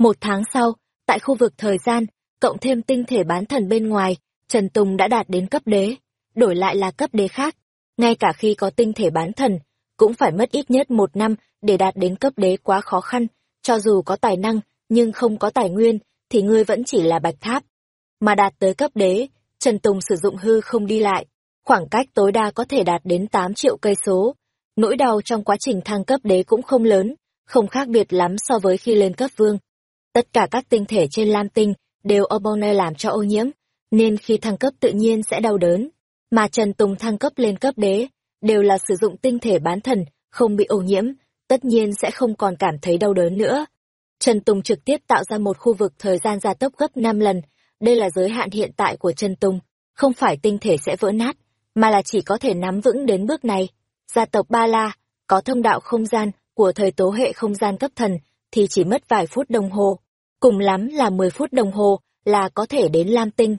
Một tháng sau, tại khu vực thời gian, cộng thêm tinh thể bán thần bên ngoài, Trần Tùng đã đạt đến cấp đế, đổi lại là cấp đế khác. Ngay cả khi có tinh thể bán thần, cũng phải mất ít nhất một năm để đạt đến cấp đế quá khó khăn, cho dù có tài năng, nhưng không có tài nguyên, thì ngươi vẫn chỉ là bạch tháp. Mà đạt tới cấp đế, Trần Tùng sử dụng hư không đi lại, khoảng cách tối đa có thể đạt đến 8 triệu cây số. Nỗi đau trong quá trình thăng cấp đế cũng không lớn, không khác biệt lắm so với khi lên cấp vương. Tất cả các tinh thể trên Lam Tinh đều Obone làm cho ô nhiễm, nên khi thăng cấp tự nhiên sẽ đau đớn. Mà Trần Tùng thăng cấp lên cấp đế, đều là sử dụng tinh thể bán thần, không bị ô nhiễm, tất nhiên sẽ không còn cảm thấy đau đớn nữa. Trần Tùng trực tiếp tạo ra một khu vực thời gian gia tốc gấp 5 lần, đây là giới hạn hiện tại của Trần Tùng, không phải tinh thể sẽ vỡ nát, mà là chỉ có thể nắm vững đến bước này. Gia tộc Ba La, có thông đạo không gian của thời tố hệ không gian cấp thần, thì chỉ mất vài phút đồng hồ, cùng lắm là 10 phút đồng hồ là có thể đến Lam Tinh.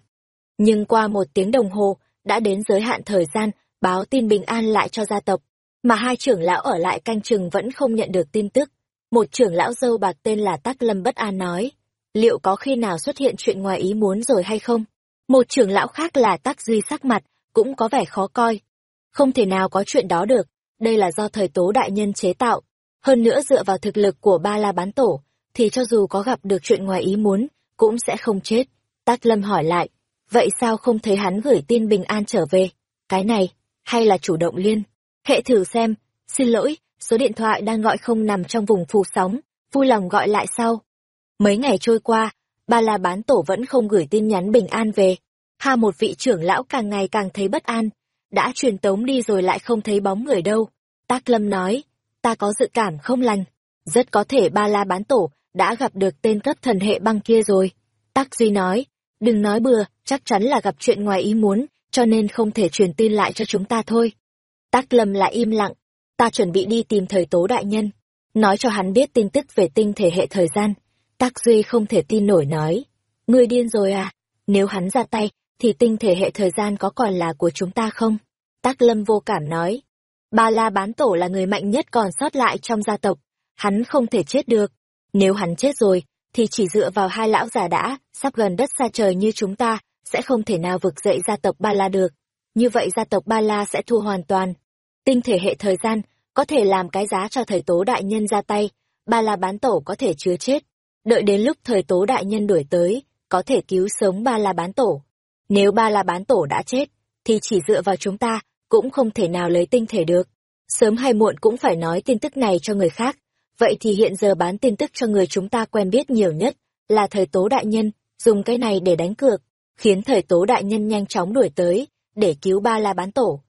Nhưng qua một tiếng đồng hồ, đã đến giới hạn thời gian, báo tin bình an lại cho gia tộc, mà hai trưởng lão ở lại canh chừng vẫn không nhận được tin tức. Một trưởng lão dâu bạc tên là Tắc Lâm Bất An nói, liệu có khi nào xuất hiện chuyện ngoài ý muốn rồi hay không? Một trưởng lão khác là Tắc Duy sắc mặt, cũng có vẻ khó coi. Không thể nào có chuyện đó được, đây là do thời tố đại nhân chế tạo. Hơn nữa dựa vào thực lực của ba la bán tổ, thì cho dù có gặp được chuyện ngoài ý muốn, cũng sẽ không chết. Tác Lâm hỏi lại, vậy sao không thấy hắn gửi tin bình an trở về? Cái này, hay là chủ động liên? Hệ thử xem, xin lỗi, số điện thoại đang gọi không nằm trong vùng phù sóng, vui lòng gọi lại sau. Mấy ngày trôi qua, ba la bán tổ vẫn không gửi tin nhắn bình an về. Ha một vị trưởng lão càng ngày càng thấy bất an, đã truyền tống đi rồi lại không thấy bóng người đâu. Tác Lâm nói, ta có dự cảm không lành, rất có thể ba la bán tổ đã gặp được tên cấp thần hệ băng kia rồi. Tắc Duy nói, đừng nói bừa, chắc chắn là gặp chuyện ngoài ý muốn, cho nên không thể truyền tin lại cho chúng ta thôi. Tắc Lâm lại im lặng, ta chuẩn bị đi tìm thời tố đại nhân, nói cho hắn biết tin tức về tinh thể hệ thời gian. Tắc Duy không thể tin nổi nói, ngươi điên rồi à, nếu hắn ra tay, thì tinh thể hệ thời gian có còn là của chúng ta không? Tắc Lâm vô cảm nói, Ba La Bán Tổ là người mạnh nhất còn sót lại trong gia tộc, hắn không thể chết được. Nếu hắn chết rồi, thì chỉ dựa vào hai lão già đã, sắp gần đất xa trời như chúng ta, sẽ không thể nào vực dậy gia tộc Ba La được. Như vậy gia tộc Ba La sẽ thua hoàn toàn. Tinh thể hệ thời gian, có thể làm cái giá cho thời tố đại nhân ra tay, Ba La bán tổ có thể chứa chết. Đợi đến lúc thời tố đại nhân đuổi tới, có thể cứu sống Ba La bán tổ. Nếu Ba La bán tổ đã chết, thì chỉ dựa vào chúng ta, cũng không thể nào lấy tinh thể được. Sớm hay muộn cũng phải nói tin tức này cho người khác. Vậy thì hiện giờ bán tin tức cho người chúng ta quen biết nhiều nhất, là thời tố đại nhân, dùng cái này để đánh cược, khiến thời tố đại nhân nhanh chóng đuổi tới, để cứu ba la bán tổ.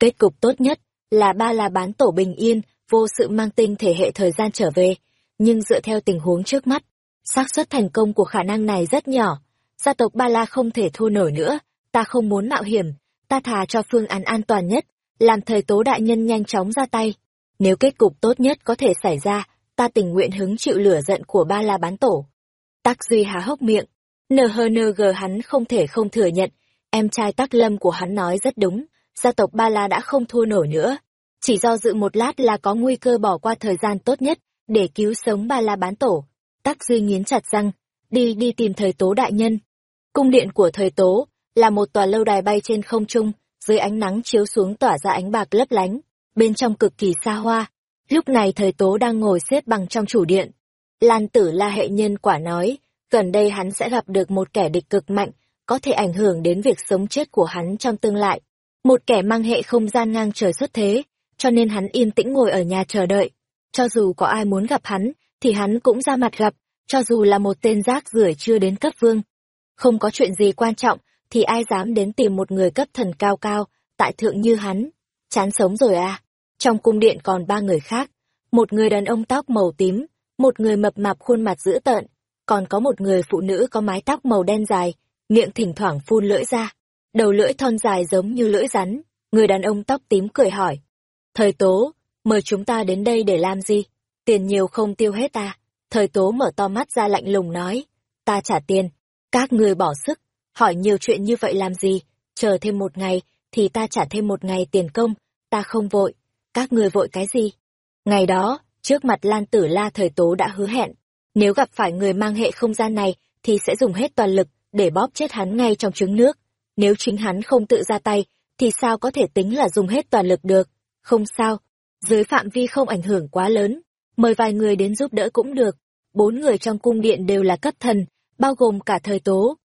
Kết cục tốt nhất là ba la bán tổ bình yên, vô sự mang tinh thể hệ thời gian trở về, nhưng dựa theo tình huống trước mắt, xác suất thành công của khả năng này rất nhỏ. Gia tộc ba la không thể thua nổi nữa, ta không muốn mạo hiểm, ta thà cho phương án an toàn nhất, làm thời tố đại nhân nhanh chóng ra tay. Nếu kết cục tốt nhất có thể xảy ra, ta tình nguyện hứng chịu lửa giận của ba la bán tổ. Tắc Duy há hốc miệng, NHNG hắn không thể không thừa nhận, em trai Tắc Lâm của hắn nói rất đúng, gia tộc Ba La đã không thua nổi nữa. Chỉ do dự một lát là có nguy cơ bỏ qua thời gian tốt nhất để cứu sống Ba La bán tổ. Tắc Duy nghiến chặt răng, đi đi tìm thời tố đại nhân. Cung điện của thời tố là một tòa lâu đài bay trên không trung, dưới ánh nắng chiếu xuống tỏa ra ánh bạc lấp lánh, bên trong cực kỳ xa hoa. Lúc này thời tố đang ngồi xếp bằng trong chủ điện. Lan tử la hệ nhân quả nói, gần đây hắn sẽ gặp được một kẻ địch cực mạnh, có thể ảnh hưởng đến việc sống chết của hắn trong tương lai. Một kẻ mang hệ không gian ngang trời xuất thế, cho nên hắn yên tĩnh ngồi ở nhà chờ đợi. Cho dù có ai muốn gặp hắn, thì hắn cũng ra mặt gặp, cho dù là một tên rác rưởi chưa đến cấp vương. Không có chuyện gì quan trọng, thì ai dám đến tìm một người cấp thần cao cao, tại thượng như hắn. Chán sống rồi à? Trong cung điện còn ba người khác, một người đàn ông tóc màu tím, một người mập mạp khuôn mặt dữ tợn, còn có một người phụ nữ có mái tóc màu đen dài, miệng thỉnh thoảng phun lưỡi ra, đầu lưỡi thon dài giống như lưỡi rắn. Người đàn ông tóc tím cười hỏi. Thời tố, mời chúng ta đến đây để làm gì? Tiền nhiều không tiêu hết ta. Thời tố mở to mắt ra lạnh lùng nói. Ta trả tiền. Các người bỏ sức. Hỏi nhiều chuyện như vậy làm gì? Chờ thêm một ngày, thì ta trả thêm một ngày tiền công. Ta không vội. Các người vội cái gì? Ngày đó, trước mặt Lan Tử La thời tố đã hứa hẹn. Nếu gặp phải người mang hệ không gian này, thì sẽ dùng hết toàn lực để bóp chết hắn ngay trong trứng nước. Nếu chính hắn không tự ra tay, thì sao có thể tính là dùng hết toàn lực được? Không sao, dưới phạm vi không ảnh hưởng quá lớn, mời vài người đến giúp đỡ cũng được. Bốn người trong cung điện đều là cấp thần, bao gồm cả thời tố.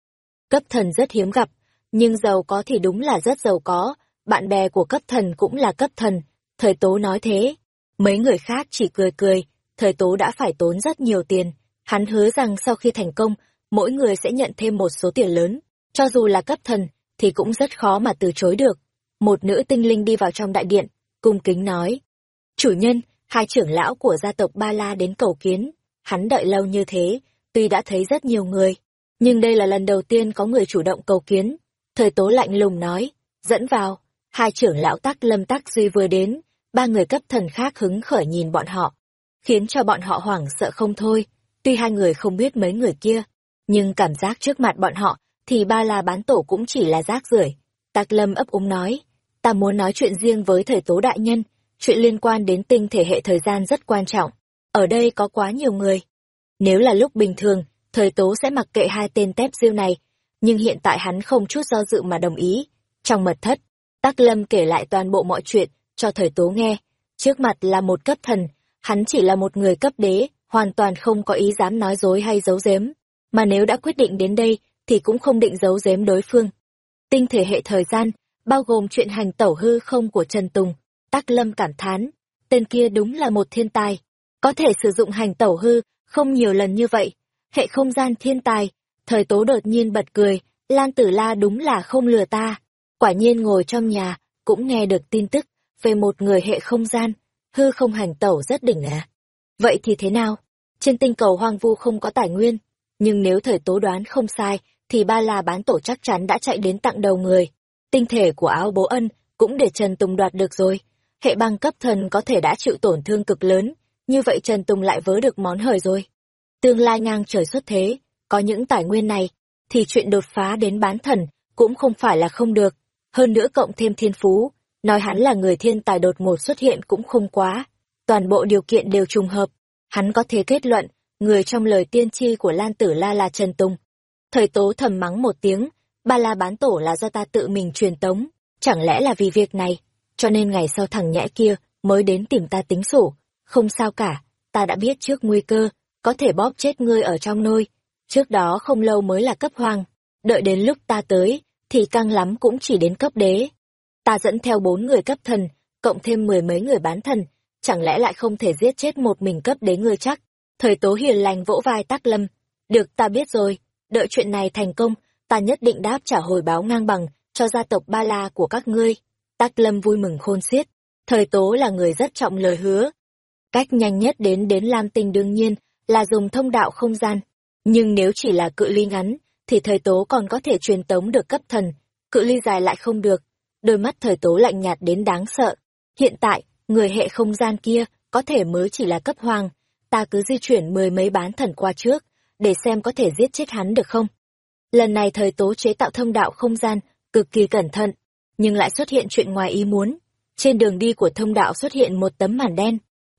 Cấp thần rất hiếm gặp, nhưng giàu có thì đúng là rất giàu có, bạn bè của cấp thần cũng là cấp thần, thời tố nói thế. Mấy người khác chỉ cười cười, thời tố đã phải tốn rất nhiều tiền. Hắn hứa rằng sau khi thành công, mỗi người sẽ nhận thêm một số tiền lớn. Cho dù là cấp thần, thì cũng rất khó mà từ chối được. Một nữ tinh linh đi vào trong đại điện, cung kính nói. Chủ nhân, hai trưởng lão của gia tộc Ba La đến cầu kiến. Hắn đợi lâu như thế, tuy đã thấy rất nhiều người, nhưng đây là lần đầu tiên có người chủ động cầu kiến. Thời tố lạnh lùng nói, dẫn vào, hai trưởng lão tắc lâm tắc duy vừa đến, ba người cấp thần khác hứng khởi nhìn bọn họ, khiến cho bọn họ hoảng sợ không thôi. Tuy hai người không biết mấy người kia, nhưng cảm giác trước mặt bọn họ thì ba la bán tổ cũng chỉ là rác rưởi. Tạc lâm ấp úng nói, ta muốn nói chuyện riêng với thời tố đại nhân, chuyện liên quan đến tinh thể hệ thời gian rất quan trọng. Ở đây có quá nhiều người. Nếu là lúc bình thường, thời tố sẽ mặc kệ hai tên tép diêu này, nhưng hiện tại hắn không chút do dự mà đồng ý. Trong mật thất, Tắc Lâm kể lại toàn bộ mọi chuyện cho thời tố nghe. Trước mặt là một cấp thần, hắn chỉ là một người cấp đế, hoàn toàn không có ý dám nói dối hay giấu giếm. Mà nếu đã quyết định đến đây, thì cũng không định giấu giếm đối phương. Tinh thể hệ thời gian, bao gồm chuyện hành tẩu hư không của Trần Tùng, Tắc Lâm cảm thán, tên kia đúng là một thiên tài, có thể sử dụng hành tẩu hư không nhiều lần như vậy. Hệ không gian thiên tài, thời tố đột nhiên bật cười, Lan Tử La đúng là không lừa ta. Quả nhiên ngồi trong nhà, cũng nghe được tin tức về một người hệ không gian, hư không hành tẩu rất đỉnh à. Vậy thì thế nào? Trên tinh cầu hoang vu không có tài nguyên, nhưng nếu thời tố đoán không sai, thì ba la bán tổ chắc chắn đã chạy đến tặng đầu người. Tinh thể của áo bố ân cũng để Trần Tùng đoạt được rồi. Hệ băng cấp thần có thể đã chịu tổn thương cực lớn, như vậy Trần Tùng lại vớ được món hời rồi. Tương lai ngang trời xuất thế, có những tài nguyên này, thì chuyện đột phá đến bán thần cũng không phải là không được. Hơn nữa cộng thêm thiên phú, nói hắn là người thiên tài đột ngột xuất hiện cũng không quá. Toàn bộ điều kiện đều trùng hợp. Hắn có thể kết luận, người trong lời tiên tri của Lan Tử La là Trần Tùng. Thời tố thầm mắng một tiếng, ba la bán tổ là do ta tự mình truyền tống, chẳng lẽ là vì việc này, cho nên ngày sau thằng nhẽ kia mới đến tìm ta tính sổ. Không sao cả, ta đã biết trước nguy cơ, có thể bóp chết ngươi ở trong nôi. Trước đó không lâu mới là cấp hoàng, đợi đến lúc ta tới, thì căng lắm cũng chỉ đến cấp đế. Ta dẫn theo bốn người cấp thần, cộng thêm mười mấy người bán thần, chẳng lẽ lại không thể giết chết một mình cấp đế ngươi chắc? Thời tố hiền lành vỗ vai tắc lâm. Được ta biết rồi, đợi chuyện này thành công, ta nhất định đáp trả hồi báo ngang bằng cho gia tộc Ba La của các ngươi. Tắc lâm vui mừng khôn xiết. Thời tố là người rất trọng lời hứa. Cách nhanh nhất đến đến Lam Tinh đương nhiên là dùng thông đạo không gian. Nhưng nếu chỉ là cự ly ngắn, thì thời tố còn có thể truyền tống được cấp thần, cự ly dài lại không được. Đôi mắt thời tố lạnh nhạt đến đáng sợ. Hiện tại, người hệ không gian kia có thể mới chỉ là cấp hoàng, ta cứ di chuyển mười mấy bán thần qua trước, để xem có thể giết chết hắn được không. Lần này thời tố chế tạo thông đạo không gian, cực kỳ cẩn thận, nhưng lại xuất hiện chuyện ngoài ý muốn. Trên đường đi của thông đạo xuất hiện một tấm màn đen,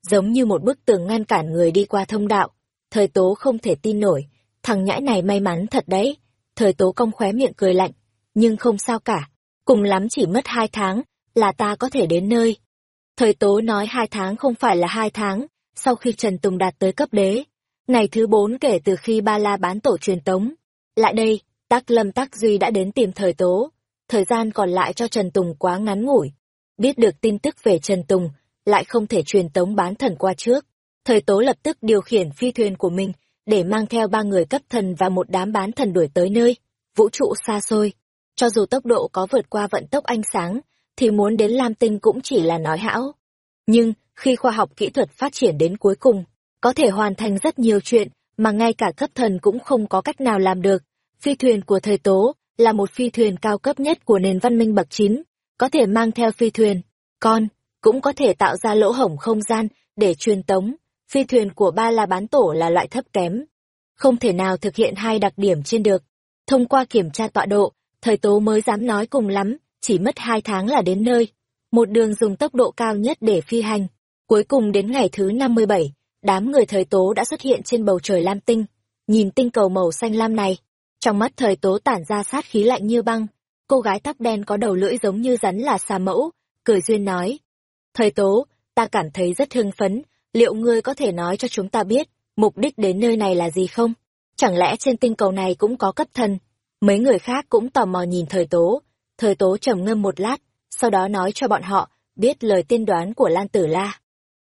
giống như một bức tường ngăn cản người đi qua thông đạo. Thời tố không thể tin nổi, thằng nhãi này may mắn thật đấy. Thời tố cong khóe miệng cười lạnh, nhưng không sao cả, cùng lắm chỉ mất hai tháng, là ta có thể đến nơi. Thời tố nói hai tháng không phải là hai tháng, sau khi Trần Tùng đạt tới cấp đế. Ngày thứ bốn kể từ khi ba la bán tổ truyền tống. Lại đây, Tắc Lâm Tắc Duy đã đến tìm thời tố. Thời gian còn lại cho Trần Tùng quá ngắn ngủi. Biết được tin tức về Trần Tùng, lại không thể truyền tống bán thần qua trước. Thời tố lập tức điều khiển phi thuyền của mình, để mang theo ba người cấp thần và một đám bán thần đuổi tới nơi, vũ trụ xa xôi. Cho dù tốc độ có vượt qua vận tốc ánh sáng, thì muốn đến Lam Tinh cũng chỉ là nói hão. Nhưng, khi khoa học kỹ thuật phát triển đến cuối cùng, có thể hoàn thành rất nhiều chuyện mà ngay cả cấp thần cũng không có cách nào làm được. Phi thuyền của thời tố là một phi thuyền cao cấp nhất của nền văn minh bậc chín, có thể mang theo phi thuyền, con, cũng có thể tạo ra lỗ hổng không gian để truyền tống. Phi thuyền của ba la bán tổ là loại thấp kém, không thể nào thực hiện hai đặc điểm trên được. Thông qua kiểm tra tọa độ, thời tố mới dám nói cùng lắm, chỉ mất hai tháng là đến nơi. Một đường dùng tốc độ cao nhất để phi hành. Cuối cùng đến ngày thứ 57, đám người thời tố đã xuất hiện trên bầu trời lam tinh. Nhìn tinh cầu màu xanh lam này, trong mắt thời tố tản ra sát khí lạnh như băng. Cô gái tóc đen có đầu lưỡi giống như rắn là xà mẫu, cười duyên nói. Thời tố, ta cảm thấy rất hưng phấn, liệu ngươi có thể nói cho chúng ta biết, mục đích đến nơi này là gì không? Chẳng lẽ trên tinh cầu này cũng có cấp thần? Mấy người khác cũng tò mò nhìn thời tố. Thời tố trầm ngâm một lát, sau đó nói cho bọn họ, biết lời tiên đoán của Lan Tử La.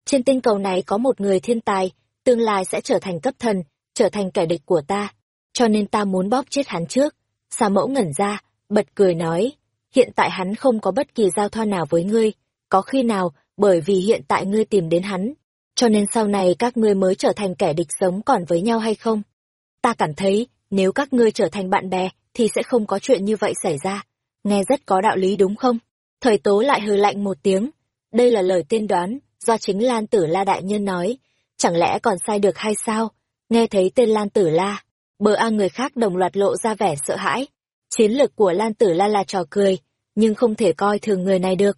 Trên tinh cầu này có một người thiên tài, tương lai sẽ trở thành cấp thần, trở thành kẻ địch của ta. Cho nên ta muốn bóp chết hắn trước. Sa mẫu ngẩn ra, bật cười nói, hiện tại hắn không có bất kỳ giao thoa nào với ngươi. Có khi nào, bởi vì hiện tại ngươi tìm đến hắn, cho nên sau này các ngươi mới trở thành kẻ địch sống còn với nhau hay không? Ta cảm thấy, nếu các ngươi trở thành bạn bè, thì sẽ không có chuyện như vậy xảy ra. Nghe rất có đạo lý đúng không? Thời tố lại hừ lạnh một tiếng. Đây là lời tiên đoán, do chính Lan Tử La Đại Nhân nói. Chẳng lẽ còn sai được hay sao? Nghe thấy tên Lan Tử La, bờ a người khác đồng loạt lộ ra vẻ sợ hãi. Chiến lược của Lan Tử La là trò cười, nhưng không thể coi thường người này được.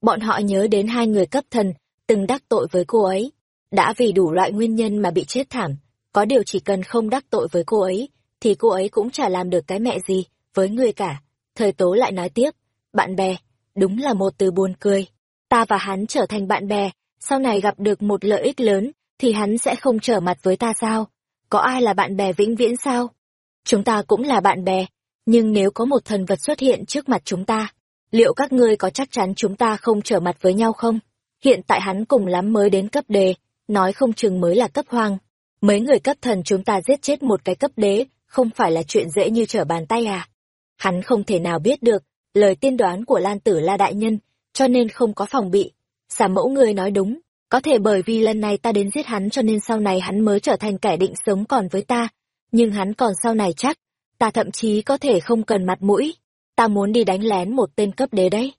Bọn họ nhớ đến hai người cấp thần, từng đắc tội với cô ấy. Đã vì đủ loại nguyên nhân mà bị chết thảm. Có điều chỉ cần không đắc tội với cô ấy, thì cô ấy cũng chả làm được cái mẹ gì với người cả. Thời tố lại nói tiếp, bạn bè, đúng là một từ buồn cười. Ta và hắn trở thành bạn bè, sau này gặp được một lợi ích lớn, thì hắn sẽ không trở mặt với ta sao? Có ai là bạn bè vĩnh viễn sao? Chúng ta cũng là bạn bè, nhưng nếu có một thần vật xuất hiện trước mặt chúng ta, liệu các ngươi có chắc chắn chúng ta không trở mặt với nhau không? Hiện tại hắn cùng lắm mới đến cấp đề, nói không chừng mới là cấp hoang. Mấy người cấp thần chúng ta giết chết một cái cấp đế, không phải là chuyện dễ như trở bàn tay à? Hắn không thể nào biết được, lời tiên đoán của Lan Tử La Đại Nhân, cho nên không có phòng bị. Xà mẫu người nói đúng, có thể bởi vì lần này ta đến giết hắn cho nên sau này hắn mới trở thành kẻ định sống còn với ta. Nhưng hắn còn sau này chắc, ta thậm chí có thể không cần mặt mũi. Ta muốn đi đánh lén một tên cấp đế đấy.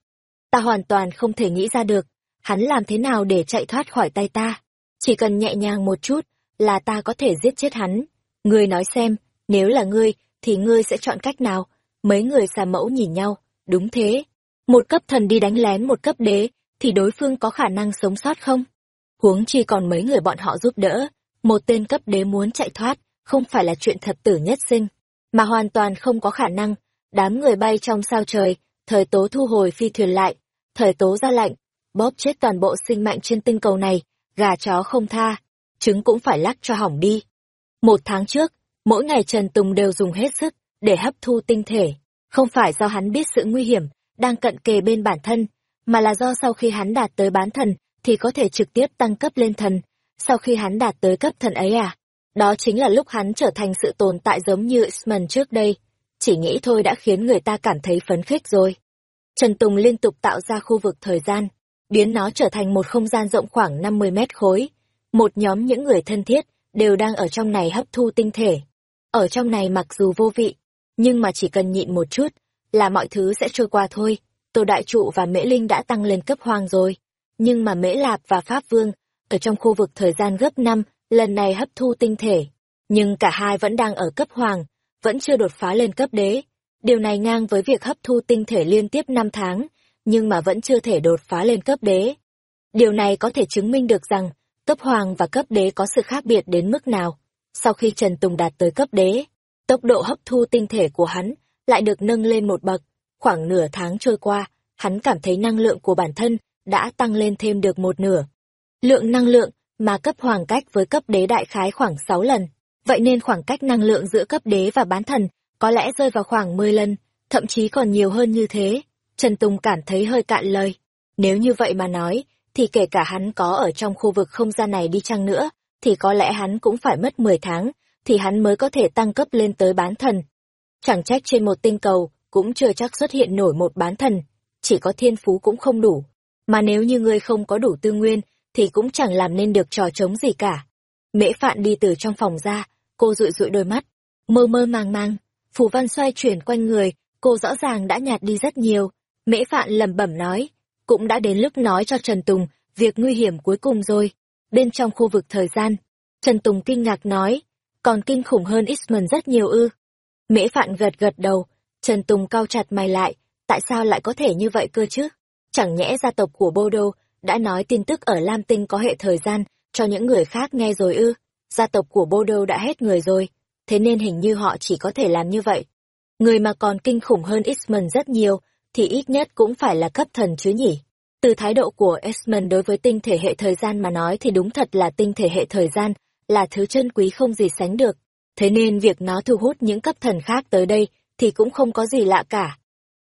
Ta hoàn toàn không thể nghĩ ra được, hắn làm thế nào để chạy thoát khỏi tay ta. Chỉ cần nhẹ nhàng một chút, là ta có thể giết chết hắn. Ngươi nói xem, nếu là ngươi, thì ngươi sẽ chọn cách nào? Mấy người xà mẫu nhìn nhau, đúng thế. Một cấp thần đi đánh lén một cấp đế, thì đối phương có khả năng sống sót không? Huống chi còn mấy người bọn họ giúp đỡ, một tên cấp đế muốn chạy thoát, không phải là chuyện thật tử nhất sinh, mà hoàn toàn không có khả năng. Đám người bay trong sao trời, thời tố thu hồi phi thuyền lại, thời tố ra lệnh, bóp chết toàn bộ sinh mạng trên tinh cầu này, gà chó không tha, trứng cũng phải lắc cho hỏng đi. Một tháng trước, mỗi ngày Trần Tùng đều dùng hết sức để hấp thu tinh thể, không phải do hắn biết sự nguy hiểm đang cận kề bên bản thân, mà là do sau khi hắn đạt tới bán thần thì có thể trực tiếp tăng cấp lên thần. Sau khi hắn đạt tới cấp thần ấy à, đó chính là lúc hắn trở thành sự tồn tại giống như X-Men trước đây. Chỉ nghĩ thôi đã khiến người ta cảm thấy phấn khích rồi. Trần Tùng liên tục tạo ra khu vực thời gian, biến nó trở thành một không gian rộng khoảng 50 mét khối. Một nhóm những người thân thiết đều đang ở trong này hấp thu tinh thể. Ở trong này mặc dù vô vị, nhưng mà chỉ cần nhịn một chút, là mọi thứ sẽ trôi qua thôi. Tô Đại Trụ và Mễ Linh đã tăng lên cấp hoang rồi, nhưng mà Mễ Lạp và Pháp Vương, ở trong khu vực thời gian gấp 5, lần này hấp thu tinh thể. Nhưng cả hai vẫn đang ở cấp hoàng, vẫn chưa đột phá lên cấp đế. Điều này ngang với việc hấp thu tinh thể liên tiếp 5 tháng, nhưng mà vẫn chưa thể đột phá lên cấp đế. Điều này có thể chứng minh được rằng, cấp hoàng và cấp đế có sự khác biệt đến mức nào. Sau khi Trần Tùng đạt tới cấp đế, tốc độ hấp thu tinh thể của hắn lại được nâng lên một bậc. Khoảng nửa tháng trôi qua, hắn cảm thấy năng lượng của bản thân đã tăng lên thêm được một nửa. Lượng năng lượng mà cấp hoàng cách với cấp đế đại khái khoảng 6 lần. Vậy nên khoảng cách năng lượng giữa cấp đế và bán thần có lẽ rơi vào khoảng 10 lần, thậm chí còn nhiều hơn như thế. Trần Tùng cảm thấy hơi cạn lời. Nếu như vậy mà nói, thì kể cả hắn có ở trong khu vực không gian này đi chăng nữa, thì có lẽ hắn cũng phải mất 10 tháng, thì hắn mới có thể tăng cấp lên tới bán thần. Chẳng trách trên một tinh cầu, cũng chưa chắc xuất hiện nổi một bán thần, chỉ có thiên phú cũng không đủ. Mà nếu như ngươi không có đủ tư nguyên, thì cũng chẳng làm nên được trò trống gì cả. Mễ Phạn đi từ trong phòng ra, cô rụi rụi đôi mắt, mơ mơ màng màng, phù văn xoay chuyển quanh người, cô rõ ràng đã nhạt đi rất nhiều. Mễ Phạn lẩm bẩm nói, cũng đã đến lúc nói cho Trần Tùng, việc nguy hiểm cuối cùng rồi. Bên trong khu vực thời gian, Trần Tùng kinh ngạc nói, còn kinh khủng hơn Isman rất nhiều ư. Mễ Phạn gật gật đầu, Trần Tùng cao chặt mày lại, tại sao lại có thể như vậy cơ chứ? Chẳng nhẽ gia tộc của Bodo đã nói tin tức ở Lam Tinh có hệ thời gian cho những người khác nghe rồi ư, gia tộc của Bô Đô đã hết người rồi, thế nên hình như họ chỉ có thể làm như vậy. Người mà còn kinh khủng hơn Isman rất nhiều, thì ít nhất cũng phải là cấp thần chứ nhỉ. Từ thái độ của Esmond đối với tinh thể hệ thời gian mà nói thì đúng thật là tinh thể hệ thời gian, là thứ chân quý không gì sánh được. Thế nên việc nó thu hút những cấp thần khác tới đây thì cũng không có gì lạ cả.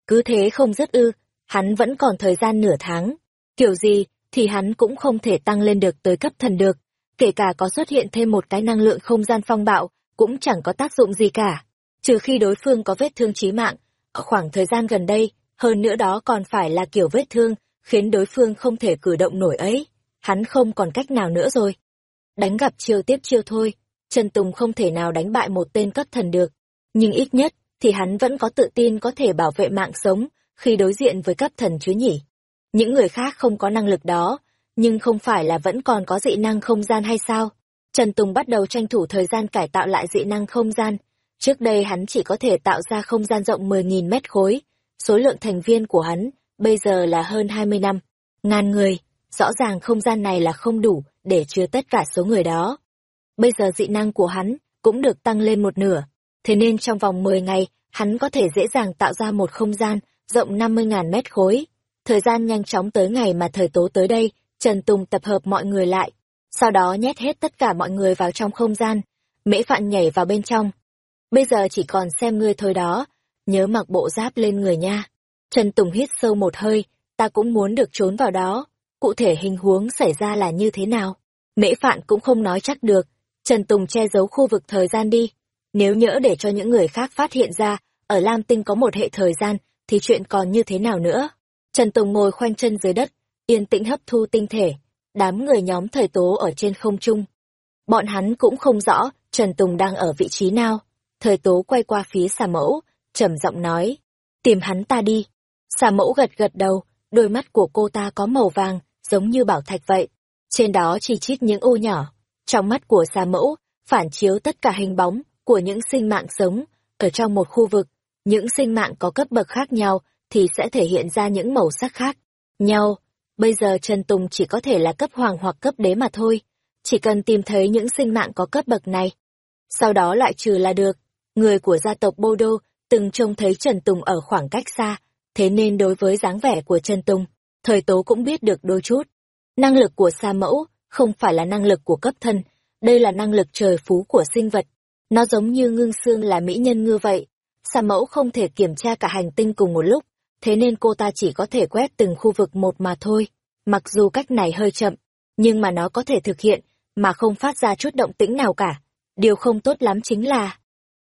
Cứ thế không rất ư, hắn vẫn còn thời gian nửa tháng. Kiểu gì thì hắn cũng không thể tăng lên được tới cấp thần được. Kể cả có xuất hiện thêm một cái năng lượng không gian phong bạo, cũng chẳng có tác dụng gì cả. Trừ khi đối phương có vết thương chí mạng, ở khoảng thời gian gần đây, hơn nữa đó còn phải là kiểu vết thương, khiến đối phương không thể cử động nổi ấy. Hắn không còn cách nào nữa rồi. Đánh gặp chiêu tiếp chiêu thôi, Trần Tùng không thể nào đánh bại một tên cấp thần được. Nhưng ít nhất, thì hắn vẫn có tự tin có thể bảo vệ mạng sống khi đối diện với cấp thần chứ nhỉ. Những người khác không có năng lực đó, nhưng không phải là vẫn còn có dị năng không gian hay sao? Trần Tùng bắt đầu tranh thủ thời gian cải tạo lại dị năng không gian. Trước đây hắn chỉ có thể tạo ra không gian rộng 10.000 mét khối. Số lượng thành viên của hắn bây giờ là hơn 20 năm. Ngàn người, rõ ràng không gian này là không đủ để chứa tất cả số người đó. Bây giờ dị năng của hắn cũng được tăng lên một nửa. Thế nên trong vòng 10 ngày, hắn có thể dễ dàng tạo ra một không gian rộng 50.000 mét khối. Thời gian nhanh chóng tới ngày mà thời tố tới đây, Trần Tùng tập hợp mọi người lại, sau đó nhét hết tất cả mọi người vào trong không gian. Mễ Phạn nhảy vào bên trong. Bây giờ chỉ còn xem ngươi thôi đó, nhớ mặc bộ giáp lên người nha. Trần Tùng hít sâu một hơi, ta cũng muốn được trốn vào đó. Cụ thể hình huống xảy ra là như thế nào? Mễ Phạn cũng không nói chắc được. Trần Tùng che giấu khu vực thời gian đi. Nếu nhỡ để cho những người khác phát hiện ra, ở Lam Tinh có một hệ thời gian, thì chuyện còn như thế nào nữa? Trần Tùng ngồi khoanh chân dưới đất, yên tĩnh hấp thu tinh thể, đám người nhóm thời tố ở trên không trung. Bọn hắn cũng không rõ Trần Tùng đang ở vị trí nào. Thời tố quay qua phía xà mẫu, trầm giọng nói, tìm hắn ta đi. Xà mẫu gật gật đầu, đôi mắt của cô ta có màu vàng, giống như bảo thạch vậy. Trên đó chỉ chít những ô nhỏ. Trong mắt của xà mẫu, phản chiếu tất cả hình bóng của những sinh mạng sống ở trong một khu vực. Những sinh mạng có cấp bậc khác nhau thì sẽ thể hiện ra những màu sắc khác nhau. Bây giờ Trần Tùng chỉ có thể là cấp hoàng hoặc cấp đế mà thôi. Chỉ cần tìm thấy những sinh mạng có cấp bậc này. Sau đó loại trừ là được. Người của gia tộc Bô Đô từng trông thấy Trần Tùng ở khoảng cách xa, thế nên đối với dáng vẻ của Trần Tùng, thời tố cũng biết được đôi chút. Năng lực của sa mẫu không phải là năng lực của cấp thân, đây là năng lực trời phú của sinh vật. Nó giống như ngưng xương là mỹ nhân ngư vậy. Sa mẫu không thể kiểm tra cả hành tinh cùng một lúc, thế nên cô ta chỉ có thể quét từng khu vực một mà thôi. Mặc dù cách này hơi chậm, nhưng mà nó có thể thực hiện, mà không phát ra chút động tĩnh nào cả. Điều không tốt lắm chính là,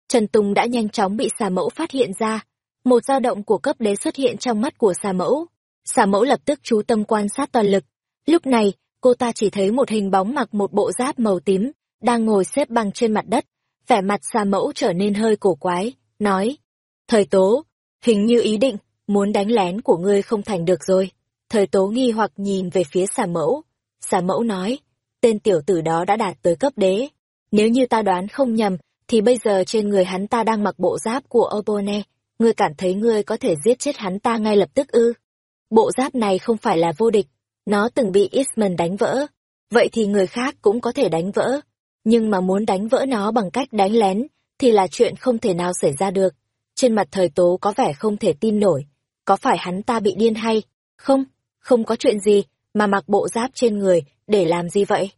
Trần Tùng đã nhanh chóng bị xà mẫu phát hiện ra. Một dao động của cấp đế xuất hiện trong mắt của xà mẫu. Xà mẫu lập tức chú tâm quan sát toàn lực. Lúc này, cô ta chỉ thấy một hình bóng mặc một bộ giáp màu tím, đang ngồi xếp bằng trên mặt đất. Vẻ mặt xà mẫu trở nên hơi cổ quái, nói. Thời tố, hình như ý định, muốn đánh lén của ngươi không thành được rồi. Thời tố nghi hoặc nhìn về phía xà mẫu. Xà mẫu nói, tên tiểu tử đó đã đạt tới cấp đế. Nếu như ta đoán không nhầm, thì bây giờ trên người hắn ta đang mặc bộ giáp của Obone. Ngươi cảm thấy ngươi có thể giết chết hắn ta ngay lập tức ư. Bộ giáp này không phải là vô địch, nó từng bị Eastman đánh vỡ. Vậy thì người khác cũng có thể đánh vỡ. Nhưng mà muốn đánh vỡ nó bằng cách đánh lén, thì là chuyện không thể nào xảy ra được. Trên mặt thời tố có vẻ không thể tin nổi. Có phải hắn ta bị điên hay? Không, không có chuyện gì, mà mặc bộ giáp trên người, để làm gì vậy?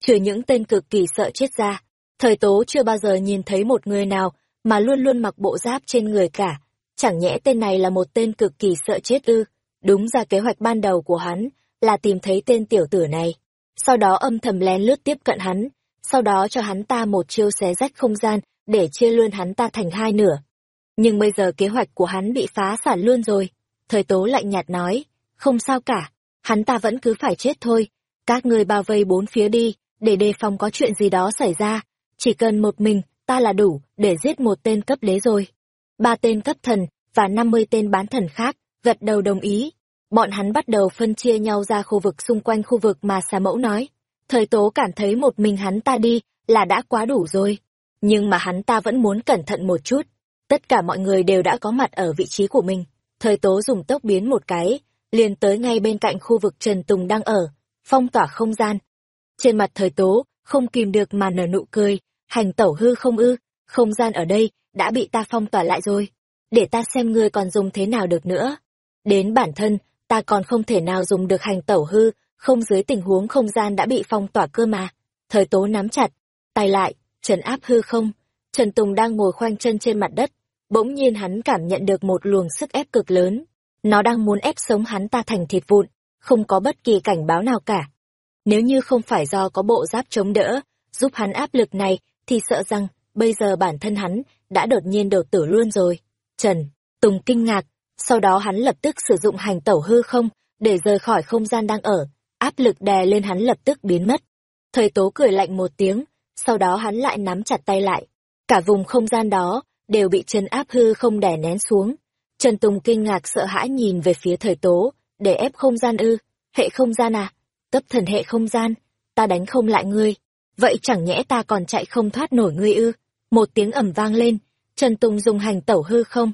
Trừ những tên cực kỳ sợ chết ra, thời tố chưa bao giờ nhìn thấy một người nào mà luôn luôn mặc bộ giáp trên người cả. Chẳng nhẽ tên này là một tên cực kỳ sợ chết ư? Đúng ra kế hoạch ban đầu của hắn là tìm thấy tên tiểu tử này. Sau đó âm thầm lén lướt tiếp cận hắn, sau đó cho hắn ta một chiêu xé rách không gian để chia luôn hắn ta thành hai nửa. Nhưng bây giờ kế hoạch của hắn bị phá sản luôn rồi. Thời tố lạnh nhạt nói, không sao cả, hắn ta vẫn cứ phải chết thôi. Các ngươi bao vây bốn phía đi, để đề phòng có chuyện gì đó xảy ra. Chỉ cần một mình, ta là đủ, để giết một tên cấp đế rồi. Ba tên cấp thần, và năm mươi tên bán thần khác, gật đầu đồng ý. Bọn hắn bắt đầu phân chia nhau ra khu vực xung quanh khu vực mà xà mẫu nói. Thời tố cảm thấy một mình hắn ta đi, là đã quá đủ rồi. Nhưng mà hắn ta vẫn muốn cẩn thận một chút. Tất cả mọi người đều đã có mặt ở vị trí của mình. Thời tố dùng tốc biến một cái, liền tới ngay bên cạnh khu vực Trần Tùng đang ở, phong tỏa không gian. Trên mặt thời tố, không kìm được mà nở nụ cười, hành tẩu hư không ư, không gian ở đây, đã bị ta phong tỏa lại rồi. Để ta xem ngươi còn dùng thế nào được nữa. Đến bản thân, ta còn không thể nào dùng được hành tẩu hư, không dưới tình huống không gian đã bị phong tỏa cơ mà. Thời tố nắm chặt, tay lại, trần áp hư không. Trần Tùng đang ngồi khoanh chân trên mặt đất, bỗng nhiên hắn cảm nhận được một luồng sức ép cực lớn. Nó đang muốn ép sống hắn ta thành thịt vụn, không có bất kỳ cảnh báo nào cả. Nếu như không phải do có bộ giáp chống đỡ, giúp hắn áp lực này, thì sợ rằng, bây giờ bản thân hắn đã đột nhiên đột tử luôn rồi. Trần, Tùng kinh ngạc, sau đó hắn lập tức sử dụng hành tẩu hư không, để rời khỏi không gian đang ở, áp lực đè lên hắn lập tức biến mất. Thời tố cười lạnh một tiếng, sau đó hắn lại nắm chặt tay lại. Cả vùng không gian đó, đều bị chân áp hư không đè nén xuống. Trần Tùng kinh ngạc sợ hãi nhìn về phía thời tố, để ép không gian ư, hệ không gian à, cấp thần hệ không gian, ta đánh không lại ngươi, vậy chẳng nhẽ ta còn chạy không thoát nổi ngươi ư, một tiếng ầm vang lên, Trần Tùng dùng hành tẩu hư không.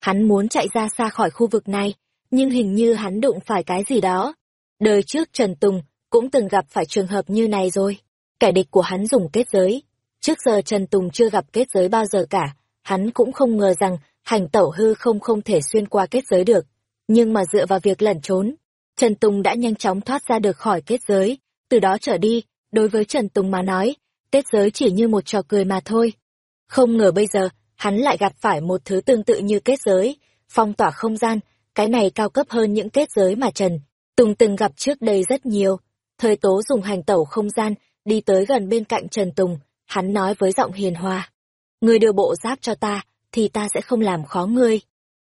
Hắn muốn chạy ra xa khỏi khu vực này, nhưng hình như hắn đụng phải cái gì đó. Đời trước Trần Tùng cũng từng gặp phải trường hợp như này rồi. Kẻ địch của hắn dùng kết giới. Trước giờ Trần Tùng chưa gặp kết giới bao giờ cả, hắn cũng không ngờ rằng hành tẩu hư không không thể xuyên qua kết giới được. Nhưng mà dựa vào việc lẩn trốn, Trần Tùng đã nhanh chóng thoát ra được khỏi kết giới. Từ đó trở đi, đối với Trần Tùng mà nói, kết giới chỉ như một trò cười mà thôi. Không ngờ bây giờ, hắn lại gặp phải một thứ tương tự như kết giới, phong tỏa không gian, cái này cao cấp hơn những kết giới mà Trần Tùng từng gặp trước đây rất nhiều. Thời tố dùng hành tẩu không gian, đi tới gần bên cạnh Trần Tùng, hắn nói với giọng hiền hòa. người đưa bộ giáp cho ta, thì ta sẽ không làm khó ngươi.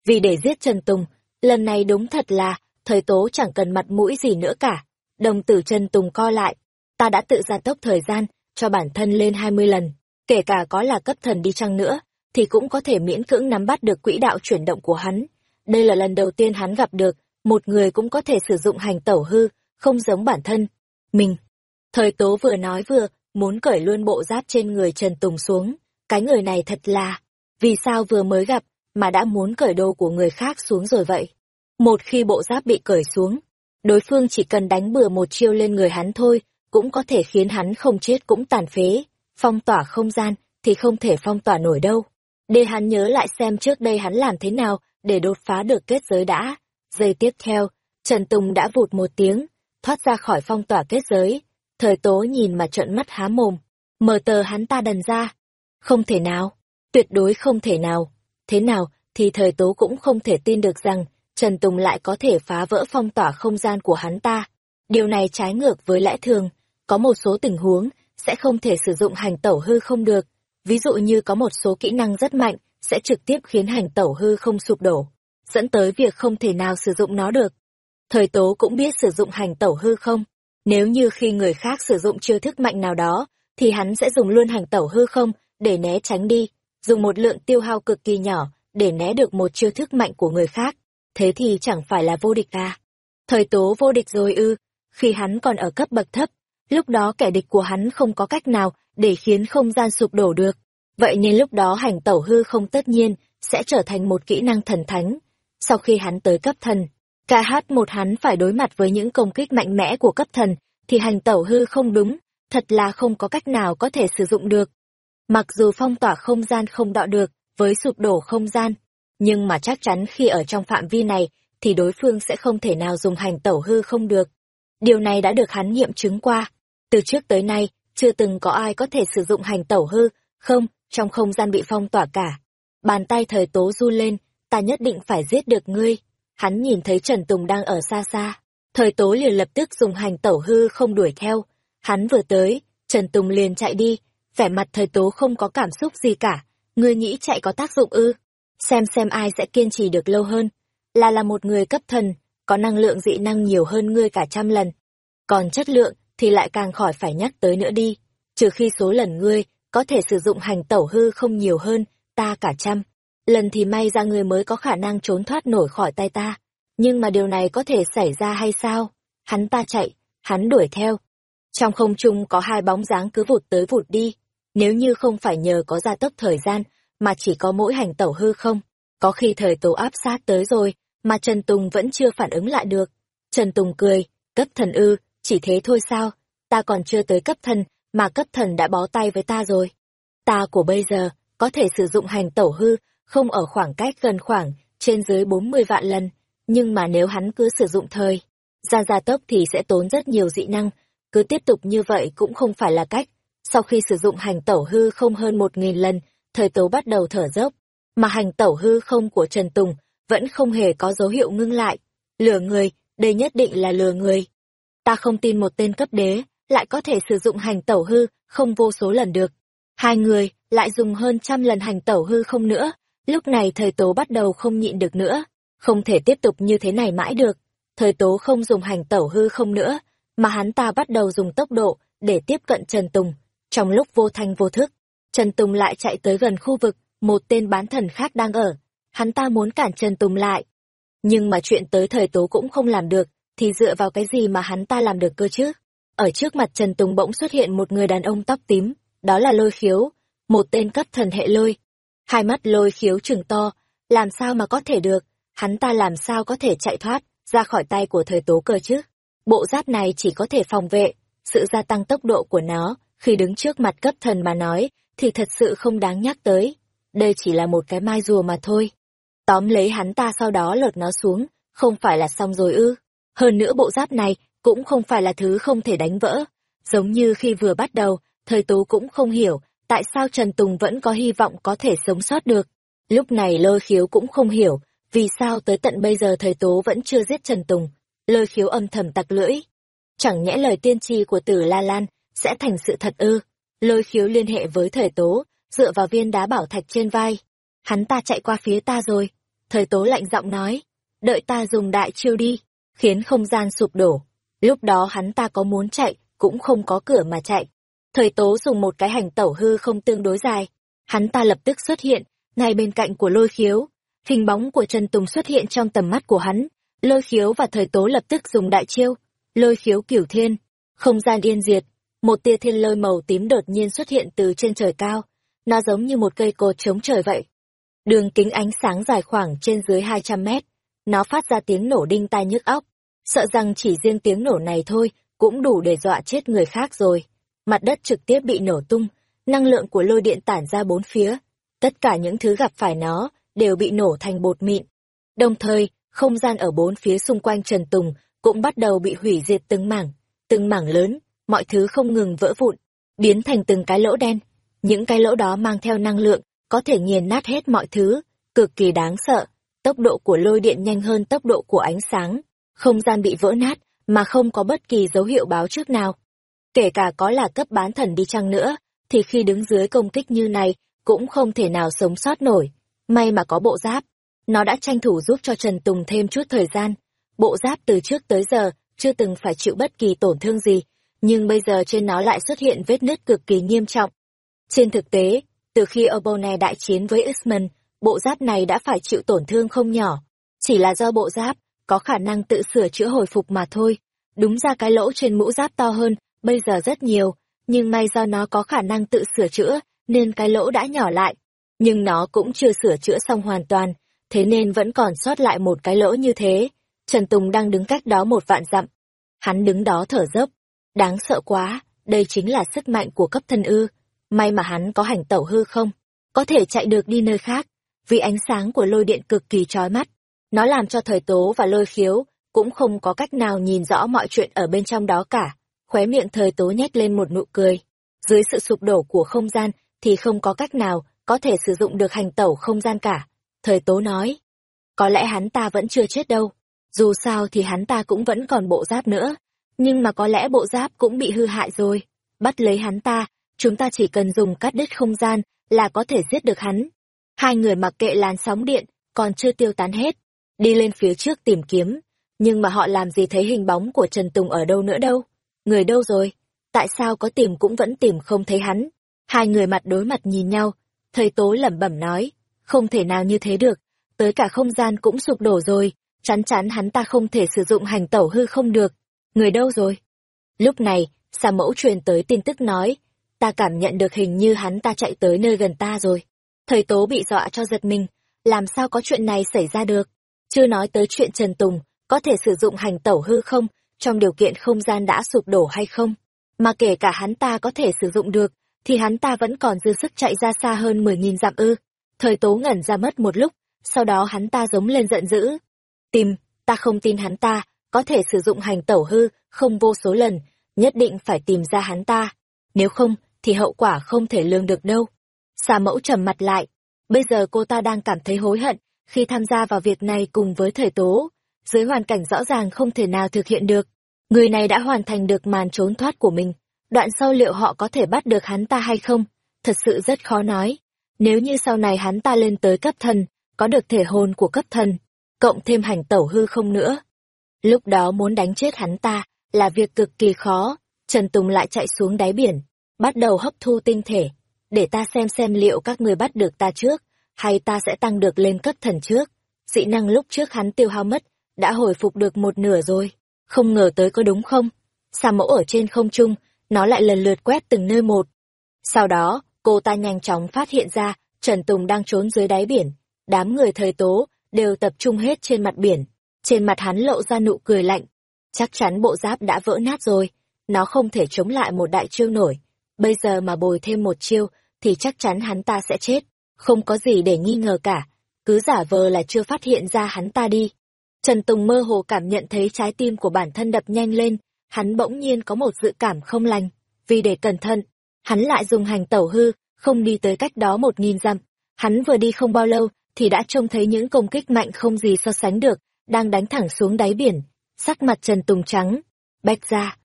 Vì để giết Trần Tùng, lần này đúng thật là, thời tố chẳng cần mặt mũi gì nữa cả. Đồng tử Trần Tùng co lại, ta đã tự gia tốc thời gian, cho bản thân lên 20 lần, kể cả có là cấp thần đi chăng nữa, thì cũng có thể miễn cưỡng nắm bắt được quỹ đạo chuyển động của hắn. Đây là lần đầu tiên hắn gặp được, một người cũng có thể sử dụng hành tẩu hư, không giống bản thân. Mình. Thời tố vừa nói vừa, muốn cởi luôn bộ giáp trên người Trần Tùng xuống. Cái người này thật là, vì sao vừa mới gặp, mà đã muốn cởi đồ của người khác xuống rồi vậy? Một khi bộ giáp bị cởi xuống, đối phương chỉ cần đánh bừa một chiêu lên người hắn thôi, cũng có thể khiến hắn không chết cũng tàn phế. Phong tỏa không gian, thì không thể phong tỏa nổi đâu. Để hắn nhớ lại xem trước đây hắn làm thế nào để đột phá được kết giới đã. Giây tiếp theo, Trần Tùng đã vụt một tiếng, thoát ra khỏi phong tỏa kết giới. Thời tố nhìn mà trợn mắt há mồm, mở tờ hắn ta đần ra. Không thể nào, tuyệt đối không thể nào. Thế nào thì thời tố cũng không thể tin được rằng Trần Tùng lại có thể phá vỡ phong tỏa không gian của hắn ta. Điều này trái ngược với lẽ thường, có một số tình huống sẽ không thể sử dụng hành tẩu hư không được. Ví dụ như có một số kỹ năng rất mạnh sẽ trực tiếp khiến hành tẩu hư không sụp đổ, dẫn tới việc không thể nào sử dụng nó được. Thời tố cũng biết sử dụng hành tẩu hư không. Nếu như khi người khác sử dụng chiêu thức mạnh nào đó, thì hắn sẽ dùng luôn hành tẩu hư không để né tránh đi, dùng một lượng tiêu hao cực kỳ nhỏ để né được một chiêu thức mạnh của người khác. Thế thì chẳng phải là vô địch à? Thời tố vô địch rồi ư, khi hắn còn ở cấp bậc thấp, lúc đó kẻ địch của hắn không có cách nào để khiến không gian sụp đổ được. Vậy nên lúc đó hành tẩu hư không tất nhiên sẽ trở thành một kỹ năng thần thánh. Sau khi hắn tới cấp thần, cả hát một hắn phải đối mặt với những công kích mạnh mẽ của cấp thần, thì hành tẩu hư không đúng, thật là không có cách nào có thể sử dụng được. Mặc dù phong tỏa không gian không đọ được với sụp đổ không gian, nhưng mà chắc chắn khi ở trong phạm vi này thì đối phương sẽ không thể nào dùng hành tẩu hư không được. Điều này đã được hắn nghiệm chứng qua. Từ trước tới nay, chưa từng có ai có thể sử dụng hành tẩu hư, không, trong không gian bị phong tỏa cả. Bàn tay thời tố du lên, ta nhất định phải giết được ngươi. Hắn nhìn thấy Trần Tùng đang ở xa xa. Thời tố liền lập tức dùng hành tẩu hư không đuổi theo. Hắn vừa tới, Trần Tùng liền chạy đi, vẻ mặt thời tố không có cảm xúc gì cả. Ngươi nghĩ chạy có tác dụng ư? Xem xem ai sẽ kiên trì được lâu hơn. Là là một người cấp thần, có năng lượng dị năng nhiều hơn ngươi cả trăm lần. Còn chất lượng thì lại càng khỏi phải nhắc tới nữa đi. Trừ khi số lần ngươi có thể sử dụng hành tẩu hư không nhiều hơn, ta cả trăm. Lần thì may ra ngươi mới có khả năng trốn thoát nổi khỏi tay ta. Nhưng mà điều này có thể xảy ra hay sao? Hắn ta chạy, hắn đuổi theo. Trong không trung có hai bóng dáng cứ vụt tới vụt đi. Nếu như không phải nhờ có gia tốc thời gian, mà chỉ có mỗi hành tẩu hư không, có khi thời tố áp sát tới rồi, mà Trần Tùng vẫn chưa phản ứng lại được. Trần Tùng cười, cấp thần ư, chỉ thế thôi sao? ta còn chưa tới cấp thần, mà cấp thần đã bó tay với ta rồi. Ta của bây giờ, có thể sử dụng hành tẩu hư, không ở khoảng cách gần khoảng, trên dưới 40 vạn lần, nhưng mà nếu hắn cứ sử dụng thời, ra gia tốc thì sẽ tốn rất nhiều dị năng, cứ tiếp tục như vậy cũng không phải là cách. Sau khi sử dụng hành tẩu hư không hơn một nghìn lần, thời tố bắt đầu thở dốc, mà hành tẩu hư không của Trần Tùng vẫn không hề có dấu hiệu ngưng lại. Lừa người, đây nhất định là lừa người. Ta không tin một tên cấp đế, lại có thể sử dụng hành tẩu hư, không vô số lần được. Hai người, lại dùng hơn trăm lần hành tẩu hư không nữa. Lúc này thời tố bắt đầu không nhịn được nữa. Không thể tiếp tục như thế này mãi được. Thời tố không dùng hành tẩu hư không nữa, mà hắn ta bắt đầu dùng tốc độ để tiếp cận Trần Tùng. Trong lúc vô thanh vô thức, Trần Tùng lại chạy tới gần khu vực, một tên bán thần khác đang ở. Hắn ta muốn cản Trần Tùng lại. Nhưng mà chuyện tới thời tố cũng không làm được, thì dựa vào cái gì mà hắn ta làm được cơ chứ? Ở trước mặt Trần Tùng bỗng xuất hiện một người đàn ông tóc tím, đó là lôi khiếu, một tên cấp thần hệ lôi. Hai mắt lôi khiếu trừng to, làm sao mà có thể được, hắn ta làm sao có thể chạy thoát, ra khỏi tay của thời tố cơ chứ? Bộ giáp này chỉ có thể phòng vệ, sự gia tăng tốc độ của nó, khi đứng trước mặt cấp thần mà nói, thì thật sự không đáng nhắc tới. Đây chỉ là một cái mai rùa mà thôi. Tóm lấy hắn ta sau đó lột nó xuống, không phải là xong rồi ư. Hơn nữa bộ giáp này cũng không phải là thứ không thể đánh vỡ. Giống như khi vừa bắt đầu, thời tố cũng không hiểu tại sao Trần Tùng vẫn có hy vọng có thể sống sót được. Lúc này lôi khiếu cũng không hiểu vì sao tới tận bây giờ thời tố vẫn chưa giết Trần Tùng. Lôi khiếu âm thầm tặc lưỡi. Chẳng nhẽ lời tiên tri của tử La Lan sẽ thành sự thật ư. Lôi khiếu liên hệ với thời tố, dựa vào viên đá bảo thạch trên vai. Hắn ta chạy qua phía ta rồi. Thời tố lạnh giọng nói, đợi ta dùng đại chiêu đi, khiến không gian sụp đổ. Lúc đó hắn ta có muốn chạy, cũng không có cửa mà chạy. Thời tố dùng một cái hành tẩu hư không tương đối dài. Hắn ta lập tức xuất hiện, ngay bên cạnh của lôi khiếu. Hình bóng của Trần Tùng xuất hiện trong tầm mắt của hắn. Lôi khiếu và thời tố lập tức dùng đại chiêu. Lôi khiếu cửu thiên. Không gian yên diệt. Một tia thiên lôi màu tím đột nhiên xuất hiện từ trên trời cao. Nó giống như một cây cột chống trời vậy. Đường kính ánh sáng dài khoảng trên dưới 200 mét. Nó phát ra tiếng nổ đinh tai nhức óc. Sợ rằng chỉ riêng tiếng nổ này thôi cũng đủ để dọa chết người khác rồi. Mặt đất trực tiếp bị nổ tung, năng lượng của lôi điện tản ra bốn phía. Tất cả những thứ gặp phải nó đều bị nổ thành bột mịn. Đồng thời, không gian ở bốn phía xung quanh Trần Tùng cũng bắt đầu bị hủy diệt từng mảng, từng mảng lớn, mọi thứ không ngừng vỡ vụn, biến thành từng cái lỗ đen. Những cái lỗ đó mang theo năng lượng, có thể nghiền nát hết mọi thứ, cực kỳ đáng sợ. Tốc độ của lôi điện nhanh hơn tốc độ của ánh sáng, không gian bị vỡ nát, mà không có bất kỳ dấu hiệu báo trước nào. Kể cả có là cấp bán thần đi chăng nữa, thì khi đứng dưới công kích như này, cũng không thể nào sống sót nổi. May mà có bộ giáp, nó đã tranh thủ giúp cho Trần Tùng thêm chút thời gian. Bộ giáp từ trước tới giờ, chưa từng phải chịu bất kỳ tổn thương gì, nhưng bây giờ trên nó lại xuất hiện vết nứt cực kỳ nghiêm trọng. Trên thực tế, từ khi Obone đại chiến với Usman, bộ giáp này đã phải chịu tổn thương không nhỏ. Chỉ là do bộ giáp có khả năng tự sửa chữa hồi phục mà thôi. Đúng ra cái lỗ trên mũ giáp to hơn, bây giờ rất nhiều, nhưng may do nó có khả năng tự sửa chữa, nên cái lỗ đã nhỏ lại. Nhưng nó cũng chưa sửa chữa xong hoàn toàn, thế nên vẫn còn sót lại một cái lỗ như thế. Trần Tùng đang đứng cách đó một vạn dặm. Hắn đứng đó thở dốc. Đáng sợ quá, đây chính là sức mạnh của cấp thân ư. May mà hắn có hành tẩu hư không? Có thể chạy được đi nơi khác, vì ánh sáng của lôi điện cực kỳ chói mắt. Nó làm cho thời tố và lôi khiếu cũng không có cách nào nhìn rõ mọi chuyện ở bên trong đó cả. Khóe miệng thời tố nhét lên một nụ cười. Dưới sự sụp đổ của không gian thì không có cách nào có thể sử dụng được hành tẩu không gian cả. Thời tố nói, có lẽ hắn ta vẫn chưa chết đâu. Dù sao thì hắn ta cũng vẫn còn bộ giáp nữa. Nhưng mà có lẽ bộ giáp cũng bị hư hại rồi. Bắt lấy hắn ta, chúng ta chỉ cần dùng cắt đứt không gian là có thể giết được hắn. Hai người mặc kệ làn sóng điện, còn chưa tiêu tán hết, đi lên phía trước tìm kiếm, nhưng mà họ làm gì thấy hình bóng của Trần Tùng ở đâu nữa đâu. Người đâu rồi? Tại sao có tìm cũng vẫn tìm không thấy hắn? Hai người mặt đối mặt nhìn nhau, thầy tố lẩm bẩm nói, không thể nào như thế được, tới cả không gian cũng sụp đổ rồi, chắn chắn hắn ta không thể sử dụng hành tẩu hư không được. Người đâu rồi? Lúc này, xà mẫu truyền tới tin tức nói, ta cảm nhận được hình như hắn ta chạy tới nơi gần ta rồi. Thầy tố bị dọa cho giật mình, làm sao có chuyện này xảy ra được? Chưa nói tới chuyện Trần Tùng, có thể sử dụng hành tẩu hư không, trong điều kiện không gian đã sụp đổ hay không. mà kể cả hắn ta có thể sử dụng được, thì hắn ta vẫn còn dư sức chạy ra xa hơn 10.000 dặm ư. Thời tố ngẩn ra mất một lúc, sau đó hắn ta giống lên giận dữ. Tìm, ta không tin hắn ta, có thể sử dụng hành tẩu hư, không vô số lần, nhất định phải tìm ra hắn ta. Nếu không, thì hậu quả không thể lường được đâu. Xà mẫu trầm mặt lại. Bây giờ cô ta đang cảm thấy hối hận khi tham gia vào việc này cùng với thời tố. Dưới hoàn cảnh rõ ràng không thể nào thực hiện được. Người này đã hoàn thành được màn trốn thoát của mình. Đoạn sau liệu họ có thể bắt được hắn ta hay không? Thật sự rất khó nói. Nếu như sau này hắn ta lên tới cấp thần, có được thể hồn của cấp thần, cộng thêm hành tẩu hư không nữa. Lúc đó muốn đánh chết hắn ta là việc cực kỳ khó. Trần Tùng lại chạy xuống đáy biển, bắt đầu hấp thu tinh thể, để ta xem xem liệu các người bắt được ta trước, hay ta sẽ tăng được lên cấp thần trước. Dị năng lúc trước hắn tiêu hao mất, đã hồi phục được một nửa rồi, không ngờ tới có đúng không? Xà mẫu ở trên không trung, nó lại lần lượt quét từng nơi một. Sau đó, cô ta nhanh chóng phát hiện ra, Trần Tùng đang trốn dưới đáy biển. Đám người thời tố, đều tập trung hết trên mặt biển. Trên mặt hắn lộ ra nụ cười lạnh. Chắc chắn bộ giáp đã vỡ nát rồi, nó không thể chống lại một đại chiêu nổi. Bây giờ mà bồi thêm một chiêu, thì chắc chắn hắn ta sẽ chết. Không có gì để nghi ngờ cả. Cứ giả vờ là chưa phát hiện ra hắn ta đi. Trần Tùng mơ hồ cảm nhận thấy trái tim của bản thân đập nhanh lên, hắn bỗng nhiên có một dự cảm không lành. Vì để cẩn thận, hắn lại dùng hành tẩu hư, không đi tới cách đó một nghìn dặm. Hắn vừa đi không bao lâu, thì đã trông thấy những công kích mạnh không gì so sánh được, đang đánh thẳng xuống đáy biển. Sắc mặt Trần Tùng trắng, bạch ra.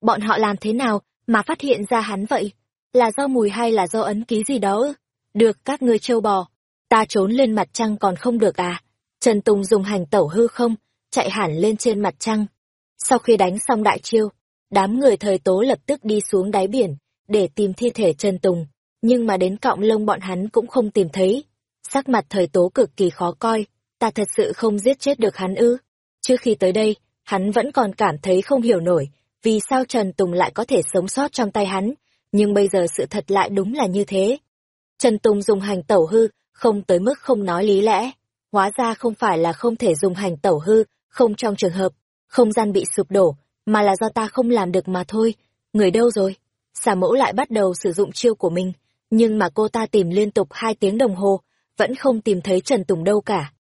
Bọn họ làm thế nào mà phát hiện ra hắn vậy? Là do mùi hay là do ấn ký gì đó ư? Được các ngươi trâu bò, ta trốn lên mặt trăng còn không được à? Trần Tùng dùng hành tẩu hư không, chạy hẳn lên trên mặt trăng. Sau khi đánh xong đại chiêu, đám người thời tố lập tức đi xuống đáy biển, để tìm thi thể Trần Tùng. Nhưng mà đến cọng lông bọn hắn cũng không tìm thấy. Sắc mặt thời tố cực kỳ khó coi, ta thật sự không giết chết được hắn ư. Trước khi tới đây, hắn vẫn còn cảm thấy không hiểu nổi, vì sao Trần Tùng lại có thể sống sót trong tay hắn, nhưng bây giờ sự thật lại đúng là như thế. Trần Tùng dùng hành tẩu hư, không tới mức không nói lý lẽ. Hóa ra không phải là không thể dùng hành tẩu hư, không trong trường hợp, không gian bị sụp đổ, mà là do ta không làm được mà thôi. Người đâu rồi? Xà mẫu lại bắt đầu sử dụng chiêu của mình, nhưng mà cô ta tìm liên tục hai tiếng đồng hồ, vẫn không tìm thấy Trần Tùng đâu cả.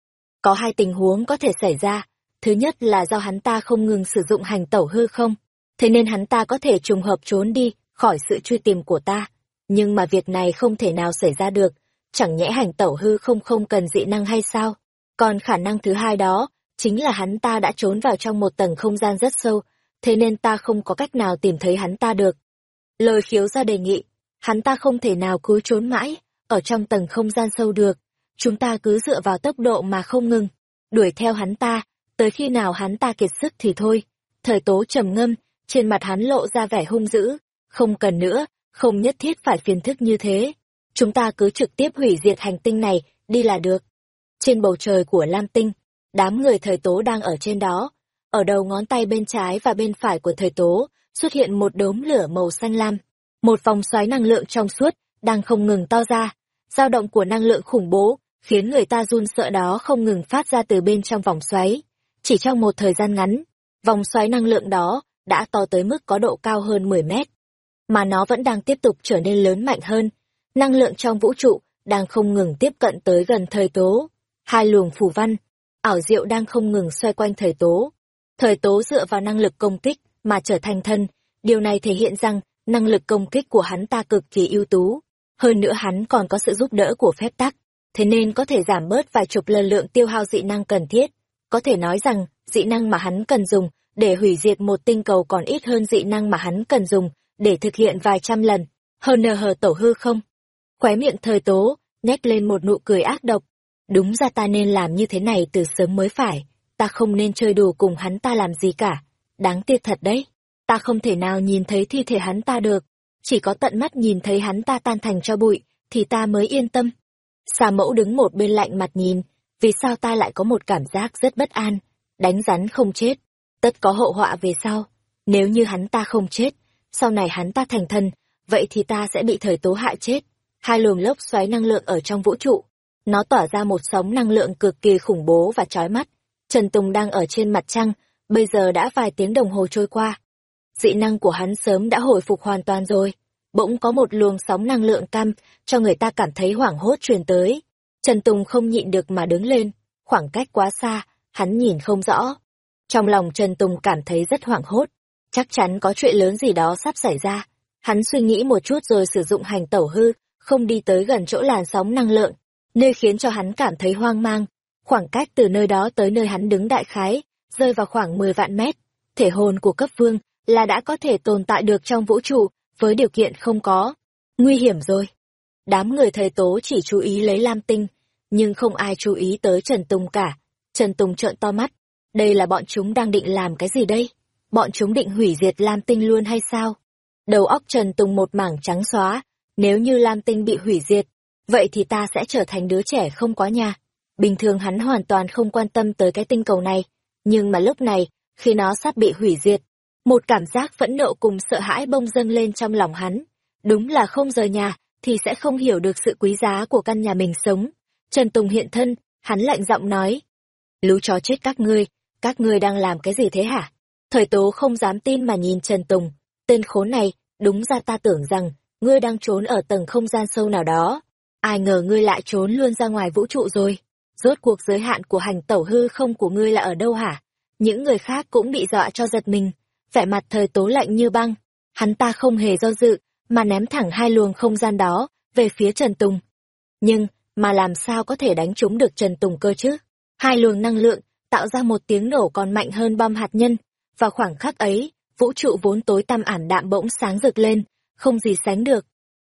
Có hai tình huống có thể xảy ra. Thứ nhất là do hắn ta không ngừng sử dụng hành tẩu hư không, thế nên hắn ta có thể trùng hợp trốn đi khỏi sự truy tìm của ta. Nhưng mà việc này không thể nào xảy ra được, chẳng nhẽ hành tẩu hư không không cần dị năng hay sao? Còn khả năng thứ hai đó, chính là hắn ta đã trốn vào trong một tầng không gian rất sâu, thế nên ta không có cách nào tìm thấy hắn ta được. Lời khiếu ra đề nghị, hắn ta không thể nào cứ trốn mãi, ở trong tầng không gian sâu được. Chúng ta cứ dựa vào tốc độ mà không ngừng, đuổi theo hắn ta, tới khi nào hắn ta kiệt sức thì thôi. Thời tố trầm ngâm, trên mặt hắn lộ ra vẻ hung dữ, không cần nữa, không nhất thiết phải phiền thức như thế. Chúng ta cứ trực tiếp hủy diệt hành tinh này, đi là được. Trên bầu trời của Lam Tinh, đám người thời tố đang ở trên đó. Ở đầu ngón tay bên trái và bên phải của thời tố, xuất hiện một đốm lửa màu xanh lam. Một vòng xoáy năng lượng trong suốt, đang không ngừng to ra. dao động của năng lượng khủng bố, khiến người ta run sợ đó không ngừng phát ra từ bên trong vòng xoáy. Chỉ trong một thời gian ngắn, vòng xoáy năng lượng đó đã to tới mức có độ cao hơn 10 mét. Mà nó vẫn đang tiếp tục trở nên lớn mạnh hơn. Năng lượng trong vũ trụ đang không ngừng tiếp cận tới gần thời tố. Hai luồng phù văn, ảo diệu đang không ngừng xoay quanh thời tố. Thời tố dựa vào năng lực công kích mà trở thành thân, điều này thể hiện rằng năng lực công kích của hắn ta cực kỳ ưu tú. Hơn nữa hắn còn có sự giúp đỡ của phép tắc, thế nên có thể giảm bớt vài chục lần lượng tiêu hao dị năng cần thiết. Có thể nói rằng, dị năng mà hắn cần dùng để hủy diệt một tinh cầu còn ít hơn dị năng mà hắn cần dùng để thực hiện vài trăm lần. Hơn nờ hờ tổ hư không? Khóe miệng thời tố, nhét lên một nụ cười ác độc. Đúng ra ta nên làm như thế này từ sớm mới phải, ta không nên chơi đùa cùng hắn ta làm gì cả. Đáng tiếc thật đấy, ta không thể nào nhìn thấy thi thể hắn ta được, chỉ có tận mắt nhìn thấy hắn ta tan thành cho bụi, thì ta mới yên tâm. Xà mẫu đứng một bên lạnh mặt nhìn, vì sao ta lại có một cảm giác rất bất an, đánh rắn không chết, tất có hậu họa về sau. Nếu như hắn ta không chết, sau này hắn ta thành thân, vậy thì ta sẽ bị thời tố hại chết. Hai luồng lốc xoáy năng lượng ở trong vũ trụ, nó tỏa ra một sóng năng lượng cực kỳ khủng bố và chói mắt. Trần Tùng đang ở trên mặt trăng, bây giờ đã vài tiếng đồng hồ trôi qua. dị năng của hắn sớm đã hồi phục hoàn toàn rồi. Bỗng có một luồng sóng năng lượng cam, cho người ta cảm thấy hoảng hốt truyền tới. Trần Tùng không nhịn được mà đứng lên, khoảng cách quá xa, hắn nhìn không rõ. Trong lòng Trần Tùng cảm thấy rất hoảng hốt, chắc chắn có chuyện lớn gì đó sắp xảy ra. Hắn suy nghĩ một chút rồi sử dụng hành tẩu hư, không đi tới gần chỗ làn sóng năng lượng, nơi khiến cho hắn cảm thấy hoang mang. Khoảng cách từ nơi đó tới nơi hắn đứng đại khái, rơi vào khoảng 10 vạn mét. Thể hồn của cấp vương là đã có thể tồn tại được trong vũ trụ, với điều kiện không có. Nguy hiểm rồi. Đám người thầy tố chỉ chú ý lấy Lam Tinh, nhưng không ai chú ý tới Trần Tùng cả. Trần Tùng trợn to mắt. Đây là bọn chúng đang định làm cái gì đây? Bọn chúng định hủy diệt Lam Tinh luôn hay sao? Đầu óc Trần Tùng một mảng trắng xóa. Nếu như Lam Tinh bị hủy diệt, vậy thì ta sẽ trở thành đứa trẻ không có nhà. Bình thường hắn hoàn toàn không quan tâm tới cái tinh cầu này. Nhưng mà lúc này, khi nó sắp bị hủy diệt, một cảm giác phẫn nộ cùng sợ hãi bông dâng lên trong lòng hắn. Đúng là không rời nhà, thì sẽ không hiểu được sự quý giá của căn nhà mình sống. Trần Tùng hiện thân, hắn lạnh giọng nói. Lú chó chết các ngươi, các ngươi đang làm cái gì thế hả? Thời tố không dám tin mà nhìn Trần Tùng. Tên khốn này, đúng ra ta tưởng rằng, ngươi đang trốn ở tầng không gian sâu nào đó. Ai ngờ ngươi lại trốn luôn ra ngoài vũ trụ rồi. Rốt cuộc giới hạn của hành tẩu hư không của ngươi là ở đâu hả? Những người khác cũng bị dọa cho giật mình. Vẻ mặt thời tố lạnh như băng. Hắn ta không hề do dự, mà ném thẳng hai luồng không gian đó, về phía Trần Tùng. Nhưng, mà làm sao có thể đánh trúng được Trần Tùng cơ chứ? Hai luồng năng lượng, tạo ra một tiếng nổ còn mạnh hơn bom hạt nhân. Vào khoảng khắc ấy, vũ trụ vốn tối tăm ảm đạm bỗng sáng rực lên, không gì sánh được.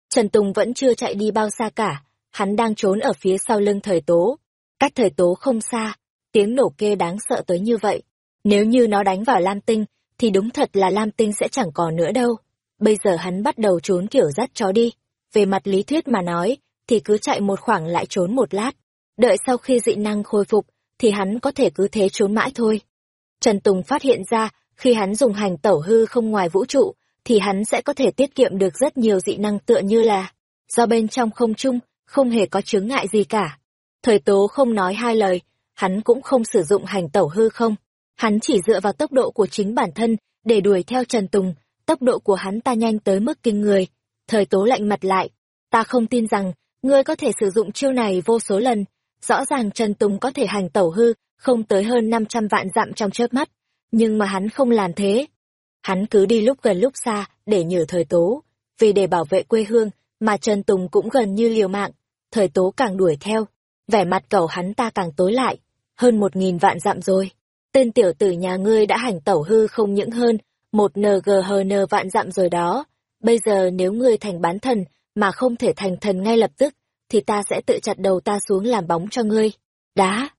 Trần Tùng vẫn chưa chạy đi bao xa cả, hắn đang trốn ở phía sau lưng thời tố. Cách thời tố không xa, tiếng nổ kê đáng sợ tới như vậy. Nếu như nó đánh vào Lam Tinh, thì đúng thật là Lam Tinh sẽ chẳng còn nữa đâu. Bây giờ hắn bắt đầu trốn kiểu dắt chó đi. Về mặt lý thuyết mà nói, thì cứ chạy một khoảng lại trốn một lát. Đợi sau khi dị năng khôi phục, thì hắn có thể cứ thế trốn mãi thôi. Trần Tùng phát hiện ra, khi hắn dùng hành tẩu hư không ngoài vũ trụ, thì hắn sẽ có thể tiết kiệm được rất nhiều dị năng tựa như là do bên trong không trung, không hề có chướng ngại gì cả. Thời tố không nói hai lời, hắn cũng không sử dụng hành tẩu hư không. Hắn chỉ dựa vào tốc độ của chính bản thân để đuổi theo Trần Tùng, tốc độ của hắn ta nhanh tới mức kinh người. Thời tố lạnh mặt lại, ta không tin rằng ngươi có thể sử dụng chiêu này vô số lần. Rõ ràng Trần Tùng có thể hành tẩu hư, không tới hơn 500 vạn dặm trong chớp mắt, nhưng mà hắn không làm thế. Hắn cứ đi lúc gần lúc xa để nhử thời tố, vì để bảo vệ quê hương mà Trần Tùng cũng gần như liều mạng, thời tố càng đuổi theo, vẻ mặt cầu hắn ta càng tối lại, hơn một nghìn vạn dặm rồi. Tên tiểu tử nhà ngươi đã hành tẩu hư không những hơn một NGHN vạn dặm rồi đó. Bây giờ nếu ngươi thành bán thần mà không thể thành thần ngay lập tức, thì ta sẽ tự chặt đầu ta xuống làm bóng cho ngươi. Đá!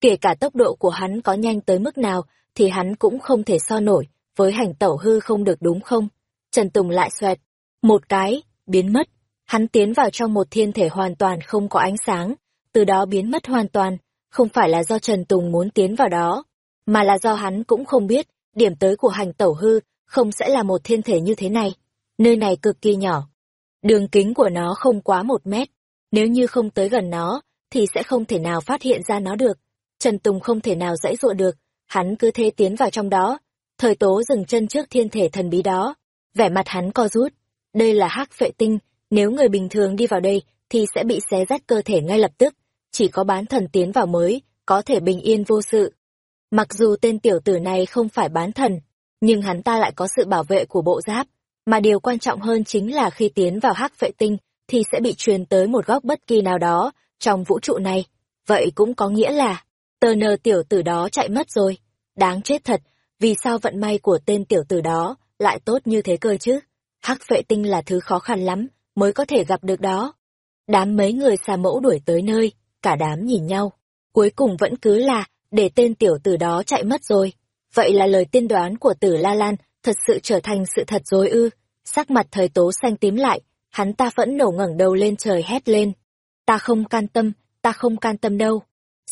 Kể cả tốc độ của hắn có nhanh tới mức nào, thì hắn cũng không thể so nổi, với hành tẩu hư không được đúng không? Trần Tùng lại xoẹt. Một cái, biến mất. Hắn tiến vào trong một thiên thể hoàn toàn không có ánh sáng, từ đó biến mất hoàn toàn, không phải là do Trần Tùng muốn tiến vào đó, mà là do hắn cũng không biết, điểm tới của hành tẩu hư không sẽ là một thiên thể như thế này. Nơi này cực kỳ nhỏ. Đường kính của nó không quá một mét. Nếu như không tới gần nó, thì sẽ không thể nào phát hiện ra nó được. Trần Tùng không thể nào dãy dụa được, hắn cứ thế tiến vào trong đó. Thời tố dừng chân trước thiên thể thần bí đó. Vẻ mặt hắn co rút. Đây là hắc phệ tinh, nếu người bình thường đi vào đây thì sẽ bị xé rách cơ thể ngay lập tức. Chỉ có bán thần tiến vào mới, có thể bình yên vô sự. Mặc dù tên tiểu tử này không phải bán thần, nhưng hắn ta lại có sự bảo vệ của bộ giáp, mà điều quan trọng hơn chính là khi tiến vào hắc vệ tinh thì sẽ bị truyền tới một góc bất kỳ nào đó trong vũ trụ này. Vậy cũng có nghĩa là, tờ nờ tiểu tử đó chạy mất rồi. Đáng chết thật, vì sao vận may của tên tiểu tử đó lại tốt như thế cơ chứ? Hắc vệ tinh là thứ khó khăn lắm, mới có thể gặp được đó. Đám mấy người xà mẫu đuổi tới nơi, cả đám nhìn nhau. Cuối cùng vẫn cứ là, để tên tiểu tử đó chạy mất rồi. Vậy là lời tiên đoán của tử La Lan thật sự trở thành sự thật rồi ư. Sắc mặt thời tố xanh tím lại, hắn ta vẫn nổ ngẩng đầu lên trời hét lên. Ta không can tâm, ta không can tâm đâu.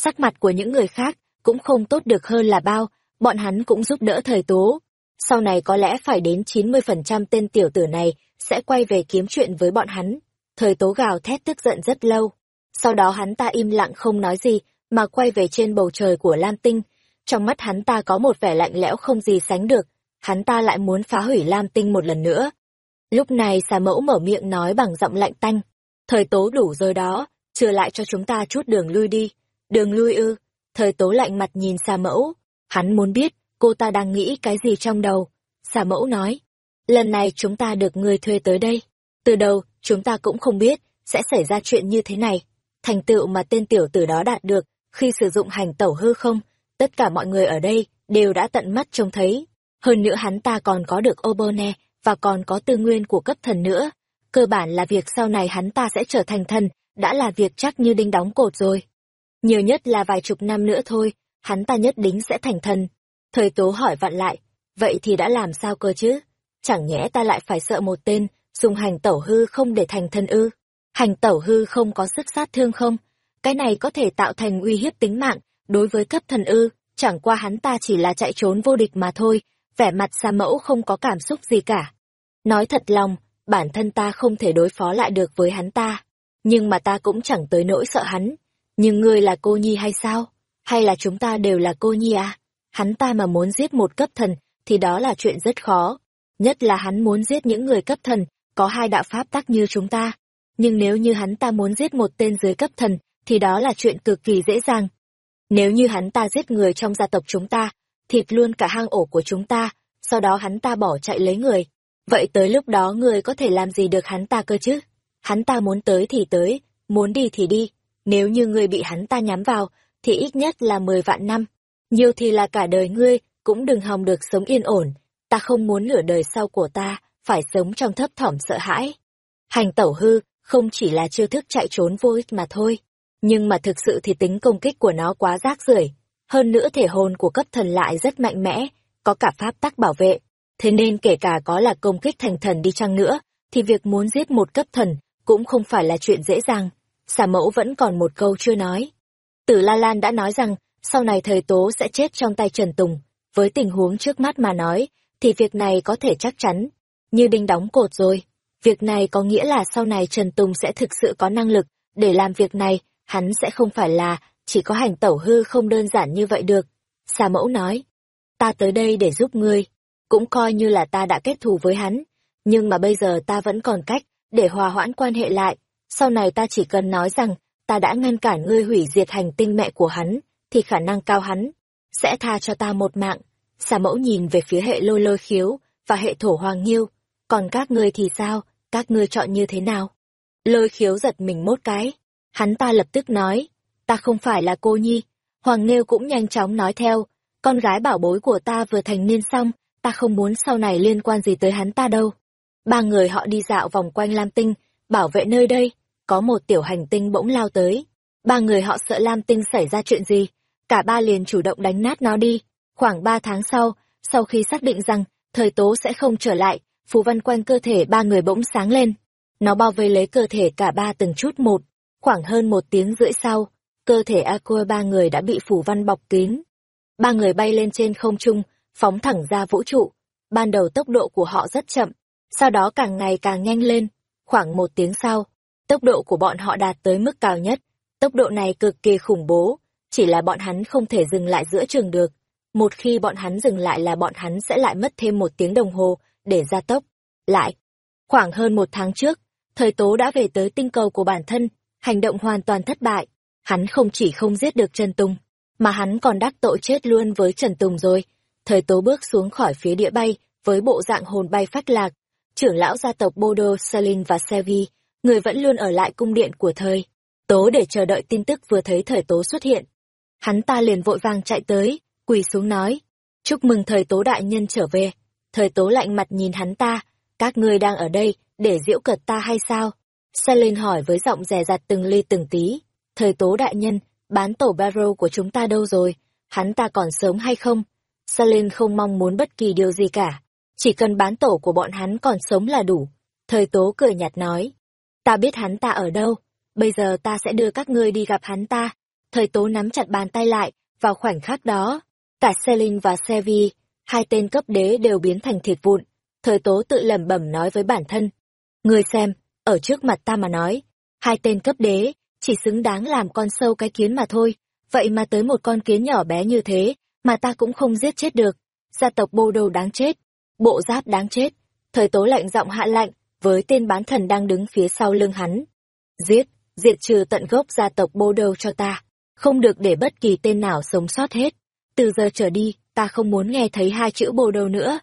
Sắc mặt của những người khác cũng không tốt được hơn là bao, bọn hắn cũng giúp đỡ thời tố. Sau này có lẽ phải đến 90% tên tiểu tử này sẽ quay về kiếm chuyện với bọn hắn. Thời tố gào thét tức giận rất lâu. Sau đó hắn ta im lặng không nói gì, mà quay về trên bầu trời của Lam Tinh. Trong mắt hắn ta có một vẻ lạnh lẽo không gì sánh được. hắn ta lại muốn phá hủy Lam Tinh một lần nữa. Lúc này xà mẫu mở miệng nói bằng giọng lạnh tanh. Thời tố đủ rồi đó, trừ lại cho chúng ta chút đường lui đi. Đường lui ư, thời tố lạnh mặt nhìn xà mẫu. Hắn muốn biết, cô ta đang nghĩ cái gì trong đầu. Xà mẫu nói, lần này chúng ta được người thuê tới đây. Từ đầu, chúng ta cũng không biết, sẽ xảy ra chuyện như thế này. Thành tựu mà tên tiểu tử đó đạt được, khi sử dụng hành tẩu hư không, tất cả mọi người ở đây đều đã tận mắt trông thấy. Hơn nữa hắn ta còn có được Obone và còn có tư nguyên của cấp thần nữa. Cơ bản là việc sau này hắn ta sẽ trở thành thần, đã là việc chắc như đinh đóng cột rồi. Nhiều nhất là vài chục năm nữa thôi, hắn ta nhất định sẽ thành thần. Thời tố hỏi vặn lại, vậy thì đã làm sao cơ chứ? Chẳng nhẽ ta lại phải sợ một tên, dùng hành tẩu hư không để thành thần ư? Hành tẩu hư không có sức sát thương không? Cái này có thể tạo thành uy hiếp tính mạng, đối với cấp thần ư, chẳng qua hắn ta chỉ là chạy trốn vô địch mà thôi, vẻ mặt xa mẫu không có cảm xúc gì cả. Nói thật lòng, bản thân ta không thể đối phó lại được với hắn ta, nhưng mà ta cũng chẳng tới nỗi sợ hắn. Nhưng ngươi là cô nhi hay sao? Hay là chúng ta đều là cô nhi à? Hắn ta mà muốn giết một cấp thần, thì đó là chuyện rất khó. Nhất là hắn muốn giết những người cấp thần, có hai đạo pháp tắc như chúng ta. Nhưng nếu như hắn ta muốn giết một tên dưới cấp thần, thì đó là chuyện cực kỳ dễ dàng. Nếu như hắn ta giết người trong gia tộc chúng ta, thịt luôn cả hang ổ của chúng ta, sau đó hắn ta bỏ chạy lấy người. Vậy tới lúc đó người có thể làm gì được hắn ta cơ chứ? Hắn ta muốn tới thì tới, muốn đi thì đi. Nếu như ngươi bị hắn ta nhắm vào, thì ít nhất là mười vạn năm. Nhiều thì là cả đời ngươi, cũng đừng hòng được sống yên ổn. Ta không muốn nửa đời sau của ta, phải sống trong thấp thỏm sợ hãi. Hành tẩu hư, không chỉ là chiêu thức chạy trốn vô ích mà thôi. Nhưng mà thực sự thì tính công kích của nó quá rác rưởi. Hơn nữa thể hồn của cấp thần lại rất mạnh mẽ, có cả pháp tắc bảo vệ. Thế nên kể cả có là công kích thành thần đi chăng nữa, thì việc muốn giết một cấp thần cũng không phải là chuyện dễ dàng. Xà mẫu vẫn còn một câu chưa nói. Tử La Lan đã nói rằng, sau này thời tố sẽ chết trong tay Trần Tùng. Với tình huống trước mắt mà nói, thì việc này có thể chắc chắn. Như đinh đóng cột rồi. Việc này có nghĩa là sau này Trần Tùng sẽ thực sự có năng lực để làm việc này, hắn sẽ không phải là chỉ có hành tẩu hư không đơn giản như vậy được. Xà mẫu nói, ta tới đây để giúp ngươi, cũng coi như là ta đã kết thù với hắn, nhưng mà bây giờ ta vẫn còn cách để hòa hoãn quan hệ lại. Sau này ta chỉ cần nói rằng ta đã ngăn cản ngươi hủy diệt hành tinh mẹ của hắn, thì khả năng cao hắn sẽ tha cho ta một mạng. Xà mẫu nhìn về phía hệ lôi lôi khiếu và hệ thổ hoàng nghiêu, còn các ngươi thì sao, các ngươi chọn như thế nào? Lôi khiếu giật mình mốt cái, hắn ta lập tức nói, ta không phải là cô nhi. Hoàng nghiêu cũng nhanh chóng nói theo, con gái bảo bối của ta vừa thành niên xong, ta không muốn sau này liên quan gì tới hắn ta đâu. Ba người họ đi dạo vòng quanh Lam Tinh, bảo vệ nơi đây, có một tiểu hành tinh bỗng lao tới. Ba người họ sợ Lam Tinh xảy ra chuyện gì, cả ba liền chủ động đánh nát nó đi. Khoảng ba tháng sau, sau khi xác định rằng thời tố sẽ không trở lại, phù văn quanh cơ thể ba người bỗng sáng lên. Nó bao vây lấy cơ thể cả ba từng chút một. Khoảng hơn một tiếng rưỡi sau, cơ thể Aqua ba người đã bị phủ văn bọc kín. Ba người bay lên trên không trung, phóng thẳng ra vũ trụ. Ban đầu tốc độ của họ rất chậm, sau đó càng ngày càng nhanh lên. Khoảng một tiếng sau, tốc độ của bọn họ đạt tới mức cao nhất. Tốc độ này cực kỳ khủng bố, chỉ là bọn hắn không thể dừng lại giữa trường được. Một khi bọn hắn dừng lại là bọn hắn sẽ lại mất thêm một tiếng đồng hồ để gia tốc. Lại, khoảng hơn một tháng trước, thời tố đã về tới tinh cầu của bản thân, hành động hoàn toàn thất bại. Hắn không chỉ không giết được Trần Tùng, mà hắn còn đắc tội chết luôn với Trần Tùng rồi. Thời tố bước xuống khỏi phía địa bay, với bộ dạng hồn bay phát lạc. Trưởng lão gia tộc Bodo, Salin và Sevi, người vẫn luôn ở lại cung điện của thời. Tố để chờ đợi tin tức vừa thấy thời tố xuất hiện. Hắn ta liền vội vàng chạy tới, quỳ xuống nói. Chúc mừng thời tố đại nhân trở về. Thời tố lạnh mặt nhìn hắn ta, các ngươi đang ở đây, để diễu cợt ta hay sao? Salin hỏi với giọng rè rặt từng ly từng tí. Thời tố đại nhân, bán tổ Barrow của chúng ta đâu rồi? Hắn ta còn sớm hay không? Salin không mong muốn bất kỳ điều gì cả. Chỉ cần bán tổ của bọn hắn còn sống là đủ. Thời tố cười nhạt nói. Ta biết hắn ta ở đâu. Bây giờ ta sẽ đưa các ngươi đi gặp hắn ta. Thời tố nắm chặt bàn tay lại, vào khoảnh khắc đó. Cả Selin và Sevi, hai tên cấp đế đều biến thành thịt vụn. Thời tố tự lẩm bẩm nói với bản thân. người xem, ở trước mặt ta mà nói, hai tên cấp đế, chỉ xứng đáng làm con sâu cái kiến mà thôi, vậy mà tới một con kiến nhỏ bé như thế, mà ta cũng không giết chết được. Gia tộc Bô Đô đáng chết, Bộ giáp đáng chết. Thời tố lạnh giọng hạ lạnh, với tên bán thần đang đứng phía sau lưng hắn. Giết, diệt trừ tận gốc gia tộc bô đầu cho ta. Không được để bất kỳ tên nào sống sót hết. Từ giờ trở đi, ta không muốn nghe thấy hai chữ bô đầu nữa.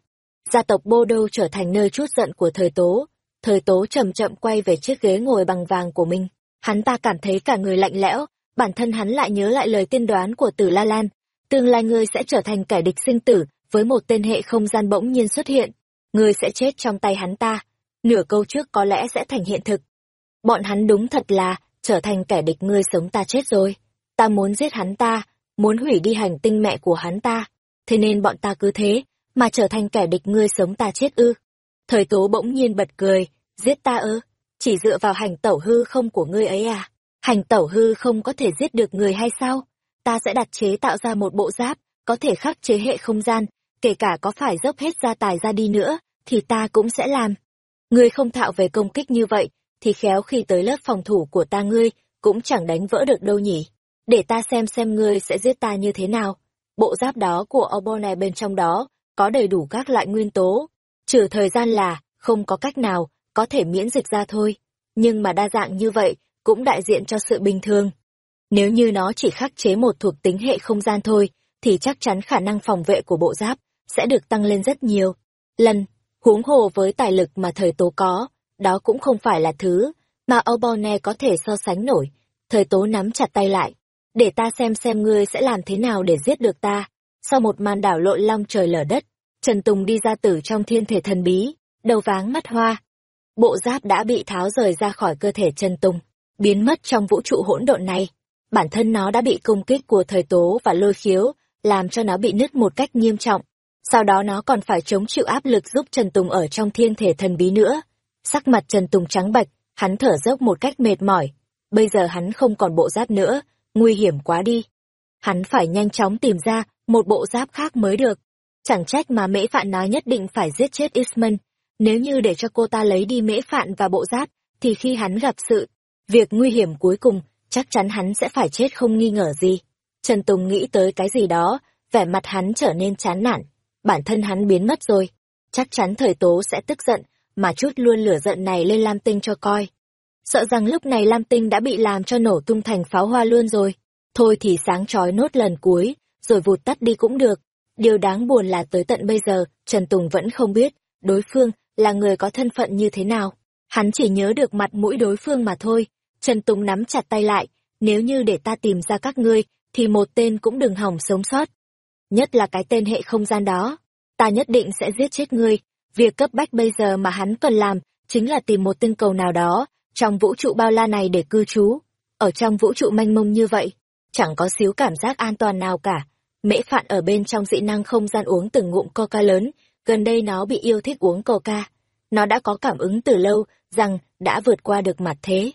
Gia tộc bô đầu trở thành nơi chút giận của thời tố. Thời tố chậm chậm quay về chiếc ghế ngồi bằng vàng của mình. Hắn ta cảm thấy cả người lạnh lẽo, bản thân hắn lại nhớ lại lời tiên đoán của tử La Lan. Tương lai ngươi sẽ trở thành kẻ địch sinh tử, với một tên hệ không gian bỗng nhiên xuất hiện. Ngươi sẽ chết trong tay hắn ta. Nửa câu trước có lẽ sẽ thành hiện thực. Bọn hắn đúng thật là, trở thành kẻ địch ngươi sống ta chết rồi. Ta muốn giết hắn ta, muốn hủy đi hành tinh mẹ của hắn ta. Thế nên bọn ta cứ thế, mà trở thành kẻ địch ngươi sống ta chết ư. Thời tố bỗng nhiên bật cười, giết ta ư, chỉ dựa vào hành tẩu hư không của ngươi ấy à. Hành tẩu hư không có thể giết được người hay sao? Ta sẽ đặt chế tạo ra một bộ giáp, có thể khắc chế hệ không gian, kể cả có phải dốc hết gia tài ra đi nữa, thì ta cũng sẽ làm. Ngươi không thạo về công kích như vậy, thì khéo khi tới lớp phòng thủ của ta ngươi, cũng chẳng đánh vỡ được đâu nhỉ. Để ta xem xem ngươi sẽ giết ta như thế nào. Bộ giáp đó của Obo này bên trong đó, có đầy đủ các loại nguyên tố. Trừ thời gian là, không có cách nào, có thể miễn dịch ra thôi. Nhưng mà đa dạng như vậy, cũng đại diện cho sự bình thường. Nếu như nó chỉ khắc chế một thuộc tính hệ không gian thôi, thì chắc chắn khả năng phòng vệ của bộ giáp sẽ được tăng lên rất nhiều. Lần, huống hồ với tài lực mà thời tố có, đó cũng không phải là thứ mà Obone có thể so sánh nổi. Thời tố nắm chặt tay lại, để ta xem xem ngươi sẽ làm thế nào để giết được ta. Sau một màn đảo lộn long trời lở đất, Trần Tùng đi ra tử trong thiên thể thần bí, đầu váng mắt hoa. Bộ giáp đã bị tháo rời ra khỏi cơ thể Trần Tùng, biến mất trong vũ trụ hỗn độn này. Bản thân nó đã bị công kích của thời tố và lôi khiếu, làm cho nó bị nứt một cách nghiêm trọng. Sau đó nó còn phải chống chịu áp lực giúp Trần Tùng ở trong thiên thể thần bí nữa. Sắc mặt Trần Tùng trắng bạch, hắn thở dốc một cách mệt mỏi. Bây giờ hắn không còn bộ giáp nữa, nguy hiểm quá đi. Hắn phải nhanh chóng tìm ra một bộ giáp khác mới được. Chẳng trách mà mễ phạn nói nhất định phải giết chết Isman. Nếu như để cho cô ta lấy đi mễ phạn và bộ giáp, thì khi hắn gặp sự, việc nguy hiểm cuối cùng, chắc chắn hắn sẽ phải chết không nghi ngờ gì. Trần Tùng nghĩ tới cái gì đó, vẻ mặt hắn trở nên chán nản. Bản thân hắn biến mất rồi. Chắc chắn thời tố sẽ tức giận, mà chút luôn lửa giận này lên Lam Tinh cho coi. Sợ rằng lúc này Lam Tinh đã bị làm cho nổ tung thành pháo hoa luôn rồi. Thôi thì sáng chói nốt lần cuối, rồi vụt tắt đi cũng được. Điều đáng buồn là tới tận bây giờ, Trần Tùng vẫn không biết, đối phương là người có thân phận như thế nào. Hắn chỉ nhớ được mặt mũi đối phương mà thôi. Trần Tùng nắm chặt tay lại, nếu như để ta tìm ra các ngươi, thì một tên cũng đừng hỏng sống sót. Nhất là cái tên hệ không gian đó. Ta nhất định sẽ giết chết ngươi, Việc cấp bách bây giờ mà hắn cần làm chính là tìm một tinh cầu nào đó trong vũ trụ bao la này để cư trú. Ở trong vũ trụ mênh mông như vậy, chẳng có xíu cảm giác an toàn nào cả. Mễ Phạn ở bên trong dị năng không gian uống từng ngụm coca lớn, gần đây nó bị yêu thích uống coca. Nó đã có cảm ứng từ lâu rằng đã vượt qua được mặt thế.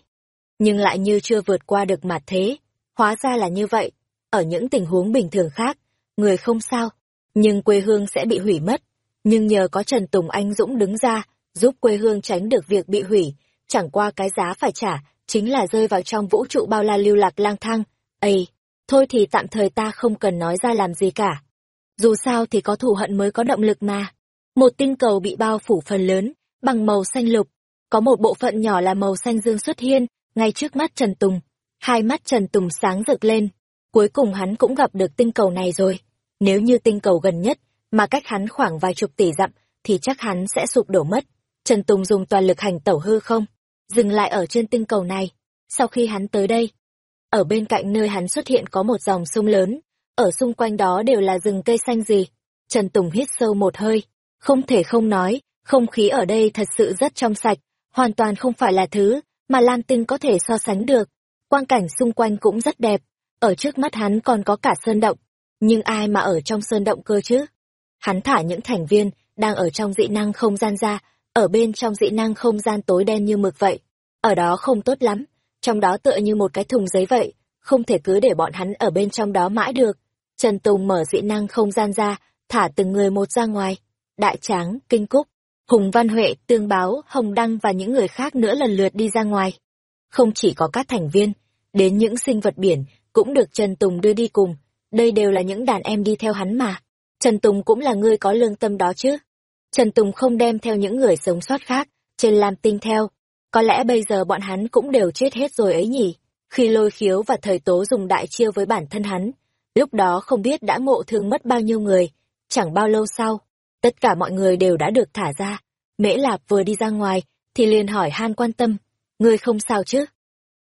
Nhưng lại như chưa vượt qua được mặt thế. Hóa ra là như vậy. Ở những tình huống bình thường khác, người không sao, nhưng quê hương sẽ bị hủy mất nhưng nhờ có Trần Tùng Anh Dũng đứng ra, giúp quê hương tránh được việc bị hủy, chẳng qua cái giá phải trả, chính là rơi vào trong vũ trụ bao la lưu lạc lang thang. Ây, thôi thì tạm thời ta không cần nói ra làm gì cả. Dù sao thì có thù hận mới có động lực mà. Một tinh cầu bị bao phủ phần lớn, bằng màu xanh lục. Có một bộ phận nhỏ là màu xanh dương xuất hiện, ngay trước mắt Trần Tùng. Hai mắt Trần Tùng sáng rực lên. Cuối cùng hắn cũng gặp được tinh cầu này rồi. Nếu như tinh cầu gần nhất mà cách hắn khoảng vài chục tỷ dặm, thì chắc hắn sẽ sụp đổ mất. Trần Tùng dùng toàn lực hành tẩu hư không, dừng lại ở trên tinh cầu này. Sau khi hắn tới đây, ở bên cạnh nơi hắn xuất hiện có một dòng sông lớn, ở xung quanh đó đều là rừng cây xanh gì. Trần Tùng hít sâu một hơi, không thể không nói, không khí ở đây thật sự rất trong sạch, hoàn toàn không phải là thứ mà Lam Tinh có thể so sánh được. Quang cảnh xung quanh cũng rất đẹp, ở trước mắt hắn còn có cả sơn động, nhưng ai mà ở trong sơn động cơ chứ? Hắn thả những thành viên đang ở trong dị năng không gian ra, ở bên trong dị năng không gian tối đen như mực vậy. Ở đó không tốt lắm, trong đó tựa như một cái thùng giấy vậy, không thể cứ để bọn hắn ở bên trong đó mãi được. Trần Tùng mở dị năng không gian ra, thả từng người một ra ngoài. Đại Tráng, Kinh Cúc, Hùng Văn Huệ, Tương Báo, Hồng Đăng và những người khác nữa lần lượt đi ra ngoài. Không chỉ có các thành viên, đến những sinh vật biển cũng được Trần Tùng đưa đi cùng. Đây đều là những đàn em đi theo hắn mà. Trần Tùng cũng là người có lương tâm đó chứ. Trần Tùng không đem theo những người sống sót khác, trên Lam Tinh theo. Có lẽ bây giờ bọn hắn cũng đều chết hết rồi ấy nhỉ. Khi lôi khiếu và thời tố dùng đại chiêu với bản thân hắn, lúc đó không biết đã ngộ thương mất bao nhiêu người. Chẳng bao lâu sau, tất cả mọi người đều đã được thả ra. Mễ Lạp vừa đi ra ngoài, thì liền hỏi han quan tâm, ngươi không sao chứ?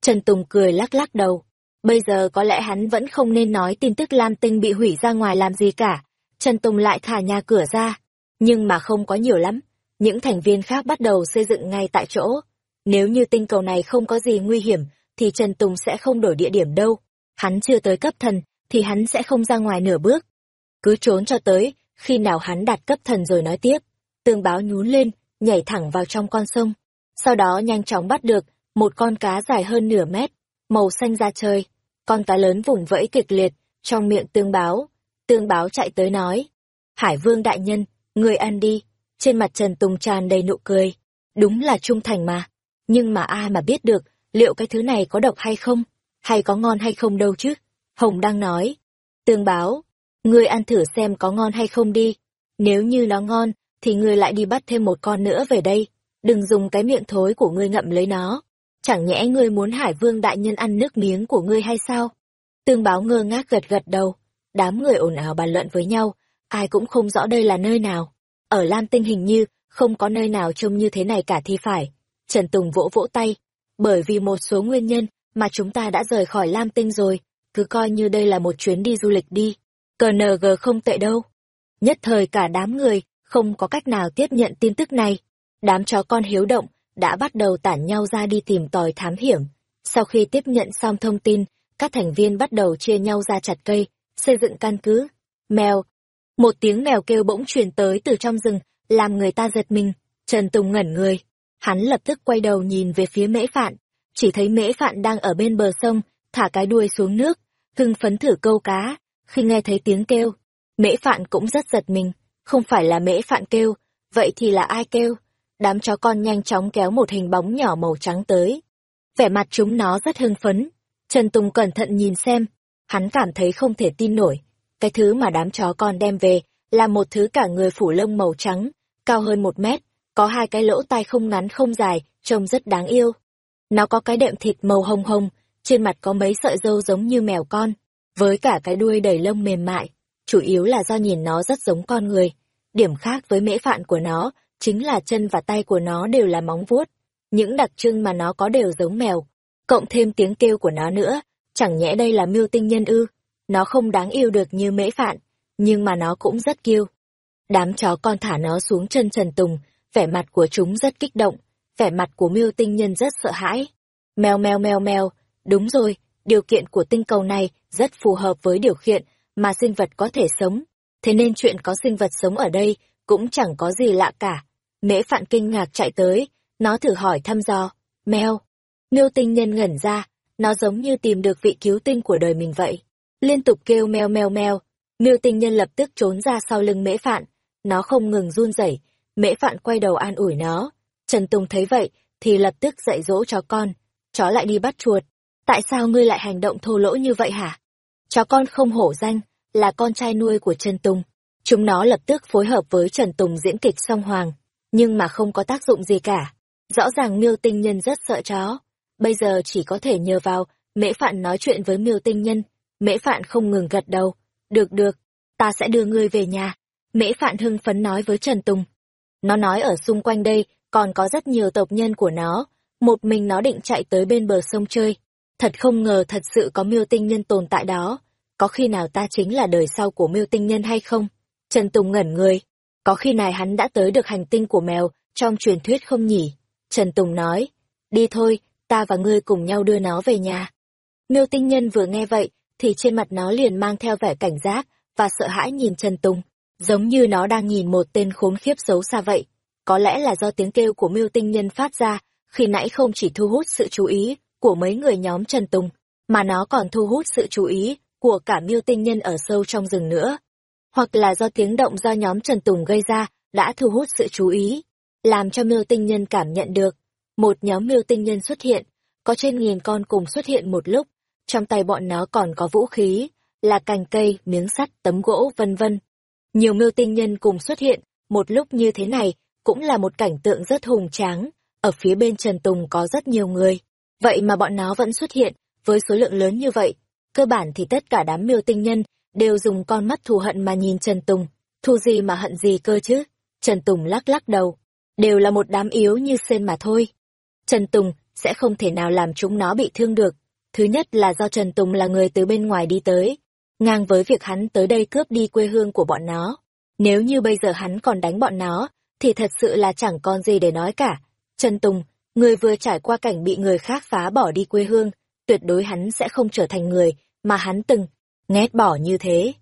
Trần Tùng cười lắc lắc đầu. Bây giờ có lẽ hắn vẫn không nên nói tin tức Lam Tinh bị hủy ra ngoài làm gì cả. Trần Tùng lại thả nhà cửa ra. Nhưng mà không có nhiều lắm. Những thành viên khác bắt đầu xây dựng ngay tại chỗ. Nếu như tinh cầu này không có gì nguy hiểm, thì Trần Tùng sẽ không đổi địa điểm đâu. Hắn chưa tới cấp thần, thì hắn sẽ không ra ngoài nửa bước. Cứ trốn cho tới, khi nào hắn đạt cấp thần rồi nói tiếp. Tương báo nhún lên, nhảy thẳng vào trong con sông. Sau đó nhanh chóng bắt được một con cá dài hơn nửa mét, màu xanh ra trời. Con cá lớn vùng vẫy kịch liệt, trong miệng tương báo. Tương báo chạy tới nói. Hải vương đại nhân, người ăn đi. Trên mặt Trần Tùng tràn đầy nụ cười. Đúng là trung thành mà. Nhưng mà ai mà biết được, liệu cái thứ này có độc hay không? Hay có ngon hay không đâu chứ? Hồng đang nói. Tương báo, ngươi ăn thử xem có ngon hay không đi. Nếu như nó ngon, thì ngươi lại đi bắt thêm một con nữa về đây. Đừng dùng cái miệng thối của ngươi ngậm lấy nó. Chẳng nhẽ ngươi muốn Hải Vương đại nhân ăn nước miếng của ngươi hay sao? Tương báo ngơ ngác gật gật đầu. Đám người ồn ào bàn luận với nhau, ai cũng không rõ đây là nơi nào. Ở Lam Tinh hình như, không có nơi nào trông như thế này cả thì phải. Trần Tùng vỗ vỗ tay. Bởi vì một số nguyên nhân mà chúng ta đã rời khỏi Lam Tinh rồi, cứ coi như đây là một chuyến đi du lịch đi. Cờ NG không tệ đâu. Nhất thời cả đám người, không có cách nào tiếp nhận tin tức này. Đám chó con hiếu động, đã bắt đầu tản nhau ra đi tìm tòi thám hiểm. Sau khi tiếp nhận xong thông tin, các thành viên bắt đầu chia nhau ra chặt cây, xây dựng căn cứ. Mèo. Một tiếng mèo kêu bỗng truyền tới từ trong rừng, làm người ta giật mình. Trần Tùng ngẩn người. Hắn lập tức quay đầu nhìn về phía mễ phạn. Chỉ thấy mễ phạn đang ở bên bờ sông, thả cái đuôi xuống nước, hưng phấn thử câu cá. Khi nghe thấy tiếng kêu, mễ phạn cũng rất giật mình. Không phải là mễ phạn kêu, vậy thì là ai kêu? Đám chó con nhanh chóng kéo một hình bóng nhỏ màu trắng tới. Vẻ mặt chúng nó rất hưng phấn. Trần Tùng cẩn thận nhìn xem, hắn cảm thấy không thể tin nổi. Cái thứ mà đám chó con đem về là một thứ cả người phủ lông màu trắng, cao hơn một mét, có hai cái lỗ tai không ngắn không dài, trông rất đáng yêu. Nó có cái đệm thịt màu hồng hồng, trên mặt có mấy sợi râu giống như mèo con, với cả cái đuôi đầy lông mềm mại, chủ yếu là do nhìn nó rất giống con người. Điểm khác với mễ phạn của nó chính là chân và tay của nó đều là móng vuốt. Những đặc trưng mà nó có đều giống mèo, cộng thêm tiếng kêu của nó nữa, chẳng nhẽ đây là miêu tinh nhân ư. Nó không đáng yêu được như mễ phạn, nhưng mà nó cũng rất kiêu. Đám chó con thả nó xuống chân Trần Tùng, vẻ mặt của chúng rất kích động, vẻ mặt của miêu tinh nhân rất sợ hãi. Mèo mèo mèo mèo, đúng rồi, điều kiện của tinh cầu này rất phù hợp với điều kiện mà sinh vật có thể sống. Thế nên chuyện có sinh vật sống ở đây cũng chẳng có gì lạ cả. Mễ phạn kinh ngạc chạy tới, nó thử hỏi thăm dò, mèo. Miêu tinh nhân ngẩn ra, nó giống như tìm được vị cứu tinh của đời mình vậy. Liên tục kêu meo meo meo, miêu tinh nhân lập tức trốn ra sau lưng mễ phạn, nó không ngừng run rẩy. mễ phạn quay đầu an ủi nó. Trần Tùng thấy vậy, thì lập tức dạy dỗ chó con, chó lại đi bắt chuột. Tại sao ngươi lại hành động thô lỗ như vậy hả? Chó con không hổ danh, là con trai nuôi của Trần Tùng. Chúng nó lập tức phối hợp với Trần Tùng diễn kịch song hoàng, nhưng mà không có tác dụng gì cả. Rõ ràng miêu tinh nhân rất sợ chó. Bây giờ chỉ có thể nhờ vào, mễ phạn nói chuyện với miêu tinh nhân. Mễ phạn không ngừng gật đầu. Được được, ta sẽ đưa ngươi về nhà. Mễ phạn hưng phấn nói với Trần Tùng. Nó nói ở xung quanh đây còn có rất nhiều tộc nhân của nó. Một mình nó định chạy tới bên bờ sông chơi. Thật không ngờ thật sự có miêu tinh nhân tồn tại đó. Có khi nào ta chính là đời sau của miêu tinh nhân hay không? Trần Tùng ngẩn người. Có khi này hắn đã tới được hành tinh của mèo, trong truyền thuyết không nhỉ? Trần Tùng nói. Đi thôi, ta và ngươi cùng nhau đưa nó về nhà. Miêu tinh nhân vừa nghe vậy, thì trên mặt nó liền mang theo vẻ cảnh giác, và sợ hãi nhìn Trần Tùng, giống như nó đang nhìn một tên khốn khiếp xấu xa vậy. Có lẽ là do tiếng kêu của miêu tinh nhân phát ra, khi nãy không chỉ thu hút sự chú ý của mấy người nhóm Trần Tùng, mà nó còn thu hút sự chú ý của cả miêu tinh nhân ở sâu trong rừng nữa hoặc là do tiếng động do nhóm Trần Tùng gây ra đã thu hút sự chú ý, làm cho miêu tinh nhân cảm nhận được. Một nhóm miêu tinh nhân xuất hiện, có trên nghìn con cùng xuất hiện một lúc, trong tay bọn nó còn có vũ khí, là cành cây, miếng sắt, tấm gỗ, vân vân. Nhiều miêu tinh nhân cùng xuất hiện, một lúc như thế này, cũng là một cảnh tượng rất hùng tráng, ở phía bên Trần Tùng có rất nhiều người. Vậy mà bọn nó vẫn xuất hiện, với số lượng lớn như vậy. Cơ bản thì tất cả đám miêu tinh nhân đều dùng con mắt thù hận mà nhìn Trần Tùng. Thù gì mà hận gì cơ chứ? Trần Tùng lắc lắc đầu. Đều là một đám yếu như sen mà thôi. Trần Tùng sẽ không thể nào làm chúng nó bị thương được. Thứ nhất là do Trần Tùng là người từ bên ngoài đi tới, ngang với việc hắn tới đây cướp đi quê hương của bọn nó. Nếu như bây giờ hắn còn đánh bọn nó, thì thật sự là chẳng còn gì để nói cả. Trần Tùng, người vừa trải qua cảnh bị người khác phá bỏ đi quê hương, tuyệt đối hắn sẽ không trở thành người mà hắn từng ghét bỏ như thế.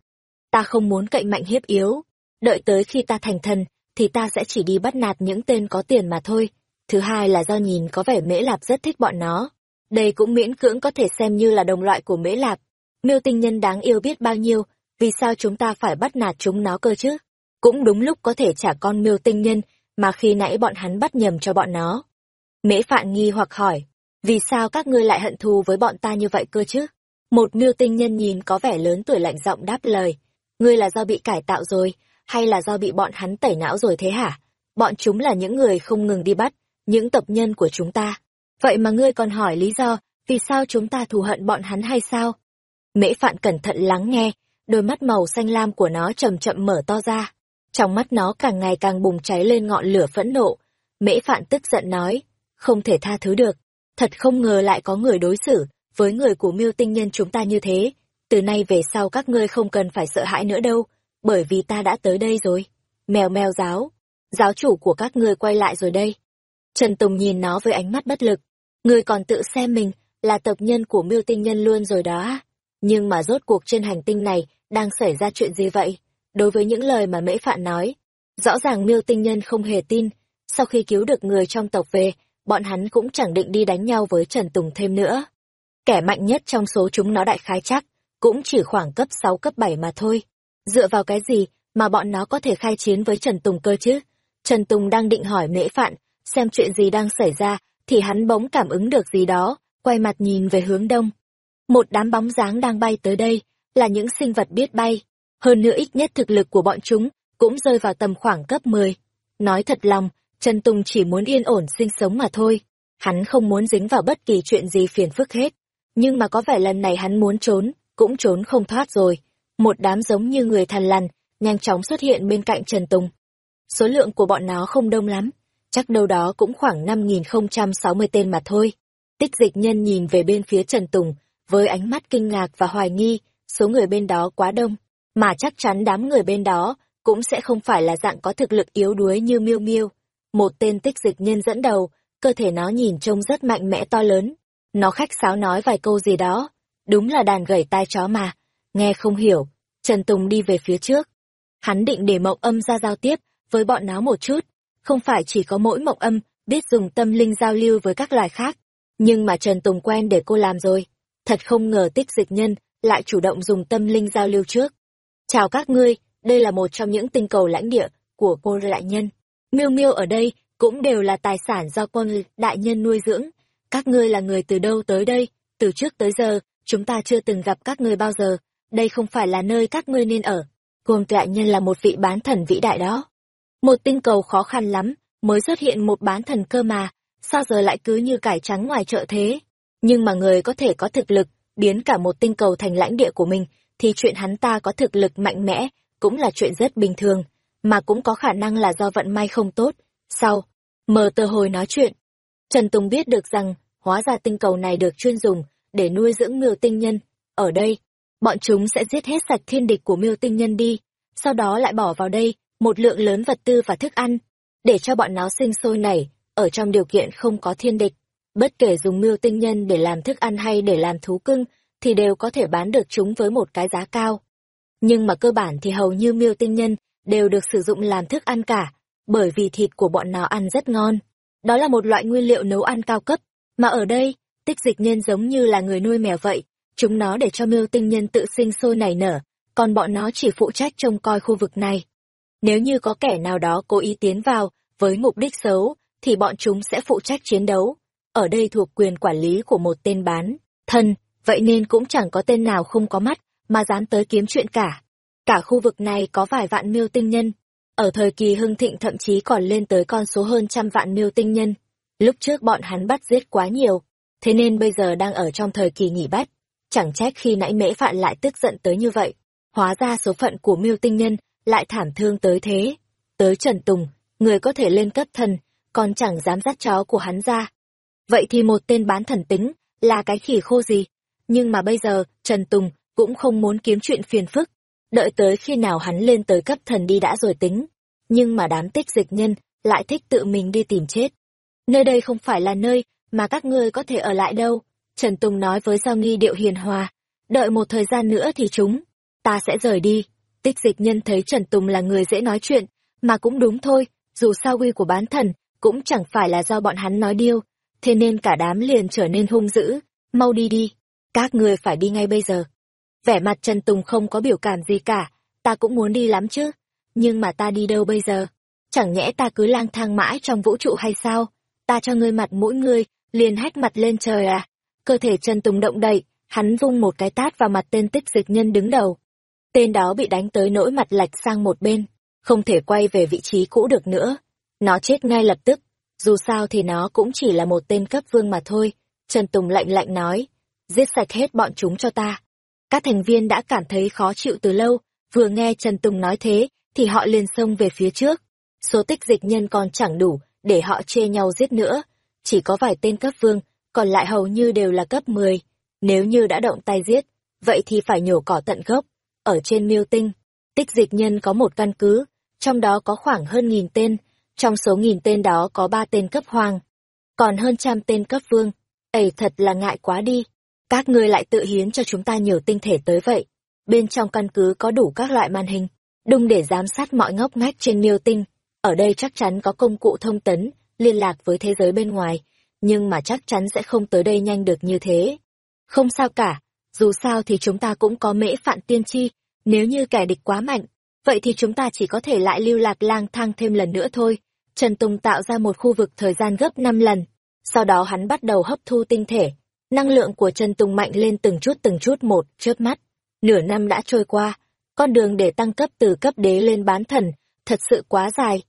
Ta không muốn cậy mạnh hiếp yếu, đợi tới khi ta thành thần, thì ta sẽ chỉ đi bắt nạt những tên có tiền mà thôi. Thứ hai là do nhìn có vẻ Mễ Lạp rất thích bọn nó. Đây cũng miễn cưỡng có thể xem như là đồng loại của Mễ Lạp. Miêu tinh nhân đáng yêu biết bao nhiêu, vì sao chúng ta phải bắt nạt chúng nó cơ chứ? Cũng đúng lúc có thể trả con miêu tinh nhân, mà khi nãy bọn hắn bắt nhầm cho bọn nó. Mễ Phạn nghi hoặc hỏi, vì sao các ngươi lại hận thù với bọn ta như vậy cơ chứ? Một miêu tinh nhân nhìn có vẻ lớn tuổi lạnh giọng đáp lời, ngươi là do bị cải tạo rồi, hay là do bị bọn hắn tẩy não rồi thế hả? Bọn chúng là những người không ngừng đi bắt, những tập nhân của chúng ta. Vậy mà ngươi còn hỏi lý do, vì sao chúng ta thù hận bọn hắn hay sao? Mễ Phạn cẩn thận lắng nghe, đôi mắt màu xanh lam của nó chậm chậm mở to ra. Trong mắt nó càng ngày càng bùng cháy lên ngọn lửa phẫn nộ. Mễ Phạn tức giận nói, không thể tha thứ được. Thật không ngờ lại có người đối xử với người của miêu tinh nhân chúng ta như thế. Từ nay về sau các ngươi không cần phải sợ hãi nữa đâu, bởi vì ta đã tới đây rồi. Mèo mèo giáo, giáo chủ của các ngươi quay lại rồi đây. Trần Tùng nhìn nó với ánh mắt bất lực. Ngươi còn tự xem mình là tộc nhân của miêu tinh nhân luôn rồi đó. Nhưng mà rốt cuộc trên hành tinh này đang xảy ra chuyện gì vậy? Đối với những lời mà Mễ Phạn nói, rõ ràng miêu tinh nhân không hề tin. Sau khi cứu được người trong tộc về, bọn hắn cũng chẳng định đi đánh nhau với Trần Tùng thêm nữa. Kẻ mạnh nhất trong số chúng nó đại khái chắc, cũng chỉ khoảng cấp 6 cấp 7 mà thôi. Dựa vào cái gì mà bọn nó có thể khai chiến với Trần Tùng cơ chứ? Trần Tùng đang định hỏi Mễ Phạn, xem chuyện gì đang xảy ra, thì hắn bỗng cảm ứng được gì đó, quay mặt nhìn về hướng đông. Một đám bóng dáng đang bay tới đây, là những sinh vật biết bay. Hơn nữa ít nhất thực lực của bọn chúng cũng rơi vào tầm khoảng cấp 10. Nói thật lòng, Trần Tùng chỉ muốn yên ổn sinh sống mà thôi. Hắn không muốn dính vào bất kỳ chuyện gì phiền phức hết. Nhưng mà có vẻ lần này hắn muốn trốn, cũng trốn không thoát rồi. Một đám giống như người thằn lằn, nhanh chóng xuất hiện bên cạnh Trần Tùng. Số lượng của bọn nó không đông lắm, chắc đâu đó cũng khoảng 5.060 tên mà thôi. Tích dịch nhân nhìn về bên phía Trần Tùng, với ánh mắt kinh ngạc và hoài nghi, số người bên đó quá đông, mà chắc chắn đám người bên đó cũng sẽ không phải là dạng có thực lực yếu đuối như miêu miêu. Một tên tích dịch nhân dẫn đầu, cơ thể nó nhìn trông rất mạnh mẽ to lớn. Nó khách sáo nói vài câu gì đó, đúng là đàn gẩy tai chó mà, nghe không hiểu. Trần Tùng đi về phía trước. Hắn định để mộng âm ra giao tiếp với bọn nó một chút, không phải chỉ có mỗi mộng âm biết dùng tâm linh giao lưu với các loài khác, nhưng mà Trần Tùng quen để cô làm rồi. Thật không ngờ tích dịch nhân lại chủ động dùng tâm linh giao lưu trước. Chào các ngươi, đây là một trong những tinh cầu lãnh địa của cô đại nhân. Miêu miêu ở đây cũng đều là tài sản do quân đại nhân nuôi dưỡng. Các ngươi là người từ đâu tới đây? Từ trước tới giờ, chúng ta chưa từng gặp các ngươi bao giờ. Đây không phải là nơi các ngươi nên ở. Côn đại nhân là một vị bán thần vĩ đại đó. Một tinh cầu khó khăn lắm, mới xuất hiện một bán thần cơ mà, sao giờ lại cứ như cải trắng ngoài chợ thế? Nhưng mà người có thể có thực lực, biến cả một tinh cầu thành lãnh địa của mình, thì chuyện hắn ta có thực lực mạnh mẽ, cũng là chuyện rất bình thường, mà cũng có khả năng là do vận may không tốt. Sau, mờ tờ hồi nói chuyện, Trần Tùng biết được rằng, hóa ra tinh cầu này được chuyên dùng để nuôi dưỡng miêu tinh nhân. Ở đây, bọn chúng sẽ giết hết sạch thiên địch của miêu tinh nhân đi, sau đó lại bỏ vào đây một lượng lớn vật tư và thức ăn, để cho bọn nó sinh sôi nảy, ở trong điều kiện không có thiên địch. Bất kể dùng miêu tinh nhân để làm thức ăn hay để làm thú cưng, thì đều có thể bán được chúng với một cái giá cao. Nhưng mà cơ bản thì hầu như miêu tinh nhân đều được sử dụng làm thức ăn cả, bởi vì thịt của bọn nó ăn rất ngon. Đó là một loại nguyên liệu nấu ăn cao cấp, mà ở đây, tích dịch nhân giống như là người nuôi mèo vậy, chúng nó để cho miêu tinh nhân tự sinh sôi nảy nở, còn bọn nó chỉ phụ trách trông coi khu vực này. Nếu như có kẻ nào đó cố ý tiến vào với mục đích xấu, thì bọn chúng sẽ phụ trách chiến đấu. Ở đây thuộc quyền quản lý của một tên bán, thân, vậy nên cũng chẳng có tên nào không có mắt, mà dám tới kiếm chuyện cả. Cả khu vực này có vài vạn miêu tinh nhân. Ở thời kỳ hưng thịnh thậm chí còn lên tới con số hơn trăm vạn miêu tinh nhân. Lúc trước bọn hắn bắt giết quá nhiều, thế nên bây giờ đang ở trong thời kỳ nghỉ bắt. Chẳng trách khi nãy mễ phạn lại tức giận tới như vậy. Hóa ra số phận của miêu tinh nhân lại thảm thương tới thế. Tới Trần Tùng, người có thể lên cấp thần, còn chẳng dám dắt chó của hắn ra. Vậy thì một tên bán thần tính, là cái khỉ khô gì? Nhưng mà bây giờ, Trần Tùng cũng không muốn kiếm chuyện phiền phức. Đợi tới khi nào hắn lên tới cấp thần đi đã rồi tính. Nhưng mà đám tích dịch nhân lại thích tự mình đi tìm chết. Nơi đây không phải là nơi mà các ngươi có thể ở lại đâu. Trần Tùng nói với Giao Nghi điệu hiền hòa. Đợi một thời gian nữa thì chúng, ta sẽ rời đi. Tích dịch nhân thấy Trần Tùng là người dễ nói chuyện, mà cũng đúng thôi, dù sao uy của bán thần, cũng chẳng phải là do bọn hắn nói điêu, thế nên cả đám liền trở nên hung dữ, mau đi đi, các người phải đi ngay bây giờ. Vẻ mặt Trần Tùng không có biểu cảm gì cả, ta cũng muốn đi lắm chứ, nhưng mà ta đi đâu bây giờ? Chẳng nhẽ ta cứ lang thang mãi trong vũ trụ hay sao? Ta cho ngươi mặt mỗi ngươi, liền hét mặt lên trời à? Cơ thể Trần Tùng động đậy, hắn vung một cái tát vào mặt tên tích dịch nhân đứng đầu. Tên đó bị đánh tới nỗi mặt lệch sang một bên, không thể quay về vị trí cũ được nữa. Nó chết ngay lập tức, dù sao thì nó cũng chỉ là một tên cấp vương mà thôi. Trần Tùng lạnh lạnh nói, giết sạch hết bọn chúng cho ta. Các thành viên đã cảm thấy khó chịu từ lâu, vừa nghe Trần Tùng nói thế, thì họ liền xông về phía trước. Số tích dịch nhân còn chẳng đủ, để họ chê nhau giết nữa. Chỉ có vài tên cấp vương, còn lại hầu như đều là cấp 10. Nếu như đã động tay giết, vậy thì phải nhổ cỏ tận gốc. Ở trên miêu tinh, tích dịch nhân có một căn cứ, trong đó có khoảng hơn nghìn tên, trong số nghìn tên đó có ba tên cấp hoàng, còn hơn trăm tên cấp vương. Ây thật là ngại quá đi. Các ngươi lại tự hiến cho chúng ta nhiều tinh thể tới vậy. Bên trong căn cứ có đủ các loại màn hình, đung để giám sát mọi ngóc ngách trên miêu tinh. Ở đây chắc chắn có công cụ thông tấn, liên lạc với thế giới bên ngoài, nhưng mà chắc chắn sẽ không tới đây nhanh được như thế. Không sao cả, dù sao thì chúng ta cũng có mễ phạn tiên tri, nếu như kẻ địch quá mạnh, vậy thì chúng ta chỉ có thể lại lưu lạc lang thang thêm lần nữa thôi. Trần Tùng tạo ra một khu vực thời gian gấp 5 lần, sau đó hắn bắt đầu hấp thu tinh thể. Năng lượng của Trần Tùng mạnh lên từng chút từng chút một, chớp mắt. Nửa năm đã trôi qua, con đường để tăng cấp từ cấp đế lên bán thần, thật sự quá dài.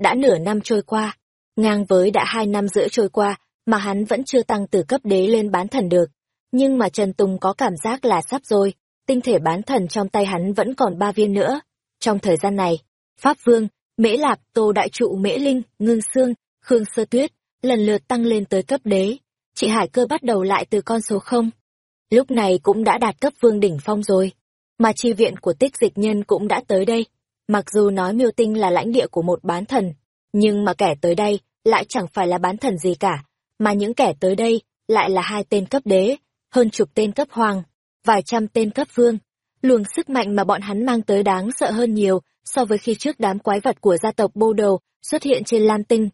Đã nửa năm trôi qua, ngang với đã hai năm rưỡi trôi qua, mà hắn vẫn chưa tăng từ cấp đế lên bán thần được. Nhưng mà Trần Tùng có cảm giác là sắp rồi, tinh thể bán thần trong tay hắn vẫn còn ba viên nữa. Trong thời gian này, Pháp Vương, Mễ lạc, Tô Đại Trụ Mễ Linh, Ngưng Sương, Khương Sơ Tuyết, lần lượt tăng lên tới cấp đế. Chị Hải Cơ bắt đầu lại từ con số không. Lúc này cũng đã đạt cấp vương đỉnh phong rồi. Mà chi viện của tích dịch nhân cũng đã tới đây. Mặc dù nói miêu tinh là lãnh địa của một bán thần, nhưng mà kẻ tới đây lại chẳng phải là bán thần gì cả, mà những kẻ tới đây lại là hai tên cấp đế, hơn chục tên cấp hoàng, vài trăm tên cấp vương. Luồng sức mạnh mà bọn hắn mang tới đáng sợ hơn nhiều so với khi trước đám quái vật của gia tộc Bô Đầu xuất hiện trên Lam Tinh.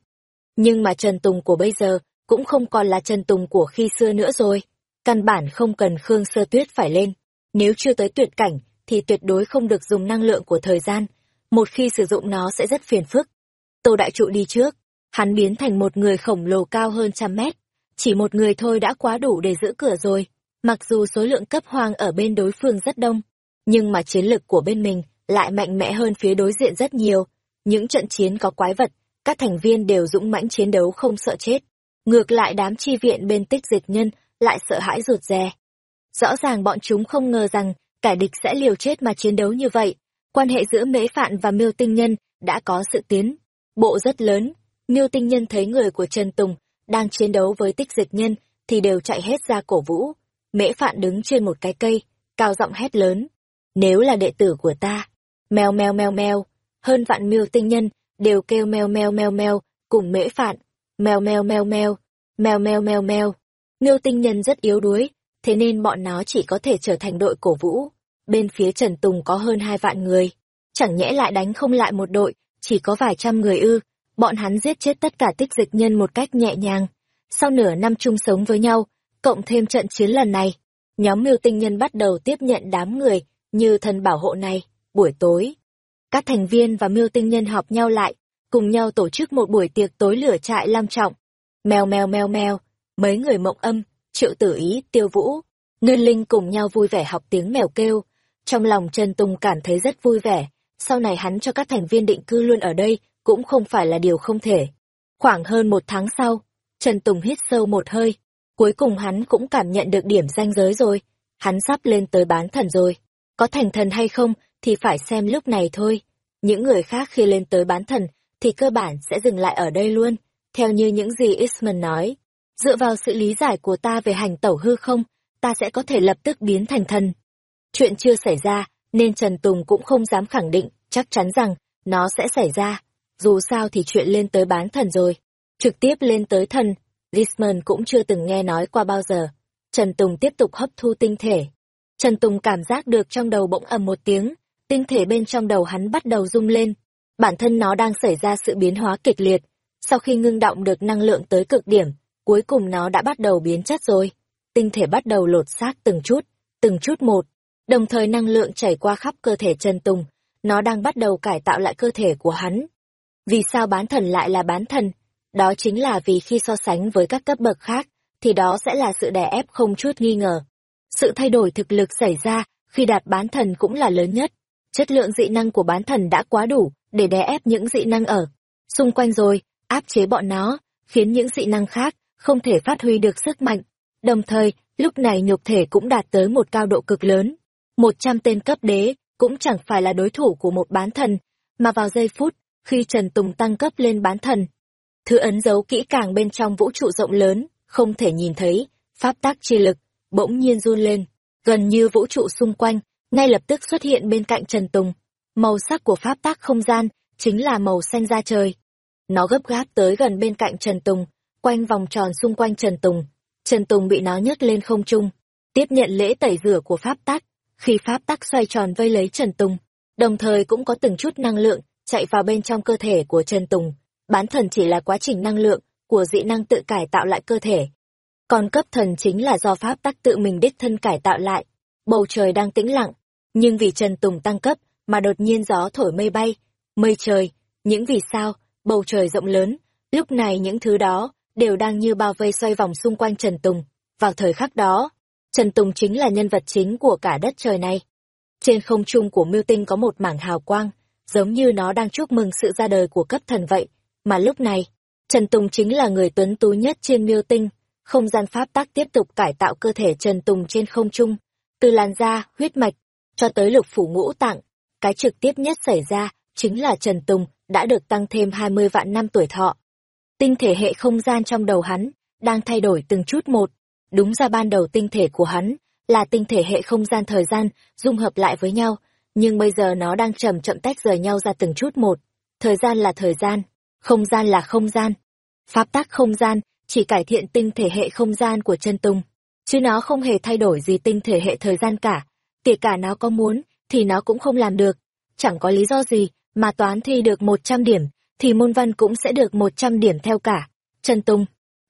Nhưng mà Trần Tùng của bây giờ cũng không còn là Trần Tùng của khi xưa nữa rồi. Căn bản không cần Khương Sơ Tuyết phải lên. Nếu chưa tới tuyệt cảnh, thì tuyệt đối không được dùng năng lượng của thời gian. Một khi sử dụng nó sẽ rất phiền phức. Tô Đại Trụ đi trước. Hắn biến thành một người khổng lồ cao hơn trăm mét. Chỉ một người thôi đã quá đủ để giữ cửa rồi. Mặc dù số lượng cấp hoàng ở bên đối phương rất đông, nhưng mà chiến lực của bên mình lại mạnh mẽ hơn phía đối diện rất nhiều. Những trận chiến có quái vật, các thành viên đều dũng mãnh chiến đấu không sợ chết. Ngược lại đám chi viện bên tích dịch nhân lại sợ hãi rụt rè. Rõ ràng bọn chúng không ngờ rằng kẻ địch sẽ liều chết mà chiến đấu như vậy. Quan hệ giữa mễ phạn và miêu tinh nhân đã có sự tiến. Bộ rất lớn, miêu tinh nhân thấy người của Trần Tùng đang chiến đấu với tích dịch nhân thì đều chạy hết ra cổ vũ. Mễ phạn đứng trên một cái cây, cao giọng hét lớn. Nếu là đệ tử của ta, mèo mèo mèo mèo, hơn vạn miêu tinh nhân đều kêu mèo mèo mèo mèo, cùng mễ phạn, mèo mèo mèo mèo, mèo mèo mèo mèo. Miêu tinh nhân rất yếu đuối, thế nên bọn nó chỉ có thể trở thành đội cổ vũ. Bên phía Trần Tùng có hơn hai vạn người, chẳng nhẽ lại đánh không lại một đội, chỉ có vài trăm người ư. Bọn hắn giết chết tất cả tích dịch nhân một cách nhẹ nhàng. Sau nửa năm chung sống với nhau, cộng thêm trận chiến lần này, nhóm miêu tinh nhân bắt đầu tiếp nhận đám người như thần bảo hộ này. Buổi tối, các thành viên và miêu tinh nhân họp nhau lại, cùng nhau tổ chức một buổi tiệc tối lửa trại lam trọng. Mèo mèo mèo mèo, mấy người mộng âm, triệu tử ý, tiêu vũ, Nguyên linh cùng nhau vui vẻ học tiếng mèo kêu. Trong lòng Trần Tùng cảm thấy rất vui vẻ, sau này hắn cho các thành viên định cư luôn ở đây cũng không phải là điều không thể. Khoảng hơn một tháng sau, Trần Tùng hít sâu một hơi, cuối cùng hắn cũng cảm nhận được điểm danh giới rồi, hắn sắp lên tới bán thần rồi. Có thành thần hay không thì phải xem lúc này thôi. Những người khác khi lên tới bán thần thì cơ bản sẽ dừng lại ở đây luôn, theo như những gì Isman nói. Dựa vào sự lý giải của ta về hành tẩu hư không, ta sẽ có thể lập tức biến thành thần. Chuyện chưa xảy ra, nên Trần Tùng cũng không dám khẳng định, chắc chắn rằng, nó sẽ xảy ra. Dù sao thì chuyện lên tới bán thần rồi. Trực tiếp lên tới thần, Lisman cũng chưa từng nghe nói qua bao giờ. Trần Tùng tiếp tục hấp thu tinh thể. Trần Tùng cảm giác được trong đầu bỗng ầm một tiếng, tinh thể bên trong đầu hắn bắt đầu rung lên. Bản thân nó đang xảy ra sự biến hóa kịch liệt. Sau khi ngưng động được năng lượng tới cực điểm, cuối cùng nó đã bắt đầu biến chất rồi. Tinh thể bắt đầu lột xác từng chút, từng chút một. Đồng thời năng lượng chảy qua khắp cơ thể Trần Tùng, nó đang bắt đầu cải tạo lại cơ thể của hắn. Vì sao bán thần lại là bán thần? Đó chính là vì khi so sánh với các cấp bậc khác, thì đó sẽ là sự đè ép không chút nghi ngờ. Sự thay đổi thực lực xảy ra khi đạt bán thần cũng là lớn nhất. Chất lượng dị năng của bán thần đã quá đủ để đè ép những dị năng ở xung quanh rồi, áp chế bọn nó, khiến những dị năng khác không thể phát huy được sức mạnh. Đồng thời, lúc này nhục thể cũng đạt tới một cao độ cực lớn. Một trăm tên cấp đế cũng chẳng phải là đối thủ của một bán thần, mà vào giây phút, khi Trần Tùng tăng cấp lên bán thần. Thứ ấn dấu kỹ càng bên trong vũ trụ rộng lớn, không thể nhìn thấy, pháp tác chi lực, bỗng nhiên run lên, gần như vũ trụ xung quanh, ngay lập tức xuất hiện bên cạnh Trần Tùng. Màu sắc của pháp tác không gian, chính là màu xanh da trời. Nó gấp gáp tới gần bên cạnh Trần Tùng, quanh vòng tròn xung quanh Trần Tùng. Trần Tùng bị nó nhấc lên không trung, tiếp nhận lễ tẩy rửa của pháp tác khi pháp tắc xoay tròn vây lấy Trần Tùng, đồng thời cũng có từng chút năng lượng chạy vào bên trong cơ thể của Trần Tùng. Bán thần chỉ là quá trình năng lượng của dị năng tự cải tạo lại cơ thể. Còn cấp thần chính là do pháp tắc tự mình đích thân cải tạo lại. Bầu trời đang tĩnh lặng, nhưng vì Trần Tùng tăng cấp mà đột nhiên gió thổi mây bay, mây trời, những vì sao, bầu trời rộng lớn, lúc này những thứ đó đều đang như bao vây xoay vòng xung quanh Trần Tùng. Vào thời khắc đó, Trần Tùng chính là nhân vật chính của cả đất trời này. Trên không trung của Mưu Tinh có một mảng hào quang, giống như nó đang chúc mừng sự ra đời của cấp thần vậy, mà lúc này, Trần Tùng chính là người tuấn tú nhất trên Miêu Tinh. Không gian pháp tác tiếp tục cải tạo cơ thể Trần Tùng trên không trung, từ làn da, huyết mạch, cho tới lục phủ ngũ tạng. Cái trực tiếp nhất xảy ra chính là Trần Tùng đã được tăng thêm 20 vạn năm tuổi thọ. Tinh thể hệ không gian trong đầu hắn đang thay đổi từng chút một. Đúng ra ban đầu tinh thể của hắn là tinh thể hệ không gian thời gian dung hợp lại với nhau, nhưng bây giờ nó đang chậm chậm tách rời nhau ra từng chút một. Thời gian là thời gian, không gian là không gian. Pháp tắc không gian chỉ cải thiện tinh thể hệ không gian của chân tung, chứ nó không hề thay đổi gì tinh thể hệ thời gian cả. Kể cả nó có muốn, thì nó cũng không làm được. Chẳng có lý do gì mà toán thi được 100 điểm, thì môn văn cũng sẽ được 100 điểm theo cả. Chân tung,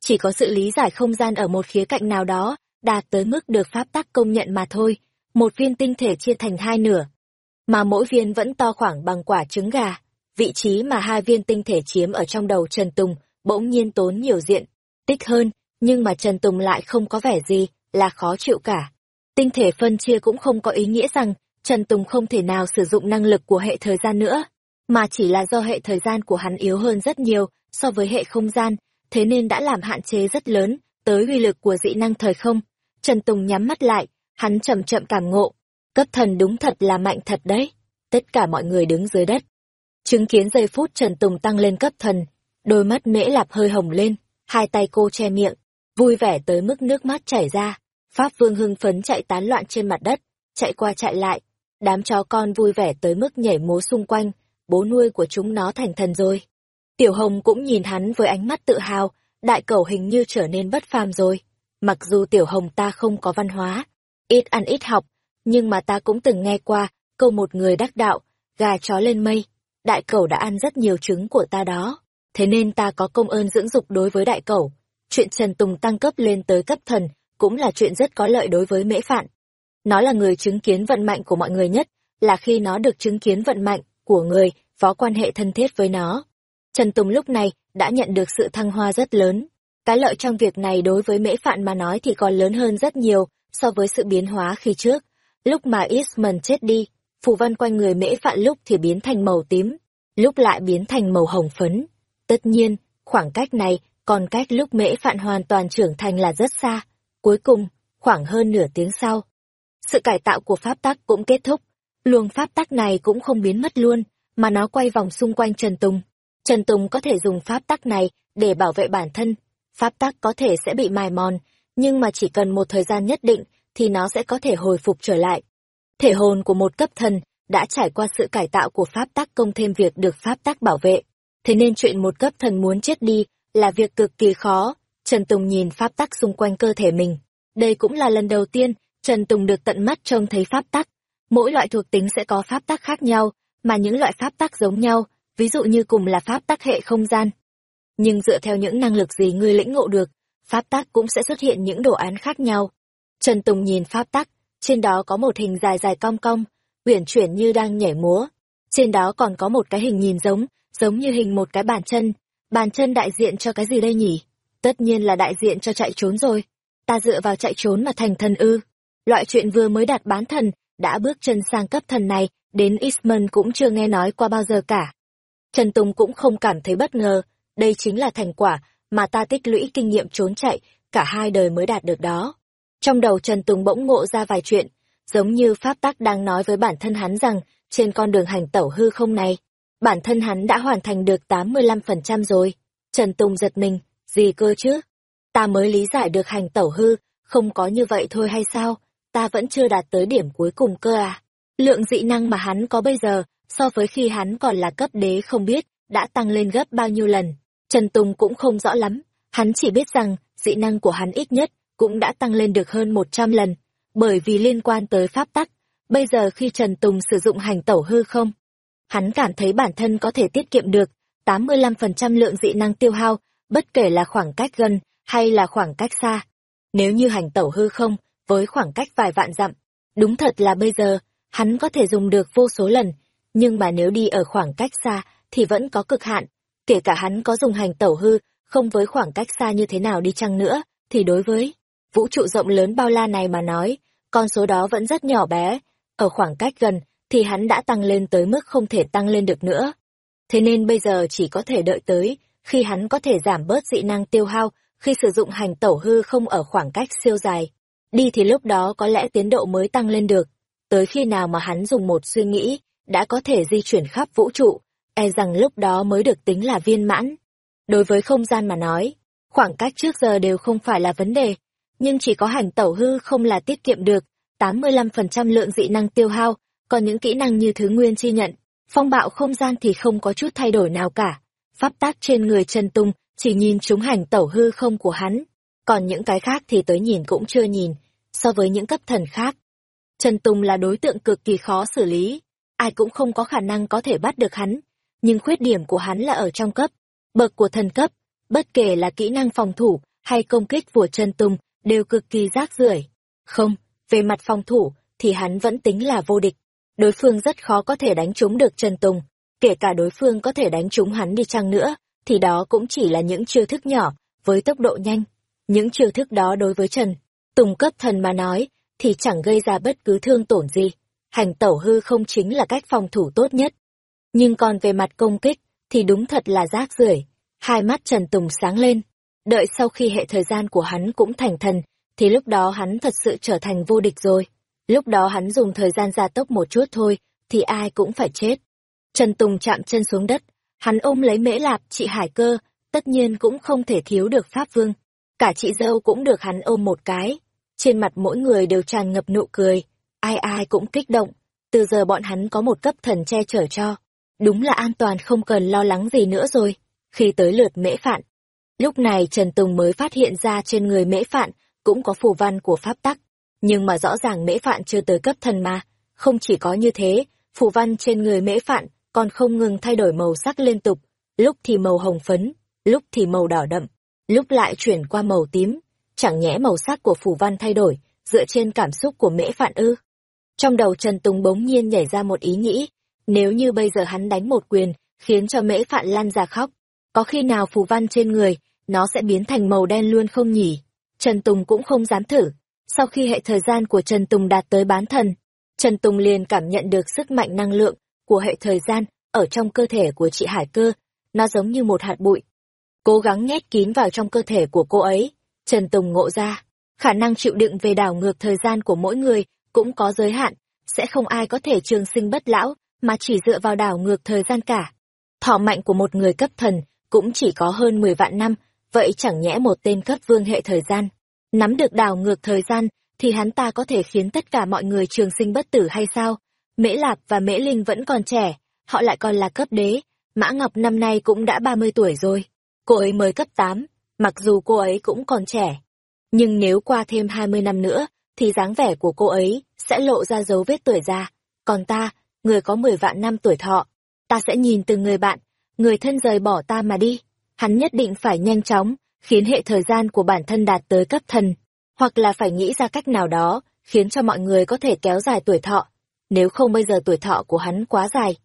chỉ có sự lý giải không gian ở một khía cạnh nào đó, đạt tới mức được pháp tắc công nhận mà thôi. Một viên tinh thể chia thành hai nửa, mà mỗi viên vẫn to khoảng bằng quả trứng gà. Vị trí mà hai viên tinh thể chiếm ở trong đầu Trần Tùng bỗng nhiên tốn nhiều diện, tích hơn, nhưng mà Trần Tùng lại không có vẻ gì là khó chịu cả. Tinh thể phân chia cũng không có ý nghĩa rằng Trần Tùng không thể nào sử dụng năng lực của hệ thời gian nữa, mà chỉ là do hệ thời gian của hắn yếu hơn rất nhiều so với hệ không gian, thế nên đã làm hạn chế rất lớn tới uy lực của dị năng thời không. Trần Tùng nhắm mắt lại, hắn chậm chậm cảm ngộ, cấp thần đúng thật là mạnh thật đấy. Tất cả mọi người đứng dưới đất. Chứng kiến giây phút Trần Tùng tăng lên cấp thần, đôi mắt mễ lạp hơi hồng lên, hai tay cô che miệng, vui vẻ tới mức nước mắt chảy ra. Pháp Vương hưng phấn chạy tán loạn trên mặt đất, chạy qua chạy lại. Đám chó con vui vẻ tới mức nhảy múa xung quanh, bố nuôi của chúng nó thành thần rồi. Tiểu Hồng cũng nhìn hắn với ánh mắt tự hào, đại cẩu hình như trở nên bất phàm rồi. Mặc dù Tiểu Hồng ta không có văn hóa, ít ăn ít học, nhưng mà ta cũng từng nghe qua câu một người đắc đạo, gà chó lên mây. Đại cẩu đã ăn rất nhiều trứng của ta đó, thế nên ta có công ơn dưỡng dục đối với đại cẩu. Chuyện Trần Tùng tăng cấp lên tới cấp thần cũng là chuyện rất có lợi đối với mễ phạn. Nó là người chứng kiến vận mạnh của mọi người nhất, là khi nó được chứng kiến vận mạnh của người có quan hệ thân thiết với nó. Trần Tùng lúc này đã nhận được sự thăng hoa rất lớn. Cái lợi trong việc này đối với mễ phạn mà nói thì còn lớn hơn rất nhiều so với sự biến hóa khi trước. Lúc mà Eastman chết đi, phù văn quanh người mễ phạn lúc thì biến thành màu tím, lúc lại biến thành màu hồng phấn. Tất nhiên, khoảng cách này còn cách lúc mễ phạn hoàn toàn trưởng thành là rất xa. Cuối cùng, khoảng hơn nửa tiếng sau, sự cải tạo của pháp tắc cũng kết thúc. Luồng pháp tắc này cũng không biến mất luôn, mà nó quay vòng xung quanh Trần Tùng. Trần Tùng có thể dùng pháp tắc này để bảo vệ bản thân. Pháp tắc có thể sẽ bị mài mòn, nhưng mà chỉ cần một thời gian nhất định thì nó sẽ có thể hồi phục trở lại. Thể hồn của một cấp thần đã trải qua sự cải tạo của pháp tắc công thêm việc được pháp tắc bảo vệ. Thế nên chuyện một cấp thần muốn chết đi là việc cực kỳ khó. Trần Tùng nhìn pháp tắc xung quanh cơ thể mình. Đây cũng là lần đầu tiên Trần Tùng được tận mắt trông thấy pháp tắc. Mỗi loại thuộc tính sẽ có pháp tắc khác nhau, mà những loại pháp tắc giống nhau, ví dụ như cùng là pháp tắc hệ không gian. Nhưng dựa theo những năng lực gì ngươi lĩnh ngộ được, pháp tắc cũng sẽ xuất hiện những đồ án khác nhau. Trần Tùng nhìn pháp tắc, trên đó có một hình dài dài cong cong, uyển chuyển như đang nhảy múa. Trên đó còn có một cái hình nhìn giống, giống như hình một cái bàn chân. Bàn chân đại diện cho cái gì đây nhỉ? Tất nhiên là đại diện cho chạy trốn rồi. Ta dựa vào chạy trốn mà thành thần ư. Loại chuyện vừa mới đạt bán thần, đã bước chân sang cấp thần này, đến Eastman cũng chưa nghe nói qua bao giờ cả. Trần Tùng cũng không cảm thấy bất ngờ, đây chính là thành quả mà ta tích lũy kinh nghiệm trốn chạy, cả hai đời mới đạt được đó. Trong đầu Trần Tùng bỗng ngộ ra vài chuyện, giống như Pháp Tắc đang nói với bản thân hắn rằng, trên con đường hành tẩu hư không này, bản thân hắn đã hoàn thành được 85% rồi. Trần Tùng giật mình, gì cơ chứ? Ta mới lý giải được hành tẩu hư, không có như vậy thôi hay sao? Ta vẫn chưa đạt tới điểm cuối cùng cơ à? Lượng dị năng mà hắn có bây giờ, so với khi hắn còn là cấp đế không biết, đã tăng lên gấp bao nhiêu lần. Trần Tùng cũng không rõ lắm, hắn chỉ biết rằng, dị năng của hắn ít nhất, cũng đã tăng lên được hơn 100 lần, bởi vì liên quan tới pháp tắc. Bây giờ khi Trần Tùng sử dụng hành tẩu hư không, hắn cảm thấy bản thân có thể tiết kiệm được 85% lượng dị năng tiêu hao, bất kể là khoảng cách gần hay là khoảng cách xa. Nếu như hành tẩu hư không, với khoảng cách vài vạn dặm, đúng thật là bây giờ, hắn có thể dùng được vô số lần, nhưng mà nếu đi ở khoảng cách xa thì vẫn có cực hạn, kể cả hắn có dùng hành tẩu hư, không với khoảng cách xa như thế nào đi chăng nữa, thì đối với vũ trụ rộng lớn bao la này mà nói, con số đó vẫn rất nhỏ bé, ở khoảng cách gần thì hắn đã tăng lên tới mức không thể tăng lên được nữa. Thế nên bây giờ chỉ có thể đợi tới, khi hắn có thể giảm bớt dị năng tiêu hao, khi sử dụng hành tẩu hư không ở khoảng cách siêu dài. Đi thì lúc đó có lẽ tiến độ mới tăng lên được. Tới khi nào mà hắn dùng một suy nghĩ, đã có thể di chuyển khắp vũ trụ, e rằng lúc đó mới được tính là viên mãn. Đối với không gian mà nói, khoảng cách trước giờ đều không phải là vấn đề, nhưng chỉ có hành tẩu hư không là tiết kiệm được 85% lượng dị năng tiêu hao, còn những kỹ năng như thứ nguyên chi nhận, phong bạo không gian thì không có chút thay đổi nào cả. Pháp tác trên người Trần Tung chỉ nhìn chúng hành tẩu hư không của hắn, còn những cái khác thì tới nhìn cũng chưa nhìn, so với những cấp thần khác. Trần Tùng là đối tượng cực kỳ khó xử lý, ai cũng không có khả năng có thể bắt được hắn, nhưng khuyết điểm của hắn là ở trong cấp, bậc của thần cấp, bất kể là kỹ năng phòng thủ hay công kích của Trần Tùng đều cực kỳ rác rưởi. Không, về mặt phòng thủ thì hắn vẫn tính là vô địch. Đối phương rất khó có thể đánh trúng được Trần Tùng, kể cả đối phương có thể đánh trúng hắn đi chăng nữa, thì đó cũng chỉ là những chiêu thức nhỏ, với tốc độ nhanh. Những chiêu thức đó đối với Trần Tùng cấp thần mà nói, thì chẳng gây ra bất cứ thương tổn gì. Hành tẩu hư không chính là cách phòng thủ tốt nhất. Nhưng còn về mặt công kích, thì đúng thật là rác rưởi. Hai mắt Trần Tùng sáng lên. Đợi sau khi hệ thời gian của hắn cũng thành thần, thì lúc đó hắn thật sự trở thành vô địch rồi. Lúc đó hắn dùng thời gian gia tốc một chút thôi, thì ai cũng phải chết. Trần Tùng chạm chân xuống đất, hắn ôm lấy mễ lạp, chị Hải Cơ, tất nhiên cũng không thể thiếu được Pháp Vương. Cả chị dâu cũng được hắn ôm một cái. Trên mặt mỗi người đều tràn ngập nụ cười, ai ai cũng kích động. Từ giờ bọn hắn có một cấp thần che chở cho. Đúng là an toàn không cần lo lắng gì nữa rồi. Khi tới lượt mễ phạn. Lúc này Trần Tùng mới phát hiện ra trên người mễ phạn cũng có phù văn của pháp tắc. Nhưng mà rõ ràng mễ phạn chưa tới cấp thần mà. Không chỉ có như thế, phù văn trên người mễ phạn còn không ngừng thay đổi màu sắc liên tục. Lúc thì màu hồng phấn, lúc thì màu đỏ đậm, lúc lại chuyển qua màu tím. Chẳng nhẽ màu sắc của phù văn thay đổi, dựa trên cảm xúc của mễ phạn ư. Trong đầu Trần Tùng bỗng nhiên nhảy ra một ý nghĩ, nếu như bây giờ hắn đánh một quyền, khiến cho mễ phạn lan ra khóc, có khi nào phù văn trên người, nó sẽ biến thành màu đen luôn không nhỉ? Trần Tùng cũng không dám thử. Sau khi hệ thời gian của Trần Tùng đạt tới bán thần, Trần Tùng liền cảm nhận được sức mạnh năng lượng của hệ thời gian ở trong cơ thể của chị Hải Cơ, nó giống như một hạt bụi. Cố gắng nhét kín vào trong cơ thể của cô ấy, Trần Tùng ngộ ra, khả năng chịu đựng về đảo ngược thời gian của mỗi người cũng có giới hạn, sẽ không ai có thể trường sinh bất lão, mà chỉ dựa vào đảo ngược thời gian cả. Thọ mạnh của một người cấp thần cũng chỉ có hơn 10 vạn năm, vậy chẳng nhẽ một tên cấp vương hệ thời gian. Nắm được đảo ngược thời gian, thì hắn ta có thể khiến tất cả mọi người trường sinh bất tử hay sao? Mễ Lạp và Mễ Linh vẫn còn trẻ, họ lại còn là cấp đế. Mã Ngọc năm nay cũng đã 30 tuổi rồi. Cô ấy mới cấp 8, mặc dù cô ấy cũng còn trẻ. Nhưng nếu qua thêm 20 năm nữa, thì dáng vẻ của cô ấy sẽ lộ ra dấu vết tuổi già. Còn ta, người có 10 vạn năm tuổi thọ, ta sẽ nhìn từng người bạn, người thân rời bỏ ta mà đi. Hắn nhất định phải nhanh chóng, khiến hệ thời gian của bản thân đạt tới cấp thần, hoặc là phải nghĩ ra cách nào đó, khiến cho mọi người có thể kéo dài tuổi thọ. Nếu không bây giờ tuổi thọ của hắn quá dài.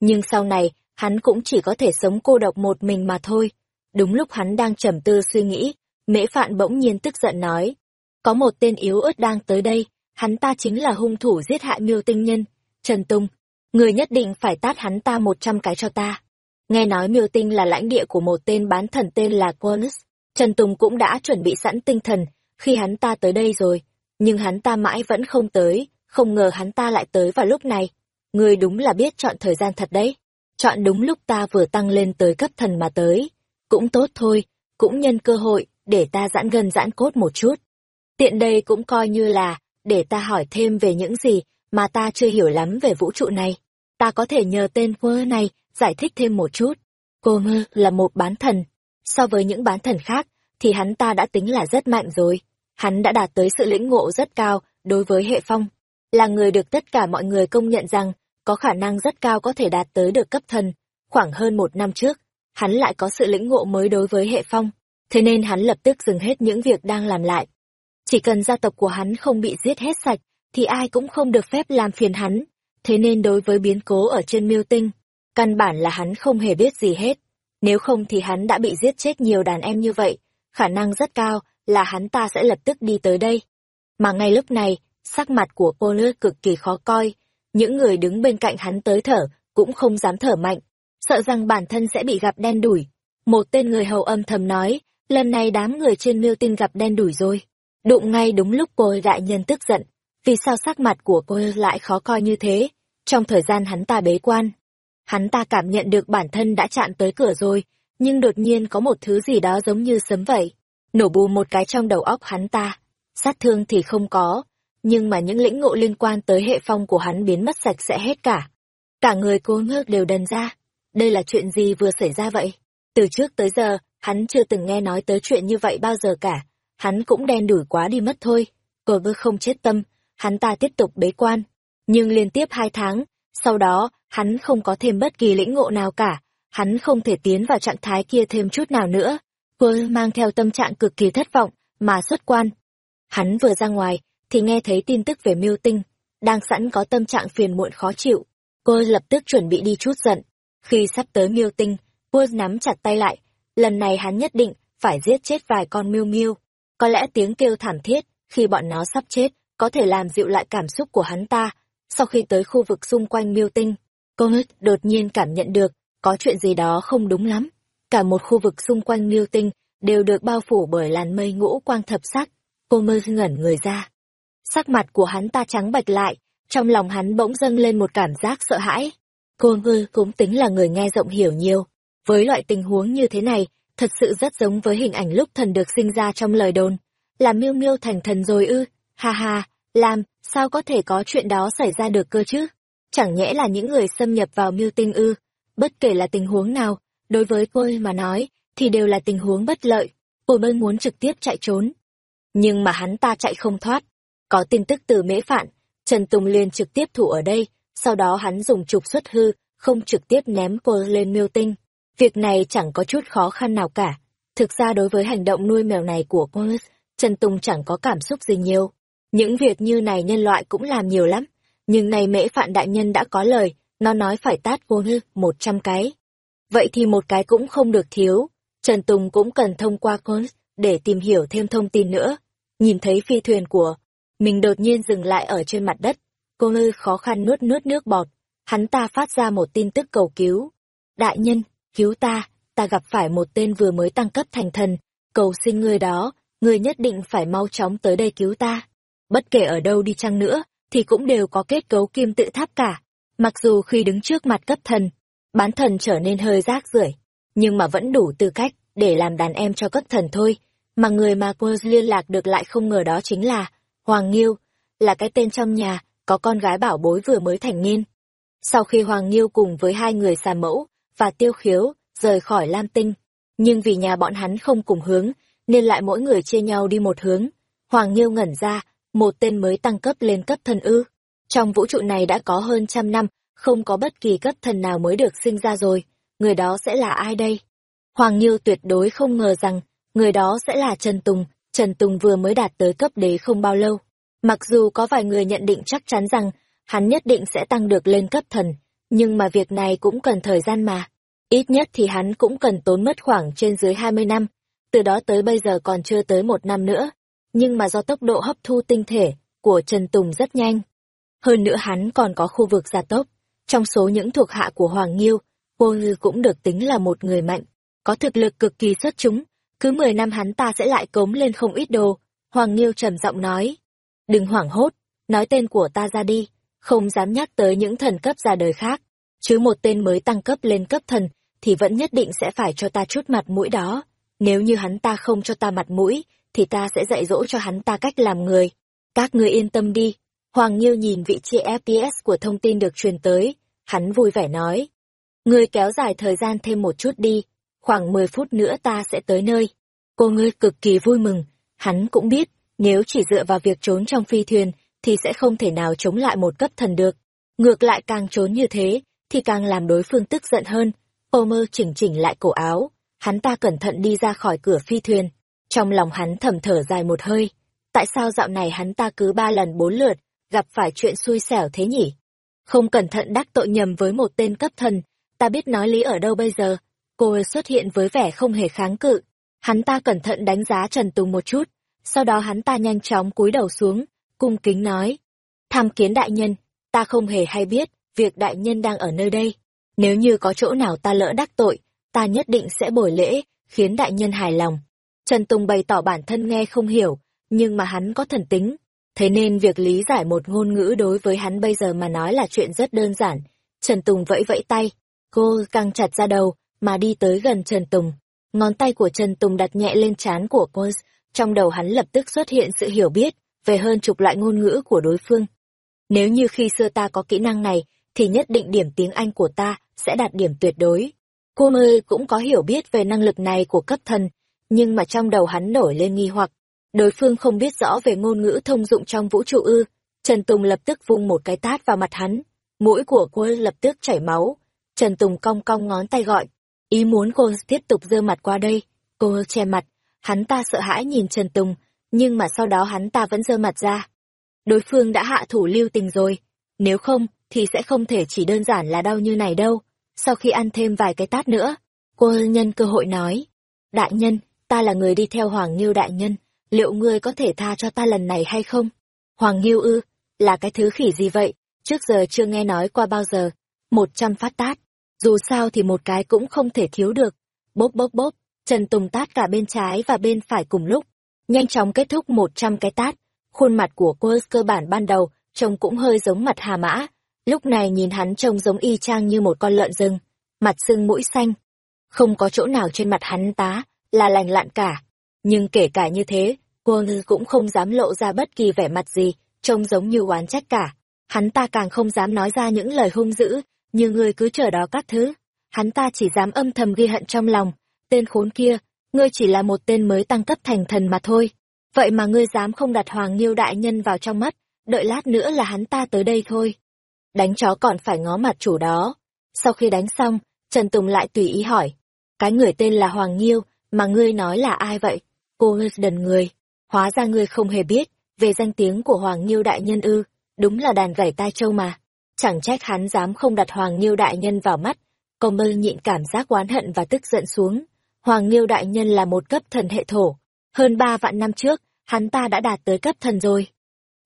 Nhưng sau này, hắn cũng chỉ có thể sống cô độc một mình mà thôi. Đúng lúc hắn đang trầm tư suy nghĩ, mễ phạn bỗng nhiên tức giận nói. Có một tên yếu ớt đang tới đây, hắn ta chính là hung thủ giết hại miêu tinh nhân. Trần Tung, người nhất định phải tát hắn ta một trăm cái cho ta. Nghe nói miêu tinh là lãnh địa của một tên bán thần tên là Quanus. Trần Tùng cũng đã chuẩn bị sẵn tinh thần khi hắn ta tới đây rồi. Nhưng hắn ta mãi vẫn không tới, không ngờ hắn ta lại tới vào lúc này. Người đúng là biết chọn thời gian thật đấy. Chọn đúng lúc ta vừa tăng lên tới cấp thần mà tới. Cũng tốt thôi, cũng nhân cơ hội để ta giãn gần giãn cốt một chút. Tiện đây cũng coi như là để ta hỏi thêm về những gì mà ta chưa hiểu lắm về vũ trụ này. Ta có thể nhờ tên quơ này giải thích thêm một chút. Cô ngư là một bán thần. So với những bán thần khác, thì hắn ta đã tính là rất mạnh rồi. Hắn đã đạt tới sự lĩnh ngộ rất cao đối với hệ phong. Là người được tất cả mọi người công nhận rằng có khả năng rất cao có thể đạt tới được cấp thần. Khoảng hơn một năm trước, hắn lại có sự lĩnh ngộ mới đối với hệ phong. Thế nên hắn lập tức dừng hết những việc đang làm lại. Chỉ cần gia tộc của hắn không bị giết hết sạch, thì ai cũng không được phép làm phiền hắn. Thế nên đối với biến cố ở trên miêu tinh, căn bản là hắn không hề biết gì hết. Nếu không thì hắn đã bị giết chết nhiều đàn em như vậy, khả năng rất cao là hắn ta sẽ lập tức đi tới đây. Mà ngay lúc này, sắc mặt của Paul cực kỳ khó coi, những người đứng bên cạnh hắn tới thở, cũng không dám thở mạnh, sợ rằng bản thân sẽ bị gặp đen đủi. Một tên người hầu âm thầm nói, lần này đám người trên miêu tinh gặp đen đủi rồi. Đụng ngay đúng lúc cô đại nhân tức giận, vì sao sắc mặt của cô lại khó coi như thế, trong thời gian hắn ta bế quan. Hắn ta cảm nhận được bản thân đã chạm tới cửa rồi, nhưng đột nhiên có một thứ gì đó giống như sấm vậy. Nổ bù một cái trong đầu óc hắn ta. Sát thương thì không có, nhưng mà những lĩnh ngộ liên quan tới hệ phong của hắn biến mất sạch sẽ hết cả. Cả người cô ngước đều đần ra. Đây là chuyện gì vừa xảy ra vậy? Từ trước tới giờ, hắn chưa từng nghe nói tới chuyện như vậy bao giờ cả. Hắn cũng đen đủi quá đi mất thôi. Cô vơ không chết tâm, hắn ta tiếp tục bế quan. Nhưng liên tiếp hai tháng, sau đó, hắn không có thêm bất kỳ lĩnh ngộ nào cả. Hắn không thể tiến vào trạng thái kia thêm chút nào nữa. Cô mang theo tâm trạng cực kỳ thất vọng, mà xuất quan. Hắn vừa ra ngoài, thì nghe thấy tin tức về miêu tinh, đang sẵn có tâm trạng phiền muộn khó chịu. Cô lập tức chuẩn bị đi chút giận. Khi sắp tới miêu tinh, cô nắm chặt tay lại. Lần này hắn nhất định phải giết chết vài con miêu miêu. Có lẽ tiếng kêu thảm thiết khi bọn nó sắp chết có thể làm dịu lại cảm xúc của hắn ta. Sau khi tới khu vực xung quanh miêu tinh, cô đột nhiên cảm nhận được có chuyện gì đó không đúng lắm. Cả một khu vực xung quanh miêu tinh đều được bao phủ bởi làn mây ngũ quang thập sắc. Cô mơ ngẩn người ra. Sắc mặt của hắn ta trắng bạch lại, trong lòng hắn bỗng dâng lên một cảm giác sợ hãi. Cô ngư cũng tính là người nghe rộng hiểu nhiều. Với loại tình huống như thế này, thật sự rất giống với hình ảnh lúc thần được sinh ra trong lời đồn. Là miêu miêu thành thần rồi ư, ha ha, làm, sao có thể có chuyện đó xảy ra được cơ chứ? Chẳng nhẽ là những người xâm nhập vào miêu tinh ư? Bất kể là tình huống nào, đối với cô mà nói, thì đều là tình huống bất lợi. Cô mới muốn trực tiếp chạy trốn. Nhưng mà hắn ta chạy không thoát. Có tin tức từ mễ phạn, Trần Tùng liền trực tiếp thủ ở đây, sau đó hắn dùng trục xuất hư, không trực tiếp ném cô lên miêu tinh. Việc này chẳng có chút khó khăn nào cả. Thực ra đối với hành động nuôi mèo này của cô, Trần Tùng chẳng có cảm xúc gì nhiều. Những việc như này nhân loại cũng làm nhiều lắm. Nhưng này mễ phạn đại nhân đã có lời, nó nói phải tát cô hư một trăm cái. Vậy thì một cái cũng không được thiếu. Trần Tùng cũng cần thông qua cô để tìm hiểu thêm thông tin nữa. Nhìn thấy phi thuyền của mình đột nhiên dừng lại ở trên mặt đất. Cô ngư khó khăn nuốt nuốt nước bọt. Hắn ta phát ra một tin tức cầu cứu. Đại nhân, cứu ta, ta gặp phải một tên vừa mới tăng cấp thành thần. Cầu xin người đó, người nhất định phải mau chóng tới đây cứu ta. Bất kể ở đâu đi chăng nữa, thì cũng đều có kết cấu kim tự tháp cả. Mặc dù khi đứng trước mặt cấp thần, bán thần trở nên hơi rác rưởi nhưng mà vẫn đủ tư cách để làm đàn em cho cấp thần thôi. Mà người mà cô liên lạc được lại không ngờ đó chính là Hoàng Nghiêu, là cái tên trong nhà, có con gái bảo bối vừa mới thành niên. Sau khi Hoàng Nghiêu cùng với hai người xà mẫu và tiêu khiếu rời khỏi Lam Tinh, nhưng vì nhà bọn hắn không cùng hướng, nên lại mỗi người chia nhau đi một hướng. Hoàng Nghiêu ngẩn ra, một tên mới tăng cấp lên cấp thần ư. Trong vũ trụ này đã có hơn trăm năm, không có bất kỳ cấp thần nào mới được sinh ra rồi. Người đó sẽ là ai đây? Hoàng Nghiêu tuyệt đối không ngờ rằng, người đó sẽ là Trần Tùng. Trần Tùng vừa mới đạt tới cấp đế không bao lâu. Mặc dù có vài người nhận định chắc chắn rằng, hắn nhất định sẽ tăng được lên cấp thần, nhưng mà việc này cũng cần thời gian mà. Ít nhất thì hắn cũng cần tốn mất khoảng trên dưới 20 năm, từ đó tới bây giờ còn chưa tới một năm nữa. Nhưng mà do tốc độ hấp thu tinh thể của Trần Tùng rất nhanh. Hơn nữa hắn còn có khu vực gia tốc. Trong số những thuộc hạ của Hoàng Nghiêu, cô Ngư cũng được tính là một người mạnh, có thực lực cực kỳ xuất chúng. Cứ 10 năm hắn ta sẽ lại cống lên không ít đồ. Hoàng Nghiêu trầm giọng nói. Đừng hoảng hốt, nói tên của ta ra đi, không dám nhắc tới những thần cấp ra đời khác. Chứ một tên mới tăng cấp lên cấp thần, thì vẫn nhất định sẽ phải cho ta chút mặt mũi đó. Nếu như hắn ta không cho ta mặt mũi, thì ta sẽ dạy dỗ cho hắn ta cách làm người. Các người yên tâm đi. Hoàng Nhiêu nhìn vị trí FPS của thông tin được truyền tới. Hắn vui vẻ nói. Ngươi kéo dài thời gian thêm một chút đi. Khoảng 10 phút nữa ta sẽ tới nơi. Cô ngươi cực kỳ vui mừng. Hắn cũng biết, nếu chỉ dựa vào việc trốn trong phi thuyền, thì sẽ không thể nào chống lại một cấp thần được. Ngược lại càng trốn như thế, thì càng làm đối phương tức giận hơn. Homer chỉnh chỉnh lại cổ áo, hắn ta cẩn thận đi ra khỏi cửa phi thuyền. Trong lòng hắn thầm thở dài một hơi. Tại sao dạo này hắn ta cứ ba lần bốn lượt, gặp phải chuyện xui xẻo thế nhỉ? Không cẩn thận đắc tội nhầm với một tên cấp thần, ta biết nói lý ở đâu bây giờ. Cô xuất hiện với vẻ không hề kháng cự. Hắn ta cẩn thận đánh giá Trần Tùng một chút, sau đó hắn ta nhanh chóng cúi đầu xuống, cung kính nói. Tham kiến đại nhân, ta không hề hay biết, việc đại nhân đang ở nơi đây. Nếu như có chỗ nào ta lỡ đắc tội, ta nhất định sẽ bồi lễ, khiến đại nhân hài lòng. Trần Tùng bày tỏ bản thân nghe không hiểu, nhưng mà hắn có thần tính. Thế nên việc lý giải một ngôn ngữ đối với hắn bây giờ mà nói là chuyện rất đơn giản. Trần Tùng vẫy vẫy tay, cô căng chặt ra đầu, mà đi tới gần Trần Tùng. Ngón tay của Trần Tùng đặt nhẹ lên trán của cô, trong đầu hắn lập tức xuất hiện sự hiểu biết về hơn chục loại ngôn ngữ của đối phương. Nếu như khi xưa ta có kỹ năng này, thì nhất định điểm tiếng Anh của ta sẽ đạt điểm tuyệt đối. Cô ơi cũng có hiểu biết về năng lực này của cấp thần, nhưng mà trong đầu hắn nổi lên nghi hoặc. Đối phương không biết rõ về ngôn ngữ thông dụng trong vũ trụ ư. Trần Tùng lập tức vung một cái tát vào mặt hắn. Mũi của cô lập tức chảy máu. Trần Tùng cong cong ngón tay gọi. Ý muốn cô tiếp tục dơ mặt qua đây. Cô che mặt. Hắn ta sợ hãi nhìn Trần Tùng, nhưng mà sau đó hắn ta vẫn dơ mặt ra. Đối phương đã hạ thủ lưu tình rồi. Nếu không, thì sẽ không thể chỉ đơn giản là đau như này đâu. Sau khi ăn thêm vài cái tát nữa, cô nhân cơ hội nói. Đại nhân, ta là người đi theo Hoàng Nghiêu đại nhân, liệu ngươi có thể tha cho ta lần này hay không? Hoàng Nghiêu ư, là cái thứ khỉ gì vậy? Trước giờ chưa nghe nói qua bao giờ. Một trăm phát tát, dù sao thì một cái cũng không thể thiếu được. Bốp bốp bốp, Trần Tùng tát cả bên trái và bên phải cùng lúc. Nhanh chóng kết thúc một trăm cái tát. Khuôn mặt của cô cơ bản ban đầu, trông cũng hơi giống mặt hà mã. Lúc này nhìn hắn trông giống y chang như một con lợn rừng, mặt sưng mũi xanh. Không có chỗ nào trên mặt hắn tá, là lành lặn cả. Nhưng kể cả như thế, cô cũng không dám lộ ra bất kỳ vẻ mặt gì, trông giống như oán trách cả. Hắn ta càng không dám nói ra những lời hung dữ, như ngươi cứ chờ đó các thứ. Hắn ta chỉ dám âm thầm ghi hận trong lòng. Tên khốn kia, ngươi chỉ là một tên mới tăng cấp thành thần mà thôi. Vậy mà ngươi dám không đặt Hoàng Nghiêu đại nhân vào trong mắt, đợi lát nữa là hắn ta tới đây thôi. Đánh chó còn phải ngó mặt chủ đó. Sau khi đánh xong, Trần Tùng lại tùy ý hỏi. Cái người tên là Hoàng Nghiêu, mà ngươi nói là ai vậy? Cô đần người. Hóa ra ngươi không hề biết, về danh tiếng của Hoàng Nghiêu đại nhân ư, đúng là đàn gảy tai châu mà. Chẳng trách hắn dám không đặt Hoàng Nghiêu đại nhân vào mắt, cô mơ nhịn cảm giác oán hận và tức giận xuống. Hoàng Nghiêu đại nhân là một cấp thần hệ thổ. Hơn ba vạn năm trước, hắn ta đã đạt tới cấp thần rồi.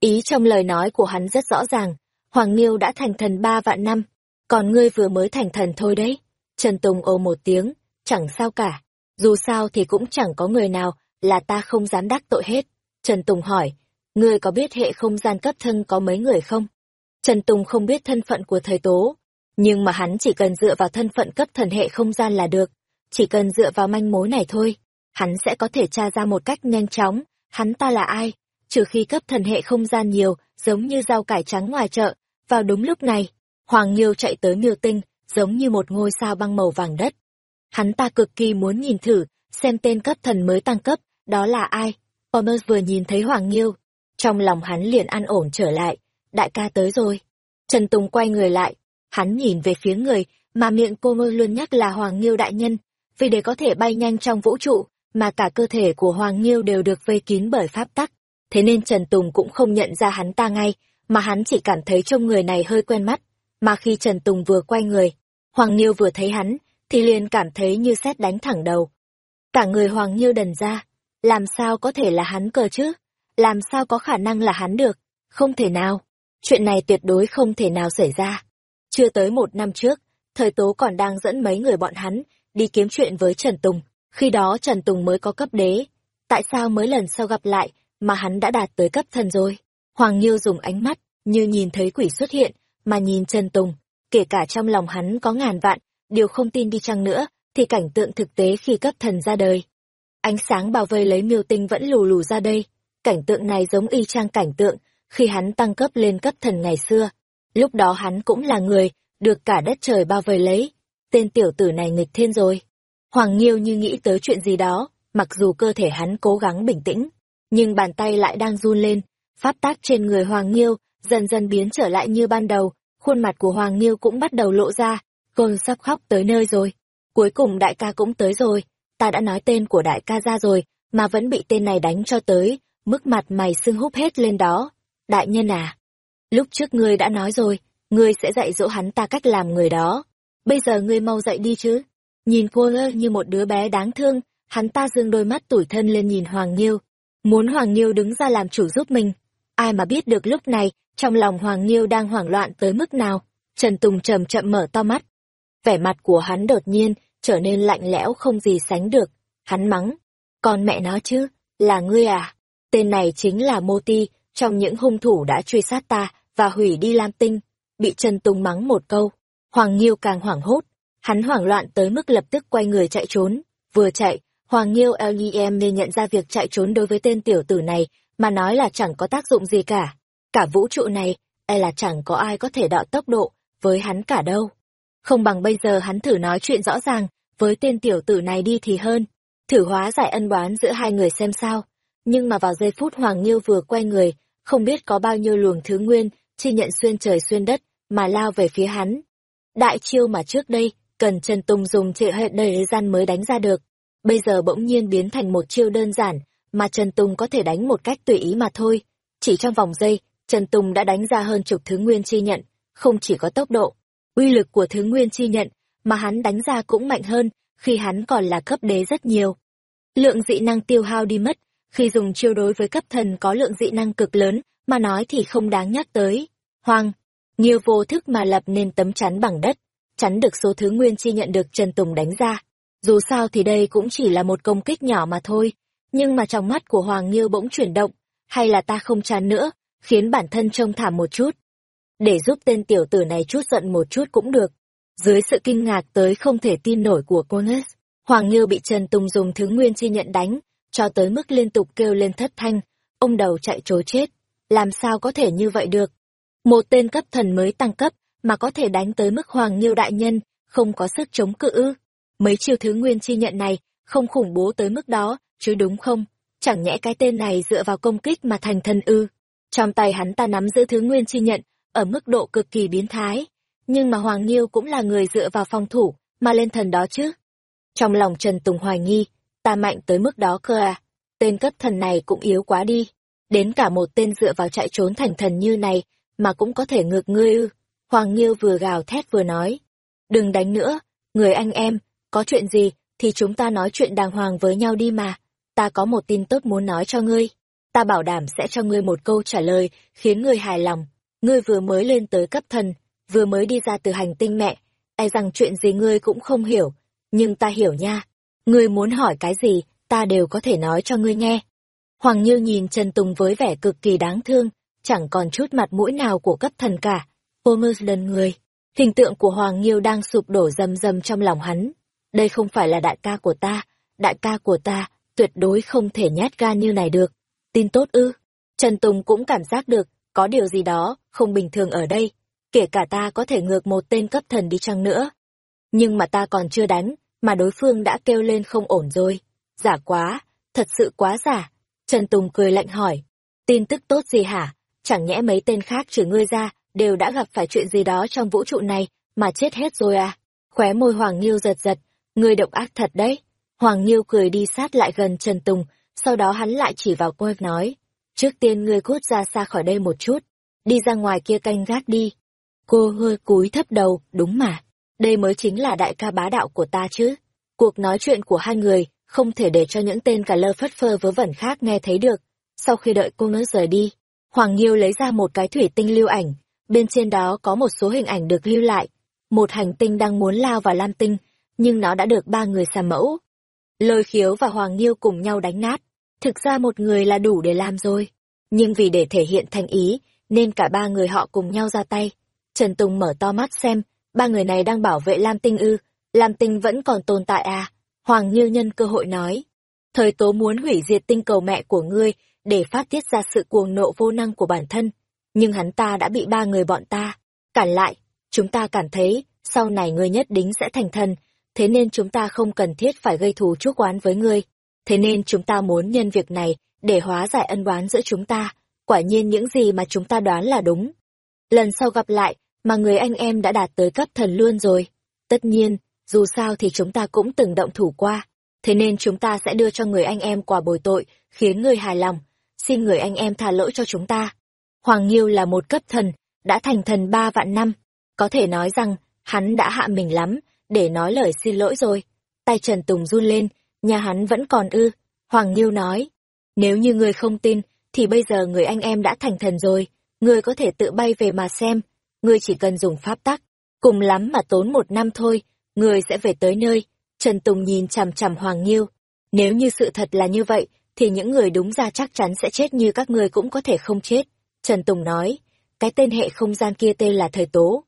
Ý trong lời nói của hắn rất rõ ràng, Hoàng Nghiêu đã thành thần ba vạn năm, còn ngươi vừa mới thành thần thôi đấy. Trần Tùng ồ một tiếng, chẳng sao cả. Dù sao thì cũng chẳng có người nào là ta không dám đắc tội hết. Trần Tùng hỏi, ngươi có biết hệ không gian cấp thân có mấy người không? Trần Tùng không biết thân phận của thầy Tố, nhưng mà hắn chỉ cần dựa vào thân phận cấp thần hệ không gian là được. Chỉ cần dựa vào manh mối này thôi, hắn sẽ có thể tra ra một cách nhanh chóng, hắn ta là ai, trừ khi cấp thần hệ không gian nhiều, giống như rau cải trắng ngoài chợ. Vào đúng lúc này, Hoàng Nghiêu chạy tới miêu tinh, giống như một ngôi sao băng màu vàng đất. Hắn ta cực kỳ muốn nhìn thử, xem tên cấp thần mới tăng cấp, đó là ai. Thomas vừa nhìn thấy Hoàng Nghiêu, trong lòng hắn liền an ổn trở lại, đại ca tới rồi. Trần Tùng quay người lại, hắn nhìn về phía người mà miệng cô mơ luôn nhắc là Hoàng Nghiêu đại nhân, vì để có thể bay nhanh trong vũ trụ, mà cả cơ thể của Hoàng Nghiêu đều được vây kín bởi pháp tắc. Thế nên Trần Tùng cũng không nhận ra hắn ta ngay, mà hắn chỉ cảm thấy trông người này hơi quen mắt. Mà khi Trần Tùng vừa quay người, Hoàng Nghiêu vừa thấy hắn, thì liền cảm thấy như xét đánh thẳng đầu. Cả người Hoàng Nghiêu đần ra, làm sao có thể là hắn cờ chứ? Làm sao có khả năng là hắn được? Không thể nào. Chuyện này tuyệt đối không thể nào xảy ra. Chưa tới một năm trước, thời tố còn đang dẫn mấy người bọn hắn đi kiếm chuyện với Trần Tùng. Khi đó Trần Tùng mới có cấp đế. Tại sao mới lần sau gặp lại mà hắn đã đạt tới cấp thần rồi? Hoàng Nhiêu dùng ánh mắt như nhìn thấy quỷ xuất hiện mà nhìn Trần Tùng. Kể cả trong lòng hắn có ngàn vạn, điều không tin đi chăng nữa, thì cảnh tượng thực tế khi cấp thần ra đời. Ánh sáng bao vây lấy miêu tinh vẫn lù lù ra đây. Cảnh tượng này giống y chang cảnh tượng khi hắn tăng cấp lên cấp thần ngày xưa. Lúc đó hắn cũng là người, được cả đất trời bao vây lấy. Tên tiểu tử này nghịch thiên rồi. Hoàng Nghiêu như nghĩ tới chuyện gì đó, mặc dù cơ thể hắn cố gắng bình tĩnh, nhưng bàn tay lại đang run lên. Pháp tác trên người Hoàng Nghiêu dần dần biến trở lại như ban đầu, khuôn mặt của Hoàng Nghiêu cũng bắt đầu lộ ra, cơn sắp khóc tới nơi rồi. Cuối cùng đại ca cũng tới rồi, ta đã nói tên của đại ca ra rồi, mà vẫn bị tên này đánh cho tới, mức mặt mày sưng húp hết lên đó. Đại nhân à, lúc trước ngươi đã nói rồi, ngươi sẽ dạy dỗ hắn ta cách làm người đó. Bây giờ ngươi mau dậy đi chứ. Nhìn cô ơ như một đứa bé đáng thương, hắn ta dương đôi mắt tủi thân lên nhìn Hoàng Nghiêu. Muốn Hoàng Nghiêu đứng ra làm chủ giúp mình. Ai mà biết được lúc này, trong lòng Hoàng Nghiêu đang hoảng loạn tới mức nào. Trần Tùng chậm chậm mở to mắt. Vẻ mặt của hắn đột nhiên, trở nên lạnh lẽo không gì sánh được. Hắn mắng. Con mẹ nó chứ, là ngươi à? Tên này chính là Mô Ti, trong những hung thủ đã truy sát ta và hủy đi Lam Tinh. Bị Trần Tùng mắng một câu. Hoàng Nghiêu càng hoảng hốt. Hắn hoảng loạn tới mức lập tức quay người chạy trốn. Vừa chạy, Hoàng Nghiêu LEM nên nhận ra việc chạy trốn đối với tên tiểu tử này mà nói là chẳng có tác dụng gì cả. Cả vũ trụ này, e là chẳng có ai có thể đọ tốc độ với hắn cả đâu. Không bằng bây giờ hắn thử nói chuyện rõ ràng với tên tiểu tử này đi thì hơn. Thử hóa giải ân oán giữa hai người xem sao. Nhưng mà vào giây phút Hoàng Nghiêu vừa quay người, không biết có bao nhiêu luồng thứ nguyên, chi nhận xuyên trời xuyên đất, mà lao về phía hắn. Đại chiêu mà trước đây, cần Trần Tùng dùng trệ hệ đầy gian mới đánh ra được. Bây giờ bỗng nhiên biến thành một chiêu đơn giản, mà Trần Tùng có thể đánh một cách tùy ý mà thôi. Chỉ trong vòng giây, Trần Tùng đã đánh ra hơn chục thứ nguyên chi nhận, không chỉ có tốc độ, uy lực của thứ nguyên chi nhận, mà hắn đánh ra cũng mạnh hơn, khi hắn còn là cấp đế rất nhiều. Lượng dị năng tiêu hao đi mất, khi dùng chiêu đối với cấp thần có lượng dị năng cực lớn, mà nói thì không đáng nhắc tới. Hoàng, nhiều vô thức mà lập nên tấm chắn bằng đất, chắn được số thứ nguyên chi nhận được Trần Tùng đánh ra. Dù sao thì đây cũng chỉ là một công kích nhỏ mà thôi, nhưng mà trong mắt của Hoàng Nghiêu bỗng chuyển động, hay là ta không chán nữa, khiến bản thân trông thảm một chút. Để giúp tên tiểu tử này chút giận một chút cũng được. Dưới sự kinh ngạc tới không thể tin nổi của cô Ness, Hoàng Nghiêu bị Trần Tùng dùng thứ nguyên chi nhận đánh, cho tới mức liên tục kêu lên thất thanh, ông đầu chạy trối chết. Làm sao có thể như vậy được? Một tên cấp thần mới tăng cấp, mà có thể đánh tới mức Hoàng Nghiêu đại nhân, không có sức chống cự ư. Mấy chiêu thứ nguyên chi nhận này, không khủng bố tới mức đó, chứ đúng không? Chẳng nhẽ cái tên này dựa vào công kích mà thành thần ư. Trong tay hắn ta nắm giữ thứ nguyên chi nhận, ở mức độ cực kỳ biến thái. Nhưng mà Hoàng Nghiêu cũng là người dựa vào phòng thủ, mà lên thần đó chứ. Trong lòng Trần Tùng hoài nghi, ta mạnh tới mức đó cơ à. Tên cấp thần này cũng yếu quá đi. Đến cả một tên dựa vào chạy trốn thành thần như này, mà cũng có thể ngược ngươi ư. Hoàng Nghiêu vừa gào thét vừa nói. Đừng đánh nữa, người anh em, có chuyện gì, thì chúng ta nói chuyện đàng hoàng với nhau đi mà. Ta có một tin tốt muốn nói cho ngươi. Ta bảo đảm sẽ cho ngươi một câu trả lời, khiến ngươi hài lòng. ngươi vừa mới lên tới cấp thần, vừa mới đi ra từ hành tinh mẹ, e rằng chuyện gì ngươi cũng không hiểu, nhưng ta hiểu nha. Ngươi muốn hỏi cái gì, ta đều có thể nói cho ngươi nghe. Hoàng Như nhìn Trần Tùng với vẻ cực kỳ đáng thương, chẳng còn chút mặt mũi nào của cấp thần cả. Cô lần người. Hình tượng của Hoàng nghiêu đang sụp đổ rầm rầm trong lòng hắn. Đây không phải là đại ca của ta, đại ca của ta, tuyệt đối không thể nhát gan như này được. Tin tốt ư. Trần Tùng cũng cảm giác được, có điều gì đó, không bình thường ở đây. Kể cả ta có thể ngược một tên cấp thần đi chăng nữa. Nhưng mà ta còn chưa đánh, mà đối phương đã kêu lên không ổn rồi. Giả quá, thật sự quá giả. Trần Tùng cười lạnh hỏi. Tin tức tốt gì hả? Chẳng nhẽ mấy tên khác trừ ngươi ra, đều đã gặp phải chuyện gì đó trong vũ trụ này, mà chết hết rồi à? Khóe môi Hoàng Nghiêu giật giật, ngươi độc ác thật đấy. Hoàng Nghiêu cười đi sát lại gần Trần Tùng, sau đó hắn lại chỉ vào cô nói. Trước tiên ngươi cút ra xa khỏi đây một chút, đi ra ngoài kia canh gác đi. Cô hơi cúi thấp đầu, đúng mà, đây mới chính là đại ca bá đạo của ta chứ. Cuộc nói chuyện của hai người không thể để cho những tên cả lơ phất phơ vớ vẩn khác nghe thấy được. Sau khi đợi cô nói rời đi, Hoàng Nghiêu lấy ra một cái thủy tinh lưu ảnh, bên trên đó có một số hình ảnh được lưu lại. Một hành tinh đang muốn lao vào Lam Tinh, nhưng nó đã được ba người xà mẫu. Lôi khiếu và Hoàng Nghiêu cùng nhau đánh nát. Thực ra một người là đủ để làm rồi. Nhưng vì để thể hiện thành ý, nên cả ba người họ cùng nhau ra tay. Trần Tùng mở to mắt xem, ba người này đang bảo vệ Lam Tinh ư, Lam Tinh vẫn còn tồn tại à? Hoàng Như nhân cơ hội nói. Thời tố muốn hủy diệt tinh cầu mẹ của ngươi, để phát tiết ra sự cuồng nộ vô năng của bản thân. Nhưng hắn ta đã bị ba người bọn ta cản lại. Chúng ta cảm thấy, sau này ngươi nhất định sẽ thành thần, thế nên chúng ta không cần thiết phải gây thù chuốc oán với ngươi. Thế nên chúng ta muốn nhân việc này để hóa giải ân oán giữa chúng ta. Quả nhiên những gì mà chúng ta đoán là đúng. Lần sau gặp lại, mà người anh em đã đạt tới cấp thần luôn rồi. Tất nhiên, dù sao thì chúng ta cũng từng động thủ qua. Thế nên chúng ta sẽ đưa cho người anh em quà bồi tội, khiến người hài lòng. Xin người anh em tha lỗi cho chúng ta. Hoàng Nghiêu là một cấp thần, đã thành thần ba vạn năm. Có thể nói rằng, hắn đã hạ mình lắm, để nói lời xin lỗi rồi. Tay Trần Tùng run lên, nhà hắn vẫn còn ư. Hoàng Nghiêu nói, nếu như người không tin, thì bây giờ người anh em đã thành thần rồi. Người có thể tự bay về mà xem. Người chỉ cần dùng pháp tắc. Cùng lắm mà tốn một năm thôi, người sẽ về tới nơi. Trần Tùng nhìn chằm chằm Hoàng Nghiêu. Nếu như sự thật là như vậy, thì những người đúng ra chắc chắn sẽ chết như các ngươi cũng có thể không chết. Trần Tùng nói, cái tên hệ không gian kia tên là Thời Tố.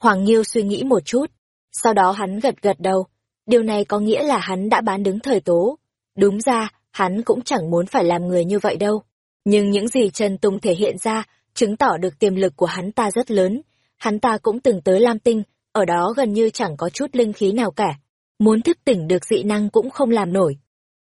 Hoàng Nghiêu suy nghĩ một chút, sau đó hắn gật gật đầu. Điều này có nghĩa là hắn đã bán đứng Thời Tố. Đúng ra, hắn cũng chẳng muốn phải làm người như vậy đâu. Nhưng những gì Trần Tùng thể hiện ra, chứng tỏ được tiềm lực của hắn ta rất lớn. Hắn ta cũng từng tới Lam Tinh, ở đó gần như chẳng có chút linh khí nào cả. Muốn thức tỉnh được dị năng cũng không làm nổi.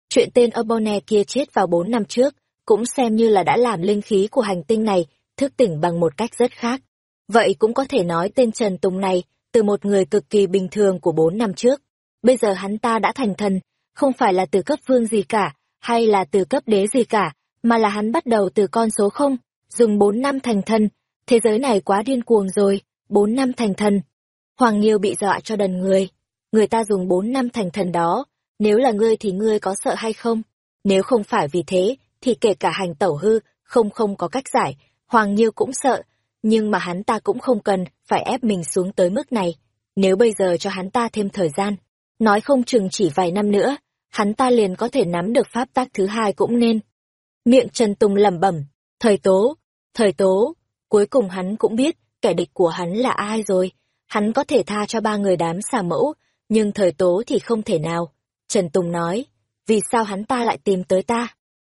Chuyện tên Obone kia chết vào bốn năm trước, cũng xem như là đã làm linh khí của hành tinh này thức tỉnh bằng một cách rất khác. Vậy cũng có thể nói tên Trần Tùng này, từ một người cực kỳ bình thường của bốn năm trước. Bây giờ hắn ta đã thành thần, không phải là từ cấp vương gì cả, hay là từ cấp đế gì cả, mà là hắn bắt đầu từ con số không, dùng bốn năm thành thần. Thế giới này quá điên cuồng rồi, bốn năm thành thần. Hoàng Nghiêu bị dọa cho đần người. Người ta dùng bốn năm thành thần đó, nếu là ngươi thì ngươi có sợ hay không? Nếu không phải vì thế, thì kể cả hành tẩu hư, không không có cách giải, Hoàng Nhiêu cũng sợ, nhưng mà hắn ta cũng không cần phải ép mình xuống tới mức này. Nếu bây giờ cho hắn ta thêm thời gian, nói không chừng chỉ vài năm nữa, hắn ta liền có thể nắm được pháp tác thứ hai cũng nên. Miệng Trần Tùng lẩm bẩm, thời tố, thời tố, cuối cùng hắn cũng biết kẻ địch của hắn là ai rồi. Hắn có thể tha cho ba người đám xà mẫu, nhưng thời tố thì không thể nào. Trần Tùng nói, vì sao hắn ta lại tìm tới ta?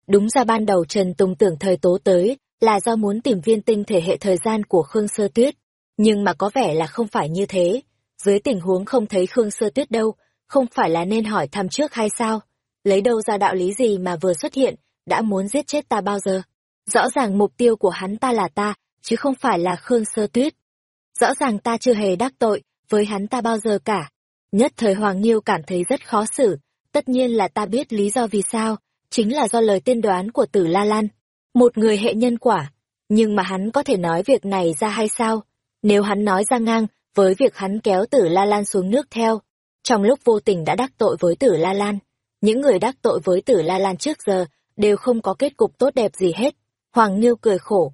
Đúng ra ban đầu Trần Tùng tưởng thời tố tới là do muốn tìm viên tinh thể hệ thời gian của Khương Sơ Tuyết. Nhưng mà có vẻ là không phải như thế. Dưới tình huống không thấy Khương Sơ Tuyết đâu, không phải là nên hỏi thăm trước hay sao? Lấy đâu ra đạo lý gì mà vừa xuất hiện, đã muốn giết chết ta bao giờ? Rõ ràng mục tiêu của hắn ta là ta, chứ không phải là Khương Sơ Tuyết. Rõ ràng ta chưa hề đắc tội với hắn ta bao giờ cả. Nhất thời Hoàng Nghiêu cảm thấy rất khó xử, tất nhiên là ta biết lý do vì sao, chính là do lời tiên đoán của tử La Lan. Một người hệ nhân quả, nhưng mà hắn có thể nói việc này ra hay sao? Nếu hắn nói ra ngang với việc hắn kéo tử La Lan xuống nước theo, trong lúc vô tình đã đắc tội với tử La Lan, những người đắc tội với tử La Lan trước giờ đều không có kết cục tốt đẹp gì hết. Hoàng Nghiêu cười khổ.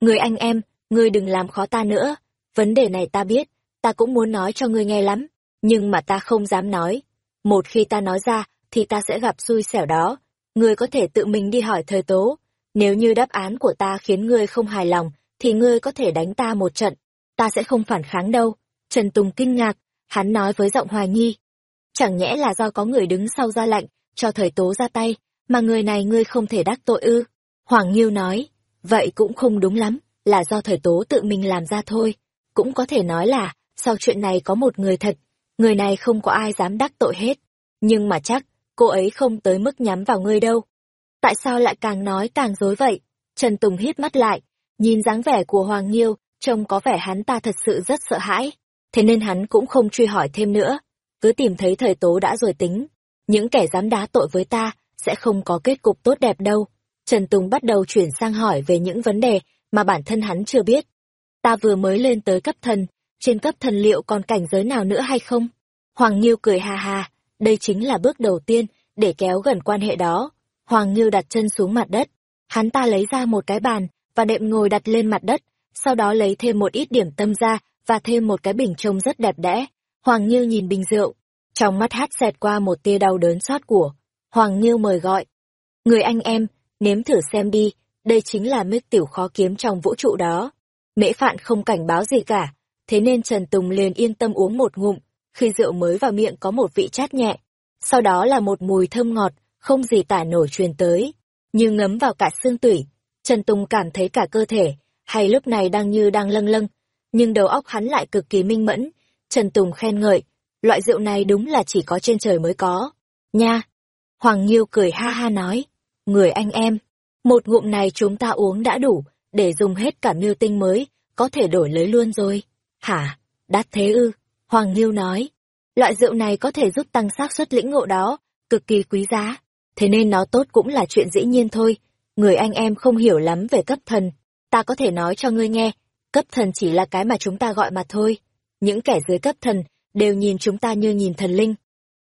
Người anh em, ngươi đừng làm khó ta nữa. Vấn đề này ta biết, ta cũng muốn nói cho ngươi nghe lắm, nhưng mà ta không dám nói. Một khi ta nói ra, thì ta sẽ gặp xui xẻo đó. Ngươi có thể tự mình đi hỏi thời tố. Nếu như đáp án của ta khiến ngươi không hài lòng, thì ngươi có thể đánh ta một trận. Ta sẽ không phản kháng đâu. Trần Tùng kinh ngạc, hắn nói với giọng hoài nghi. Chẳng nhẽ là do có người đứng sau ra lệnh, cho thời tố ra tay, mà người này ngươi không thể đắc tội ư. Hoàng Nghiêu nói, vậy cũng không đúng lắm, là do thời tố tự mình làm ra thôi. Cũng có thể nói là, sau chuyện này có một người thật, người này không có ai dám đắc tội hết. Nhưng mà chắc, cô ấy không tới mức nhắm vào ngươi đâu. Tại sao lại càng nói càng dối vậy? Trần Tùng hít mắt lại, nhìn dáng vẻ của Hoàng Nghiêu, trông có vẻ hắn ta thật sự rất sợ hãi. Thế nên hắn cũng không truy hỏi thêm nữa, cứ tìm thấy thời tố đã rồi tính. Những kẻ dám đá tội với ta, sẽ không có kết cục tốt đẹp đâu. Trần Tùng bắt đầu chuyển sang hỏi về những vấn đề mà bản thân hắn chưa biết. Ta vừa mới lên tới cấp thần, trên cấp thần liệu còn cảnh giới nào nữa hay không? Hoàng Nghiêu cười ha ha, đây chính là bước đầu tiên để kéo gần quan hệ đó. Hoàng Nghiêu đặt chân xuống mặt đất, hắn ta lấy ra một cái bàn và đệm ngồi đặt lên mặt đất, sau đó lấy thêm một ít điểm tâm ra và thêm một cái bình trông rất đẹp đẽ. Hoàng Nghiêu nhìn bình rượu, trong mắt hát xẹt qua một tia đau đớn xót của. Hoàng Nghiêu mời gọi. Người anh em, nếm thử xem đi, đây chính là mức tiểu khó kiếm trong vũ trụ đó. Mễ Phạn không cảnh báo gì cả, thế nên Trần Tùng liền yên tâm uống một ngụm, khi rượu mới vào miệng có một vị chát nhẹ. Sau đó là một mùi thơm ngọt, không gì tả nổi truyền tới, như ngấm vào cả xương tủy. Trần Tùng cảm thấy cả cơ thể, hay lúc này đang như đang lâng lâng, nhưng đầu óc hắn lại cực kỳ minh mẫn. Trần Tùng khen ngợi, loại rượu này đúng là chỉ có trên trời mới có. Nha! Hoàng Nghiêu cười ha ha nói, người anh em, một ngụm này chúng ta uống đã đủ, để dùng hết cả miêu tinh mới, có thể đổi lấy luôn rồi. Hả? Đắt thế ư? Hoàng Nghiêu nói. Loại rượu này có thể giúp tăng xác suất lĩnh ngộ đó, cực kỳ quý giá. Thế nên nó tốt cũng là chuyện dĩ nhiên thôi. Người anh em không hiểu lắm về cấp thần. Ta có thể nói cho ngươi nghe, cấp thần chỉ là cái mà chúng ta gọi mà thôi. Những kẻ dưới cấp thần đều nhìn chúng ta như nhìn thần linh.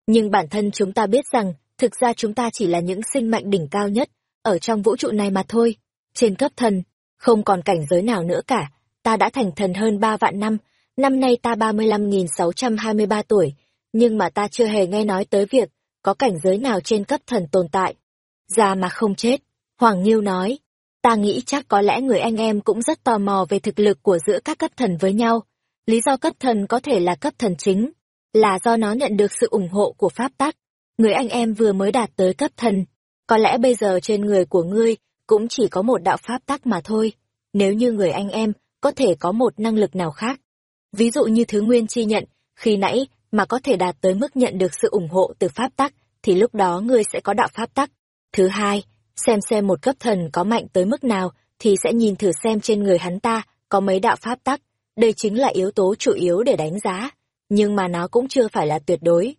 Nhưng bản thân chúng ta biết rằng, thực ra chúng ta chỉ là những sinh mệnh đỉnh cao nhất, ở trong vũ trụ này mà thôi. Trên cấp thần, không còn cảnh giới nào nữa cả, ta đã thành thần hơn ba vạn năm, năm nay ta ba mươi lăm nghìn sáu trăm hai mươi ba tuổi, nhưng mà ta chưa hề nghe nói tới việc có cảnh giới nào trên cấp thần tồn tại. Già mà không chết, Hoàng Nghiêu nói, ta nghĩ chắc có lẽ người anh em cũng rất tò mò về thực lực của giữa các cấp thần với nhau. Lý do cấp thần có thể là cấp thần chính, là do nó nhận được sự ủng hộ của pháp tắc. Người anh em vừa mới đạt tới cấp thần, có lẽ bây giờ trên người của ngươi cũng chỉ có một đạo pháp tắc mà thôi. Nếu như người anh em có thể có một năng lực nào khác, ví dụ như thứ nguyên chi nhận, khi nãy mà có thể đạt tới mức nhận được sự ủng hộ từ pháp tắc, thì lúc đó ngươi sẽ có đạo pháp tắc. Thứ hai, xem xem một cấp thần có mạnh tới mức nào, thì sẽ nhìn thử xem trên người hắn ta có mấy đạo pháp tắc. Đây chính là yếu tố chủ yếu để đánh giá, nhưng mà nó cũng chưa phải là tuyệt đối.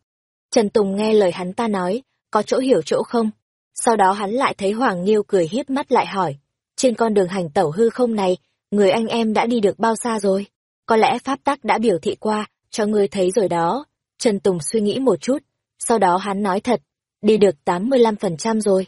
Trần Tùng nghe lời hắn ta nói, có chỗ hiểu chỗ không? Sau đó hắn lại thấy Hoàng Nghiêu cười hiếp mắt lại hỏi, trên con đường hành tẩu hư không này, người anh em đã đi được bao xa rồi? Có lẽ pháp tắc đã biểu thị qua, cho ngươi thấy rồi đó. Trần Tùng suy nghĩ một chút, sau đó hắn nói thật, đi được 85% rồi.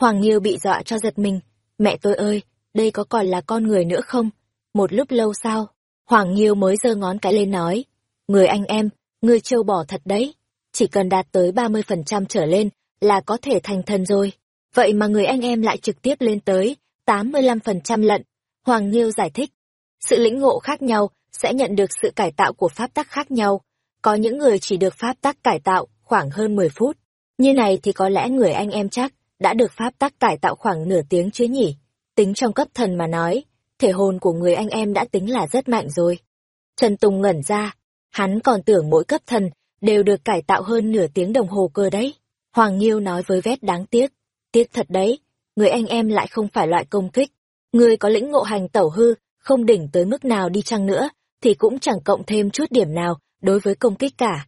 Hoàng Nghiêu bị dọa cho giật mình, mẹ tôi ơi, đây có còn là con người nữa không? Một lúc lâu sau, Hoàng Nghiêu mới giơ ngón cái lên nói, người anh em, ngươi trâu bỏ thật đấy, chỉ cần đạt tới 30% trở lên là có thể thành thần rồi. Vậy mà người anh em lại trực tiếp lên tới 85% lận. Hoàng Nghiêu giải thích, sự lĩnh ngộ khác nhau sẽ nhận được sự cải tạo của pháp tắc khác nhau. Có những người chỉ được pháp tắc cải tạo khoảng hơn 10 phút. Như này thì có lẽ người anh em chắc đã được pháp tắc cải tạo khoảng nửa tiếng chứ nhỉ. Tính trong cấp thần mà nói, thể hồn của người anh em đã tính là rất mạnh rồi. Trần Tùng ngẩn ra, hắn còn tưởng mỗi cấp thần đều được cải tạo hơn nửa tiếng đồng hồ cơ đấy. Hoàng Nghiêu nói với vét đáng tiếc. Tiếc thật đấy, người anh em lại không phải loại công kích. Người có lĩnh ngộ hành tẩu hư, không đỉnh tới mức nào đi chăng nữa, thì cũng chẳng cộng thêm chút điểm nào đối với công kích cả.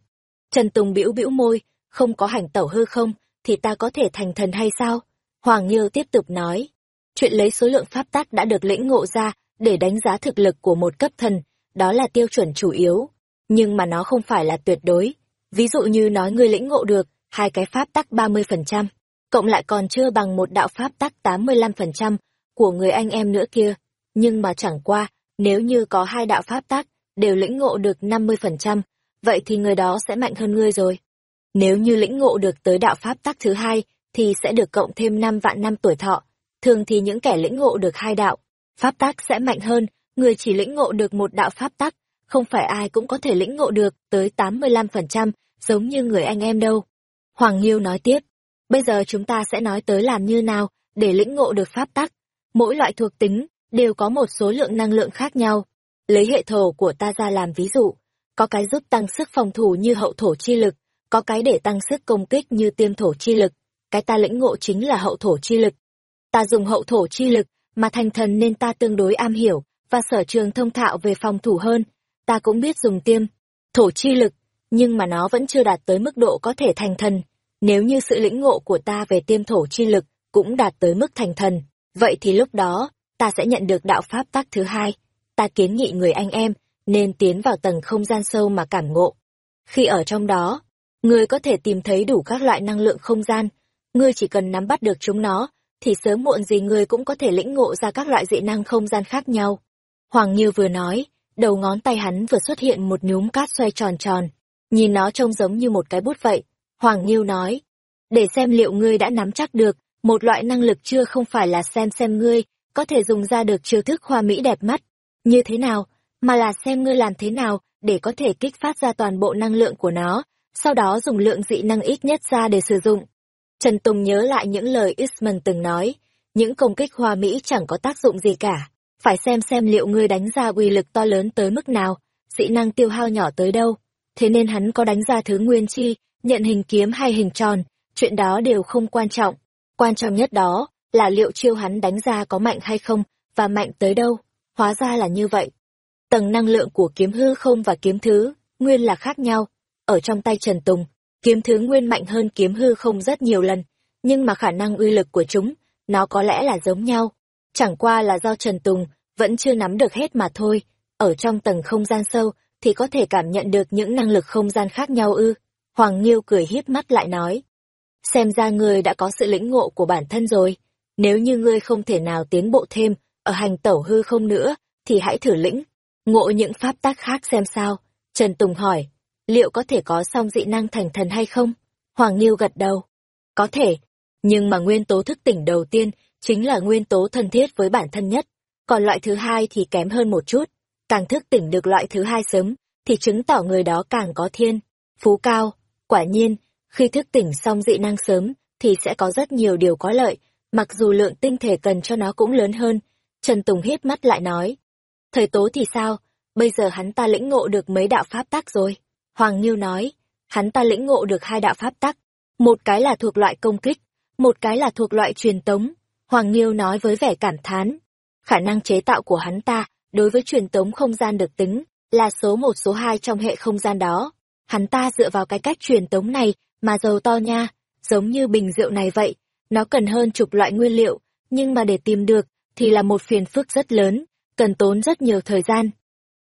Trần Tùng bĩu bĩu môi, không có hành tẩu hư không, thì ta có thể thành thần hay sao? Hoàng Nhiêu tiếp tục nói, chuyện lấy số lượng pháp tắc đã được lĩnh ngộ ra để đánh giá thực lực của một cấp thần, đó là tiêu chuẩn chủ yếu, nhưng mà nó không phải là tuyệt đối. Ví dụ như nói ngươi lĩnh ngộ được hai cái pháp tắc 30%, cộng lại còn chưa bằng một đạo pháp tắc 85% của người anh em nữa kia, nhưng mà chẳng qua nếu như có hai đạo pháp tác đều lĩnh ngộ được 50%, vậy thì người đó sẽ mạnh hơn ngươi rồi. Nếu như lĩnh ngộ được tới đạo pháp tác thứ hai, thì sẽ được cộng thêm 5 vạn năm tuổi thọ. Thường thì những kẻ lĩnh ngộ được hai đạo, pháp tác sẽ mạnh hơn, người chỉ lĩnh ngộ được một đạo pháp tác. không phải ai cũng có thể lĩnh ngộ được tới 85%, giống như người anh em đâu. Hoàng Nghiêu nói tiếp, bây giờ chúng ta sẽ nói tới làm như nào để lĩnh ngộ được pháp tắc. Mỗi loại thuộc tính đều có một số lượng năng lượng khác nhau. Lấy hệ thổ của ta ra làm ví dụ, có cái giúp tăng sức phòng thủ như hậu thổ chi lực, có cái để tăng sức công kích như tiêm thổ chi lực, cái ta lĩnh ngộ chính là hậu thổ chi lực. Ta dùng hậu thổ chi lực mà thành thần nên ta tương đối am hiểu và sở trường thông thạo về phòng thủ hơn. Ta cũng biết dùng tiêm, thổ chi lực, nhưng mà nó vẫn chưa đạt tới mức độ có thể thành thần. Nếu như sự lĩnh ngộ của ta về tiêm thổ chi lực cũng đạt tới mức thành thần, vậy thì lúc đó, ta sẽ nhận được đạo pháp tác thứ hai. Ta kiến nghị người anh em nên tiến vào tầng không gian sâu mà cảm ngộ. Khi ở trong đó, ngươi có thể tìm thấy đủ các loại năng lượng không gian, ngươi chỉ cần nắm bắt được chúng nó, thì sớm muộn gì ngươi cũng có thể lĩnh ngộ ra các loại dị năng không gian khác nhau. Hoàng Như vừa nói, đầu ngón tay hắn vừa xuất hiện một nhúm cát xoay tròn tròn, nhìn nó trông giống như một cái bút vậy. Hoàng Như nói, để xem liệu ngươi đã nắm chắc được, một loại năng lực chưa không phải là xem xem ngươi, có thể dùng ra được chiêu thức hoa mỹ đẹp mắt, như thế nào, mà là xem ngươi làm thế nào để có thể kích phát ra toàn bộ năng lượng của nó, sau đó dùng lượng dị năng ít nhất ra để sử dụng. Trần Tùng nhớ lại những lời Isman từng nói, những công kích hoa mỹ chẳng có tác dụng gì cả, phải xem xem liệu ngươi đánh ra uy lực to lớn tới mức nào, dị năng tiêu hao nhỏ tới đâu. Thế nên hắn có đánh ra thứ nguyên chi, nhận hình kiếm hay hình tròn, chuyện đó đều không quan trọng. Quan trọng nhất đó là liệu chiêu hắn đánh ra có mạnh hay không, và mạnh tới đâu. Hóa ra là như vậy. Tầng năng lượng của kiếm hư không và kiếm thứ, nguyên là khác nhau. Ở trong tay Trần Tùng, kiếm thứ nguyên mạnh hơn kiếm hư không rất nhiều lần, nhưng mà khả năng uy lực của chúng, nó có lẽ là giống nhau. Chẳng qua là do Trần Tùng vẫn chưa nắm được hết mà thôi, ở trong tầng không gian sâu thì có thể cảm nhận được những năng lực không gian khác nhau ư. Hoàng Nghiêu cười hiếp mắt lại nói. Xem ra ngươi đã có sự lĩnh ngộ của bản thân rồi. Nếu như ngươi không thể nào tiến bộ thêm ở hành tẩu hư không nữa, thì hãy thử lĩnh. Ngộ những pháp tác khác xem sao. Trần Tùng hỏi, liệu có thể có song dị năng thành thần hay không? Hoàng Nghiêu gật đầu. Có thể, nhưng mà nguyên tố thức tỉnh đầu tiên chính là nguyên tố thân thiết với bản thân nhất, còn loại thứ hai thì kém hơn một chút. Càng thức tỉnh được loại thứ hai sớm, thì chứng tỏ người đó càng có thiên, phú cao. Quả nhiên, khi thức tỉnh xong dị năng sớm, thì sẽ có rất nhiều điều có lợi, mặc dù lượng tinh thể cần cho nó cũng lớn hơn. Trần Tùng hít mắt lại nói. Thời tố thì sao? Bây giờ hắn ta lĩnh ngộ được mấy đạo pháp tắc rồi. Hoàng Nghiêu nói, hắn ta lĩnh ngộ được hai đạo pháp tắc. Một cái là thuộc loại công kích, một cái là thuộc loại truyền tống. Hoàng Nghiêu nói với vẻ cảm thán. Khả năng chế tạo của hắn ta, đối với truyền tống không gian được tính, là số một số hai trong hệ không gian đó. Hắn ta dựa vào cái cách truyền tống này mà giàu to nha, giống như bình rượu này vậy. Nó cần hơn chục loại nguyên liệu, nhưng mà để tìm được, thì là một phiền phức rất lớn, cần tốn rất nhiều thời gian.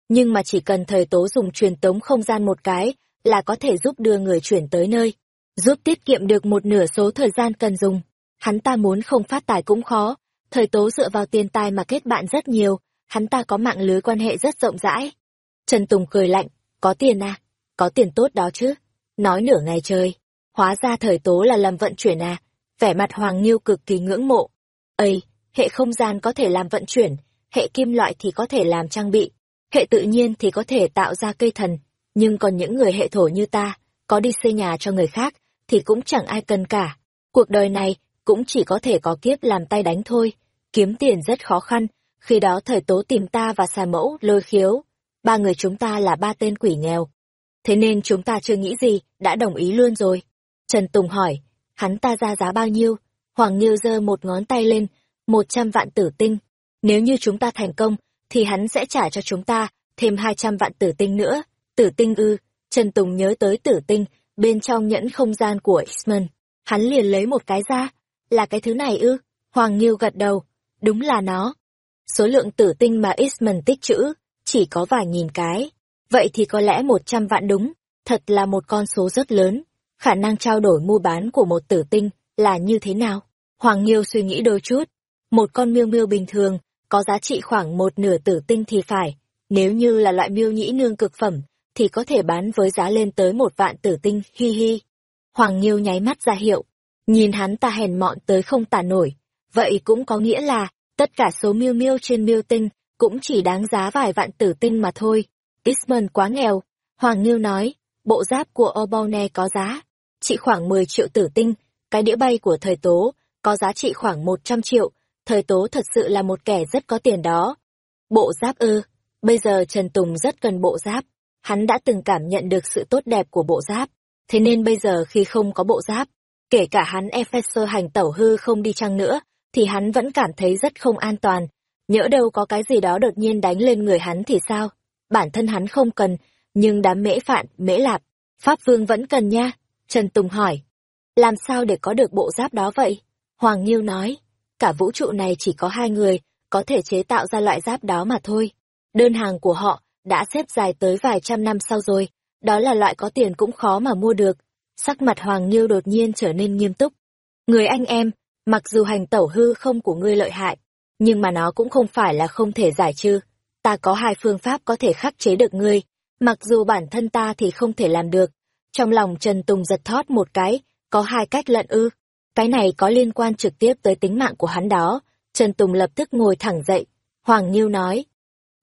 Nhưng mà chỉ cần thời tố dùng truyền tống không gian một cái, là có thể giúp đưa người chuyển tới nơi, giúp tiết kiệm được một nửa số thời gian cần dùng. Hắn ta muốn không phát tài cũng khó, thời tố dựa vào tiền tài mà kết bạn rất nhiều, hắn ta có mạng lưới quan hệ rất rộng rãi. Trần Tùng cười lạnh, có tiền à? Có tiền tốt đó chứ. Nói nửa ngày chơi, hóa ra thời tố là làm vận chuyển à? Vẻ mặt Hoàng Nghiêu cực kỳ ngưỡng mộ. Ây, hệ không gian có thể làm vận chuyển, hệ kim loại thì có thể làm trang bị, hệ tự nhiên thì có thể tạo ra cây thần, nhưng còn những người hệ thổ như ta, có đi xây nhà cho người khác, thì cũng chẳng ai cần cả. Cuộc đời này cũng chỉ có thể có kiếp làm tay đánh thôi, kiếm tiền rất khó khăn, khi đó thời tố tìm ta và xà mẫu, lôi khiếu, ba người chúng ta là ba tên quỷ nghèo. Thế nên chúng ta chưa nghĩ gì, đã đồng ý luôn rồi. Trần Tùng hỏi, hắn ta ra giá bao nhiêu? Hoàng Nghiêu giơ một ngón tay lên, một trăm vạn tử tinh. Nếu như chúng ta thành công, thì hắn sẽ trả cho chúng ta thêm hai trăm vạn tử tinh nữa. Tử tinh ư, Trần Tùng nhớ tới tử tinh, bên trong nhẫn không gian của Xman. Hắn liền lấy một cái ra, là cái thứ này ư? Hoàng Nghiêu gật đầu, đúng là nó. Số lượng tử tinh mà Xman tích trữ, chỉ có vài nghìn cái. Vậy thì có lẽ một trăm vạn đúng, thật là một con số rất lớn. Khả năng trao đổi mua bán của một tử tinh là như thế nào? Hoàng Nghiêu suy nghĩ đôi chút. Một con miêu miêu bình thường có giá trị khoảng một nửa tử tinh thì phải. Nếu như là loại miêu nhĩ nương cực phẩm, thì có thể bán với giá lên tới một vạn tử tinh, hi hi. Hoàng Nghiêu nháy mắt ra hiệu, nhìn hắn ta hèn mọn tới không tả nổi. Vậy cũng có nghĩa là, tất cả số miêu miêu trên miêu tinh, cũng chỉ đáng giá vài vạn tử tinh mà thôi. Isman quá nghèo. Hoàng Nghiêu nói, bộ giáp của Obone có giá, trị khoảng 10 triệu tử tinh, cái đĩa bay của thời tố, có giá trị khoảng 100 triệu, thời tố thật sự là một kẻ rất có tiền đó. Bộ giáp ư, bây giờ Trần Tùng rất cần bộ giáp, hắn đã từng cảm nhận được sự tốt đẹp của bộ giáp, thế nên bây giờ khi không có bộ giáp, kể cả hắn Epheser hành tẩu hư không đi chăng nữa, thì hắn vẫn cảm thấy rất không an toàn, nhỡ đâu có cái gì đó đột nhiên đánh lên người hắn thì sao? Bản thân hắn không cần, nhưng đám mễ phạn, mễ lạp, Pháp Vương vẫn cần nha. Trần Tùng hỏi, làm sao để có được bộ giáp đó vậy? Hoàng Nhiêu nói, cả vũ trụ này chỉ có hai người có thể chế tạo ra loại giáp đó mà thôi. Đơn hàng của họ đã xếp dài tới vài trăm năm sau rồi, đó là loại có tiền cũng khó mà mua được. Sắc mặt Hoàng Nhiêu đột nhiên trở nên nghiêm túc. Người anh em, mặc dù hành tẩu hư không của ngươi lợi hại, nhưng mà nó cũng không phải là không thể giải trừ. Ta có hai phương pháp có thể khắc chế được ngươi, mặc dù bản thân ta thì không thể làm được. Trong lòng Trần Tùng giật thót một cái, có hai cách lận ư. Cái này có liên quan trực tiếp tới tính mạng của hắn đó. Trần Tùng lập tức ngồi thẳng dậy. Hoàng Nhiêu nói.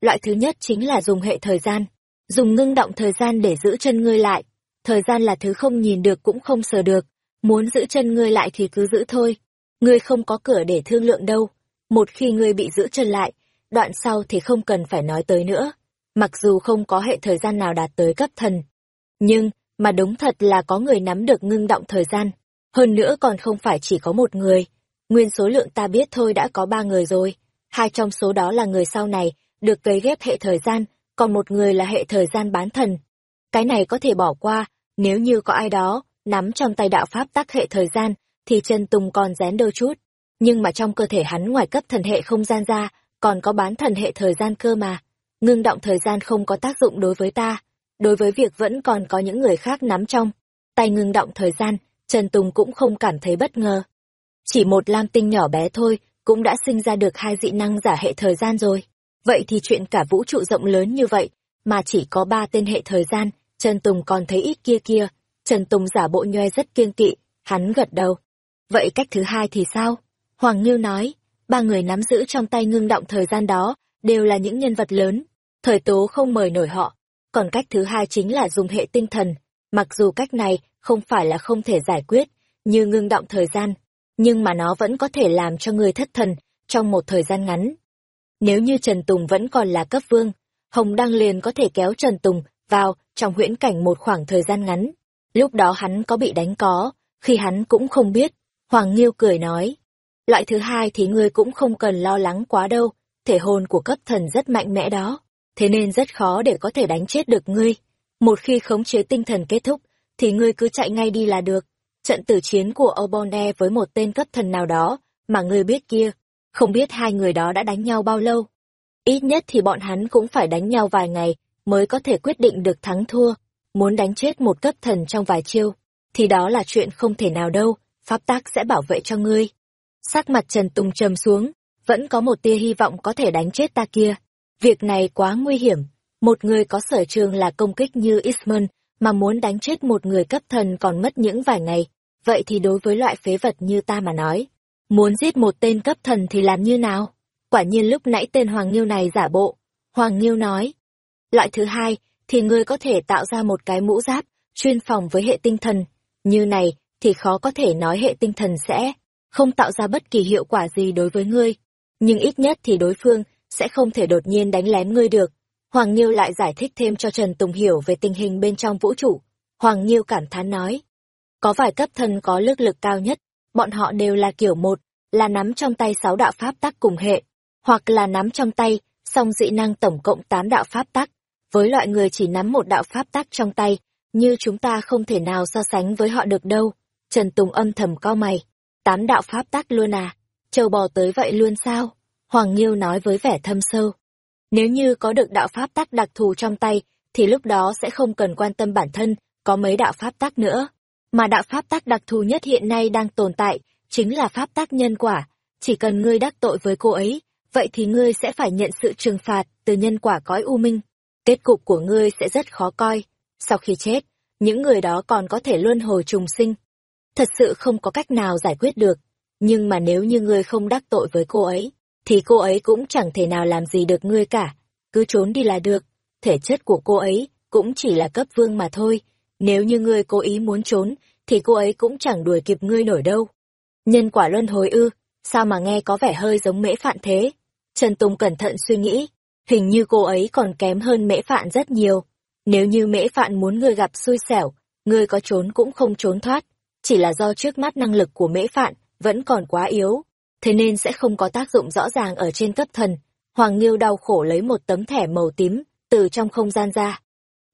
Loại thứ nhất chính là dùng hệ thời gian. Dùng ngưng động thời gian để giữ chân ngươi lại. Thời gian là thứ không nhìn được cũng không sờ được. Muốn giữ chân ngươi lại thì cứ giữ thôi. Ngươi không có cửa để thương lượng đâu. Một khi ngươi bị giữ chân lại, đoạn sau thì không cần phải nói tới nữa. Mặc dù không có hệ thời gian nào đạt tới cấp thần. Nhưng, mà đúng thật là có người nắm được ngưng động thời gian. Hơn nữa còn không phải chỉ có một người. Nguyên số lượng ta biết thôi đã có ba người rồi. Hai trong số đó là người sau này, được cấy ghép hệ thời gian, còn một người là hệ thời gian bán thần. Cái này có thể bỏ qua, nếu như có ai đó, nắm trong tay đạo pháp tắc hệ thời gian, thì chân Tùng còn rén đôi chút. Nhưng mà trong cơ thể hắn ngoài cấp thần hệ không gian ra, còn có bán thần hệ thời gian cơ mà. Ngưng động thời gian không có tác dụng đối với ta. Đối với việc vẫn còn có những người khác nắm trong. Tay ngưng động thời gian, Trần Tùng cũng không cảm thấy bất ngờ. Chỉ một lam tinh nhỏ bé thôi, cũng đã sinh ra được hai dị năng giả hệ thời gian rồi. Vậy thì chuyện cả vũ trụ rộng lớn như vậy, mà chỉ có ba tên hệ thời gian, Trần Tùng còn thấy ít kia kia. Trần Tùng giả bộ nhoe rất kiêng kỵ, hắn gật đầu. Vậy cách thứ hai thì sao? Hoàng Như nói, ba người nắm giữ trong tay ngưng động thời gian đó, đều là những nhân vật lớn. Thời tố không mời nổi họ. Còn cách thứ hai chính là dùng hệ tinh thần. Mặc dù cách này không phải là không thể giải quyết, như ngưng động thời gian, nhưng mà nó vẫn có thể làm cho người thất thần trong một thời gian ngắn. Nếu như Trần Tùng vẫn còn là cấp vương, Hồng Đăng liền có thể kéo Trần Tùng vào trong huyễn cảnh một khoảng thời gian ngắn. Lúc đó hắn có bị đánh có, khi hắn cũng không biết. Hoàng Nghiêu cười nói, loại thứ hai thì ngươi cũng không cần lo lắng quá đâu, thể hồn của cấp thần rất mạnh mẽ đó, thế nên rất khó để có thể đánh chết được ngươi. Một khi khống chế tinh thần kết thúc, thì ngươi cứ chạy ngay đi là được. Trận tử chiến của Obone với một tên cấp thần nào đó, mà ngươi biết kia, không biết hai người đó đã đánh nhau bao lâu. Ít nhất thì bọn hắn cũng phải đánh nhau vài ngày, mới có thể quyết định được thắng thua. Muốn đánh chết một cấp thần trong vài chiêu, thì đó là chuyện không thể nào đâu, pháp tác sẽ bảo vệ cho ngươi. Sắc mặt Trần Tùng trầm xuống, vẫn có một tia hy vọng có thể đánh chết ta kia. Việc này quá nguy hiểm, một người có sở trường là công kích như Isman, mà muốn đánh chết một người cấp thần còn mất những vài ngày. Vậy thì đối với loại phế vật như ta mà nói, muốn giết một tên cấp thần thì làm như nào? Quả nhiên lúc nãy tên Hoàng Nghiêu này giả bộ. Hoàng Nghiêu nói, loại thứ hai, thì ngươi có thể tạo ra một cái mũ giáp, chuyên phòng với hệ tinh thần. Như này, thì khó có thể nói hệ tinh thần sẽ không tạo ra bất kỳ hiệu quả gì đối với ngươi. Nhưng ít nhất thì đối phương sẽ không thể đột nhiên đánh lén ngươi được. Hoàng Nhiêu lại giải thích thêm cho Trần Tùng hiểu về tình hình bên trong vũ trụ. Hoàng Nhiêu cảm thán nói. Có vài cấp thần có lực lực cao nhất, bọn họ đều là kiểu một, là nắm trong tay sáu đạo pháp tắc cùng hệ, hoặc là nắm trong tay, song dị năng tổng cộng tám đạo pháp tắc. Với loại người chỉ nắm một đạo pháp tắc trong tay, như chúng ta không thể nào so sánh với họ được đâu. Trần Tùng âm thầm co mày. Tám đạo pháp tắc luôn à? Châu bò tới vậy luôn sao? Hoàng Nghiêu nói với vẻ thâm sâu. Nếu như có được đạo pháp tắc đặc thù trong tay, thì lúc đó sẽ không cần quan tâm bản thân, có mấy đạo pháp tắc nữa. Mà đạo pháp tắc đặc thù nhất hiện nay đang tồn tại, chính là pháp tắc nhân quả. Chỉ cần ngươi đắc tội với cô ấy, vậy thì ngươi sẽ phải nhận sự trừng phạt từ nhân quả cõi u minh. Kết cục của ngươi sẽ rất khó coi. Sau khi chết, những người đó còn có thể luân hồi trùng sinh. Thật sự không có cách nào giải quyết được. Nhưng mà nếu như ngươi không đắc tội với cô ấy, thì cô ấy cũng chẳng thể nào làm gì được ngươi cả. Cứ trốn đi là được. Thể chất của cô ấy cũng chỉ là cấp vương mà thôi. Nếu như ngươi cố ý muốn trốn, thì cô ấy cũng chẳng đuổi kịp ngươi nổi đâu. Nhân quả luân hồi ư, sao mà nghe có vẻ hơi giống mễ phạn thế? Trần Tùng cẩn thận suy nghĩ, hình như cô ấy còn kém hơn mễ phạn rất nhiều. Nếu như mễ phạn muốn ngươi gặp xui xẻo, ngươi có trốn cũng không trốn thoát, chỉ là do trước mắt năng lực của mễ phạn vẫn còn quá yếu, thế nên sẽ không có tác dụng rõ ràng ở trên cấp thần. Hoàng Nghiêu đau khổ lấy một tấm thẻ màu tím từ trong không gian ra.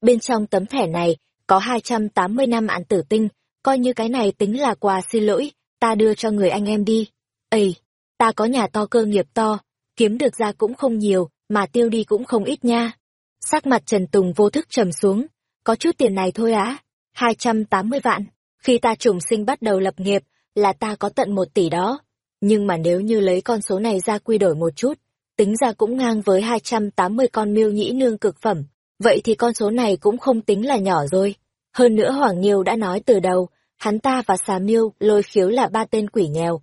Bên trong tấm thẻ này có 280 năm án tử tinh, coi như cái này tính là quà xin lỗi, ta đưa cho người anh em đi. Ây, ta có nhà to cơ nghiệp to, kiếm được ra cũng không nhiều, mà tiêu đi cũng không ít nha. Sắc mặt Trần Tùng vô thức trầm xuống, có chút tiền này thôi á, 280 vạn. Khi ta trùng sinh bắt đầu lập nghiệp, là ta có tận một tỷ đó. Nhưng mà nếu như lấy con số này ra quy đổi một chút, tính ra cũng ngang với 280 con miêu nhĩ nương cực phẩm, vậy thì con số này cũng không tính là nhỏ rồi. Hơn nữa Hoàng Nhiêu đã nói từ đầu, hắn ta và xà miêu lôi khiếu là ba tên quỷ nghèo.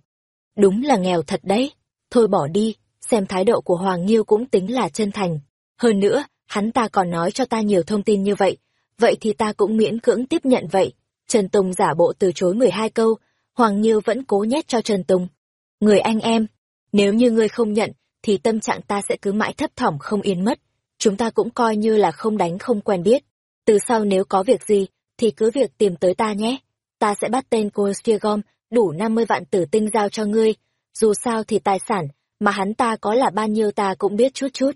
Đúng là nghèo thật đấy. Thôi bỏ đi, xem thái độ của Hoàng Nhiêu cũng tính là chân thành. Hơn nữa, hắn ta còn nói cho ta nhiều thông tin như vậy, vậy thì ta cũng miễn cưỡng tiếp nhận vậy. Trần Tùng giả bộ từ chối 12 câu, Hoàng Như vẫn cố nhét cho Trần Tùng. Người anh em, nếu như ngươi không nhận, thì tâm trạng ta sẽ cứ mãi thấp thỏm không yên mất. Chúng ta cũng coi như là không đánh không quen biết. Từ sau nếu có việc gì, thì cứ việc tìm tới ta nhé. Ta sẽ bắt tên cô kia đủ 50 vạn tử tinh giao cho ngươi. Dù sao thì tài sản, mà hắn ta có là bao nhiêu ta cũng biết chút chút.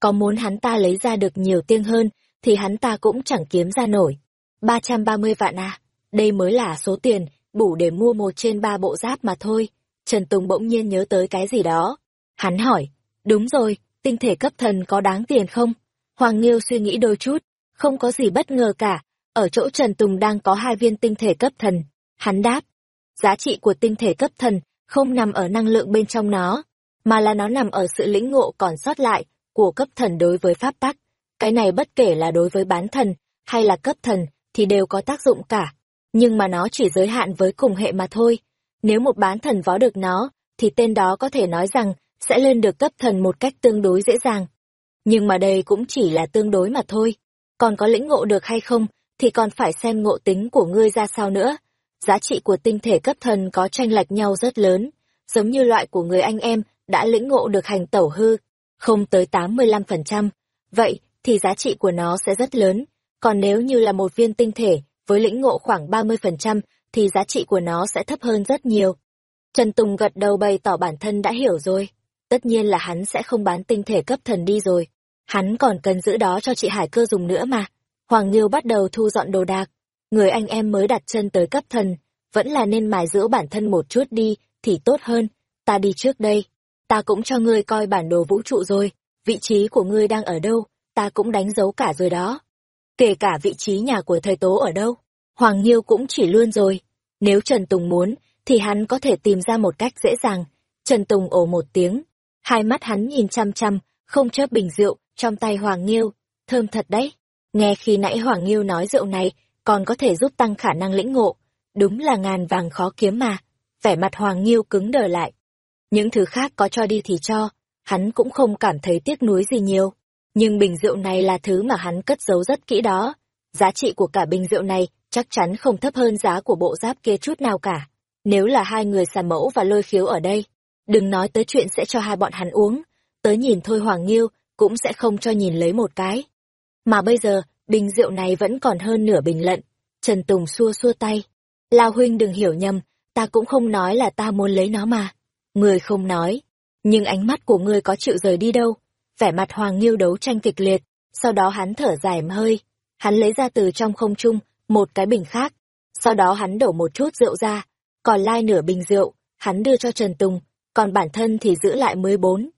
Có muốn hắn ta lấy ra được nhiều tiếng hơn, thì hắn ta cũng chẳng kiếm ra nổi. 330 vạn à, đây mới là số tiền, đủ để mua một trên ba bộ giáp mà thôi. Trần Tùng bỗng nhiên nhớ tới cái gì đó. Hắn hỏi, đúng rồi, tinh thể cấp thần có đáng tiền không? Hoàng Nghiêu suy nghĩ đôi chút, không có gì bất ngờ cả, ở chỗ Trần Tùng đang có hai viên tinh thể cấp thần. Hắn đáp, giá trị của tinh thể cấp thần không nằm ở năng lượng bên trong nó, mà là nó nằm ở sự lĩnh ngộ còn sót lại của cấp thần đối với pháp tắc. Cái này bất kể là đối với bán thần hay là cấp thần thì đều có tác dụng cả, nhưng mà nó chỉ giới hạn với cùng hệ mà thôi. Nếu một bán thần võ được nó, thì tên đó có thể nói rằng sẽ lên được cấp thần một cách tương đối dễ dàng. Nhưng mà đây cũng chỉ là tương đối mà thôi. Còn có lĩnh ngộ được hay không, thì còn phải xem ngộ tính của ngươi ra sao nữa. Giá trị của tinh thể cấp thần có tranh lệch nhau rất lớn, giống như loại của người anh em đã lĩnh ngộ được hành tẩu hư, không tới 85%. Vậy thì giá trị của nó sẽ rất lớn. Còn nếu như là một viên tinh thể với lĩnh ngộ khoảng 30% thì giá trị của nó sẽ thấp hơn rất nhiều. Trần Tùng gật đầu bày tỏ bản thân đã hiểu rồi. Tất nhiên là hắn sẽ không bán tinh thể cấp thần đi rồi. Hắn còn cần giữ đó cho chị Hải cơ dùng nữa mà. Hoàng Nghiêu bắt đầu thu dọn đồ đạc. Người anh em mới đặt chân tới cấp thần, vẫn là nên mài giữ bản thân một chút đi, thì tốt hơn. Ta đi trước đây. Ta cũng cho ngươi coi bản đồ vũ trụ rồi. Vị trí của ngươi đang ở đâu, ta cũng đánh dấu cả rồi đó. Kể cả vị trí nhà của thầy Tố ở đâu, Hoàng Nghiêu cũng chỉ luôn rồi. Nếu Trần Tùng muốn, thì hắn có thể tìm ra một cách dễ dàng. Trần Tùng ổ một tiếng, hai mắt hắn nhìn chăm chăm, không chớp bình rượu trong tay Hoàng Nghiêu, thơm thật đấy. Nghe khi nãy Hoàng Nghiêu nói rượu này còn có thể giúp tăng khả năng lĩnh ngộ, đúng là ngàn vàng khó kiếm mà. Vẻ mặt Hoàng Nghiêu cứng đờ lại. Những thứ khác có cho đi thì cho, hắn cũng không cảm thấy tiếc nuối gì nhiều. Nhưng bình rượu này là thứ mà hắn cất giấu rất kỹ đó. Giá trị của cả bình rượu này chắc chắn không thấp hơn giá của bộ giáp kia chút nào cả. Nếu là hai người xà mẫu và lôi khiếu ở đây, đừng nói tới chuyện sẽ cho hai bọn hắn uống, tới nhìn thôi Hoàng Nghiêu cũng sẽ không cho nhìn lấy một cái. Mà bây giờ, bình rượu này vẫn còn hơn nửa bình lận. Trần Tùng xua xua tay. Lao huynh đừng hiểu nhầm, ta cũng không nói là ta muốn lấy nó mà. Người không nói, nhưng ánh mắt của ngươi có chịu rời đi đâu. Vẻ mặt Hoàng Nghiêu đấu tranh kịch liệt, sau đó hắn thở dài hơi. Hắn lấy ra từ trong không trung một cái bình khác. Sau đó hắn đổ một chút rượu ra, còn lai nửa bình rượu, hắn đưa cho Trần Tùng, còn bản thân thì giữ lại mới bốn.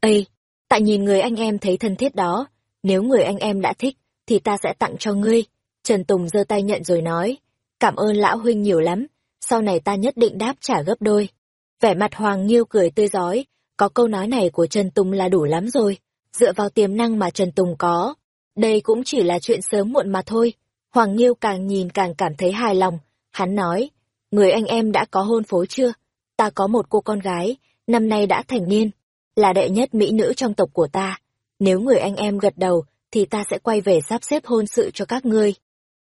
Ê, tại nhìn người anh em thấy thân thiết đó, nếu người anh em đã thích, thì ta sẽ tặng cho ngươi. Trần Tùng giơ tay nhận rồi nói, cảm ơn lão huynh nhiều lắm, sau này ta nhất định đáp trả gấp đôi. Vẻ mặt Hoàng Nghiêu cười tươi giói, có câu nói này của Trần Tùng là đủ lắm rồi, dựa vào tiềm năng mà Trần Tùng có. Đây cũng chỉ là chuyện sớm muộn mà thôi. Hoàng Nghiêu càng nhìn càng cảm thấy hài lòng, hắn nói, người anh em đã có hôn phối chưa? Ta có một cô con gái, năm nay đã thành niên, là đệ nhất mỹ nữ trong tộc của ta. Nếu người anh em gật đầu, thì ta sẽ quay về sắp xếp hôn sự cho các ngươi.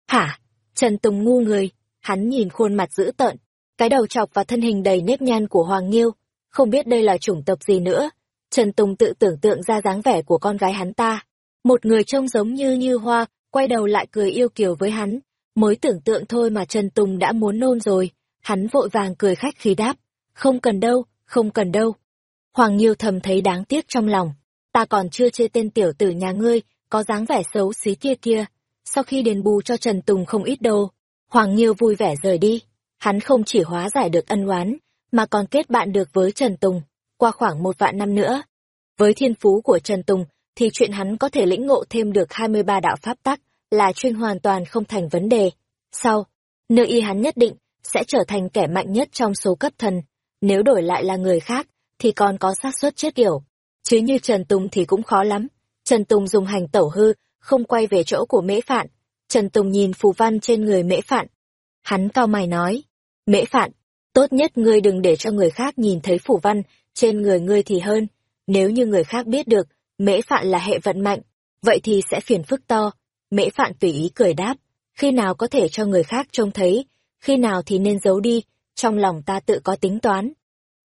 Hả? Trần Tùng ngu người, hắn nhìn khuôn mặt dữ tợn, cái đầu chọc và thân hình đầy nếp nhăn của Hoàng Nghiêu, không biết đây là chủng tộc gì nữa. Trần Tùng tự tưởng tượng ra dáng vẻ của con gái hắn ta. Một người trông giống như như hoa, quay đầu lại cười yêu kiều với hắn. Mới tưởng tượng thôi mà Trần Tùng đã muốn nôn rồi. Hắn vội vàng cười khách khí đáp. Không cần đâu, không cần đâu. Hoàng Nhiêu thầm thấy đáng tiếc trong lòng. Ta còn chưa chê tên tiểu tử nhà ngươi, có dáng vẻ xấu xí kia kia. Sau khi đền bù cho Trần Tùng không ít đồ, Hoàng Nhiêu vui vẻ rời đi. Hắn không chỉ hóa giải được ân oán, mà còn kết bạn được với Trần Tùng, qua khoảng một vạn năm nữa. Với thiên phú của Trần Tùng, thì chuyện hắn có thể lĩnh ngộ thêm được 23 đạo pháp tắc là chuyên hoàn toàn không thành vấn đề. Sau, nơi y hắn nhất định sẽ trở thành kẻ mạnh nhất trong số cấp thần. Nếu đổi lại là người khác, thì còn có xác suất chết kiểu. Chứ như Trần Tùng thì cũng khó lắm. Trần Tùng dùng hành tẩu hư, không quay về chỗ của mễ phạn. Trần Tùng nhìn phù văn trên người mễ phạn. Hắn cao mày nói, mễ phạn, tốt nhất ngươi đừng để cho người khác nhìn thấy phủ văn trên người ngươi thì hơn. Nếu như người khác biết được, mễ phạn là hệ vận mạnh, vậy thì sẽ phiền phức to. Mễ phạn tùy ý cười đáp, khi nào có thể cho người khác trông thấy, khi nào thì nên giấu đi, trong lòng ta tự có tính toán.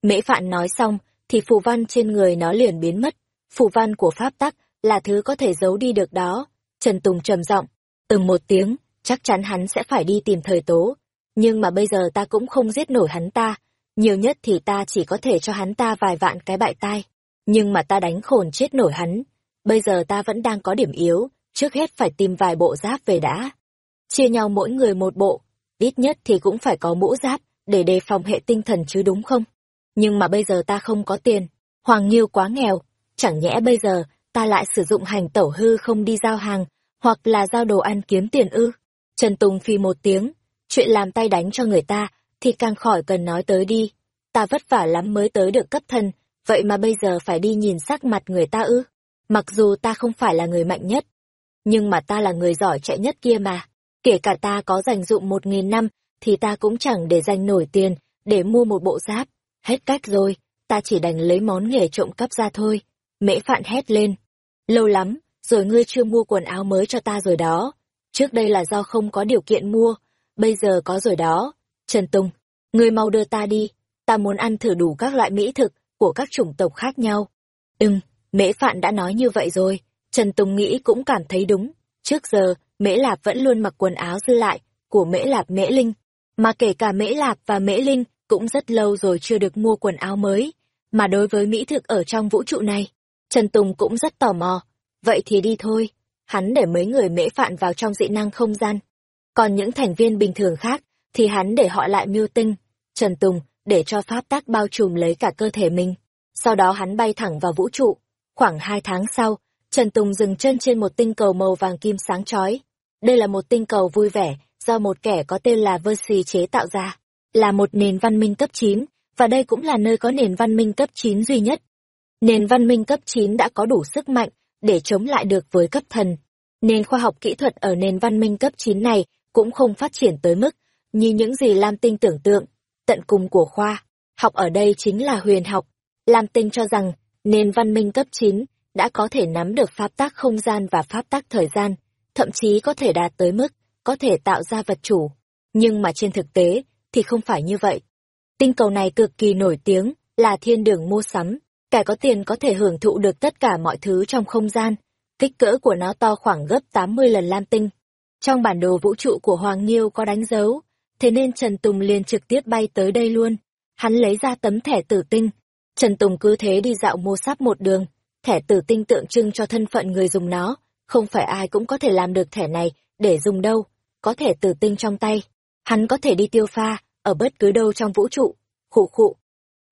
Mễ phạn nói xong, thì phù văn trên người nó liền biến mất. Phù văn của pháp tắc là thứ có thể giấu đi được đó. Trần Tùng trầm giọng, từng một tiếng, chắc chắn hắn sẽ phải đi tìm thời tố. Nhưng mà bây giờ ta cũng không giết nổi hắn ta, nhiều nhất thì ta chỉ có thể cho hắn ta vài vạn cái bại tai. Nhưng mà ta đánh khổn chết nổi hắn. Bây giờ ta vẫn đang có điểm yếu, trước hết phải tìm vài bộ giáp về đã. Chia nhau mỗi người một bộ, ít nhất thì cũng phải có mũ giáp, để đề phòng hệ tinh thần chứ đúng không? Nhưng mà bây giờ ta không có tiền, Hoàng Nhiêu quá nghèo, chẳng nhẽ bây giờ ta lại sử dụng hành tẩu hư không đi giao hàng, hoặc là giao đồ ăn kiếm tiền ư. Trần Tùng phi một tiếng, chuyện làm tay đánh cho người ta, thì càng khỏi cần nói tới đi. Ta vất vả lắm mới tới được cấp thân, vậy mà bây giờ phải đi nhìn sắc mặt người ta ư. Mặc dù ta không phải là người mạnh nhất, nhưng mà ta là người giỏi chạy nhất kia mà. Kể cả ta có dành dụng một nghìn năm, thì ta cũng chẳng để dành nổi tiền, để mua một bộ giáp. Hết cách rồi, ta chỉ đành lấy món nghề trộm cắp ra thôi. Mễ phạn hét lên. Lâu lắm, rồi ngươi chưa mua quần áo mới cho ta rồi đó. Trước đây là do không có điều kiện mua, bây giờ có rồi đó. Trần Tùng, ngươi mau đưa ta đi, ta muốn ăn thử đủ các loại mỹ thực của các chủng tộc khác nhau. Ừm, Mễ Phạn đã nói như vậy rồi, Trần Tùng nghĩ cũng cảm thấy đúng. Trước giờ, Mễ Lạp vẫn luôn mặc quần áo dư lại của Mễ Lạp Mễ Linh, mà kể cả Mễ Lạp và Mễ Linh cũng rất lâu rồi chưa được mua quần áo mới. Mà đối với mỹ thực ở trong vũ trụ này, Trần Tùng cũng rất tò mò. Vậy thì đi thôi. Hắn để mấy người mễ phạn vào trong dị năng không gian. Còn những thành viên bình thường khác, thì hắn để họ lại miêu tinh. Trần Tùng, để cho pháp tác bao trùm lấy cả cơ thể mình. Sau đó hắn bay thẳng vào vũ trụ. Khoảng hai tháng sau, Trần Tùng dừng chân trên một tinh cầu màu vàng kim sáng chói. Đây là một tinh cầu vui vẻ, do một kẻ có tên là Versi chế tạo ra. Là một nền văn minh cấp 9, và đây cũng là nơi có nền văn minh cấp 9 duy nhất. Nền văn minh cấp 9 đã có đủ sức mạnh để chống lại được với cấp thần. Nền khoa học kỹ thuật ở nền văn minh cấp 9 này cũng không phát triển tới mức như những gì Lam Tinh tưởng tượng. Tận cùng của khoa, học ở đây chính là huyền học. Lam Tinh cho rằng nền văn minh cấp 9 đã có thể nắm được pháp tác không gian và pháp tác thời gian, thậm chí có thể đạt tới mức có thể tạo ra vật chủ. Nhưng mà trên thực tế thì không phải như vậy. Tinh cầu này cực kỳ nổi tiếng, là thiên đường mua sắm, kẻ có tiền có thể hưởng thụ được tất cả mọi thứ trong không gian. Kích cỡ của nó to khoảng gấp 80 lần Lam Tinh. Trong bản đồ vũ trụ của Hoàng Nghiêu có đánh dấu, thế nên Trần Tùng liền trực tiếp bay tới đây luôn. Hắn lấy ra tấm thẻ tử tinh. Trần Tùng cứ thế đi dạo mua sắp một đường. Thẻ tử tinh tượng trưng cho thân phận người dùng nó. Không phải ai cũng có thể làm được thẻ này để dùng đâu. Có thẻ tử tinh trong tay. Hắn có thể đi tiêu pha, ở bất cứ đâu trong vũ trụ. Khụ khụ.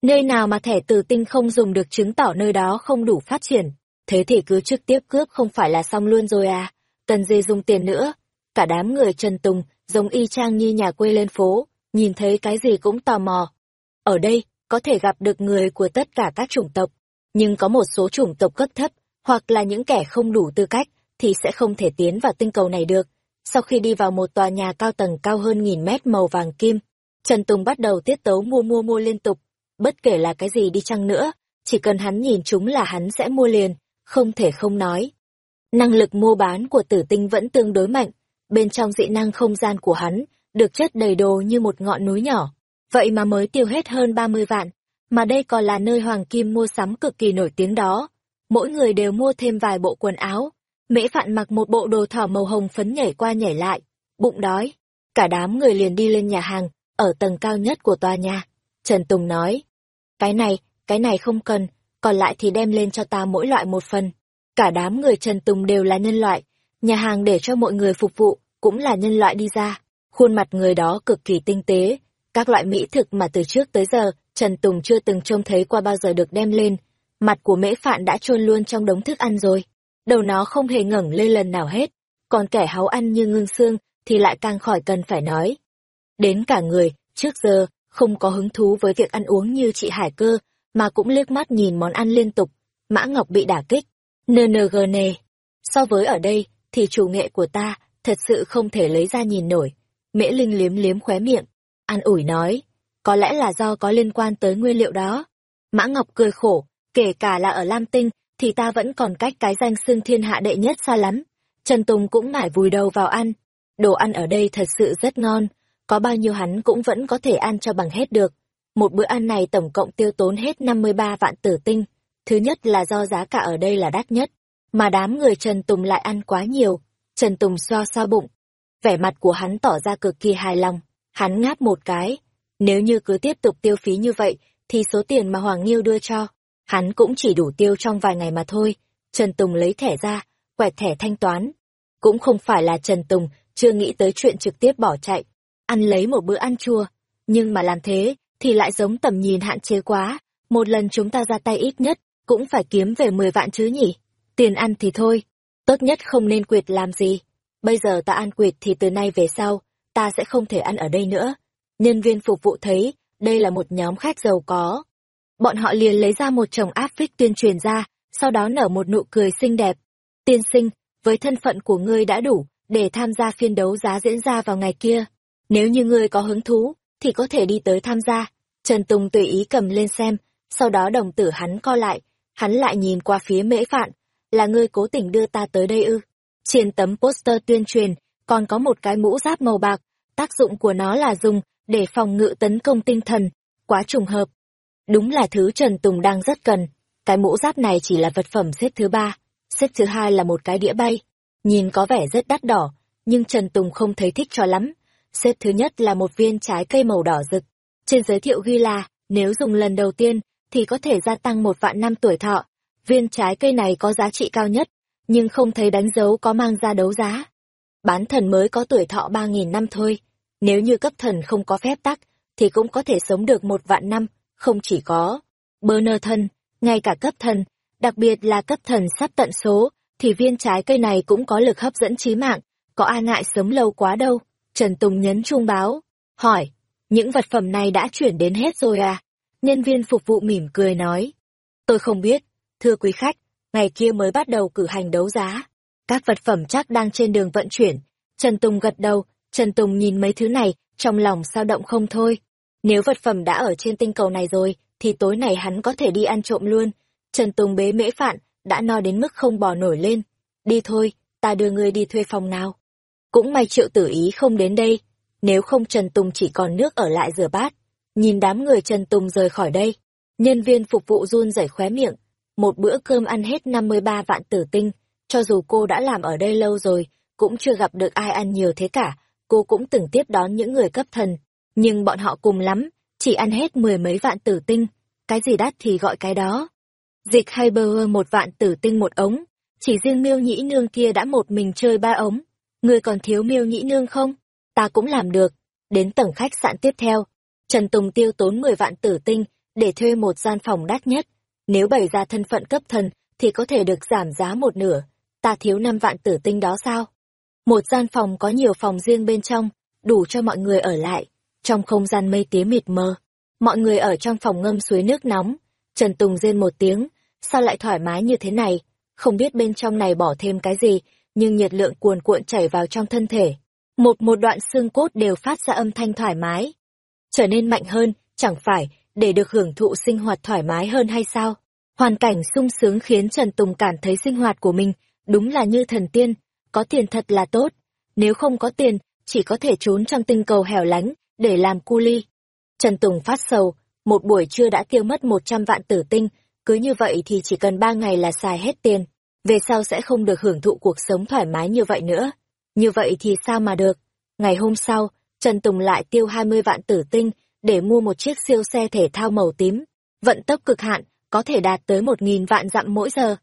Nơi nào mà thẻ tử tinh không dùng được chứng tỏ nơi đó không đủ phát triển. Thế thì cứ trực tiếp cướp không phải là xong luôn rồi à. Cần gì dùng tiền nữa. Cả đám người Trần Tùng giống y chang như nhà quê lên phố, nhìn thấy cái gì cũng tò mò. Ở đây, có thể gặp được người của tất cả các chủng tộc, nhưng có một số chủng tộc cấp thấp, hoặc là những kẻ không đủ tư cách, thì sẽ không thể tiến vào tinh cầu này được. Sau khi đi vào một tòa nhà cao tầng cao hơn nghìn mét màu vàng kim, Trần Tùng bắt đầu tiết tấu mua mua mua liên tục. Bất kể là cái gì đi chăng nữa, chỉ cần hắn nhìn chúng là hắn sẽ mua liền, không thể không nói. Năng lực mua bán của tử tinh vẫn tương đối mạnh, bên trong dị năng không gian của hắn, được chất đầy đồ như một ngọn núi nhỏ. Vậy mà mới tiêu hết hơn 30 vạn, mà đây còn là nơi Hoàng Kim mua sắm cực kỳ nổi tiếng đó. Mỗi người đều mua thêm vài bộ quần áo. Mễ Phạn mặc một bộ đồ thỏ màu hồng phấn nhảy qua nhảy lại, bụng đói. Cả đám người liền đi lên nhà hàng, ở tầng cao nhất của tòa nhà. Trần Tùng nói, cái này, cái này không cần, còn lại thì đem lên cho ta mỗi loại một phần. Cả đám người Trần Tùng đều là nhân loại, nhà hàng để cho mọi người phục vụ, cũng là nhân loại đi ra. Khuôn mặt người đó cực kỳ tinh tế, các loại mỹ thực mà từ trước tới giờ, Trần Tùng chưa từng trông thấy qua bao giờ được đem lên. Mặt của mễ phạn đã chôn luôn trong đống thức ăn rồi. Đầu nó không hề ngẩng lên lần nào hết. Còn kẻ háu ăn như ngưng xương thì lại càng khỏi cần phải nói. Đến cả người, trước giờ, không có hứng thú với việc ăn uống như chị Hải Cơ, mà cũng liếc mắt nhìn món ăn liên tục. Mã Ngọc bị đả kích. NNG nề. So với ở đây, thì chủ nghệ của ta thật sự không thể lấy ra nhìn nổi. Mễ Linh liếm liếm khóe miệng, an ủi nói, có lẽ là do có liên quan tới nguyên liệu đó. Mã Ngọc cười khổ, kể cả là ở Lam Tinh, thì ta vẫn còn cách cái danh xưng thiên hạ đệ nhất xa lắm. Trần Tùng cũng mải vùi đầu vào ăn. Đồ ăn ở đây thật sự rất ngon, có bao nhiêu hắn cũng vẫn có thể ăn cho bằng hết được. Một bữa ăn này tổng cộng tiêu tốn hết 53 vạn tử tinh. Thứ nhất là do giá cả ở đây là đắt nhất, mà đám người Trần Tùng lại ăn quá nhiều. Trần Tùng xoa xoa bụng. Vẻ mặt của hắn tỏ ra cực kỳ hài lòng. Hắn ngáp một cái. Nếu như cứ tiếp tục tiêu phí như vậy, thì số tiền mà Hoàng Nghiêu đưa cho, hắn cũng chỉ đủ tiêu trong vài ngày mà thôi. Trần Tùng lấy thẻ ra, quẹt thẻ thanh toán. Cũng không phải là Trần Tùng chưa nghĩ tới chuyện trực tiếp bỏ chạy, ăn lấy một bữa ăn chua. Nhưng mà làm thế, thì lại giống tầm nhìn hạn chế quá. Một lần chúng ta ra tay ít nhất, cũng phải kiếm về 10 vạn chứ nhỉ. Tiền ăn thì thôi, tốt nhất không nên quyệt làm gì. Bây giờ ta ăn quyệt thì từ nay về sau, ta sẽ không thể ăn ở đây nữa. Nhân viên phục vụ thấy, đây là một nhóm khách giàu có. Bọn họ liền lấy ra một chồng áp phích tuyên truyền ra, sau đó nở một nụ cười xinh đẹp. Tiên sinh, với thân phận của ngươi đã đủ, để tham gia phiên đấu giá diễn ra vào ngày kia. Nếu như ngươi có hứng thú, thì có thể đi tới tham gia. Trần Tùng tùy ý cầm lên xem, sau đó đồng tử hắn co lại, hắn lại nhìn qua phía mễ phạn, là ngươi cố tình đưa ta tới đây ư. Trên tấm poster tuyên truyền, còn có một cái mũ giáp màu bạc, tác dụng của nó là dùng để phòng ngự tấn công tinh thần, quá trùng hợp. Đúng là thứ Trần Tùng đang rất cần, cái mũ giáp này chỉ là vật phẩm xếp thứ ba, xếp thứ hai là một cái đĩa bay. Nhìn có vẻ rất đắt đỏ, nhưng Trần Tùng không thấy thích cho lắm. Xếp thứ nhất là một viên trái cây màu đỏ rực. Trên giới thiệu ghi là, nếu dùng lần đầu tiên, thì có thể gia tăng một vạn năm tuổi thọ. Viên trái cây này có giá trị cao nhất, nhưng không thấy đánh dấu có mang ra đấu giá. Bán thần mới có tuổi thọ ba nghìn năm thôi. Nếu như cấp thần không có phép tắc, thì cũng có thể sống được một vạn năm, không chỉ có. Bơ nơ thân, ngay cả cấp thần, đặc biệt là cấp thần sắp tận số, thì viên trái cây này cũng có lực hấp dẫn trí mạng, có ai ngại sống lâu quá đâu. Trần Tùng nhấn trung báo, hỏi, những vật phẩm này đã chuyển đến hết rồi à? Nhân viên phục vụ mỉm cười nói, tôi không biết, thưa quý khách, ngày kia mới bắt đầu cử hành đấu giá. Các vật phẩm chắc đang trên đường vận chuyển. Trần Tùng gật đầu, Trần Tùng nhìn mấy thứ này, trong lòng sao động không thôi. Nếu vật phẩm đã ở trên tinh cầu này rồi, thì tối này hắn có thể đi ăn trộm luôn. Trần Tùng bế mễ phạn, đã no đến mức không bò nổi lên. Đi thôi, ta đưa ngươi đi thuê phòng nào. Cũng may triệu tử ý không đến đây, nếu không Trần Tùng chỉ còn nước ở lại rửa bát. Nhìn đám người Trần Tùng rời khỏi đây, nhân viên phục vụ run rẩy khóe miệng. Một bữa cơm ăn hết 53 vạn tử tinh, cho dù cô đã làm ở đây lâu rồi, cũng chưa gặp được ai ăn nhiều thế cả, cô cũng từng tiếp đón những người cấp thần, nhưng bọn họ cùng lắm, chỉ ăn hết mười mấy vạn tử tinh, cái gì đắt thì gọi cái đó. Dịch hay bơ một vạn tử tinh một ống, chỉ riêng miêu nhĩ nương kia đã một mình chơi ba ống, người còn thiếu miêu nhĩ nương không? Ta cũng làm được. Đến tầng khách sạn tiếp theo, Trần Tùng tiêu tốn 10 vạn tử tinh để thuê một gian phòng đắt nhất. Nếu bày ra thân phận cấp thần thì có thể được giảm giá một nửa. Ta thiếu năm vạn tử tinh đó sao? Một gian phòng có nhiều phòng riêng bên trong, đủ cho mọi người ở lại. Trong không gian mây tía mịt mờ, mọi người ở trong phòng ngâm suối nước nóng. Trần Tùng rên một tiếng, sao lại thoải mái như thế này? Không biết bên trong này bỏ thêm cái gì, nhưng nhiệt lượng cuồn cuộn chảy vào trong thân thể. Một một đoạn xương cốt đều phát ra âm thanh thoải mái. Trở nên mạnh hơn, chẳng phải, để được hưởng thụ sinh hoạt thoải mái hơn hay sao? Hoàn cảnh sung sướng khiến Trần Tùng cảm thấy sinh hoạt của mình đúng là như thần tiên, có tiền thật là tốt. Nếu không có tiền, chỉ có thể trốn trong tinh cầu hẻo lánh, để làm cu ly. Trần Tùng phát sầu, một buổi trưa đã tiêu mất 100 vạn tử tinh, cứ như vậy thì chỉ cần 3 ngày là xài hết tiền, về sau sẽ không được hưởng thụ cuộc sống thoải mái như vậy nữa. Như vậy thì sao mà được? Ngày hôm sau, Trần Tùng lại tiêu 20 vạn tử tinh để mua một chiếc siêu xe thể thao màu tím, vận tốc cực hạn, có thể đạt tới 1.000 vạn dặm mỗi giờ.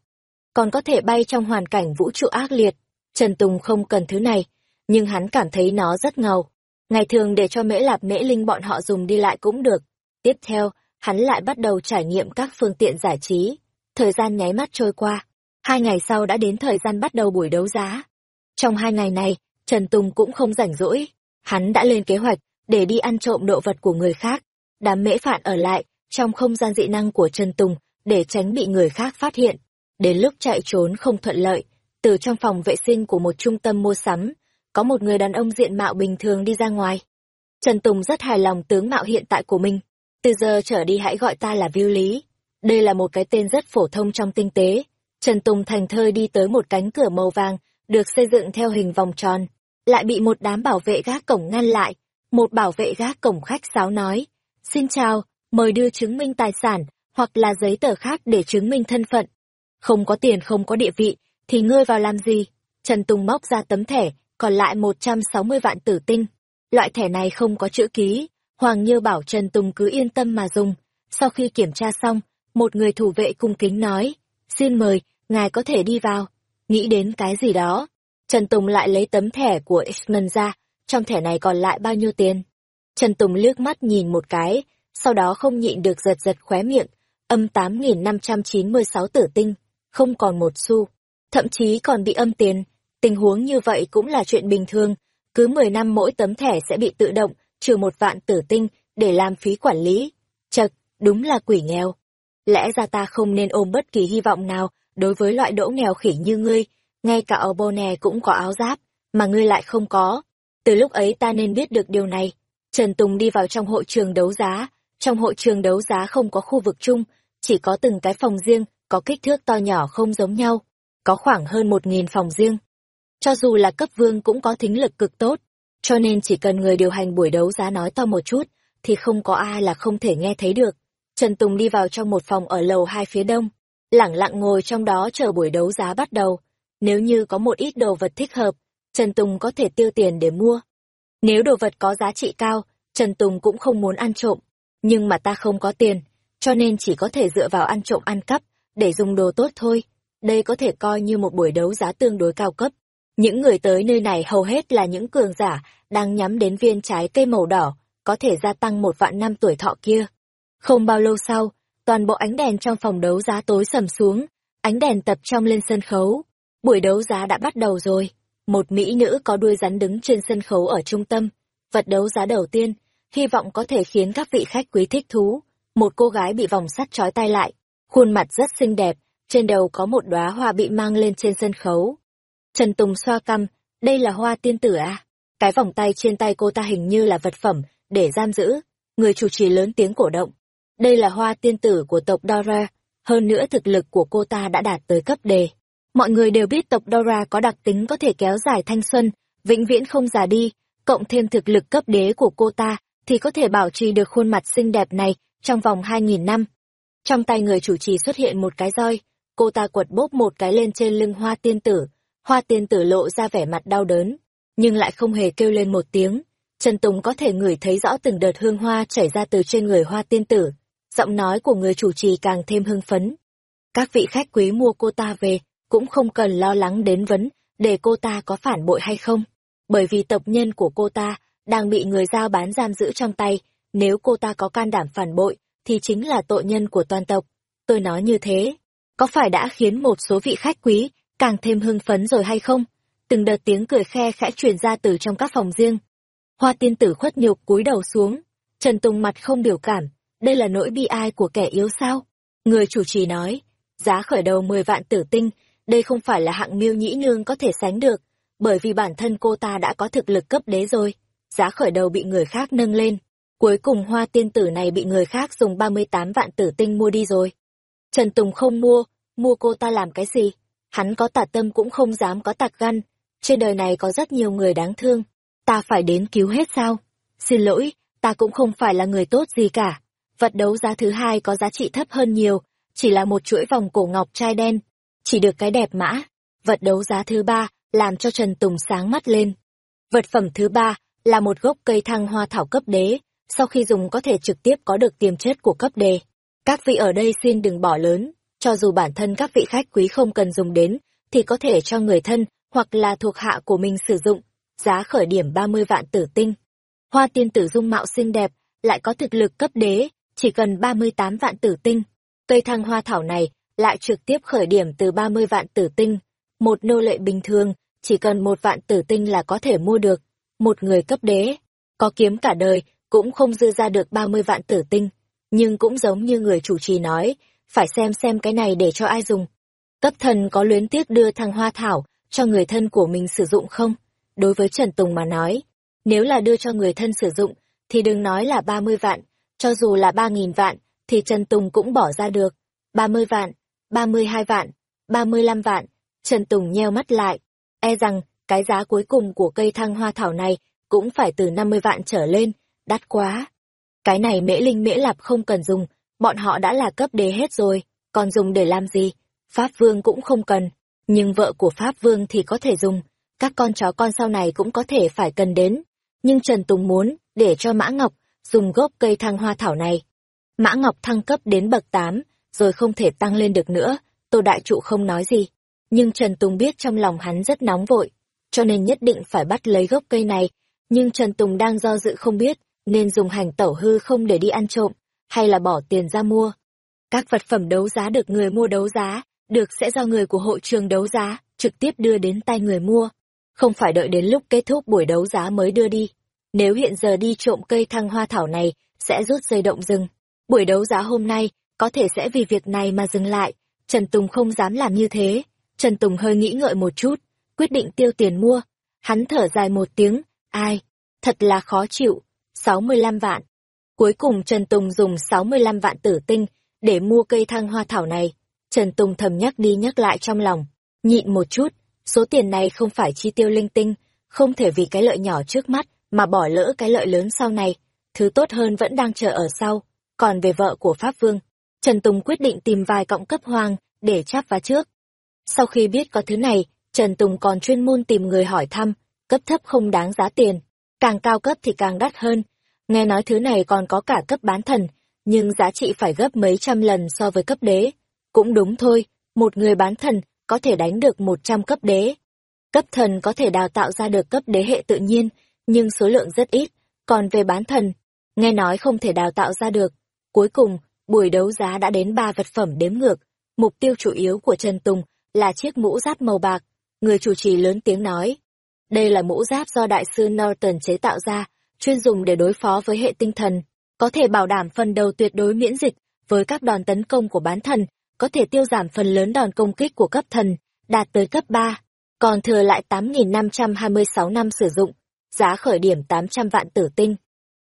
Còn có thể bay trong hoàn cảnh vũ trụ ác liệt. Trần Tùng không cần thứ này, nhưng hắn cảm thấy nó rất ngầu. Ngày thường để cho mễ lạp mễ linh bọn họ dùng đi lại cũng được. Tiếp theo, hắn lại bắt đầu trải nghiệm các phương tiện giải trí. Thời gian nháy mắt trôi qua. Hai ngày sau đã đến thời gian bắt đầu buổi đấu giá. Trong hai ngày này, Trần Tùng cũng không rảnh rỗi. Hắn đã lên kế hoạch để đi ăn trộm độ vật của người khác. Đám mễ phạn ở lại, trong không gian dị năng của Trần Tùng, để tránh bị người khác phát hiện. Đến lúc chạy trốn không thuận lợi, từ trong phòng vệ sinh của một trung tâm mua sắm, có một người đàn ông diện mạo bình thường đi ra ngoài. Trần Tùng rất hài lòng tướng mạo hiện tại của mình. Từ giờ trở đi hãy gọi ta là Viu Lý. Đây là một cái tên rất phổ thông trong tinh tế. Trần Tùng thành thơi đi tới một cánh cửa màu vàng, được xây dựng theo hình vòng tròn. Lại bị một đám bảo vệ gác cổng ngăn lại. Một bảo vệ gác cổng khách sáo nói. Xin chào, mời đưa chứng minh tài sản, hoặc là giấy tờ khác để chứng minh thân phận. Không có tiền không có địa vị, thì ngươi vào làm gì? Trần Tùng móc ra tấm thẻ, còn lại 160 vạn tử tinh. Loại thẻ này không có chữ ký, Hoàng Như bảo Trần Tùng cứ yên tâm mà dùng. Sau khi kiểm tra xong, một người thủ vệ cung kính nói, xin mời, ngài có thể đi vào. Nghĩ đến cái gì đó, Trần Tùng lại lấy tấm thẻ của X-Men ra, trong thẻ này còn lại bao nhiêu tiền? Trần Tùng liếc mắt nhìn một cái, sau đó không nhịn được giật giật khóe miệng, âm 8.596 tử tinh, không còn một xu, thậm chí còn bị âm tiền. Tình huống như vậy cũng là chuyện bình thường, cứ 10 năm mỗi tấm thẻ sẽ bị tự động, trừ một vạn tử tinh, để làm phí quản lý. Chật, đúng là quỷ nghèo. Lẽ ra ta không nên ôm bất kỳ hy vọng nào đối với loại đỗ nghèo khỉ như ngươi, ngay cả ở Obone cũng có áo giáp, mà ngươi lại không có. Từ lúc ấy ta nên biết được điều này. Trần Tùng đi vào trong hội trường đấu giá, trong hội trường đấu giá không có khu vực chung, chỉ có từng cái phòng riêng, có kích thước to nhỏ không giống nhau, có khoảng hơn một nghìn phòng riêng. Cho dù là cấp vương cũng có thính lực cực tốt, cho nên chỉ cần người điều hành buổi đấu giá nói to một chút, thì không có ai là không thể nghe thấy được. Trần Tùng đi vào trong một phòng ở lầu hai phía đông, lẳng lặng ngồi trong đó chờ buổi đấu giá bắt đầu. Nếu như có một ít đồ vật thích hợp, Trần Tùng có thể tiêu tiền để mua. Nếu đồ vật có giá trị cao, Trần Tùng cũng không muốn ăn trộm, nhưng mà ta không có tiền, cho nên chỉ có thể dựa vào ăn trộm ăn cắp, để dùng đồ tốt thôi. Đây có thể coi như một buổi đấu giá tương đối cao cấp. Những người tới nơi này hầu hết là những cường giả, đang nhắm đến viên trái cây màu đỏ, có thể gia tăng một vạn năm tuổi thọ kia. Không bao lâu sau, toàn bộ ánh đèn trong phòng đấu giá tối sầm xuống, ánh đèn tập trong lên sân khấu. Buổi đấu giá đã bắt đầu rồi. Một mỹ nữ có đuôi rắn đứng trên sân khấu ở trung tâm. Vật đấu giá đầu tiên, hy vọng có thể khiến các vị khách quý thích thú. Một cô gái bị vòng sắt trói tay lại, khuôn mặt rất xinh đẹp, trên đầu có một đóa hoa bị mang lên trên sân khấu. Trần Tùng xoa căm, đây là hoa tiên tử à? Cái vòng tay trên tay cô ta hình như là vật phẩm, để giam giữ. Người chủ trì lớn tiếng cổ động. Đây là hoa tiên tử của tộc Dora, hơn nữa thực lực của cô ta đã đạt tới cấp đề. Mọi người đều biết tộc Dora có đặc tính có thể kéo dài thanh xuân, vĩnh viễn không già đi, cộng thêm thực lực cấp đế của cô ta, thì có thể bảo trì được khuôn mặt xinh đẹp này trong vòng 2.000 năm. Trong tay người chủ trì xuất hiện một cái roi, cô ta quật bốp một cái lên trên lưng hoa tiên tử, hoa tiên tử lộ ra vẻ mặt đau đớn, nhưng lại không hề kêu lên một tiếng. Trần Tùng có thể ngửi thấy rõ từng đợt hương hoa chảy ra từ trên người hoa tiên tử, giọng nói của người chủ trì càng thêm hưng phấn. Các vị khách quý mua cô ta về, cũng không cần lo lắng đến vấn, để cô ta có phản bội hay không, bởi vì tộc nhân của cô ta đang bị người giao bán giam giữ trong tay, nếu cô ta có can đảm phản bội, thì chính là tội nhân của toàn tộc. Tôi nói như thế, có phải đã khiến một số vị khách quý càng thêm hưng phấn rồi hay không? Từng đợt tiếng cười khe khẽ truyền ra từ trong các phòng riêng. Hoa tiên tử khuất nhục cúi đầu xuống, Trần Tùng mặt không biểu cảm, đây là nỗi bi ai của kẻ yếu sao? Người chủ trì nói, Giá khởi đầu 10 vạn tử tinh, đây không phải là hạng miêu nhĩ nương có thể sánh được, bởi vì bản thân cô ta đã có thực lực cấp đế rồi. Giá khởi đầu bị người khác nâng lên. Cuối cùng hoa tiên tử này bị người khác dùng 38 vạn tử tinh mua đi rồi. Trần Tùng không mua, mua cô ta làm cái gì? Hắn có tà tâm cũng không dám có tạc gan. Trên đời này có rất nhiều người đáng thương. Ta phải đến cứu hết sao? Xin lỗi, ta cũng không phải là người tốt gì cả. Vật đấu giá thứ hai có giá trị thấp hơn nhiều, chỉ là một chuỗi vòng cổ ngọc trai đen, chỉ được cái đẹp mã. Vật đấu giá thứ ba làm cho Trần Tùng sáng mắt lên. Vật phẩm thứ ba là một gốc cây thăng hoa thảo cấp đế, sau khi dùng có thể trực tiếp có được tiềm chất của cấp đề. Các vị ở đây xin đừng bỏ lớn, cho dù bản thân các vị khách quý không cần dùng đến, thì có thể cho người thân hoặc là thuộc hạ của mình sử dụng, giá khởi điểm 30 vạn tử tinh. Hoa tiên tử dung mạo xinh đẹp, lại có thực lực cấp đế, chỉ cần 38 vạn tử tinh. Cây thăng hoa thảo này lại trực tiếp khởi điểm từ 30 vạn tử tinh. Một nô lệ bình thường, chỉ cần một vạn tử tinh là có thể mua được. Một người cấp đế, có kiếm cả đời, cũng không dư ra được 30 vạn tử tinh. Nhưng cũng giống như người chủ trì nói, phải xem xem cái này để cho ai dùng. Cấp thần có luyến tiếc đưa thằng hoa thảo cho người thân của mình sử dụng không? Đối với Trần Tùng mà nói, nếu là đưa cho người thân sử dụng, thì đừng nói là 30 vạn, cho dù là 3.000 vạn, thì Trần Tùng cũng bỏ ra được. 30 vạn, 32 vạn, 35 vạn, Trần Tùng nheo mắt lại. E rằng, cái giá cuối cùng của cây thăng hoa thảo này cũng phải từ 50 vạn trở lên, đắt quá. Cái này mễ linh mễ lạp không cần dùng, bọn họ đã là cấp đế hết rồi, còn dùng để làm gì? Pháp Vương cũng không cần, nhưng vợ của Pháp Vương thì có thể dùng, các con chó con sau này cũng có thể phải cần đến. Nhưng Trần Tùng muốn, để cho Mã Ngọc, dùng gốc cây thăng hoa thảo này. Mã Ngọc thăng cấp đến bậc 8, rồi không thể tăng lên được nữa, Tô Đại Trụ không nói gì. Nhưng Trần Tùng biết trong lòng hắn rất nóng vội, cho nên nhất định phải bắt lấy gốc cây này. Nhưng Trần Tùng đang do dự không biết, nên dùng hành tẩu hư không để đi ăn trộm, hay là bỏ tiền ra mua. Các vật phẩm đấu giá được người mua đấu giá, được sẽ do người của hội trường đấu giá, trực tiếp đưa đến tay người mua. Không phải đợi đến lúc kết thúc buổi đấu giá mới đưa đi. Nếu hiện giờ đi trộm cây thăng hoa thảo này, sẽ rút dây động rừng. Buổi đấu giá hôm nay, có thể sẽ vì việc này mà dừng lại. Trần Tùng không dám làm như thế. Trần Tùng hơi nghĩ ngợi một chút, quyết định tiêu tiền mua. Hắn thở dài một tiếng, ai, thật là khó chịu, 65 vạn. Cuối cùng Trần Tùng dùng 65 vạn tử tinh để mua cây thăng hoa thảo này. Trần Tùng thầm nhắc đi nhắc lại trong lòng, nhịn một chút, số tiền này không phải chi tiêu linh tinh, không thể vì cái lợi nhỏ trước mắt mà bỏ lỡ cái lợi lớn sau này, thứ tốt hơn vẫn đang chờ ở sau. Còn về vợ của Pháp Vương, Trần Tùng quyết định tìm vài cọng cấp hoàng để chắp vá trước. Sau khi biết có thứ này, Trần Tùng còn chuyên môn tìm người hỏi thăm, cấp thấp không đáng giá tiền, càng cao cấp thì càng đắt hơn. Nghe nói thứ này còn có cả cấp bán thần, nhưng giá trị phải gấp mấy trăm lần so với cấp đế. Cũng đúng thôi, một người bán thần có thể đánh được một trăm cấp đế. Cấp thần có thể đào tạo ra được cấp đế hệ tự nhiên, nhưng số lượng rất ít, còn về bán thần, nghe nói không thể đào tạo ra được. Cuối cùng, buổi đấu giá đã đến ba vật phẩm đếm ngược, mục tiêu chủ yếu của Trần Tùng là chiếc mũ giáp màu bạc. Người chủ trì lớn tiếng nói, đây là mũ giáp do đại sư Norton chế tạo ra, chuyên dùng để đối phó với hệ tinh thần, có thể bảo đảm phần đầu tuyệt đối miễn dịch với các đòn tấn công của bán thần, có thể tiêu giảm phần lớn đòn công kích của cấp thần, đạt tới cấp 3, còn thừa lại 8.526 năm sử dụng, giá khởi điểm 800 vạn tử tinh.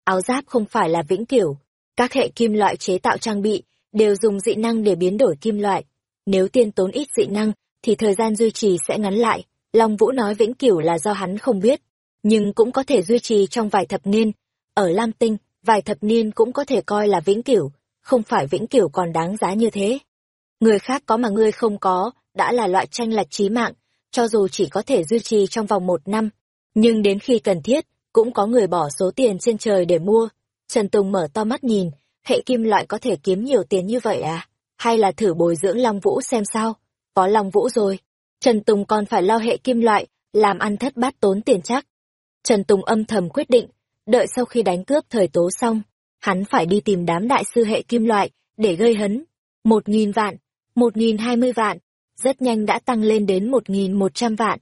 Áo giáp không phải là vĩnh cửu, các hệ kim loại chế tạo trang bị đều dùng dị năng để biến đổi kim loại. Nếu tiên tốn ít dị năng, thì thời gian duy trì sẽ ngắn lại. Long Vũ nói vĩnh cửu là do hắn không biết, nhưng cũng có thể duy trì trong vài thập niên. Ở Lam Tinh, vài thập niên cũng có thể coi là vĩnh cửu, không phải vĩnh cửu còn đáng giá như thế. Người khác có mà ngươi không có, đã là loại tranh lệch trí mạng, cho dù chỉ có thể duy trì trong vòng một năm, nhưng đến khi cần thiết, cũng có người bỏ số tiền trên trời để mua. Trần Tùng mở to mắt nhìn, hệ kim loại có thể kiếm nhiều tiền như vậy à? Hay là thử bồi dưỡng Long Vũ xem sao? Có Long Vũ rồi. Trần Tùng còn phải lo hệ kim loại, làm ăn thất bát tốn tiền chắc. Trần Tùng âm thầm quyết định, đợi sau khi đánh cướp thời tố xong, hắn phải đi tìm đám đại sư hệ kim loại, để gây hấn. Một nghìn vạn, một nghìn hai mươi vạn, rất nhanh đã tăng lên đến một nghìn một trăm vạn.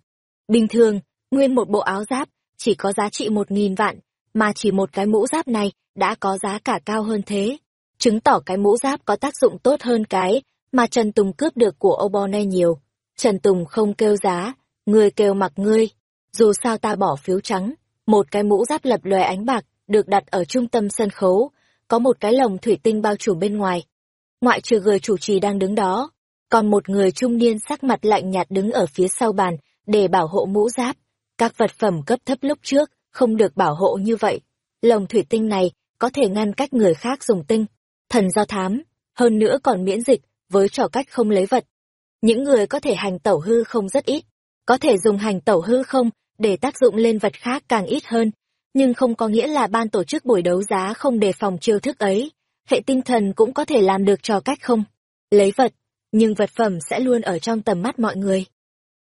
Bình thường, nguyên một bộ áo giáp, chỉ có giá trị một nghìn vạn, mà chỉ một cái mũ giáp này đã có giá cả cao hơn thế. Chứng tỏ cái mũ giáp có tác dụng tốt hơn cái mà Trần Tùng cướp được của Obone nhiều. Trần Tùng không kêu giá, ngươi kêu mặc ngươi. Dù sao ta bỏ phiếu trắng, một cái mũ giáp lập lòe ánh bạc, được đặt ở trung tâm sân khấu, có một cái lồng thủy tinh bao trùm bên ngoài. Ngoại trừ người chủ trì đang đứng đó, còn một người trung niên sắc mặt lạnh nhạt đứng ở phía sau bàn, để bảo hộ mũ giáp. Các vật phẩm cấp thấp lúc trước, không được bảo hộ như vậy. Lồng thủy tinh này có thể ngăn cách người khác dùng tinh, thần do thám, hơn nữa còn miễn dịch, với trò cách không lấy vật. Những người có thể hành tẩu hư không rất ít, có thể dùng hành tẩu hư không để tác dụng lên vật khác càng ít hơn, nhưng không có nghĩa là ban tổ chức buổi đấu giá không đề phòng chiêu thức ấy. Hệ tinh thần cũng có thể làm được trò cách không lấy vật, nhưng vật phẩm sẽ luôn ở trong tầm mắt mọi người.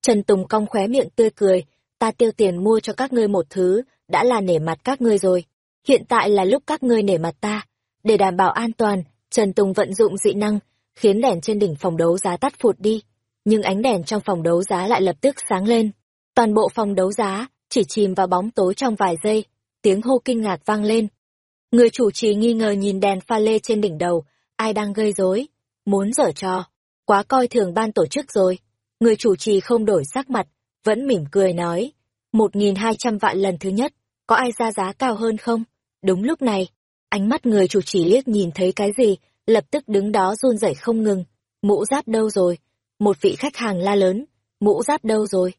Trần Tùng cong khóe miệng tươi cười, ta tiêu tiền mua cho các ngươi một thứ, đã là nể mặt các ngươi rồi. Hiện tại là lúc các ngươi nể mặt ta. Để đảm bảo an toàn, Trần Tùng vận dụng dị năng, khiến đèn trên đỉnh phòng đấu giá tắt phụt đi. Nhưng ánh đèn trong phòng đấu giá lại lập tức sáng lên. Toàn bộ phòng đấu giá chỉ chìm vào bóng tối trong vài giây, tiếng hô kinh ngạc vang lên. Người chủ trì nghi ngờ nhìn đèn pha lê trên đỉnh đầu, ai đang gây rối, muốn dở trò, quá coi thường ban tổ chức rồi. Người chủ trì không đổi sắc mặt, vẫn mỉm cười nói, một nghìn hai trăm vạn lần thứ nhất, có ai ra giá cao hơn không? Đúng lúc này, ánh mắt người chủ trì liếc nhìn thấy cái gì, lập tức đứng đó run rẩy không ngừng. Mũ giáp đâu rồi? Một vị khách hàng la lớn, mũ giáp đâu rồi?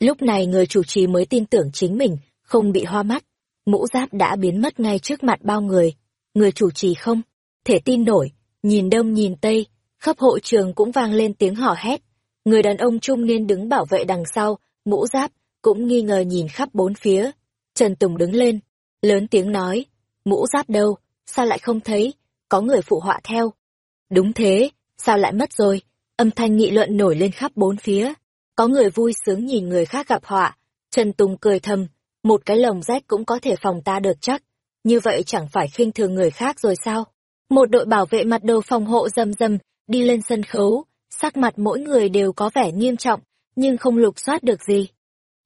Lúc này người chủ trì mới tin tưởng chính mình, không bị hoa mắt. Mũ giáp đã biến mất ngay trước mặt bao người. Người chủ trì không? Thể tin nổi, nhìn đông nhìn tây, khắp hội trường cũng vang lên tiếng hò hét. Người đàn ông trung niên đứng bảo vệ đằng sau, mũ giáp, cũng nghi ngờ nhìn khắp bốn phía. Trần Tùng đứng lên, lớn tiếng nói, mũ giáp đâu, sao lại không thấy, có người phụ họa theo. Đúng thế, sao lại mất rồi, âm thanh nghị luận nổi lên khắp bốn phía. Có người vui sướng nhìn người khác gặp họa, Trần Tùng cười thầm, một cái lồng rách cũng có thể phòng ta được chắc, như vậy chẳng phải khinh thường người khác rồi sao? Một đội bảo vệ mặt đồ phòng hộ rầm rầm, đi lên sân khấu, sắc mặt mỗi người đều có vẻ nghiêm trọng, nhưng không lục soát được gì.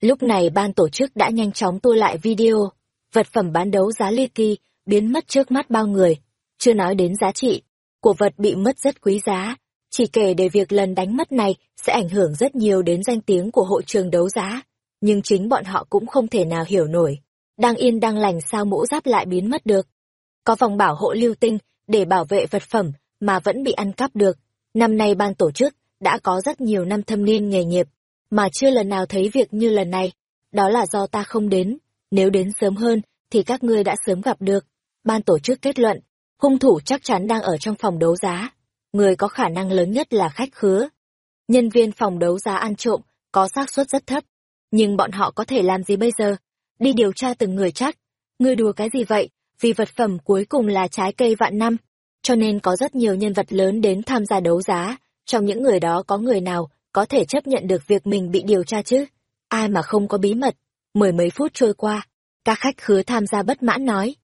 Lúc này ban tổ chức đã nhanh chóng tua lại video, vật phẩm bán đấu giá ly kỳ, biến mất trước mắt bao người. Chưa nói đến giá trị, của vật bị mất rất quý giá, chỉ kể để việc lần đánh mất này sẽ ảnh hưởng rất nhiều đến danh tiếng của hội trường đấu giá. Nhưng chính bọn họ cũng không thể nào hiểu nổi. Đang yên đang lành sao mũ giáp lại biến mất được. Có vòng bảo hộ lưu tinh để bảo vệ vật phẩm mà vẫn bị ăn cắp được. Năm nay ban tổ chức đã có rất nhiều năm thâm niên nghề nghiệp, mà chưa lần nào thấy việc như lần này. Đó là do ta không đến, nếu đến sớm hơn thì các ngươi đã sớm gặp được. Ban tổ chức kết luận, hung thủ chắc chắn đang ở trong phòng đấu giá. Người có khả năng lớn nhất là khách khứa. Nhân viên phòng đấu giá ăn trộm, có xác suất rất thấp. Nhưng bọn họ có thể làm gì bây giờ? Đi điều tra từng người chắc. Ngươi đùa cái gì vậy? Vì vật phẩm cuối cùng là trái cây vạn năm. Cho nên có rất nhiều nhân vật lớn đến tham gia đấu giá. Trong những người đó có người nào có thể chấp nhận được việc mình bị điều tra chứ? Ai mà không có bí mật? Mười mấy phút trôi qua, các khách khứa tham gia bất mãn nói.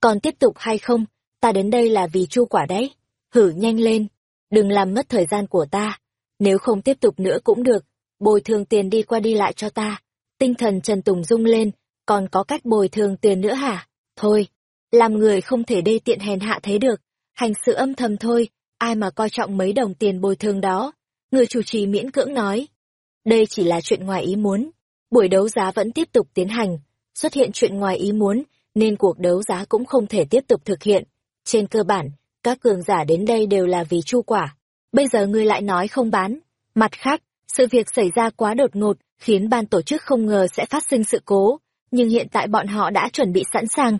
Còn tiếp tục hay không? Ta đến đây là vì chu quả đấy. Hử nhanh lên. Đừng làm mất thời gian của ta. Nếu không tiếp tục nữa cũng được. Bồi thường tiền đi qua đi lại cho ta. Tinh thần Trần Tùng rung lên. Còn có cách bồi thường tiền nữa hả? Thôi. Làm người không thể đê tiện hèn hạ thế được. Hành sự âm thầm thôi. Ai mà coi trọng mấy đồng tiền bồi thường đó. Người chủ trì miễn cưỡng nói. Đây chỉ là chuyện ngoài ý muốn. Buổi đấu giá vẫn tiếp tục tiến hành. Xuất hiện chuyện ngoài ý muốn, nên cuộc đấu giá cũng không thể tiếp tục thực hiện. Trên cơ bản, các cường giả đến đây đều là vì chu quả. Bây giờ ngươi lại nói không bán. Mặt khác, sự việc xảy ra quá đột ngột, khiến ban tổ chức không ngờ sẽ phát sinh sự cố, nhưng hiện tại bọn họ đã chuẩn bị sẵn sàng.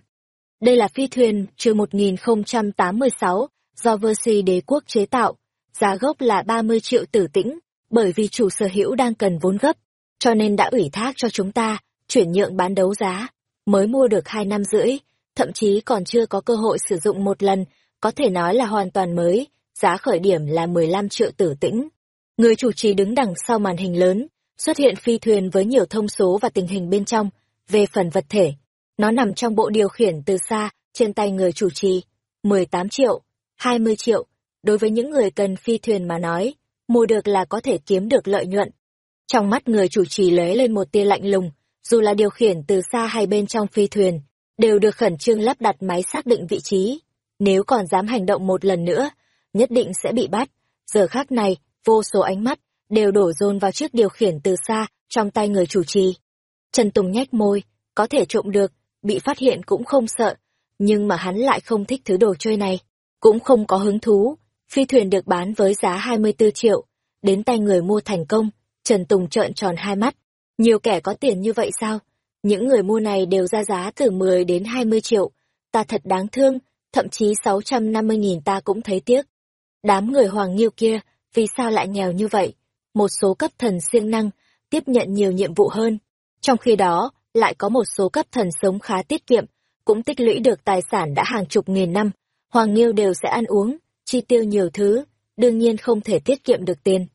Đây là phi thuyền trừ 1086 do Versi đế quốc chế tạo, giá gốc là 30 triệu tử tĩnh, bởi vì chủ sở hữu đang cần vốn gấp, cho nên đã ủy thác cho chúng ta, chuyển nhượng bán đấu giá, mới mua được 2 năm rưỡi, thậm chí còn chưa có cơ hội sử dụng một lần, có thể nói là hoàn toàn mới, giá khởi điểm là 15 triệu tử tĩnh. Người chủ trì đứng đằng sau màn hình lớn, xuất hiện phi thuyền với nhiều thông số và tình hình bên trong, về phần vật thể. Nó nằm trong bộ điều khiển từ xa, trên tay người chủ trì. 18 triệu, 20 triệu, đối với những người cần phi thuyền mà nói, mua được là có thể kiếm được lợi nhuận. Trong mắt người chủ trì lóe lên một tia lạnh lùng, dù là điều khiển từ xa hay bên trong phi thuyền, đều được khẩn trương lắp đặt máy xác định vị trí. Nếu còn dám hành động một lần nữa, nhất định sẽ bị bắt. Giờ khác này, vô số ánh mắt, đều đổ dồn vào chiếc điều khiển từ xa, trong tay người chủ trì. Trần Tùng nhếch môi, có thể trộm được, bị phát hiện cũng không sợ, nhưng mà hắn lại không thích thứ đồ chơi này, cũng không có hứng thú. Phi thuyền được bán với giá 24 triệu, đến tay người mua thành công, Trần Tùng trợn tròn hai mắt. Nhiều kẻ có tiền như vậy sao? Những người mua này đều ra giá từ 10 đến 20 triệu. Ta thật đáng thương, thậm chí 650.000 ta cũng thấy tiếc. Đám người hoàng nghiêu kia, vì sao lại nghèo như vậy? Một số cấp thần siêng năng, tiếp nhận nhiều nhiệm vụ hơn. Trong khi đó, lại có một số cấp thần sống khá tiết kiệm, cũng tích lũy được tài sản đã hàng chục nghìn năm. Hoàng Nghiêu đều sẽ ăn uống, chi tiêu nhiều thứ, đương nhiên không thể tiết kiệm được tiền.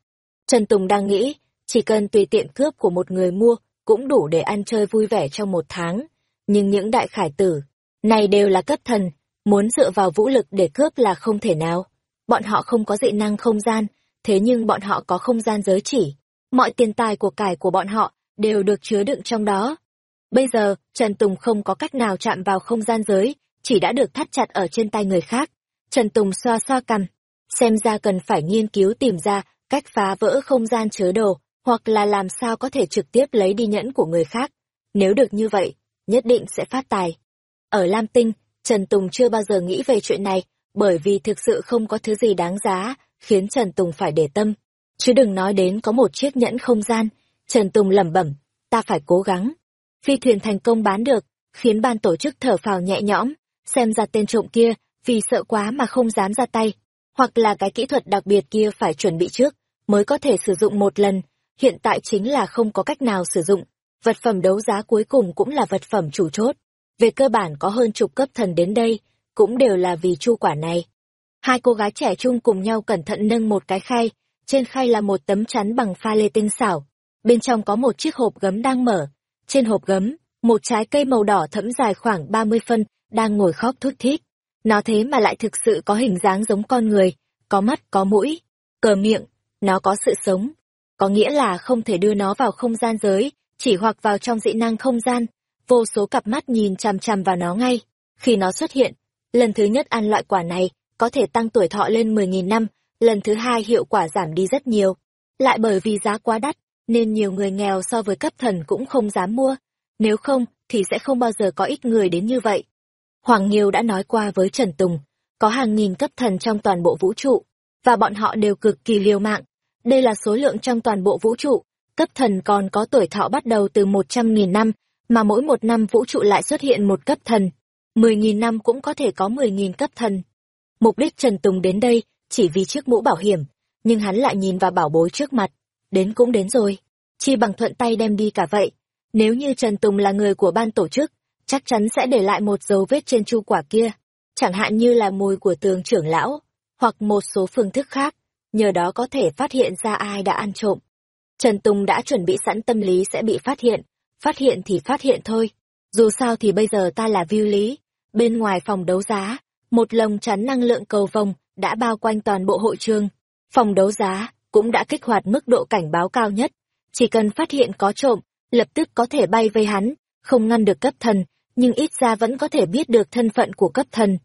Trần Tùng đang nghĩ, chỉ cần tùy tiện cướp của một người mua, cũng đủ để ăn chơi vui vẻ trong một tháng. Nhưng những đại khải tử, này đều là cấp thần, muốn dựa vào vũ lực để cướp là không thể nào. Bọn họ không có dị năng không gian, thế nhưng bọn họ có không gian giới chỉ. Mọi tiền tài của cải của bọn họ đều được chứa đựng trong đó. Bây giờ, Trần Tùng không có cách nào chạm vào không gian giới, chỉ đã được thắt chặt ở trên tay người khác. Trần Tùng xoa xoa cằm, xem ra cần phải nghiên cứu tìm ra cách phá vỡ không gian chứa đồ, hoặc là làm sao có thể trực tiếp lấy đi nhẫn của người khác. Nếu được như vậy, nhất định sẽ phát tài. Ở Lam Tinh, Trần Tùng chưa bao giờ nghĩ về chuyện này, bởi vì thực sự không có thứ gì đáng giá, khiến Trần Tùng phải để tâm. Chứ đừng nói đến có một chiếc nhẫn không gian. Trần Tùng lẩm bẩm, ta phải cố gắng. Phi thuyền thành công bán được, khiến ban tổ chức thở phào nhẹ nhõm, xem ra tên trộm kia, vì sợ quá mà không dám ra tay. Hoặc là cái kỹ thuật đặc biệt kia phải chuẩn bị trước, mới có thể sử dụng một lần, hiện tại chính là không có cách nào sử dụng. Vật phẩm đấu giá cuối cùng cũng là vật phẩm chủ chốt. Về cơ bản có hơn chục cấp thần đến đây, cũng đều là vì chu quả này. Hai cô gái trẻ chung cùng nhau cẩn thận nâng một cái khay, trên khay là một tấm chắn bằng pha lê tinh xảo. Bên trong có một chiếc hộp gấm đang mở. Trên hộp gấm, một trái cây màu đỏ thẫm dài khoảng 30 phân, đang ngồi khóc thút thít. Nó thế mà lại thực sự có hình dáng giống con người, có mắt có mũi, cờ miệng, nó có sự sống. Có nghĩa là không thể đưa nó vào không gian giới, chỉ hoặc vào trong dị năng không gian. Vô số cặp mắt nhìn chằm chằm vào nó ngay. Khi nó xuất hiện, lần thứ nhất ăn loại quả này, có thể tăng tuổi thọ lên 10.000 năm, lần thứ hai hiệu quả giảm đi rất nhiều. Lại bởi vì giá quá đắt, nên nhiều người nghèo so với cấp thần cũng không dám mua. Nếu không, thì sẽ không bao giờ có ít người đến như vậy. Hoàng Nghiêu đã nói qua với Trần Tùng, có hàng nghìn cấp thần trong toàn bộ vũ trụ, và bọn họ đều cực kỳ liều mạng. Đây là số lượng trong toàn bộ vũ trụ, cấp thần còn có tuổi thọ bắt đầu từ 100.000 năm, mà mỗi một năm vũ trụ lại xuất hiện một cấp thần. 10.000 năm cũng có thể có 10.000 cấp thần. Mục đích Trần Tùng đến đây chỉ vì chiếc mũ bảo hiểm, nhưng hắn lại nhìn vào bảo bối trước mặt. Đến cũng đến rồi. Chi bằng thuận tay đem đi cả vậy. Nếu như Trần Tùng là người của ban tổ chức, chắc chắn sẽ để lại một dấu vết trên chu quả kia. Chẳng hạn như là mùi của tường trưởng lão, hoặc một số phương thức khác, nhờ đó có thể phát hiện ra ai đã ăn trộm. Trần Tùng đã chuẩn bị sẵn tâm lý sẽ bị phát hiện, phát hiện thì phát hiện thôi. Dù sao thì bây giờ ta là viu lý, bên ngoài phòng đấu giá, một lồng chắn năng lượng cầu vồng đã bao quanh toàn bộ hội trường. Phòng đấu giá cũng đã kích hoạt mức độ cảnh báo cao nhất. Chỉ cần phát hiện có trộm, lập tức có thể bay vây hắn, không ngăn được cấp thần, nhưng ít ra vẫn có thể biết được thân phận của cấp thần.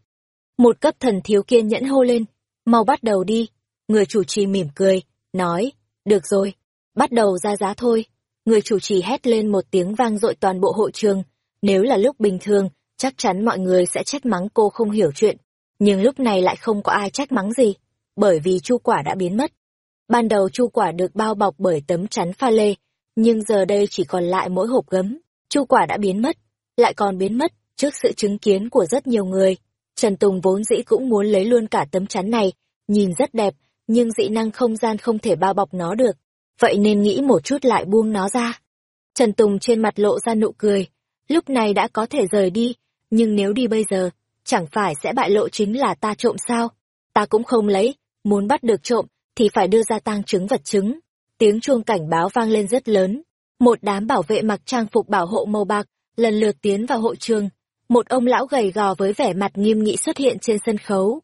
Một cấp thần thiếu kiên nhẫn hô lên, mau bắt đầu đi. Người chủ trì mỉm cười, nói, được rồi, bắt đầu ra giá thôi. Người chủ trì hét lên một tiếng vang dội toàn bộ hội trường. Nếu là lúc bình thường, chắc chắn mọi người sẽ trách mắng cô không hiểu chuyện. Nhưng lúc này lại không có ai trách mắng gì, bởi vì chu quả đã biến mất. Ban đầu chu quả được bao bọc bởi tấm chắn pha lê, nhưng giờ đây chỉ còn lại mỗi hộp gấm. Chu quả đã biến mất, lại còn biến mất, trước sự chứng kiến của rất nhiều người. Trần Tùng vốn dĩ cũng muốn lấy luôn cả tấm chắn này, nhìn rất đẹp, nhưng dị năng không gian không thể bao bọc nó được, vậy nên nghĩ một chút lại buông nó ra. Trần Tùng trên mặt lộ ra nụ cười, lúc này đã có thể rời đi, nhưng nếu đi bây giờ, chẳng phải sẽ bại lộ chính là ta trộm sao? Ta cũng không lấy, muốn bắt được trộm thì phải đưa ra tang chứng vật chứng. Tiếng chuông cảnh báo vang lên rất lớn. Một đám bảo vệ mặc trang phục bảo hộ màu bạc, lần lượt tiến vào hội trường. Một ông lão gầy gò với vẻ mặt nghiêm nghị xuất hiện trên sân khấu.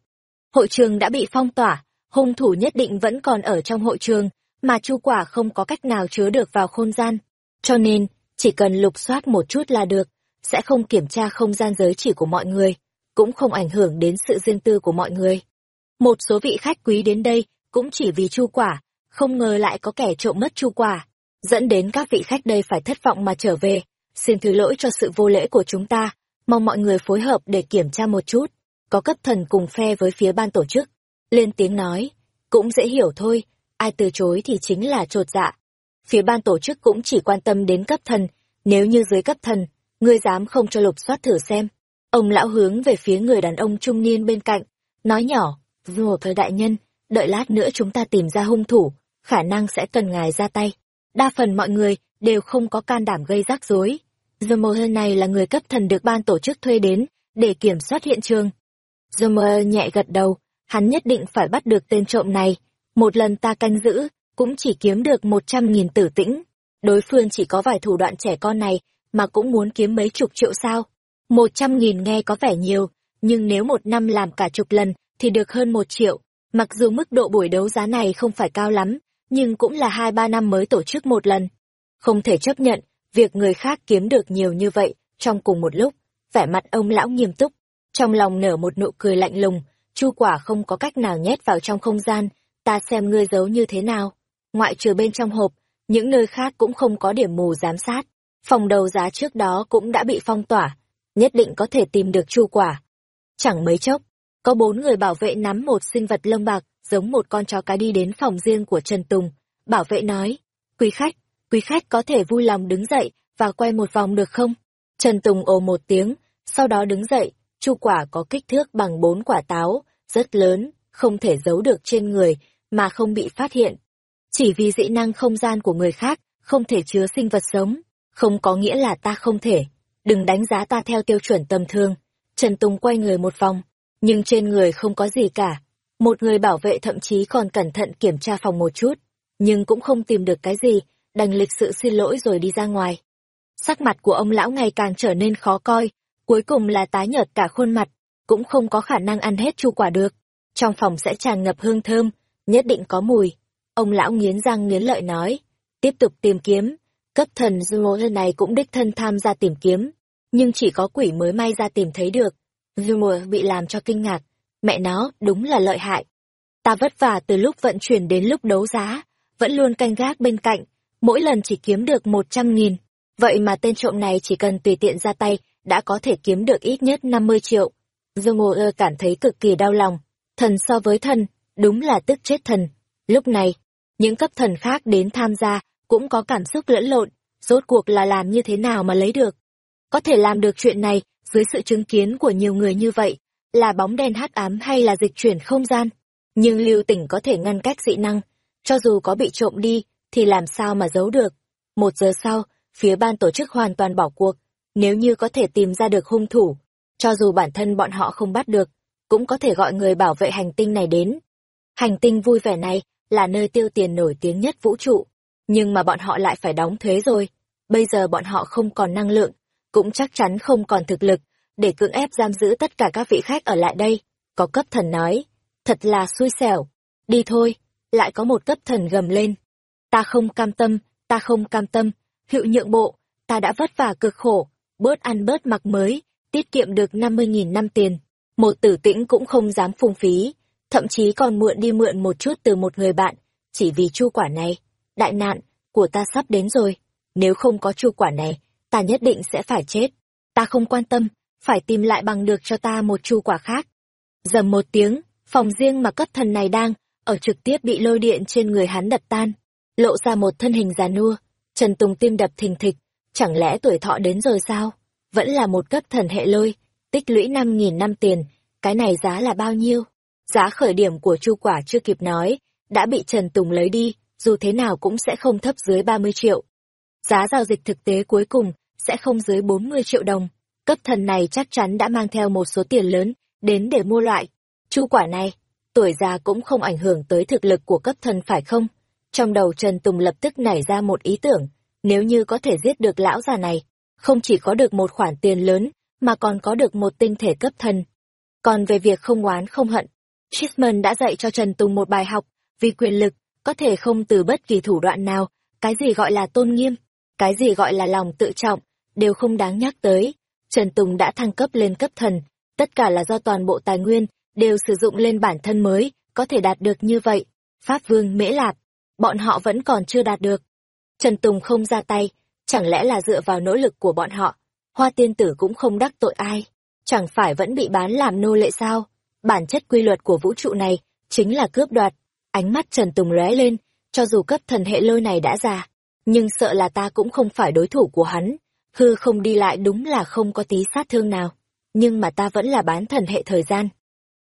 Hội trường đã bị phong tỏa, hung thủ nhất định vẫn còn ở trong hội trường, mà chu quả không có cách nào chứa được vào không gian. Cho nên, chỉ cần lục soát một chút là được, sẽ không kiểm tra không gian giới chỉ của mọi người, cũng không ảnh hưởng đến sự riêng tư của mọi người. Một số vị khách quý đến đây cũng chỉ vì chu quả, không ngờ lại có kẻ trộm mất chu quả, dẫn đến các vị khách đây phải thất vọng mà trở về. Xin thứ lỗi cho sự vô lễ của chúng ta, mong mọi người phối hợp để kiểm tra một chút. Có cấp thần cùng phe với phía ban tổ chức. Lên tiếng nói, cũng dễ hiểu thôi, ai từ chối thì chính là trột dạ. Phía ban tổ chức cũng chỉ quan tâm đến cấp thần, nếu như dưới cấp thần, ngươi dám không cho lục soát thử xem. Ông lão hướng về phía người đàn ông trung niên bên cạnh, nói nhỏ, vua thời đại nhân, đợi lát nữa chúng ta tìm ra hung thủ, khả năng sẽ cần ngài ra tay. Đa phần mọi người đều không có can đảm gây rắc rối. Zomer này là người cấp thần được ban tổ chức thuê đến để kiểm soát hiện trường. Zomer nhẹ gật đầu, hắn nhất định phải bắt được tên trộm này. Một lần ta canh giữ, cũng chỉ kiếm được một trăm nghìn tử tĩnh. Đối phương chỉ có vài thủ đoạn trẻ con này, mà cũng muốn kiếm mấy chục triệu sao. Một trăm nghìn nghe có vẻ nhiều, nhưng nếu một năm làm cả chục lần, thì được hơn một triệu. Mặc dù mức độ buổi đấu giá này không phải cao lắm, nhưng cũng là hai ba năm mới tổ chức một lần. Không thể chấp nhận, việc người khác kiếm được nhiều như vậy, trong cùng một lúc, vẻ mặt ông lão nghiêm túc, trong lòng nở một nụ cười lạnh lùng, chu quả không có cách nào nhét vào trong không gian, ta xem ngươi giấu như thế nào. Ngoại trừ bên trong hộp, những nơi khác cũng không có điểm mù giám sát. Phòng đầu giá trước đó cũng đã bị phong tỏa, nhất định có thể tìm được chu quả. Chẳng mấy chốc, có bốn người bảo vệ nắm một sinh vật lông bạc, giống một con chó cái đi đến phòng riêng của Trần Tùng. Bảo vệ nói, quý khách, quý khách có thể vui lòng đứng dậy và quay một vòng được không? Trần Tùng ồ một tiếng, sau đó đứng dậy, chu quả có kích thước bằng bốn quả táo, rất lớn, không thể giấu được trên người, mà không bị phát hiện. Chỉ vì dị năng không gian của người khác, không thể chứa sinh vật sống, không có nghĩa là ta không thể. Đừng đánh giá ta theo tiêu chuẩn tầm thường. Trần Tùng quay người một vòng, nhưng trên người không có gì cả. Một người bảo vệ thậm chí còn cẩn thận kiểm tra phòng một chút, nhưng cũng không tìm được cái gì, đành lịch sự xin lỗi rồi đi ra ngoài. Sắc mặt của ông lão ngày càng trở nên khó coi, cuối cùng là tái nhợt cả khuôn mặt, cũng không có khả năng ăn hết chu quả được. Trong phòng sẽ tràn ngập hương thơm, nhất định có mùi. Ông lão nghiến răng nghiến lợi nói, tiếp tục tìm kiếm. Cấp thần Zumor này cũng đích thân tham gia tìm kiếm, nhưng chỉ có quỷ mới may ra tìm thấy được. Zumor bị làm cho kinh ngạc, mẹ nó đúng là lợi hại. Ta vất vả từ lúc vận chuyển đến lúc đấu giá, vẫn luôn canh gác bên cạnh, mỗi lần chỉ kiếm được một trăm nghìn. Vậy mà tên trộm này chỉ cần tùy tiện ra tay, đã có thể kiếm được ít nhất năm mươi triệu. Zumor cảm thấy cực kỳ đau lòng. Thần so với thần, đúng là tức chết thần. Lúc này, những cấp thần khác đến tham gia cũng có cảm xúc lẫn lộn, rốt cuộc là làm như thế nào mà lấy được. Có thể làm được chuyện này dưới sự chứng kiến của nhiều người như vậy, là bóng đen hắc ám hay là dịch chuyển không gian. Nhưng lưu tỉnh có thể ngăn cách dị năng, cho dù có bị trộm đi, thì làm sao mà giấu được. Một giờ sau, phía ban tổ chức hoàn toàn bỏ cuộc, nếu như có thể tìm ra được hung thủ, cho dù bản thân bọn họ không bắt được, cũng có thể gọi người bảo vệ hành tinh này đến. Hành tinh vui vẻ này là nơi tiêu tiền nổi tiếng nhất vũ trụ, nhưng mà bọn họ lại phải đóng thuế rồi. Bây giờ bọn họ không còn năng lượng, cũng chắc chắn không còn thực lực, để cưỡng ép giam giữ tất cả các vị khách ở lại đây. Có cấp thần nói, thật là xui xẻo. Đi thôi, lại có một cấp thần gầm lên. Ta không cam tâm, ta không cam tâm, hiệu nhượng bộ, ta đã vất vả cực khổ, bớt ăn bớt mặc mới, tiết kiệm được 50.000 năm tiền. Một tử tĩnh cũng không dám phung phí, thậm chí còn mượn đi mượn một chút từ một người bạn, chỉ vì chu quả này. Đại nạn, của ta sắp đến rồi, nếu không có chu quả này, ta nhất định sẽ phải chết. Ta không quan tâm, phải tìm lại bằng được cho ta một chu quả khác. Dầm một tiếng, phòng riêng mà cấp thần này đang, ở trực tiếp bị lôi điện trên người hắn đập tan, lộ ra một thân hình già nua, Trần Tùng tim đập thình thịch, chẳng lẽ tuổi thọ đến rồi sao? Vẫn là một cấp thần hệ lôi, tích lũy năm nghìn năm tiền, cái này giá là bao nhiêu? Giá khởi điểm của chu quả chưa kịp nói, đã bị Trần Tùng lấy đi, dù thế nào cũng sẽ không thấp dưới 30 triệu. Giá giao dịch thực tế cuối cùng sẽ không dưới 40 triệu đồng. Cấp thần này chắc chắn đã mang theo một số tiền lớn đến để mua loại. Chu quả này, tuổi già cũng không ảnh hưởng tới thực lực của cấp thần phải không? Trong đầu Trần Tùng lập tức nảy ra một ý tưởng, nếu như có thể giết được lão già này, không chỉ có được một khoản tiền lớn, mà còn có được một tinh thể cấp thần. Còn về việc không oán không hận, Chisman đã dạy cho Trần Tùng một bài học, vì quyền lực, có thể không từ bất kỳ thủ đoạn nào, cái gì gọi là tôn nghiêm, cái gì gọi là lòng tự trọng, đều không đáng nhắc tới. Trần Tùng đã thăng cấp lên cấp thần, tất cả là do toàn bộ tài nguyên đều sử dụng lên bản thân mới, có thể đạt được như vậy. Pháp Vương Mễ Lạp, bọn họ vẫn còn chưa đạt được. Trần Tùng không ra tay, chẳng lẽ là dựa vào nỗ lực của bọn họ, hoa tiên tử cũng không đắc tội ai, chẳng phải vẫn bị bán làm nô lệ sao? Bản chất quy luật của vũ trụ này chính là cướp đoạt. Ánh mắt Trần Tùng lóe lên, cho dù cấp thần hệ lôi này đã già, nhưng sợ là ta cũng không phải đối thủ của hắn. Hư không đi lại đúng là không có tí sát thương nào, nhưng mà ta vẫn là bán thần hệ thời gian.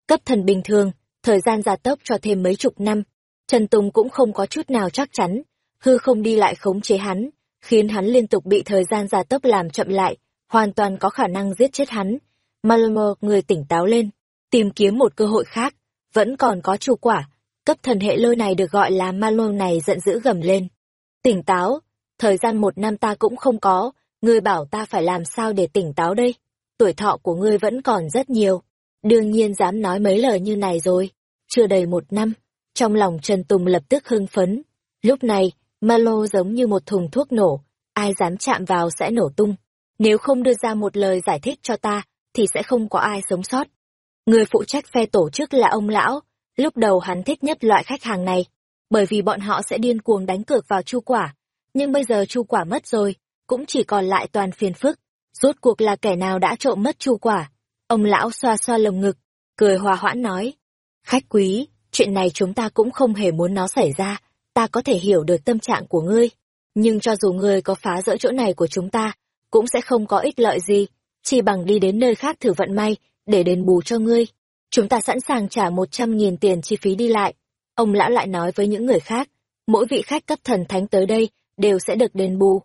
Cấp thần bình thường, thời gian gia tốc cho thêm mấy chục năm, Trần Tùng cũng không có chút nào chắc chắn, hư không đi lại khống chế hắn, khiến hắn liên tục bị thời gian gia tốc làm chậm lại, hoàn toàn có khả năng giết chết hắn. Malmo người tỉnh táo lên, tìm kiếm một cơ hội khác, vẫn còn có chu quả. Cấp thần hệ lôi này được gọi là Malmo này giận dữ gầm lên. Tỉnh táo, thời gian một năm ta cũng không có, ngươi bảo ta phải làm sao để tỉnh táo đây? Tuổi thọ của ngươi vẫn còn rất nhiều, đương nhiên dám nói mấy lời như này rồi. Chưa đầy một năm, trong lòng Trần Tùng lập tức hưng phấn. Lúc này, Malo giống như một thùng thuốc nổ, ai dám chạm vào sẽ nổ tung. Nếu không đưa ra một lời giải thích cho ta, thì sẽ không có ai sống sót. Người phụ trách phe tổ chức là ông lão, lúc đầu hắn thích nhất loại khách hàng này, bởi vì bọn họ sẽ điên cuồng đánh cược vào chu quả. Nhưng bây giờ chu quả mất rồi, cũng chỉ còn lại toàn phiền phức. Rốt cuộc là kẻ nào đã trộm mất chu quả. Ông lão xoa xoa lồng ngực, cười hòa hoãn nói. Khách quý, chuyện này chúng ta cũng không hề muốn nó xảy ra, ta có thể hiểu được tâm trạng của ngươi. Nhưng cho dù ngươi có phá rỡ chỗ này của chúng ta, cũng sẽ không có ích lợi gì, chỉ bằng đi đến nơi khác thử vận may, để đền bù cho ngươi. Chúng ta sẵn sàng trả một trăm nghìn tiền chi phí đi lại. Ông lão lại nói với những người khác, mỗi vị khách cấp thần thánh tới đây đều sẽ được đền bù.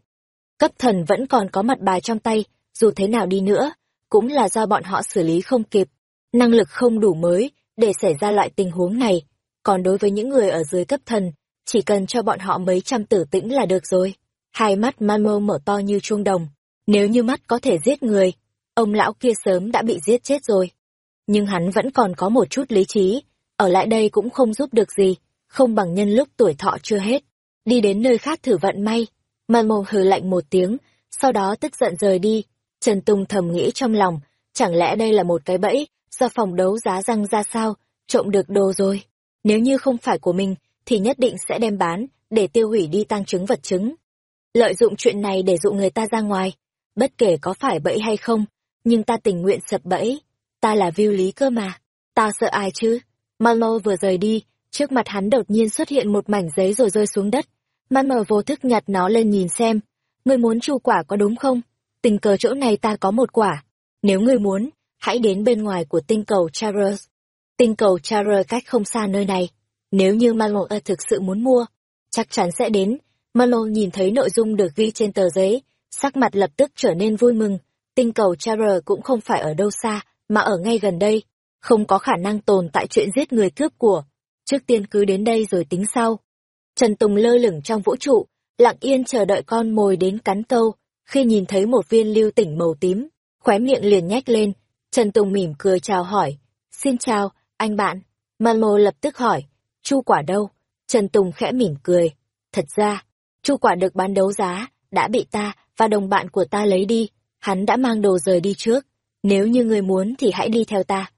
Cấp thần vẫn còn có mặt bài trong tay, dù thế nào đi nữa, cũng là do bọn họ xử lý không kịp. Năng lực không đủ mới, để xảy ra loại tình huống này. Còn đối với những người ở dưới cấp thần, chỉ cần cho bọn họ mấy trăm tử tĩnh là được rồi. Hai mắt Mamo mở to như chuông đồng. Nếu như mắt có thể giết người, ông lão kia sớm đã bị giết chết rồi. Nhưng hắn vẫn còn có một chút lý trí, ở lại đây cũng không giúp được gì, không bằng nhân lúc tuổi thọ chưa hết. Đi đến nơi khác thử vận may. Mamo hừ lạnh một tiếng, sau đó tức giận rời đi. Trần Tùng thầm nghĩ trong lòng, chẳng lẽ đây là một cái bẫy, do phòng đấu giá răng ra sao, trộm được đồ rồi. Nếu như không phải của mình, thì nhất định sẽ đem bán, để tiêu hủy đi tăng chứng vật chứng. Lợi dụng chuyện này để dụ người ta ra ngoài, bất kể có phải bẫy hay không, nhưng ta tình nguyện sập bẫy. Ta là viêu lý cơ mà, ta sợ ai chứ? Malo vừa rời đi, trước mặt hắn đột nhiên xuất hiện một mảnh giấy rồi rơi xuống đất. Malo vô thức nhặt nó lên nhìn xem. Ngươi muốn chu quả có đúng không? Tình cờ chỗ này ta có một quả. Nếu ngươi muốn, hãy đến bên ngoài của tinh cầu Charos. Tinh cầu Charos cách không xa nơi này. Nếu như Malo thực sự muốn mua, chắc chắn sẽ đến. Malo nhìn thấy nội dung được ghi trên tờ giấy, sắc mặt lập tức trở nên vui mừng. Tinh cầu Charos cũng không phải ở đâu xa, mà ở ngay gần đây. Không có khả năng tồn tại chuyện giết người cướp của. Trước tiên cứ đến đây rồi tính sau. Trần Tùng lơ lửng trong vũ trụ, lặng yên chờ đợi con mồi đến cắn câu. Khi nhìn thấy một viên lưu tỉnh màu tím, khóe miệng liền nhếch lên, Trần Tùng mỉm cười chào hỏi. Xin chào, anh bạn. Malmo lập tức hỏi, chu quả đâu? Trần Tùng khẽ mỉm cười. Thật ra, chu quả được bán đấu giá, đã bị ta và đồng bạn của ta lấy đi. Hắn đã mang đồ rời đi trước. Nếu như người muốn thì hãy đi theo ta.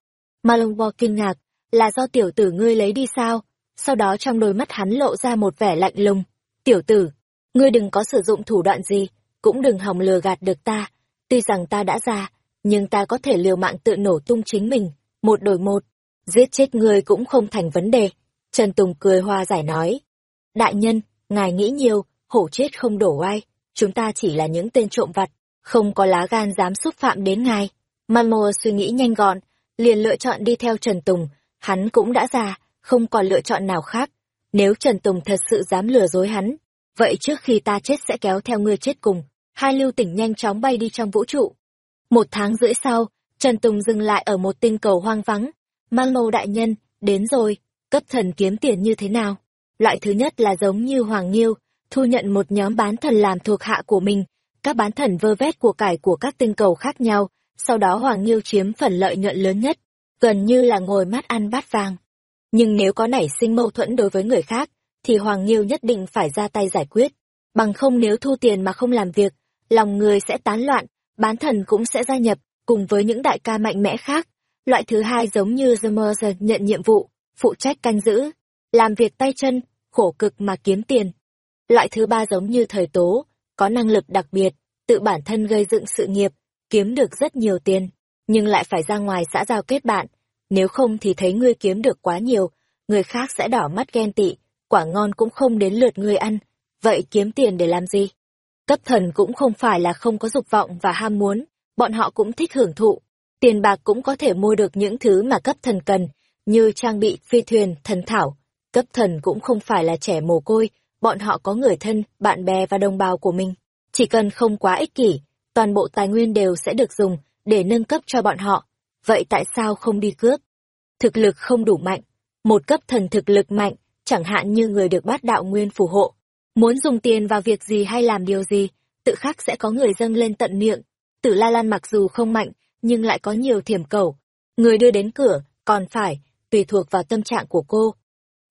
Malongbo kinh ngạc, là do tiểu tử ngươi lấy đi sao? Sau đó trong đôi mắt hắn lộ ra một vẻ lạnh lùng. Tiểu tử, ngươi đừng có sử dụng thủ đoạn gì, cũng đừng hòng lừa gạt được ta. Tuy rằng ta đã già, nhưng ta có thể liều mạng tự nổ tung chính mình, một đổi một, giết chết ngươi cũng không thành vấn đề. Trần Tùng cười hoa giải nói. Đại nhân, ngài nghĩ nhiều, hổ chết không đổ ai chúng ta chỉ là những tên trộm vặt, không có lá gan dám xúc phạm đến ngài. Malmo suy nghĩ nhanh gọn, liền lựa chọn đi theo Trần Tùng, hắn cũng đã già, không còn lựa chọn nào khác. Nếu Trần Tùng thật sự dám lừa dối hắn, vậy trước khi ta chết sẽ kéo theo ngươi chết cùng. Hai lưu tỉnh nhanh chóng bay đi trong vũ trụ, một tháng rưỡi sau, Trần Tùng dừng lại ở một tinh cầu hoang vắng. Mang mâu đại nhân, đến rồi, cấp thần kiếm tiền như thế nào? Loại thứ nhất là giống như Hoàng Nghiêu, thu nhận một nhóm bán thần làm thuộc hạ của mình. Các bán thần vơ vét của cải của các tinh cầu khác nhau, sau đó Hoàng Nghiêu chiếm phần lợi nhuận lớn nhất, gần như là ngồi mắt ăn bát vàng. Nhưng nếu có nảy sinh mâu thuẫn đối với người khác, thì Hoàng Nghiêu nhất định phải ra tay giải quyết. Bằng không nếu thu tiền mà không làm việc, lòng người sẽ tán loạn, bán thần cũng sẽ gia nhập, cùng với những đại ca mạnh mẽ khác. Loại thứ hai giống như The nhận nhiệm vụ, phụ trách canh giữ, làm việc tay chân, khổ cực mà kiếm tiền. Loại thứ ba giống như thời tố, có năng lực đặc biệt, tự bản thân gây dựng sự nghiệp, kiếm được rất nhiều tiền, nhưng lại phải ra ngoài xã giao kết bạn, nếu không thì thấy ngươi kiếm được quá nhiều, người khác sẽ đỏ mắt ghen tị, quả ngon cũng không đến lượt ngươi ăn, vậy kiếm tiền để làm gì? Cấp thần cũng không phải là không có dục vọng và ham muốn, bọn họ cũng thích hưởng thụ. Tiền bạc cũng có thể mua được những thứ mà cấp thần cần, như trang bị phi thuyền, thần thảo. Cấp thần cũng không phải là trẻ mồ côi, bọn họ có người thân, bạn bè và đồng bào của mình. Chỉ cần không quá ích kỷ, toàn bộ tài nguyên đều sẽ được dùng để nâng cấp cho bọn họ. Vậy tại sao không đi cướp? Thực lực không đủ mạnh. Một cấp thần thực lực mạnh, chẳng hạn như người được bát đạo nguyên phù hộ. Muốn dùng tiền vào việc gì hay làm điều gì, tự khắc sẽ có người dâng lên tận miệng. Tử La Lan mặc dù không mạnh, nhưng lại có nhiều thiểm cầu. Người đưa đến cửa, còn phải, tùy thuộc vào tâm trạng của cô.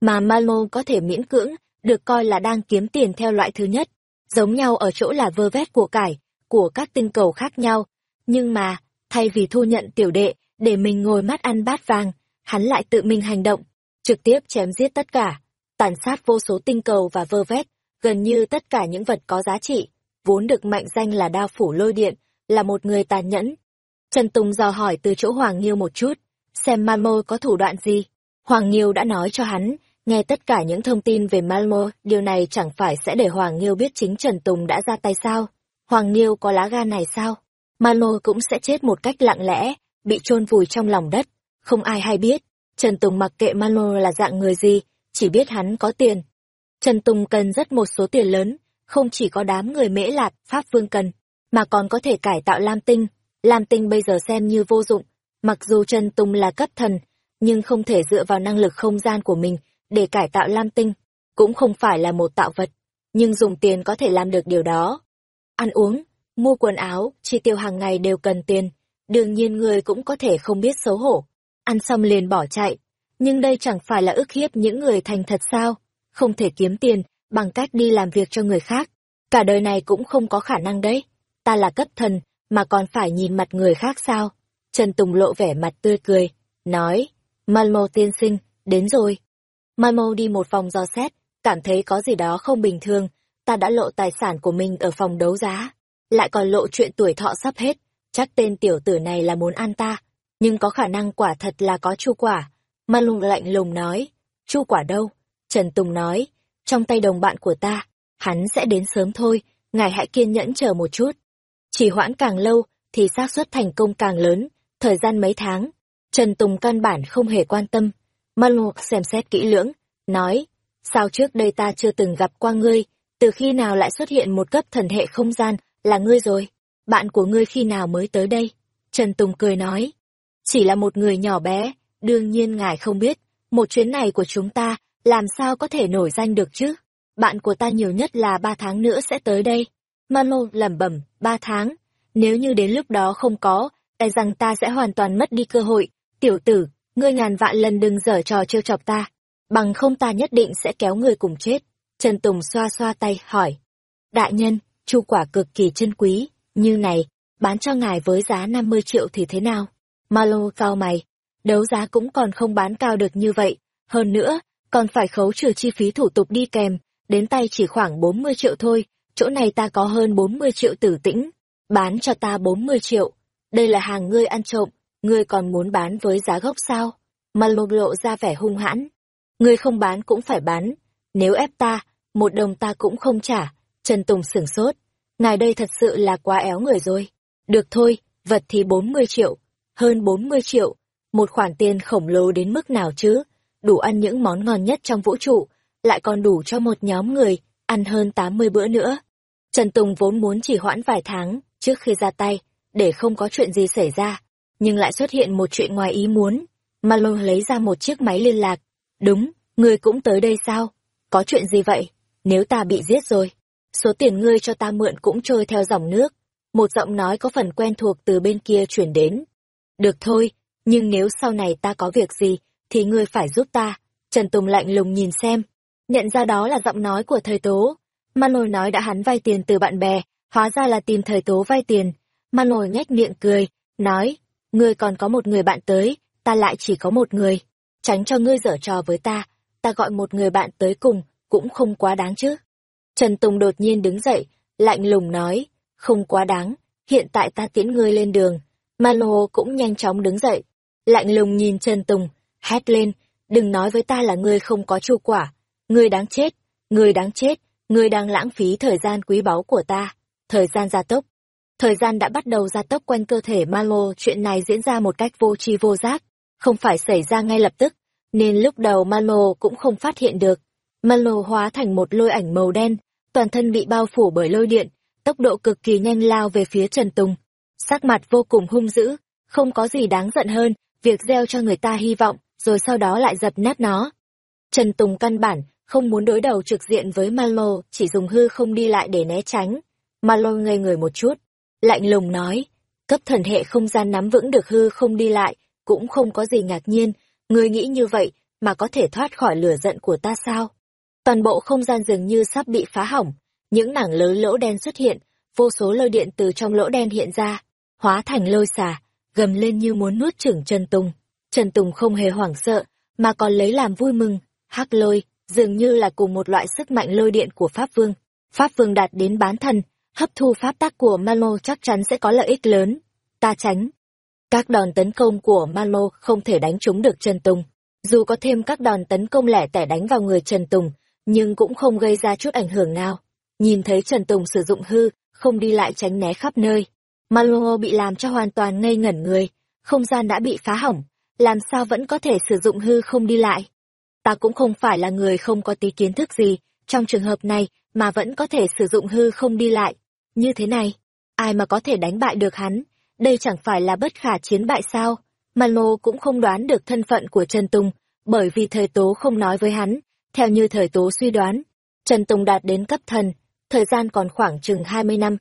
Mà Malmo có thể miễn cưỡng, được coi là đang kiếm tiền theo loại thứ nhất. Giống nhau ở chỗ là vơ vét của cải, của các tinh cầu khác nhau. Nhưng mà, thay vì thu nhận tiểu đệ, để mình ngồi mắt ăn bát vàng, hắn lại tự mình hành động, trực tiếp chém giết tất cả, tàn sát vô số tinh cầu và vơ vét, gần như tất cả những vật có giá trị, vốn được mệnh danh là đao phủ lôi điện, là một người tàn nhẫn. Trần Tùng dò hỏi từ chỗ Hoàng Nghiêu một chút, xem Malmo có thủ đoạn gì. Hoàng Nghiêu đã nói cho hắn, nghe tất cả những thông tin về Malmo, điều này chẳng phải sẽ để Hoàng Nghiêu biết chính Trần Tùng đã ra tay sao. Hoàng Nghiêu có lá gan này sao? Malmo cũng sẽ chết một cách lặng lẽ, bị chôn vùi trong lòng đất, không ai hay biết. Trần Tùng mặc kệ Malmo là dạng người gì, chỉ biết hắn có tiền. Trần Tùng cần rất một số tiền lớn, không chỉ có đám người mễ lạc, Pháp Vương cần, mà còn có thể cải tạo Lam Tinh. Lam Tinh bây giờ xem như vô dụng, mặc dù Trần Tùng là cấp thần, nhưng không thể dựa vào năng lực không gian của mình để cải tạo Lam Tinh, cũng không phải là một tạo vật, nhưng dùng tiền có thể làm được điều đó. Ăn uống, mua quần áo, chi tiêu hàng ngày đều cần tiền, đương nhiên người cũng có thể không biết xấu hổ, ăn xong liền bỏ chạy, nhưng đây chẳng phải là ức hiếp những người thành thật sao, không thể kiếm tiền bằng cách đi làm việc cho người khác, cả đời này cũng không có khả năng đấy, ta là cấp thần, mà còn phải nhìn mặt người khác sao? Trần Tùng lộ vẻ mặt tươi cười, nói, Malmo tiên sinh, đến rồi. Malmo đi một vòng do xét, cảm thấy có gì đó không bình thường, ta đã lộ tài sản của mình ở phòng đấu giá, lại còn lộ chuyện tuổi thọ sắp hết, chắc tên tiểu tử này là muốn ăn ta, nhưng có khả năng quả thật là có chu quả. Malmo lạnh lùng nói, chu quả đâu? Trần Tùng nói, trong tay đồng bạn của ta, hắn sẽ đến sớm thôi, ngài hãy kiên nhẫn chờ một chút. Chỉ hoãn càng lâu, thì xác suất thành công càng lớn, thời gian mấy tháng. Trần Tùng căn bản không hề quan tâm. Malmo xem xét kỹ lưỡng, nói, sao trước đây ta chưa từng gặp qua ngươi, từ khi nào lại xuất hiện một cấp thần hệ không gian, là ngươi rồi, bạn của ngươi khi nào mới tới đây? Trần Tùng cười nói, chỉ là một người nhỏ bé, đương nhiên ngài không biết, một chuyến này của chúng ta, làm sao có thể nổi danh được chứ? Bạn của ta nhiều nhất là ba tháng nữa sẽ tới đây. Mano lẩm bẩm, ba tháng. Nếu như đến lúc đó không có, e rằng ta sẽ hoàn toàn mất đi cơ hội. Tiểu tử, ngươi ngàn vạn lần đừng dở trò trêu chọc ta. Bằng không ta nhất định sẽ kéo ngươi cùng chết. Trần Tùng xoa xoa tay, hỏi. Đại nhân, chu quả cực kỳ chân quý, như này, bán cho ngài với giá 50 triệu thì thế nào? Malo cao mày, đấu giá cũng còn không bán cao được như vậy. Hơn nữa, còn phải khấu trừ chi phí thủ tục đi kèm, đến tay chỉ khoảng 40 triệu thôi, chỗ này ta có hơn 40 triệu tử tĩnh, bán cho ta 40 triệu. Đây là hàng ngươi ăn trộm, ngươi còn muốn bán với giá gốc sao? Malo lộ ra vẻ hung hãn. Ngươi không bán cũng phải bán, nếu ép ta, một đồng ta cũng không trả. Trần Tùng sửng sốt, ngài đây thật sự là quá éo người rồi. Được thôi, vật thì 40 triệu, hơn 40 triệu, một khoản tiền khổng lồ đến mức nào chứ, đủ ăn những món ngon nhất trong vũ trụ, lại còn đủ cho một nhóm người, ăn hơn 80 bữa nữa. Trần Tùng vốn muốn chỉ hoãn vài tháng, trước khi ra tay, để không có chuyện gì xảy ra, nhưng lại xuất hiện một chuyện ngoài ý muốn. Malone lấy ra một chiếc máy liên lạc. Đúng, ngươi cũng tới đây sao? Có chuyện gì vậy? Nếu ta bị giết rồi, số tiền ngươi cho ta mượn cũng trôi theo dòng nước. Một giọng nói có phần quen thuộc từ bên kia chuyển đến. Được thôi, nhưng nếu sau này ta có việc gì, thì ngươi phải giúp ta. Trần Tùng lạnh lùng nhìn xem. Nhận ra đó là giọng nói của thời tố. Manồi nói đã hắn vay tiền từ bạn bè, hóa ra là tìm thời tố vay tiền. Manồi nhếch miệng cười, nói, ngươi còn có một người bạn tới, ta lại chỉ có một người. Tránh cho ngươi dở trò với ta, ta gọi một người bạn tới cùng, cũng không quá đáng chứ. Trần Tùng đột nhiên đứng dậy, lạnh lùng nói, không quá đáng, hiện tại ta tiễn ngươi lên đường. Malo cũng nhanh chóng đứng dậy, lạnh lùng nhìn Trần Tùng, hét lên, đừng nói với ta là ngươi không có chu quả, ngươi đáng chết, ngươi đáng chết, ngươi đang lãng phí thời gian quý báu của ta, thời gian gia tốc. Thời gian đã bắt đầu gia tốc quanh cơ thể Malo, chuyện này diễn ra một cách vô tri vô giác, không phải xảy ra ngay lập tức, nên lúc đầu Malo cũng không phát hiện được. Malo hóa thành một lôi ảnh màu đen, toàn thân bị bao phủ bởi lôi điện, tốc độ cực kỳ nhanh lao về phía Trần Tùng. Sắc mặt vô cùng hung dữ, không có gì đáng giận hơn, việc gieo cho người ta hy vọng, rồi sau đó lại dập nát nó. Trần Tùng căn bản, không muốn đối đầu trực diện với Malo, chỉ dùng hư không đi lại để né tránh. Malo ngây người một chút, lạnh lùng nói, cấp thần hệ không gian nắm vững được hư không đi lại, cũng không có gì ngạc nhiên, người nghĩ như vậy mà có thể thoát khỏi lửa giận của ta sao? Toàn bộ không gian dường như sắp bị phá hỏng, những mảng lớn lỗ đen xuất hiện, vô số lôi điện từ trong lỗ đen hiện ra, hóa thành lôi xà, gầm lên như muốn nuốt chửng Trần Tùng. Trần Tùng không hề hoảng sợ, mà còn lấy làm vui mừng, hắc lôi, dường như là cùng một loại sức mạnh lôi điện của Pháp Vương. Pháp Vương đạt đến bán thần, hấp thu pháp tác của Malmo chắc chắn sẽ có lợi ích lớn. Ta tránh. Các đòn tấn công của Malmo không thể đánh trúng được Trần Tùng. Dù có thêm các đòn tấn công lẻ tẻ đánh vào người Trần Tùng, nhưng cũng không gây ra chút ảnh hưởng nào. Nhìn thấy Trần Tùng sử dụng hư, không đi lại tránh né khắp nơi. Malo bị làm cho hoàn toàn ngây ngẩn người, không gian đã bị phá hỏng, làm sao vẫn có thể sử dụng hư không đi lại. Ta cũng không phải là người không có tí kiến thức gì, trong trường hợp này mà vẫn có thể sử dụng hư không đi lại. Như thế này, ai mà có thể đánh bại được hắn, đây chẳng phải là bất khả chiến bại sao? Malo cũng không đoán được thân phận của Trần Tùng, bởi vì thời tố không nói với hắn, theo như thời tố suy đoán. Trần Tùng đạt đến cấp thần, thời gian còn khoảng chừng 20 năm.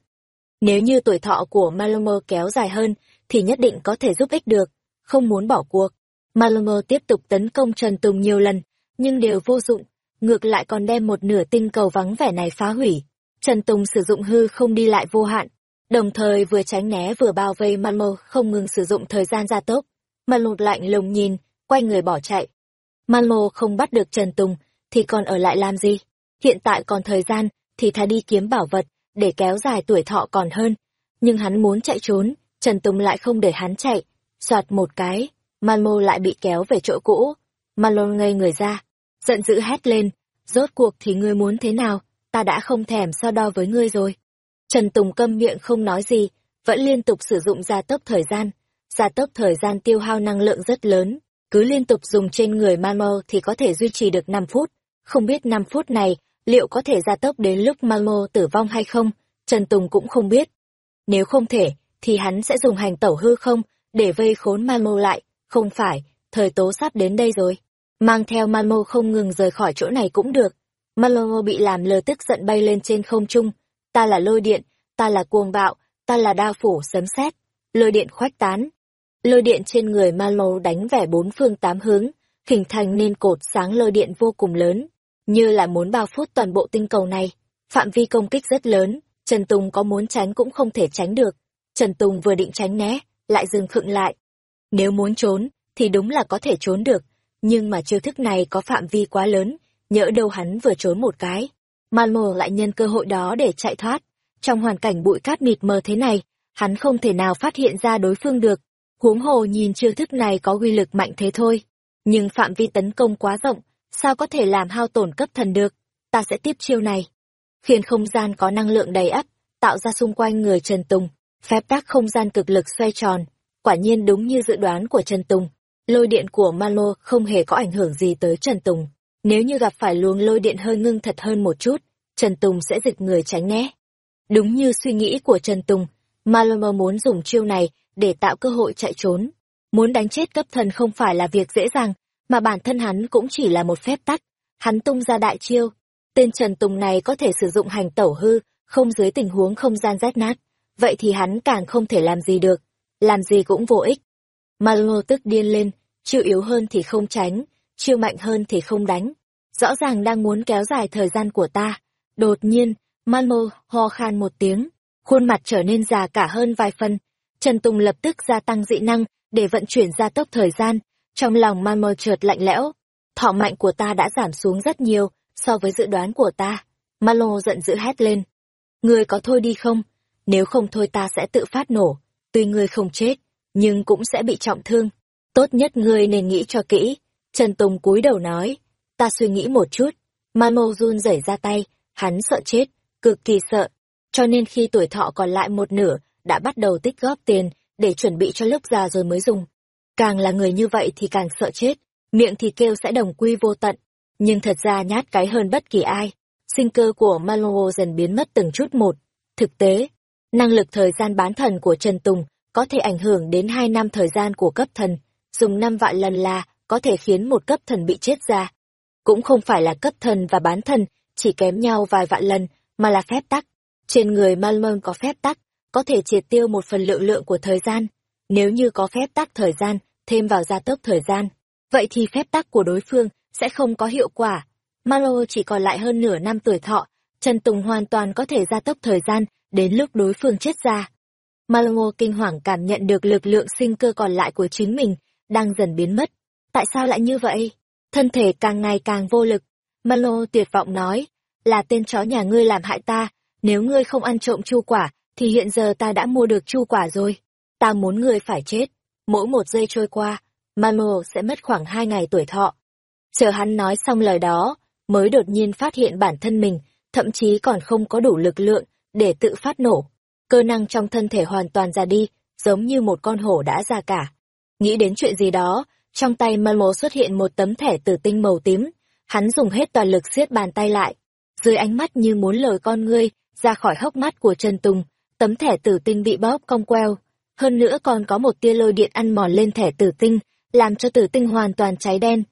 Nếu như tuổi thọ của Malomo kéo dài hơn, thì nhất định có thể giúp ích được, không muốn bỏ cuộc. Malomo tiếp tục tấn công Trần Tùng nhiều lần, nhưng đều vô dụng, ngược lại còn đem một nửa tinh cầu vắng vẻ này phá hủy. Trần Tùng sử dụng hư không đi lại vô hạn, đồng thời vừa tránh né vừa bao vây Malomo không ngừng sử dụng thời gian gia tốc. Malomo lạnh lùng nhìn, quay người bỏ chạy. Malomo không bắt được Trần Tùng, thì còn ở lại làm gì? Hiện tại còn thời gian, thì thà đi kiếm bảo vật, để kéo dài tuổi thọ còn hơn. Nhưng hắn muốn chạy trốn, Trần Tùng lại không để hắn chạy. Soạt một cái, Man Mô lại bị kéo về chỗ cũ. man Malmo ngây người ra, giận dữ hét lên. Rốt cuộc thì ngươi muốn thế nào, ta đã không thèm so đo với ngươi rồi. Trần Tùng câm miệng không nói gì, vẫn liên tục sử dụng gia tốc thời gian. Gia tốc thời gian tiêu hao năng lượng rất lớn, cứ liên tục dùng trên người Man Mô thì có thể duy trì được 5 phút. Không biết 5 phút này liệu có thể gia tốc đến lúc Malmo tử vong hay không, Trần Tùng cũng không biết. Nếu không thể, thì hắn sẽ dùng hành tẩu hư không, để vây khốn Malmo lại, không phải, thời tố sắp đến đây rồi. Mang theo Malmo không ngừng rời khỏi chỗ này cũng được. Malmo bị làm lờ tức giận bay lên trên không trung, ta là lôi điện, ta là cuồng bạo, ta là đao phủ sấm sét, lôi điện khoách tán. Lôi điện trên người Malmo đánh vẻ bốn phương tám hướng, hình thành nên cột sáng lôi điện vô cùng lớn như là muốn bao phút toàn bộ tinh cầu này. Phạm vi công kích rất lớn, Trần Tùng có muốn tránh cũng không thể tránh được. Trần Tùng vừa định tránh né, lại dừng khựng lại. Nếu muốn trốn, thì đúng là có thể trốn được, nhưng mà chiêu thức này có phạm vi quá lớn, nhỡ đâu hắn vừa trốn một cái. Malmo lại nhân cơ hội đó để chạy thoát. Trong hoàn cảnh bụi cát mịt mờ thế này, hắn không thể nào phát hiện ra đối phương được. Huống hồ nhìn chiêu thức này có uy lực mạnh thế thôi. Nhưng phạm vi tấn công quá rộng, sao có thể làm hao tổn cấp thần được, ta sẽ tiếp chiêu này. Khiến không gian có năng lượng đầy ắp, tạo ra xung quanh người Trần Tùng, phép tác không gian cực lực xoay tròn, quả nhiên đúng như dự đoán của Trần Tùng. Lôi điện của Malo không hề có ảnh hưởng gì tới Trần Tùng. Nếu như gặp phải luồng lôi điện hơi ngưng thật hơn một chút, Trần Tùng sẽ dịch người tránh né. Đúng như suy nghĩ của Trần Tùng, Malo muốn dùng chiêu này để tạo cơ hội chạy trốn. Muốn đánh chết cấp thần không phải là việc dễ dàng, mà bản thân hắn cũng chỉ là một phép tắt. Hắn tung ra đại chiêu. Tên Trần Tùng này có thể sử dụng hành tẩu hư, không dưới tình huống không gian rách nát. Vậy thì hắn càng không thể làm gì được. Làm gì cũng vô ích. Malmo tức điên lên, chiêu yếu hơn thì không tránh, chiêu mạnh hơn thì không đánh. Rõ ràng đang muốn kéo dài thời gian của ta. Đột nhiên, Malmo ho khan một tiếng, khuôn mặt trở nên già cả hơn vài phần. Trần Tùng lập tức gia tăng dị năng để vận chuyển gia tốc thời gian, trong lòng man mơ chợt lạnh lẽo. thọ mạnh của ta đã giảm xuống rất nhiều so với dự đoán của ta. Malo giận dữ hét lên. Ngươi có thôi đi không? Nếu không thôi ta sẽ tự phát nổ. Tuy ngươi không chết, nhưng cũng sẽ bị trọng thương. Tốt nhất ngươi nên nghĩ cho kỹ. Trần Tùng cúi đầu nói. Ta suy nghĩ một chút. Malo run rẩy ra tay, hắn sợ chết, cực kỳ sợ. Cho nên khi tuổi thọ còn lại một nửa, đã bắt đầu tích góp tiền để chuẩn bị cho lúc già rồi mới dùng. Càng là người như vậy thì càng sợ chết, miệng thì kêu sẽ đồng quy vô tận, nhưng thật ra nhát cái hơn bất kỳ ai. Sinh cơ của Mallow dần biến mất từng chút một. Thực tế, năng lực thời gian bán thần của Trần Tùng có thể ảnh hưởng đến hai năm thời gian của cấp thần, dùng năm vạn lần là có thể khiến một cấp thần bị chết ra. Cũng không phải là cấp thần và bán thần, chỉ kém nhau vài vạn lần, mà là phép tắc. Trên người Malmon có phép tắc, có thể triệt tiêu một phần lượng lượng của thời gian. Nếu như có phép tắc thời gian, thêm vào gia tốc thời gian, vậy thì phép tắc của đối phương sẽ không có hiệu quả. Malo chỉ còn lại hơn nửa năm tuổi thọ, Trần Tùng hoàn toàn có thể gia tốc thời gian đến lúc đối phương chết ra. Malo kinh hoàng cảm nhận được lực lượng sinh cơ còn lại của chính mình đang dần biến mất. Tại sao lại như vậy? Thân thể càng ngày càng vô lực. Malo tuyệt vọng nói, là tên chó nhà ngươi làm hại ta, nếu ngươi không ăn trộm chu quả, thì hiện giờ ta đã mua được chu quả rồi. Ta muốn ngươi phải chết. Mỗi một giây trôi qua, Mano sẽ mất khoảng hai ngày tuổi thọ. Chờ hắn nói xong lời đó, mới đột nhiên phát hiện bản thân mình, thậm chí còn không có đủ lực lượng để tự phát nổ. Cơ năng trong thân thể hoàn toàn ra đi, giống như một con hổ đã già cả. Nghĩ đến chuyện gì đó, trong tay Mano xuất hiện một tấm thẻ tử tinh màu tím, hắn dùng hết toàn lực siết bàn tay lại. Dưới ánh mắt như muốn lời con ngươi, ra khỏi hốc mắt của Trần Tùng, tấm thẻ tử tinh bị bóp cong queo. Hơn nữa còn có một tia lôi điện ăn mòn lên thẻ tử tinh, làm cho tử tinh hoàn toàn cháy đen.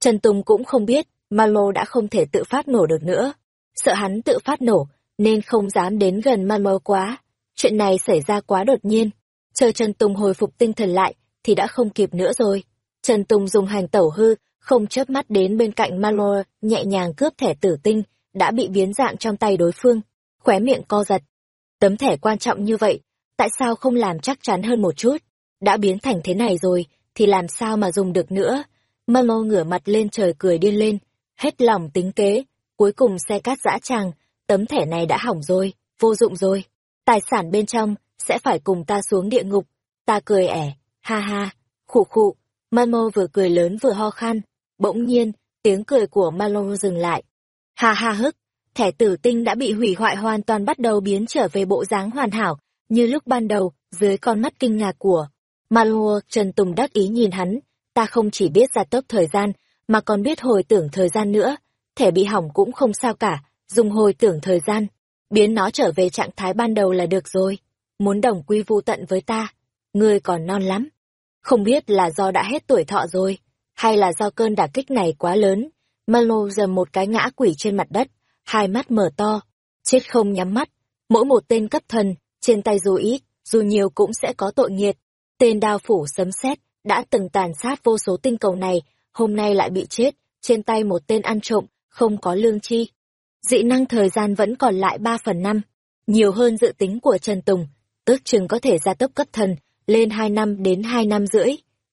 Trần Tùng cũng không biết, Malo đã không thể tự phát nổ được nữa. Sợ hắn tự phát nổ, nên không dám đến gần Malo quá. Chuyện này xảy ra quá đột nhiên. Chờ Trần Tùng hồi phục tinh thần lại, thì đã không kịp nữa rồi. Trần Tùng dùng hành tẩu hư, không chớp mắt đến bên cạnh Malo, nhẹ nhàng cướp thẻ tử tinh, đã bị biến dạng trong tay đối phương. Khóe miệng co giật. Tấm thẻ quan trọng như vậy, tại sao không làm chắc chắn hơn một chút? Đã biến thành thế này rồi, thì làm sao mà dùng được nữa? Mamo ngửa mặt lên trời cười điên lên, hết lòng tính kế, cuối cùng xe cát dã tràng, tấm thẻ này đã hỏng rồi, vô dụng rồi. Tài sản bên trong sẽ phải cùng ta xuống địa ngục. Ta cười ẻ, ha ha, khụ khụ. Mamo vừa cười lớn vừa ho khan. Bỗng nhiên, tiếng cười của Malo dừng lại. Ha ha hức, thẻ tử tinh đã bị hủy hoại hoàn toàn bắt đầu biến trở về bộ dáng hoàn hảo, như lúc ban đầu, dưới con mắt kinh ngạc của Malua, Trần Tùng đắc ý nhìn hắn, ta không chỉ biết gia tốc thời gian, mà còn biết hồi tưởng thời gian nữa, thẻ bị hỏng cũng không sao cả, dùng hồi tưởng thời gian, biến nó trở về trạng thái ban đầu là được rồi. Muốn đồng quy vu tận với ta, ngươi còn non lắm. Không biết là do đã hết tuổi thọ rồi, hay là do cơn đả kích này quá lớn. Malo giờ một cái ngã quỷ trên mặt đất, hai mắt mở to, chết không nhắm mắt. Mỗi một tên cấp thần, trên tay dù ít, dù nhiều cũng sẽ có tội nghiệt. Tên đao phủ sấm sét đã từng tàn sát vô số tinh cầu này, hôm nay lại bị chết, trên tay một tên ăn trộm, không có lương chi. Dị năng thời gian vẫn còn lại ba phần năm, nhiều hơn dự tính của Trần Tùng, tức chừng có thể gia tốc cấp thần, lên hai năm đến hai năm rưỡi.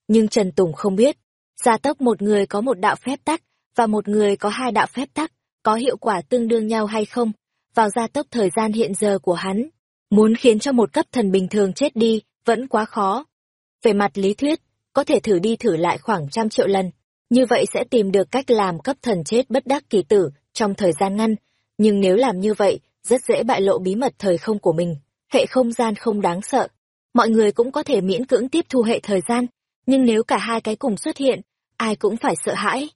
Nhưng Trần Tùng không biết, gia tốc một người có một đạo phép tắc, và một người có hai đạo phép tắc, có hiệu quả tương đương nhau hay không, vào gia tốc thời gian hiện giờ của hắn. Muốn khiến cho một cấp thần bình thường chết đi, vẫn quá khó. Về mặt lý thuyết, có thể thử đi thử lại khoảng trăm triệu lần, như vậy sẽ tìm được cách làm cấp thần chết bất đắc kỳ tử trong thời gian ngăn, nhưng nếu làm như vậy, rất dễ bại lộ bí mật thời không của mình. Hệ không gian không đáng sợ. Mọi người cũng có thể miễn cưỡng tiếp thu hệ thời gian, nhưng nếu cả hai cái cùng xuất hiện, ai cũng phải sợ hãi.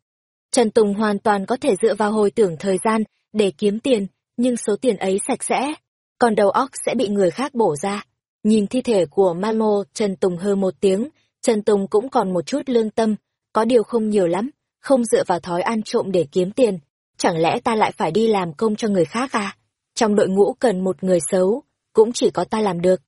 Trần Tùng hoàn toàn có thể dựa vào hồi tưởng thời gian để kiếm tiền, nhưng số tiền ấy sạch sẽ, còn đầu óc sẽ bị người khác bổ ra. Nhìn thi thể của Mamo, Trần Tùng hơ một tiếng, Trần Tùng cũng còn một chút lương tâm, có điều không nhiều lắm, không dựa vào thói ăn trộm để kiếm tiền. Chẳng lẽ ta lại phải đi làm công cho người khác à? Trong đội ngũ cần một người xấu, cũng chỉ có ta làm được.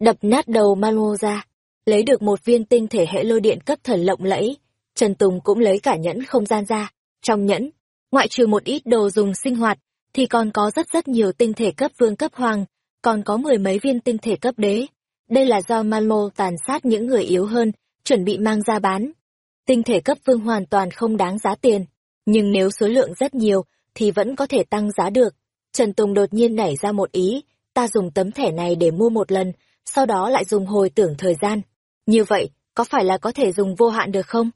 Đập nát đầu Mamo ra, lấy được một viên tinh thể hệ lôi điện cấp thần lộng lẫy, Trần Tùng cũng lấy cả nhẫn không gian ra. Trong nhẫn, ngoại trừ một ít đồ dùng sinh hoạt, thì còn có rất rất nhiều tinh thể cấp vương cấp hoàng, còn có mười mấy viên tinh thể cấp đế. Đây là do Malmo tàn sát những người yếu hơn, chuẩn bị mang ra bán. Tinh thể cấp vương hoàn toàn không đáng giá tiền, nhưng nếu số lượng rất nhiều thì vẫn có thể tăng giá được. Trần Tùng đột nhiên nảy ra một ý, ta dùng tấm thẻ này để mua một lần, sau đó lại dùng hồi tưởng thời gian. Như vậy, có phải là có thể dùng vô hạn được không?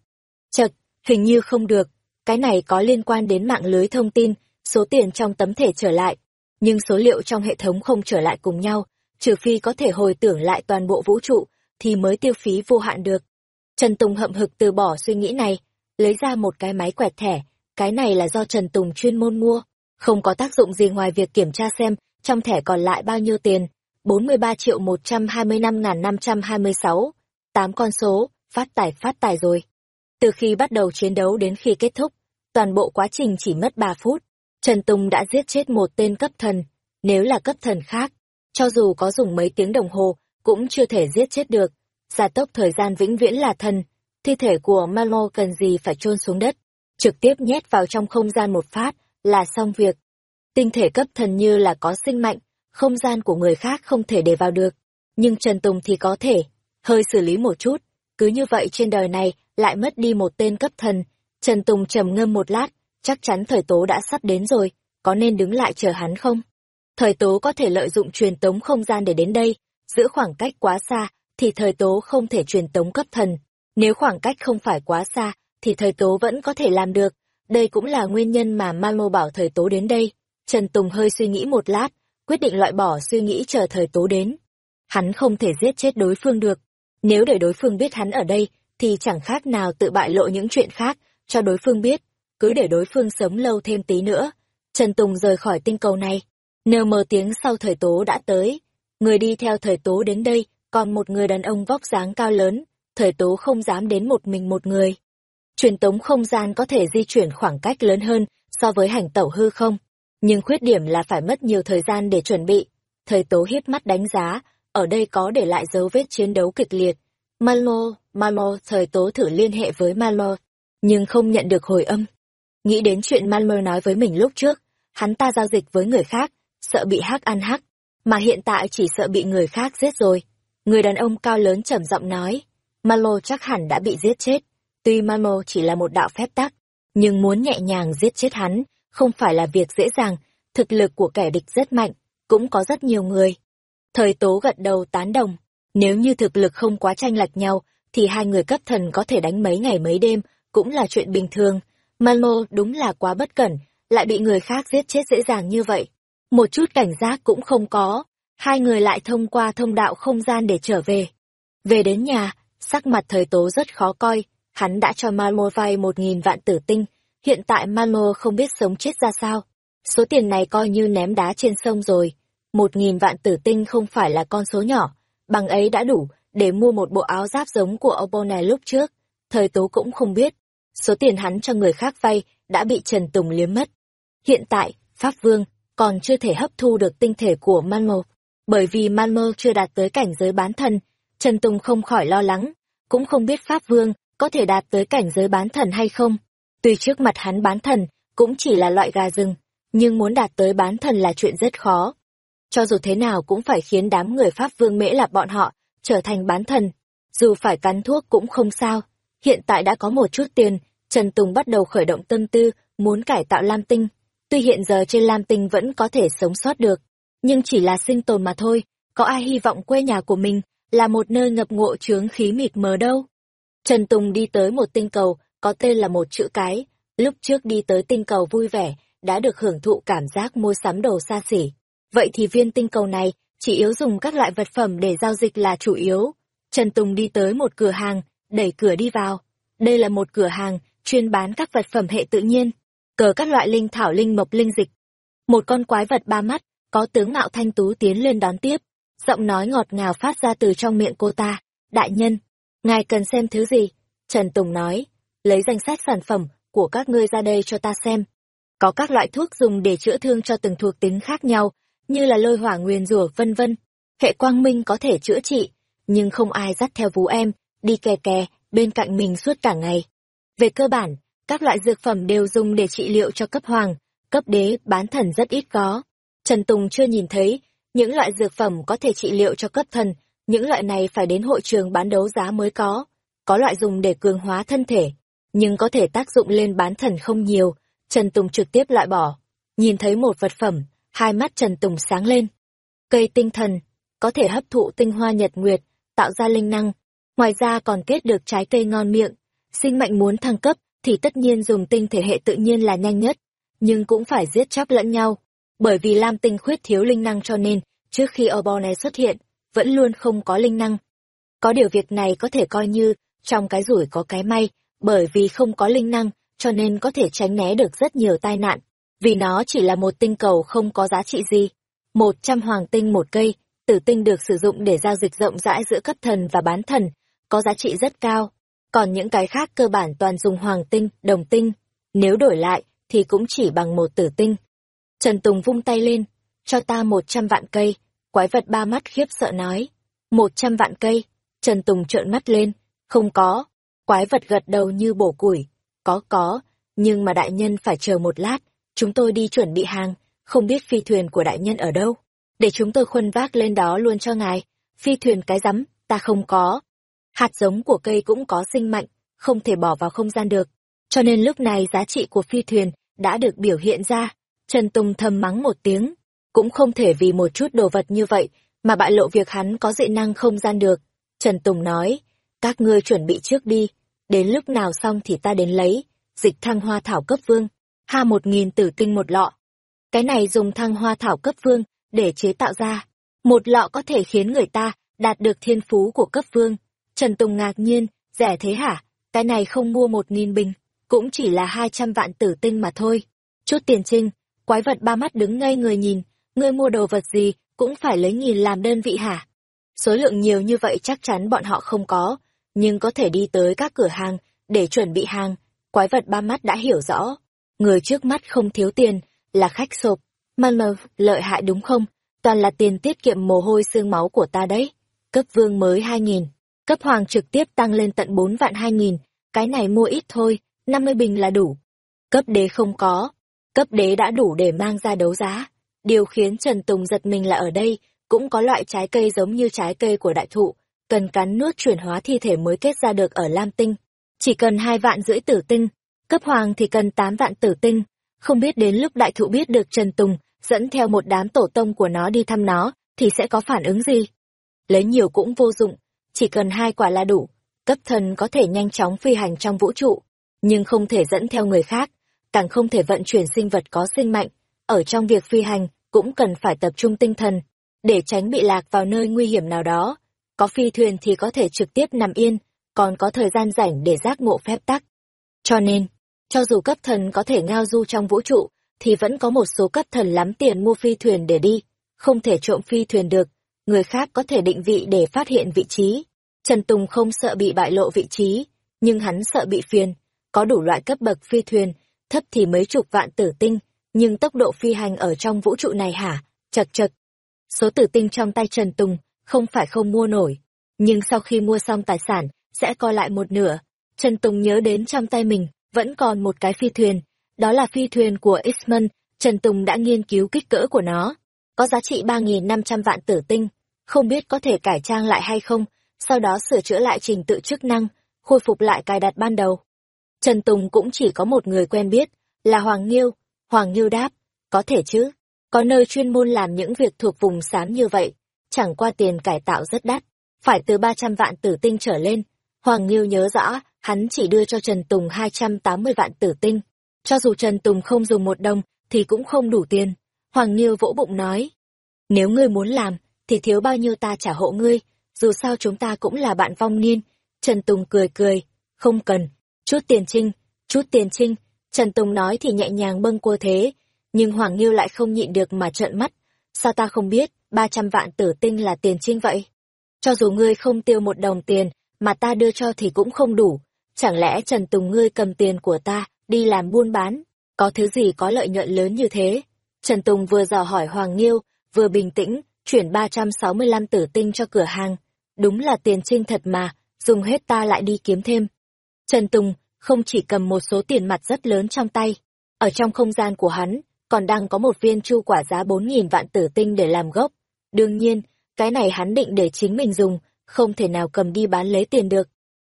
Chật, hình như không được, cái này có liên quan đến mạng lưới thông tin, số tiền trong tấm thể trở lại, nhưng số liệu trong hệ thống không trở lại cùng nhau, trừ phi có thể hồi tưởng lại toàn bộ vũ trụ, thì mới tiêu phí vô hạn được. Trần Tùng hậm hực từ bỏ suy nghĩ này, lấy ra một cái máy quẹt thẻ, cái này là do Trần Tùng chuyên môn mua, không có tác dụng gì ngoài việc kiểm tra xem trong thẻ còn lại bao nhiêu tiền. 43 triệu 125.526, 8 con số, phát tài phát tài rồi. Từ khi bắt đầu chiến đấu đến khi kết thúc, toàn bộ quá trình chỉ mất 3 phút. Trần Tùng đã giết chết một tên cấp thần, nếu là cấp thần khác, cho dù có dùng mấy tiếng đồng hồ, cũng chưa thể giết chết được. Gia tốc thời gian vĩnh viễn là thần, thi thể của Malo cần gì phải chôn xuống đất, trực tiếp nhét vào trong không gian một phát, là xong việc. Tinh thể cấp thần như là có sinh mạnh, không gian của người khác không thể để vào được, nhưng Trần Tùng thì có thể, hơi xử lý một chút, cứ như vậy trên đời này lại mất đi một tên cấp thần. Trần Tùng trầm ngâm một lát, chắc chắn thời tố đã sắp đến rồi, có nên đứng lại chờ hắn không? Thời tố có thể lợi dụng truyền tống không gian để đến đây, giữa khoảng cách quá xa, thì thời tố không thể truyền tống cấp thần. Nếu khoảng cách không phải quá xa, thì thời tố vẫn có thể làm được. Đây cũng là nguyên nhân mà Mano bảo thời tố đến đây. Trần Tùng hơi suy nghĩ một lát, quyết định loại bỏ suy nghĩ chờ thời tố đến. Hắn không thể giết chết đối phương được. Nếu để đối phương biết hắn ở đây, thì chẳng khác nào tự bại lộ những chuyện khác, cho đối phương biết. Cứ để đối phương sống lâu thêm tí nữa. Trần Tùng rời khỏi tinh cầu này. Nờ mờ tiếng sau thời tố đã tới. Người đi theo thời tố đến đây, còn một người đàn ông vóc dáng cao lớn. Thời tố không dám đến một mình một người. Truyền tống không gian có thể di chuyển khoảng cách lớn hơn so với hành tẩu hư không nhưng khuyết điểm là phải mất nhiều thời gian để chuẩn bị. Thời tố hiếp mắt đánh giá, ở đây có để lại dấu vết chiến đấu kịch liệt. Malo, Malo, thời tố thử liên hệ với Malo, nhưng không nhận được hồi âm. Nghĩ đến chuyện Malo nói với mình lúc trước, hắn ta giao dịch với người khác, sợ bị hắc ăn hắc, mà hiện tại chỉ sợ bị người khác giết rồi. Người đàn ông cao lớn trầm giọng nói, Malo chắc hẳn đã bị giết chết. Tuy Malo chỉ là một đạo phép tắc, nhưng muốn nhẹ nhàng giết chết hắn, không phải là việc dễ dàng, thực lực của kẻ địch rất mạnh, cũng có rất nhiều người. Thời tố gật đầu tán đồng, nếu như thực lực không quá tranh lệch nhau, thì hai người cấp thần có thể đánh mấy ngày mấy đêm, cũng là chuyện bình thường. Manmo đúng là quá bất cẩn, lại bị người khác giết chết dễ dàng như vậy. Một chút cảnh giác cũng không có, hai người lại thông qua thông đạo không gian để trở về. Về đến nhà, sắc mặt thời tố rất khó coi, hắn đã cho Manmo vay một nghìn vạn tử tinh, Hiện tại Manmo không biết sống chết ra sao. Số tiền này coi như ném đá trên sông rồi. Một nghìn vạn tử tinh không phải là con số nhỏ. Bằng ấy đã đủ để mua một bộ áo giáp giống của Obo lúc trước. Thời tố cũng không biết. Số tiền hắn cho người khác vay đã bị Trần Tùng liếm mất. Hiện tại, Pháp Vương còn chưa thể hấp thu được tinh thể của Manmo, Bởi vì Manmo chưa đạt tới cảnh giới bán thần, Trần Tùng không khỏi lo lắng, cũng không biết Pháp Vương có thể đạt tới cảnh giới bán thần hay không. Tuy trước mặt hắn bán thần, cũng chỉ là loại gà rừng, nhưng muốn đạt tới bán thần là chuyện rất khó. Cho dù thế nào cũng phải khiến đám người Pháp Vương Mễ là bọn họ trở thành bán thần. Dù phải cắn thuốc cũng không sao. Hiện tại đã có một chút tiền, Trần Tùng bắt đầu khởi động tâm tư, muốn cải tạo Lam Tinh. Tuy hiện giờ trên Lam Tinh vẫn có thể sống sót được, nhưng chỉ là sinh tồn mà thôi, có ai hy vọng quê nhà của mình là một nơi ngập ngộ chướng khí mịt mờ đâu. Trần Tùng đi tới một tinh cầu có tên là một chữ cái, lúc trước đi tới tinh cầu vui vẻ, đã được hưởng thụ cảm giác mua sắm đồ xa xỉ. Vậy thì viên tinh cầu này chỉ yếu dùng các loại vật phẩm để giao dịch là chủ yếu. Trần Tùng đi tới một cửa hàng, đẩy cửa đi vào. Đây là một cửa hàng chuyên bán các vật phẩm hệ tự nhiên, cờ các loại linh thảo linh mộc linh dịch. Một con quái vật ba mắt, có tướng mạo thanh tú tiến lên đón tiếp, giọng nói ngọt ngào phát ra từ trong miệng cô ta. Đại nhân, ngài cần xem thứ gì? Trần Tùng nói, lấy danh sách sản phẩm của các ngươi ra đây cho ta xem. Có các loại thuốc dùng để chữa thương cho từng thuộc tính khác nhau, như là lôi hỏa nguyền rủa vân vân. Hệ quang minh có thể chữa trị, nhưng không ai dắt theo vú em, đi kè kè, bên cạnh mình suốt cả ngày. Về cơ bản, các loại dược phẩm đều dùng để trị liệu cho cấp hoàng, cấp đế, bán thần rất ít có. Trần Tùng chưa nhìn thấy những loại dược phẩm có thể trị liệu cho cấp thần, những loại này phải đến hội trường bán đấu giá mới có. có loại dùng để cường hóa thân thể, nhưng có thể tác dụng lên bán thần không nhiều, Trần Tùng trực tiếp loại bỏ. Nhìn thấy một vật phẩm, hai mắt Trần Tùng sáng lên. Cây tinh thần, có thể hấp thụ tinh hoa nhật nguyệt, tạo ra linh năng, ngoài ra còn kết được trái cây ngon miệng. Sinh mệnh muốn thăng cấp thì tất nhiên dùng tinh thể hệ tự nhiên là nhanh nhất, nhưng cũng phải giết chóc lẫn nhau. Bởi vì Lam tinh khuyết thiếu linh năng cho nên, trước khi Obone xuất hiện, vẫn luôn không có linh năng. Có điều việc này có thể coi như trong cái rủi có cái may, bởi vì không có linh năng, cho nên có thể tránh né được rất nhiều tai nạn, vì nó chỉ là một tinh cầu không có giá trị gì. Một trăm hoàng tinh một cây, tử tinh được sử dụng để giao dịch rộng rãi giữa cấp thần và bán thần, có giá trị rất cao. Còn những cái khác cơ bản toàn dùng hoàng tinh, đồng tinh. Nếu đổi lại, thì cũng chỉ bằng một tử tinh. Trần Tùng vung tay lên, cho ta một trăm vạn cây. Quái vật ba mắt khiếp sợ nói. Một trăm vạn cây. Trần Tùng trợn mắt lên. Không có. Quái vật gật đầu như bổ củi. Có có, nhưng mà đại nhân phải chờ một lát. Chúng tôi đi chuẩn bị hàng, không biết phi thuyền của đại nhân ở đâu. Để chúng tôi khuân vác lên đó luôn cho ngài. Phi thuyền cái rắm, ta không có. Hạt giống của cây cũng có sinh mạnh, không thể bỏ vào không gian được. Cho nên lúc này giá trị của phi thuyền đã được biểu hiện ra. Trần Tùng thầm mắng một tiếng. Cũng không thể vì một chút đồ vật như vậy mà bại lộ việc hắn có dị năng không gian được. Trần Tùng nói, các ngươi chuẩn bị trước đi, đến lúc nào xong thì ta đến lấy, dịch thăng hoa thảo cấp vương, ha một nghìn tử tinh một lọ. Cái này dùng thăng hoa thảo cấp vương để chế tạo ra, một lọ có thể khiến người ta đạt được thiên phú của cấp vương. Trần Tùng ngạc nhiên, rẻ thế hả, cái này không mua một nghìn bình, cũng chỉ là hai trăm vạn tử tinh mà thôi. Chút tiền trinh, quái vật ba mắt đứng ngây người nhìn, ngươi mua đồ vật gì cũng phải lấy nghìn làm đơn vị hả? Số lượng nhiều như vậy chắc chắn bọn họ không có, nhưng có thể đi tới các cửa hàng để chuẩn bị hàng. Quái vật ba mắt đã hiểu rõ. Người trước mắt không thiếu tiền, là khách sộp. Mà mờ, lợi hại đúng không? Toàn là tiền tiết kiệm mồ hôi xương máu của ta đấy. Cấp vương mới hai nghìn cấp hoàng trực tiếp tăng lên tận bốn vạn hai nghìn cái này mua ít thôi, năm mươi bình là đủ. Cấp đế không có, cấp đế đã đủ để mang ra đấu giá. Điều khiến Trần Tùng giật mình là ở đây, cũng có loại trái cây giống như trái cây của đại thụ, cần cắn nuốt chuyển hóa thi thể mới kết ra được ở Lam Tinh. Chỉ cần hai vạn rưỡi tử tinh, cấp hoàng thì cần tám vạn tử tinh. Không biết đến lúc đại thụ biết được Trần Tùng dẫn theo một đám tổ tông của nó đi thăm nó, thì sẽ có phản ứng gì? Lấy nhiều cũng vô dụng, chỉ cần hai quả là đủ. Cấp thần có thể nhanh chóng phi hành trong vũ trụ, nhưng không thể dẫn theo người khác, càng không thể vận chuyển sinh vật có sinh mạnh. Ở trong việc phi hành, cũng cần phải tập trung tinh thần, để tránh bị lạc vào nơi nguy hiểm nào đó. Có phi thuyền thì có thể trực tiếp nằm yên, còn có thời gian rảnh để giác ngộ phép tắc. Cho nên, cho dù cấp thần có thể ngao du trong vũ trụ, thì vẫn có một số cấp thần lắm tiền mua phi thuyền để đi, không thể trộm phi thuyền được, người khác có thể định vị để phát hiện vị trí. Trần Tùng không sợ bị bại lộ vị trí, nhưng hắn sợ bị phiền, có đủ loại cấp bậc phi thuyền, thấp thì mấy chục vạn tử tinh, nhưng tốc độ phi hành ở trong vũ trụ này hả, chật chật. Số tử tinh trong tay Trần Tùng không phải không mua nổi, nhưng sau khi mua xong tài sản, sẽ co lại một nửa. Trần Tùng nhớ đến trong tay mình, vẫn còn một cái phi thuyền, đó là phi thuyền của Isman, Trần Tùng đã nghiên cứu kích cỡ của nó, có giá trị 3.500 vạn tử tinh, không biết có thể cải trang lại hay không, sau đó sửa chữa lại trình tự chức năng, khôi phục lại cài đặt ban đầu. Trần Tùng cũng chỉ có một người quen biết, là Hoàng Nghiêu, Hoàng Nghiêu đáp, có thể chứ, có nơi chuyên môn làm những việc thuộc vùng xám như vậy, chẳng qua tiền cải tạo rất đắt, phải từ 300 vạn tử tinh trở lên. Hoàng Nghiêu nhớ rõ, hắn chỉ đưa cho Trần Tùng 280 vạn tử tinh. Cho dù Trần Tùng không dùng một đồng, thì cũng không đủ tiền. Hoàng Nghiêu vỗ bụng nói, nếu ngươi muốn làm, thì thiếu bao nhiêu ta trả hộ ngươi, dù sao chúng ta cũng là bạn vong niên. Trần Tùng cười cười, không cần, chút tiền trinh, chút tiền trinh. Trần Tùng nói thì nhẹ nhàng bâng cua thế, nhưng Hoàng Nghiêu lại không nhịn được mà trợn mắt. Sao ta không biết, 300 vạn tử tinh là tiền trinh vậy? Cho dù ngươi không tiêu một đồng tiền, mà ta đưa cho thì cũng không đủ. Chẳng lẽ Trần Tùng ngươi cầm tiền của ta, đi làm buôn bán, có thứ gì có lợi nhuận lớn như thế? Trần Tùng vừa dò hỏi Hoàng Nghiêu, vừa bình tĩnh, chuyển 365 tử tinh cho cửa hàng. Đúng là tiền trinh thật mà, dùng hết ta lại đi kiếm thêm. Trần Tùng không chỉ cầm một số tiền mặt rất lớn trong tay, ở trong không gian của hắn, còn đang có một viên chu quả giá 4.000 vạn tử tinh để làm gốc. Đương nhiên, cái này hắn định để chính mình dùng, không thể nào cầm đi bán lấy tiền được.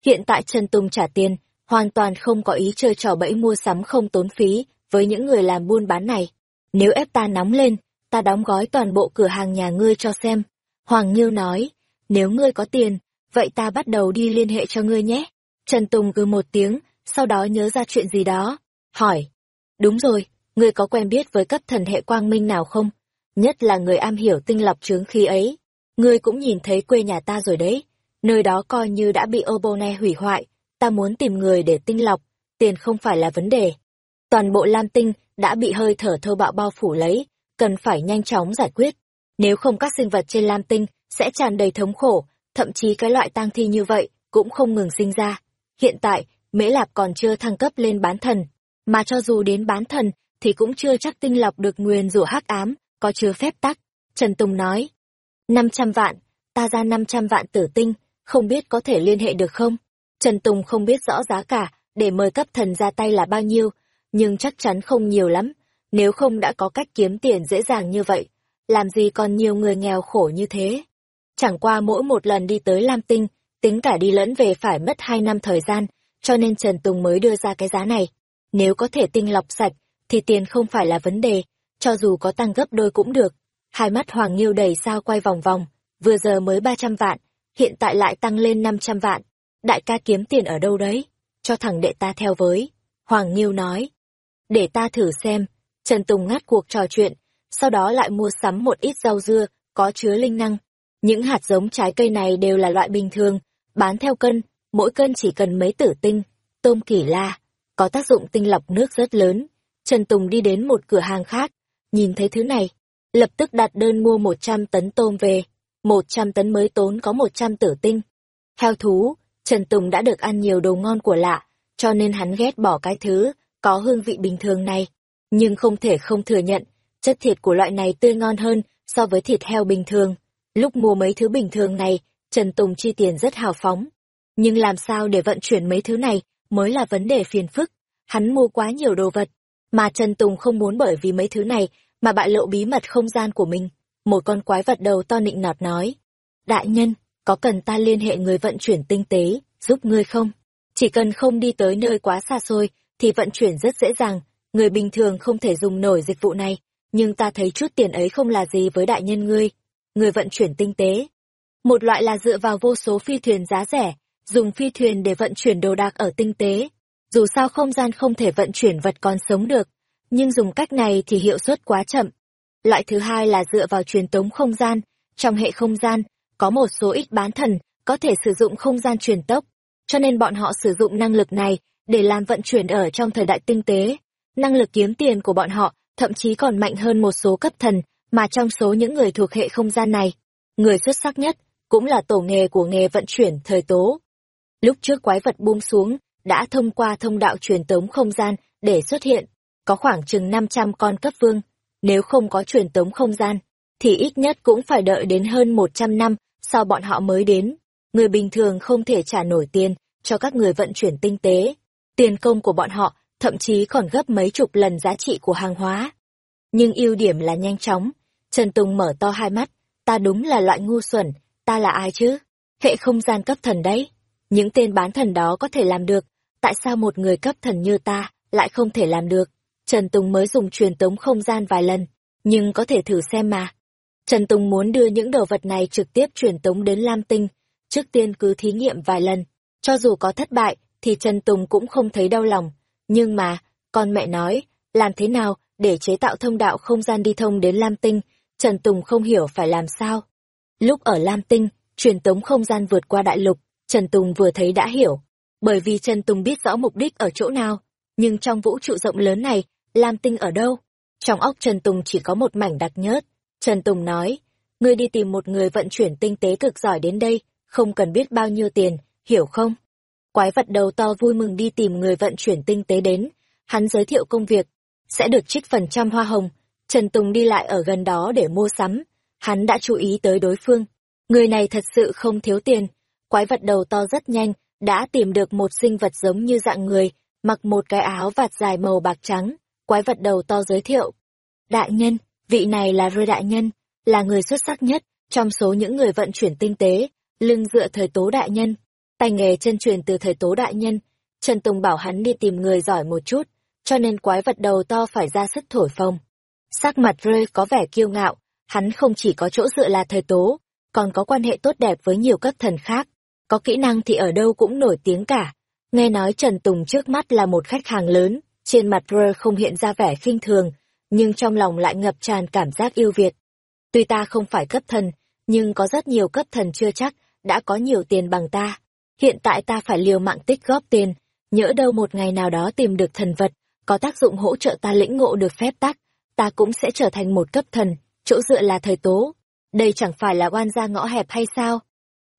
Hiện tại Trần Tùng trả tiền, hoàn toàn không có ý chơi trò bẫy mua sắm không tốn phí với những người làm buôn bán này. Nếu ép ta nóng lên, ta đóng gói toàn bộ cửa hàng nhà ngươi cho xem. Hoàng Nhiêu nói, nếu ngươi có tiền, vậy ta bắt đầu đi liên hệ cho ngươi nhé. Trần Tùng cứ một tiếng, sau đó nhớ ra chuyện gì đó. Hỏi, đúng rồi, ngươi có quen biết với cấp thần hệ quang minh nào không? Nhất là người am hiểu tinh lọc trướng khí ấy. Ngươi cũng nhìn thấy quê nhà ta rồi đấy. Nơi đó coi như đã bị Obone hủy hoại. Ta muốn tìm người để tinh lọc, tiền không phải là vấn đề. Toàn bộ Lam Tinh đã bị hơi thở thô bạo bao phủ lấy, cần phải nhanh chóng giải quyết. Nếu không các sinh vật trên Lam Tinh sẽ tràn đầy thống khổ, thậm chí cái loại tang thi như vậy cũng không ngừng sinh ra. Hiện tại, Mễ Lạp còn chưa thăng cấp lên bán thần, mà cho dù đến bán thần thì cũng chưa chắc tinh lọc được nguyền rủa hắc ám, có chứa phép tắc. Trần Tùng nói, 500 vạn, ta ra 500 vạn tử tinh, không biết có thể liên hệ được không? Trần Tùng không biết rõ giá cả, để mời cấp thần ra tay là bao nhiêu, nhưng chắc chắn không nhiều lắm, nếu không đã có cách kiếm tiền dễ dàng như vậy, làm gì còn nhiều người nghèo khổ như thế. Chẳng qua mỗi một lần đi tới Lam Tinh, tính cả đi lẫn về phải mất 2 năm thời gian, cho nên Trần Tùng mới đưa ra cái giá này. Nếu có thể tinh lọc sạch, thì tiền không phải là vấn đề, cho dù có tăng gấp đôi cũng được. Hai mắt Hoàng Nghiêu đầy sao quay vòng vòng, vừa giờ mới 300 vạn, hiện tại lại tăng lên 500 vạn. Đại ca kiếm tiền ở đâu đấy? Cho thằng đệ ta theo với. Hoàng Nghiêu nói. Để ta thử xem. Trần Tùng ngắt cuộc trò chuyện, sau đó lại mua sắm một ít rau dưa, có chứa linh năng. Những hạt giống trái cây này đều là loại bình thường, bán theo cân, mỗi cân chỉ cần mấy tử tinh, tôm kỷ la, có tác dụng tinh lọc nước rất lớn. Trần Tùng đi đến một cửa hàng khác, nhìn thấy thứ này, lập tức đặt đơn mua 100 tấn tôm về, 100 tấn mới tốn có 100 tử tinh. Heo thú, Trần Tùng đã được ăn nhiều đồ ngon của lạ, cho nên hắn ghét bỏ cái thứ có hương vị bình thường này, nhưng không thể không thừa nhận, chất thịt của loại này tươi ngon hơn so với thịt heo bình thường. Lúc mua mấy thứ bình thường này, Trần Tùng chi tiền rất hào phóng. Nhưng làm sao để vận chuyển mấy thứ này mới là vấn đề phiền phức. Hắn mua quá nhiều đồ vật, mà Trần Tùng không muốn bởi vì mấy thứ này mà bại lộ bí mật không gian của mình. Một con quái vật đầu to nịnh nọt nói. Đại nhân, có cần ta liên hệ người vận chuyển tinh tế, giúp ngươi không? Chỉ cần không đi tới nơi quá xa xôi, thì vận chuyển rất dễ dàng. Người bình thường không thể dùng nổi dịch vụ này, nhưng ta thấy chút tiền ấy không là gì với đại nhân ngươi. Người vận chuyển tinh tế. Một loại là dựa vào vô số phi thuyền giá rẻ, dùng phi thuyền để vận chuyển đồ đạc ở tinh tế. Dù sao không gian không thể vận chuyển vật còn sống được, nhưng dùng cách này thì hiệu suất quá chậm. Loại thứ hai là dựa vào truyền tống không gian. Trong hệ không gian, có một số ít bán thần có thể sử dụng không gian truyền tốc, cho nên bọn họ sử dụng năng lực này để làm vận chuyển ở trong thời đại tinh tế. Năng lực kiếm tiền của bọn họ thậm chí còn mạnh hơn một số cấp thần mà trong số những người thuộc hệ không gian này. Người xuất sắc nhất cũng là tổ nghề của nghề vận chuyển thời tố. Lúc trước quái vật buông xuống, đã thông qua thông đạo truyền tống không gian để xuất hiện, có khoảng chừng 500 con cấp vương. Nếu không có truyền tống không gian, thì ít nhất cũng phải đợi đến hơn 100 năm sau bọn họ mới đến. Người bình thường không thể trả nổi tiền cho các người vận chuyển tinh tế. Tiền công của bọn họ thậm chí còn gấp mấy chục lần giá trị của hàng hóa. Nhưng ưu điểm là nhanh chóng. Trần Tùng mở to hai mắt, ta đúng là loại ngu xuẩn, ta là ai chứ? Hệ không gian cấp thần đấy. Những tên bán thần đó có thể làm được, tại sao một người cấp thần như ta lại không thể làm được? Trần Tùng mới dùng truyền tống không gian vài lần, nhưng có thể thử xem mà. Trần Tùng muốn đưa những đồ vật này trực tiếp truyền tống đến Lam Tinh, trước tiên cứ thí nghiệm vài lần. Cho dù có thất bại, thì Trần Tùng cũng không thấy đau lòng. Nhưng mà, con mẹ nói, làm thế nào để chế tạo thông đạo không gian đi thông đến Lam Tinh, Trần Tùng không hiểu phải làm sao. Lúc ở Lam Tinh, truyền tống không gian vượt qua đại lục, Trần Tùng vừa thấy đã hiểu. Bởi vì Trần Tùng biết rõ mục đích ở chỗ nào, nhưng trong vũ trụ rộng lớn này, Lam Tinh ở đâu? Trong óc Trần Tùng chỉ có một mảnh đặc nhớt. Trần Tùng nói, ngươi đi tìm một người vận chuyển tinh tế cực giỏi đến đây, không cần biết bao nhiêu tiền, hiểu không? Quái vật đầu to vui mừng đi tìm người vận chuyển tinh tế đến, hắn giới thiệu công việc, sẽ được trích phần trăm hoa hồng. Trần Tùng đi lại ở gần đó để mua sắm, hắn đã chú ý tới đối phương. Người này thật sự không thiếu tiền, quái vật đầu to rất nhanh, đã tìm được một sinh vật giống như dạng người, mặc một cái áo vạt dài màu bạc trắng, quái vật đầu to giới thiệu. Đại nhân, vị này là Rơi Đại Nhân, là người xuất sắc nhất trong số những người vận chuyển tinh tế, lưng dựa thời tố đại nhân. Tay nghề chân truyền từ thời Tố Đại Nhân, Trần Tùng bảo hắn đi tìm người giỏi một chút, cho nên quái vật đầu to phải ra sức thổi phồng. Sắc mặt rơi có vẻ kiêu ngạo, hắn không chỉ có chỗ dựa là thời Tố, còn có quan hệ tốt đẹp với nhiều các thần khác. Có kỹ năng thì ở đâu cũng nổi tiếng cả. Nghe nói Trần Tùng trước mắt là một khách hàng lớn, trên mặt rơi không hiện ra vẻ khinh thường, nhưng trong lòng lại ngập tràn cảm giác yêu Việt. Tuy ta không phải cấp thần, nhưng có rất nhiều cấp thần chưa chắc, đã có nhiều tiền bằng ta. Hiện tại ta phải liều mạng tích góp tiền, nhỡ đâu một ngày nào đó tìm được thần vật, có tác dụng hỗ trợ ta lĩnh ngộ được phép tắc, ta cũng sẽ trở thành một cấp thần, chỗ dựa là thời tố. Đây chẳng phải là oan gia ngõ hẹp hay sao?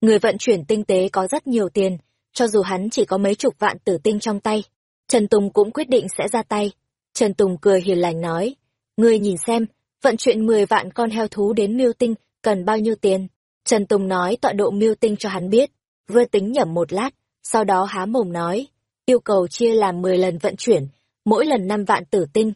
Người vận chuyển tinh tế có rất nhiều tiền, cho dù hắn chỉ có mấy chục vạn tử tinh trong tay. Trần Tùng cũng quyết định sẽ ra tay. Trần Tùng cười hiền lành nói, ngươi nhìn xem, vận chuyển 10 vạn con heo thú đến miêu tinh, cần bao nhiêu tiền? Trần Tùng nói tọa độ miêu tinh cho hắn biết, vừa tính nhẩm một lát, sau đó há mồm nói, yêu cầu chia làm 10 lần vận chuyển, mỗi lần 5 vạn tử tinh.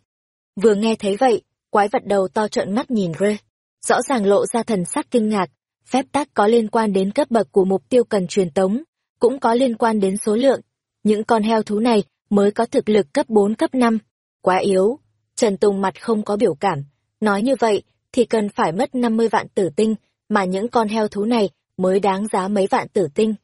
Vừa nghe thấy vậy, quái vật đầu to trợn mắt nhìn rê, rõ ràng lộ ra thần sắc kinh ngạc, phép tắc có liên quan đến cấp bậc của mục tiêu cần truyền tống, cũng có liên quan đến số lượng. Những con heo thú này mới có thực lực cấp 4 cấp 5, quá yếu. Trần Tùng mặt không có biểu cảm, nói như vậy thì cần phải mất 50 vạn tử tinh, mà những con heo thú này mới đáng giá mấy vạn tử tinh.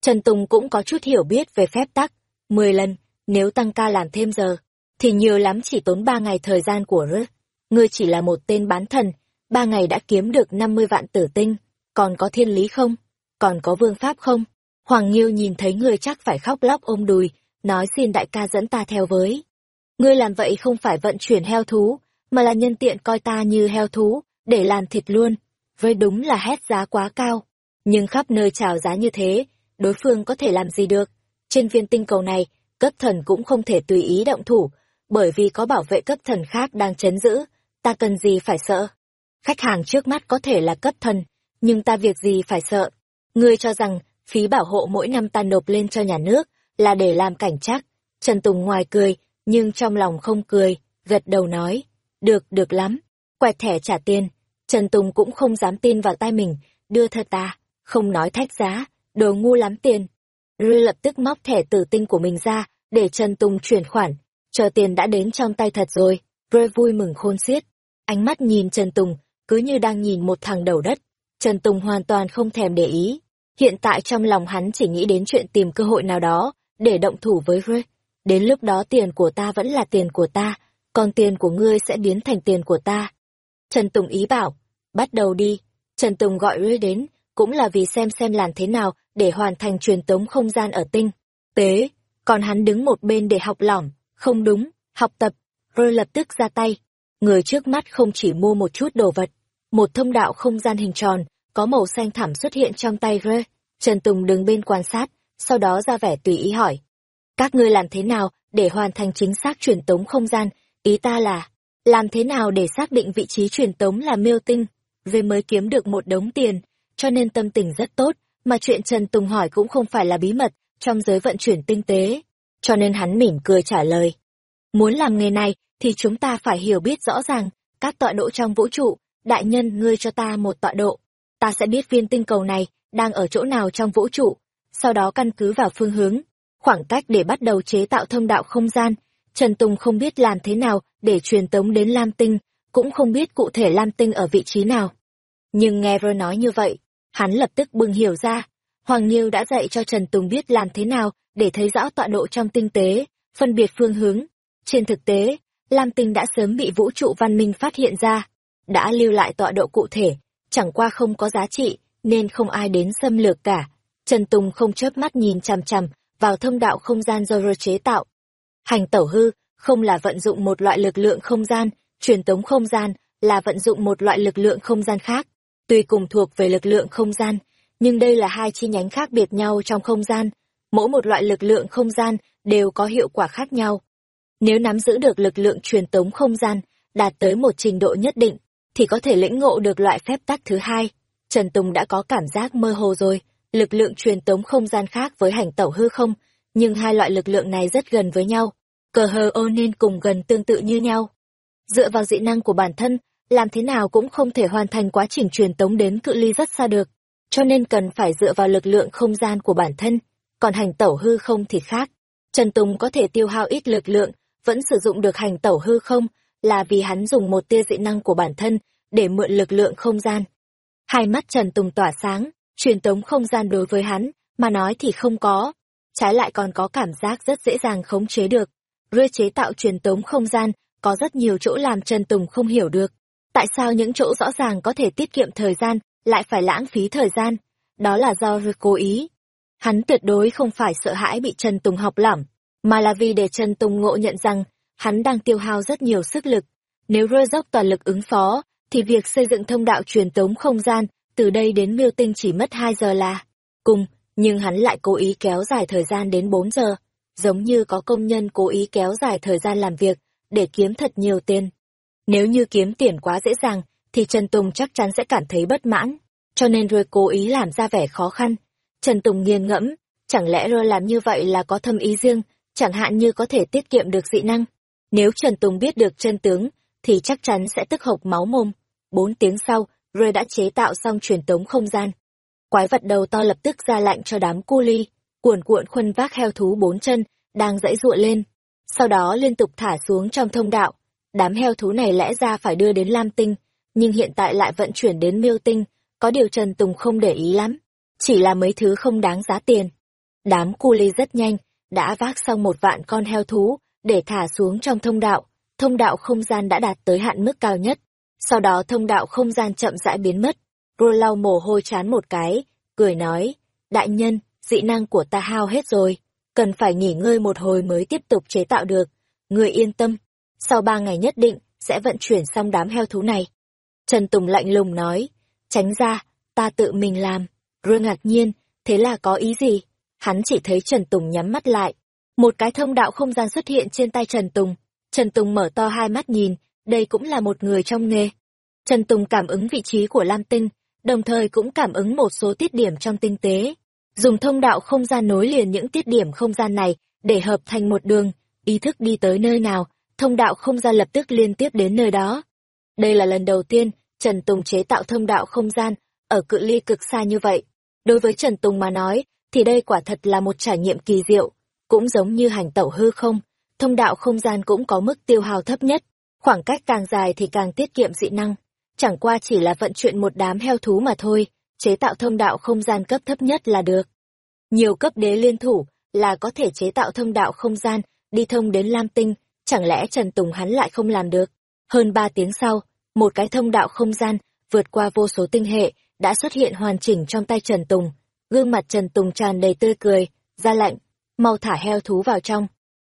Trần Tùng cũng có chút hiểu biết về phép tắc, 10 lần, nếu tăng ca làm thêm giờ, thì nhiều lắm chỉ tốn 3 ngày thời gian của rơ. Ngươi chỉ là một tên bán thần, 3 ngày đã kiếm được 50 vạn tử tinh, còn có thiên lý không? Còn có vương pháp không? Hoàng Nghiêu nhìn thấy người chắc phải khóc lóc ôm đùi, nói xin đại ca dẫn ta theo với. Ngươi làm vậy không phải vận chuyển heo thú, mà là nhân tiện coi ta như heo thú, để làm thịt luôn. Với đúng là hét giá quá cao. Nhưng khắp nơi chào giá như thế, đối phương có thể làm gì được? Trên viên tinh cầu này, cấp thần cũng không thể tùy ý động thủ, bởi vì có bảo vệ cấp thần khác đang chấn giữ, ta cần gì phải sợ. Khách hàng trước mắt có thể là cấp thần, nhưng ta việc gì phải sợ. Ngươi cho rằng, phí bảo hộ mỗi năm ta nộp lên cho nhà nước, là để làm cảnh chắc. Trần Tùng ngoài cười, nhưng trong lòng không cười, gật đầu nói, được, được lắm. Quẹt thẻ trả tiền, Trần Tùng cũng không dám tin vào tay mình, đưa thật ta, không nói thách giá, đồ ngu lắm tiền. Rui lập tức móc thẻ tử tinh của mình ra, để Trần Tùng chuyển khoản, chờ tiền đã đến trong tay thật rồi, Rui vui mừng khôn xiết. Ánh mắt nhìn Trần Tùng, cứ như đang nhìn một thằng đầu đất. Trần Tùng hoàn toàn không thèm để ý. Hiện tại trong lòng hắn chỉ nghĩ đến chuyện tìm cơ hội nào đó, để động thủ với Rui. Đến lúc đó tiền của ta vẫn là tiền của ta, còn tiền của ngươi sẽ biến thành tiền của ta. Trần Tùng ý bảo, bắt đầu đi. Trần Tùng gọi Rui đến, cũng là vì xem xem làm thế nào để hoàn thành truyền tống không gian ở tinh. Tế, còn hắn đứng một bên để học lỏm, không đúng, học tập, rồi lập tức ra tay. Người trước mắt không chỉ mua một chút đồ vật, một thông đạo không gian hình tròn, có màu xanh thẳm xuất hiện trong tay Rơi. Trần Tùng đứng bên quan sát, sau đó ra vẻ tùy ý hỏi. Các ngươi làm thế nào để hoàn thành chính xác truyền tống không gian? Ý ta là, làm thế nào để xác định vị trí truyền tống là miêu tinh? Về mới kiếm được một đống tiền, cho nên tâm tình rất tốt, mà chuyện Trần Tùng hỏi cũng không phải là bí mật trong giới vận chuyển tinh tế. Cho nên hắn mỉm cười trả lời. Muốn làm nghề này thì chúng ta phải hiểu biết rõ ràng các tọa độ trong vũ trụ, đại nhân ngươi cho ta một tọa độ. Ta sẽ biết viên tinh cầu này đang ở chỗ nào trong vũ trụ, sau đó căn cứ vào phương hướng, khoảng cách để bắt đầu chế tạo thông đạo không gian. Trần Tùng không biết làm thế nào để truyền tống đến Lam Tinh, cũng không biết cụ thể Lam Tinh ở vị trí nào. Nhưng nghe Rơ nói như vậy, hắn lập tức bừng hiểu ra. Hoàng Nhiêu đã dạy cho Trần Tùng biết làm thế nào để thấy rõ tọa độ trong tinh tế, phân biệt phương hướng. Trên thực tế, Lam Tinh đã sớm bị vũ trụ văn minh phát hiện ra, đã lưu lại tọa độ cụ thể, chẳng qua không có giá trị, nên không ai đến xâm lược cả. Trần Tùng không chớp mắt nhìn chằm chằm vào thông đạo không gian do rơ chế tạo. Hành tẩu hư, không là vận dụng một loại lực lượng không gian, truyền tống không gian, là vận dụng một loại lực lượng không gian khác. Tuy cùng thuộc về lực lượng không gian, nhưng đây là hai chi nhánh khác biệt nhau trong không gian. Mỗi một loại lực lượng không gian đều có hiệu quả khác nhau. Nếu nắm giữ được lực lượng truyền tống không gian, đạt tới một trình độ nhất định, thì có thể lĩnh ngộ được loại phép tắc thứ hai. Trần Tùng đã có cảm giác mơ hồ rồi, lực lượng truyền tống không gian khác với hành tẩu hư không, nhưng hai loại lực lượng này rất gần với nhau. Cờ hờ ô nên cùng gần tương tự như nhau. Dựa vào dị năng của bản thân, làm thế nào cũng không thể hoàn thành quá trình truyền tống đến cự ly rất xa được, cho nên cần phải dựa vào lực lượng không gian của bản thân. còn hành tẩu hư không thì khác. Trần Tùng có thể tiêu hao ít lực lượng, vẫn sử dụng được hành tẩu hư không, là vì hắn dùng một tia dị năng của bản thân để mượn lực lượng không gian. Hai mắt Trần Tùng tỏa sáng, truyền tống không gian đối với hắn, mà nói thì không có. Trái lại còn có cảm giác rất dễ dàng khống chế được. Rơi chế tạo truyền tống không gian, có rất nhiều chỗ làm Trần Tùng không hiểu được. Tại sao những chỗ rõ ràng có thể tiết kiệm thời gian, lại phải lãng phí thời gian? Đó là do việc cố ý. Hắn tuyệt đối không phải sợ hãi bị Trần Tùng học lỏng, mà là vì để Trần Tùng ngộ nhận rằng, hắn đang tiêu hao rất nhiều sức lực. Nếu rơi dốc toàn lực ứng phó, thì việc xây dựng thông đạo truyền tống không gian từ đây đến miêu tinh chỉ mất 2 giờ là cùng, nhưng hắn lại cố ý kéo dài thời gian đến 4 giờ, giống như có công nhân cố ý kéo dài thời gian làm việc để kiếm thật nhiều tiền. Nếu như kiếm tiền quá dễ dàng, thì Trần Tùng chắc chắn sẽ cảm thấy bất mãn, cho nên rồi cố ý làm ra vẻ khó khăn. Trần Tùng nghiền ngẫm, chẳng lẽ rồi làm như vậy là có thâm ý riêng, chẳng hạn như có thể tiết kiệm được dị năng. Nếu Trần Tùng biết được chân tướng, thì chắc chắn sẽ tức hộc máu mồm. Bốn tiếng sau, Ray đã chế tạo xong truyền tống không gian. Quái vật đầu to lập tức ra lạnh cho đám cu ly, cuồn cuộn khuân vác heo thú bốn chân, đang dãy ruộng lên. Sau đó liên tục thả xuống trong thông đạo. Đám heo thú này lẽ ra phải đưa đến Lam Tinh, nhưng hiện tại lại vận chuyển đến Miêu Tinh, có điều Trần Tùng không để ý lắm. Chỉ là mấy thứ không đáng giá tiền. Đám cu ly rất nhanh, đã vác xong một vạn con heo thú, để thả xuống trong thông đạo. Thông đạo không gian đã đạt tới hạn mức cao nhất sau đó thông đạo không gian chậm rãi biến mất. Rô lau mồ hôi chán một cái, cười nói, đại nhân, dị năng của ta hao hết rồi, cần phải nghỉ ngơi một hồi mới tiếp tục chế tạo được. Người yên tâm, sau ba ngày nhất định, sẽ vận chuyển xong đám heo thú này. Trần Tùng lạnh lùng nói, tránh ra, ta tự mình làm. Rương ngạc nhiên, thế là có ý gì? Hắn chỉ thấy Trần Tùng nhắm mắt lại. Một cái thông đạo không gian xuất hiện trên tay Trần Tùng. Trần Tùng mở to hai mắt nhìn, đây cũng là một người trong nghề. Trần Tùng cảm ứng vị trí của Lam Tinh, đồng thời cũng cảm ứng một số tiết điểm trong tinh tế. Dùng thông đạo không gian nối liền những tiết điểm không gian này để hợp thành một đường, ý thức đi tới nơi nào, thông đạo không gian lập tức liên tiếp đến nơi đó. Đây là lần đầu tiên Trần Tùng chế tạo thông đạo không gian ở cự ly cực xa như vậy. Đối với Trần Tùng mà nói, thì đây quả thật là một trải nghiệm kỳ diệu, cũng giống như hành tẩu hư không, thông đạo không gian cũng có mức tiêu hao thấp nhất, Khoảng cách càng dài thì càng tiết kiệm dị năng. Chẳng qua chỉ là vận chuyển một đám heo thú mà thôi, chế tạo thông đạo không gian cấp thấp nhất là được. Nhiều cấp đế liên thủ là có thể chế tạo thông đạo không gian, đi thông đến Lam Tinh, chẳng lẽ Trần Tùng hắn lại không làm được. Hơn ba tiếng sau, một cái thông đạo không gian, vượt qua vô số tinh hệ, đã xuất hiện hoàn chỉnh trong tay Trần Tùng. Gương mặt Trần Tùng tràn đầy tươi cười, ra lệnh, mau thả heo thú vào trong.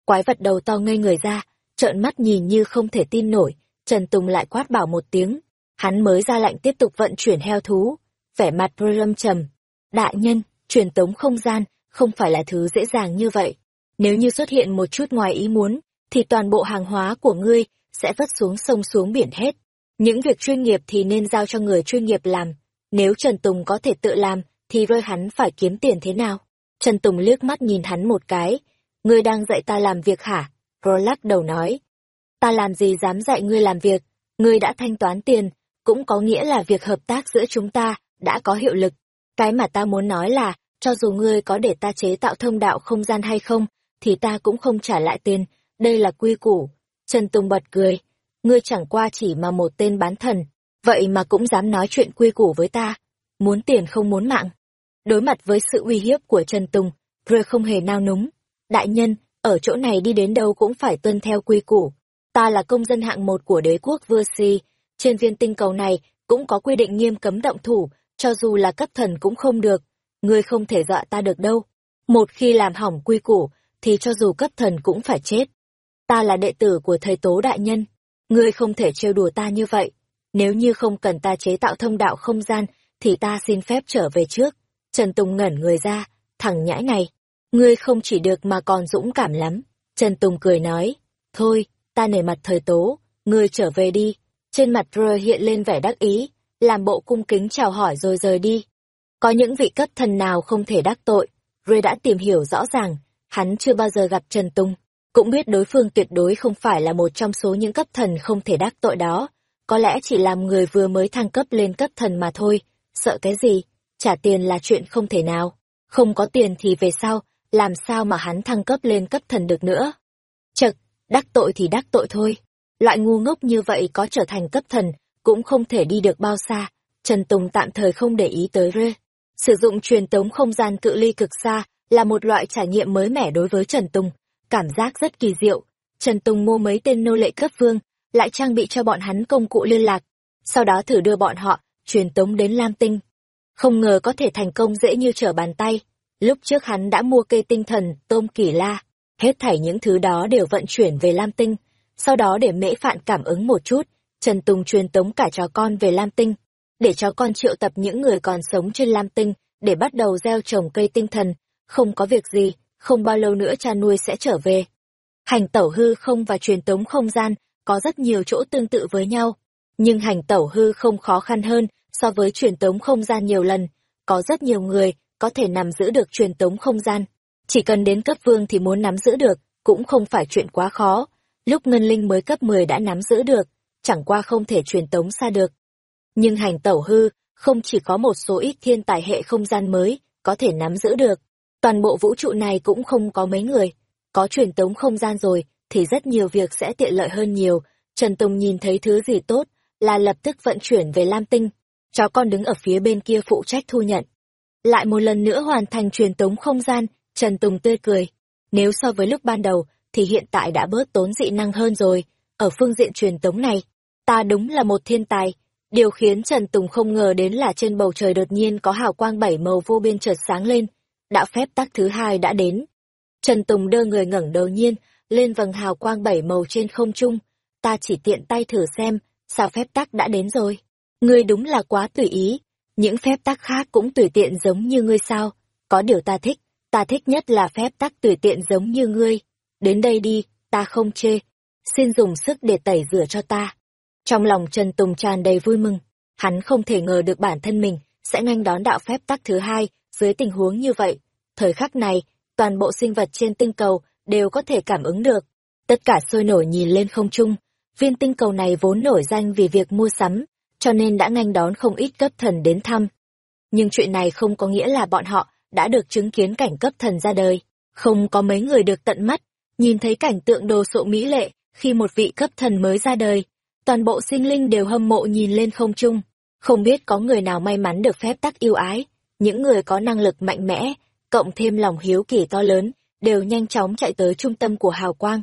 Quái vật đầu to ngây người ra, trợn mắt nhìn như không thể tin nổi, Trần Tùng lại quát bảo một tiếng, hắn mới ra lệnh tiếp tục vận chuyển heo thú, vẻ mặt Râm trầm. Đại nhân, truyền tống không gian, không phải là thứ dễ dàng như vậy. Nếu như xuất hiện một chút ngoài ý muốn, thì toàn bộ hàng hóa của ngươi sẽ vất xuống sông xuống biển hết. Những việc chuyên nghiệp thì nên giao cho người chuyên nghiệp làm. Nếu Trần Tùng có thể tự làm, thì rơi hắn phải kiếm tiền thế nào? Trần Tùng liếc mắt nhìn hắn một cái. Ngươi đang dạy ta làm việc hả? Rồi lắc đầu nói. Ta làm gì dám dạy ngươi làm việc, ngươi đã thanh toán tiền, cũng có nghĩa là việc hợp tác giữa chúng ta đã có hiệu lực. Cái mà ta muốn nói là, cho dù ngươi có để ta chế tạo thông đạo không gian hay không, thì ta cũng không trả lại tiền, đây là quy củ. Trần Tùng bật cười, ngươi chẳng qua chỉ mà một tên bán thần, vậy mà cũng dám nói chuyện quy củ với ta, muốn tiền không muốn mạng. Đối mặt với sự uy hiếp của Trần Tùng, Rơi không hề nao núng. Đại nhân, ở chỗ này đi đến đâu cũng phải tuân theo quy củ. Ta là công dân hạng một của đế quốc Vưa Si, trên viên tinh cầu này cũng có quy định nghiêm cấm động thủ, cho dù là cấp thần cũng không được. Ngươi không thể dọa ta được đâu. Một khi làm hỏng quy củ, thì cho dù cấp thần cũng phải chết. Ta là đệ tử của thầy Tố Đại Nhân. Ngươi không thể trêu đùa ta như vậy. Nếu như không cần ta chế tạo thông đạo không gian, thì ta xin phép trở về trước. Trần Tùng ngẩn người ra, thằng nhãi này, Ngươi không chỉ được mà còn dũng cảm lắm. Trần Tùng cười nói, thôi, ta nể mặt thời tố, ngươi trở về đi. Trên mặt Rơ hiện lên vẻ đắc ý, làm bộ cung kính chào hỏi rồi rời đi. Có những vị cấp thần nào không thể đắc tội, Rơ đã tìm hiểu rõ ràng, hắn chưa bao giờ gặp Trần Tùng, cũng biết đối phương tuyệt đối không phải là một trong số những cấp thần không thể đắc tội đó. Có lẽ chỉ làm người vừa mới thăng cấp lên cấp thần mà thôi, sợ cái gì, trả tiền là chuyện không thể nào. Không có tiền thì về sau, làm sao mà hắn thăng cấp lên cấp thần được nữa. Chật, đắc tội thì đắc tội thôi. Loại ngu ngốc như vậy có trở thành cấp thần, cũng không thể đi được bao xa. Trần Tùng tạm thời không để ý tới Rê. Sử dụng truyền tống không gian cự ly cực xa là một loại trải nghiệm mới mẻ đối với Trần Tùng. Cảm giác rất kỳ diệu. Trần Tùng mua mấy tên nô lệ cấp vương, lại trang bị cho bọn hắn công cụ liên lạc. Sau đó thử đưa bọn họ, truyền tống đến Lam Tinh. Không ngờ có thể thành công dễ như trở bàn tay. Lúc trước hắn đã mua cây tinh thần, tôm kỳ la. Hết thảy những thứ đó đều vận chuyển về Lam Tinh. Sau đó để mễ phạn cảm ứng một chút, Trần Tùng truyền tống cả chó con về Lam Tinh. Để chó con triệu tập những người còn sống trên Lam Tinh, để bắt đầu gieo trồng cây tinh thần. Không có việc gì, không bao lâu nữa cha nuôi sẽ trở về. Hành tẩu hư không và truyền tống không gian có rất nhiều chỗ tương tự với nhau. Nhưng hành tẩu hư không khó khăn hơn so với truyền tống không gian nhiều lần. Có rất nhiều người có thể nắm giữ được truyền tống không gian. Chỉ cần đến cấp vương thì muốn nắm giữ được, cũng không phải chuyện quá khó. Lúc Ngân Linh mới cấp 10 đã nắm giữ được, chẳng qua không thể truyền tống xa được. Nhưng hành tẩu hư, không chỉ có một số ít thiên tài hệ không gian mới, có thể nắm giữ được. Toàn bộ vũ trụ này cũng không có mấy người. Có truyền tống không gian rồi, thì rất nhiều việc sẽ tiện lợi hơn nhiều. Trần Tùng nhìn thấy thứ gì tốt, là lập tức vận chuyển về Lam Tinh. Chó con đứng ở phía bên kia phụ trách thu nhận. Lại một lần nữa hoàn thành truyền tống không gian, Trần Tùng tươi cười. Nếu so với lúc ban đầu, thì hiện tại đã bớt tốn dị năng hơn rồi. Ở phương diện truyền tống này, ta đúng là một thiên tài. Điều khiến Trần Tùng không ngờ đến là trên bầu trời đột nhiên có hào quang bảy màu vô biên chợt sáng lên. Đạo phép tắc thứ hai đã đến. Trần Tùng đưa người ngẩng đầu nhiên, lên vầng hào quang bảy màu trên không trung. Ta chỉ tiện tay thử xem, sao phép tắc đã đến rồi. Ngươi đúng là quá tùy ý. Những phép tắc khác cũng tùy tiện giống như ngươi sao. Có điều ta thích, ta thích nhất là phép tắc tùy tiện giống như ngươi. Đến đây đi, ta không chê. Xin dùng sức để tẩy rửa cho ta. Trong lòng Trần Tùng tràn đầy vui mừng. Hắn không thể ngờ được bản thân mình sẽ nhanh đón đạo phép tắc thứ hai dưới tình huống như vậy. Thời khắc này, toàn bộ sinh vật trên tinh cầu đều có thể cảm ứng được. Tất cả sôi nổi nhìn lên không trung. Viên tinh cầu này vốn nổi danh vì việc mua sắm, cho nên đã nhanh đón không ít cấp thần đến thăm. Nhưng chuyện này không có nghĩa là bọn họ đã được chứng kiến cảnh cấp thần ra đời. Không có mấy người được tận mắt, nhìn thấy cảnh tượng đồ sộ mỹ lệ khi một vị cấp thần mới ra đời. Toàn bộ sinh linh đều hâm mộ nhìn lên không trung. Không biết có người nào may mắn được phép tắc yêu ái. Những người có năng lực mạnh mẽ, cộng thêm lòng hiếu kỳ to lớn, đều nhanh chóng chạy tới trung tâm của hào quang.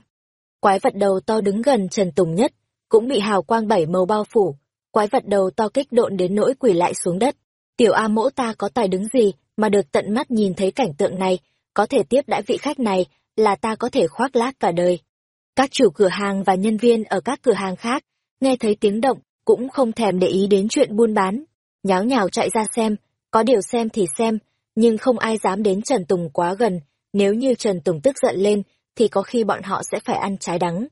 Quái vật đầu to đứng gần Trần Tùng nhất, cũng bị hào quang bảy màu bao phủ. Quái vật đầu to kích độn đến nỗi quỷ lại xuống đất. Tiểu A mỗ ta có tài đứng gì mà được tận mắt nhìn thấy cảnh tượng này, có thể tiếp đãi vị khách này là ta có thể khoác lác cả đời. Các chủ cửa hàng và nhân viên ở các cửa hàng khác, nghe thấy tiếng động, cũng không thèm để ý đến chuyện buôn bán. Nháo nhào chạy ra xem, có điều xem thì xem, nhưng không ai dám đến Trần Tùng quá gần, nếu như Trần Tùng tức giận lên, thì có khi bọn họ sẽ phải ăn trái đắng.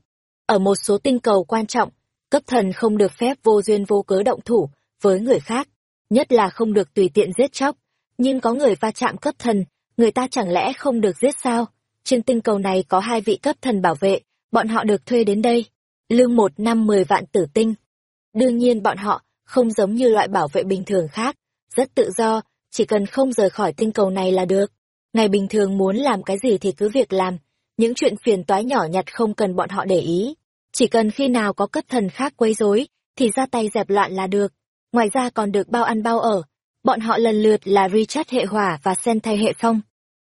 Ở một số tinh cầu quan trọng, cấp thần không được phép vô duyên vô cớ động thủ với người khác, nhất là không được tùy tiện giết chóc. Nhưng có người va chạm cấp thần, người ta chẳng lẽ không được giết sao? Trên tinh cầu này có hai vị cấp thần bảo vệ, bọn họ được thuê đến đây. Lương một năm mười vạn tử tinh. Đương nhiên bọn họ không giống như loại bảo vệ bình thường khác, rất tự do, chỉ cần không rời khỏi tinh cầu này là được. Ngày bình thường muốn làm cái gì thì cứ việc làm, những chuyện phiền toái nhỏ nhặt không cần bọn họ để ý. Chỉ cần khi nào có cấp thần khác quấy rối, thì ra tay dẹp loạn là được. Ngoài ra còn được bao ăn bao ở. Bọn họ lần lượt là Richard hệ hỏa và Sentai hệ phong.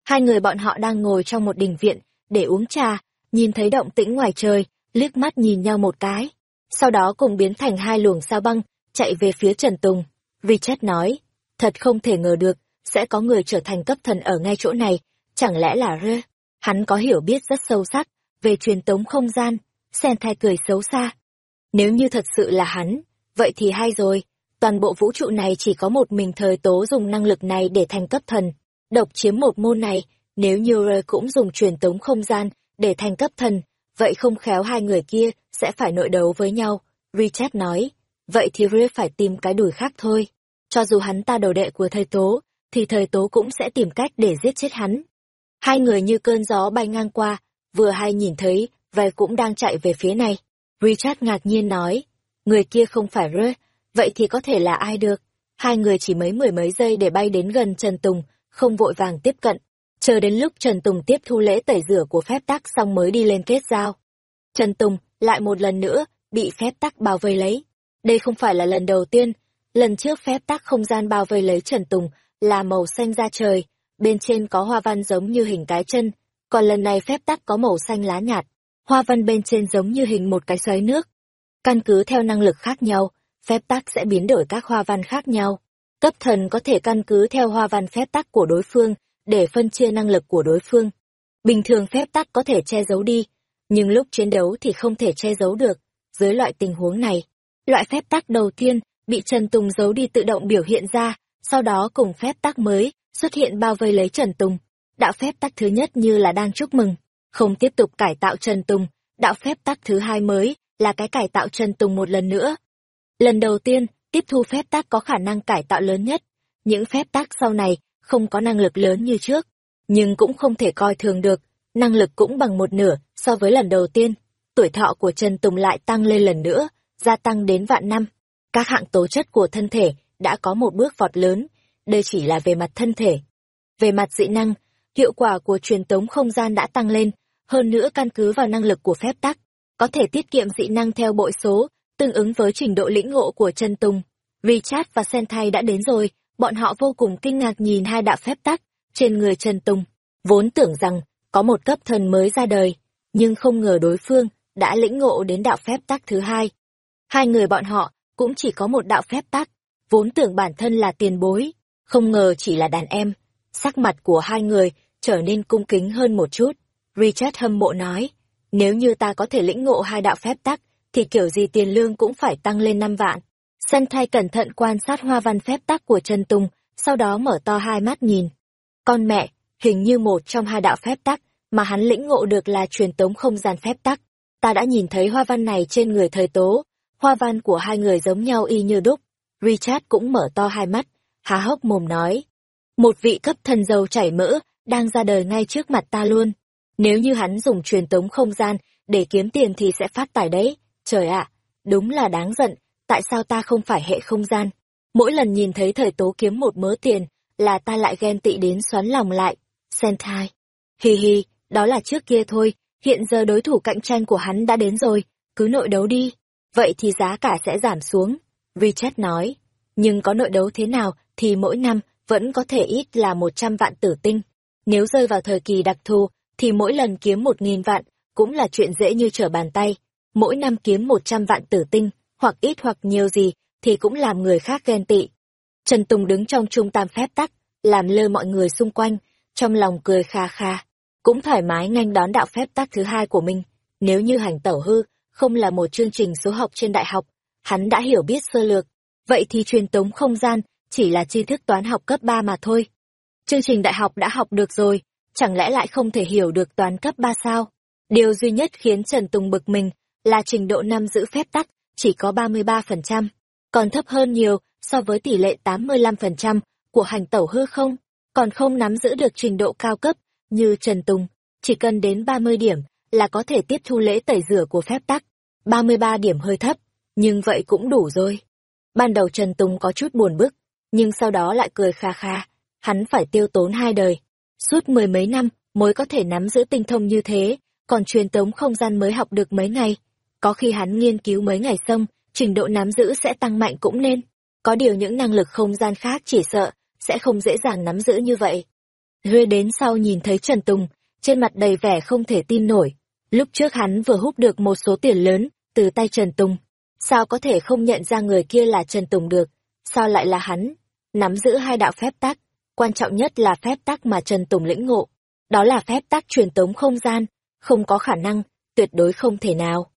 Hai người bọn họ đang ngồi trong một đình viện, để uống trà, nhìn thấy động tĩnh ngoài trời, liếc mắt nhìn nhau một cái. Sau đó cùng biến thành hai luồng sao băng, chạy về phía Trần Tùng. Richard nói, thật không thể ngờ được, sẽ có người trở thành cấp thần ở ngay chỗ này, chẳng lẽ là rơ? Hắn có hiểu biết rất sâu sắc về truyền tống không gian, sen thai cười xấu xa. Nếu như thật sự là hắn, vậy thì hay rồi, toàn bộ vũ trụ này chỉ có một mình thời tố dùng năng lực này để thành cấp thần. Độc chiếm một môn này, nếu như rơ cũng dùng truyền tống không gian để thành cấp thần, vậy không khéo hai người kia sẽ phải nội đấu với nhau. Richard nói, vậy thì rơ phải tìm cái đùi khác thôi. Cho dù hắn ta đầu đệ của thầy tố, thì thời tố cũng sẽ tìm cách để giết chết hắn. Hai người như cơn gió bay ngang qua, vừa hay nhìn thấy, ve cũng đang chạy về phía này. Richard ngạc nhiên nói, người kia không phải Rơ, vậy thì có thể là ai được? Hai người chỉ mấy mười mấy giây để bay đến gần Trần Tùng, không vội vàng tiếp cận. chờ đến lúc Trần Tùng tiếp thu lễ tẩy rửa của phép tắc xong mới đi lên kết giao. Trần Tùng lại một lần nữa bị phép tắc bao vây lấy. Đây không phải là lần đầu tiên, lần trước phép tắc không gian bao vây lấy Trần Tùng là màu xanh da trời, bên trên có hoa văn giống như hình cái chân, còn lần này phép tắc có màu xanh lá nhạt, hoa văn bên trên giống như hình một cái xoáy nước. Căn cứ theo năng lực khác nhau, phép tắc sẽ biến đổi các hoa văn khác nhau. Cấp thần có thể căn cứ theo hoa văn phép tắc của đối phương để phân chia năng lực của đối phương. Bình thường phép tắc có thể che giấu đi, nhưng lúc chiến đấu thì không thể che giấu được. Dưới loại tình huống này, loại phép tắc đầu tiên bị Trần Tùng giấu đi tự động biểu hiện ra, sau đó cùng phép tắc mới xuất hiện bao vây lấy Trần Tùng. Đạo phép tắc thứ nhất như là đang chúc mừng, không tiếp tục cải tạo Trần Tùng. Đạo phép tắc thứ hai mới là cái cải tạo Trần Tùng một lần nữa. Lần đầu tiên, tiếp thu phép tắc có khả năng cải tạo lớn nhất. Những phép tắc sau này không có năng lực lớn như trước, nhưng cũng không thể coi thường được, năng lực cũng bằng một nửa so với lần đầu tiên. Tuổi thọ của Trần Tùng lại tăng lên lần nữa, gia tăng đến vạn năm. Các hạng tố chất của thân thể đã có một bước vọt lớn, đây chỉ là về mặt thân thể. Về mặt dị năng, hiệu quả của truyền tống không gian đã tăng lên, hơn nữa căn cứ vào năng lực của phép tắc, có thể tiết kiệm dị năng theo bội số, tương ứng với trình độ lĩnh ngộ của chân Tùng. Richard và Sentai đã đến rồi, bọn họ vô cùng kinh ngạc nhìn hai đạo phép tắc trên người Trần Tùng, vốn tưởng rằng có một cấp thần mới ra đời, nhưng không ngờ đối phương đã lĩnh ngộ đến đạo phép tắc thứ hai. Hai người bọn họ cũng chỉ có một đạo phép tắc, vốn tưởng bản thân là tiền bối, không ngờ chỉ là đàn em. Sắc mặt của hai người trở nên cung kính hơn một chút. Richard hâm mộ nói, nếu như ta có thể lĩnh ngộ hai đạo phép tắc, thì kiểu gì tiền lương cũng phải tăng lên năm vạn. Sân thai cẩn thận quan sát hoa văn phép tắc của Trần Tùng, sau đó mở to hai mắt nhìn. Con mẹ, hình như một trong hai đạo phép tắc mà hắn lĩnh ngộ được là truyền tống không gian phép tắc. Ta đã nhìn thấy hoa văn này trên người thời tố, hoa văn của hai người giống nhau y như đúc. Richard cũng mở to hai mắt, há hốc mồm nói. Một vị cấp thần dầu chảy mỡ, đang ra đời ngay trước mặt ta luôn. Nếu như hắn dùng truyền tống không gian để kiếm tiền thì sẽ phát tài đấy. Trời ạ, đúng là đáng giận, tại sao ta không phải hệ không gian? Mỗi lần nhìn thấy thời tố kiếm một mớ tiền, là ta lại ghen tị đến xoắn lòng lại. Sentai. Hi hi, đó là trước kia thôi, hiện giờ đối thủ cạnh tranh của hắn đã đến rồi, cứ nội đấu đi. Vậy thì giá cả sẽ giảm xuống. Richard nói. Nhưng có nội đấu thế nào thì mỗi năm vẫn có thể ít là một trăm vạn tử tinh. Nếu rơi vào thời kỳ đặc thù, thì mỗi lần kiếm một nghìn vạn cũng là chuyện dễ như trở bàn tay. Mỗi năm kiếm một trăm vạn tử tinh, hoặc ít hoặc nhiều gì, thì cũng làm người khác ghen tị. Trần Tùng đứng trong trung tam phép tắc, làm lơ mọi người xung quanh, trong lòng cười kha kha, cũng thoải mái nhanh đón đạo phép tắc thứ hai của mình. Nếu như hành tẩu hư, không là một chương trình số học trên đại học, hắn đã hiểu biết sơ lược, vậy thì truyền tống không gian chỉ là tri thức toán học cấp 3 mà thôi. Chương trình đại học đã học được rồi, chẳng lẽ lại không thể hiểu được toán cấp 3 sao? Điều duy nhất khiến Trần Tùng bực mình là trình độ năm giữ phép tắc chỉ có 33%, còn thấp hơn nhiều so với tỷ lệ 85% của hành tẩu hư không, còn không nắm giữ được trình độ cao cấp như Trần Tùng, chỉ cần đến 30 điểm là có thể tiếp thu lễ tẩy rửa của phép tắc. 33 điểm hơi thấp, nhưng vậy cũng đủ rồi. Ban đầu Trần Tùng có chút buồn bức, nhưng sau đó lại cười kha kha, hắn phải tiêu tốn hai đời. Suốt mười mấy năm mới có thể nắm giữ tinh thông như thế, còn truyền tống không gian mới học được mấy ngày. Có khi hắn nghiên cứu mấy ngày xong, trình độ nắm giữ sẽ tăng mạnh cũng nên. Có điều những năng lực không gian khác chỉ sợ, sẽ không dễ dàng nắm giữ như vậy. Huy đến sau nhìn thấy Trần Tùng, trên mặt đầy vẻ không thể tin nổi. Lúc trước hắn vừa hút được một số tiền lớn từ tay Trần Tùng. Sao có thể không nhận ra người kia là Trần Tùng được? Sao lại là hắn? Nắm giữ hai đạo phép tắc, quan trọng nhất là phép tắc mà Trần Tùng lĩnh ngộ. Đó là phép tắc truyền tống không gian, không có khả năng, tuyệt đối không thể nào.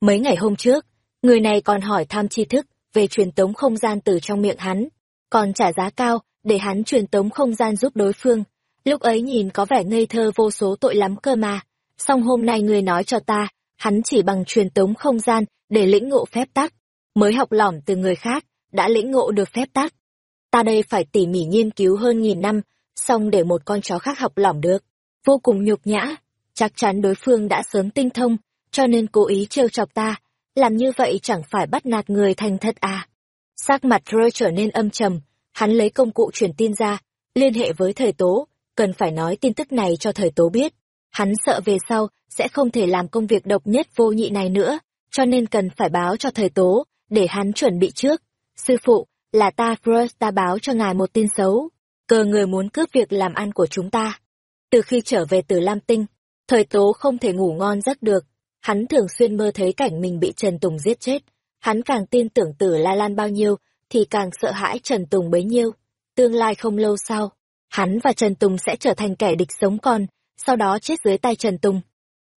Mấy ngày hôm trước, người này còn hỏi tham tri thức về truyền tống không gian từ trong miệng hắn, còn trả giá cao để hắn truyền tống không gian giúp đối phương. Lúc ấy nhìn có vẻ ngây thơ vô số tội lắm cơ mà. Song hôm nay người nói cho ta, hắn chỉ bằng truyền tống không gian để lĩnh ngộ phép tắc, mới học lỏm từ người khác, đã lĩnh ngộ được phép tắc. Ta đây phải tỉ mỉ nghiên cứu hơn nghìn năm, xong để một con chó khác học lỏm được. Vô cùng nhục nhã, chắc chắn đối phương đã sớm tinh thông, cho nên cố ý trêu chọc ta, làm như vậy chẳng phải bắt nạt người thành thật à. Sắc mặt Roy trở nên âm trầm, hắn lấy công cụ truyền tin ra, liên hệ với thời tố, cần phải nói tin tức này cho thời tố biết. Hắn sợ về sau sẽ không thể làm công việc độc nhất vô nhị này nữa, cho nên cần phải báo cho thời tố, để hắn chuẩn bị trước. Sư phụ, là ta frost ta báo cho ngài một tin xấu. Cờ người muốn cướp việc làm ăn của chúng ta. Từ khi trở về từ Lam Tinh, thời tố không thể ngủ ngon giấc được. Hắn thường xuyên mơ thấy cảnh mình bị Trần Tùng giết chết. Hắn càng tin tưởng tử La Lan bao nhiêu, thì càng sợ hãi Trần Tùng bấy nhiêu. Tương lai không lâu sau, hắn và Trần Tùng sẽ trở thành kẻ địch sống còn, sau đó chết dưới tay Trần Tùng.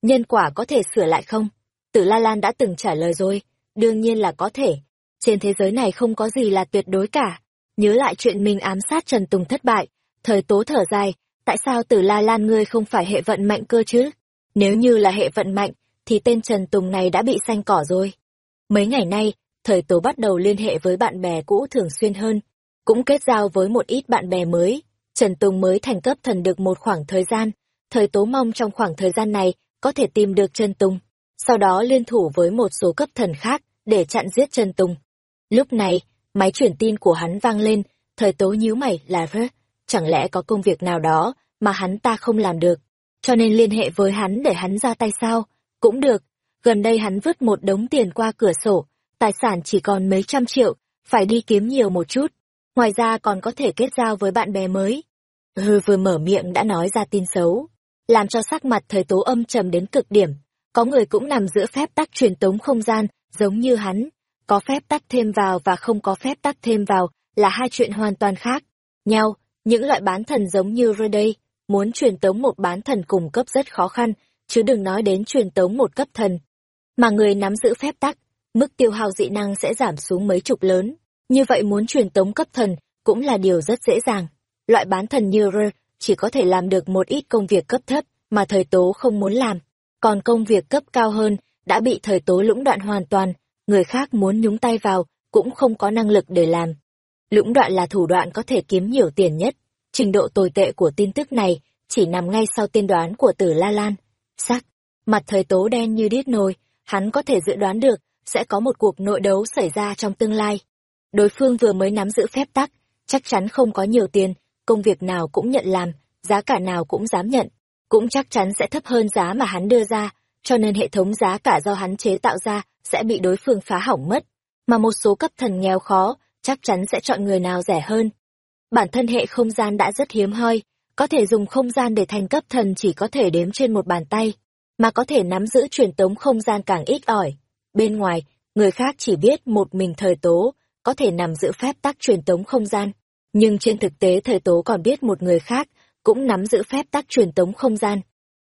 Nhân quả có thể sửa lại không? Tử La Lan đã từng trả lời rồi, đương nhiên là có thể. Trên thế giới này không có gì là tuyệt đối cả. Nhớ lại chuyện mình ám sát Trần Tùng thất bại, thời tố thở dài, tại sao Tử La Lan ngươi không phải hệ vận mạnh cơ chứ? Nếu như là hệ vận mạnh, thì tên Trần Tùng này đã bị xanh cỏ rồi. Mấy ngày nay, thời tố bắt đầu liên hệ với bạn bè cũ thường xuyên hơn, cũng kết giao với một ít bạn bè mới. Trần Tùng mới thành cấp thần được một khoảng thời gian, thời tố mong trong khoảng thời gian này có thể tìm được Trần Tùng, sau đó liên thủ với một số cấp thần khác để chặn giết Trần Tùng. Lúc này, máy truyền tin của hắn vang lên, thời tố nhíu mày là rớt, chẳng lẽ có công việc nào đó mà hắn ta không làm được, cho nên liên hệ với hắn để hắn ra tay sao? Cũng được, gần đây hắn vứt một đống tiền qua cửa sổ, tài sản chỉ còn mấy trăm triệu, phải đi kiếm nhiều một chút. Ngoài ra còn có thể kết giao với bạn bè mới. Hư vừa mở miệng đã nói ra tin xấu, làm cho sắc mặt thời tố âm trầm đến cực điểm. Có người cũng nằm giữa phép tắc truyền tống không gian, giống như hắn. Có phép tắc thêm vào và không có phép tắc thêm vào là hai chuyện hoàn toàn khác. Nhau, những loại bán thần giống như đây muốn truyền tống một bán thần cùng cấp rất khó khăn, chứ đừng nói đến truyền tống một cấp thần. Mà người nắm giữ phép tắc, mức tiêu hao dị năng sẽ giảm xuống mấy chục lớn. Như vậy muốn truyền tống cấp thần cũng là điều rất dễ dàng. Loại bán thần như r chỉ có thể làm được một ít công việc cấp thấp mà thời tố không muốn làm. Còn công việc cấp cao hơn đã bị thời tố lũng đoạn hoàn toàn, người khác muốn nhúng tay vào cũng không có năng lực để làm. Lũng đoạn là thủ đoạn có thể kiếm nhiều tiền nhất. Trình độ tồi tệ của tin tức này chỉ nằm ngay sau tiên đoán của tử La Lan. Sắc, mặt thời tố đen như điết nồi, hắn có thể dự đoán được sẽ có một cuộc nội đấu xảy ra trong tương lai. Đối phương vừa mới nắm giữ phép tắc, chắc chắn không có nhiều tiền, công việc nào cũng nhận làm, giá cả nào cũng dám nhận, cũng chắc chắn sẽ thấp hơn giá mà hắn đưa ra, cho nên hệ thống giá cả do hắn chế tạo ra sẽ bị đối phương phá hỏng mất. Mà một số cấp thần nghèo khó, chắc chắn sẽ chọn người nào rẻ hơn. Bản thân hệ không gian đã rất hiếm hoi, có thể dùng không gian để thành cấp thần chỉ có thể đếm trên một bàn tay, mà có thể nắm giữ truyền tống không gian càng ít ỏi. Bên ngoài, người khác chỉ biết một mình thời tố, có thể nằm giữ phép tắc truyền tống không gian. Nhưng trên thực tế thời tố còn biết một người khác, cũng nắm giữ phép tắc truyền tống không gian.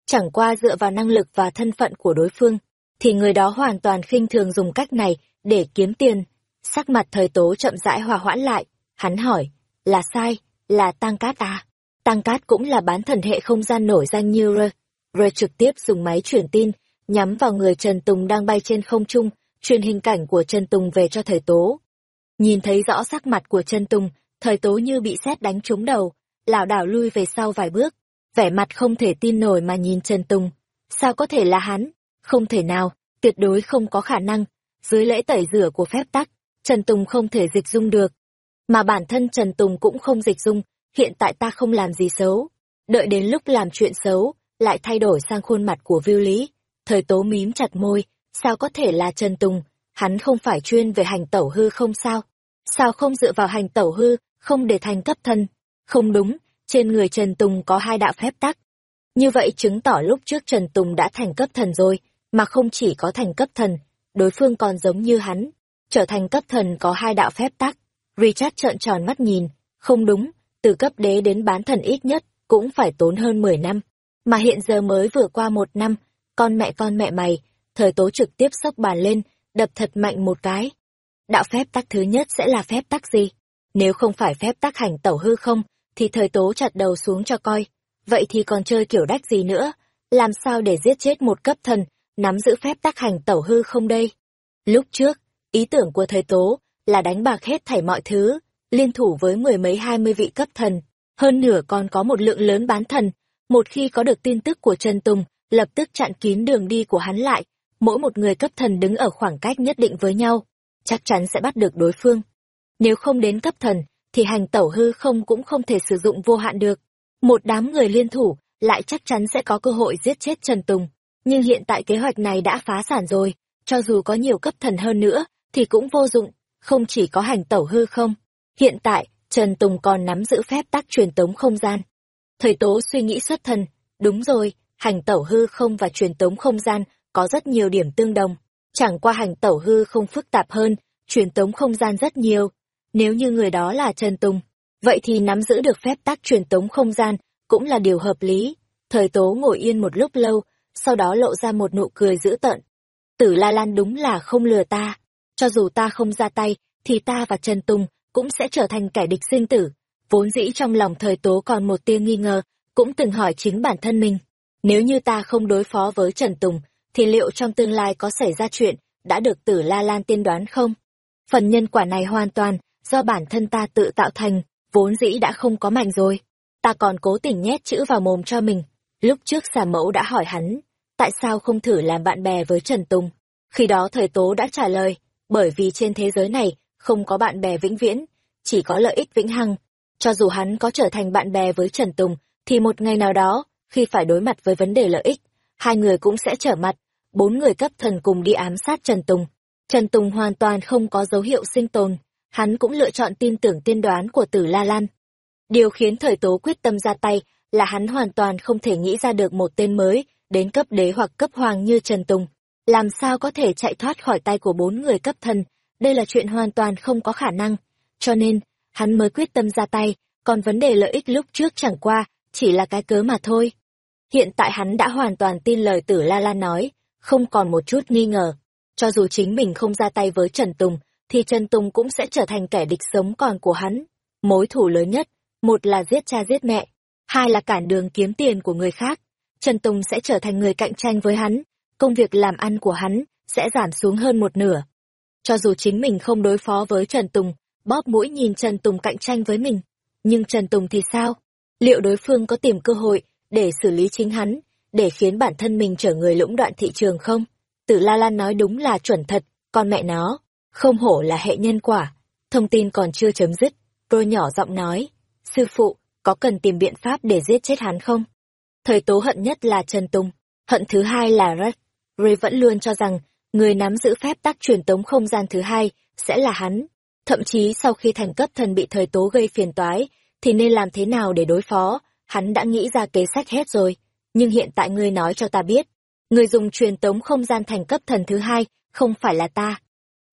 Chẳng qua dựa vào năng lực và thân phận của đối phương, thì người đó hoàn toàn khinh thường dùng cách này để kiếm tiền. Sắc mặt thời tố chậm rãi hòa hoãn lại, hắn hỏi, là sai, là tăng cát à? Tăng cát cũng là bán thần hệ không gian nổi danh như R. R trực tiếp dùng máy truyền tin, nhắm vào người Trần Tùng đang bay trên không trung, truyền hình cảnh của Trần Tùng về cho thời tố. Nhìn thấy rõ sắc mặt của Trần Tùng, thời tố như bị sét đánh trúng đầu, lảo đảo lui về sau vài bước, vẻ mặt không thể tin nổi mà nhìn Trần Tùng. Sao có thể là hắn? Không thể nào, tuyệt đối không có khả năng. Dưới lễ tẩy rửa của phép tắc, Trần Tùng không thể dịch dung được. Mà bản thân Trần Tùng cũng không dịch dung, hiện tại ta không làm gì xấu. Đợi đến lúc làm chuyện xấu, lại thay đổi sang khuôn mặt của Viu Lý. Thời tố mím chặt môi, sao có thể là Trần Tùng, hắn không phải chuyên về hành tẩu hư không sao? Sao không dựa vào hành tẩu hư, không để thành cấp thân? Không đúng, trên người Trần Tùng có hai đạo phép tắc. Như vậy chứng tỏ lúc trước Trần Tùng đã thành cấp thần rồi, mà không chỉ có thành cấp thần, đối phương còn giống như hắn, trở thành cấp thần có hai đạo phép tắc. Richard trợn tròn mắt nhìn, không đúng, từ cấp đế đến bán thần ít nhất, cũng phải tốn hơn 10 năm. Mà hiện giờ mới vừa qua một năm, con mẹ con mẹ mày, thời tố trực tiếp sốc bàn lên, đập thật mạnh một cái. Đạo phép tắc thứ nhất sẽ là phép tắc gì? Nếu không phải phép tắc hành tẩu hư không, thì thời tố chặt đầu xuống cho coi. Vậy thì còn chơi kiểu đách gì nữa? Làm sao để giết chết một cấp thần, nắm giữ phép tắc hành tẩu hư không đây? Lúc trước, ý tưởng của thời tố là đánh bạc hết thảy mọi thứ, liên thủ với mười mấy hai mươi vị cấp thần, hơn nửa còn có một lượng lớn bán thần. Một khi có được tin tức của Trần Tùng, lập tức chặn kín đường đi của hắn lại, mỗi một người cấp thần đứng ở khoảng cách nhất định với nhau, chắc chắn sẽ bắt được đối phương. Nếu không đến cấp thần, thì hành tẩu hư không cũng không thể sử dụng vô hạn được. một đám người liên thủ, lại chắc chắn sẽ có cơ hội giết chết Trần Tùng. Nhưng hiện tại kế hoạch này đã phá sản rồi, cho dù có nhiều cấp thần hơn nữa, thì cũng vô dụng, không chỉ có hành tẩu hư không. Hiện tại, Trần Tùng còn nắm giữ phép tắc truyền tống không gian. Thời tố suy nghĩ xuất thần, đúng rồi, hành tẩu hư không và truyền tống không gian có rất nhiều điểm tương đồng. Chẳng qua hành tẩu hư không phức tạp hơn, truyền tống không gian rất nhiều. Nếu như người đó là Trần Tùng, vậy thì nắm giữ được phép tắc truyền tống không gian cũng là điều hợp lý. Thời tố ngồi yên một lúc lâu, sau đó lộ ra một nụ cười dữ tợn. Tử La Lan đúng là không lừa ta. Cho dù ta không ra tay, thì ta và Trần Tùng cũng sẽ trở thành kẻ địch sinh tử. Vốn dĩ trong lòng thời tố còn một tia nghi ngờ, cũng từng hỏi chính bản thân mình. Nếu như ta không đối phó với Trần Tùng, thì liệu trong tương lai có xảy ra chuyện đã được tử La Lan tiên đoán không? Phần nhân quả này hoàn toàn do bản thân ta tự tạo thành, vốn dĩ đã không có mạnh rồi. Ta còn cố tình nhét chữ vào mồm cho mình. Lúc trước xà mẫu đã hỏi hắn, tại sao không thử làm bạn bè với Trần Tùng? Khi đó thời tố đã trả lời, bởi vì trên thế giới này không có bạn bè vĩnh viễn, chỉ có lợi ích vĩnh hằng. Cho dù hắn có trở thành bạn bè với Trần Tùng, thì một ngày nào đó, khi phải đối mặt với vấn đề lợi ích, hai người cũng sẽ trở mặt, bốn người cấp thần cùng đi ám sát Trần Tùng. Trần Tùng hoàn toàn không có dấu hiệu sinh tồn, hắn cũng lựa chọn tin tưởng tiên đoán của tử La Lan. Điều khiến thời tố quyết tâm ra tay là hắn hoàn toàn không thể nghĩ ra được một tên mới đến cấp đế hoặc cấp hoàng như Trần Tùng. Làm sao có thể chạy thoát khỏi tay của bốn người cấp thần, đây là chuyện hoàn toàn không có khả năng. Cho nên, hắn mới quyết tâm ra tay, còn vấn đề lợi ích lúc trước chẳng qua, chỉ là cái cớ mà thôi. Hiện tại hắn đã hoàn toàn tin lời tử La Lan nói, không còn một chút nghi ngờ. Cho dù chính mình không ra tay với Trần Tùng, thì Trần Tùng cũng sẽ trở thành kẻ địch sống còn của hắn. Mối thủ lớn nhất, một là giết cha giết mẹ, hai là cản đường kiếm tiền của người khác. Trần Tùng sẽ trở thành người cạnh tranh với hắn, công việc làm ăn của hắn sẽ giảm xuống hơn một nửa. Cho dù chính mình không đối phó với Trần Tùng, bóp mũi nhìn Trần Tùng cạnh tranh với mình. Nhưng Trần Tùng thì sao? Liệu đối phương có tìm cơ hội để xử lý chính hắn, để khiến bản thân mình trở người lũng đoạn thị trường không? Tử La Lan nói đúng là chuẩn thật, con mẹ nó, không hổ là hệ nhân quả. Thông tin còn chưa chấm dứt, tôi nhỏ giọng nói, sư phụ, có cần tìm biện pháp để giết chết hắn không? Thời tố hận nhất là Trần Tùng, hận thứ hai là Rất. Ray vẫn luôn cho rằng, người nắm giữ phép tắc truyền tống không gian thứ hai sẽ là hắn. Thậm chí sau khi thành cấp thần bị thời tố gây phiền toái, thì nên làm thế nào để đối phó, hắn đã nghĩ ra kế sách hết rồi. Nhưng hiện tại ngươi nói cho ta biết, người dùng truyền tống không gian thành cấp thần thứ hai, không phải là ta.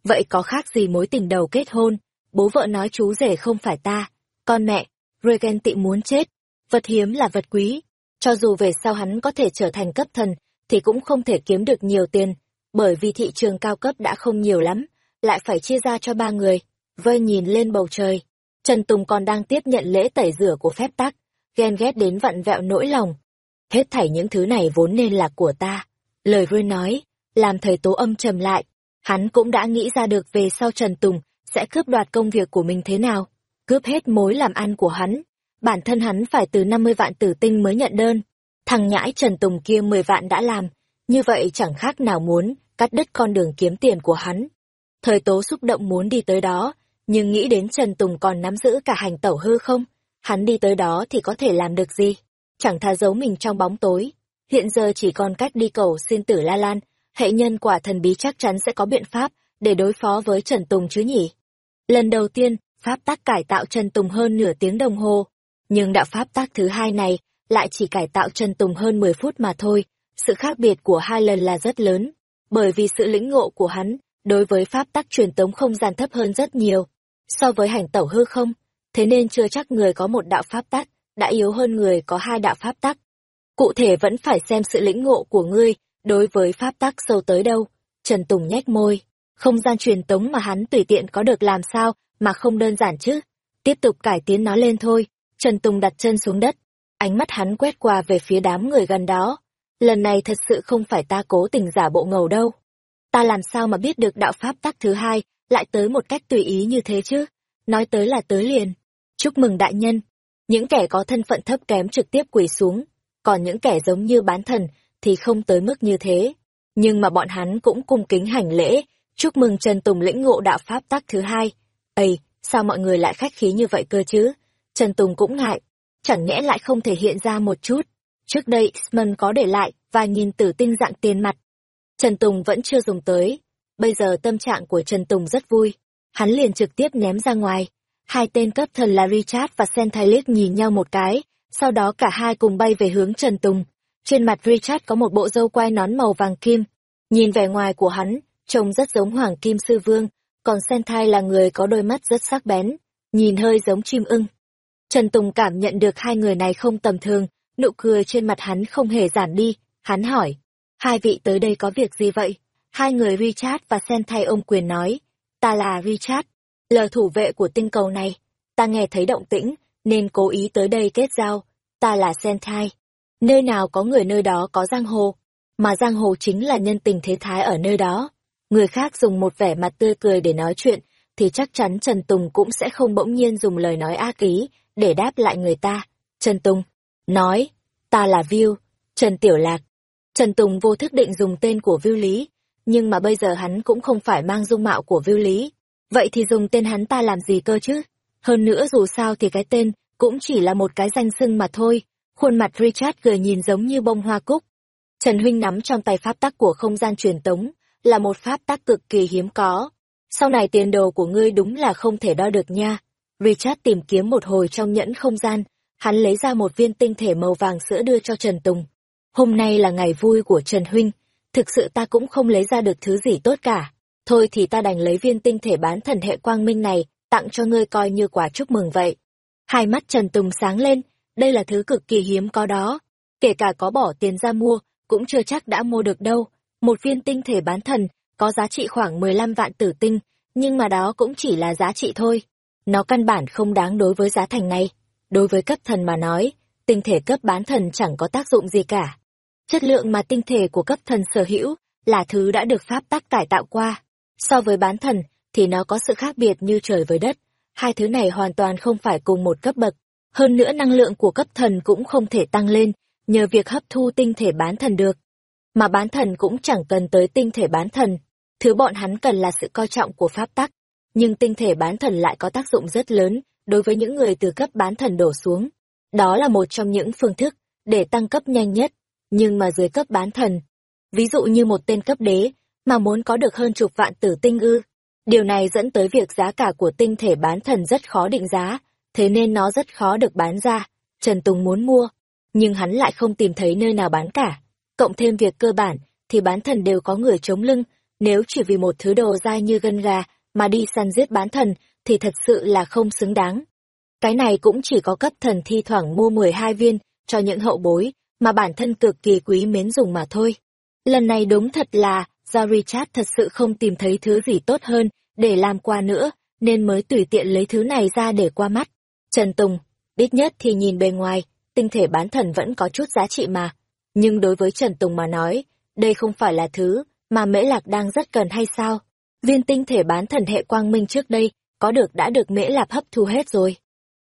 Vậy có khác gì mối tình đầu kết hôn, bố vợ nói chú rể không phải ta, con mẹ, regen tị muốn chết, vật hiếm là vật quý, cho dù về sau hắn có thể trở thành cấp thần, thì cũng không thể kiếm được nhiều tiền, bởi vì thị trường cao cấp đã không nhiều lắm, lại phải chia ra cho ba người. Vơi nhìn lên bầu trời, Trần Tùng còn đang tiếp nhận lễ tẩy rửa của phép tắc, ghen ghét đến vặn vẹo nỗi lòng. Hết thảy những thứ này vốn nên là của ta. Lời Rui nói, làm thầy tố âm trầm lại, hắn cũng đã nghĩ ra được về sau Trần Tùng sẽ cướp đoạt công việc của mình thế nào, cướp hết mối làm ăn của hắn. Bản thân hắn phải từ 50 vạn tử tinh mới nhận đơn. Thằng nhãi Trần Tùng kia 10 vạn đã làm, như vậy chẳng khác nào muốn cắt đứt con đường kiếm tiền của hắn. Thời tố xúc động muốn đi tới đó, nhưng nghĩ đến Trần Tùng còn nắm giữ cả hành tẩu hư không, hắn đi tới đó thì có thể làm được gì? Chẳng tha giấu mình trong bóng tối. Hiện giờ chỉ còn cách đi cầu xin tử La Lan, hệ nhân quả thần bí chắc chắn sẽ có biện pháp để đối phó với Trần Tùng chứ nhỉ? Lần đầu tiên, pháp tác cải tạo Trần Tùng hơn nửa tiếng đồng hồ, nhưng đạo pháp tác thứ hai này lại chỉ cải tạo Trần Tùng hơn 10 phút mà thôi. Sự khác biệt của hai lần là rất lớn, bởi vì sự lĩnh ngộ của hắn đối với pháp tắc truyền tống không gian thấp hơn rất nhiều so với hành tẩu hư không, thế nên chưa chắc người có một đạo pháp tắc đã yếu hơn người có hai đạo pháp tắc. Cụ thể vẫn phải xem sự lĩnh ngộ của ngươi đối với pháp tắc sâu tới đâu. Trần Tùng nhếch môi, không gian truyền tống mà hắn tùy tiện có được làm sao mà không đơn giản chứ. Tiếp tục cải tiến nó lên thôi. Trần Tùng đặt chân xuống đất, ánh mắt hắn quét qua về phía đám người gần đó. Lần này thật sự không phải ta cố tình giả bộ ngầu đâu. Ta làm sao mà biết được đạo pháp tắc thứ hai lại tới một cách tùy ý như thế chứ? Nói tới là tới liền. Chúc mừng đại nhân. Những kẻ có thân phận thấp kém trực tiếp quỳ xuống, còn những kẻ giống như bán thần thì không tới mức như thế. Nhưng mà bọn hắn cũng cung kính hành lễ, chúc mừng Trần Tùng lĩnh ngộ đạo pháp tác thứ hai. Ây, sao mọi người lại khách khí như vậy cơ chứ? Trần Tùng cũng ngại. chẳng nhẽ lại không thể hiện ra một chút. Trước đây Xman có để lại vài nghìn tử tinh dạng tiền mặt. Trần Tùng vẫn chưa dùng tới. Bây giờ tâm trạng của Trần Tùng rất vui. Hắn liền trực tiếp ném ra ngoài. Hai tên cấp thần là Richard và Sentailit nhìn nhau một cái, sau đó cả hai cùng bay về hướng Trần Tùng. Trên mặt Richard có một bộ râu quai nón màu vàng kim. Nhìn vẻ ngoài của hắn, trông rất giống Hoàng Kim Sư Vương, còn Sentai là người có đôi mắt rất sắc bén, nhìn hơi giống chim ưng. Trần Tùng cảm nhận được hai người này không tầm thường, nụ cười trên mặt hắn không hề giảm đi, hắn hỏi, hai vị tới đây có việc gì vậy? Hai người Richard và Sentai ôm quyền nói, ta là Richard, lời thủ vệ của tinh cầu này, ta nghe thấy động tĩnh, nên cố ý tới đây kết giao, ta là Sentai. Nơi nào có người nơi đó có giang hồ, mà giang hồ chính là nhân tình thế thái ở nơi đó. Người khác dùng một vẻ mặt tươi cười để nói chuyện, thì chắc chắn Trần Tùng cũng sẽ không bỗng nhiên dùng lời nói ác ý để đáp lại người ta. Trần Tùng nói, ta là Viu, Trần Tiểu Lạc. Trần Tùng vô thức định dùng tên của Viu Lý, nhưng mà bây giờ hắn cũng không phải mang dung mạo của Viu Lý. Vậy thì dùng tên hắn ta làm gì cơ chứ? Hơn nữa dù sao thì cái tên cũng chỉ là một cái danh xưng mà thôi. Khuôn mặt Richard cười nhìn giống như bông hoa cúc. Trần Huynh nắm trong tay pháp tắc của không gian truyền tống, là một pháp tắc cực kỳ hiếm có. Sau này tiền đồ của ngươi đúng là không thể đo được nha. Richard tìm kiếm một hồi trong nhẫn không gian, hắn lấy ra một viên tinh thể màu vàng sữa đưa cho Trần Tùng. Hôm nay là ngày vui của Trần Huynh, thực sự ta cũng không lấy ra được thứ gì tốt cả. Thôi thì ta đành lấy viên tinh thể bán thần hệ quang minh này, tặng cho ngươi coi như quả chúc mừng vậy. Hai mắt Trần Tùng sáng lên, đây là thứ cực kỳ hiếm có đó. Kể cả có bỏ tiền ra mua, cũng chưa chắc đã mua được đâu. Một viên tinh thể bán thần, có giá trị khoảng 15 vạn tử tinh, nhưng mà đó cũng chỉ là giá trị thôi. Nó căn bản không đáng đối với giá thành này. Đối với cấp thần mà nói, tinh thể cấp bán thần chẳng có tác dụng gì cả. Chất lượng mà tinh thể của cấp thần sở hữu là thứ đã được pháp tắc cải tạo qua. So với bán thần, thì nó có sự khác biệt như trời với đất. Hai thứ này hoàn toàn không phải cùng một cấp bậc. Hơn nữa năng lượng của cấp thần cũng không thể tăng lên, nhờ việc hấp thu tinh thể bán thần được. Mà bán thần cũng chẳng cần tới tinh thể bán thần. Thứ bọn hắn cần là sự coi trọng của pháp tắc. Nhưng tinh thể bán thần lại có tác dụng rất lớn đối với những người từ cấp bán thần đổ xuống. Đó là một trong những phương thức để tăng cấp nhanh nhất. Nhưng mà dưới cấp bán thần, ví dụ như một tên cấp đế, mà muốn có được hơn chục vạn tử tinh ư. Điều này dẫn tới việc giá cả của tinh thể bán thần rất khó định giá, thế nên nó rất khó được bán ra. Trần Tùng muốn mua, nhưng hắn lại không tìm thấy nơi nào bán cả. Cộng thêm việc cơ bản, thì bán thần đều có người chống lưng, nếu chỉ vì một thứ đồ dai như gân gà mà đi săn giết bán thần, thì thật sự là không xứng đáng. Cái này cũng chỉ có cấp thần thi thoảng mua 12 viên cho những hậu bối mà bản thân cực kỳ quý mến dùng mà thôi. Lần này đúng thật là do Richard thật sự không tìm thấy thứ gì tốt hơn để làm qua nữa, nên mới tùy tiện lấy thứ này ra để qua mắt. Trần Tùng, ít nhất thì nhìn bề ngoài, tinh thể bán thần vẫn có chút giá trị mà. Nhưng đối với Trần Tùng mà nói, đây không phải là thứ mà Mễ Lạc đang rất cần hay sao? Viên tinh thể bán thần hệ quang minh trước đây, có được đã được Mễ Lạc hấp thu hết rồi.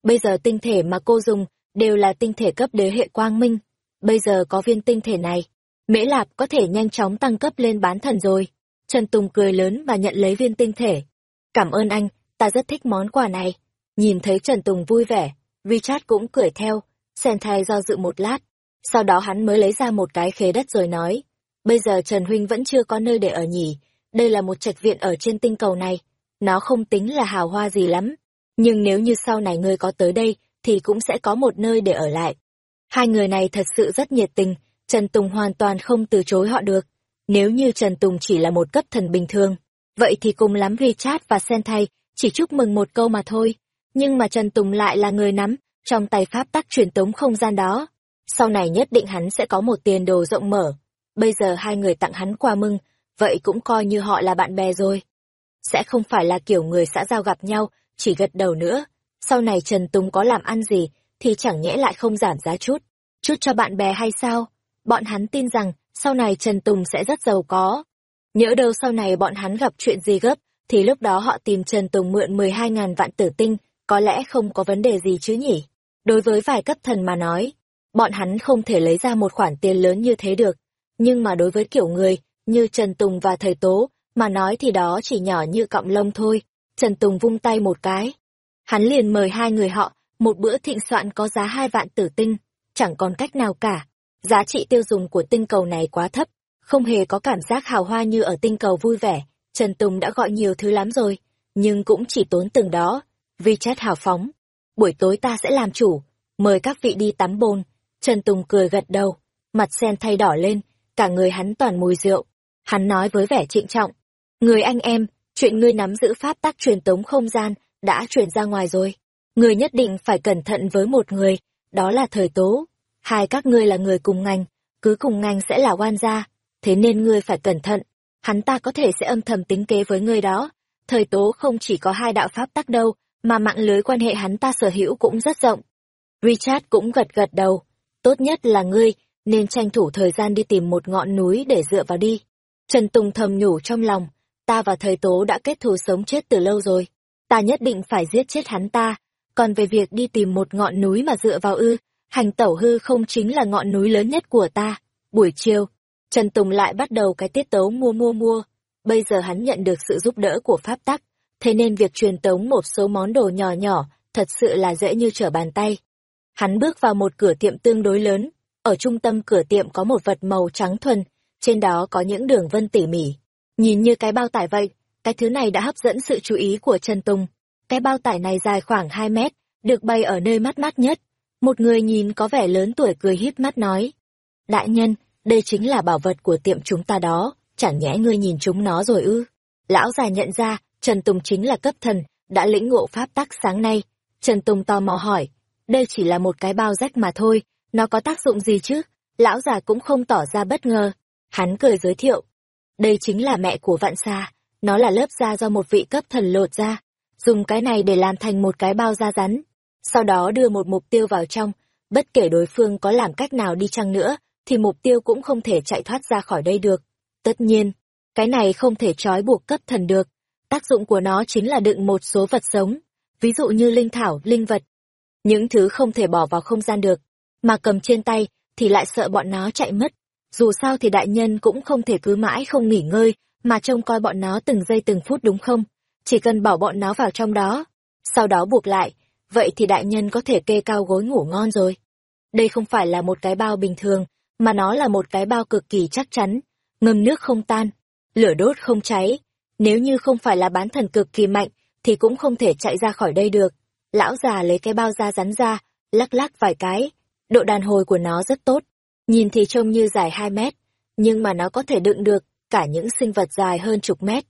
Bây giờ tinh thể mà cô dùng đều là tinh thể cấp đế hệ quang minh. Bây giờ có viên tinh thể này, Mễ Lạp có thể nhanh chóng tăng cấp lên bán thần rồi. Trần Tùng cười lớn và nhận lấy viên tinh thể. Cảm ơn anh, ta rất thích món quà này. Nhìn thấy Trần Tùng vui vẻ, Richard cũng cười theo, Sentai do dự một lát. Sau đó hắn mới lấy ra một cái khế đất rồi nói, bây giờ Trần Huynh vẫn chưa có nơi để ở nhỉ, đây là một trạch viện ở trên tinh cầu này, nó không tính là hào hoa gì lắm, nhưng nếu như sau này ngươi có tới đây, thì cũng sẽ có một nơi để ở lại. Hai người này thật sự rất nhiệt tình, Trần Tùng hoàn toàn không từ chối họ được. Nếu như Trần Tùng chỉ là một cấp thần bình thường, vậy thì cùng lắm Richard và Sentai chỉ chúc mừng một câu mà thôi. Nhưng mà Trần Tùng lại là người nắm, trong tay pháp tắc truyền tống không gian đó. Sau này nhất định hắn sẽ có một tiền đồ rộng mở. Bây giờ hai người tặng hắn quà mừng, vậy cũng coi như họ là bạn bè rồi. Sẽ không phải là kiểu người xã giao gặp nhau, chỉ gật đầu nữa. Sau này Trần Tùng có làm ăn gì, thì chẳng nhẽ lại không giảm giá chút. Chút cho bạn bè hay sao? Bọn hắn tin rằng, sau này Trần Tùng sẽ rất giàu có. Nhỡ đâu sau này bọn hắn gặp chuyện gì gấp, thì lúc đó họ tìm Trần Tùng mượn 12.000 vạn tử tinh, có lẽ không có vấn đề gì chứ nhỉ? Đối với vài cấp thần mà nói, bọn hắn không thể lấy ra một khoản tiền lớn như thế được. Nhưng mà đối với kiểu người, như Trần Tùng và thầy Tố, mà nói thì đó chỉ nhỏ như cọng lông thôi. Trần Tùng vung tay một cái. Hắn liền mời hai người họ, một bữa thịnh soạn có giá hai vạn tử tinh, chẳng còn cách nào cả. Giá trị tiêu dùng của tinh cầu này quá thấp, không hề có cảm giác hào hoa như ở tinh cầu vui vẻ. Trần Tùng đã gọi nhiều thứ lắm rồi, nhưng cũng chỉ tốn từng đó. Vi chết hào phóng. Buổi tối ta sẽ làm chủ, mời các vị đi tắm bồn. Trần Tùng cười gật đầu, mặt sen thay đỏ lên, cả người hắn toàn mùi rượu. Hắn nói với vẻ trịnh trọng. Người anh em, chuyện ngươi nắm giữ pháp tắc truyền tống không gian, đã truyền ra ngoài rồi. Ngươi nhất định phải cẩn thận với một người, đó là thời tố. Hai các ngươi là người cùng ngành, cứ cùng ngành sẽ là oan gia, thế nên ngươi phải cẩn thận. Hắn ta có thể sẽ âm thầm tính kế với ngươi đó. Thời tố không chỉ có hai đạo pháp tắc đâu, mà mạng lưới quan hệ hắn ta sở hữu cũng rất rộng. Richard cũng gật gật đầu. Tốt nhất là ngươi, nên tranh thủ thời gian đi tìm một ngọn núi để dựa vào đi. Trần Tùng thầm nhủ trong lòng, ta và thời tố đã kết thù sống chết từ lâu rồi. Ta nhất định phải giết chết hắn ta. Còn về việc đi tìm một ngọn núi mà dựa vào ư, hành tẩu hư không chính là ngọn núi lớn nhất của ta. Buổi chiều, Trần Tùng lại bắt đầu cái tiết tấu mua mua mua. Bây giờ hắn nhận được sự giúp đỡ của Pháp Tắc, thế nên việc truyền tống một số món đồ nhỏ nhỏ thật sự là dễ như trở bàn tay. Hắn bước vào một cửa tiệm tương đối lớn, ở trung tâm cửa tiệm có một vật màu trắng thuần, trên đó có những đường vân tỉ mỉ. Nhìn như cái bao tải vậy, cái thứ này đã hấp dẫn sự chú ý của Trần Tùng. Cái bao tải này dài khoảng 2 mét, được bày ở nơi mắt mắt nhất. Một người nhìn có vẻ lớn tuổi cười híp mắt nói. Đại nhân, đây chính là bảo vật của tiệm chúng ta đó, chẳng nhẽ ngươi nhìn chúng nó rồi ư. Lão già nhận ra, Trần Tùng chính là cấp thần, đã lĩnh ngộ pháp tắc sáng nay. Trần Tùng tò mò hỏi, đây chỉ là một cái bao rách mà thôi, nó có tác dụng gì chứ? Lão già cũng không tỏ ra bất ngờ. Hắn cười giới thiệu. Đây chính là mẹ của vạn xa, nó là lớp da do một vị cấp thần lột ra. Dùng cái này để làm thành một cái bao da rắn. Sau đó đưa một mục tiêu vào trong, bất kể đối phương có làm cách nào đi chăng nữa, thì mục tiêu cũng không thể chạy thoát ra khỏi đây được. Tất nhiên, cái này không thể trói buộc cấp thần được. Tác dụng của nó chính là đựng một số vật sống, ví dụ như linh thảo, linh vật. Những thứ không thể bỏ vào không gian được, mà cầm trên tay thì lại sợ bọn nó chạy mất. Dù sao thì đại nhân cũng không thể cứ mãi không nghỉ ngơi, mà trông coi bọn nó từng giây từng phút đúng không? Chỉ cần bỏ bọn nó vào trong đó, sau đó buộc lại, vậy thì đại nhân có thể kê cao gối ngủ ngon rồi. Đây không phải là một cái bao bình thường, mà nó là một cái bao cực kỳ chắc chắn, ngâm nước không tan, lửa đốt không cháy. Nếu như không phải là bán thần cực kỳ mạnh, thì cũng không thể chạy ra khỏi đây được. Lão già lấy cái bao da rắn ra, lắc lắc vài cái, độ đàn hồi của nó rất tốt, nhìn thì trông như dài 2 mét, nhưng mà nó có thể đựng được cả những sinh vật dài hơn chục mét.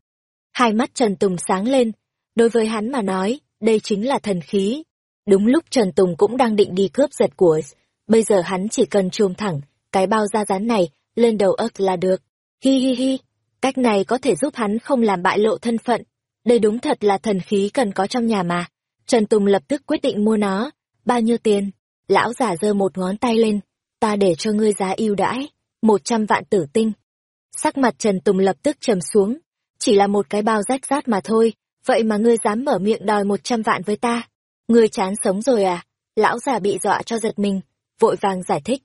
Hai mắt Trần Tùng sáng lên, đối với hắn mà nói, đây chính là thần khí. Đúng lúc Trần Tùng cũng đang định đi cướp giật của bây giờ hắn chỉ cần chùm thẳng cái bao da rán này lên đầu ớt là được. Hi hi hi, cách này có thể giúp hắn không làm bại lộ thân phận. Đây đúng thật là thần khí cần có trong nhà mà. Trần Tùng lập tức quyết định mua nó. Bao nhiêu tiền? Lão giả giơ một ngón tay lên. Ta để cho ngươi giá ưu đãi. Một trăm vạn tử tinh. Sắc mặt Trần Tùng lập tức trầm xuống. Chỉ là một cái bao rách rát mà thôi. Vậy mà ngươi dám mở miệng đòi một trăm vạn với ta. Ngươi chán sống rồi à? Lão già bị dọa cho giật mình. Vội vàng giải thích.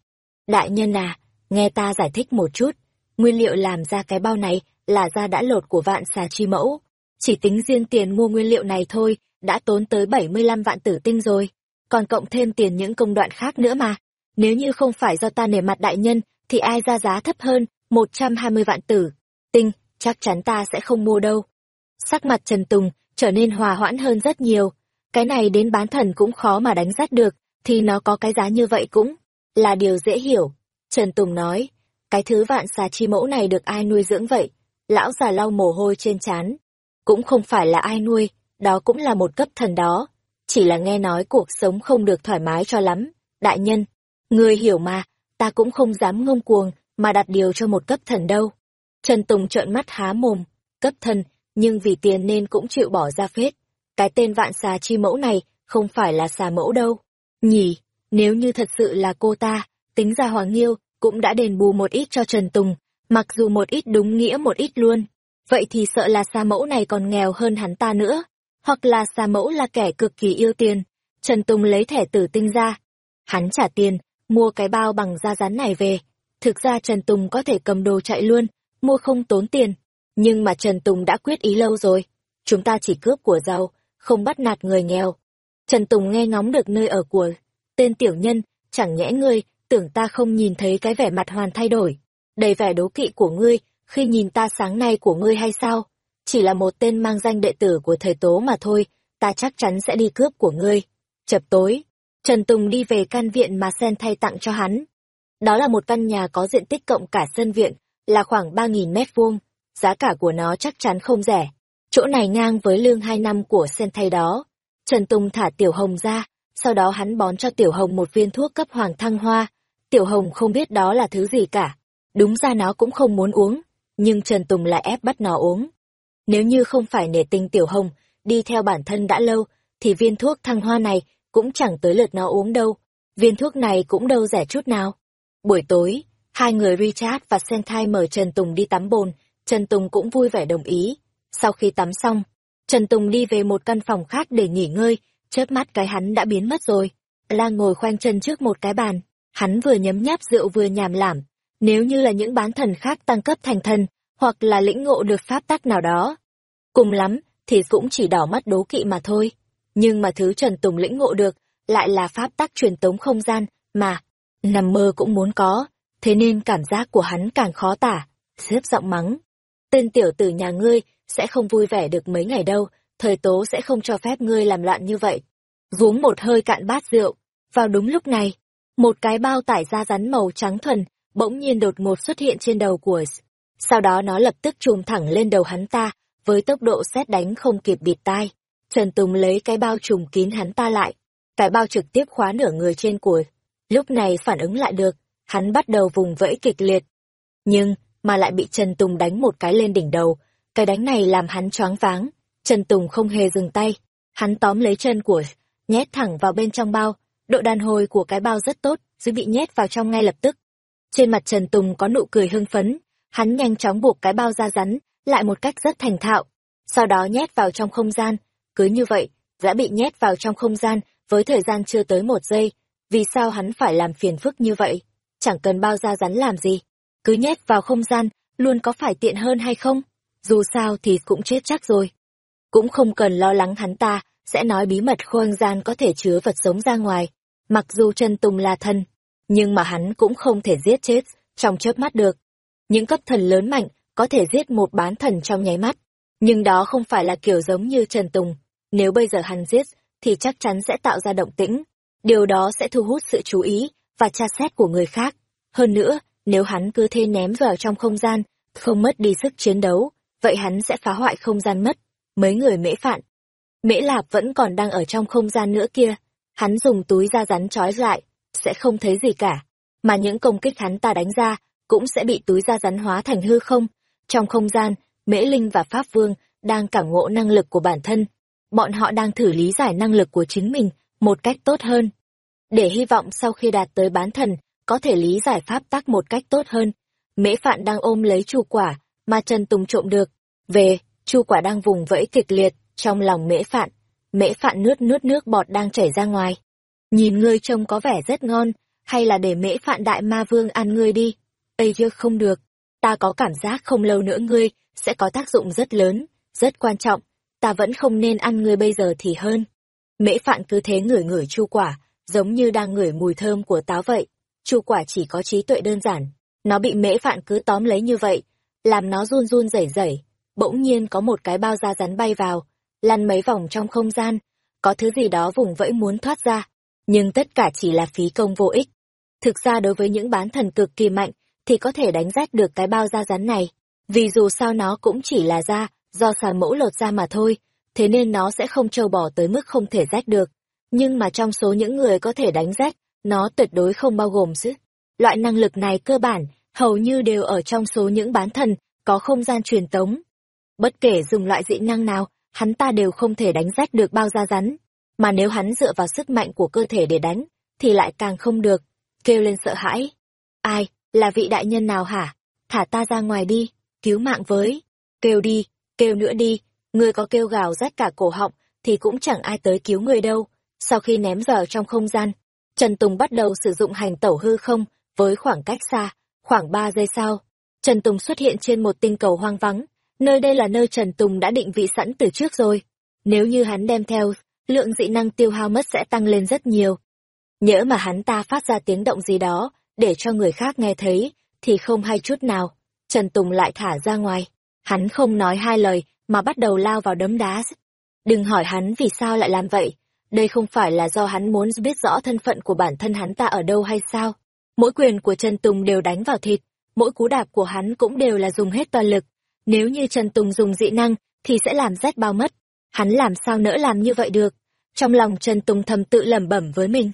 Đại nhân à, nghe ta giải thích một chút. Nguyên liệu làm ra cái bao này là da đã lột của vạn xà chi mẫu. Chỉ tính riêng tiền mua nguyên liệu này thôi, đã tốn tới 75 vạn tử tinh rồi. Còn cộng thêm tiền những công đoạn khác nữa mà. Nếu như không phải do ta nể mặt đại nhân, thì ai ra giá thấp hơn 120 vạn tử. Tinh, chắc chắn ta sẽ không mua đâu. Sắc mặt Trần Tùng trở nên hòa hoãn hơn rất nhiều. Cái này đến bán thần cũng khó mà đánh rát được, thì nó có cái giá như vậy cũng là điều dễ hiểu. Trần Tùng nói, cái thứ vạn xà chi mẫu này được ai nuôi dưỡng vậy? Lão già lau mồ hôi trên trán Cũng không phải là ai nuôi, đó cũng là một cấp thần đó. Chỉ là nghe nói cuộc sống không được thoải mái cho lắm. Đại nhân, người hiểu mà, ta cũng không dám ngông cuồng mà đặt điều cho một cấp thần đâu. Trần Tùng trợn mắt há mồm, cấp thần, nhưng vì tiền nên cũng chịu bỏ ra phết. Cái tên vạn xà chi mẫu này không phải là xà mẫu đâu. Nhỉ, nếu như thật sự là cô ta, tính ra Hoàng Nghiêu cũng đã đền bù một ít cho Trần Tùng, mặc dù một ít đúng nghĩa một ít luôn. Vậy thì sợ là xà mẫu này còn nghèo hơn hắn ta nữa, hoặc là xà mẫu là kẻ cực kỳ yêu tiền. Trần Tùng lấy thẻ tử tinh ra. Hắn trả tiền, mua cái bao bằng da rắn này về. Thực ra Trần Tùng có thể cầm đồ chạy luôn, mua không tốn tiền. Nhưng mà Trần Tùng đã quyết ý lâu rồi. Chúng ta chỉ cướp của giàu, không bắt nạt người nghèo. Trần Tùng nghe ngóng được nơi ở của tên tiểu nhân, chẳng nhẽ ngươi, tưởng ta không nhìn thấy cái vẻ mặt hoàn thay đổi, đầy vẻ đố kỵ của ngươi, khi nhìn ta sáng nay của ngươi hay sao? Chỉ là một tên mang danh đệ tử của thầy Tố mà thôi, ta chắc chắn sẽ đi cướp của ngươi. Chập tối, Trần Tùng đi về căn viện mà Sen thay tặng cho hắn. Đó là một căn nhà có diện tích cộng cả sân viện, là khoảng 3.000 mét vuông, giá cả của nó chắc chắn không rẻ. Chỗ này ngang với lương hai năm của Sen thay đó. Trần Tùng thả Tiểu Hồng ra, sau đó hắn bón cho Tiểu Hồng một viên thuốc cấp hoàng thăng hoa. Tiểu Hồng không biết đó là thứ gì cả. Đúng ra nó cũng không muốn uống, nhưng Trần Tùng lại ép bắt nó uống. Nếu như không phải nể tình Tiểu Hồng, đi theo bản thân đã lâu, thì viên thuốc thăng hoa này cũng chẳng tới lượt nó uống đâu. Viên thuốc này cũng đâu rẻ chút nào. Buổi tối, hai người Richard và Sentai mời Trần Tùng đi tắm bồn, Trần Tùng cũng vui vẻ đồng ý. Sau khi tắm xong, Trần Tùng đi về một căn phòng khác để nghỉ ngơi, chớp mắt cái hắn đã biến mất rồi. lang ngồi khoanh chân trước một cái bàn, hắn vừa nhấm nháp rượu vừa nhàm lảm. Nếu như là những bán thần khác tăng cấp thành thần, hoặc là lĩnh ngộ được pháp tắc nào đó. Cùng lắm, thì cũng chỉ đỏ mắt đố kỵ mà thôi. Nhưng mà thứ Trần Tùng lĩnh ngộ được, lại là pháp tắc truyền tống không gian, mà, nằm mơ cũng muốn có, thế nên cảm giác của hắn càng khó tả, xếp giọng mắng. Tên tiểu tử nhà ngươi, sẽ không vui vẻ được mấy ngày đâu, thời tố sẽ không cho phép ngươi làm loạn như vậy. Uống một hơi cạn bát rượu, vào đúng lúc này, một cái bao tải da rắn màu trắng thuần, bỗng nhiên đột ngột xuất hiện trên đầu của sau đó nó lập tức chùm thẳng lên đầu hắn ta, với tốc độ xét đánh không kịp bịt tai. Trần Tùng lấy cái bao trùm kín hắn ta lại, cái bao trực tiếp khóa nửa người trên của. Lúc này phản ứng lại được, hắn bắt đầu vùng vẫy kịch liệt. Nhưng, mà lại bị Trần Tùng đánh một cái lên đỉnh đầu, cái đánh này làm hắn choáng váng. Trần Tùng không hề dừng tay, hắn tóm lấy chân của, nhét thẳng vào bên trong bao, độ đàn hồi của cái bao rất tốt, dưới bị nhét vào trong ngay lập tức. Trên mặt Trần Tùng có nụ cười hưng phấn, hắn nhanh chóng buộc cái bao da rắn, lại một cách rất thành thạo, sau đó nhét vào trong không gian, cứ như vậy, đã bị nhét vào trong không gian, với thời gian chưa tới một giây, vì sao hắn phải làm phiền phức như vậy? Chẳng cần bao da rắn làm gì, cứ nhét vào không gian, luôn có phải tiện hơn hay không? Dù sao thì cũng chết chắc rồi. Cũng không cần lo lắng hắn ta, sẽ nói bí mật khoang gian có thể chứa vật sống ra ngoài. Mặc dù Trần Tùng là thần, nhưng mà hắn cũng không thể giết chết, trong chớp mắt được. Những cấp thần lớn mạnh có thể giết một bán thần trong nháy mắt, nhưng đó không phải là kiểu giống như Trần Tùng. Nếu bây giờ hắn giết, thì chắc chắn sẽ tạo ra động tĩnh. Điều đó sẽ thu hút sự chú ý và tra xét của người khác. Hơn nữa, nếu hắn cứ thế ném vào trong không gian, không mất đi sức chiến đấu, vậy hắn sẽ phá hoại không gian mất. Mấy người mễ phạn. Mễ lạp vẫn còn đang ở trong không gian nữa kia. Hắn dùng túi da rắn trói lại, sẽ không thấy gì cả. Mà những công kích hắn ta đánh ra, cũng sẽ bị túi da rắn hóa thành hư không. Trong không gian, Mễ Linh và Pháp Vương đang cảm ngộ năng lực của bản thân. Bọn họ đang thử lý giải năng lực của chính mình một cách tốt hơn. Để hy vọng sau khi đạt tới bán thần, có thể lý giải pháp tắc một cách tốt hơn. Mễ Phạn đang ôm lấy chu quả, mà Trần Tùng trộm được. Về, chu quả đang vùng vẫy kịch liệt, trong lòng Mễ Phạn. Mễ Phạn nuốt nuốt nước bọt đang chảy ra ngoài. Nhìn ngươi trông có vẻ rất ngon, hay là để Mễ Phạn Đại Ma Vương ăn ngươi đi? Ây chưa không được, ta có cảm giác không lâu nữa ngươi sẽ có tác dụng rất lớn, rất quan trọng, ta vẫn không nên ăn ngươi bây giờ thì hơn. Mễ Phạn cứ thế ngửi ngửi chu quả, giống như đang ngửi mùi thơm của táo vậy. Chu quả chỉ có trí tuệ đơn giản, nó bị Mễ Phạn cứ tóm lấy như vậy, làm nó run run rẩy rẩy. Bỗng nhiên có một cái bao da rắn bay vào, lăn mấy vòng trong không gian, có thứ gì đó vùng vẫy muốn thoát ra, nhưng tất cả chỉ là phí công vô ích. Thực ra đối với những bán thần cực kỳ mạnh, thì có thể đánh rách được cái bao da rắn này. Vì dù sao nó cũng chỉ là da, do xà mẫu lột ra mà thôi, thế nên nó sẽ không trâu bỏ tới mức không thể rách được. Nhưng mà trong số những người có thể đánh rách, nó tuyệt đối không bao gồm chứ. Loại năng lực này cơ bản, hầu như đều ở trong số những bán thần, có không gian truyền tống. Bất kể dùng loại dị năng nào, hắn ta đều không thể đánh rách được bao da rắn. Mà nếu hắn dựa vào sức mạnh của cơ thể để đánh, thì lại càng không được. Kêu lên sợ hãi. Ai, là vị đại nhân nào hả? Thả ta ra ngoài đi, cứu mạng với. Kêu đi, kêu nữa đi, ngươi có kêu gào rách cả cổ họng, thì cũng chẳng ai tới cứu người đâu. Sau khi ném giờ trong không gian, Trần Tùng bắt đầu sử dụng hành tẩu hư không, với khoảng cách xa, khoảng 3 giây sau. Trần Tùng xuất hiện trên một tinh cầu hoang vắng, nơi đây là nơi Trần Tùng đã định vị sẵn từ trước rồi. Nếu như hắn đem theo lượng dị năng tiêu hao mất sẽ tăng lên rất nhiều. Nhỡ mà hắn ta phát ra tiếng động gì đó, để cho người khác nghe thấy, thì không hay chút nào. Trần Tùng lại thả ra ngoài. Hắn không nói hai lời, mà bắt đầu lao vào đấm đá. Đừng hỏi hắn vì sao lại làm vậy. Đây không phải là do hắn muốn biết rõ thân phận của bản thân hắn ta ở đâu hay sao. Mỗi quyền của Trần Tùng đều đánh vào thịt, mỗi cú đạp của hắn cũng đều là dùng hết toàn lực. Nếu như Trần Tùng dùng dị năng, thì sẽ làm rét bao mất. Hắn làm sao nỡ làm như vậy được? Trong lòng Trần Tùng thầm tự lẩm bẩm với mình.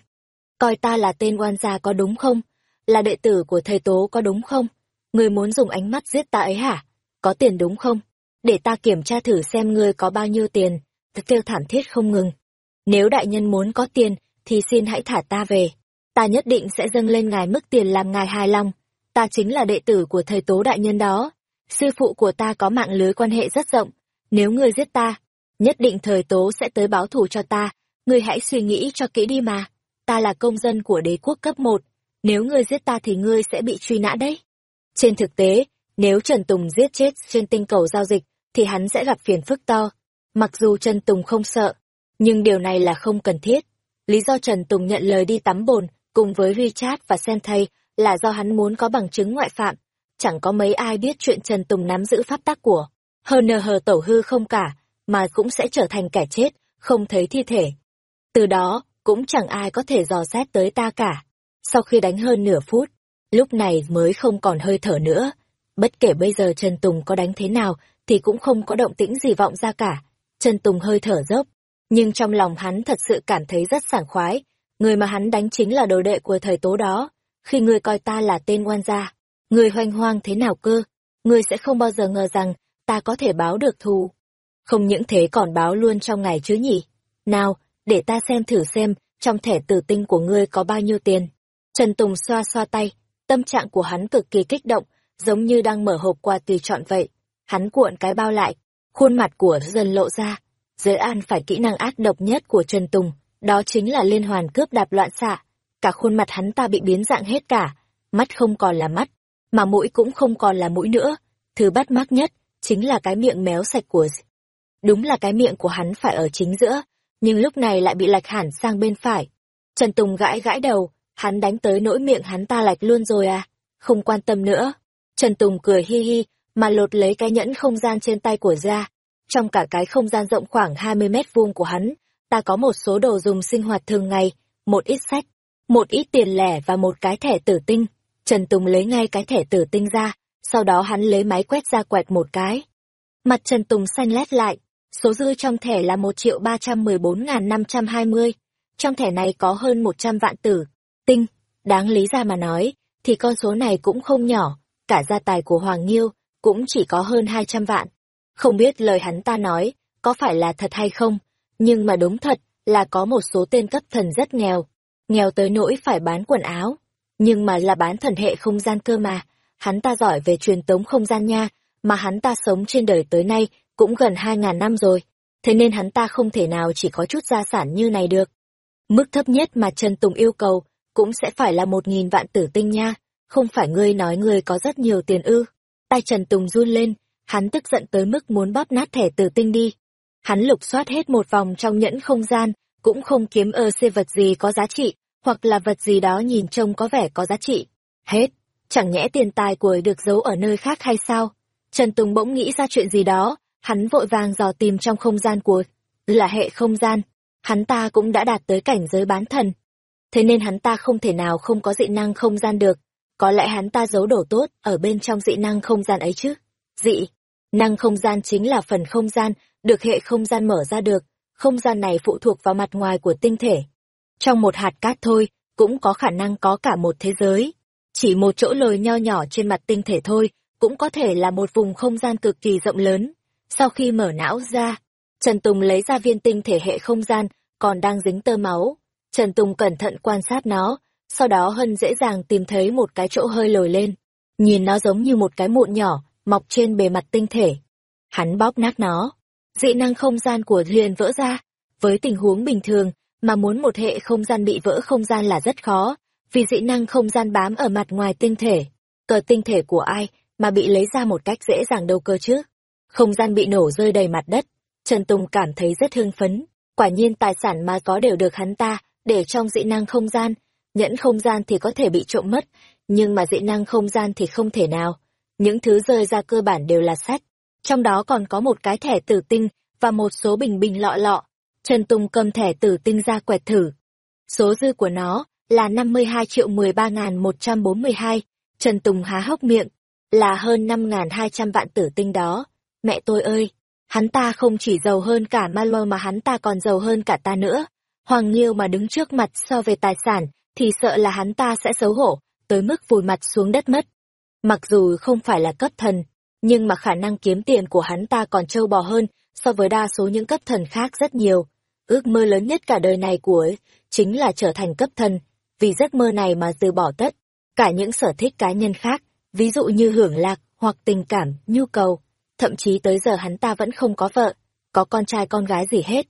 Coi ta là tên oan gia có đúng không? Là đệ tử của thầy Tố có đúng không? Người muốn dùng ánh mắt giết ta ấy hả? Có tiền đúng không? Để ta kiểm tra thử xem ngươi có bao nhiêu tiền. Kêu thảm thiết không ngừng. Nếu đại nhân muốn có tiền, thì xin hãy thả ta về. Ta nhất định sẽ dâng lên ngài mức tiền làm ngài hài lòng. Ta chính là đệ tử của thầy Tố đại nhân đó. Sư phụ của ta có mạng lưới quan hệ rất rộng. Nếu ngươi giết ta, nhất định thời Tố sẽ tới báo thù cho ta. Ngươi hãy suy nghĩ cho kỹ đi mà. Ta là công dân của đế quốc cấp một. Nếu ngươi giết ta thì ngươi sẽ bị truy nã đấy. Trên thực tế, nếu Trần Tùng giết chết trên tinh cầu giao dịch, thì hắn sẽ gặp phiền phức to. Mặc dù Trần Tùng không sợ, nhưng điều này là không cần thiết. Lý do Trần Tùng nhận lời đi tắm bồn cùng với Richard và Sentay là do hắn muốn có bằng chứng ngoại phạm. Chẳng có mấy ai biết chuyện Trần Tùng nắm giữ pháp tắc của. Hơn nờ hờ tẩu hư không cả, mà cũng sẽ trở thành kẻ chết, không thấy thi thể. Từ đó, cũng chẳng ai có thể dò xét tới ta cả. Sau khi đánh hơn nửa phút, lúc này mới không còn hơi thở nữa. Bất kể bây giờ Trần Tùng có đánh thế nào, thì cũng không có động tĩnh gì vọng ra cả. Trần Tùng hơi thở dốc, nhưng trong lòng hắn thật sự cảm thấy rất sảng khoái. Người mà hắn đánh chính là đồ đệ của thời tố đó. Khi người coi ta là tên oan gia, người hoanh hoang thế nào cơ, người sẽ không bao giờ ngờ rằng ta có thể báo được thù. Không những thế còn báo luôn trong ngày chứ nhỉ. Nào, để ta xem thử xem, trong thẻ tử tinh của ngươi có bao nhiêu tiền. Trần Tùng xoa xoa tay, tâm trạng của hắn cực kỳ kích động, giống như đang mở hộp quà tùy chọn vậy. Hắn cuộn cái bao lại, khuôn mặt của dần lộ ra. Giới an phải kỹ năng ác độc nhất của Trần Tùng, đó chính là liên hoàn cướp đạp loạn xạ. Cả khuôn mặt hắn ta bị biến dạng hết cả, mắt không còn là mắt, mà mũi cũng không còn là mũi nữa. Thứ bắt mắt nhất, chính là cái miệng méo sạch của Đúng là cái miệng của hắn phải ở chính giữa, nhưng lúc này lại bị lạch hẳn sang bên phải. Trần Tùng gãi gãi đầu, hắn đánh tới nỗi miệng hắn ta lạch luôn rồi à, không quan tâm nữa. Trần Tùng cười hi hi, mà lột lấy cái nhẫn không gian trên tay của ra. Trong cả cái không gian rộng khoảng 20 mét vuông của hắn, ta có một số đồ dùng sinh hoạt thường ngày, một ít sách, một ít tiền lẻ và một cái thẻ tử tinh. Trần Tùng lấy ngay cái thẻ tử tinh ra, sau đó hắn lấy máy quét ra quẹt một cái. Mặt Trần Tùng xanh lét lại, số dư trong thẻ là một triệu ba trăm mười bốn năm trăm hai mươi Trong thẻ này có hơn một trăm vạn tử, tinh, đáng lý ra mà nói, thì con số này cũng không nhỏ, cả gia tài của Hoàng Nghiêu cũng chỉ có hơn hai trăm vạn. Không biết lời hắn ta nói, có phải là thật hay không, nhưng mà đúng thật là có một số tên cấp thần rất nghèo, nghèo tới nỗi phải bán quần áo, nhưng mà là bán thần hệ không gian cơ mà, hắn ta giỏi về truyền tống không gian nha, mà hắn ta sống trên đời tới nay cũng gần hai ngàn năm rồi, thế nên hắn ta không thể nào chỉ có chút gia sản như này được. Mức thấp nhất mà Trần Tùng yêu cầu cũng sẽ phải là một nghìn vạn tử tinh nha, không phải ngươi nói ngươi có rất nhiều tiền ư. Tay Trần Tùng run lên, hắn tức giận tới mức muốn bóp nát thẻ tử tinh đi. Hắn lục soát hết một vòng trong nhẫn không gian, cũng không kiếm ơ xê vật gì có giá trị, hoặc là vật gì đó nhìn trông có vẻ có giá trị. Hết, chẳng nhẽ tiền tài của được giấu ở nơi khác hay sao? Trần Tùng bỗng nghĩ ra chuyện gì đó, hắn vội vàng dò tìm trong không gian của là hệ không gian. Hắn ta cũng đã đạt tới cảnh giới bán thần. Thế nên hắn ta không thể nào không có dị năng không gian được. Có lẽ hắn ta giấu đồ tốt ở bên trong dị năng không gian ấy chứ. Dị, năng không gian chính là phần không gian được hệ không gian mở ra được. Không gian này phụ thuộc vào mặt ngoài của tinh thể. Trong một hạt cát thôi, cũng có khả năng có cả một thế giới. Chỉ một chỗ lồi nho nhỏ trên mặt tinh thể thôi, cũng có thể là một vùng không gian cực kỳ rộng lớn. Sau khi mở não ra, Trần Tùng lấy ra viên tinh thể hệ không gian, còn đang dính tơ máu. Trần Tùng cẩn thận quan sát nó, sau đó Hân dễ dàng tìm thấy một cái chỗ hơi lồi lên. Nhìn nó giống như một cái mụn nhỏ, mọc trên bề mặt tinh thể. Hắn bóp nát nó. Dị năng không gian của liền vỡ ra. Với tình huống bình thường, mà muốn một hệ không gian bị vỡ không gian là rất khó, vì dị năng không gian bám ở mặt ngoài tinh thể. Cờ tinh thể của ai mà bị lấy ra một cách dễ dàng đâu cơ chứ? Không gian bị nổ rơi đầy mặt đất. Trần Tùng cảm thấy rất hưng phấn. Quả nhiên tài sản mà có đều được hắn ta, để trong dị năng không gian. Nhẫn không gian thì có thể bị trộm mất, nhưng mà dị năng không gian thì không thể nào. Những thứ rơi ra cơ bản đều là sách. Trong đó còn có một cái thẻ tử tinh và một số bình bình lọ lọ. Trần Tùng cầm thẻ tử tinh ra quẹt thử. Số dư của nó là 52 triệu 13.142. Trần Tùng há hốc miệng, là hơn 5.200 vạn tử tinh đó. Mẹ tôi ơi, hắn ta không chỉ giàu hơn cả Malo mà hắn ta còn giàu hơn cả ta nữa. Hoàng Nghiêu mà đứng trước mặt so về tài sản, thì sợ là hắn ta sẽ xấu hổ, tới mức vùi mặt xuống đất mất. Mặc dù không phải là cấp thần, nhưng mà khả năng kiếm tiền của hắn ta còn trâu bò hơn so với đa số những cấp thần khác rất nhiều. Ước mơ lớn nhất cả đời này của ấy chính là trở thành cấp thần, vì giấc mơ này mà từ bỏ tất. Cả những sở thích cá nhân khác, ví dụ như hưởng lạc hoặc tình cảm, nhu cầu, thậm chí tới giờ hắn ta vẫn không có vợ, có con trai con gái gì hết.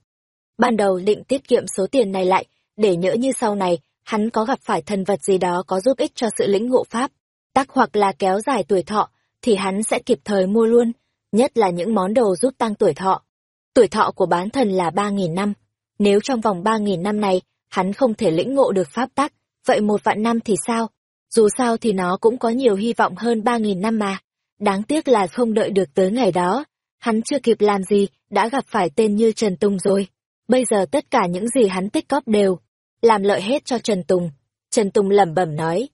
Ban đầu định tiết kiệm số tiền này lại, để nhỡ như sau này, hắn có gặp phải thần vật gì đó có giúp ích cho sự lĩnh ngộ pháp, tắc hoặc là kéo dài tuổi thọ, thì hắn sẽ kịp thời mua luôn, nhất là những món đồ giúp tăng tuổi thọ. Tuổi thọ của bán thần là 3.000 năm. Nếu trong vòng 3.000 năm này, hắn không thể lĩnh ngộ được pháp tắc, vậy một vạn năm thì sao? Dù sao thì nó cũng có nhiều hy vọng hơn 3.000 năm mà. Đáng tiếc là không đợi được tới ngày đó. Hắn chưa kịp làm gì, đã gặp phải tên như Trần Tùng rồi. Bây giờ tất cả những gì hắn tích cóp đều, làm lợi hết cho Trần Tùng. Trần Tùng lẩm bẩm nói,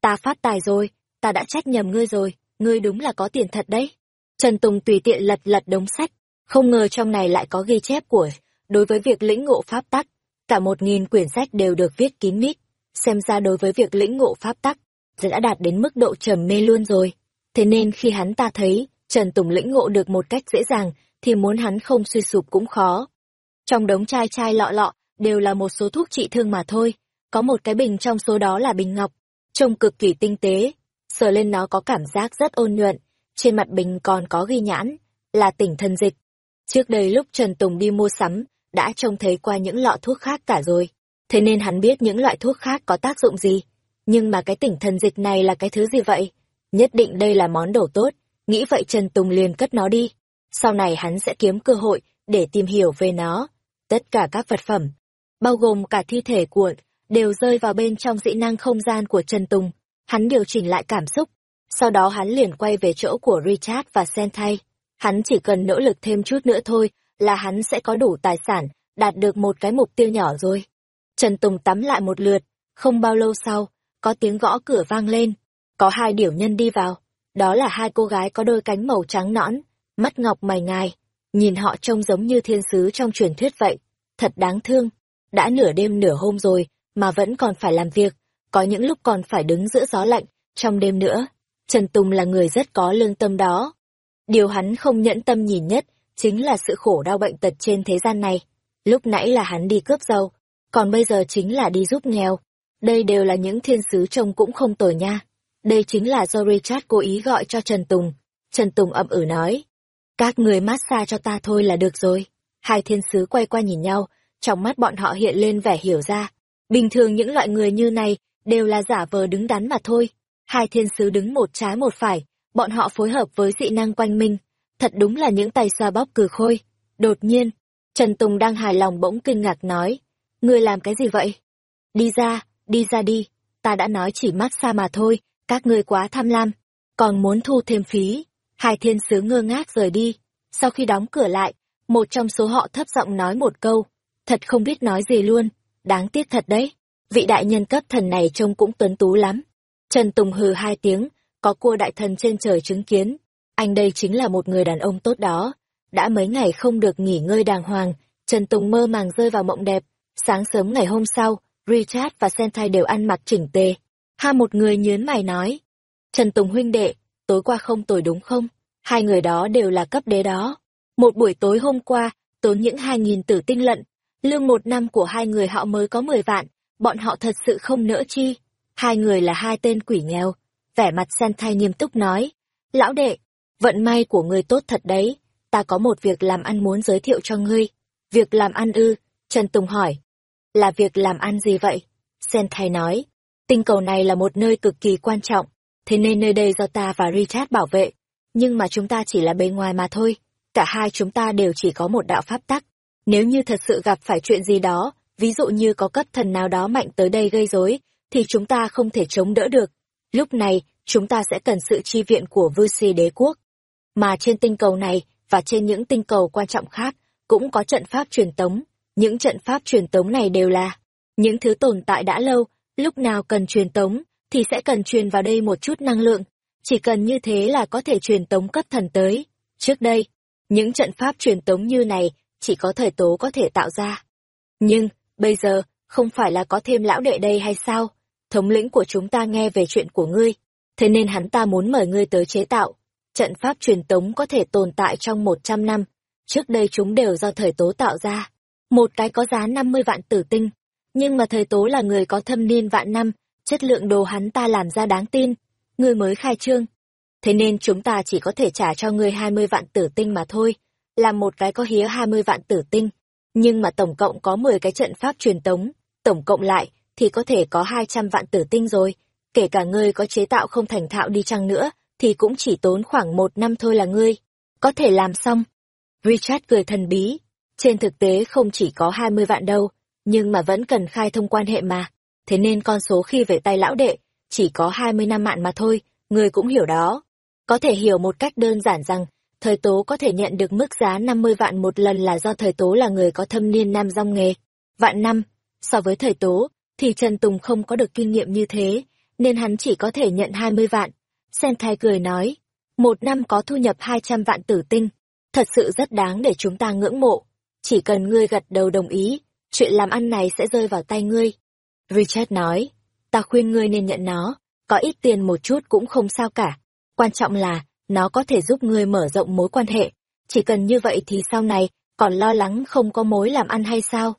ta phát tài rồi, ta đã trách nhầm ngươi rồi, ngươi đúng là có tiền thật đấy. Trần Tùng tùy tiện lật lật đống sách, không ngờ trong này lại có ghi chép của, đối với việc lĩnh ngộ pháp tắc, cả một nghìn quyển sách đều được viết kín mít, xem ra đối với việc lĩnh ngộ pháp tắc, đã đạt đến mức độ trầm mê luôn rồi. Thế nên khi hắn ta thấy, Trần Tùng lĩnh ngộ được một cách dễ dàng, thì muốn hắn không suy sụp cũng khó. Trong đống chai chai lọ lọ, đều là một số thuốc trị thương mà thôi, có một cái bình trong số đó là bình ngọc, trông cực kỳ tinh tế, sờ lên nó có cảm giác rất ôn nhuận, trên mặt bình còn có ghi nhãn, là tỉnh thân dịch. Trước đây lúc Trần Tùng đi mua sắm, đã trông thấy qua những lọ thuốc khác cả rồi, thế nên hắn biết những loại thuốc khác có tác dụng gì. Nhưng mà cái tỉnh thần dịch này là cái thứ gì vậy? Nhất định đây là món đồ tốt, nghĩ vậy Trần Tùng liền cất nó đi. Sau này hắn sẽ kiếm cơ hội để tìm hiểu về nó. Tất cả các vật phẩm, bao gồm cả thi thể của, đều rơi vào bên trong dĩ năng không gian của Trần Tùng. Hắn điều chỉnh lại cảm xúc. Sau đó hắn liền quay về chỗ của Richard và Sentai. Hắn chỉ cần nỗ lực thêm chút nữa thôi là hắn sẽ có đủ tài sản, đạt được một cái mục tiêu nhỏ rồi. Trần Tùng tắm lại một lượt, không bao lâu sau, có tiếng gõ cửa vang lên. Có hai điểu nhân đi vào. Đó là hai cô gái có đôi cánh màu trắng nõn, mắt ngọc mày ngài. Nhìn họ trông giống như thiên sứ trong truyền thuyết vậy. Thật đáng thương. Đã nửa đêm nửa hôm rồi, mà vẫn còn phải làm việc. Có những lúc còn phải đứng giữa gió lạnh, trong đêm nữa. Trần Tùng là người rất có lương tâm đó. Điều hắn không nhẫn tâm nhìn nhất, chính là sự khổ đau bệnh tật trên thế gian này. Lúc nãy là hắn đi cướp dâu, còn bây giờ chính là đi giúp nghèo. Đây đều là những thiên sứ trông cũng không tồi nha. Đây chính là do Richard cố ý gọi cho Trần Tùng. Trần Tùng ậm ừ nói. Các người massage cho ta thôi là được rồi. Hai thiên sứ quay qua nhìn nhau, trong mắt bọn họ hiện lên vẻ hiểu ra. Bình thường những loại người như này đều là giả vờ đứng đắn mà thôi. Hai thiên sứ đứng một trái một phải, bọn họ phối hợp với dị năng quanh mình, Thật đúng là những tay xoa bóp cừ khôi. Đột nhiên, Trần Tùng đang hài lòng bỗng kinh ngạc nói. Ngươi làm cái gì vậy? Đi ra, đi ra đi. Ta đã nói chỉ mát xa mà thôi, các ngươi quá tham lam. Còn muốn thu thêm phí. Hai thiên sứ ngơ ngác rời đi. Sau khi đóng cửa lại, một trong số họ thấp giọng nói một câu. Thật không biết nói gì luôn. Đáng tiếc thật đấy. Vị đại nhân cấp thần này trông cũng tuấn tú lắm. Trần Tùng hừ hai tiếng, có cua đại thần trên trời chứng kiến. Anh đây chính là một người đàn ông tốt đó. Đã mấy ngày không được nghỉ ngơi đàng hoàng, Trần Tùng mơ màng rơi vào mộng đẹp. Sáng sớm ngày hôm sau, Richard và Sentai đều ăn mặc chỉnh tề. Ha một người nhớn mày nói. Trần Tùng huynh đệ, tối qua không tồi đúng không? Hai người đó đều là cấp đế đó. Một buổi tối hôm qua, tốn những hai nghìn tử tinh lận. Lương một năm của hai người họ mới có mười vạn, bọn họ thật sự không nỡ chi. Hai người là hai tên quỷ nghèo. Vẻ mặt Sentai nghiêm túc nói. Lão đệ, vận may của người tốt thật đấy. Ta có một việc làm ăn muốn giới thiệu cho ngươi. Việc làm ăn ư? Trần Tùng hỏi. Là việc làm ăn gì vậy? sen thay nói. Tinh cầu này là một nơi cực kỳ quan trọng, thế nên nơi đây do ta và Richard bảo vệ. Nhưng mà chúng ta chỉ là bề ngoài mà thôi. Cả hai chúng ta đều chỉ có một đạo pháp tắc. Nếu như thật sự gặp phải chuyện gì đó, ví dụ như có cấp thần nào đó mạnh tới đây gây rối, thì chúng ta không thể chống đỡ được. Lúc này, chúng ta sẽ cần sự chi viện của vư si đế quốc. Mà trên tinh cầu này, và trên những tinh cầu quan trọng khác, cũng có trận pháp truyền tống. Những trận pháp truyền tống này đều là những thứ tồn tại đã lâu, lúc nào cần truyền tống, thì sẽ cần truyền vào đây một chút năng lượng. Chỉ cần như thế là có thể truyền tống cấp thần tới. Trước đây, những trận pháp truyền tống như này chỉ có thời tố có thể tạo ra. Nhưng, bây giờ, không phải là có thêm lão đệ đây hay sao? Thống lĩnh của chúng ta nghe về chuyện của ngươi, thế nên hắn ta muốn mời ngươi tới chế tạo. Trận pháp truyền tống có thể tồn tại trong một trăm năm, trước đây chúng đều do thời tố tạo ra. Một cái có giá năm mươi vạn tử tinh, nhưng mà thời tố là người có thâm niên vạn năm, chất lượng đồ hắn ta làm ra đáng tin, ngươi mới khai trương. Thế nên chúng ta chỉ có thể trả cho ngươi hai mươi vạn tử tinh mà thôi, làm một cái có hía hai mươi vạn tử tinh. Nhưng mà tổng cộng có mười cái trận pháp truyền tống, tổng cộng lại thì có thể có hai trăm vạn tử tinh rồi. Kể cả ngươi có chế tạo không thành thạo đi chăng nữa, thì cũng chỉ tốn khoảng một năm thôi là ngươi. Có thể làm xong. Richard cười thần bí. Trên thực tế không chỉ có hai mươi vạn đâu, nhưng mà vẫn cần khai thông quan hệ mà. Thế nên con số khi về tay lão đệ, chỉ có hai mươi năm mạn mà thôi, người cũng hiểu đó. Có thể hiểu một cách đơn giản rằng, thời tố có thể nhận được mức giá năm mươi vạn một lần là do thời tố là người có thâm niên nam dòng nghề. Vạn năm, so với thời tố, thì Trần Tùng không có được kinh nghiệm như thế, nên hắn chỉ có thể nhận hai mươi vạn. Sen Thái cười nói, một năm có thu nhập hai trăm vạn tử tinh, thật sự rất đáng để chúng ta ngưỡng mộ. Chỉ cần ngươi gật đầu đồng ý, chuyện làm ăn này sẽ rơi vào tay ngươi. Richard nói, ta khuyên ngươi nên nhận nó, có ít tiền một chút cũng không sao cả. Quan trọng là, nó có thể giúp ngươi mở rộng mối quan hệ. Chỉ cần như vậy thì sau này, còn lo lắng không có mối làm ăn hay sao?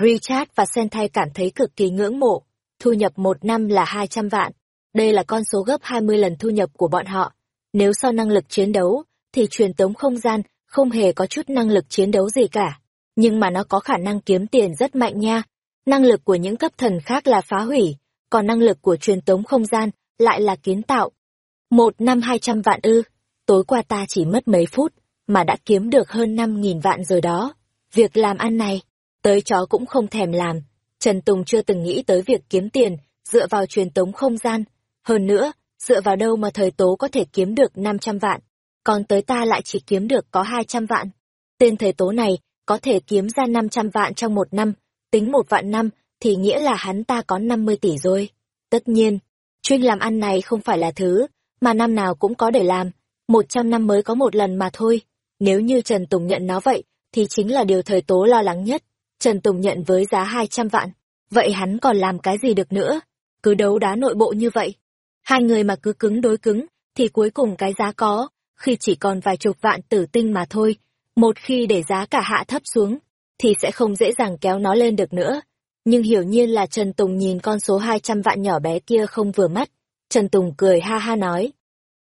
Richard và Sentai cảm thấy cực kỳ ngưỡng mộ. Thu nhập một năm là 200 vạn. Đây là con số gấp 20 lần thu nhập của bọn họ. Nếu so năng lực chiến đấu, thì truyền tống không gian không hề có chút năng lực chiến đấu gì cả. Nhưng mà nó có khả năng kiếm tiền rất mạnh nha. Năng lực của những cấp thần khác là phá hủy, còn năng lực của truyền tống không gian lại là kiến tạo. Một năm 200 vạn ư, tối qua ta chỉ mất mấy phút, mà đã kiếm được hơn 5.000 vạn rồi đó. Việc làm ăn này, tới chó cũng không thèm làm. Trần Tùng chưa từng nghĩ tới việc kiếm tiền, dựa vào truyền tống không gian. Hơn nữa, dựa vào đâu mà thời tố có thể kiếm được 500 vạn, còn tới ta lại chỉ kiếm được có 200 vạn. Tên thời tố này có thể kiếm ra 500 vạn trong một năm, tính một vạn năm thì nghĩa là hắn ta có 50 tỷ rồi. Tất nhiên, chuyên làm ăn này không phải là thứ mà năm nào cũng có để làm, 100 năm mới có một lần mà thôi. Nếu như Trần Tùng nhận nó vậy, thì chính là điều thời tố lo lắng nhất. Trần Tùng nhận với giá 200 vạn, vậy hắn còn làm cái gì được nữa? Cứ đấu đá nội bộ như vậy. Hai người mà cứ cứng đối cứng, thì cuối cùng cái giá có, khi chỉ còn vài chục vạn tử tinh mà thôi. Một khi để giá cả hạ thấp xuống, thì sẽ không dễ dàng kéo nó lên được nữa. Nhưng hiểu nhiên là Trần Tùng nhìn con số 200 vạn nhỏ bé kia không vừa mắt. Trần Tùng cười ha ha nói.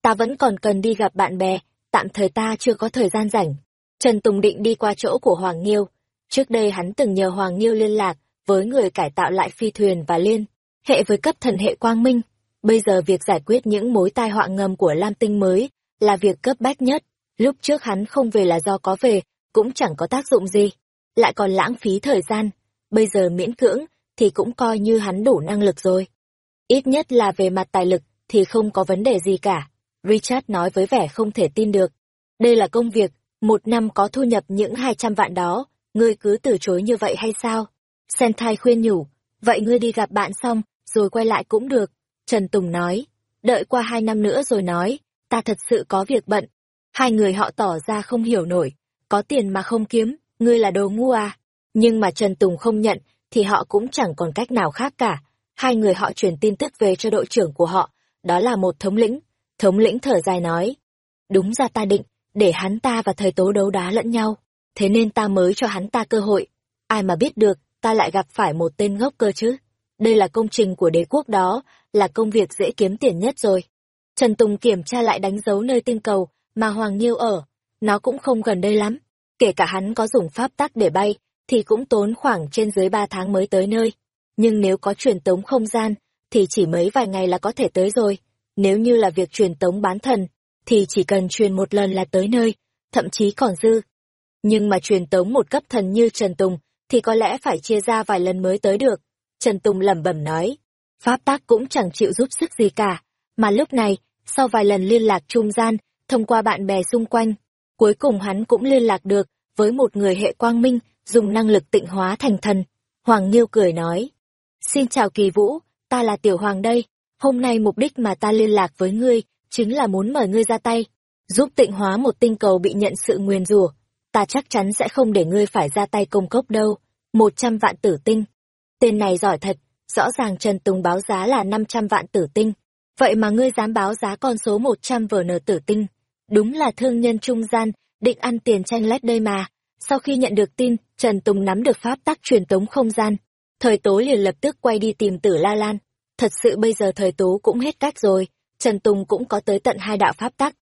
Ta vẫn còn cần đi gặp bạn bè, tạm thời ta chưa có thời gian rảnh. Trần Tùng định đi qua chỗ của Hoàng Nghiêu. Trước đây hắn từng nhờ Hoàng Nghiêu liên lạc với người cải tạo lại phi thuyền và liên, hệ với cấp thần hệ quang minh. Bây giờ việc giải quyết những mối tai họa ngầm của Lam Tinh mới là việc cấp bách nhất. Lúc trước hắn không về là do có về, cũng chẳng có tác dụng gì. Lại còn lãng phí thời gian. Bây giờ miễn cưỡng, thì cũng coi như hắn đủ năng lực rồi. Ít nhất là về mặt tài lực, thì không có vấn đề gì cả. Richard nói với vẻ không thể tin được. Đây là công việc, một năm có thu nhập những 200 vạn đó, ngươi cứ từ chối như vậy hay sao? Sentai khuyên nhủ, vậy ngươi đi gặp bạn xong, rồi quay lại cũng được. Trần Tùng nói, đợi qua hai năm nữa rồi nói, ta thật sự có việc bận. Hai người họ tỏ ra không hiểu nổi, có tiền mà không kiếm, ngươi là đồ ngu à. Nhưng mà Trần Tùng không nhận, thì họ cũng chẳng còn cách nào khác cả. Hai người họ truyền tin tức về cho đội trưởng của họ, đó là một thống lĩnh. Thống lĩnh thở dài nói, đúng ra ta định, để hắn ta và thời tố đấu đá lẫn nhau, thế nên ta mới cho hắn ta cơ hội. Ai mà biết được, ta lại gặp phải một tên ngốc cơ chứ. Đây là công trình của đế quốc đó, là công việc dễ kiếm tiền nhất rồi. Trần Tùng kiểm tra lại đánh dấu nơi tinh cầu mà Hoàng Nhiêu ở, nó cũng không gần đây lắm. Kể cả hắn có dùng pháp tắc để bay, thì cũng tốn khoảng trên dưới ba tháng mới tới nơi. Nhưng nếu có truyền tống không gian, thì chỉ mấy vài ngày là có thể tới rồi. Nếu như là việc truyền tống bán thần, thì chỉ cần truyền một lần là tới nơi, thậm chí còn dư. Nhưng mà truyền tống một cấp thần như Trần Tùng, thì có lẽ phải chia ra vài lần mới tới được. Trần Tùng lẩm bẩm nói, pháp tác cũng chẳng chịu giúp sức gì cả, mà lúc này, sau vài lần liên lạc trung gian, thông qua bạn bè xung quanh, cuối cùng hắn cũng liên lạc được với một người hệ quang minh, dùng năng lực tịnh hóa thành thần. Hoàng Nghiêu cười nói, Xin chào Kỳ Vũ, ta là Tiểu Hoàng đây, hôm nay mục đích mà ta liên lạc với ngươi, chính là muốn mời ngươi ra tay, giúp tịnh hóa một tinh cầu bị nhận sự nguyền rủa. Ta chắc chắn sẽ không để ngươi phải ra tay công cốc đâu, một trăm vạn tử tinh. Tên này giỏi thật, rõ ràng Trần Tùng báo giá là năm trăm vạn tử tinh, vậy mà ngươi dám báo giá con số một trăm vờ nờ tử tinh. Đúng là thương nhân trung gian, định ăn tiền tranh lét đây mà. Sau khi nhận được tin, Trần Tùng nắm được pháp tắc truyền tống không gian, Thời tố liền lập tức quay đi tìm tử La Lan. Thật sự bây giờ thời tố cũng hết cách rồi, Trần Tùng cũng có tới tận hai đạo pháp tắc.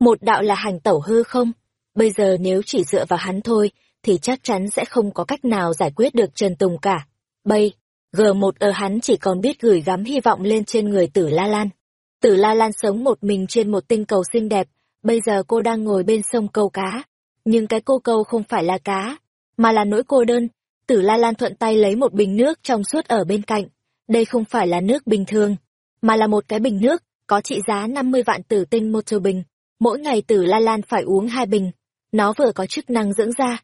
Một đạo là hành tẩu hư không, bây giờ nếu chỉ dựa vào hắn thôi, thì chắc chắn sẽ không có cách nào giải quyết được Trần Tùng cả. Bây, g một ở hắn chỉ còn biết gửi gắm hy vọng lên trên người tử La Lan. Tử La Lan sống một mình trên một tinh cầu xinh đẹp, bây giờ cô đang ngồi bên sông câu cá. Nhưng cái cô câu không phải là cá, mà là nỗi cô đơn, Tử La Lan thuận tay lấy một bình nước trong suốt ở bên cạnh. Đây không phải là nước bình thường, mà là một cái bình nước, có trị giá 50 vạn tử tinh một châu bình. Mỗi ngày Tử La Lan phải uống hai bình. Nó vừa có chức năng dưỡng da,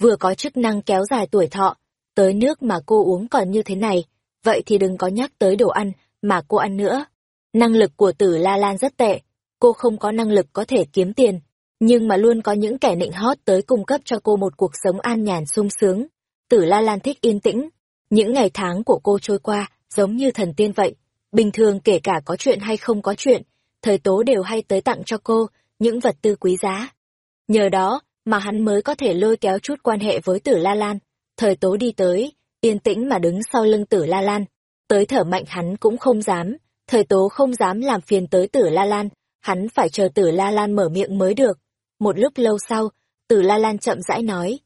vừa có chức năng kéo dài tuổi thọ. Tới nước mà cô uống còn như thế này, vậy thì đừng có nhắc tới đồ ăn mà cô ăn nữa. Năng lực của Tử La Lan rất tệ, cô không có năng lực có thể kiếm tiền, nhưng mà luôn có những kẻ nịnh hót tới cung cấp cho cô một cuộc sống an nhàn sung sướng. Tử La Lan thích yên tĩnh. Những ngày tháng của cô trôi qua, giống như thần tiên vậy. Bình thường kể cả có chuyện hay không có chuyện, thời tố đều hay tới tặng cho cô những vật tư quý giá. Nhờ đó mà hắn mới có thể lôi kéo chút quan hệ với Tử La Lan. Thời tố đi tới, yên tĩnh mà đứng sau lưng Tử La Lan. Tới thở mạnh hắn cũng không dám, thời tố không dám làm phiền tới Tử La Lan, hắn phải chờ Tử La Lan mở miệng mới được. Một lúc lâu sau, Tử La Lan chậm rãi nói.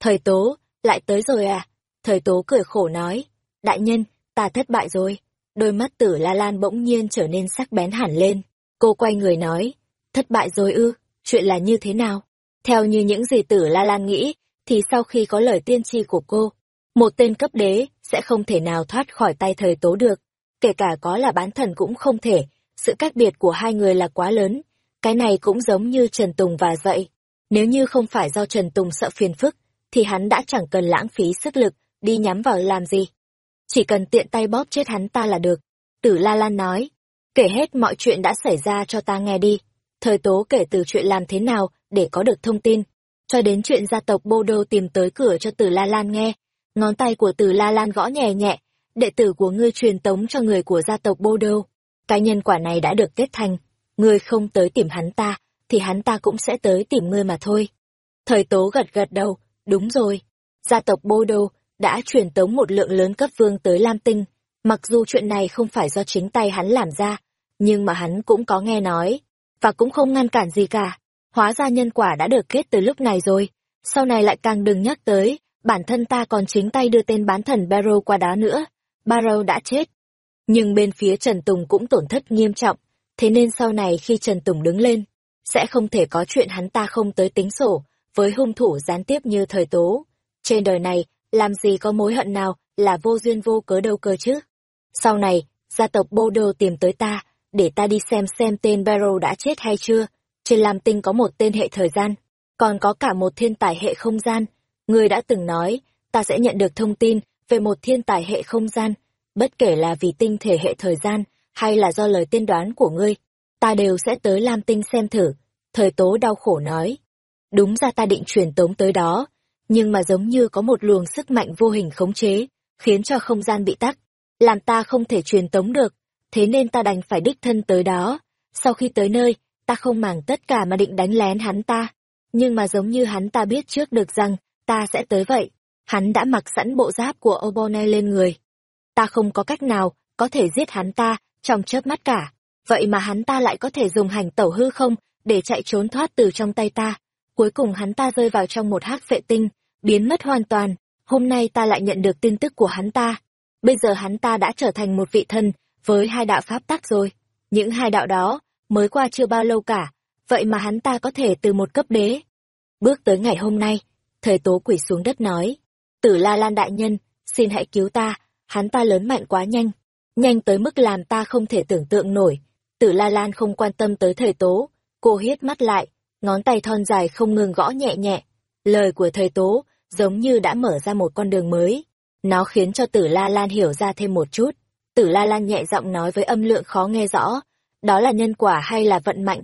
Thời tố, lại tới rồi à? Thời tố cười khổ nói, đại nhân, ta thất bại rồi. Đôi mắt tử La Lan bỗng nhiên trở nên sắc bén hẳn lên. Cô quay người nói, thất bại rồi ư, chuyện là như thế nào? Theo như những gì tử La Lan nghĩ, thì sau khi có lời tiên tri của cô, một tên cấp đế sẽ không thể nào thoát khỏi tay thời tố được. Kể cả có là bán thần cũng không thể, sự cách biệt của hai người là quá lớn. Cái này cũng giống như Trần Tùng và vậy. Nếu như không phải do Trần Tùng sợ phiền phức, thì hắn đã chẳng cần lãng phí sức lực đi nhắm vào làm gì. Chỉ cần tiện tay bóp chết hắn ta là được. Tử La Lan nói, kể hết mọi chuyện đã xảy ra cho ta nghe đi. Thời tố kể từ chuyện làm thế nào để có được thông tin, cho đến chuyện gia tộc Bô Đô tìm tới cửa cho Tử La Lan nghe. Ngón tay của Tử La Lan gõ nhẹ nhẹ, đệ tử của ngươi truyền tống cho người của gia tộc Bô Đô. Cái nhân quả này đã được kết thành, ngươi không tới tìm hắn ta, thì hắn ta cũng sẽ tới tìm ngươi mà thôi. Thời tố gật gật đầu, Đúng rồi, gia tộc Bô Đô đã truyền tống một lượng lớn cấp vương tới Lam Tinh. Mặc dù chuyện này không phải do chính tay hắn làm ra, nhưng mà hắn cũng có nghe nói, và cũng không ngăn cản gì cả. Hóa ra nhân quả đã được kết từ lúc này rồi, sau này lại càng đừng nhắc tới, bản thân ta còn chính tay đưa tên bán thần Barrow qua đó nữa. Barrow đã chết. Nhưng bên phía Trần Tùng cũng tổn thất nghiêm trọng, thế nên sau này khi Trần Tùng đứng lên, sẽ không thể có chuyện hắn ta không tới tính sổ, với hung thủ gián tiếp như thời tố. Trên đời này, làm gì có mối hận nào là vô duyên vô cớ đâu cơ chứ. Sau này, gia tộc Bô Đô tìm tới ta, để ta đi xem xem tên Barrow đã chết hay chưa. Trên Lam Tinh có một tên hệ thời gian, còn có cả một thiên tài hệ không gian. Người đã từng nói, ta sẽ nhận được thông tin về một thiên tài hệ không gian, bất kể là vì tinh thể hệ thời gian, hay là do lời tiên đoán của ngươi, ta đều sẽ tới Lam Tinh xem thử. Thời tố đau khổ nói. Đúng ra ta định truyền tống tới đó, nhưng mà giống như có một luồng sức mạnh vô hình khống chế, khiến cho không gian bị tắc, làm ta không thể truyền tống được, thế nên ta đành phải đích thân tới đó. Sau khi tới nơi, ta không màng tất cả mà định đánh lén hắn ta, nhưng mà giống như hắn ta biết trước được rằng ta sẽ tới vậy, hắn đã mặc sẵn bộ giáp của Obone lên người. Ta không có cách nào có thể giết hắn ta trong chớp mắt cả, vậy mà hắn ta lại có thể dùng hành tẩu hư không để chạy trốn thoát từ trong tay ta. Cuối cùng hắn ta rơi vào trong một hắc vệ tinh, biến mất hoàn toàn. Hôm nay ta lại nhận được tin tức của hắn ta. Bây giờ hắn ta đã trở thành một vị thân với hai đạo pháp tắc rồi. Những hai đạo đó mới qua chưa bao lâu cả, vậy mà hắn ta có thể từ một cấp đế Bước tới ngày hôm nay, thời tố quỷ xuống đất nói, tử la lan đại nhân, xin hãy cứu ta, hắn ta lớn mạnh quá nhanh, nhanh tới mức làm ta không thể tưởng tượng nổi. Tử la lan không quan tâm tới thời tố, cô hiết mắt lại, ngón tay thon dài không ngừng gõ nhẹ nhẹ. Lời của thời tố giống như đã mở ra một con đường mới. Nó khiến cho tử la lan hiểu ra thêm một chút. Tử la lan nhẹ giọng nói với âm lượng khó nghe rõ, đó là nhân quả hay là vận mạnh.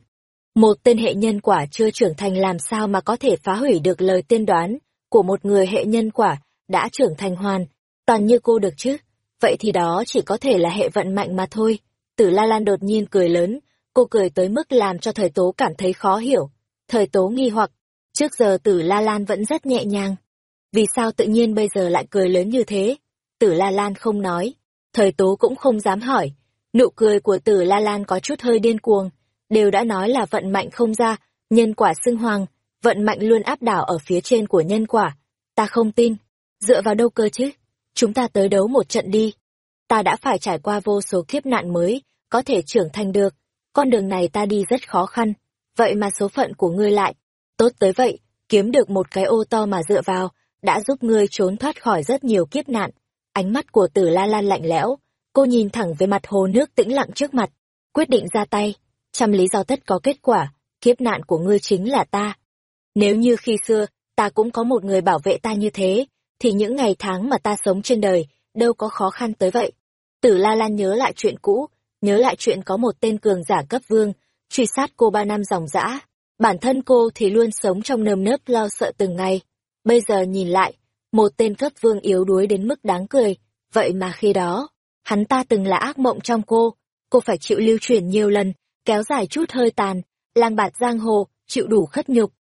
Một tên hệ nhân quả chưa trưởng thành làm sao mà có thể phá hủy được lời tiên đoán của một người hệ nhân quả đã trưởng thành hoàn, toàn như cô được chứ. Vậy thì đó chỉ có thể là hệ vận mạnh mà thôi. Tử La Lan đột nhiên cười lớn, cô cười tới mức làm cho thời tố cảm thấy khó hiểu. Thời tố nghi hoặc, trước giờ tử La Lan vẫn rất nhẹ nhàng. Vì sao tự nhiên bây giờ lại cười lớn như thế? Tử La Lan không nói, thời tố cũng không dám hỏi. Nụ cười của tử La Lan có chút hơi điên cuồng, đều đã nói là vận mạnh không ra, nhân quả xưng hoàng, vận mạnh luôn áp đảo ở phía trên của nhân quả. Ta không tin, dựa vào đâu cơ chứ? Chúng ta tới đấu một trận đi. Ta đã phải trải qua vô số kiếp nạn mới, có thể trưởng thành được. Con đường này ta đi rất khó khăn, vậy mà số phận của ngươi lại. Tốt tới vậy, kiếm được một cái ô to mà dựa vào, đã giúp ngươi trốn thoát khỏi rất nhiều kiếp nạn. Ánh mắt của tử la lan lạnh lẽo, cô nhìn thẳng về mặt hồ nước tĩnh lặng trước mặt, quyết định ra tay. Trăm lý do tất có kết quả, kiếp nạn của ngươi chính là ta. Nếu như khi xưa, ta cũng có một người bảo vệ ta như thế, thì những ngày tháng mà ta sống trên đời, đâu có khó khăn tới vậy. Tử La Lan nhớ lại chuyện cũ, nhớ lại chuyện có một tên cường giả cấp vương, truy sát cô ba năm dòng dã. Bản thân cô thì luôn sống trong nơm nớp lo sợ từng ngày. Bây giờ nhìn lại, một tên cấp vương yếu đuối đến mức đáng cười. Vậy mà khi đó, hắn ta từng là ác mộng trong cô. Cô phải chịu lưu truyền nhiều lần, kéo dài chút hơi tàn, lang bạt giang hồ, chịu đủ khất nhục.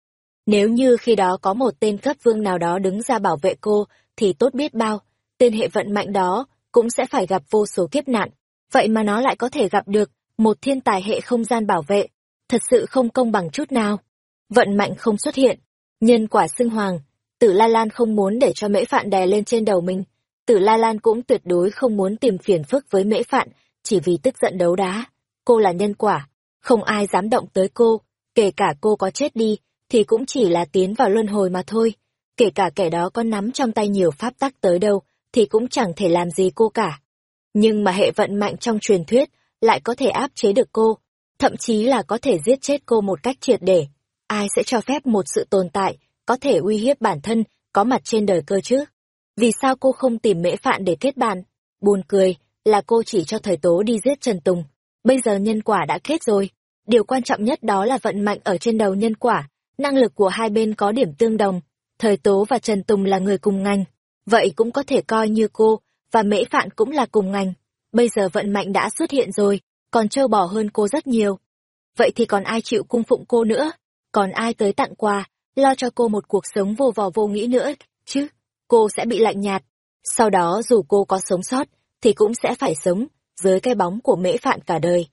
Nếu như khi đó có một tên cấp vương nào đó đứng ra bảo vệ cô, thì tốt biết bao, tên hệ vận mạnh đó cũng sẽ phải gặp vô số kiếp nạn. Vậy mà nó lại có thể gặp được một thiên tài hệ không gian bảo vệ, thật sự không công bằng chút nào. Vận mạnh không xuất hiện, nhân quả xưng hoàng, tử La Lan không muốn để cho mễ phạn đè lên trên đầu mình. Tử La Lan cũng tuyệt đối không muốn tìm phiền phức với mễ phạn, chỉ vì tức giận đấu đá. Cô là nhân quả, không ai dám động tới cô, kể cả cô có chết đi, thì cũng chỉ là tiến vào luân hồi mà thôi. Kể cả kẻ đó có nắm trong tay nhiều pháp tắc tới đâu, thì cũng chẳng thể làm gì cô cả. Nhưng mà hệ vận mạnh trong truyền thuyết lại có thể áp chế được cô, thậm chí là có thể giết chết cô một cách triệt để. Ai sẽ cho phép một sự tồn tại có thể uy hiếp bản thân có mặt trên đời cơ chứ? Vì sao cô không tìm mễ phạn để kết bạn? Buồn cười là cô chỉ cho thời tố đi giết Trần Tùng. Bây giờ nhân quả đã kết rồi. Điều quan trọng nhất đó là vận mạnh ở trên đầu nhân quả, năng lực của hai bên có điểm tương đồng. Thời Tố và Trần Tùng là người cùng ngành, vậy cũng có thể coi như cô, và Mễ Phạn cũng là cùng ngành. Bây giờ vận mạnh đã xuất hiện rồi, còn trâu bỏ hơn cô rất nhiều. Vậy thì còn ai chịu cung phụng cô nữa? Còn ai tới tặng quà, lo cho cô một cuộc sống vô vò vô nghĩ nữa, chứ? Cô sẽ bị lạnh nhạt. Sau đó dù cô có sống sót, thì cũng sẽ phải sống, dưới cái bóng của Mễ Phạn cả đời.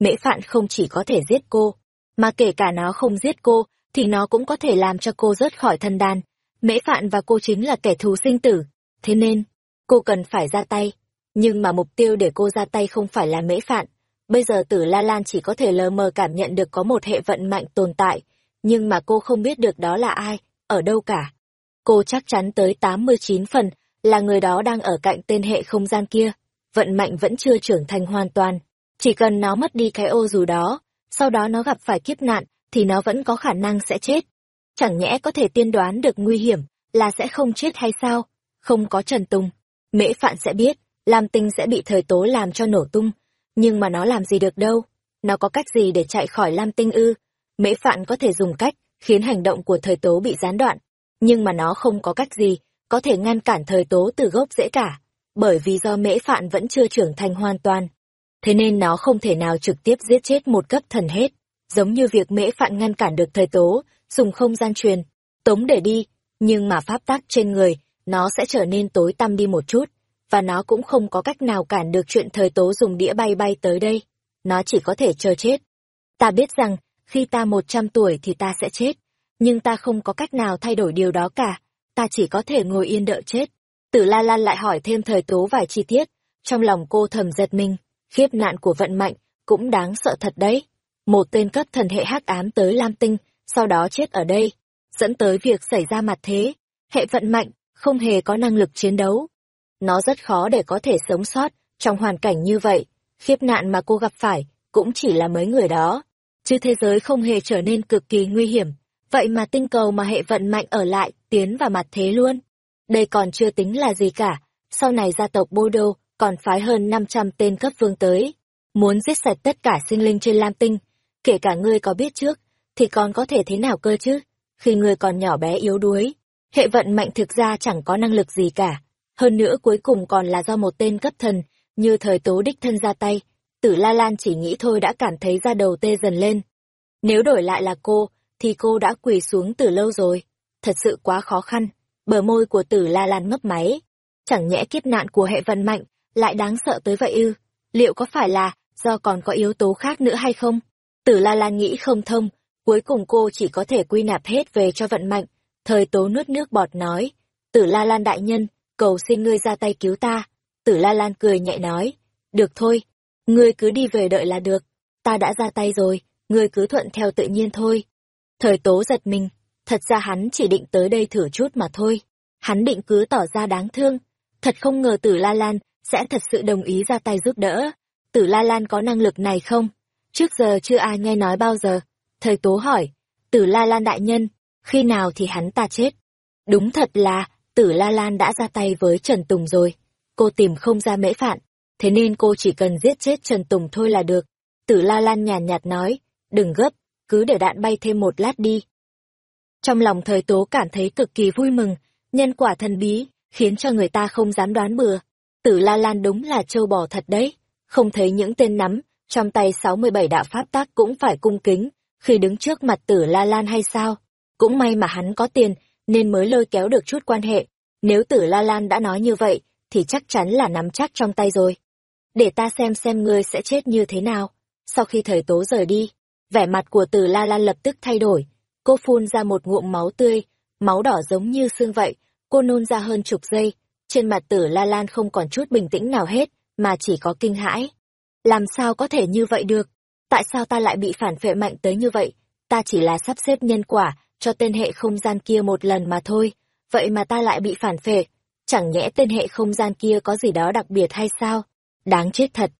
Mễ Phạn không chỉ có thể giết cô, mà kể cả nó không giết cô, thì nó cũng có thể làm cho cô rớt khỏi thân đan. Mễ Phạn và cô chính là kẻ thù sinh tử, thế nên, cô cần phải ra tay. Nhưng mà mục tiêu để cô ra tay không phải là Mễ Phạn. Bây giờ tử La Lan chỉ có thể lờ mờ cảm nhận được có một hệ vận mạnh tồn tại, nhưng mà cô không biết được đó là ai, ở đâu cả. Cô chắc chắn tới 89 phần là người đó đang ở cạnh tên hệ không gian kia. Vận mạnh vẫn chưa trưởng thành hoàn toàn. Chỉ cần nó mất đi cái ô dù đó, sau đó nó gặp phải kiếp nạn, thì nó vẫn có khả năng sẽ chết. Chẳng nhẽ có thể tiên đoán được nguy hiểm là sẽ không chết hay sao? Không có Trần Tùng. Mễ Phạn sẽ biết, Lam Tinh sẽ bị thời tố làm cho nổ tung. Nhưng mà nó làm gì được đâu? Nó có cách gì để chạy khỏi Lam Tinh ư? Mễ Phạn có thể dùng cách khiến hành động của thời tố bị gián đoạn. Nhưng mà nó không có cách gì có thể ngăn cản thời tố từ gốc dễ cả. Bởi vì do Mễ Phạn vẫn chưa trưởng thành hoàn toàn. Thế nên nó không thể nào trực tiếp giết chết một cấp thần hết giống như việc mễ phạn ngăn cản được thời tố, dùng không gian truyền, tống để đi, nhưng mà pháp tắc trên người, nó sẽ trở nên tối tăm đi một chút, và nó cũng không có cách nào cản được chuyện thời tố dùng đĩa bay bay tới đây. Nó chỉ có thể chờ chết. Ta biết rằng, khi ta một trăm tuổi thì ta sẽ chết, nhưng ta không có cách nào thay đổi điều đó cả, ta chỉ có thể ngồi yên đợi chết. Tử La Lan lại hỏi thêm thời tố vài chi tiết, trong lòng cô thầm giật mình, khiếp nạn của vận mạnh, cũng đáng sợ thật đấy một tên cấp thần hệ hắc ám tới Lam Tinh, sau đó chết ở đây. dẫn tới việc xảy ra mặt thế. Hệ vận mạnh, không hề có năng lực chiến đấu. Nó rất khó để có thể sống sót trong hoàn cảnh như vậy. Khiếp nạn mà cô gặp phải cũng chỉ là mấy người đó. Chứ thế giới không hề trở nên cực kỳ nguy hiểm. Vậy mà tinh cầu mà hệ vận mạnh ở lại, tiến vào mặt thế luôn. Đây còn chưa tính là gì cả. Sau này gia tộc Bodo còn phái hơn 500 tên cấp vương tới. Muốn giết sạch tất cả sinh linh trên Lam Tinh. Kể cả ngươi có biết trước, thì còn có thể thế nào cơ chứ? Khi ngươi còn nhỏ bé yếu đuối, hệ vận mạnh thực ra chẳng có năng lực gì cả. Hơn nữa cuối cùng còn là do một tên cấp thần, như thời tố đích thân ra tay. Tử La Lan chỉ nghĩ thôi đã cảm thấy da đầu tê dần lên. Nếu đổi lại là cô, thì cô đã quỳ xuống từ lâu rồi. Thật sự quá khó khăn. Bờ môi của tử La Lan mấp máy. Chẳng nhẽ kiếp nạn của hệ vận mạnh, lại đáng sợ tới vậy ư? Liệu có phải là do còn có yếu tố khác nữa hay không? Tử La Lan nghĩ không thông, cuối cùng cô chỉ có thể quy nạp hết về cho vận mạnh. Thời tố nuốt nước bọt nói, Tử La Lan đại nhân, cầu xin ngươi ra tay cứu ta. Tử La Lan cười nhẹ nói, được thôi, ngươi cứ đi về đợi là được, ta đã ra tay rồi, ngươi cứ thuận theo tự nhiên thôi. Thời tố giật mình, thật ra hắn chỉ định tới đây thử chút mà thôi. Hắn định cứ tỏ ra đáng thương, thật không ngờ Tử La Lan sẽ thật sự đồng ý ra tay giúp đỡ. Tử La Lan có năng lực này không? Trước giờ chưa ai nghe nói bao giờ. Thời Tố hỏi, Tử La Lan đại nhân, khi nào thì hắn ta chết? Đúng thật là, Tử La Lan đã ra tay với Trần Tùng rồi. Cô tìm không ra mễ phạn, thế nên cô chỉ cần giết chết Trần Tùng thôi là được. Tử La Lan nhàn nhạt nói, đừng gấp, cứ để đạn bay thêm một lát đi. Trong lòng thời tố cảm thấy cực kỳ vui mừng, nhân quả thần bí, khiến cho người ta không dám đoán bừa. Tử La Lan đúng là châu bò thật đấy, không thấy những tên nắm, trong tay 67 đạo pháp tác cũng phải cung kính, khi đứng trước mặt Tử La Lan hay sao? Cũng may mà hắn có tiền, nên mới lôi kéo được chút quan hệ. Nếu Tử La Lan đã nói như vậy, thì chắc chắn là nắm chắc trong tay rồi. Để ta xem xem ngươi sẽ chết như thế nào. Sau khi thời tố rời đi, vẻ mặt của Tử La Lan lập tức thay đổi. Cô phun ra một ngụm máu tươi, máu đỏ giống như xương vậy, cô nôn ra hơn chục giây, trên mặt tử La Lan không còn chút bình tĩnh nào hết, mà chỉ có kinh hãi. Làm sao có thể như vậy được? Tại sao ta lại bị phản phệ mạnh tới như vậy? Ta chỉ là sắp xếp nhân quả cho tên hệ không gian kia một lần mà thôi, vậy mà ta lại bị phản phệ. Chẳng nhẽ tên hệ không gian kia có gì đó đặc biệt hay sao? Đáng chết thật.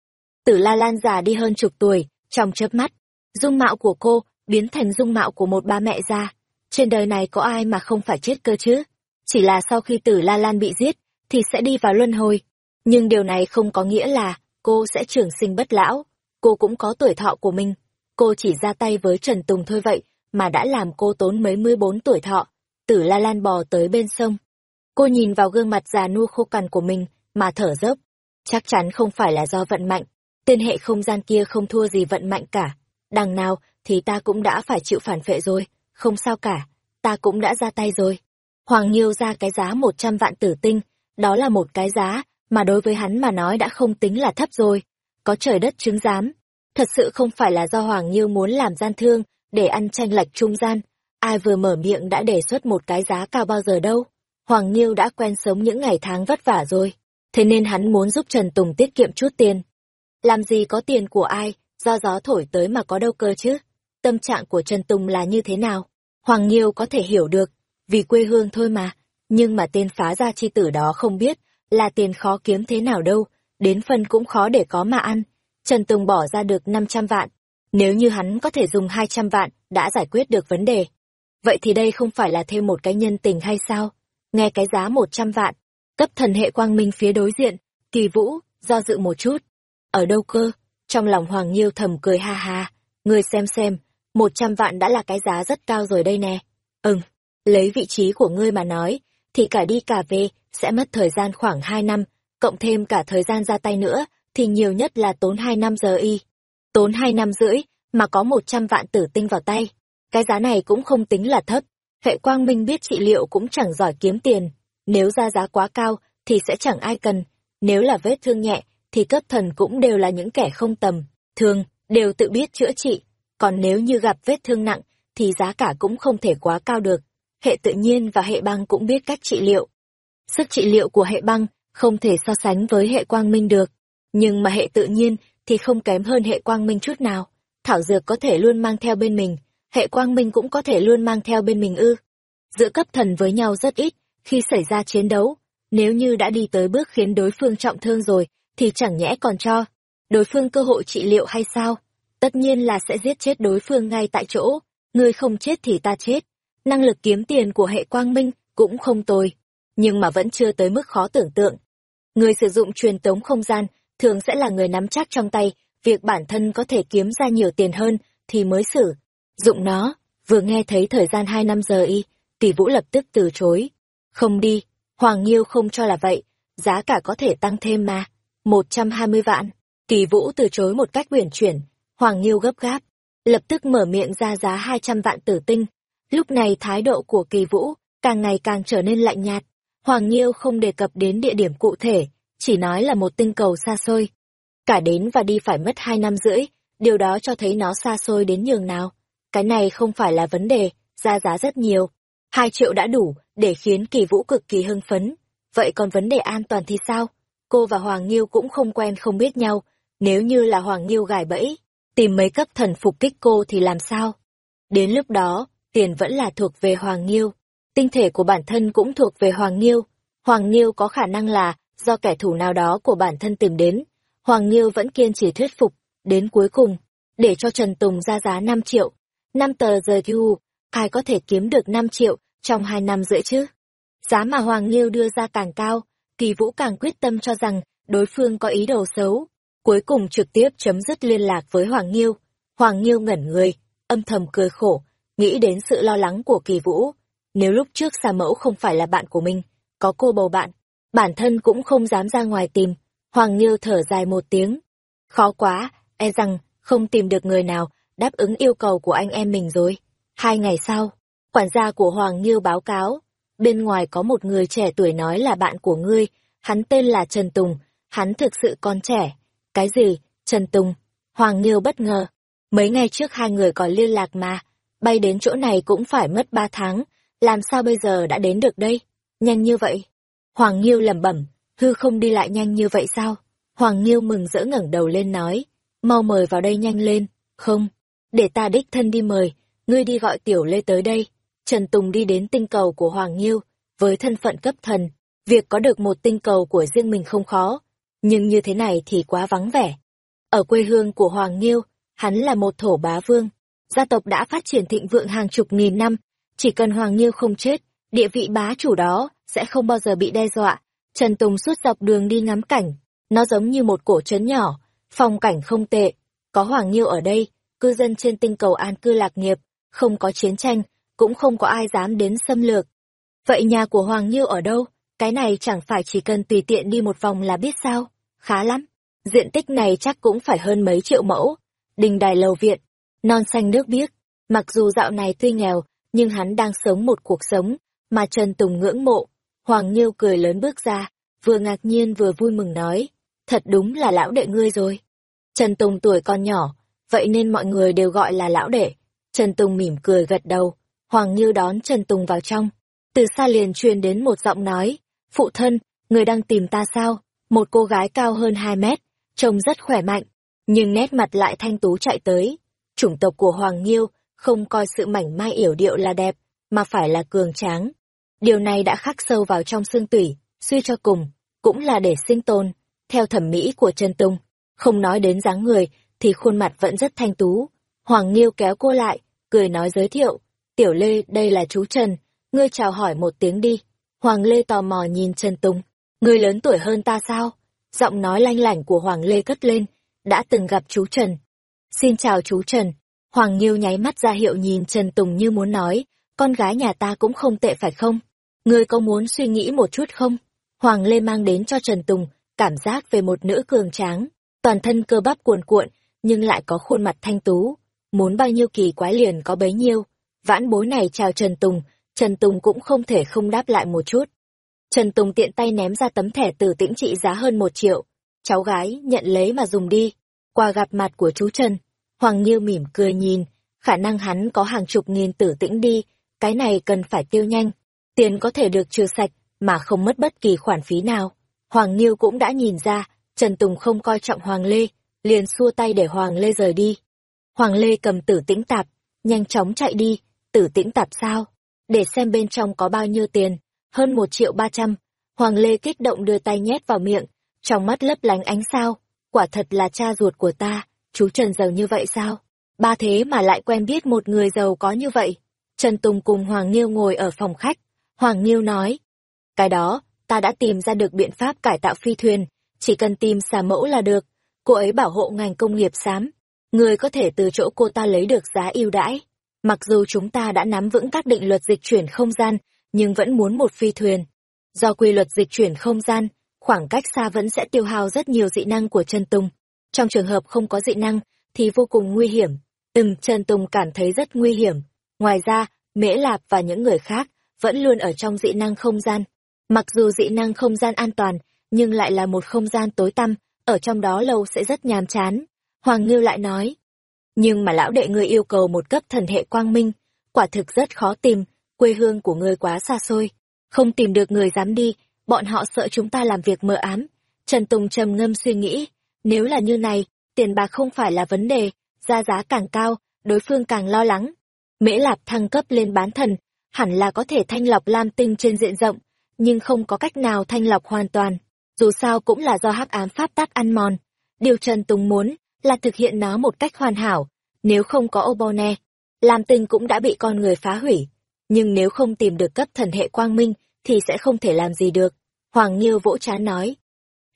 Tử La Lan già đi hơn chục tuổi, trong chớp mắt, dung mạo của cô biến thành dung mạo của một ba mẹ già. Trên đời này có ai mà không phải chết cơ chứ? Chỉ là sau khi Tử La Lan bị giết, thì sẽ đi vào luân hồi. Nhưng điều này không có nghĩa là cô sẽ trưởng sinh bất lão. Cô cũng có tuổi thọ của mình. Cô chỉ ra tay với Trần Tùng thôi vậy, mà đã làm cô tốn mấy mươi bốn tuổi thọ. Tử La Lan bò tới bên sông. Cô nhìn vào gương mặt già nua khô cằn của mình, mà thở dốc. Chắc chắn không phải là do vận mạnh. Tên hệ không gian kia không thua gì vận mạnh cả. Đằng nào thì ta cũng đã phải chịu phản phệ rồi. Không sao cả, ta cũng đã ra tay rồi. Hoàng Nhiêu ra cái giá một trăm vạn tử tinh, đó là một cái giá mà đối với hắn mà nói đã không tính là thấp rồi. Có trời đất chứng giám. Thật sự không phải là do Hoàng Nhiêu muốn làm gian thương để ăn tranh lệch trung gian. Ai vừa mở miệng đã đề xuất một cái giá cao bao giờ đâu. Hoàng Nhiêu đã quen sống những ngày tháng vất vả rồi. Thế nên hắn muốn giúp Trần Tùng tiết kiệm chút tiền. Làm gì có tiền của ai, do gió thổi tới mà có đâu cơ chứ. Tâm trạng của Trần Tùng là như thế nào? Hoàng Nhiêu có thể hiểu được, vì quê hương thôi mà nhưng mà tên phá gia chi tử đó không biết là tiền khó kiếm thế nào đâu, đến phân cũng khó để có mà ăn. Trần Tùng bỏ ra được 500 vạn, nếu như hắn có thể dùng 200 vạn đã giải quyết được vấn đề. Vậy thì đây không phải là thêm một cái nhân tình hay sao? Nghe cái giá 100 vạn, cấp thần hệ quang minh phía đối diện, kỳ vũ, do dự một chút. Ở đâu cơ? Trong lòng Hoàng Nhiêu thầm cười ha ha, người xem xem, 100 vạn đã là cái giá rất cao rồi đây nè. Ừm, lấy vị trí của ngươi mà nói, thì cả đi cả về sẽ mất thời gian khoảng 2 năm, cộng thêm cả thời gian ra tay nữa, thì nhiều nhất là tốn 2 năm giờ y. Tốn hai năm rưỡi, mà có 100 vạn tử tinh vào tay. Cái giá này cũng không tính là thấp. Hệ quang minh biết trị liệu cũng chẳng giỏi kiếm tiền. Nếu ra giá quá cao, thì sẽ chẳng ai cần. Nếu là vết thương nhẹ, thì cấp thần cũng đều là những kẻ không tầm. Thường, đều tự biết chữa trị. Còn nếu như gặp vết thương nặng, thì giá cả cũng không thể quá cao được hệ tự nhiên và hệ băng cũng biết cách trị liệu. Sức trị liệu của hệ băng không thể so sánh với hệ quang minh được, nhưng mà hệ tự nhiên thì không kém hơn hệ quang minh chút nào. Thảo dược có thể luôn mang theo bên mình, hệ quang minh cũng có thể luôn mang theo bên mình ư. giữa cấp thần với nhau rất ít, khi xảy ra chiến đấu, nếu như đã đi tới bước khiến đối phương trọng thương rồi, thì chẳng nhẽ còn cho đối phương cơ hội trị liệu hay sao? Tất nhiên là sẽ giết chết đối phương ngay tại chỗ, người không chết thì ta chết. Năng lực kiếm tiền của hệ quang minh cũng không tồi, nhưng mà vẫn chưa tới mức khó tưởng tượng. Người sử dụng truyền tống không gian thường sẽ là người nắm chắc trong tay, việc bản thân có thể kiếm ra nhiều tiền hơn thì mới sử dụng nó. Vừa nghe thấy thời gian hai năm giờ y, tỷ vũ lập tức từ chối. Không đi, Hoàng Nghiêu không cho là vậy, giá cả có thể tăng thêm mà. một trăm hai mươi vạn. Tỷ vũ từ chối một cách uyển chuyển, Hoàng Nghiêu gấp gáp, lập tức mở miệng ra giá hai trăm vạn tử tinh. Lúc này thái độ của kỳ vũ càng ngày càng trở nên lạnh nhạt. Hoàng Nghiêu không đề cập đến địa điểm cụ thể, chỉ nói là một tinh cầu xa xôi. Cả đến và đi phải mất hai năm rưỡi, điều đó cho thấy nó xa xôi đến nhường nào. Cái này không phải là vấn đề, ra giá rất nhiều. Hai triệu đã đủ để khiến kỳ vũ cực kỳ hưng phấn. Vậy còn vấn đề an toàn thì sao? Cô và Hoàng Nghiêu cũng không quen không biết nhau. Nếu như là Hoàng Nghiêu gài bẫy, tìm mấy cấp thần phục kích cô thì làm sao? Đến lúc đó, tiền vẫn là thuộc về Hoàng Nghiêu. Tinh thể của bản thân cũng thuộc về Hoàng Nghiêu. Hoàng Nghiêu có khả năng là do kẻ thù nào đó của bản thân tìm đến. Hoàng Nghiêu vẫn kiên trì thuyết phục, đến cuối cùng, để cho Trần Tùng ra giá 5 triệu. 5 tờ rời thu, ai có thể kiếm được 5 triệu trong 2 năm rưỡi chứ? Giá mà Hoàng Nghiêu đưa ra càng cao, Kỳ Vũ càng quyết tâm cho rằng đối phương có ý đồ xấu. Cuối cùng trực tiếp chấm dứt liên lạc với Hoàng Nghiêu. Hoàng Nghiêu ngẩn người, âm thầm cười khổ, nghĩ đến sự lo lắng của Kỳ Vũ. Nếu lúc trước xà mẫu không phải là bạn của mình, có cô bầu bạn, bản thân cũng không dám ra ngoài tìm. Hoàng Nghiêu thở dài một tiếng. Khó quá, e rằng không tìm được người nào đáp ứng yêu cầu của anh em mình rồi. Hai ngày sau, quản gia của Hoàng Nghiêu báo cáo, bên ngoài có một người trẻ tuổi nói là bạn của ngươi, hắn tên là Trần Tùng, hắn thực sự còn trẻ. Cái gì? Trần Tùng? Hoàng Nghiêu bất ngờ. Mấy ngày trước hai người còn liên lạc mà, bay đến chỗ này cũng phải mất ba tháng, làm sao bây giờ đã đến được đây? Nhanh như vậy. Hoàng Nghiêu lẩm bẩm, hư không đi lại nhanh như vậy sao? Hoàng Nghiêu mừng rỡ ngẩng đầu lên nói, mau mời vào đây nhanh lên, không, để ta đích thân đi mời, ngươi đi gọi tiểu lê tới đây. Trần Tùng đi đến tinh cầu của Hoàng Nghiêu, với thân phận cấp thần, việc có được một tinh cầu của riêng mình không khó, nhưng như thế này thì quá vắng vẻ. Ở quê hương của Hoàng Nghiêu, hắn là một thổ bá vương, gia tộc đã phát triển thịnh vượng hàng chục nghìn năm, chỉ cần Hoàng Nghiêu không chết, địa vị bá chủ đó sẽ không bao giờ bị đe dọa. Trần Tùng suốt dọc đường đi ngắm cảnh, nó giống như một cổ trấn nhỏ, phong cảnh không tệ, có Hoàng Nhiêu ở đây, cư dân trên tinh cầu an cư lạc nghiệp, không có chiến tranh, cũng không có ai dám đến xâm lược. Vậy nhà của Hoàng Nhiêu ở đâu? Cái này chẳng phải chỉ cần tùy tiện đi một vòng là biết sao? Khá lắm. Diện tích này chắc cũng phải hơn mấy triệu mẫu. Đình đài lầu viện, non xanh nước biếc. Mặc dù dạo này tuy nghèo, nhưng hắn đang sống một cuộc sống mà Trần Tùng ngưỡng mộ. Hoàng Nhiêu cười lớn bước ra, vừa ngạc nhiên vừa vui mừng nói, thật đúng là lão đệ ngươi rồi. Trần Tùng tuổi còn nhỏ, vậy nên mọi người đều gọi là lão đệ. Trần Tùng mỉm cười gật đầu, Hoàng Nhiêu đón Trần Tùng vào trong. Từ xa liền truyền đến một giọng nói, phụ thân, người đang tìm ta sao? Một cô gái cao hơn 2 mét, trông rất khỏe mạnh, nhưng nét mặt lại thanh tú chạy tới. Chủng tộc của Hoàng Nhiêu không coi sự mảnh mai yểu điệu là đẹp, mà phải là cường tráng. Điều này đã khắc sâu vào trong xương tủy, suy cho cùng, cũng là để sinh tồn, theo thẩm mỹ của Trần Tùng. Không nói đến dáng người, thì khuôn mặt vẫn rất thanh tú. Hoàng Nghiêu kéo cô lại, cười nói giới thiệu, Tiểu Lê, đây là chú Trần, ngươi chào hỏi một tiếng đi. Hoàng Lê tò mò nhìn Trần Tùng, ngươi lớn tuổi hơn ta sao? Giọng nói lanh lảnh của Hoàng Lê cất lên, đã từng gặp chú Trần. Xin chào chú Trần. Hoàng Nghiêu nháy mắt ra hiệu nhìn Trần Tùng như muốn nói, con gái nhà ta cũng không tệ phải không? Ngươi có muốn suy nghĩ một chút không? Hoàng Lê mang đến cho Trần Tùng cảm giác về một nữ cường tráng, toàn thân cơ bắp cuồn cuộn, nhưng lại có khuôn mặt thanh tú. Muốn bao nhiêu kỳ quái liền có bấy nhiêu. Vãn bối này chào Trần Tùng, Trần Tùng cũng không thể không đáp lại một chút. Trần Tùng tiện tay ném ra tấm thẻ tử tĩnh trị giá hơn một triệu. Cháu gái, nhận lấy mà dùng đi. Qua gặp mặt của chú Trần, Hoàng Nhiêu mỉm cười nhìn, khả năng hắn có hàng chục nghìn tử tĩnh đi, cái này cần phải tiêu nhanh. Tiền có thể được trừ sạch, mà không mất bất kỳ khoản phí nào. Hoàng Nhiêu cũng đã nhìn ra, Trần Tùng không coi trọng Hoàng Lê, liền xua tay để Hoàng Lê rời đi. Hoàng Lê cầm tử tĩnh tạp, nhanh chóng chạy đi, tử tĩnh tạp sao? để xem bên trong có bao nhiêu tiền, hơn một triệu ba trăm. Hoàng Lê kích động đưa tay nhét vào miệng, trong mắt lấp lánh ánh sao, quả thật là cha ruột của ta, chú Trần giàu như vậy sao? Ba thế mà lại quen biết một người giàu có như vậy. Trần Tùng cùng Hoàng Nghiêu ngồi ở phòng khách, Hoàng Nghiêu nói, cái đó, ta đã tìm ra được biện pháp cải tạo phi thuyền, chỉ cần tìm xà mẫu là được, cô ấy bảo hộ ngành công nghiệp xám, người có thể từ chỗ cô ta lấy được giá ưu đãi. Mặc dù chúng ta đã nắm vững các định luật dịch chuyển không gian, nhưng vẫn muốn một phi thuyền. Do quy luật dịch chuyển không gian, khoảng cách xa vẫn sẽ tiêu hao rất nhiều dị năng của Trần Tùng. Trong trường hợp không có dị năng, thì vô cùng nguy hiểm. Từng Trần Tùng cảm thấy rất nguy hiểm. Ngoài ra, Mễ Lạp và những người khác vẫn luôn ở trong dị năng không gian. Mặc dù dị năng không gian an toàn, nhưng lại là một không gian tối tăm, ở trong đó lâu sẽ rất nhàm chán. Hoàng Ngưu lại nói, nhưng mà lão đệ ngươi yêu cầu một cấp thần hệ quang minh, quả thực rất khó tìm, quê hương của ngươi quá xa xôi, không tìm được người dám đi, bọn họ sợ chúng ta làm việc mờ ám. Trần Tùng trầm ngâm suy nghĩ, nếu là như này, tiền bạc không phải là vấn đề, ra giá càng cao, đối phương càng lo lắng. Mễ Lạp thăng cấp lên bán thần, hẳn là có thể thanh lọc lam tinh trên diện rộng, nhưng không có cách nào thanh lọc hoàn toàn. Dù sao cũng là do hắc ám pháp tắc ăn mòn. Điều Trần Tùng muốn là thực hiện nó một cách hoàn hảo. Nếu không có Obone, lam tinh cũng đã bị con người phá hủy. Nhưng nếu không tìm được cấp thần hệ quang minh, thì sẽ không thể làm gì được. Hoàng Nghiêu vỗ chán nói.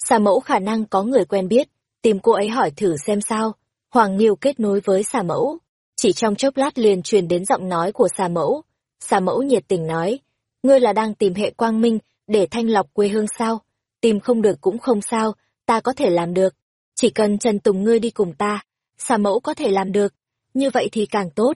Xà mẫu khả năng có người quen biết, tìm cô ấy hỏi thử xem sao. Hoàng Nghiêu kết nối với xà mẫu. Chỉ trong chốc lát liền truyền đến giọng nói của xà mẫu. Xà mẫu nhiệt tình nói, ngươi là đang tìm hệ quang minh để thanh lọc quê hương sao? Tìm không được cũng không sao, ta có thể làm được. Chỉ cần Trần Tùng ngươi đi cùng ta, xà mẫu có thể làm được. Như vậy thì càng tốt.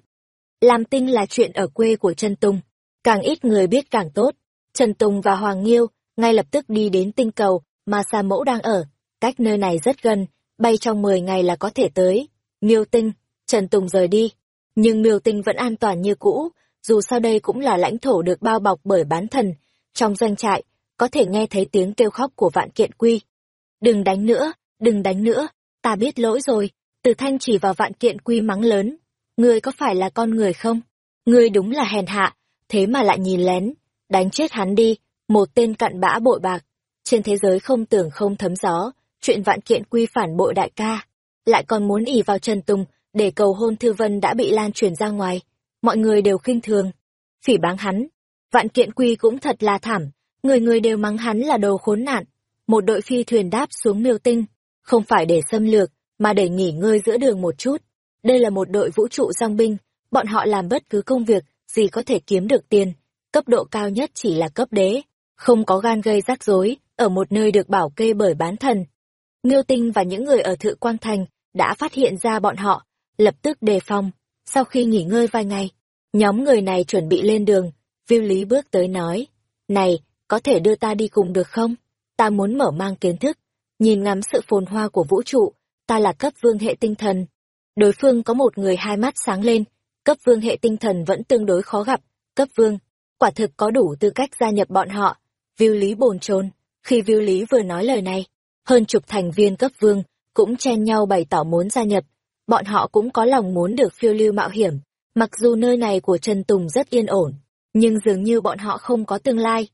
Làm tinh là chuyện ở quê của Trần Tùng. Càng ít người biết càng tốt. Trần Tùng và Hoàng Nghiêu ngay lập tức đi đến tinh cầu mà xà mẫu đang ở. Cách nơi này rất gần, bay trong 10 ngày là có thể tới. Miêu tinh, Trần Tùng rời đi. Nhưng miêu tinh vẫn an toàn như cũ, dù sao đây cũng là lãnh thổ được bao bọc bởi bán thần. Trong doanh trại, có thể nghe thấy tiếng kêu khóc của vạn kiện quy. Đừng đánh nữa, đừng đánh nữa, ta biết lỗi rồi. Từ thanh chỉ vào vạn kiện quy mắng lớn. Ngươi có phải là con người không? Ngươi đúng là hèn hạ, thế mà lại nhìn lén. Đánh chết hắn đi, một tên cặn bã bội bạc. Trên thế giới không tưởng không thấm gió, chuyện vạn kiện quy phản bội đại ca. Lại còn muốn ỉ vào Trần Tùng, để cầu hôn Thư Vân đã bị lan truyền ra ngoài. Mọi người đều khinh thường. Phỉ báng hắn. Vạn kiện quy cũng thật là thảm, người người đều mắng hắn là đồ khốn nạn. Một đội phi thuyền đáp xuống miêu tinh, không phải để xâm lược, mà để nghỉ ngơi giữa đường một chút. Đây là một đội vũ trụ giang binh, bọn họ làm bất cứ công việc gì có thể kiếm được tiền. Cấp độ cao nhất chỉ là cấp đế, không có gan gây rắc rối, ở một nơi được bảo kê bởi bán thần. Miêu Tinh và những người ở Thự Quang Thành đã phát hiện ra bọn họ, lập tức đề phòng. Sau khi nghỉ ngơi vài ngày, nhóm người này chuẩn bị lên đường. Viu Lý bước tới nói, này, có thể đưa ta đi cùng được không? Ta muốn mở mang kiến thức, nhìn ngắm sự phồn hoa của vũ trụ, ta là cấp vương hệ tinh thần. Đối phương có một người hai mắt sáng lên, cấp vương hệ tinh thần vẫn tương đối khó gặp, cấp vương, quả thực có đủ tư cách gia nhập bọn họ. Viu Lý bồn chồn khi Viu Lý vừa nói lời này, hơn chục thành viên cấp vương cũng chen nhau bày tỏ muốn gia nhập. Bọn họ cũng có lòng muốn được phiêu lưu mạo hiểm, mặc dù nơi này của Trần Tùng rất yên ổn, nhưng dường như bọn họ không có tương lai.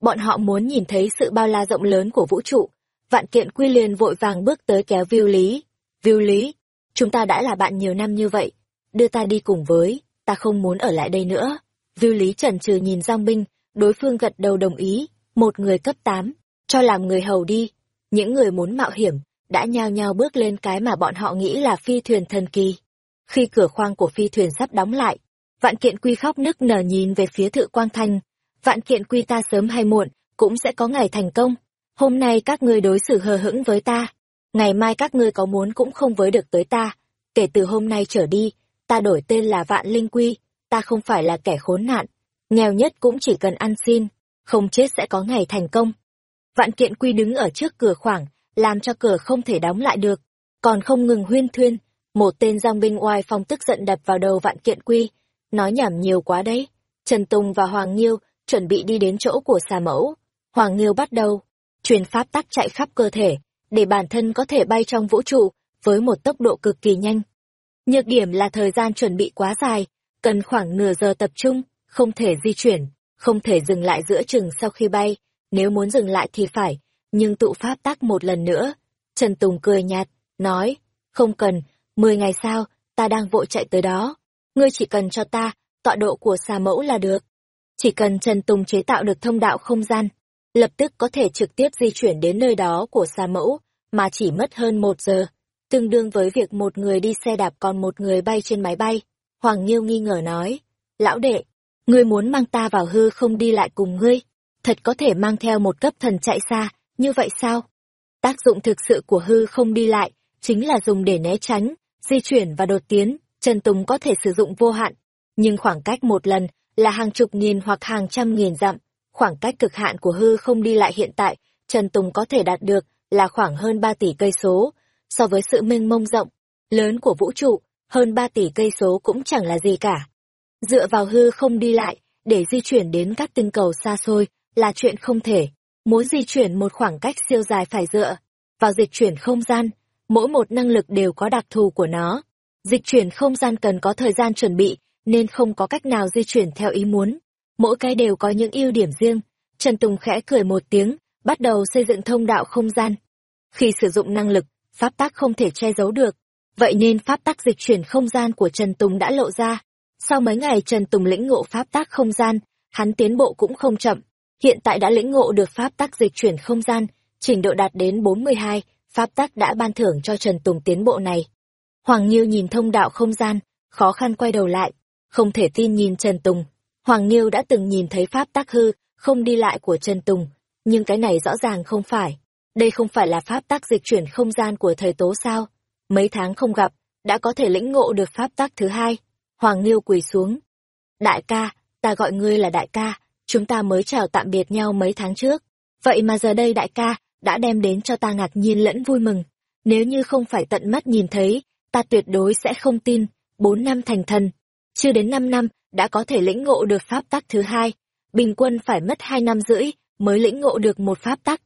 Bọn họ muốn nhìn thấy sự bao la rộng lớn của vũ trụ. Vạn kiện quy liền vội vàng bước tới kéo Viu Lý. Viu Lý, chúng ta đã là bạn nhiều năm như vậy, đưa ta đi cùng với, ta không muốn ở lại đây nữa. Viu Lý trần trừ nhìn Giang Binh, đối phương gật đầu đồng ý, một người cấp 8, cho làm người hầu đi. Những người muốn mạo hiểm, đã nhao nhao bước lên cái mà bọn họ nghĩ là phi thuyền thần kỳ. Khi cửa khoang của phi thuyền sắp đóng lại, vạn kiện quy khóc nức nở nhìn về phía thự quang thanh. Vạn kiện quy ta sớm hay muộn, cũng sẽ có ngày thành công. Hôm nay các ngươi đối xử hờ hững với ta. Ngày mai các ngươi có muốn cũng không với được tới ta. Kể từ hôm nay trở đi, ta đổi tên là Vạn Linh Quy, ta không phải là kẻ khốn nạn. Nghèo nhất cũng chỉ cần ăn xin, không chết sẽ có ngày thành công. Vạn kiện quy đứng ở trước cửa khoảng, làm cho cửa không thể đóng lại được. Còn không ngừng huyên thuyên, một tên giang binh oai phong tức giận đập vào đầu vạn kiện quy. Nói nhảm nhiều quá đấy. Trần Tùng và Hoàng Nghiêu chuẩn bị đi đến chỗ của xà mẫu. Hoàng Nghiêu bắt đầu, truyền pháp tắc chạy khắp cơ thể, để bản thân có thể bay trong vũ trụ, với một tốc độ cực kỳ nhanh. Nhược điểm là thời gian chuẩn bị quá dài, cần khoảng nửa giờ tập trung, không thể di chuyển, không thể dừng lại giữa chừng sau khi bay, nếu muốn dừng lại thì phải, nhưng tụ pháp tắc một lần nữa. Trần Tùng cười nhạt, nói, không cần, mười ngày sau, ta đang vội chạy tới đó. Ngươi chỉ cần cho ta, tọa độ của xà mẫu là được. Chỉ cần Trần Tùng chế tạo được thông đạo không gian, lập tức có thể trực tiếp di chuyển đến nơi đó của xà mẫu, mà chỉ mất hơn một giờ, tương đương với việc một người đi xe đạp còn một người bay trên máy bay. Hoàng Nhiêu nghi ngờ nói, lão đệ, ngươi muốn mang ta vào hư không đi lại cùng ngươi, thật có thể mang theo một cấp thần chạy xa, như vậy sao? Tác dụng thực sự của hư không đi lại, chính là dùng để né tránh, di chuyển và đột tiến, Trần Tùng có thể sử dụng vô hạn, nhưng khoảng cách một lần là hàng chục nghìn hoặc hàng trăm nghìn dặm, khoảng cách cực hạn của hư không đi lại hiện tại, Trần Tùng có thể đạt được là khoảng hơn 3 tỷ cây số, so với sự mênh mông rộng, lớn của vũ trụ, hơn 3 tỷ cây số cũng chẳng là gì cả. Dựa vào hư không đi lại, để di chuyển đến các tinh cầu xa xôi, là chuyện không thể. Muốn di chuyển một khoảng cách siêu dài phải dựa vào dịch chuyển không gian, mỗi một năng lực đều có đặc thù của nó. Dịch chuyển không gian cần có thời gian chuẩn bị, nên không có cách nào di chuyển theo ý muốn. Mỗi cái đều có những ưu điểm riêng. Trần Tùng khẽ cười một tiếng, bắt đầu xây dựng thông đạo không gian. Khi sử dụng năng lực, pháp tắc không thể che giấu được. Vậy nên pháp tắc dịch chuyển không gian của Trần Tùng đã lộ ra. Sau mấy ngày Trần Tùng lĩnh ngộ pháp tắc không gian, hắn tiến bộ cũng không chậm. Hiện tại đã lĩnh ngộ được pháp tắc dịch chuyển không gian, trình độ đạt đến 42, pháp tắc đã ban thưởng cho Trần Tùng tiến bộ này. Hoàng Nhiêu nhìn thông đạo không gian, khó khăn quay đầu lại, không thể tin nhìn Trần Tùng. Hoàng Nhiêu đã từng nhìn thấy pháp tắc hư, không đi lại của Trần Tùng, nhưng cái này rõ ràng không phải. Đây không phải là pháp tắc dịch chuyển không gian của thời tố sao? Mấy tháng không gặp, đã có thể lĩnh ngộ được pháp tắc thứ hai. Hoàng Nhiêu quỳ xuống. Đại ca, ta gọi ngươi là đại ca, chúng ta mới chào tạm biệt nhau mấy tháng trước. Vậy mà giờ đây đại ca, đã đem đến cho ta ngạc nhiên lẫn vui mừng. Nếu như không phải tận mắt nhìn thấy, ta tuyệt đối sẽ không tin. Bốn năm thành thần, chưa đến năm năm, đã có thể lĩnh ngộ được pháp tắc thứ hai. Bình quân phải mất hai năm rưỡi, mới lĩnh ngộ được một pháp tắc.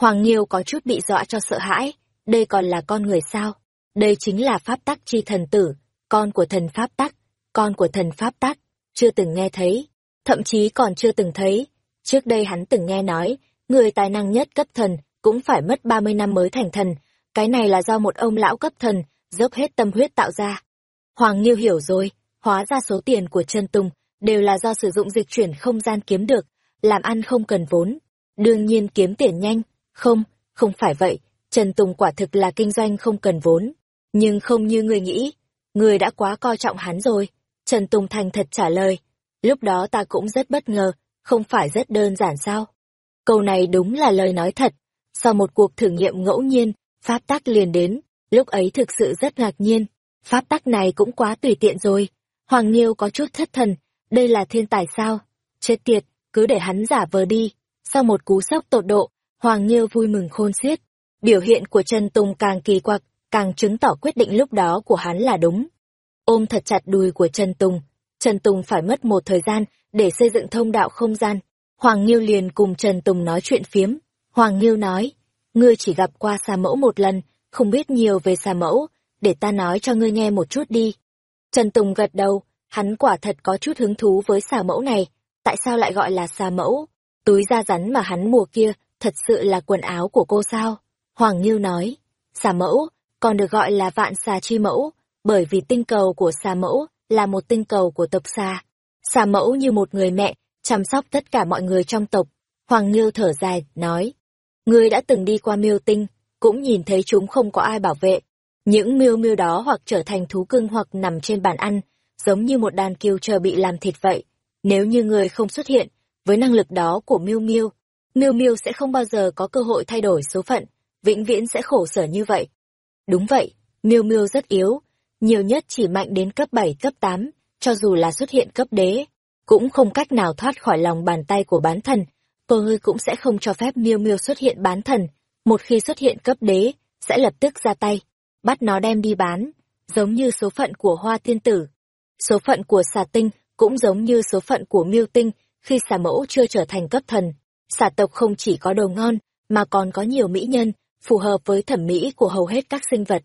Hoàng Nghiêu có chút bị dọa cho sợ hãi, đây còn là con người sao? Đây chính là pháp tắc chi thần tử, con của thần pháp tắc, con của thần pháp tắc, chưa từng nghe thấy, thậm chí còn chưa từng thấy. Trước đây hắn từng nghe nói, người tài năng nhất cấp thần cũng phải mất 30 năm mới thành thần, cái này là do một ông lão cấp thần dốc hết tâm huyết tạo ra. Hoàng Nghiêu hiểu rồi, hóa ra số tiền của Trần Tùng đều là do sử dụng dịch chuyển không gian kiếm được, làm ăn không cần vốn. Đương nhiên kiếm tiền nhanh, không, không phải vậy, Trần Tùng quả thực là kinh doanh không cần vốn. Nhưng không như người nghĩ, người đã quá coi trọng hắn rồi. Trần Tùng thành thật trả lời. Lúc đó ta cũng rất bất ngờ, không phải rất đơn giản sao? Câu này đúng là lời nói thật. Sau một cuộc thử nghiệm ngẫu nhiên, pháp tắc liền đến, lúc ấy thực sự rất ngạc nhiên. Pháp tắc này cũng quá tùy tiện rồi. Hoàng Nhiêu có chút thất thần, đây là thiên tài sao? Chết tiệt, cứ để hắn giả vờ đi. Sau một cú sốc tột độ, Hoàng Nhiêu vui mừng khôn xiết. Biểu hiện của Trần Tùng càng kỳ quặc, càng chứng tỏ quyết định lúc đó của hắn là đúng. Ôm thật chặt đùi của Trần Tùng, Trần Tùng phải mất một thời gian để xây dựng thông đạo không gian. Hoàng Nghiêu liền cùng Trần Tùng nói chuyện phiếm. Hoàng Nghiêu nói, ngươi chỉ gặp qua xà mẫu một lần, không biết nhiều về xà mẫu, để ta nói cho ngươi nghe một chút đi. Trần Tùng gật đầu, hắn quả thật có chút hứng thú với xà mẫu này, tại sao lại gọi là xà mẫu? Túi da rắn mà hắn mùa kia, thật sự là quần áo của cô sao? Hoàng Nghiêu nói, xà mẫu, còn được gọi là vạn xà chi mẫu, bởi vì tinh cầu của xà mẫu là một tinh cầu của tộc xà. Xà mẫu như một người mẹ, chăm sóc tất cả mọi người trong tộc. Hoàng Nghiêu thở dài, nói, ngươi đã từng đi qua miêu tinh, cũng nhìn thấy chúng không có ai bảo vệ. Những miêu miêu đó hoặc trở thành thú cưng hoặc nằm trên bàn ăn, giống như một đàn kiêu chờ bị làm thịt vậy. Nếu như người không xuất hiện, với năng lực đó của miêu miêu, miêu miêu sẽ không bao giờ có cơ hội thay đổi số phận, vĩnh viễn sẽ khổ sở như vậy. Đúng vậy, miêu miêu rất yếu, nhiều nhất chỉ mạnh đến cấp 7 cấp 8, cho dù là xuất hiện cấp đế, cũng không cách nào thoát khỏi lòng bàn tay của bán thần. Cô hơi cũng sẽ không cho phép miêu miêu xuất hiện bán thần, một khi xuất hiện cấp đế, sẽ lập tức ra tay, bắt nó đem đi bán, giống như số phận của hoa tiên tử. Số phận của xà tinh cũng giống như số phận của miêu tinh khi xà mẫu chưa trở thành cấp thần. Xà tộc không chỉ có đồ ngon, mà còn có nhiều mỹ nhân, phù hợp với thẩm mỹ của hầu hết các sinh vật.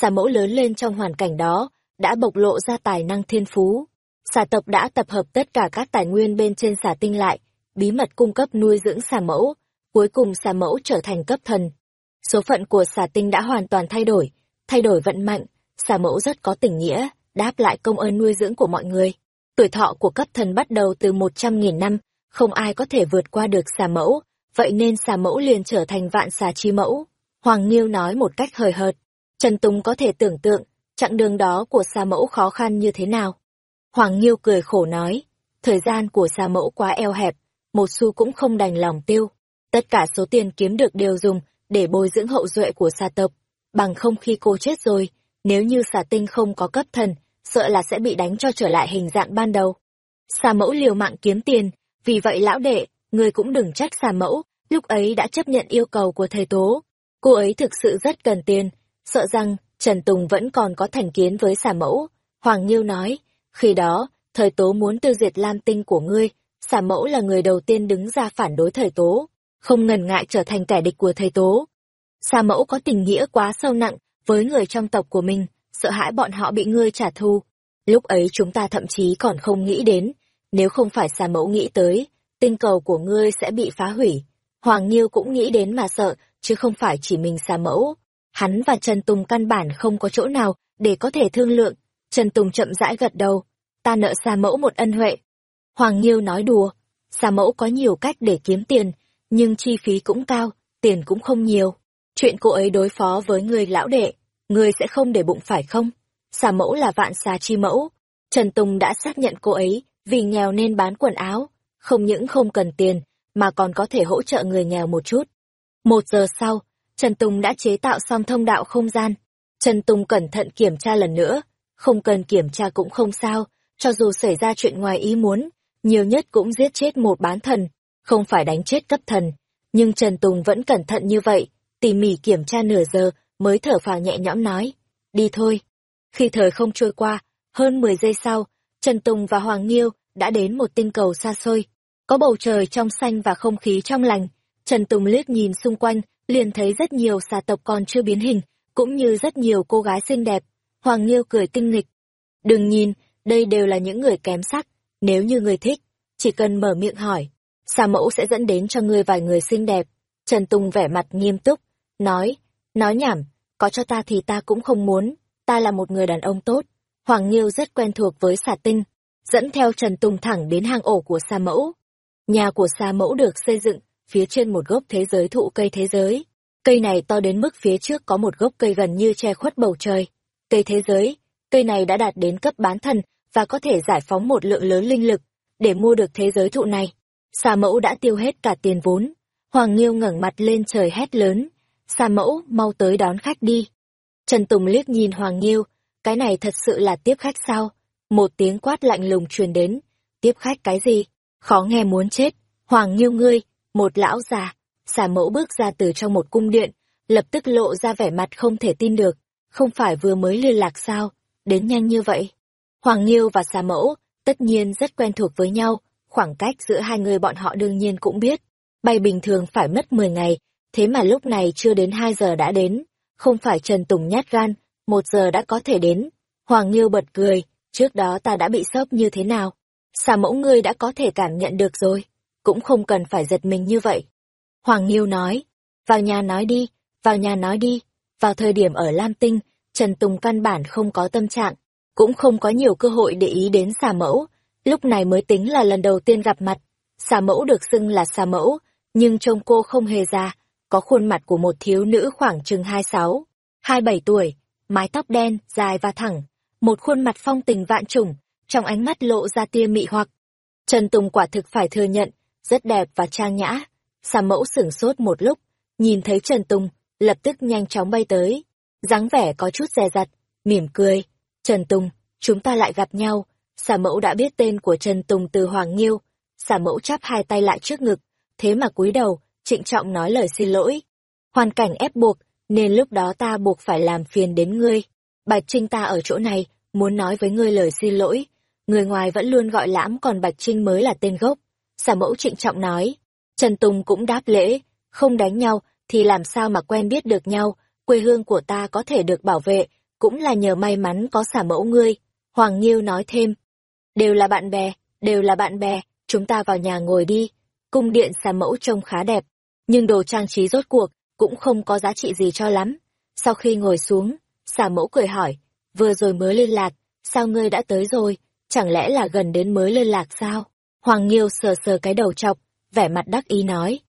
Xà mẫu lớn lên trong hoàn cảnh đó, đã bộc lộ ra tài năng thiên phú. Xà tộc đã tập hợp tất cả các tài nguyên bên trên xà tinh lại, bí mật cung cấp nuôi dưỡng xà mẫu, cuối cùng xà mẫu trở thành cấp thần. Số phận của xà tinh đã hoàn toàn thay đổi, thay đổi vận mạnh, xà mẫu rất có tình nghĩa, đáp lại công ơn nuôi dưỡng của mọi người. Tuổi thọ của cấp thần bắt đầu từ một trăm nghìn năm, không ai có thể vượt qua được xà mẫu, vậy nên xà mẫu liền trở thành vạn xà chi mẫu. Hoàng Nghiêu nói một cách hời hợt. Trần Tùng có thể tưởng tượng, chặng đường đó của xà mẫu khó khăn như thế nào. Hoàng Nghiêu cười khổ nói, thời gian của xà mẫu quá eo hẹp, một xu cũng không đành lòng tiêu. Tất cả số tiền kiếm được đều dùng để bồi dưỡng hậu duệ của xà tộc, bằng không khi cô chết rồi, nếu như xà tinh không có cấp thần, sợ là sẽ bị đánh cho trở lại hình dạng ban đầu. Xà mẫu liều mạng kiếm tiền, vì vậy lão đệ, người cũng đừng trách xà mẫu, lúc ấy đã chấp nhận yêu cầu của thầy Tố. Cô ấy thực sự rất cần tiền, sợ rằng Trần Tùng vẫn còn có thành kiến với xà mẫu. Hoàng Nhiêu nói, khi đó, thời Tố muốn tiêu diệt Lam Tinh của ngươi, xà mẫu là người đầu tiên đứng ra phản đối Thời Tố, không ngần ngại trở thành kẻ địch của Thời Tố. Xà mẫu có tình nghĩa quá sâu nặng với người trong tộc của mình, sợ hãi bọn họ bị ngươi trả thù. Lúc ấy chúng ta thậm chí còn không nghĩ đến, nếu không phải xà mẫu nghĩ tới, tinh cầu của ngươi sẽ bị phá hủy. Hoàng Nhiêu cũng nghĩ đến mà sợ, chứ không phải chỉ mình xà mẫu. Hắn và Trần Tùng căn bản không có chỗ nào để có thể thương lượng. Trần Tùng chậm rãi gật đầu, ta nợ xà mẫu một ân huệ. Hoàng Nhiêu nói đùa, xà mẫu có nhiều cách để kiếm tiền, nhưng chi phí cũng cao, tiền cũng không nhiều. Chuyện cô ấy đối phó với người lão đệ, người sẽ không để bụng phải không? Xà mẫu là vạn xà chi mẫu. Trần Tùng đã xác nhận cô ấy vì nghèo nên bán quần áo, không những không cần tiền, mà còn có thể hỗ trợ người nghèo một chút. Một giờ sau, Trần Tùng đã chế tạo xong thông đạo không gian. Trần Tùng cẩn thận kiểm tra lần nữa, không cần kiểm tra cũng không sao, cho dù xảy ra chuyện ngoài ý muốn, nhiều nhất cũng giết chết một bán thần, không phải đánh chết cấp thần. Nhưng Trần Tùng vẫn cẩn thận như vậy, tỉ mỉ kiểm tra nửa giờ mới thở phào nhẹ nhõm nói, đi thôi. Khi thời không trôi qua, hơn 10 giây sau, Trần Tùng và Hoàng Nghiêu đã đến một tinh cầu xa xôi. Có bầu trời trong xanh và không khí trong lành. Trần Tùng liếc nhìn xung quanh, liền thấy rất nhiều xà tộc còn chưa biến hình, cũng như rất nhiều cô gái xinh đẹp. Hoàng Nghiêu cười tinh nghịch. Đừng nhìn, đây đều là những người kém sắc. Nếu như người thích, chỉ cần mở miệng hỏi, xà mẫu sẽ dẫn đến cho ngươi vài người xinh đẹp. Trần Tùng vẻ mặt nghiêm túc, nói, nói nhảm, có cho ta thì ta cũng không muốn, ta là một người đàn ông tốt. Hoàng Nghiêu rất quen thuộc với xà tinh, dẫn theo Trần Tùng thẳng đến hang ổ của xà mẫu. Nhà của xà mẫu được xây dựng phía trên một gốc thế giới thụ cây thế giới. Cây này to đến mức phía trước có một gốc cây gần như che khuất bầu trời. Cây thế giới, cây này đã đạt đến cấp bán thần và có thể giải phóng một lượng lớn linh lực để mua được thế giới thụ này. Xà mẫu đã tiêu hết cả tiền vốn. Hoàng Nghiêu ngẩng mặt lên trời hét lớn. Xà mẫu, mau tới đón khách đi. Trần Tùng liếc nhìn Hoàng Nghiêu, cái này thật sự là tiếp khách sao? Một tiếng quát lạnh lùng truyền đến. Tiếp khách cái gì? Khó nghe muốn chết. Hoàng Nghiêu ngươi, một lão già. Xà mẫu bước ra từ trong một cung điện, lập tức lộ ra vẻ mặt không thể tin được. Không phải vừa mới liên lạc sao? Đến nhanh như vậy. Hoàng Nghiêu và xà mẫu, tất nhiên rất quen thuộc với nhau. Khoảng cách giữa hai người bọn họ đương nhiên cũng biết. Bay bình thường phải mất 10 ngày, thế mà lúc này chưa đến 2 giờ đã đến. Không phải Trần Tùng nhát gan, một giờ đã có thể đến. Hoàng Nghiêu bật cười, trước đó ta đã bị sốc như thế nào? Xà mẫu ngươi đã có thể cảm nhận được rồi, cũng không cần phải giật mình như vậy. Hoàng Nghiêu nói, vào nhà nói đi, vào nhà nói đi. Vào thời điểm ở Lam Tinh, Trần Tùng căn bản không có tâm trạng, cũng không có nhiều cơ hội để ý đến xà mẫu. Lúc này mới tính là lần đầu tiên gặp mặt. Xà mẫu được xưng là xà mẫu, nhưng trông cô không hề già, có khuôn mặt của một thiếu nữ khoảng chừng 26, 27 tuổi, mái tóc đen, dài và thẳng, một khuôn mặt phong tình vạn trùng, trong ánh mắt lộ ra tia mị hoặc. Trần Tùng quả thực phải thừa nhận, rất đẹp và trang nhã. Xà mẫu sửng sốt một lúc, nhìn thấy Trần Tùng, lập tức nhanh chóng bay tới. dáng vẻ có chút dè dặt, mỉm cười. Trần Tùng, chúng ta lại gặp nhau. Xà mẫu đã biết tên của Trần Tùng từ Hoàng Nghiêu. Xà mẫu chắp hai tay lại trước ngực, thế mà cúi đầu, trịnh trọng nói lời xin lỗi. Hoàn cảnh ép buộc, nên lúc đó ta buộc phải làm phiền đến ngươi. Bạch Trinh ta ở chỗ này, muốn nói với ngươi lời xin lỗi. Người ngoài vẫn luôn gọi lãm còn Bạch Trinh mới là tên gốc. Xà mẫu trịnh trọng nói. Trần Tùng cũng đáp lễ, không đánh nhau thì làm sao mà quen biết được nhau, quê hương của ta có thể được bảo vệ, cũng là nhờ may mắn có xả mẫu ngươi. Hoàng Nghiêu nói thêm. Đều là bạn bè, đều là bạn bè, chúng ta vào nhà ngồi đi. Cung điện xà mẫu trông khá đẹp, nhưng đồ trang trí rốt cuộc cũng không có giá trị gì cho lắm. Sau khi ngồi xuống, xà mẫu cười hỏi, vừa rồi mới liên lạc, sao ngươi đã tới rồi, chẳng lẽ là gần đến mới liên lạc sao? Hoàng Nghiêu sờ sờ cái đầu chọc, vẻ mặt đắc ý nói.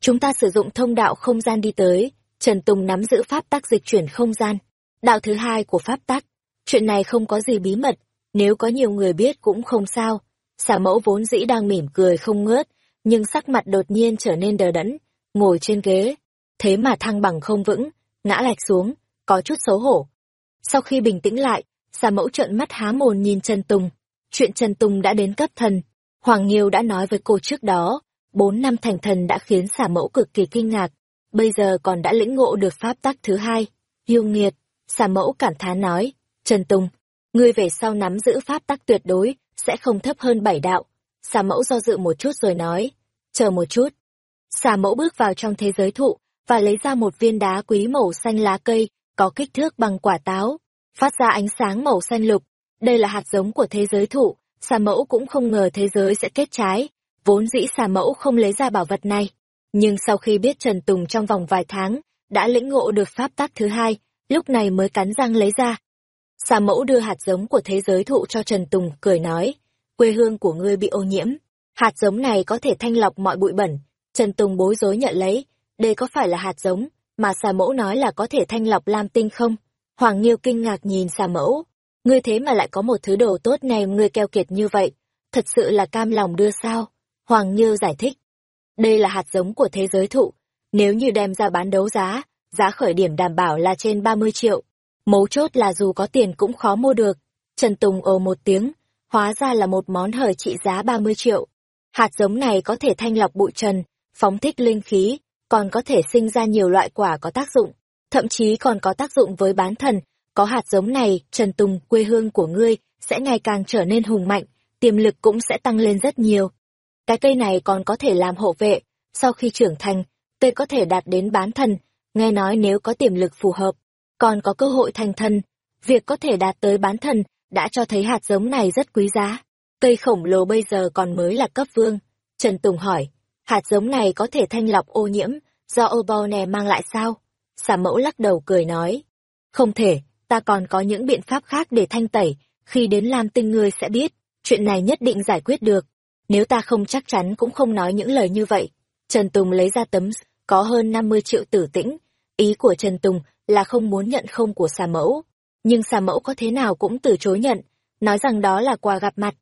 Chúng ta sử dụng thông đạo không gian đi tới, Trần Tùng nắm giữ pháp tắc dịch chuyển không gian. Đạo thứ hai của pháp tắc. Chuyện này không có gì bí mật, nếu có nhiều người biết cũng không sao. Xả mẫu vốn dĩ đang mỉm cười không ngớt, nhưng sắc mặt đột nhiên trở nên đờ đẫn, ngồi trên ghế. Thế mà thăng bằng không vững, ngã lạch xuống, có chút xấu hổ. Sau khi bình tĩnh lại, xà mẫu trợn mắt há mồn nhìn Trần Tùng. Chuyện Trần Tùng đã đến cấp thần. Hoàng Nhiêu đã nói với cô trước đó, bốn năm thành thần đã khiến xà mẫu cực kỳ kinh ngạc. Bây giờ còn đã lĩnh ngộ được pháp tắc thứ hai. Yêu nghiệt, xà mẫu cảm thán nói, Trần Tùng, ngươi về sau nắm giữ pháp tắc tuyệt đối, sẽ không thấp hơn bảy đạo. Xà mẫu do dự một chút rồi nói, chờ một chút. Xà mẫu bước vào trong thế giới thụ, và lấy ra một viên đá quý màu xanh lá cây, có kích thước bằng quả táo, phát ra ánh sáng màu xanh lục. Đây là hạt giống của thế giới thụ, xà mẫu cũng không ngờ thế giới sẽ kết trái. Vốn dĩ xà mẫu không lấy ra bảo vật này. Nhưng sau khi biết Trần Tùng trong vòng vài tháng, đã lĩnh ngộ được pháp tác thứ hai, lúc này mới cắn răng lấy ra. Xà mẫu đưa hạt giống của thế giới thụ cho Trần Tùng, cười nói, quê hương của ngươi bị ô nhiễm. Hạt giống này có thể thanh lọc mọi bụi bẩn. Trần Tùng bối rối nhận lấy, đây có phải là hạt giống mà xà mẫu nói là có thể thanh lọc lam tinh không? Hoàng Nghiêu kinh ngạc nhìn xà mẫu. Ngươi thế mà lại có một thứ đồ tốt này ngươi keo kiệt như vậy. Thật sự là cam lòng đưa sao? Hoàng Như giải thích. Đây là hạt giống của thế giới thụ. Nếu như đem ra bán đấu giá, giá khởi điểm đảm bảo là trên 30 triệu. Mấu chốt là dù có tiền cũng khó mua được. Trần Tùng ồ một tiếng, hóa ra là một món hời trị giá 30 triệu. Hạt giống này có thể thanh lọc bụi trần, phóng thích linh khí, còn có thể sinh ra nhiều loại quả có tác dụng, thậm chí còn có tác dụng với bán thần. Có hạt giống này, Trần Tùng, quê hương của ngươi, sẽ ngày càng trở nên hùng mạnh, tiềm lực cũng sẽ tăng lên rất nhiều. Cái cây này còn có thể làm hộ vệ, sau khi trưởng thành, cây có thể đạt đến bán thần, nghe nói nếu có tiềm lực phù hợp, còn có cơ hội thành thần. Việc có thể đạt tới bán thần đã cho thấy hạt giống này rất quý giá. Cây khổng lồ bây giờ còn mới là cấp vương. Trần Tùng hỏi, hạt giống này có thể thanh lọc ô nhiễm do Obone mang lại sao? Xà mẫu lắc đầu cười nói, không thể, ta còn có những biện pháp khác để thanh tẩy, khi đến Lam Tinh ngươi sẽ biết, chuyện này nhất định giải quyết được. Nếu ta không chắc chắn cũng không nói những lời như vậy. Trần Tùng lấy ra tấm, có hơn 50 triệu tử tĩnh. Ý của Trần Tùng là không muốn nhận không của xà mẫu. Nhưng xà mẫu có thế nào cũng từ chối nhận, nói rằng đó là quà gặp mặt.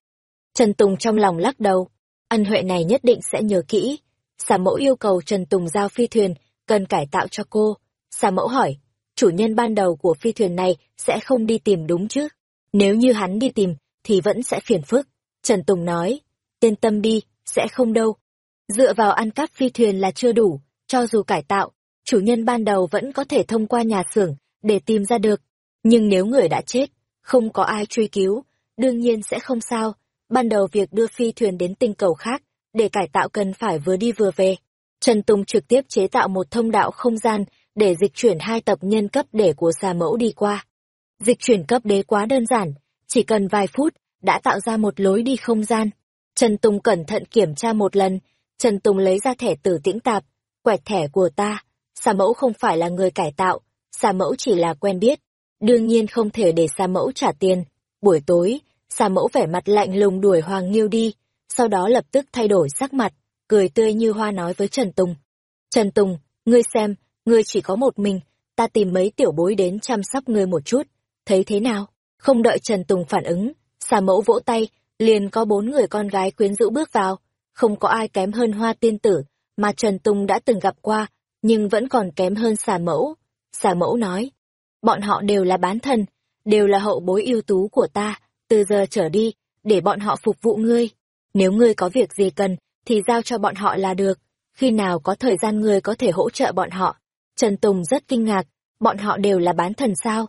Trần Tùng trong lòng lắc đầu, ân huệ này nhất định sẽ nhớ kỹ. Xà mẫu yêu cầu Trần Tùng giao phi thuyền, cần cải tạo cho cô. Xà mẫu hỏi, chủ nhân ban đầu của phi thuyền này sẽ không đi tìm đúng chứ? Nếu như hắn đi tìm, thì vẫn sẽ phiền phức. Trần Tùng nói, tên tâm đi, sẽ không đâu. Dựa vào ăn cắp phi thuyền là chưa đủ, cho dù cải tạo, chủ nhân ban đầu vẫn có thể thông qua nhà xưởng để tìm ra được. Nhưng nếu người đã chết, không có ai truy cứu, đương nhiên sẽ không sao. Ban đầu việc đưa phi thuyền đến tinh cầu khác, để cải tạo cần phải vừa đi vừa về. Trần Tùng trực tiếp chế tạo một thông đạo không gian để dịch chuyển hai tập nhân cấp để của xà mẫu đi qua. Dịch chuyển cấp đế quá đơn giản, chỉ cần vài phút, đã tạo ra một lối đi không gian. Trần Tùng cẩn thận kiểm tra một lần, Trần Tùng lấy ra thẻ tử tĩnh tạp, quẹt thẻ của ta. Xà mẫu không phải là người cải tạo, xà mẫu chỉ là quen biết. Đương nhiên không thể để xà mẫu trả tiền. Buổi tối, xà mẫu vẻ mặt lạnh lùng đuổi Hoàng Nghiêu đi, sau đó lập tức thay đổi sắc mặt, cười tươi như hoa nói với Trần Tùng. Trần Tùng, ngươi xem, ngươi chỉ có một mình, ta tìm mấy tiểu bối đến chăm sóc ngươi một chút, thấy thế nào? Không đợi Trần Tùng phản ứng, xà mẫu vỗ tay, liền có bốn người con gái quyến rũ bước vào, không có ai kém hơn hoa tiên tử, mà Trần Tùng đã từng gặp qua, nhưng vẫn còn kém hơn xà mẫu. Xà mẫu nói, bọn họ đều là bán thân, đều là hậu bối ưu tú của ta, từ giờ trở đi, để bọn họ phục vụ ngươi. Nếu ngươi có việc gì cần, thì giao cho bọn họ là được, khi nào có thời gian ngươi có thể hỗ trợ bọn họ. Trần Tùng rất kinh ngạc, bọn họ đều là bán thần sao?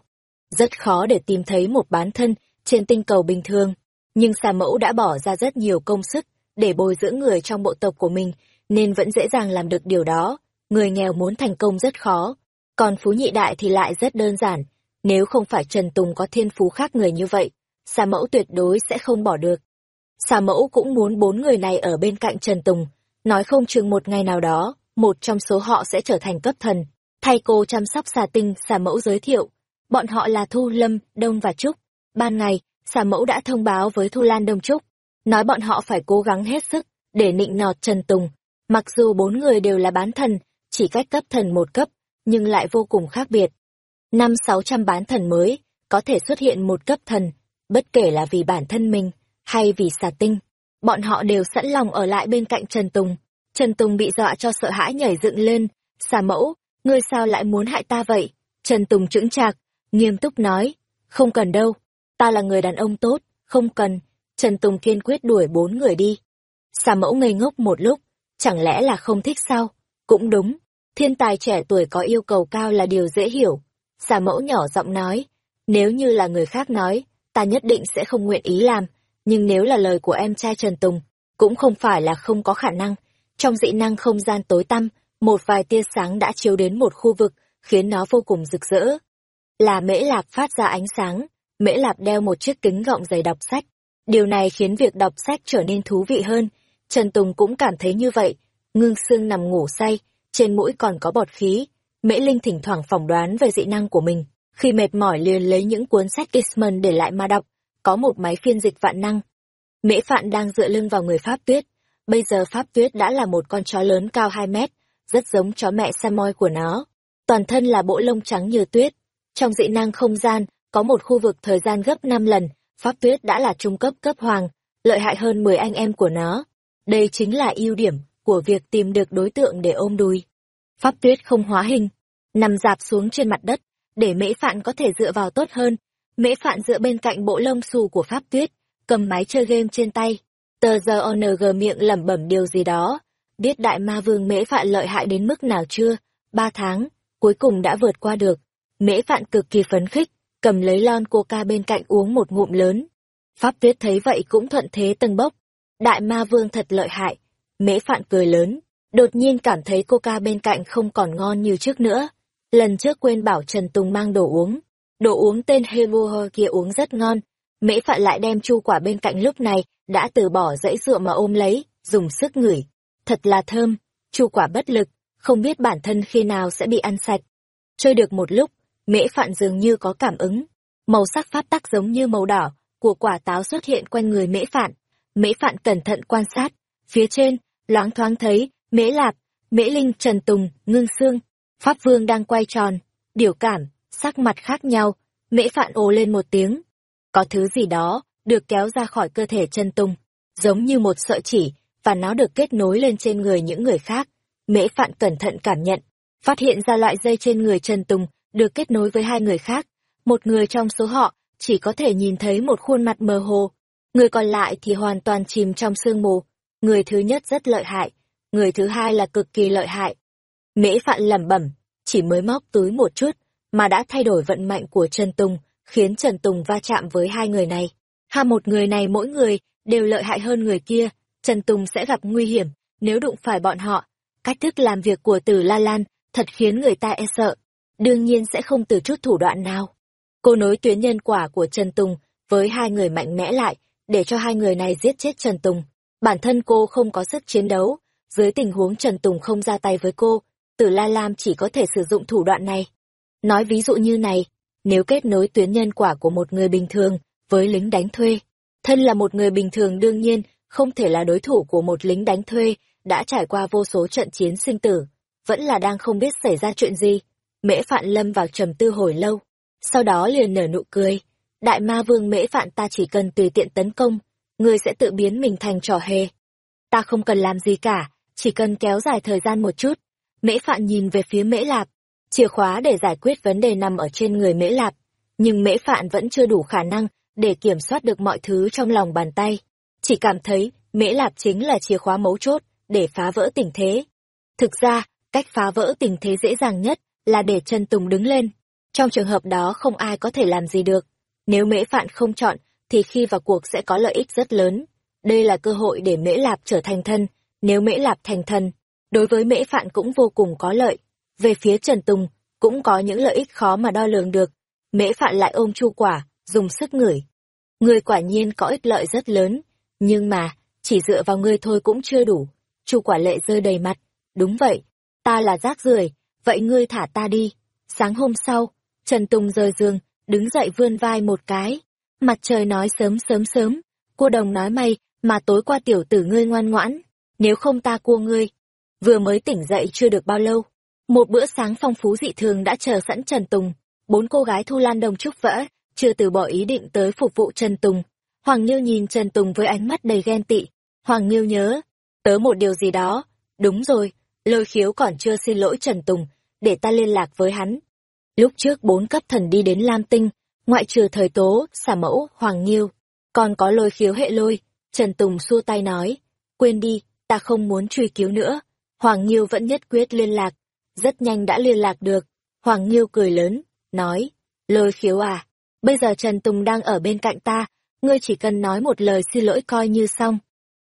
Rất khó để tìm thấy một bán thân trên tinh cầu bình thường, nhưng xà mẫu đã bỏ ra rất nhiều công sức để bồi dưỡng người trong bộ tộc của mình, nên vẫn dễ dàng làm được điều đó. Người nghèo muốn thành công rất khó, còn phú nhị đại thì lại rất đơn giản. Nếu không phải Trần Tùng có thiên phú khác người như vậy, xà mẫu tuyệt đối sẽ không bỏ được. Xà mẫu cũng muốn bốn người này ở bên cạnh Trần Tùng, nói không chừng một ngày nào đó, một trong số họ sẽ trở thành cấp thần. Thay cô chăm sóc xà tinh, xà mẫu giới thiệu. Bọn họ là Thu Lâm, Đông và Trúc. Ban ngày, xà mẫu đã thông báo với Thu Lan Đông Trúc, nói bọn họ phải cố gắng hết sức để nịnh nọt Trần Tùng. Mặc dù bốn người đều là bán thần, chỉ cách cấp thần một cấp, nhưng lại vô cùng khác biệt. Năm sáu trăm bán thần mới, có thể xuất hiện một cấp thần, bất kể là vì bản thân mình, hay vì xà tinh. Bọn họ đều sẵn lòng ở lại bên cạnh Trần Tùng. Trần Tùng bị dọa cho sợ hãi nhảy dựng lên. Xà mẫu, ngươi sao lại muốn hại ta vậy? Trần Tùng chững chạc, nghiêm túc nói. Không cần đâu, ta là người đàn ông tốt, không cần. Trần Tùng kiên quyết đuổi bốn người đi. Xà mẫu ngây ngốc một lúc, chẳng lẽ là không thích sao? Cũng đúng, thiên tài trẻ tuổi có yêu cầu cao là điều dễ hiểu. Xà mẫu nhỏ giọng nói, nếu như là người khác nói, ta nhất định sẽ không nguyện ý làm, nhưng nếu là lời của em trai Trần Tùng, cũng không phải là không có khả năng. Trong dị năng không gian tối tăm, một vài tia sáng đã chiếu đến một khu vực, khiến nó vô cùng rực rỡ. Là mễ lạp phát ra ánh sáng, mễ lạp đeo một chiếc kính gọng dày đọc sách. Điều này khiến việc đọc sách trở nên thú vị hơn. Trần Tùng cũng cảm thấy như vậy, ngưng xương nằm ngủ say, trên mũi còn có bọt khí. Mễ Linh thỉnh thoảng phỏng đoán về dị năng của mình, khi mệt mỏi liền lấy những cuốn sách Kisman để lại mà đọc, có một máy phiên dịch vạn năng. Mễ Phạn đang dựa lưng vào người Pháp Tuyết, bây giờ Pháp Tuyết đã là một con chó lớn cao 2 mét, rất giống chó mẹ Samoy của nó. Toàn thân là bộ lông trắng như tuyết. Trong dị năng không gian, có một khu vực thời gian gấp 5 lần, Pháp Tuyết đã là trung cấp cấp hoàng, lợi hại hơn 10 anh em của nó. Đây chính là ưu điểm của việc tìm được đối tượng để ôm đùi. Pháp Tuyết không hóa hình, nằm dạp xuống trên mặt đất, để mễ phạn có thể dựa vào tốt hơn. Mễ phạn dựa bên cạnh bộ lông xù của Pháp Tuyết, cầm máy chơi game trên tay. Tờ giờ ONG miệng lẩm bẩm điều gì đó. Biết đại ma vương mễ phạn lợi hại đến mức nào chưa? Ba tháng, cuối cùng đã vượt qua được. Mễ phạn cực kỳ phấn khích, cầm lấy lon coca bên cạnh uống một ngụm lớn. Pháp Tuyết thấy vậy cũng thuận thế tâng bốc. Đại ma vương thật lợi hại. Mễ phạn cười lớn, đột nhiên cảm thấy coca bên cạnh không còn ngon như trước nữa. Lần trước quên bảo Trần Tùng mang đồ uống. Đồ uống tên Hebo kia uống rất ngon. Mễ phạn lại đem chu quả bên cạnh lúc này, đã từ bỏ dãy dựa mà ôm lấy, dùng sức ngửi. Thật là thơm, chu quả bất lực, không biết bản thân khi nào sẽ bị ăn sạch. Chơi được một lúc, mễ phạn dường như có cảm ứng. Màu sắc pháp tắc giống như màu đỏ của quả táo xuất hiện quanh người mễ phạn. Mễ phạn cẩn thận quan sát, phía trên, loáng thoáng thấy, mễ lạp, mễ linh trần tùng, ngưng xương, Pháp Vương đang quay tròn, điều cảm, sắc mặt khác nhau, mễ phạn ồ lên một tiếng. Có thứ gì đó, được kéo ra khỏi cơ thể trần tùng giống như một sợi chỉ, và nó được kết nối lên trên người những người khác. Mễ phạn cẩn thận cảm nhận, phát hiện ra loại dây trên người Trần Tùng được kết nối với hai người khác. Một người trong số họ chỉ có thể nhìn thấy một khuôn mặt mơ hồ, người còn lại thì hoàn toàn chìm trong sương mù. Người thứ nhất rất lợi hại, người thứ hai là cực kỳ lợi hại, Mễ Phạn lẩm bẩm, chỉ mới móc túi một chút, mà đã thay đổi vận mệnh của Trần Tùng, khiến Trần Tùng va chạm với hai người này. Hai một người này mỗi người đều lợi hại hơn người kia, Trần Tùng sẽ gặp nguy hiểm nếu đụng phải bọn họ. Cách thức làm việc của Tử La Lan thật khiến người ta e sợ, đương nhiên sẽ không từ chút thủ đoạn nào. Cô nối tuyến nhân quả của Trần Tùng với hai người mạnh mẽ lại, để cho hai người này giết chết Trần Tùng. Bản thân cô không có sức chiến đấu, dưới tình huống Trần Tùng không ra tay với cô, Tử La Lam chỉ có thể sử dụng thủ đoạn này. Nói ví dụ như này, nếu kết nối tuyến nhân quả của một người bình thường với lính đánh thuê, thân là một người bình thường đương nhiên không thể là đối thủ của một lính đánh thuê đã trải qua vô số trận chiến sinh tử, vẫn là đang không biết xảy ra chuyện gì. Mễ Phạn lâm vào trầm tư hồi lâu, sau đó liền nở nụ cười. Đại ma vương Mễ Phạn ta chỉ cần tùy tiện tấn công, ngươi sẽ tự biến mình thành trò hề. Ta không cần làm gì cả, chỉ cần kéo dài thời gian một chút, Mễ Phạn nhìn về phía Mễ Lạp, chìa khóa để giải quyết vấn đề nằm ở trên người Mễ Lạp, nhưng Mễ Phạn vẫn chưa đủ khả năng để kiểm soát được mọi thứ trong lòng bàn tay. Chỉ cảm thấy Mễ Lạp chính là chìa khóa mấu chốt để phá vỡ tình thế. Thực ra, cách phá vỡ tình thế dễ dàng nhất là để chân Tùng đứng lên. Trong trường hợp đó không ai có thể làm gì được. Nếu Mễ Phạn không chọn, thì khi vào cuộc sẽ có lợi ích rất lớn. Đây là cơ hội để Mễ Lạp trở thành thân. Nếu Mễ Lạp thành thân, đối với mễ phạn cũng vô cùng có lợi. Về phía Trần Tùng, cũng có những lợi ích khó mà đo lường được. Mễ phạn lại ôm chu quả, dùng sức ngửi. Người quả nhiên có ích lợi rất lớn. Nhưng mà, chỉ dựa vào ngươi thôi cũng chưa đủ. Chu quả lệ rơi đầy mặt. Đúng vậy, ta là rác rưởi vậy ngươi thả ta đi. Sáng hôm sau, Trần Tùng rời giường, đứng dậy vươn vai một cái. Mặt trời nói sớm sớm sớm, cô đồng nói may, mà tối qua tiểu tử ngươi ngoan ngoãn, nếu không ta cua ngươi. Vừa mới tỉnh dậy chưa được bao lâu, một bữa sáng phong phú dị thường đã chờ sẵn Trần Tùng. Bốn cô gái Thu Lan Đồng Trúc Vỡ, chưa từ bỏ ý định tới phục vụ Trần Tùng. Hoàng Nghiêu nhìn Trần Tùng với ánh mắt đầy ghen tị. Hoàng Nghiêu nhớ, tớ một điều gì đó. Đúng rồi, lôi khiếu còn chưa xin lỗi Trần Tùng, để ta liên lạc với hắn. Lúc trước bốn cấp thần đi đến Lam Tinh, ngoại trừ thời tố, xả mẫu, Hoàng Nghiêu, còn có lôi khiếu hệ lôi. Trần Tùng xua tay nói, quên đi, ta không muốn truy cứu nữa. Hoàng Nghiêu vẫn nhất quyết liên lạc, rất nhanh đã liên lạc được. Hoàng Nghiêu cười lớn, nói, lôi khiếu à, bây giờ Trần Tùng đang ở bên cạnh ta, ngươi chỉ cần nói một lời xin lỗi coi như xong.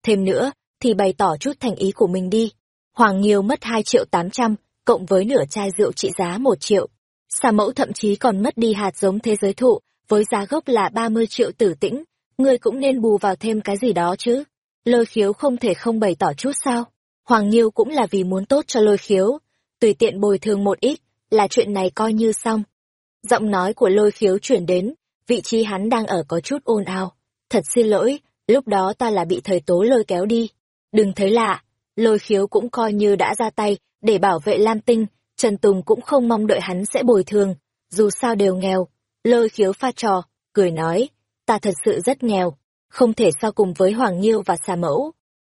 Thêm nữa, thì bày tỏ chút thành ý của mình đi. Hoàng Nhiêu mất 2 triệu 800, cộng với nửa chai rượu trị giá 1 triệu. Xà mẫu thậm chí còn mất đi hạt giống thế giới thụ, với giá gốc là 30 triệu tử tĩnh, ngươi cũng nên bù vào thêm cái gì đó chứ. Lôi khiếu không thể không bày tỏ chút sao. Hoàng Nhiêu cũng là vì muốn tốt cho lôi khiếu, tùy tiện bồi thường một ít, là chuyện này coi như xong. Giọng nói của lôi khiếu chuyển đến, vị trí hắn đang ở có chút ồn ào. Thật xin lỗi, lúc đó ta là bị thời tố lôi kéo đi. Đừng thấy lạ, lôi khiếu cũng coi như đã ra tay để bảo vệ Lam Tinh, Trần Tùng cũng không mong đợi hắn sẽ bồi thường, dù sao đều nghèo. Lôi khiếu pha trò, cười nói, ta thật sự rất nghèo, không thể so cùng với Hoàng Nhiêu và xà mẫu.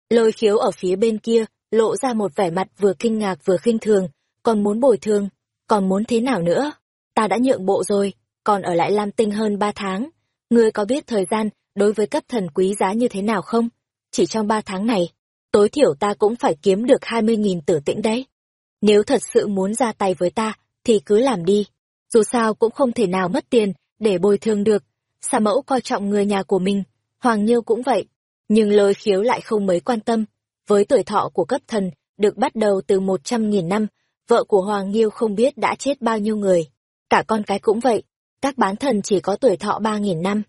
Lôi khiếu ở phía bên kia, lộ ra một vẻ mặt vừa kinh ngạc vừa khinh thường, còn muốn bồi thường, còn muốn thế nào nữa? Ta đã nhượng bộ rồi, còn ở lại Lam Tinh hơn ba tháng. Ngươi có biết thời gian đối với cấp thần quý giá như thế nào không? Chỉ trong ba tháng này, tối thiểu ta cũng phải kiếm được hai mươi nghìn tử tĩnh đấy. Nếu thật sự muốn ra tay với ta, thì cứ làm đi. Dù sao cũng không thể nào mất tiền, để bồi thường được. Xà mẫu coi trọng người nhà của mình, Hoàng Nhiêu cũng vậy. Nhưng lôi khiếu lại không mấy quan tâm. Với tuổi thọ của cấp thần, được bắt đầu từ một trăm nghìn năm, vợ của Hoàng Nhiêu không biết đã chết bao nhiêu người. Cả con cái cũng vậy, các bán thần chỉ có tuổi thọ ba nghìn năm.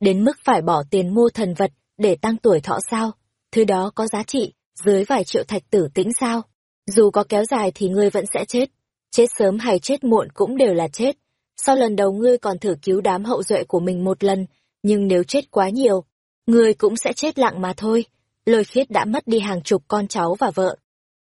Đến mức phải bỏ tiền mua thần vật để tăng tuổi thọ sao? Thứ đó có giá trị, dưới vài triệu thạch tử tĩnh sao? Dù có kéo dài thì ngươi vẫn sẽ chết. Chết sớm hay chết muộn cũng đều là chết. Sau lần đầu ngươi còn thử cứu đám hậu duệ của mình một lần, nhưng nếu chết quá nhiều, ngươi cũng sẽ chết lặng mà thôi. Lôi khiết đã mất đi hàng chục con cháu và vợ.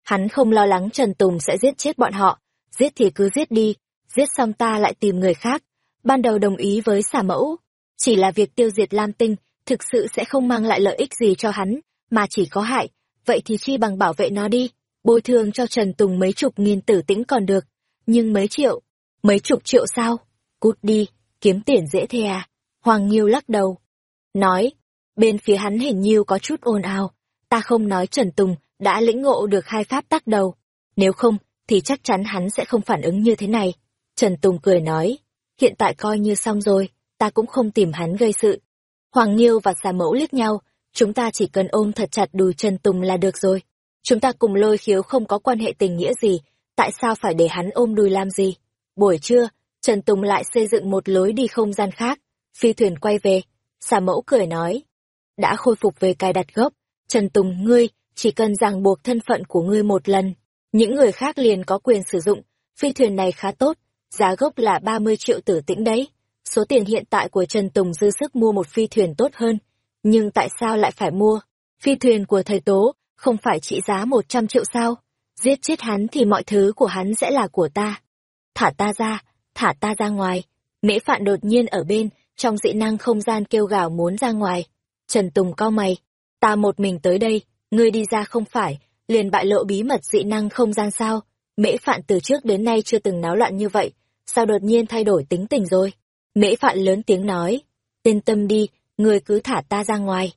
Hắn không lo lắng Trần Tùng sẽ giết chết bọn họ. Giết thì cứ giết đi, giết xong ta lại tìm người khác. Ban đầu đồng ý với xả mẫu. Chỉ là việc tiêu diệt Lam Tinh thực sự sẽ không mang lại lợi ích gì cho hắn, mà chỉ có hại. Vậy thì chi bằng bảo vệ nó đi bồi thường cho Trần Tùng mấy chục nghìn tử tĩnh còn được, nhưng mấy triệu, mấy chục triệu sao? Cút đi, kiếm tiền dễ thế à? Hoàng Nghiêu lắc đầu. Nói, bên phía hắn hình như có chút ồn ào, ta không nói Trần Tùng đã lĩnh ngộ được hai pháp tác đầu. Nếu không, thì chắc chắn hắn sẽ không phản ứng như thế này. Trần Tùng cười nói, hiện tại coi như xong rồi, ta cũng không tìm hắn gây sự. Hoàng Nghiêu và xà mẫu liếc nhau, chúng ta chỉ cần ôm thật chặt đùi Trần Tùng là được rồi. Chúng ta cùng lôi khiếu không có quan hệ tình nghĩa gì, tại sao phải để hắn ôm đùi làm gì? Buổi trưa, Trần Tùng lại xây dựng một lối đi không gian khác, phi thuyền quay về, xà mẫu cười nói. Đã khôi phục về cài đặt gốc, Trần Tùng ngươi, chỉ cần ràng buộc thân phận của ngươi một lần, những người khác liền có quyền sử dụng, phi thuyền này khá tốt, giá gốc là 30 triệu tử tĩnh đấy. Số tiền hiện tại của Trần Tùng dư sức mua một phi thuyền tốt hơn, nhưng tại sao lại phải mua? Phi thuyền của thầy Tố không phải trị giá một trăm triệu sao? Giết chết hắn thì mọi thứ của hắn sẽ là của ta. Thả ta ra, thả ta ra ngoài. Mễ Phạn đột nhiên ở bên, trong dị năng không gian kêu gào muốn ra ngoài. Trần Tùng cao mày, ta một mình tới đây, ngươi đi ra không phải, liền bại lộ bí mật dị năng không gian sao? Mễ Phạn từ trước đến nay chưa từng náo loạn như vậy, sao đột nhiên thay đổi tính tình rồi? Mễ Phạn lớn tiếng nói, tên tâm đi, người cứ thả ta ra ngoài.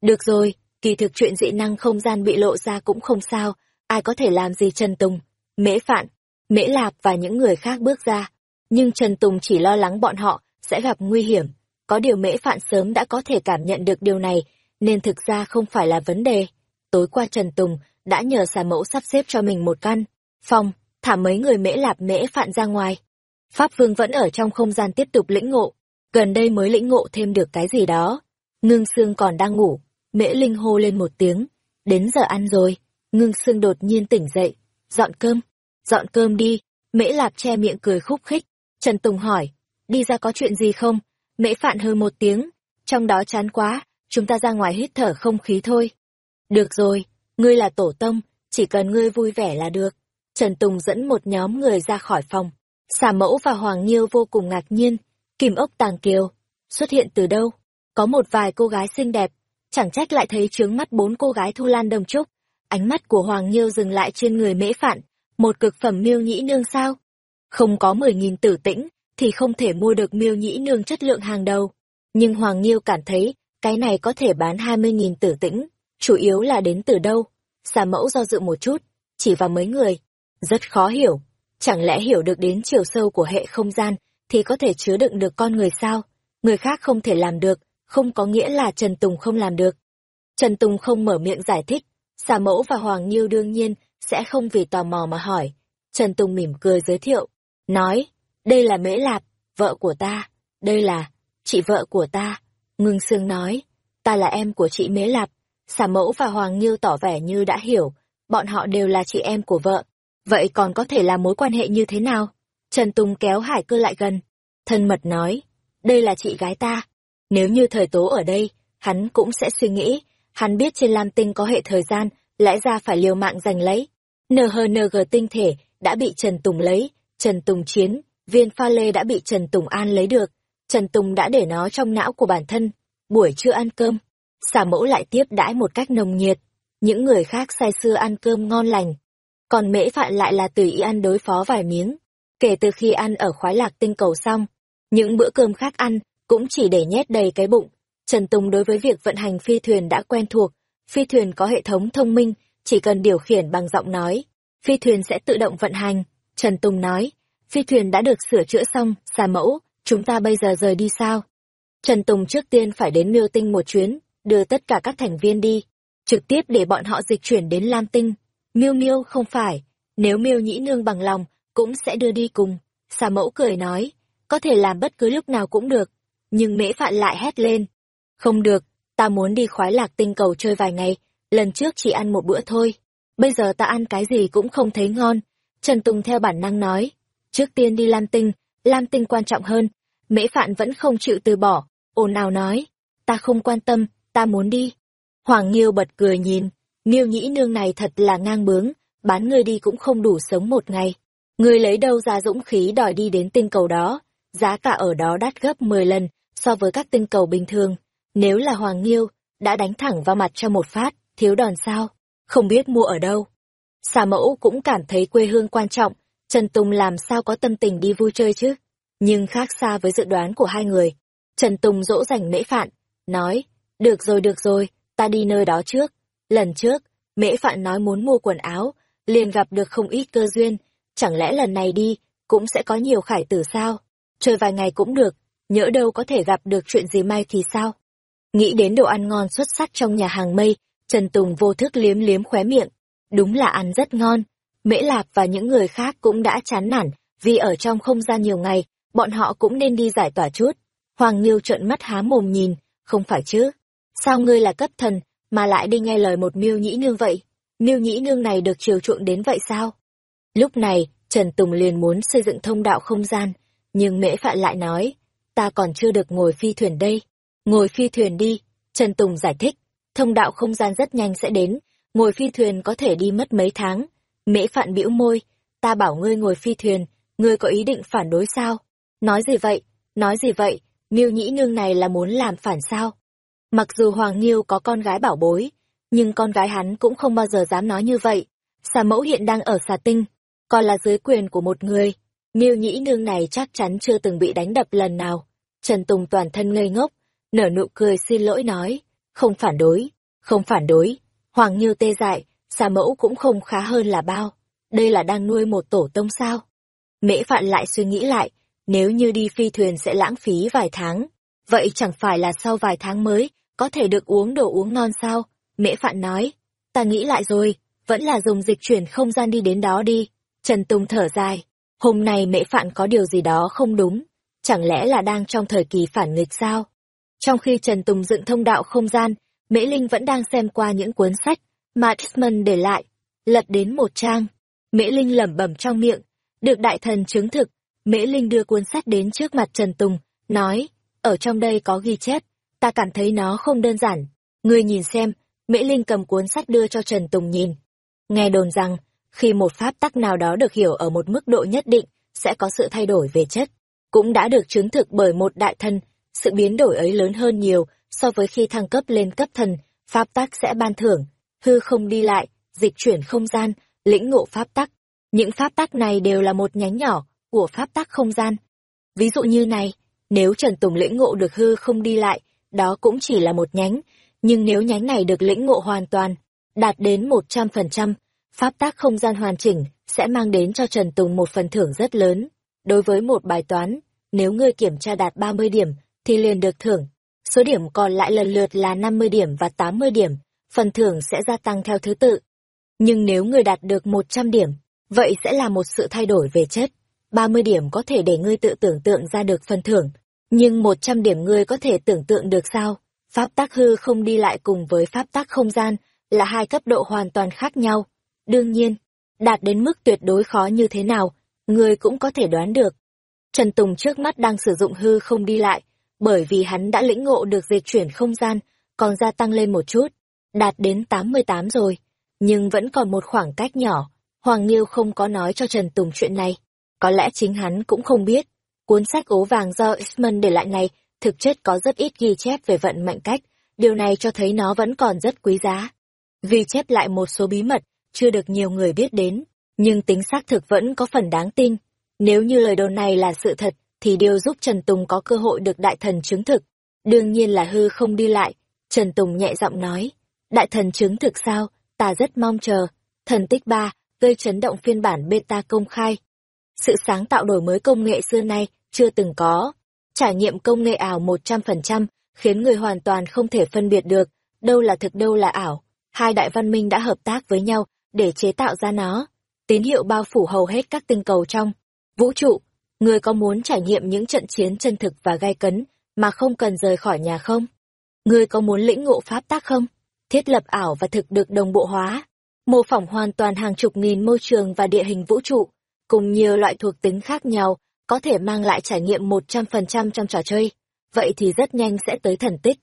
Được rồi, kỳ thực chuyện dị năng không gian bị lộ ra cũng không sao, ai có thể làm gì Trần Tùng, Mễ Phạn, Mễ Lạp và những người khác bước ra. Nhưng Trần Tùng chỉ lo lắng bọn họ sẽ gặp nguy hiểm. Có điều Mễ Phạn sớm đã có thể cảm nhận được điều này, nên thực ra không phải là vấn đề. Tối qua Trần Tùng đã nhờ xà mẫu sắp xếp cho mình một căn, phòng, thả mấy người Mễ Lạp Mễ Phạn ra ngoài. Pháp Vương vẫn ở trong không gian tiếp tục lĩnh ngộ, gần đây mới lĩnh ngộ thêm được cái gì đó. Ngưng Sương còn đang ngủ, Mễ Linh hô lên một tiếng, đến giờ ăn rồi, ngưng Sương đột nhiên tỉnh dậy, dọn cơm, dọn cơm đi, Mễ Lạp che miệng cười khúc khích, Trần Tùng hỏi, đi ra có chuyện gì không? Mễ Phạn hơi một tiếng, trong đó chán quá, chúng ta ra ngoài hít thở không khí thôi. Được rồi, ngươi là tổ tông, chỉ cần ngươi vui vẻ là được. Trần Tùng dẫn một nhóm người ra khỏi phòng. Xà mẫu và Hoàng Nhiêu vô cùng ngạc nhiên, kim ốc tàng kiều, xuất hiện từ đâu? Có một vài cô gái xinh đẹp, chẳng trách lại thấy trướng mắt bốn cô gái thu lan đồng trúc. Ánh mắt của Hoàng Nhiêu dừng lại trên người mễ phạn, một cực phẩm miêu nhĩ nương sao? Không có mười nghìn tử tĩnh, thì không thể mua được miêu nhĩ nương chất lượng hàng đầu. Nhưng Hoàng Nhiêu cảm thấy, cái này có thể bán hai mươi nghìn tử tĩnh, chủ yếu là đến từ đâu? Xà mẫu do dự một chút, chỉ vào mấy người. Rất khó hiểu, chẳng lẽ hiểu được đến chiều sâu của hệ không gian, thì có thể chứa đựng được con người sao? Người khác không thể làm được, không có nghĩa là Trần Tùng không làm được. Trần Tùng không mở miệng giải thích, xà mẫu và Hoàng Nhiêu đương nhiên sẽ không vì tò mò mà hỏi. Trần Tùng mỉm cười giới thiệu, nói, đây là Mễ Lạp, vợ của ta, đây là, chị vợ của ta. Ngưng Sương nói, ta là em của chị Mễ Lạp. Xà mẫu và Hoàng Nhiêu tỏ vẻ như đã hiểu, bọn họ đều là chị em của vợ. Vậy còn có thể là mối quan hệ như thế nào? Trần Tùng kéo Hải cơ lại gần. Thân mật nói, đây là chị gái ta. Nếu như thời tố ở đây, hắn cũng sẽ suy nghĩ, hắn biết trên Lam Tinh có hệ thời gian, lẽ ra phải liều mạng giành lấy. NHNG tinh thể đã bị Trần Tùng lấy, Trần Tùng chiến, viên pha lê đã bị Trần Tùng An lấy được. Trần Tùng đã để nó trong não của bản thân. Buổi trưa ăn cơm, xả mẫu lại tiếp đãi một cách nồng nhiệt. Những người khác say sưa ăn cơm ngon lành. Còn mễ phạn lại là tùy ý ăn đối phó vài miếng. Kể từ khi ăn ở khoái lạc tinh cầu xong, những bữa cơm khác ăn cũng chỉ để nhét đầy cái bụng. Trần Tùng đối với việc vận hành phi thuyền đã quen thuộc. Phi thuyền có hệ thống thông minh, chỉ cần điều khiển bằng giọng nói. Phi thuyền sẽ tự động vận hành. Trần Tùng nói, phi thuyền đã được sửa chữa xong, xà mẫu, chúng ta bây giờ rời đi sao? Trần Tùng trước tiên phải đến miêu tinh một chuyến, đưa tất cả các thành viên đi, trực tiếp để bọn họ dịch chuyển đến Lam Tinh. Miêu Miêu không phải, nếu Miêu Nhĩ Nương bằng lòng, cũng sẽ đưa đi cùng. Xà mẫu cười nói, có thể làm bất cứ lúc nào cũng được. Nhưng mễ phạn lại hét lên. Không được, ta muốn đi khoái lạc tinh cầu chơi vài ngày, lần trước chỉ ăn một bữa thôi. Bây giờ ta ăn cái gì cũng không thấy ngon. Trần Tùng theo bản năng nói, trước tiên đi Lam Tinh, Lam Tinh quan trọng hơn. Mễ Phạn vẫn không chịu từ bỏ, ồn ào nói, ta không quan tâm, ta muốn đi. Hoàng Nghiêu bật cười nhìn, Miêu nhĩ nương này thật là ngang bướng, bán ngươi đi cũng không đủ sống một ngày. Ngươi lấy đâu ra dũng khí đòi đi đến tinh cầu đó, giá cả ở đó đắt gấp 10 lần so với các tinh cầu bình thường. Nếu là Hoàng Nghiêu, đã đánh thẳng vào mặt cho một phát, thiếu đòn sao, không biết mua ở đâu. Xà mẫu cũng cảm thấy quê hương quan trọng, Trần Tùng làm sao có tâm tình đi vui chơi chứ. Nhưng khác xa với dự đoán của hai người. Trần Tùng dỗ dành mễ phạn, nói, được rồi được rồi, ta đi nơi đó trước. Lần trước, mễ phạn nói muốn mua quần áo, liền gặp được không ít cơ duyên, chẳng lẽ lần này đi, cũng sẽ có nhiều khải tử sao? Chơi vài ngày cũng được, nhỡ đâu có thể gặp được chuyện gì may thì sao? Nghĩ đến đồ ăn ngon xuất sắc trong nhà hàng mây, Trần Tùng vô thức liếm liếm khóe miệng. Đúng là ăn rất ngon. Mễ Lạp và những người khác cũng đã chán nản, vì ở trong không gian nhiều ngày, bọn họ cũng nên đi giải tỏa chút. Hoàng Nghiêu trợn mắt há mồm nhìn, không phải chứ? Sao ngươi là cấp thần, mà lại đi nghe lời một miêu nhĩ nương vậy? Miêu nhĩ nương này được chiều chuộng đến vậy sao? Lúc này, Trần Tùng liền muốn xây dựng thông đạo không gian, nhưng mễ phạn lại nói, ta còn chưa được ngồi phi thuyền đây. Ngồi phi thuyền đi, Trần Tùng giải thích, thông đạo không gian rất nhanh sẽ đến, ngồi phi thuyền có thể đi mất mấy tháng. Mễ phạn bĩu môi, ta bảo ngươi ngồi phi thuyền, ngươi có ý định phản đối sao? Nói gì vậy? Nói gì vậy? Miêu nhĩ nương này là muốn làm phản sao? Mặc dù Hoàng Nghiêu có con gái bảo bối, nhưng con gái hắn cũng không bao giờ dám nói như vậy. Xà mẫu hiện đang ở xà tinh, còn là dưới quyền của một người. Miêu nhĩ nương này chắc chắn chưa từng bị đánh đập lần nào. Trần Tùng toàn thân ngây ngốc, nở nụ cười xin lỗi nói, không phản đối, không phản đối. Hoàng Nghiêu tê dại, xà mẫu cũng không khá hơn là bao. Đây là đang nuôi một tổ tông sao? Mễ Phạn lại suy nghĩ lại, nếu như đi phi thuyền sẽ lãng phí vài tháng. Vậy chẳng phải là sau vài tháng mới, có thể được uống đồ uống ngon sao? Mễ Phạn nói, ta nghĩ lại rồi, vẫn là dùng dịch chuyển không gian đi đến đó đi. Trần Tùng thở dài, hôm nay Mễ Phạn có điều gì đó không đúng, chẳng lẽ là đang trong thời kỳ phản nghịch sao? Trong khi Trần Tùng dựng thông đạo không gian, Mễ Linh vẫn đang xem qua những cuốn sách mà Desmond để lại, lật đến một trang. Mễ Linh lẩm bẩm trong miệng, được đại thần chứng thực, Mễ Linh đưa cuốn sách đến trước mặt Trần Tùng, nói, ở trong đây có ghi chép, ta cảm thấy nó không đơn giản. Ngươi nhìn xem, Mễ Linh cầm cuốn sách đưa cho Trần Tùng nhìn. Nghe đồn rằng, khi một pháp tắc nào đó được hiểu ở một mức độ nhất định, sẽ có sự thay đổi về chất. Cũng đã được chứng thực bởi một đại thần, sự biến đổi ấy lớn hơn nhiều so với khi thăng cấp lên cấp thần, pháp tắc sẽ ban thưởng, hư không đi lại, dịch chuyển không gian, lĩnh ngộ pháp tắc. Những pháp tắc này đều là một nhánh nhỏ của pháp tắc không gian. Ví dụ như này, nếu Trần Tùng lĩnh ngộ được hư không đi lại, đó cũng chỉ là một nhánh, nhưng nếu nhánh này được lĩnh ngộ hoàn toàn, đạt đến 100%, pháp tác không gian hoàn chỉnh sẽ mang đến cho Trần Tùng một phần thưởng rất lớn. Đối với một bài toán, nếu ngươi kiểm tra đạt 30 điểm, thì liền được thưởng. Số điểm còn lại lần lượt là 50 điểm và 80 điểm, phần thưởng sẽ gia tăng theo thứ tự. Nhưng nếu ngươi đạt được 100 điểm, vậy sẽ là một sự thay đổi về chất. 30 điểm có thể để ngươi tự tưởng tượng ra được phần thưởng, nhưng 100 điểm ngươi có thể tưởng tượng được sao? Pháp tắc hư không đi lại cùng với pháp tắc không gian là hai cấp độ hoàn toàn khác nhau. Đương nhiên, đạt đến mức tuyệt đối khó như thế nào, ngươi cũng có thể đoán được. Trần Tùng trước mắt đang sử dụng hư không đi lại, bởi vì hắn đã lĩnh ngộ được dịch chuyển không gian, còn gia tăng lên một chút, đạt đến 88 rồi, nhưng vẫn còn một khoảng cách nhỏ. Hoàng Nghiêu không có nói cho Trần Tùng chuyện này. Có lẽ chính hắn cũng không biết. Cuốn sách ố vàng do Isman để lại này thực chất có rất ít ghi chép về vận mệnh cách, điều này cho thấy nó vẫn còn rất quý giá. Ghi chép lại một số bí mật, chưa được nhiều người biết đến, nhưng tính xác thực vẫn có phần đáng tin. Nếu như lời đồn này là sự thật, thì điều giúp Trần Tùng có cơ hội được đại thần chứng thực. Đương nhiên là hư không đi lại, Trần Tùng nhẹ giọng nói. Đại thần chứng thực sao, ta rất mong chờ. Thần tích ba gây chấn động phiên bản beta công khai. Sự sáng tạo đổi mới công nghệ xưa nay chưa từng có. Trải nghiệm công nghệ ảo 100% khiến người hoàn toàn không thể phân biệt được đâu là thực đâu là ảo. Hai đại văn minh đã hợp tác với nhau để chế tạo ra nó. Tín hiệu bao phủ hầu hết các tinh cầu trong vũ trụ. Người có muốn trải nghiệm những trận chiến chân thực và gai cấn mà không cần rời khỏi nhà không? Người có muốn lĩnh ngộ pháp tác không? Thiết lập ảo và thực được đồng bộ hóa, mô phỏng hoàn toàn hàng chục nghìn môi trường và địa hình vũ trụ, cùng nhiều loại thuộc tính khác nhau, có thể mang lại trải nghiệm 100% trong trò chơi. Vậy thì rất nhanh sẽ tới thần tích.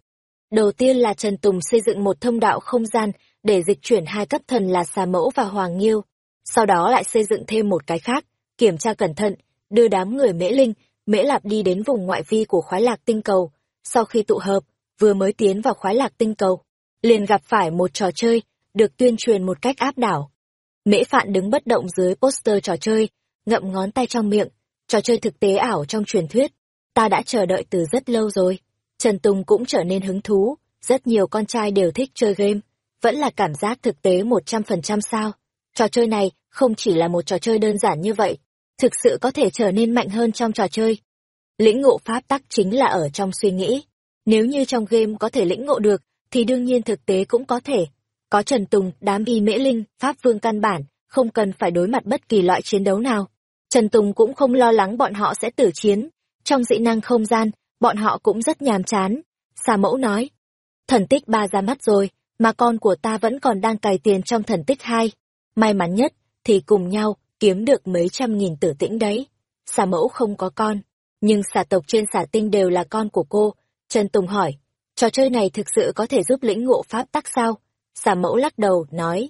Đầu tiên là Trần Tùng xây dựng một thông đạo không gian để dịch chuyển hai cấp thần là xà mẫu và hoàng nghiêu. Sau đó lại xây dựng thêm một cái khác, kiểm tra cẩn thận, đưa đám người mễ linh, mễ lạp đi đến vùng ngoại vi của khoái lạc tinh cầu. Sau khi tụ hợp, vừa mới tiến vào khoái lạc tinh cầu, liền gặp phải một trò chơi, được tuyên truyền một cách áp đảo. Mễ Phạn đứng bất động dưới poster trò chơi, ngậm ngón tay trong miệng, trò chơi thực tế ảo trong truyền thuyết. Ta đã chờ đợi từ rất lâu rồi. Trần Tùng cũng trở nên hứng thú, rất nhiều con trai đều thích chơi game, vẫn là cảm giác thực tế 100% sao. Trò chơi này không chỉ là một trò chơi đơn giản như vậy, thực sự có thể trở nên mạnh hơn trong trò chơi. Lĩnh ngộ pháp tắc chính là ở trong suy nghĩ. Nếu như trong game có thể lĩnh ngộ được, thì đương nhiên thực tế cũng có thể. Có Trần Tùng, đám y mễ linh, Pháp Vương căn bản, không cần phải đối mặt bất kỳ loại chiến đấu nào. Trần Tùng cũng không lo lắng bọn họ sẽ tử chiến. Trong dị năng không gian, bọn họ cũng rất nhàm chán. Xà mẫu nói, thần tích ba ra mắt rồi, mà con của ta vẫn còn đang cài tiền trong thần tích hai. May mắn nhất, thì cùng nhau, kiếm được mấy trăm nghìn tử tĩnh đấy. Xà mẫu không có con, nhưng xà tộc trên xà tinh đều là con của cô. Trần Tùng hỏi, trò chơi này thực sự có thể giúp lĩnh ngộ pháp tắc sao? Xà mẫu lắc đầu, nói,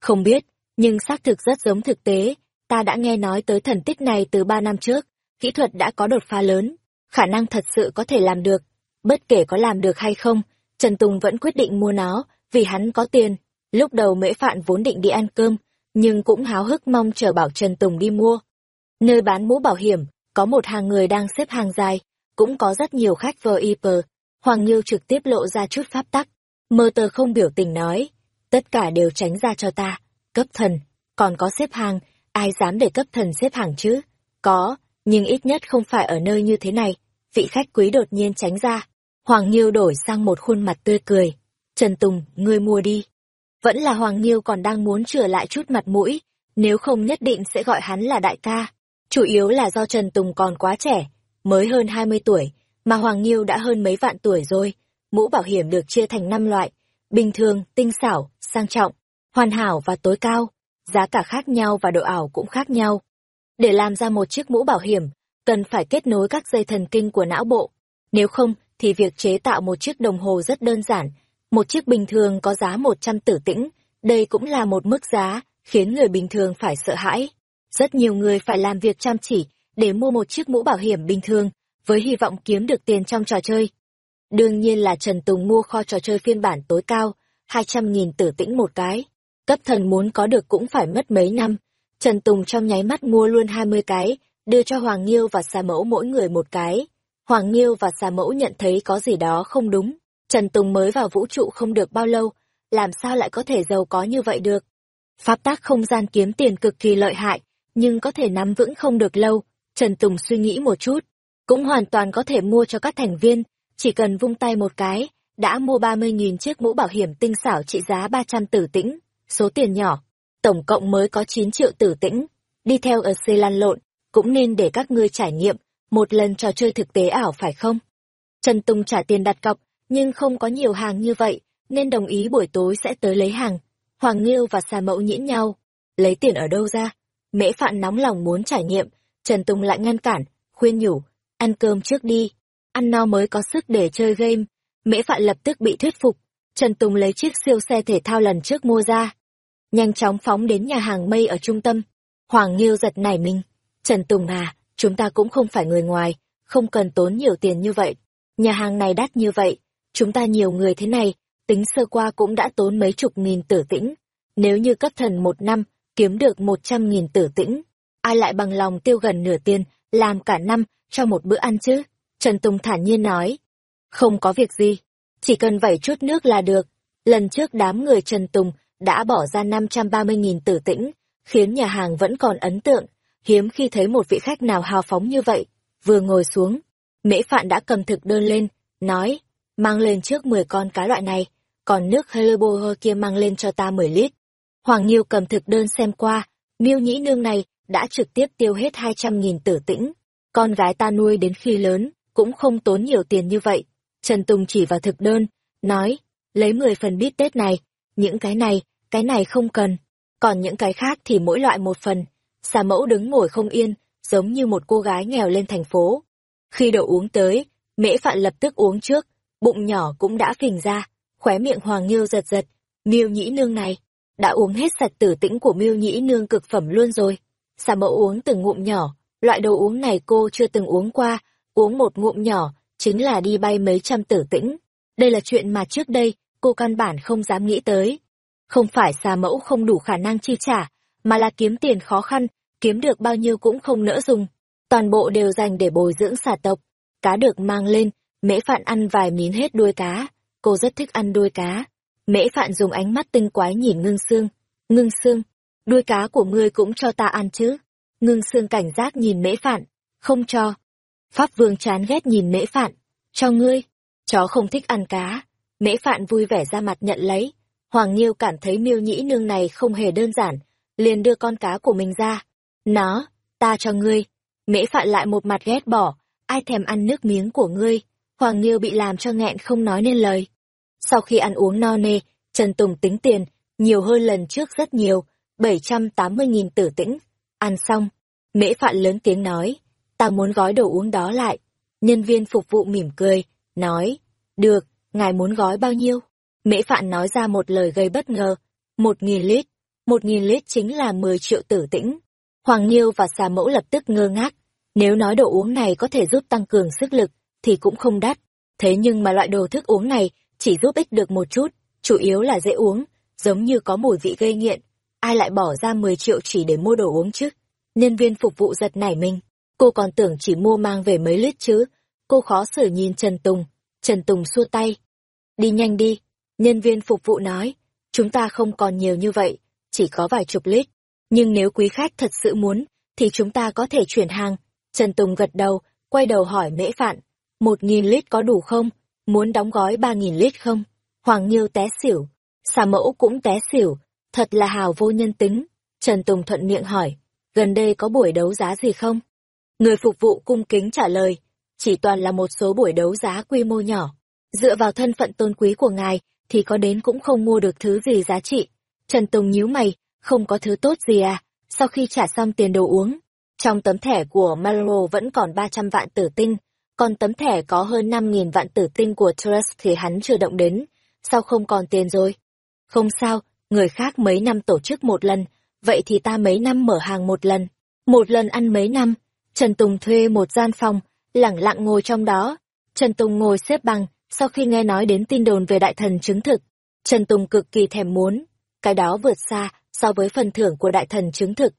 không biết, nhưng xác thực rất giống thực tế, ta đã nghe nói tới thần tích này từ ba năm trước, kỹ thuật đã có đột phá lớn, khả năng thật sự có thể làm được. Bất kể có làm được hay không, Trần Tùng vẫn quyết định mua nó, vì hắn có tiền. Lúc đầu mễ phạn vốn định đi ăn cơm, nhưng cũng háo hức mong chờ bảo Trần Tùng đi mua. Nơi bán mũ bảo hiểm, có một hàng người đang xếp hàng dài, cũng có rất nhiều khách vờ Iper. Hoàng nghiêu trực tiếp lộ ra chút pháp tắc. Mơ tờ không biểu tình nói, tất cả đều tránh ra cho ta, cấp thần, còn có xếp hàng, ai dám để cấp thần xếp hàng chứ? Có, nhưng ít nhất không phải ở nơi như thế này. Vị khách quý đột nhiên tránh ra. Hoàng Nhiêu đổi sang một khuôn mặt tươi cười. Trần Tùng, ngươi mua đi. Vẫn là Hoàng Nhiêu còn đang muốn trở lại chút mặt mũi, nếu không nhất định sẽ gọi hắn là đại ca. Chủ yếu là do Trần Tùng còn quá trẻ, mới hơn 20 tuổi, mà Hoàng Nhiêu đã hơn mấy vạn tuổi rồi. Mũ bảo hiểm được chia thành 5 loại, bình thường, tinh xảo, sang trọng, hoàn hảo và tối cao. Giá cả khác nhau và độ ảo cũng khác nhau. Để làm ra một chiếc mũ bảo hiểm, cần phải kết nối các dây thần kinh của não bộ. Nếu không, thì việc chế tạo một chiếc đồng hồ rất đơn giản. Một chiếc bình thường có giá 100 tử tĩnh, đây cũng là một mức giá, khiến người bình thường phải sợ hãi. Rất nhiều người phải làm việc chăm chỉ để mua một chiếc mũ bảo hiểm bình thường, với hy vọng kiếm được tiền trong trò chơi. Đương nhiên là Trần Tùng mua kho trò chơi phiên bản tối cao, 200.000 tử tĩnh một cái. Cấp thần muốn có được cũng phải mất mấy năm. Trần Tùng trong nháy mắt mua luôn 20 cái, đưa cho Hoàng Nghiêu và Xà Mẫu mỗi người một cái. Hoàng Nghiêu và Xà Mẫu nhận thấy có gì đó không đúng. Trần Tùng mới vào vũ trụ không được bao lâu, làm sao lại có thể giàu có như vậy được. Pháp tác không gian kiếm tiền cực kỳ lợi hại, nhưng có thể nắm vững không được lâu. Trần Tùng suy nghĩ một chút, cũng hoàn toàn có thể mua cho các thành viên, chỉ cần vung tay một cái, đã mua 30.000 chiếc mũ bảo hiểm tinh xảo trị giá 300 tử tĩnh, số tiền nhỏ, tổng cộng mới có 9 triệu tử tĩnh. Đi theo ở xe lan lộn, cũng nên để các ngươi trải nghiệm một lần trò chơi thực tế ảo phải không? Trần Tùng trả tiền đặt cọc, nhưng không có nhiều hàng như vậy, nên đồng ý buổi tối sẽ tới lấy hàng. Hoàng Nghiêu và xà mẫu nhĩn nhau. Lấy tiền ở đâu ra? Mễ Phạn nóng lòng muốn trải nghiệm, Trần Tùng lại ngăn cản, khuyên nhủ, ăn cơm trước đi, ăn no mới có sức để chơi game. Mễ Phạn lập tức bị thuyết phục, Trần Tùng lấy chiếc siêu xe thể thao lần trước mua ra. Nhanh chóng phóng đến nhà hàng mây ở trung tâm. Hoàng Nghiêu giật nảy mình. Trần Tùng à, chúng ta cũng không phải người ngoài, không cần tốn nhiều tiền như vậy. Nhà hàng này đắt như vậy, chúng ta nhiều người thế này, tính sơ qua cũng đã tốn mấy chục nghìn tử tĩnh. Nếu như cấp thần một năm, kiếm được một trăm nghìn tử tĩnh, ai lại bằng lòng tiêu gần nửa tiền, làm cả năm, cho một bữa ăn chứ? Trần Tùng thản nhiên nói. Không có việc gì, chỉ cần vẩy chút nước là được. Lần trước đám người Trần Tùng đã bỏ ra năm trăm ba mươi nghìn tử tĩnh, khiến nhà hàng vẫn còn ấn tượng. Hiếm khi thấy một vị khách nào hào phóng như vậy. Vừa ngồi xuống, mễ phạn đã cầm thực đơn lên, nói, mang lên trước mười con cá loại này, còn nước Helebo kia mang lên cho ta mười lít. Hoàng Nhiêu cầm thực đơn xem qua, miêu nhĩ nương này đã trực tiếp tiêu hết hai trăm nghìn tử tĩnh. Con gái ta nuôi đến khi lớn, cũng không tốn nhiều tiền như vậy. Trần Tùng chỉ vào thực đơn, nói, lấy mười phần bít tết này, những cái này, cái này không cần, còn những cái khác thì mỗi loại một phần. Xà mẫu đứng ngồi không yên, giống như một cô gái nghèo lên thành phố. Khi đậu uống tới, mễ phạn lập tức uống trước, bụng nhỏ cũng đã phình ra, khóe miệng Hoàng Nghiêu giật giật, miêu nhĩ nương này, đã uống hết sạch tử tĩnh của miêu nhĩ nương cực phẩm luôn rồi. Xà mẫu uống từng ngụm nhỏ, loại đồ uống này cô chưa từng uống qua, uống một ngụm nhỏ, chính là đi bay mấy trăm tử tĩnh. Đây là chuyện mà trước đây, cô căn bản không dám nghĩ tới. Không phải xà mẫu không đủ khả năng chi trả, mà là kiếm tiền khó khăn, kiếm được bao nhiêu cũng không nỡ dùng. Toàn bộ đều dành để bồi dưỡng xà tộc. Cá được mang lên, mễ phạn ăn vài miếng hết đuôi cá. Cô rất thích ăn đuôi cá. Mễ phạn dùng ánh mắt tinh quái nhìn ngưng xương. Ngưng xương, đuôi cá của ngươi cũng cho ta ăn chứ. Ngưng xương cảnh giác nhìn mễ phạn. Không cho. Pháp vương chán ghét nhìn mễ phạn. Cho ngươi. Chó không thích ăn cá. Mễ phạn vui vẻ ra mặt nhận lấy. Hoàng Nhiêu cảm thấy miêu nhĩ nương này không hề đơn giản. Liền đưa con cá của mình ra. Nó, ta cho ngươi. Mễ phạn lại một mặt ghét bỏ. Ai thèm ăn nước miếng của ngươi. Hoàng Nhiêu bị làm cho nghẹn không nói nên lời. Sau khi ăn uống no nê, Trần Tùng tính tiền, nhiều hơn lần trước rất nhiều, 780.000 tử tĩnh. Ăn xong, mễ phạn lớn tiếng nói, ta muốn gói đồ uống đó lại. Nhân viên phục vụ mỉm cười, nói, được, ngài muốn gói bao nhiêu? Mễ phạn nói ra một lời gây bất ngờ, một nghìn lít, một nghìn lít chính là 10 triệu tử tĩnh. Hoàng Nhiêu và xà mẫu lập tức ngơ ngác, nếu nói đồ uống này có thể giúp tăng cường sức lực, thì cũng không đắt. Thế nhưng mà loại đồ thức uống này chỉ giúp ích được một chút, chủ yếu là dễ uống, giống như có mùi vị gây nghiện. Ai lại bỏ ra 10 triệu chỉ để mua đồ uống chứ? Nhân viên phục vụ giật nảy mình. Cô còn tưởng chỉ mua mang về mấy lít chứ. Cô khó xử nhìn Trần Tùng. Trần Tùng xua tay. Đi nhanh đi. Nhân viên phục vụ nói. Chúng ta không còn nhiều như vậy, chỉ có vài chục lít. Nhưng nếu quý khách thật sự muốn, thì chúng ta có thể chuyển hàng. Trần Tùng gật đầu, quay đầu hỏi mễ phạn. Một nghìn lít có đủ không? Muốn đóng gói ba nghìn lít không? Hoàng Nhiêu té xỉu. Xà mẫu cũng té xỉu. Thật là hào vô nhân tính. Trần Tùng thuận miệng hỏi. Gần đây có buổi đấu giá gì không? Người phục vụ cung kính trả lời. Chỉ toàn là một số buổi đấu giá quy mô nhỏ. Dựa vào thân phận tôn quý của ngài, thì có đến cũng không mua được thứ gì giá trị. Trần Tùng nhíu mày, không có thứ tốt gì à, sau khi trả xong tiền đồ uống. Trong tấm thẻ của malo vẫn còn 300 vạn tử tinh, còn tấm thẻ có hơn 5.000 vạn tử tinh của Trust thì hắn chưa động đến, sao không còn tiền rồi? Không sao, người khác mấy năm tổ chức một lần, vậy thì ta mấy năm mở hàng một lần, một lần ăn mấy năm. Trần Tùng thuê một gian phòng, lẳng lặng ngồi trong đó. Trần Tùng ngồi xếp bằng, sau khi nghe nói đến tin đồn về đại thần chứng thực. Trần Tùng cực kỳ thèm muốn, cái đó vượt xa so với phần thưởng của đại thần chứng thực.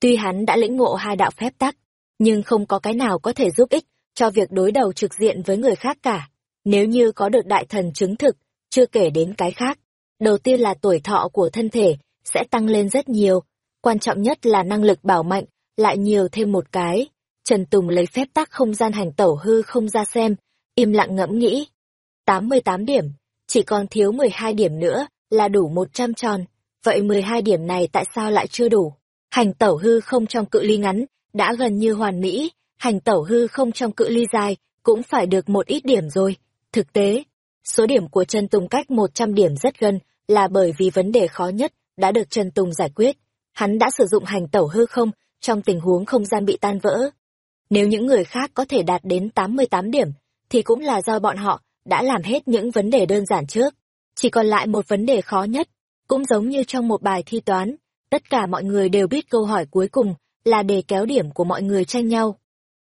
Tuy hắn đã lĩnh ngộ hai đạo phép tắc, nhưng không có cái nào có thể giúp ích cho việc đối đầu trực diện với người khác cả. Nếu như có được đại thần chứng thực, chưa kể đến cái khác. Đầu tiên là tuổi thọ của thân thể sẽ tăng lên rất nhiều, quan trọng nhất là năng lực bảo mạnh, lại nhiều thêm một cái. Trần Tùng lấy phép tắc không gian hành tẩu hư không ra xem, im lặng ngẫm nghĩ. 88 điểm, chỉ còn thiếu 12 điểm nữa là đủ 100 tròn. Vậy 12 điểm này tại sao lại chưa đủ? Hành tẩu hư không trong cự ly ngắn, đã gần như hoàn mỹ, hành tẩu hư không trong cự ly dài, cũng phải được một ít điểm rồi. Thực tế, số điểm của Trần Tùng cách 100 điểm rất gần, là bởi vì vấn đề khó nhất đã được Trần Tùng giải quyết. Hắn đã sử dụng hành tẩu hư không trong tình huống không gian bị tan vỡ. Nếu những người khác có thể đạt đến 88 điểm, thì cũng là do bọn họ đã làm hết những vấn đề đơn giản trước. Chỉ còn lại một vấn đề khó nhất, cũng giống như trong một bài thi toán, tất cả mọi người đều biết câu hỏi cuối cùng là để kéo điểm của mọi người tranh nhau.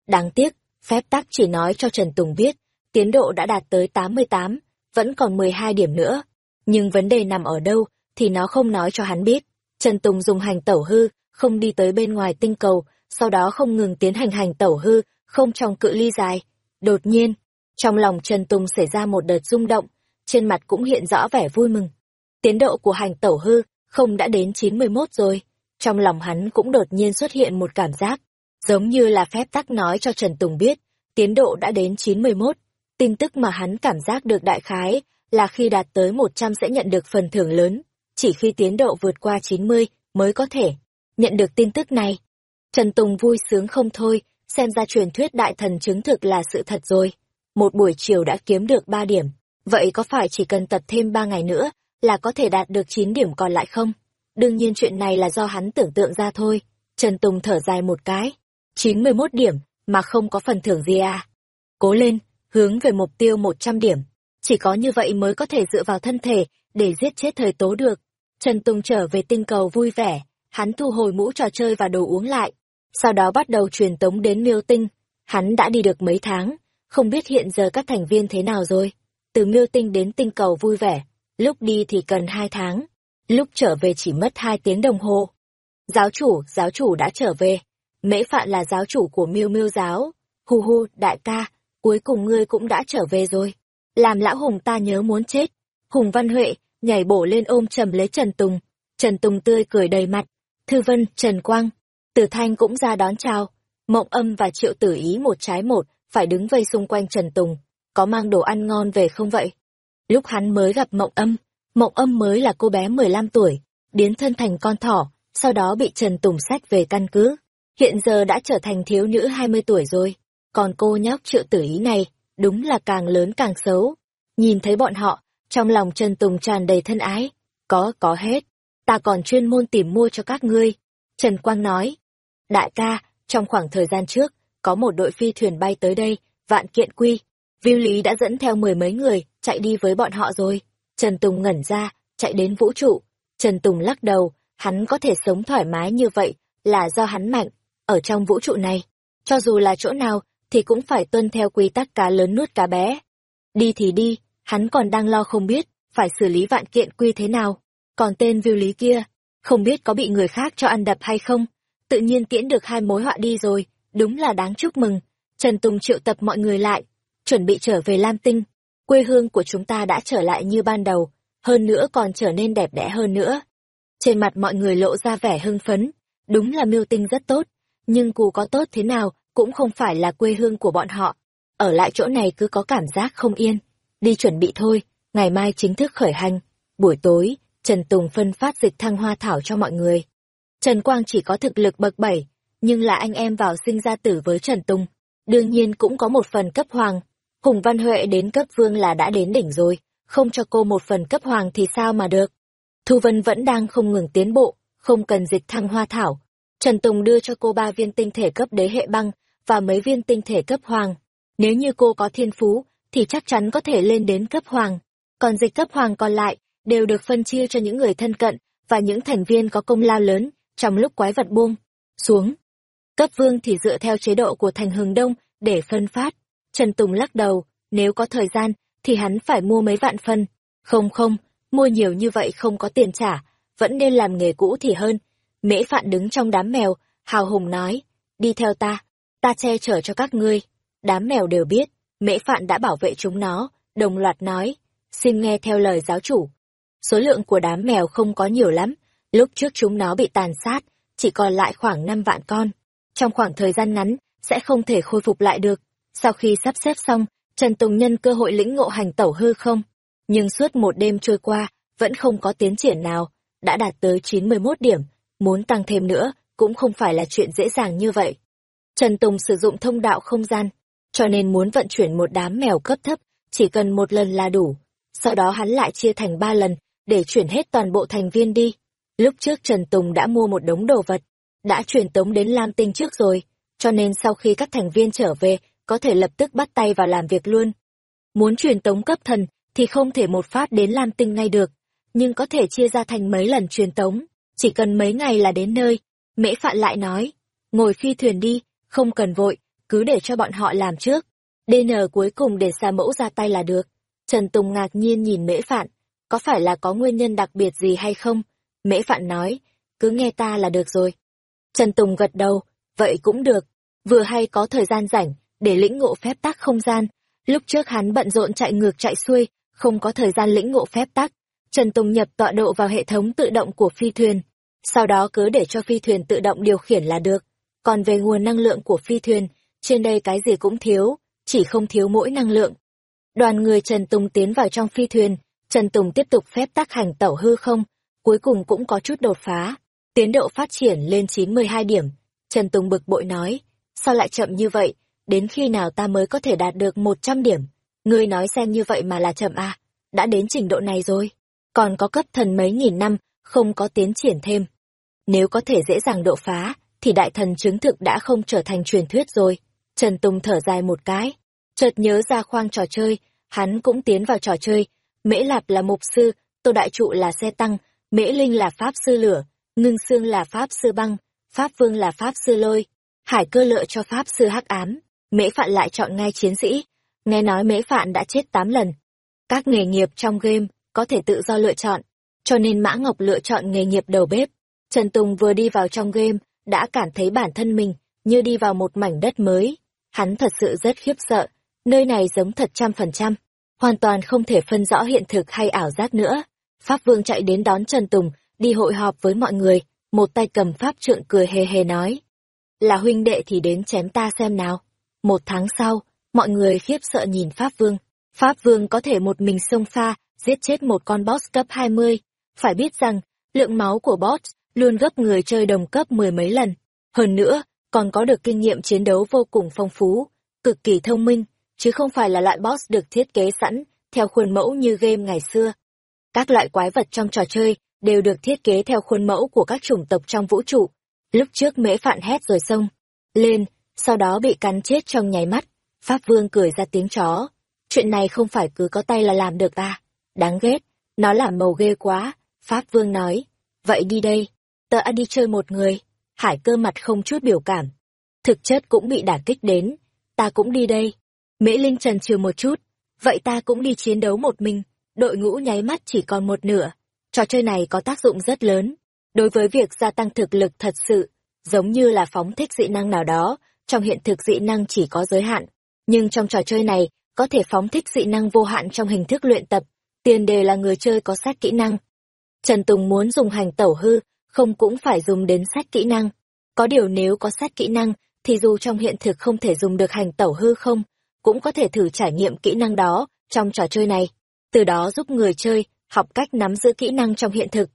Đáng tiếc, phép tắc chỉ nói cho Trần Tùng biết, tiến độ đã đạt tới 88, vẫn còn 12 điểm nữa. Nhưng vấn đề nằm ở đâu thì nó không nói cho hắn biết. Trần Tùng dùng hành tẩu hư, không đi tới bên ngoài tinh cầu, sau đó không ngừng tiến hành hành tẩu hư, không trong cự ly dài. Đột nhiên, trong lòng Trần Tùng xảy ra một đợt rung động, trên mặt cũng hiện rõ vẻ vui mừng. Tiến độ của hành tẩu hư, không đã đến 91 rồi. Trong lòng hắn cũng đột nhiên xuất hiện một cảm giác, giống như là phép tắc nói cho Trần Tùng biết, tiến độ đã đến 91. Tin tức mà hắn cảm giác được đại khái là khi đạt tới 100 sẽ nhận được phần thưởng lớn, chỉ khi tiến độ vượt qua 90 mới có thể nhận được tin tức này. Trần Tùng vui sướng không thôi, xem ra truyền thuyết đại thần chứng thực là sự thật rồi. Một buổi chiều đã kiếm được 3 điểm, vậy có phải chỉ cần tập thêm 3 ngày nữa là có thể đạt được 9 điểm còn lại không? Đương nhiên chuyện này là do hắn tưởng tượng ra thôi. Trần Tùng thở dài một cái. 91 điểm, mà không có phần thưởng gì à? Cố lên, hướng về mục tiêu 100 điểm. Chỉ có như vậy mới có thể dựa vào thân thể để giết chết thời tố được. Trần Tùng trở về tinh cầu vui vẻ, hắn thu hồi mũ trò chơi và đồ uống lại. Sau đó bắt đầu truyền tống đến miêu tinh. Hắn đã đi được mấy tháng, không biết hiện giờ các thành viên thế nào rồi. Từ miêu tinh đến tinh cầu vui vẻ, lúc đi thì cần hai tháng, lúc trở về chỉ mất hai tiếng đồng hồ. Giáo chủ, giáo chủ đã trở về. Mễ Phạn là giáo chủ của miêu miêu giáo. Hu hu, đại ca, cuối cùng ngươi cũng đã trở về rồi. Làm lão hùng ta nhớ muốn chết. Hùng Văn Huệ, nhảy bổ lên ôm trầm lấy Trần Tùng. Trần Tùng tươi cười đầy mặt. Thư Vân, Trần Quang, từ Thanh cũng ra đón chào. Mộng âm và triệu tử ý một trái một, phải đứng vây xung quanh Trần Tùng. Có mang đồ ăn ngon về không vậy? Lúc hắn mới gặp Mộng âm, Mộng âm mới là cô bé 15 tuổi, biến thân thành con thỏ, sau đó bị Trần Tùng sách về căn cứ. Hiện giờ đã trở thành thiếu nữ 20 tuổi rồi. Còn cô nhóc triệu tử ý này, đúng là càng lớn càng xấu. Nhìn thấy bọn họ, trong lòng Trần Tùng tràn đầy thân ái. Có, có hết. Ta còn chuyên môn tìm mua cho các ngươi. Trần Quang nói. Đại ca, trong khoảng thời gian trước, có một đội phi thuyền bay tới đây, vạn kiện quy. Viu Lý đã dẫn theo mười mấy người, chạy đi với bọn họ rồi. Trần Tùng ngẩn ra, chạy đến vũ trụ. Trần Tùng lắc đầu, hắn có thể sống thoải mái như vậy, là do hắn mạnh, ở trong vũ trụ này. Cho dù là chỗ nào, thì cũng phải tuân theo quy tắc cá lớn nuốt cá bé. Đi thì đi, hắn còn đang lo không biết, phải xử lý vạn kiện quy thế nào. Còn tên viu lý kia, không biết có bị người khác cho ăn đập hay không. Tự nhiên tiễn được hai mối họa đi rồi, đúng là đáng chúc mừng. Trần Tùng triệu tập mọi người lại, chuẩn bị trở về Lam Tinh. Quê hương của chúng ta đã trở lại như ban đầu, hơn nữa còn trở nên đẹp đẽ hơn nữa. Trên mặt mọi người lộ ra vẻ hưng phấn, đúng là miêu tinh rất tốt, nhưng cù có tốt thế nào cũng không phải là quê hương của bọn họ. Ở lại chỗ này cứ có cảm giác không yên. Đi chuẩn bị thôi, ngày mai chính thức khởi hành. Buổi tối, Trần Tùng phân phát dịch thăng hoa thảo cho mọi người. Trần Quang chỉ có thực lực bậc bảy, nhưng là anh em vào sinh ra tử với Trần Tùng. Đương nhiên cũng có một phần cấp hoàng. Hùng Văn Huệ đến cấp vương là đã đến đỉnh rồi, không cho cô một phần cấp hoàng thì sao mà được. Thu Vân vẫn đang không ngừng tiến bộ, không cần dịch thăng hoa thảo. Trần Tùng đưa cho cô ba viên tinh thể cấp đế hệ băng và mấy viên tinh thể cấp hoàng. Nếu như cô có thiên phú, thì chắc chắn có thể lên đến cấp hoàng. Còn dịch cấp hoàng còn lại, đều được phân chia cho những người thân cận và những thành viên có công lao lớn trong lúc quái vật buông xuống. Cấp vương thì dựa theo chế độ của thành hừng đông để phân phát. Trần Tùng lắc đầu, nếu có thời gian, thì hắn phải mua mấy vạn phân. Không không, mua nhiều như vậy không có tiền trả, vẫn nên làm nghề cũ thì hơn. Mễ Phạn đứng trong đám mèo, hào hùng nói, đi theo ta, ta che chở cho các ngươi. Đám mèo đều biết, Mễ Phạn đã bảo vệ chúng nó, đồng loạt nói, xin nghe theo lời giáo chủ. Số lượng của đám mèo không có nhiều lắm, lúc trước chúng nó bị tàn sát, chỉ còn lại khoảng 5 vạn con. Trong khoảng thời gian ngắn, sẽ không thể khôi phục lại được. Sau khi sắp xếp xong, Trần Tùng nhân cơ hội lĩnh ngộ hành tẩu hư không. Nhưng suốt một đêm trôi qua, vẫn không có tiến triển nào, đã đạt tới 91 điểm, muốn tăng thêm nữa, cũng không phải là chuyện dễ dàng như vậy. Trần Tùng sử dụng thông đạo không gian, cho nên muốn vận chuyển một đám mèo cấp thấp, chỉ cần một lần là đủ. Sau đó hắn lại chia thành ba lần, để chuyển hết toàn bộ thành viên đi. Lúc trước Trần Tùng đã mua một đống đồ vật, đã truyền tống đến Lam Tinh trước rồi, cho nên sau khi các thành viên trở về, có thể lập tức bắt tay vào làm việc luôn. Muốn truyền tống cấp thần, thì không thể một phát đến Lam Tinh ngay được, nhưng có thể chia ra thành mấy lần truyền tống, chỉ cần mấy ngày là đến nơi. Mễ Phạn lại nói, ngồi phi thuyền đi, không cần vội, cứ để cho bọn họ làm trước. DN cuối cùng để xa mẫu ra tay là được. Trần Tùng ngạc nhiên nhìn Mễ Phạn, có phải là có nguyên nhân đặc biệt gì hay không? Mễ Phạn nói, cứ nghe ta là được rồi. Trần Tùng gật đầu, vậy cũng được, vừa hay có thời gian rảnh, để lĩnh ngộ phép tắc không gian. Lúc trước hắn bận rộn chạy ngược chạy xuôi, không có thời gian lĩnh ngộ phép tắc. Trần Tùng nhập tọa độ vào hệ thống tự động của phi thuyền, sau đó cứ để cho phi thuyền tự động điều khiển là được. Còn về nguồn năng lượng của phi thuyền, trên đây cái gì cũng thiếu, chỉ không thiếu mỗi năng lượng. Đoàn người Trần Tùng tiến vào trong phi thuyền, Trần Tùng tiếp tục phép tác hành tẩu hư không, cuối cùng cũng có chút đột phá. Tiến độ phát triển lên 92 điểm. Trần Tùng bực bội nói, sao lại chậm như vậy, đến khi nào ta mới có thể đạt được 100 điểm? Ngươi nói xem như vậy mà là chậm à, đã đến trình độ này rồi. Còn có cấp thần mấy nghìn năm, không có tiến triển thêm. Nếu có thể dễ dàng độ phá, thì đại thần chứng thực đã không trở thành truyền thuyết rồi. Trần Tùng thở dài một cái, chợt nhớ ra khoang trò chơi, hắn cũng tiến vào trò chơi. Mễ Lạp là mục sư, Tô Đại Trụ là xe tăng, Mễ Linh là pháp sư lửa, Ngưng Sương là pháp sư băng, Pháp Vương là pháp sư lôi, Hải cơ lựa cho pháp sư hắc ám, Mễ Phạn lại chọn ngay chiến sĩ. Nghe nói Mễ Phạn đã chết 8 lần. Các nghề nghiệp trong game có thể tự do lựa chọn, cho nên Mã Ngọc lựa chọn nghề nghiệp đầu bếp. Trần Tùng vừa đi vào trong game, đã cảm thấy bản thân mình như đi vào một mảnh đất mới. Hắn thật sự rất khiếp sợ, nơi này giống thật trăm phần trăm, hoàn toàn không thể phân rõ hiện thực hay ảo giác nữa. Pháp Vương chạy đến đón Trần Tùng, đi hội họp với mọi người, một tay cầm pháp trượng cười hề hề nói. Là huynh đệ thì đến chém ta xem nào. Một tháng sau, mọi người khiếp sợ nhìn Pháp Vương. Pháp Vương có thể một mình xông pha, giết chết một con boss cấp 20. Phải biết rằng, lượng máu của boss luôn gấp người chơi đồng cấp mười mấy lần. Hơn nữa, còn có được kinh nghiệm chiến đấu vô cùng phong phú, cực kỳ thông minh, chứ không phải là loại boss được thiết kế sẵn, theo khuôn mẫu như game ngày xưa. Các loại quái vật trong trò chơi đều được thiết kế theo khuôn mẫu của các chủng tộc trong vũ trụ. Lúc trước mễ phạn hét rồi xông, lên, sau đó bị cắn chết trong nháy mắt. Pháp Vương cười ra tiếng chó. Chuyện này không phải cứ có tay là làm được à? Đáng ghét, nó làm màu ghê quá. Pháp Vương nói, vậy đi đây, tớ đi chơi một người. Hải cơ mặt không chút biểu cảm. Thực chất cũng bị đả kích đến. Ta cũng đi đây. Mễ Linh trần trừ một chút. Vậy ta cũng đi chiến đấu một mình. Đội ngũ nháy mắt chỉ còn một nửa. Trò chơi này có tác dụng rất lớn. Đối với việc gia tăng thực lực thật sự, giống như là phóng thích dị năng nào đó, trong hiện thực dị năng chỉ có giới hạn. Nhưng trong trò chơi này, có thể phóng thích dị năng vô hạn trong hình thức luyện tập. Tiền đề là người chơi có sát kỹ năng. Trần Tùng muốn dùng hành tẩu hư, không cũng phải dùng đến sát kỹ năng. Có điều nếu có sát kỹ năng, thì dù trong hiện thực không thể dùng được hành tẩu hư không, cũng có thể thử trải nghiệm kỹ năng đó trong trò chơi này. Từ đó giúp người chơi học cách nắm giữ kỹ năng trong hiện thực.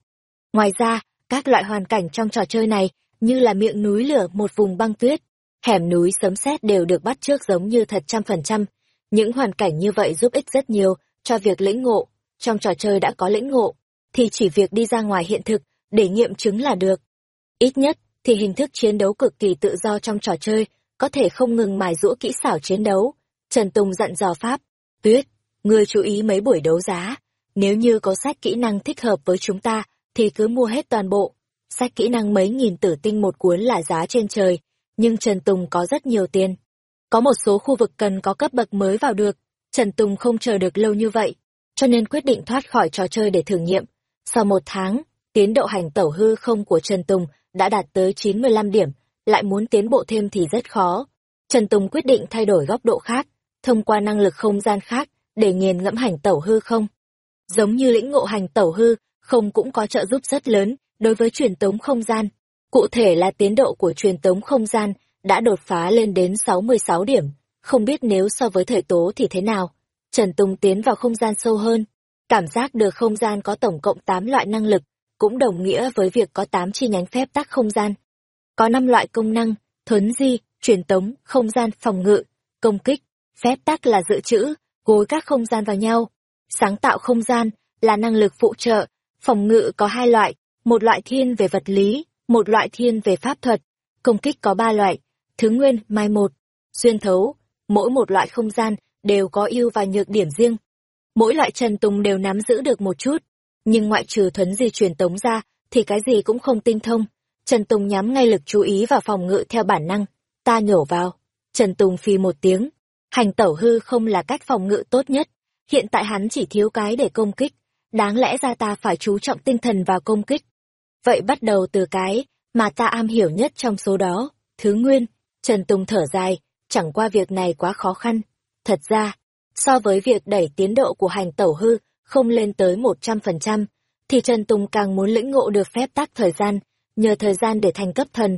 Ngoài ra, các loại hoàn cảnh trong trò chơi này, như là miệng núi lửa một vùng băng tuyết, hẻm núi sấm sét đều được bắt trước giống như thật trăm phần trăm. Những hoàn cảnh như vậy giúp ích rất nhiều cho việc lĩnh ngộ. trong trò chơi đã có lĩnh ngộ, thì chỉ việc đi ra ngoài hiện thực để nghiệm chứng là được. Ít nhất thì hình thức chiến đấu cực kỳ tự do trong trò chơi có thể không ngừng mài giũa kỹ xảo chiến đấu. Trần Tùng dặn dò Pháp, Tuyết, ngươi chú ý mấy buổi đấu giá, nếu như có sách kỹ năng thích hợp với chúng ta thì cứ mua hết toàn bộ. Sách kỹ năng mấy nghìn tử tinh một cuốn là giá trên trời, nhưng Trần Tùng có rất nhiều tiền. Có một số khu vực cần có cấp bậc mới vào được, Trần Tùng không chờ được lâu như vậy, cho nên quyết định thoát khỏi trò chơi để thử nghiệm. Sau một tháng, tiến độ hành tẩu hư không của Trần Tùng đã đạt tới 95 điểm, lại muốn tiến bộ thêm thì rất khó. Trần Tùng quyết định thay đổi góc độ khác, thông qua năng lực không gian khác, để nghiền ngẫm hành tẩu hư không. Giống như lĩnh ngộ hành tẩu hư, không cũng có trợ giúp rất lớn đối với truyền tống không gian. Cụ thể là tiến độ của truyền tống không gian đã đột phá lên đến 66 điểm, không biết nếu so với thời tố thì thế nào. Trần Tùng tiến vào không gian sâu hơn, cảm giác được không gian có tổng cộng 8 loại năng lực, cũng đồng nghĩa với việc có 8 chi nhánh phép tắc không gian. Có 5 loại công năng, thuấn di, truyền tống, không gian phòng ngự, công kích, phép tắc là dự trữ, gối các không gian vào nhau. Sáng tạo không gian là năng lực phụ trợ, phòng ngự có hai loại, một loại thiên về vật lý, một loại thiên về pháp thuật. Công kích có ba loại, thứ nguyên, mai một, xuyên thấu, mỗi một loại không gian đều có ưu và nhược điểm riêng. Mỗi loại Trần Tùng đều nắm giữ được một chút, nhưng ngoại trừ thuấn di truyền tống ra, thì cái gì cũng không tinh thông. Trần Tùng nhắm ngay lực chú ý vào phòng ngự theo bản năng, ta nhổ vào. Trần Tùng phi một tiếng, hành tẩu hư không là cách phòng ngự tốt nhất, hiện tại hắn chỉ thiếu cái để công kích, đáng lẽ ra ta phải chú trọng tinh thần vào công kích. Vậy bắt đầu từ cái mà ta am hiểu nhất trong số đó, thứ nguyên, Trần Tùng thở dài, chẳng qua việc này quá khó khăn. Thật ra, so với việc đẩy tiến độ của hành tẩu hư không lên tới 100%, thì Trần Tùng càng muốn lĩnh ngộ được phép tắc thời gian, nhờ thời gian để thành cấp thần.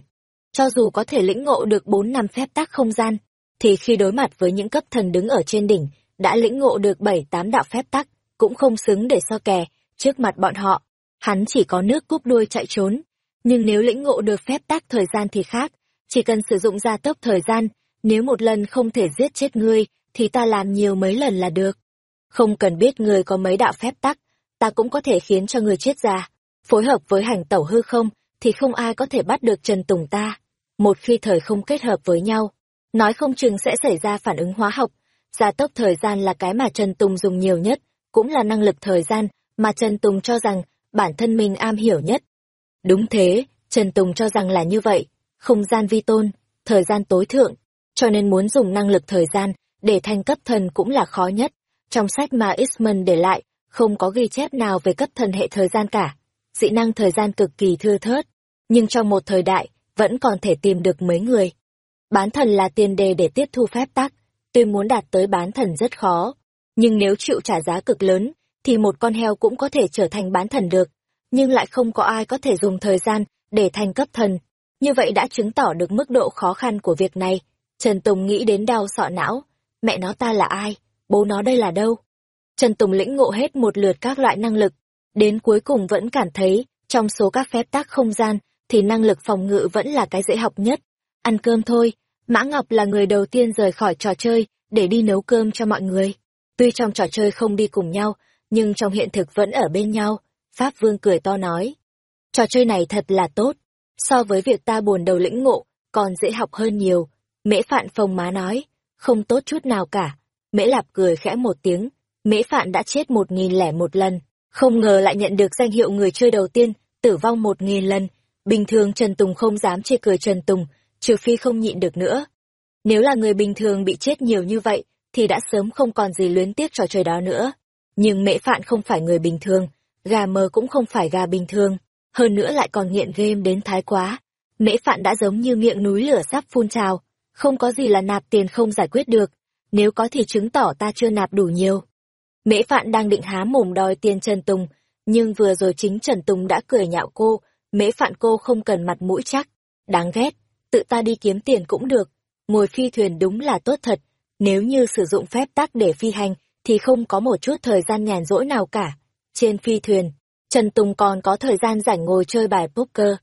Cho dù có thể lĩnh ngộ được bốn năm phép tắc không gian, thì khi đối mặt với những cấp thần đứng ở trên đỉnh, đã lĩnh ngộ được 7-8 đạo phép tắc, cũng không xứng để so kè, trước mặt bọn họ. Hắn chỉ có nước cúp đuôi chạy trốn. Nhưng nếu lĩnh ngộ được phép tắc thời gian thì khác, chỉ cần sử dụng gia tốc thời gian, nếu một lần không thể giết chết ngươi, thì ta làm nhiều mấy lần là được. Không cần biết ngươi có mấy đạo phép tắc, ta cũng có thể khiến cho ngươi chết ra. Phối hợp với hành tẩu hư không, thì không ai có thể bắt được Trần Tùng ta. Một khi thời không kết hợp với nhau, nói không chừng sẽ xảy ra phản ứng hóa học. Gia tốc thời gian là cái mà Trần Tùng dùng nhiều nhất, cũng là năng lực thời gian mà Trần Tùng cho rằng bản thân mình am hiểu nhất. Đúng thế, Trần Tùng cho rằng là như vậy, không gian vi tôn, thời gian tối thượng, cho nên muốn dùng năng lực thời gian để thành cấp thần cũng là khó nhất. Trong sách mà Isman để lại, không có ghi chép nào về cấp thần hệ thời gian cả. Dị năng thời gian cực kỳ thưa thớt, nhưng trong một thời đại, vẫn còn thể tìm được mấy người. Bán thần là tiền đề để tiếp thu phép tắc, tuy muốn đạt tới bán thần rất khó, nhưng nếu chịu trả giá cực lớn, thì một con heo cũng có thể trở thành bán thần được, nhưng lại không có ai có thể dùng thời gian để thành cấp thần. Như vậy đã chứng tỏ được mức độ khó khăn của việc này. Trần Tùng nghĩ đến đau sọ não. Mẹ nó ta là ai? Bố nó đây là đâu? Trần Tùng lĩnh ngộ hết một lượt các loại năng lực. Đến cuối cùng vẫn cảm thấy, trong số các phép tác không gian, thì năng lực phòng ngự vẫn là cái dễ học nhất. Ăn cơm thôi, Mã Ngọc là người đầu tiên rời khỏi trò chơi, để đi nấu cơm cho mọi người. Tuy trong trò chơi không đi cùng nhau, nhưng trong hiện thực vẫn ở bên nhau. Pháp Vương cười to nói. Trò chơi này thật là tốt. So với việc ta buồn đầu lĩnh ngộ, còn dễ học hơn nhiều. Mễ Phạn phồng má nói. Không tốt chút nào cả. Mễ Lạp cười khẽ một tiếng. Mễ Phạn đã chết một nghìn lẻ một lần. Không ngờ lại nhận được danh hiệu người chơi đầu tiên, tử vong một nghìn lần. Bình thường Trần Tùng không dám chê cười Trần Tùng, trừ phi không nhịn được nữa. Nếu là người bình thường bị chết nhiều như vậy, thì đã sớm không còn gì luyến tiếc trò chơi đó nữa. Nhưng mễ phạn không phải người bình thường, gà mờ cũng không phải gà bình thường, hơn nữa lại còn nghiện game đến thái quá. Mễ phạn đã giống như miệng núi lửa sắp phun trào, không có gì là nạp tiền không giải quyết được, nếu có thì chứng tỏ ta chưa nạp đủ nhiều. Mễ phạn đang định há mồm đòi tiền Trần Tùng, nhưng vừa rồi chính Trần Tùng đã cười nhạo cô, mễ phạn cô không cần mặt mũi chắc. Đáng ghét, tự ta đi kiếm tiền cũng được, ngồi phi thuyền đúng là tốt thật, nếu như sử dụng phép tắc để phi hành, thì không có một chút thời gian nhàn rỗi nào cả. Trên phi thuyền, Trần Tùng còn có thời gian rảnh ngồi chơi bài poker.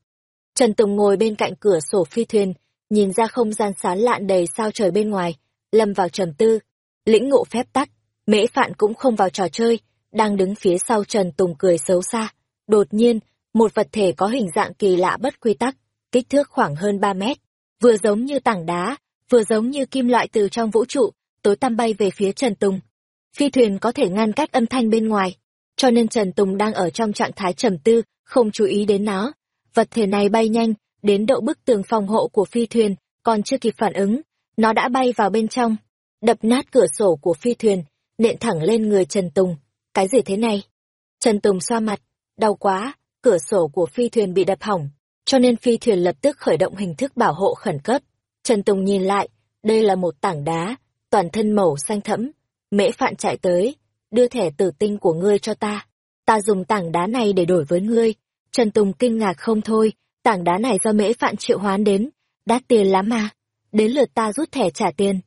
Trần Tùng ngồi bên cạnh cửa sổ phi thuyền, nhìn ra không gian sán lạn đầy sao trời bên ngoài, lâm vào trầm tư. Lĩnh ngộ phép tắc, mễ phạn cũng không vào trò chơi, đang đứng phía sau Trần Tùng cười xấu xa. Đột nhiên, một vật thể có hình dạng kỳ lạ bất quy tắc, kích thước khoảng hơn 3 mét, vừa giống như tảng đá, vừa giống như kim loại từ trong vũ trụ, tối tăm bay về phía Trần Tùng. Phi thuyền có thể ngăn cách âm thanh bên ngoài, cho nên Trần Tùng đang ở trong trạng thái trầm tư, không chú ý đến nó. Vật thể này bay nhanh, đến độ bức tường phòng hộ của phi thuyền, còn chưa kịp phản ứng, nó đã bay vào bên trong, đập nát cửa sổ của phi thuyền, nện thẳng lên người Trần Tùng. Cái gì thế này? Trần Tùng xoa mặt, đau quá, cửa sổ của phi thuyền bị đập hỏng, cho nên phi thuyền lập tức khởi động hình thức bảo hộ khẩn cấp. Trần Tùng nhìn lại, đây là một tảng đá, toàn thân màu xanh thẫm. Mễ Phạn chạy tới, đưa thẻ tử tinh của ngươi cho ta. Ta dùng tảng đá này để đổi với ngươi. Trần Tùng kinh ngạc không thôi, tảng đá này do Mễ Phạn triệu hoán đến, đắt tiền lắm mà. Đến lượt ta rút thẻ trả tiền.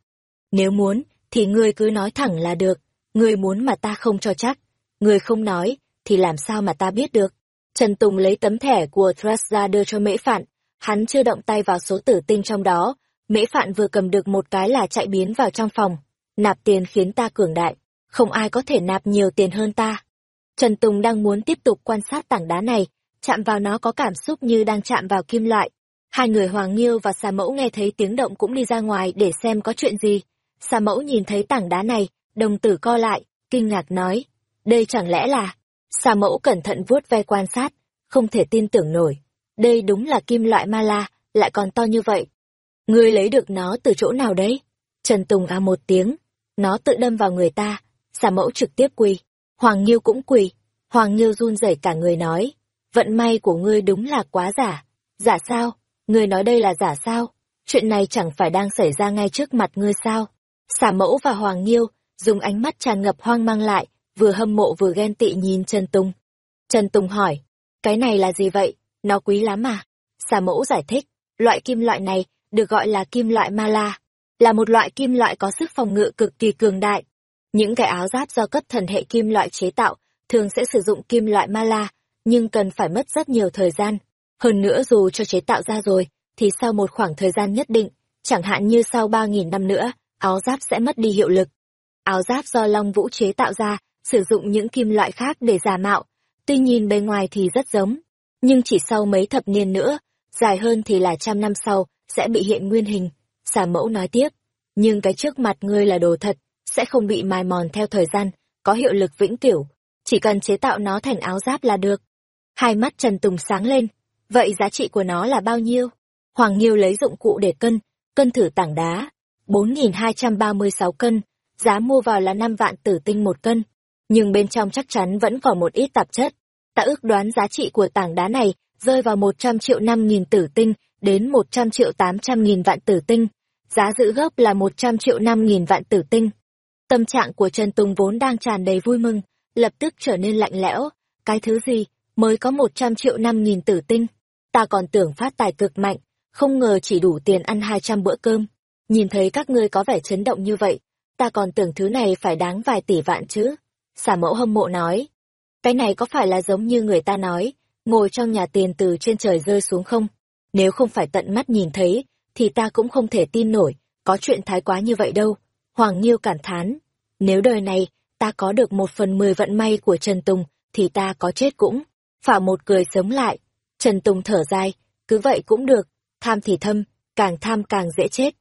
Nếu muốn, thì ngươi cứ nói thẳng là được. Ngươi muốn mà ta không cho chắc. Ngươi không nói, thì làm sao mà ta biết được. Trần Tùng lấy tấm thẻ của Trust ra đưa cho Mễ Phạn. Hắn chưa động tay vào số tử tinh trong đó. Mễ Phạn vừa cầm được một cái là chạy biến vào trong phòng. Nạp tiền khiến ta cường đại. Không ai có thể nạp nhiều tiền hơn ta. Trần Tùng đang muốn tiếp tục quan sát tảng đá này. Chạm vào nó có cảm xúc như đang chạm vào kim loại. Hai người Hoàng Nghiêu và Xà Mẫu nghe thấy tiếng động cũng đi ra ngoài để xem có chuyện gì. Xà Mẫu nhìn thấy tảng đá này, đồng tử co lại, kinh ngạc nói. Đây chẳng lẽ là... Xà Mẫu cẩn thận vuốt ve quan sát, không thể tin tưởng nổi. Đây đúng là kim loại ma la, lại còn to như vậy. Ngươi lấy được nó từ chỗ nào đấy? Trần Tùng à một tiếng, nó tự đâm vào người ta, xà mẫu trực tiếp quỳ. Hoàng Nghiêu cũng quỳ, Hoàng Nghiêu run rẩy cả người nói, vận may của ngươi đúng là quá giả. Giả sao? Ngươi nói đây là giả sao? Chuyện này chẳng phải đang xảy ra ngay trước mặt ngươi sao? Xà mẫu và Hoàng Nghiêu dùng ánh mắt tràn ngập hoang mang lại, vừa hâm mộ vừa ghen tị nhìn Trần Tùng. Trần Tùng hỏi, cái này là gì vậy? Nó quý lắm mà. Xà mẫu giải thích, loại kim loại này được gọi là kim loại ma la, là một loại kim loại có sức phòng ngự cực kỳ cường đại. Những cái áo giáp do cấp thần hệ kim loại chế tạo thường sẽ sử dụng kim loại ma la, nhưng cần phải mất rất nhiều thời gian. Hơn nữa dù cho chế tạo ra rồi, thì sau một khoảng thời gian nhất định, chẳng hạn như sau 3.000 năm nữa, áo giáp sẽ mất đi hiệu lực. Áo giáp do Long Vũ chế tạo ra, sử dụng những kim loại khác để giả mạo, tuy nhìn bề ngoài thì rất giống, nhưng chỉ sau mấy thập niên nữa, dài hơn thì là trăm năm sau, sẽ bị hiện nguyên hình. Xà mẫu nói tiếp, nhưng cái trước mặt ngươi là đồ thật, sẽ không bị mài mòn theo thời gian, có hiệu lực vĩnh cửu, chỉ cần chế tạo nó thành áo giáp là được. Hai mắt Trần Tùng sáng lên, vậy giá trị của nó là bao nhiêu? Hoàng Nghiêu lấy dụng cụ để cân, cân thử tảng đá, 4.236 cân, giá mua vào là 5 vạn tử tinh một cân, nhưng bên trong chắc chắn vẫn còn một ít tạp chất. Ta ước đoán giá trị của tảng đá này rơi vào 100 triệu năm nghìn tử tinh đến 100 triệu 800.000 vạn tử tinh, giá giữ gốc là 100 triệu năm nghìn vạn tử tinh. Tâm trạng của Trần Tùng vốn đang tràn đầy vui mừng, lập tức trở nên lạnh lẽo, cái thứ gì mới có 100 triệu năm nghìn tử tinh. Ta còn tưởng phát tài cực mạnh, không ngờ chỉ đủ tiền ăn 200 bữa cơm. Nhìn thấy các ngươi có vẻ chấn động như vậy, ta còn tưởng thứ này phải đáng vài tỷ vạn chứ xả mẫu hâm mộ nói, cái này có phải là giống như người ta nói, ngồi trong nhà tiền từ trên trời rơi xuống không? Nếu không phải tận mắt nhìn thấy, thì ta cũng không thể tin nổi, có chuyện thái quá như vậy đâu. Hoàng Nhiêu cảm thán, nếu đời này, ta có được một phần mười vận may của Trần Tùng, thì ta có chết cũng. Phả một cười sống lại. Trần Tùng thở dài, cứ vậy cũng được, tham thì thâm, càng tham càng dễ chết.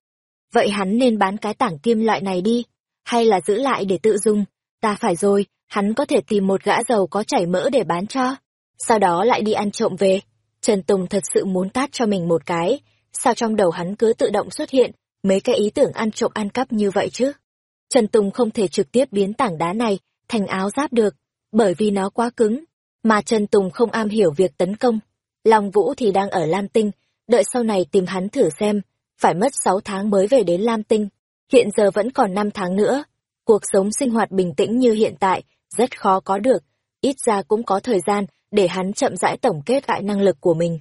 Vậy hắn nên bán cái tảng kim loại này đi, hay là giữ lại để tự dùng, ta phải rồi, hắn có thể tìm một gã giàu có chảy mỡ để bán cho. Sau đó lại đi ăn trộm về. Trần Tùng thật sự muốn tát cho mình một cái, sao trong đầu hắn cứ tự động xuất hiện mấy cái ý tưởng ăn trộm ăn cắp như vậy chứ? Trần Tùng không thể trực tiếp biến tảng đá này thành áo giáp được, bởi vì nó quá cứng, mà Trần Tùng không am hiểu việc tấn công. Long Vũ thì đang ở Lam Tinh, đợi sau này tìm hắn thử xem, phải mất 6 tháng mới về đến Lam Tinh. Hiện giờ vẫn còn 5 tháng nữa, cuộc sống sinh hoạt bình tĩnh như hiện tại, rất khó có được, ít ra cũng có thời gian để hắn chậm rãi tổng kết lại năng lực của mình.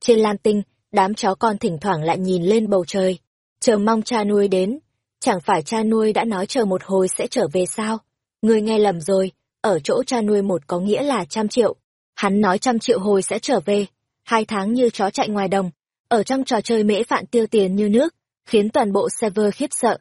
Trên Lam Tinh, đám chó con thỉnh thoảng lại nhìn lên bầu trời, chờ mong cha nuôi đến. Chẳng phải cha nuôi đã nói chờ một hồi sẽ trở về sao? Người nghe lầm rồi, ở chỗ cha nuôi một có nghĩa là trăm triệu. Hắn nói trăm triệu hồi sẽ trở về, hai tháng như chó chạy ngoài đồng, ở trong trò chơi mễ phạn tiêu tiền như nước, khiến toàn bộ server khiếp sợ.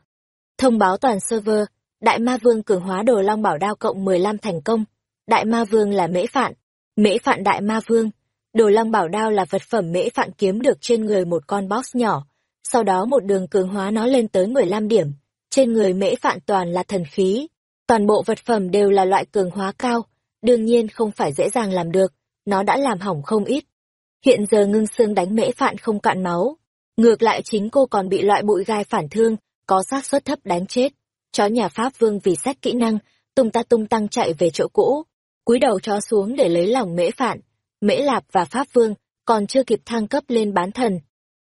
Thông báo toàn server, Đại Ma Vương cường hóa đồ long bảo đao cộng 15 thành công. Đại ma vương là mễ phạn. Mễ phạn đại ma vương. Đồ long bảo đao là vật phẩm mễ phạn kiếm được trên người một con boss nhỏ. Sau đó một đường cường hóa nó lên tới 15 điểm. Trên người mễ phạn toàn là thần khí. Toàn bộ vật phẩm đều là loại cường hóa cao. Đương nhiên không phải dễ dàng làm được. Nó đã làm hỏng không ít. Hiện giờ ngưng xương đánh mễ phạn không cạn máu. Ngược lại chính cô còn bị loại bụi gai phản thương, có xác suất thấp đánh chết. Chó nhà Pháp Vương vì xét kỹ năng, tung ta tung tăng chạy về chỗ cũ, cúi đầu chó xuống để lấy lòng mễ phạn. Mễ Lạp và Pháp Vương còn chưa kịp thăng cấp lên bán thần.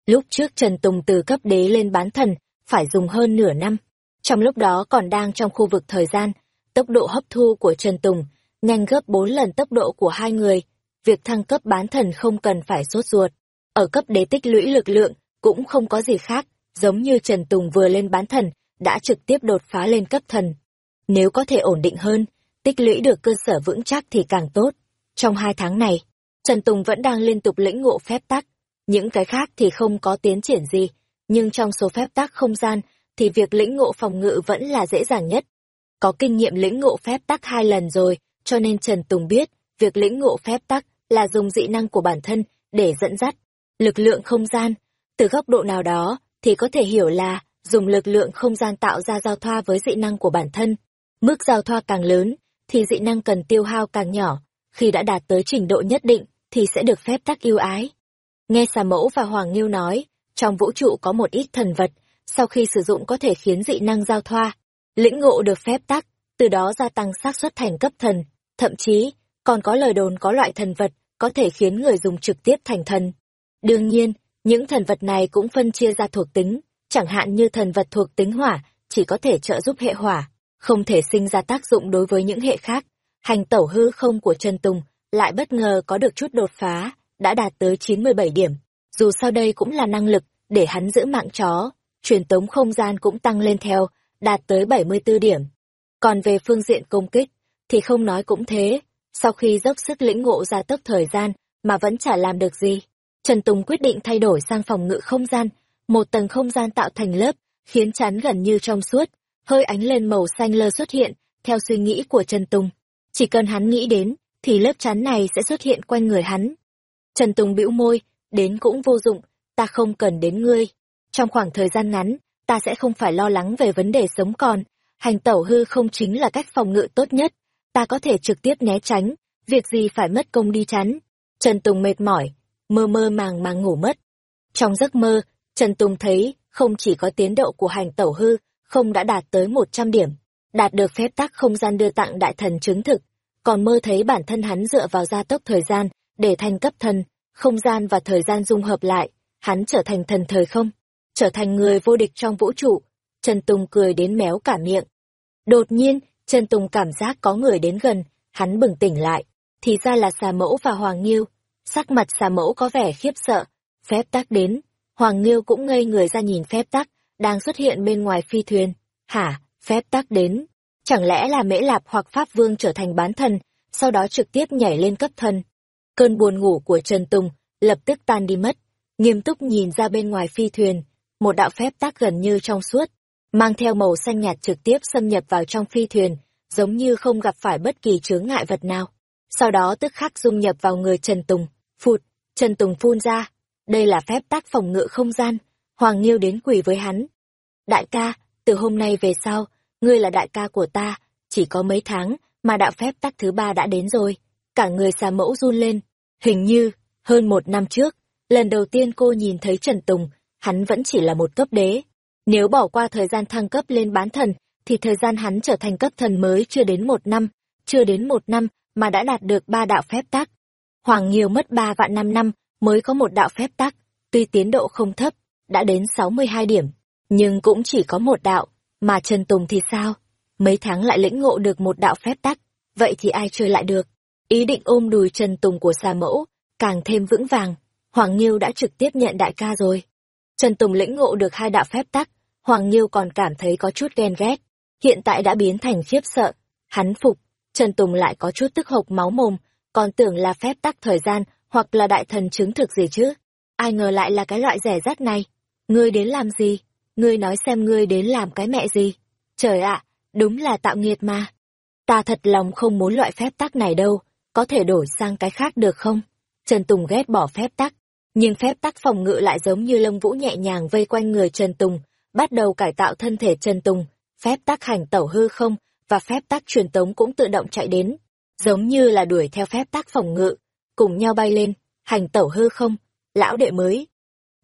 Lúc trước Trần Tùng từ cấp đế lên bán thần, phải dùng hơn nửa năm. Trong lúc đó còn đang trong khu vực thời gian, tốc độ hấp thu của Trần Tùng nhanh gấp bốn lần tốc độ của hai người. Việc thăng cấp bán thần không cần phải sốt ruột. Ở cấp đế tích lũy lực lượng, cũng không có gì khác, giống như Trần Tùng vừa lên bán thần, đã trực tiếp đột phá lên cấp thần. Nếu có thể ổn định hơn, tích lũy được cơ sở vững chắc thì càng tốt. Trong hai tháng này, Trần Tùng vẫn đang liên tục lĩnh ngộ phép tắc. Những cái khác thì không có tiến triển gì, nhưng trong số phép tắc không gian thì việc lĩnh ngộ phòng ngự vẫn là dễ dàng nhất. Có kinh nghiệm lĩnh ngộ phép tắc hai lần rồi, cho nên Trần Tùng biết việc lĩnh ngộ phép tắc là dùng dị năng của bản thân để dẫn dắt lực lượng không gian. Từ góc độ nào đó thì có thể hiểu là dùng lực lượng không gian tạo ra giao thoa với dị năng của bản thân. Mức giao thoa càng lớn thì dị năng cần tiêu hao càng nhỏ, khi đã đạt tới trình độ nhất định thì sẽ được phép tác yêu ái. Nghe xà mẫu và Hoàng Nghiêu nói, trong vũ trụ có một ít thần vật, sau khi sử dụng có thể khiến dị năng giao thoa, lĩnh ngộ được phép tắc, từ đó gia tăng xác suất thành cấp thần, thậm chí còn có lời đồn có loại thần vật có thể khiến người dùng trực tiếp thành thần. Đương nhiên, những thần vật này cũng phân chia ra thuộc tính, chẳng hạn như thần vật thuộc tính hỏa, chỉ có thể trợ giúp hệ hỏa, không thể sinh ra tác dụng đối với những hệ khác. Hành tẩu hư không của Trần Tùng lại bất ngờ có được chút đột phá, đã đạt tới 97 điểm. Dù sao đây cũng là năng lực để hắn giữ mạng chó, truyền tống không gian cũng tăng lên theo, đạt tới 74 điểm. Còn về phương diện công kích, thì không nói cũng thế, sau khi dốc sức lĩnh ngộ ra tốc thời gian mà vẫn chả làm được gì. Trần Tùng quyết định thay đổi sang phòng ngự không gian, một tầng không gian tạo thành lớp, khiến chắn gần như trong suốt, hơi ánh lên màu xanh lơ xuất hiện, theo suy nghĩ của Trần Tùng. Chỉ cần hắn nghĩ đến, thì lớp chắn này sẽ xuất hiện quanh người hắn. Trần Tùng bĩu môi, đến cũng vô dụng, ta không cần đến ngươi. Trong khoảng thời gian ngắn, ta sẽ không phải lo lắng về vấn đề sống còn. Hành tẩu hư không chính là cách phòng ngự tốt nhất. Ta có thể trực tiếp né tránh, việc gì phải mất công đi chắn. Trần Tùng mệt mỏi, mơ mơ màng màng ngủ mất. Trong giấc mơ, Trần Tùng thấy không chỉ có tiến độ của hành tẩu hư, không đã đạt tới 100 điểm, đạt được phép tắc không gian đưa tặng đại thần chứng thực, còn mơ thấy bản thân hắn dựa vào gia tốc thời gian để thành cấp thần, không gian và thời gian dung hợp lại, hắn trở thành thần thời không, trở thành người vô địch trong vũ trụ. Trần Tùng cười đến méo cả miệng. Đột nhiên, Trần Tùng cảm giác có người đến gần, hắn bừng tỉnh lại, thì ra là xà mẫu và Hoàng Nghiêu. Sắc mặt xà mẫu có vẻ khiếp sợ, phép tắc đến, Hoàng Nghiêu cũng ngây người ra nhìn phép tắc, đang xuất hiện bên ngoài phi thuyền. Hả, phép tắc đến. Chẳng lẽ là mễ lạp hoặc pháp vương trở thành bán thần, sau đó trực tiếp nhảy lên cấp thần. Cơn buồn ngủ của Trần Tùng lập tức tan đi mất, nghiêm túc nhìn ra bên ngoài phi thuyền, một đạo phép tắc gần như trong suốt, mang theo màu xanh nhạt trực tiếp xâm nhập vào trong phi thuyền, giống như không gặp phải bất kỳ chướng ngại vật nào. Sau đó tức khắc dung nhập vào người Trần Tùng, phụt, Trần Tùng phun ra, đây là phép tắc phòng ngự không gian, Hoàng Nghiêu đến quỳ với hắn. Đại ca, từ hôm nay về sau, ngươi là đại ca của ta, chỉ có mấy tháng mà đạo phép tắc thứ ba đã đến rồi. Cả người xà mẫu run lên, hình như, hơn một năm trước, lần đầu tiên cô nhìn thấy Trần Tùng, hắn vẫn chỉ là một cấp đế. Nếu bỏ qua thời gian thăng cấp lên bán thần, thì thời gian hắn trở thành cấp thần mới chưa đến một năm, chưa đến một năm mà đã đạt được ba đạo phép tắc. Hoàng Nghiêu mất ba vạn năm năm mới có một đạo phép tắc, tuy tiến độ không thấp, đã đến 62 điểm, nhưng cũng chỉ có một đạo, mà Trần Tùng thì sao? Mấy tháng lại lĩnh ngộ được một đạo phép tắc, vậy thì ai chơi lại được? Ý định ôm đùi Trần Tùng của xà mẫu, càng thêm vững vàng, Hoàng Nhiêu đã trực tiếp nhận đại ca rồi. Trần Tùng lĩnh ngộ được hai đạo phép tắc, Hoàng Nhiêu còn cảm thấy có chút ghen ghét, hiện tại đã biến thành khiếp sợ, hắn phục, Trần Tùng lại có chút tức hộc máu mồm, còn tưởng là phép tắc thời gian hoặc là đại thần chứng thực gì chứ. Ai ngờ lại là cái loại rẻ rát này. Ngươi đến làm gì? Ngươi nói xem ngươi đến làm cái mẹ gì? Trời ạ, đúng là tạo nghiệt mà. Ta thật lòng không muốn loại phép tắc này đâu, có thể đổi sang cái khác được không? Trần Tùng ghét bỏ phép tắc, nhưng phép tắc phòng ngự lại giống như lông vũ nhẹ nhàng vây quanh người Trần Tùng, bắt đầu cải tạo thân thể Trần Tùng, phép tắc hành tẩu hư không và phép tắc truyền tống cũng tự động chạy đến, giống như là đuổi theo phép tắc phòng ngự, cùng nhau bay lên, hành tẩu hư không, lão đệ mới.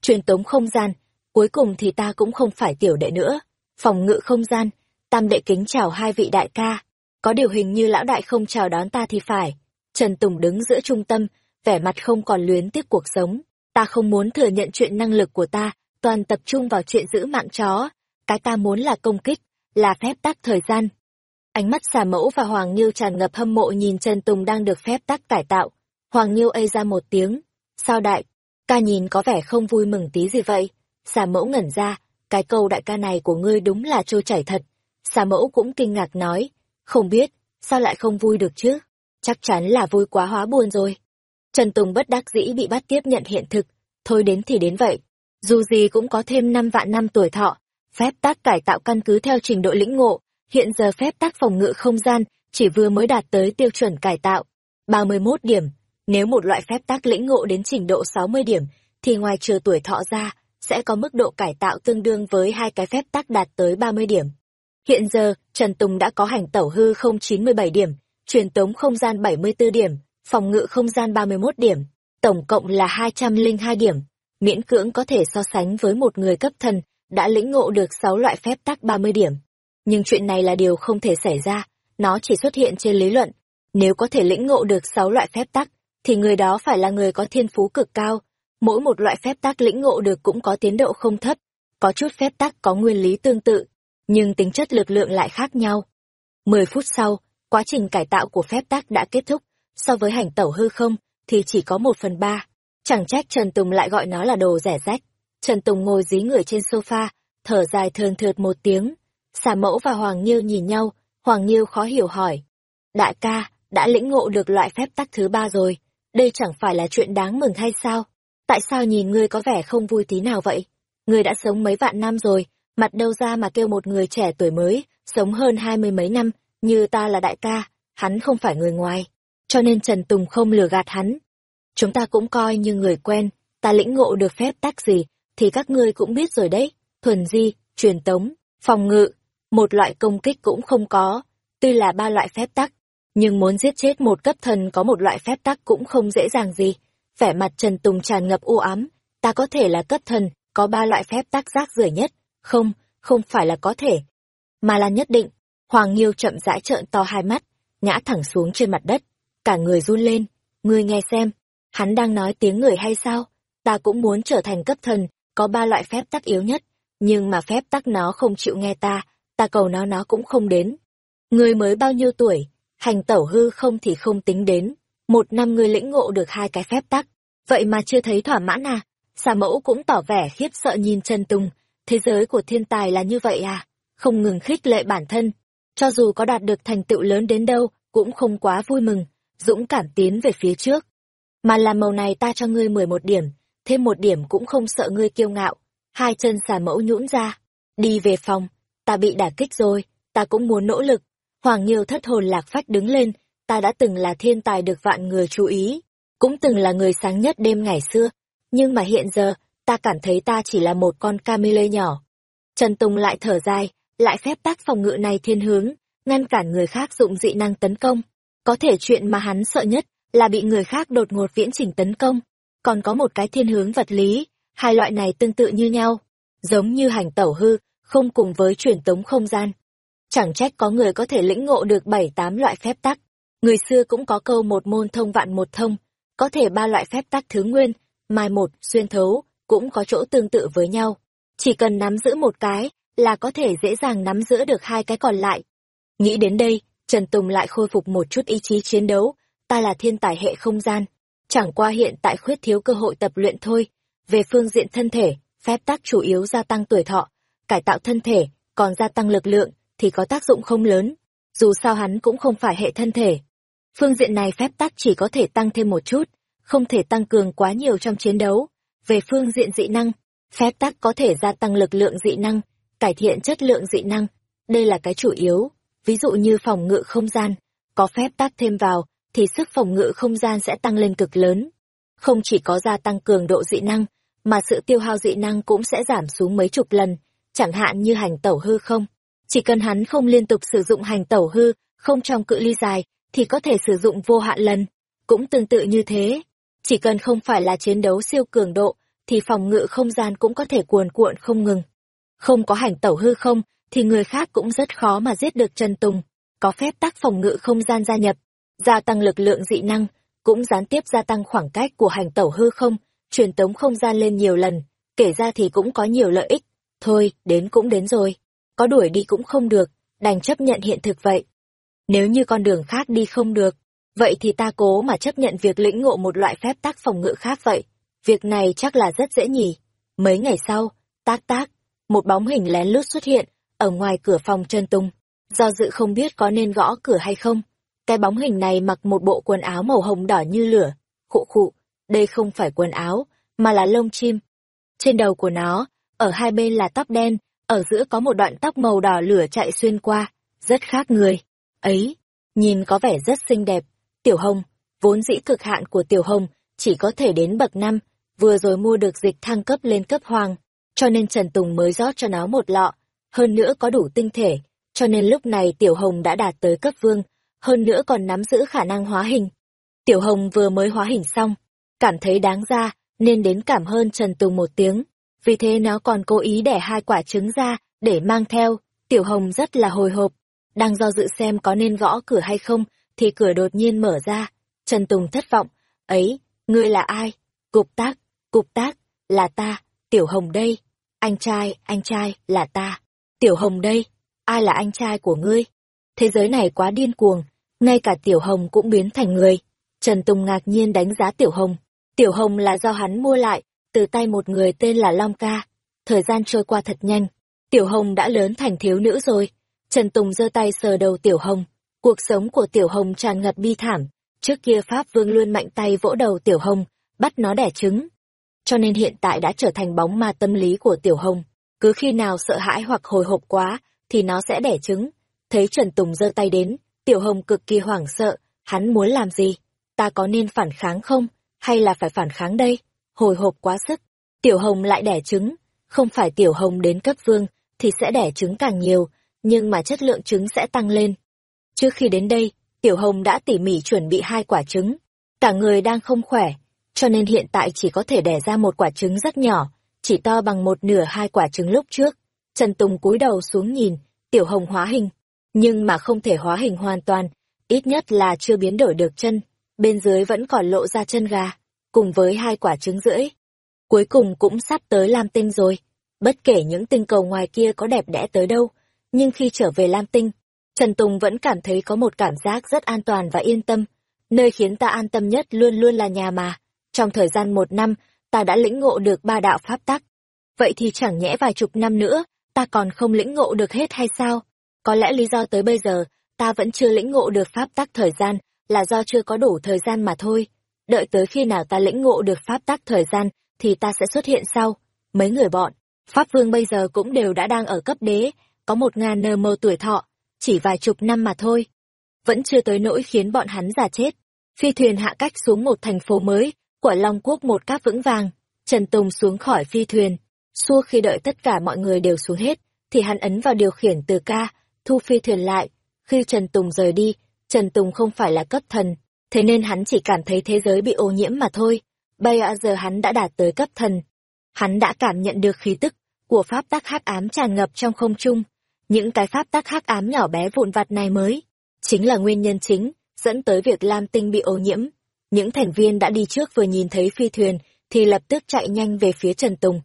Truyền tống không gian, cuối cùng thì ta cũng không phải tiểu đệ nữa, phòng ngự không gian, tam đệ kính chào hai vị đại ca, có điều hình như lão đại không chào đón ta thì phải. Trần Tùng đứng giữa trung tâm, vẻ mặt không còn luyến tiếc cuộc sống, ta không muốn thừa nhận chuyện năng lực của ta, toàn tập trung vào chuyện giữ mạng chó, cái ta muốn là công kích, là phép tắc thời gian. Ánh mắt xà mẫu và Hoàng Nhiêu tràn ngập hâm mộ nhìn Trần Tùng đang được phép tắc cải tạo. Hoàng Nhiêu ây ra một tiếng. Sao đại? Ca nhìn có vẻ không vui mừng tí gì vậy? Xà mẫu ngẩn ra, cái câu đại ca này của ngươi đúng là trôi chảy thật. Xà mẫu cũng kinh ngạc nói, không biết, sao lại không vui được chứ? Chắc chắn là vui quá hóa buồn rồi. Trần Tùng bất đắc dĩ bị bắt tiếp nhận hiện thực, thôi đến thì đến vậy. Dù gì cũng có thêm năm vạn năm tuổi thọ, phép tác cải tạo căn cứ theo trình độ lĩnh ngộ, hiện giờ phép tác phòng ngự không gian chỉ vừa mới đạt tới tiêu chuẩn cải tạo, 31 điểm. Nếu một loại phép tác lĩnh ngộ đến trình độ 60 điểm, thì ngoài trừ tuổi thọ ra, sẽ có mức độ cải tạo tương đương với hai cái phép tác đạt tới 30 điểm. Hiện giờ, Trần Tùng đã có hành tẩu hư không 97 điểm, truyền tống không gian 74 điểm, phòng ngự không gian 31 điểm, tổng cộng là 202 điểm, miễn cưỡng có thể so sánh với một người cấp thần đã lĩnh ngộ được 6 loại phép tắc 30 điểm. Nhưng chuyện này là điều không thể xảy ra, nó chỉ xuất hiện trên lý luận. Nếu có thể lĩnh ngộ được 6 loại phép tắc, thì người đó phải là người có thiên phú cực cao. Mỗi một loại phép tác lĩnh ngộ được cũng có tiến độ không thấp, có chút phép tác có nguyên lý tương tự, nhưng tính chất lực lượng lại khác nhau. 10 phút sau, quá trình cải tạo của phép tác đã kết thúc, so với hành tẩu hư không, thì chỉ có một phần ba. Chẳng trách Trần Tùng lại gọi nó là đồ rẻ rách. Trần Tùng ngồi dí người trên sofa, thở dài thườn thượt một tiếng. Xà mẫu và Hoàng Nhiêu nhìn nhau, Hoàng Nhiêu khó hiểu hỏi. Đại ca, đã lĩnh ngộ được loại phép tắc thứ ba rồi, đây chẳng phải là chuyện đáng mừng hay sao? Tại sao nhìn ngươi có vẻ không vui tí nào vậy? Ngươi đã sống mấy vạn năm rồi, mặt đâu ra mà kêu một người trẻ tuổi mới, sống hơn hai mươi mấy năm, như ta là đại ca, hắn không phải người ngoài. Cho nên Trần Tùng không lừa gạt hắn. Chúng ta cũng coi như người quen, ta lĩnh ngộ được phép tắc gì, thì các ngươi cũng biết rồi đấy. Thuần di, truyền tống, phòng ngự, một loại công kích cũng không có, tuy là ba loại phép tắc. Nhưng muốn giết chết một cấp thần có một loại phép tắc cũng không dễ dàng gì. Vẻ mặt Trần Tùng tràn ngập u ám, ta có thể là cấp thần, có ba loại phép tắc rác rưởi nhất. Không, không phải là có thể, mà là nhất định. Hoàng Nghiêu chậm rãi trợn to hai mắt, ngã thẳng xuống trên mặt đất, cả người run lên. Ngươi nghe xem, hắn đang nói tiếng người hay sao? Ta cũng muốn trở thành cấp thần, có ba loại phép tắc yếu nhất, nhưng mà phép tắc nó không chịu nghe ta, ta cầu nó nó cũng không đến. Ngươi mới bao nhiêu tuổi, hành tẩu hư không thì không tính đến, một năm ngươi lĩnh ngộ được hai cái phép tắc, vậy mà chưa thấy thỏa mãn à? Xà mẫu cũng tỏ vẻ khiếp sợ nhìn Trần Tùng, thế giới của thiên tài là như vậy à? Không ngừng khích lệ bản thân, cho dù có đạt được thành tựu lớn đến đâu, cũng không quá vui mừng, dũng cảm tiến về phía trước. Mà làm màu này ta cho ngươi mười một điểm, thêm một điểm cũng không sợ ngươi kiêu ngạo. Hai chân xà mẫu nhũn ra, đi về phòng, ta bị đả kích rồi, ta cũng muốn nỗ lực. Hoàng Nhiêu thất hồn lạc phách đứng lên, ta đã từng là thiên tài được vạn người chú ý, cũng từng là người sáng nhất đêm ngày xưa, nhưng mà hiện giờ, ta cảm thấy ta chỉ là một con Camille nhỏ. Trần Tùng lại thở dài, lại phép tác phòng ngự này thiên hướng, ngăn cản người khác dụng dị năng tấn công. Có thể chuyện mà hắn sợ nhất là bị người khác đột ngột viễn chỉnh tấn công. Còn có một cái thiên hướng vật lý, hai loại này tương tự như nhau, giống như hành tẩu hư, không cùng với truyền tống không gian. Chẳng trách có người có thể lĩnh ngộ được bảy tám loại phép tắc. Người xưa cũng có câu một môn thông vạn một thông, có thể ba loại phép tắc thứ nguyên, mai một, xuyên thấu, cũng có chỗ tương tự với nhau. Chỉ cần nắm giữ một cái, là có thể dễ dàng nắm giữ được hai cái còn lại. Nghĩ đến đây, Trần Tùng lại khôi phục một chút ý chí chiến đấu, ta là thiên tài hệ không gian, chẳng qua hiện tại khuyết thiếu cơ hội tập luyện thôi. Về phương diện thân thể, phép tắc chủ yếu gia tăng tuổi thọ, cải tạo thân thể, còn gia tăng lực lượng thì có tác dụng không lớn, dù sao hắn cũng không phải hệ thân thể. Phương diện này phép tắc chỉ có thể tăng thêm một chút, không thể tăng cường quá nhiều trong chiến đấu. Về phương diện dị năng, phép tắc có thể gia tăng lực lượng dị năng, cải thiện chất lượng dị năng, đây là cái chủ yếu. ví dụ như phòng ngự không gian, có phép tắc thêm vào, thì sức phòng ngự không gian sẽ tăng lên cực lớn. Không chỉ có gia tăng cường độ dị năng, mà sự tiêu hao dị năng cũng sẽ giảm xuống mấy chục lần, chẳng hạn như hành tẩu hư không. Chỉ cần hắn không liên tục sử dụng hành tẩu hư, không trong cự ly dài, thì có thể sử dụng vô hạn lần. Cũng tương tự như thế, chỉ cần không phải là chiến đấu siêu cường độ, thì phòng ngự không gian cũng có thể cuồn cuộn không ngừng. Không có hành tẩu hư không, thì người khác cũng rất khó mà giết được Trần Tùng. Có phép tắc phòng ngự không gian gia nhập, gia tăng lực lượng dị năng, cũng gián tiếp gia tăng khoảng cách của hành tẩu hư không, truyền tống không gian lên nhiều lần, kể ra thì cũng có nhiều lợi ích. Thôi, đến cũng đến rồi. Có đuổi đi cũng không được, đành chấp nhận hiện thực vậy. Nếu như con đường khác đi không được, vậy thì ta cố mà chấp nhận việc lĩnh ngộ một loại phép tác phòng ngự khác vậy. Việc này chắc là rất dễ nhỉ. Mấy ngày sau, tác tác, một bóng hình lén lút xuất hiện, ở ngoài cửa phòng Trần Tung. Do dự không biết có nên gõ cửa hay không. Cái bóng hình này mặc một bộ quần áo màu hồng đỏ như lửa. Khụ khụ, đây không phải quần áo, mà là lông chim. Trên đầu của nó, ở hai bên là tóc đen, ở giữa có một đoạn tóc màu đỏ lửa chạy xuyên qua, rất khác người. Ấy, nhìn có vẻ rất xinh đẹp. Tiểu Hồng, vốn dĩ cực hạn của Tiểu Hồng chỉ có thể đến bậc năm, vừa rồi mua được dịch thăng cấp lên cấp hoàng, cho nên Trần Tùng mới rót cho nó một lọ, hơn nữa có đủ tinh thể, cho nên lúc này Tiểu Hồng đã đạt tới cấp vương, hơn nữa còn nắm giữ khả năng hóa hình. Tiểu Hồng vừa mới hóa hình xong, cảm thấy đáng ra, nên đến cảm hơn Trần Tùng một tiếng, vì thế nó còn cố ý đẻ hai quả trứng ra, để mang theo, Tiểu Hồng rất là hồi hộp, đang do dự xem có nên gõ cửa hay không, thì cửa đột nhiên mở ra, Trần Tùng thất vọng, ấy, ngươi là ai? Cục tác, cục tác, là ta, Tiểu Hồng đây, anh trai, anh trai, là ta. Tiểu Hồng đây, ai là anh trai của ngươi? Thế giới này quá điên cuồng, ngay cả Tiểu Hồng cũng biến thành người. Trần Tùng ngạc nhiên đánh giá Tiểu Hồng. Tiểu Hồng là do hắn mua lại, từ tay một người tên là Long Ca. Thời gian trôi qua thật nhanh, Tiểu Hồng đã lớn thành thiếu nữ rồi. Trần Tùng giơ tay sờ đầu Tiểu Hồng. Cuộc sống của Tiểu Hồng tràn ngập bi thảm. Trước kia Pháp Vương luôn mạnh tay vỗ đầu Tiểu Hồng, bắt nó đẻ trứng. Cho nên hiện tại đã trở thành bóng ma tâm lý của Tiểu Hồng cứ khi nào sợ hãi hoặc hồi hộp quá, thì nó sẽ đẻ trứng. Thấy Trần Tùng giơ tay đến, Tiểu Hồng cực kỳ hoảng sợ, hắn muốn làm gì? Ta có nên phản kháng không? Hay là phải phản kháng đây? Hồi hộp quá sức. Tiểu Hồng lại đẻ trứng. Không phải Tiểu Hồng đến cấp vương, thì sẽ đẻ trứng càng nhiều, nhưng mà chất lượng trứng sẽ tăng lên. Trước khi đến đây, Tiểu Hồng đã tỉ mỉ chuẩn bị hai quả trứng. Cả người đang không khỏe, cho nên hiện tại chỉ có thể đẻ ra một quả trứng rất nhỏ, chỉ to bằng một nửa hai quả trứng lúc trước. Trần Tùng cúi đầu xuống nhìn, tiểu hồng hóa hình, nhưng mà không thể hóa hình hoàn toàn, ít nhất là chưa biến đổi được chân, bên dưới vẫn còn lộ ra chân gà, cùng với hai quả trứng rưỡi. Cuối cùng cũng sắp tới Lam Tinh rồi, bất kể những tinh cầu ngoài kia có đẹp đẽ tới đâu, nhưng khi trở về Lam Tinh, Trần Tùng vẫn cảm thấy có một cảm giác rất an toàn và yên tâm, nơi khiến ta an tâm nhất luôn luôn là nhà mà. Trong thời gian một năm, ta đã lĩnh ngộ được ba đạo pháp tắc. Vậy thì chẳng nhẽ vài chục năm nữa, ta còn không lĩnh ngộ được hết hay sao? Có lẽ lý do tới bây giờ, ta vẫn chưa lĩnh ngộ được pháp tắc thời gian, là do chưa có đủ thời gian mà thôi. Đợi tới khi nào ta lĩnh ngộ được pháp tắc thời gian, thì ta sẽ xuất hiện sau. Mấy người bọn, Pháp Vương bây giờ cũng đều đã đang ở cấp đế, có một ngàn nơ mơ tuổi thọ, chỉ vài chục năm mà thôi. Vẫn chưa tới nỗi khiến bọn hắn già chết. Phi thuyền hạ cách xuống một thành phố mới, của Long Quốc một cáp vững vàng, Trần Tùng xuống khỏi phi thuyền. Xua khi đợi tất cả mọi người đều xuống hết, thì hắn ấn vào điều khiển từ ca, thu phi thuyền lại. Khi Trần Tùng rời đi, Trần Tùng không phải là cấp thần, thế nên hắn chỉ cảm thấy thế giới bị ô nhiễm mà thôi. Bây giờ hắn đã đạt tới cấp thần. Hắn đã cảm nhận được khí tức của pháp tắc hắc ám tràn ngập trong không trung. Những cái pháp tắc hắc ám nhỏ bé vụn vặt này mới, chính là nguyên nhân chính dẫn tới việc Lam Tinh bị ô nhiễm. Những thành viên đã đi trước vừa nhìn thấy phi thuyền, thì lập tức chạy nhanh về phía Trần Tùng.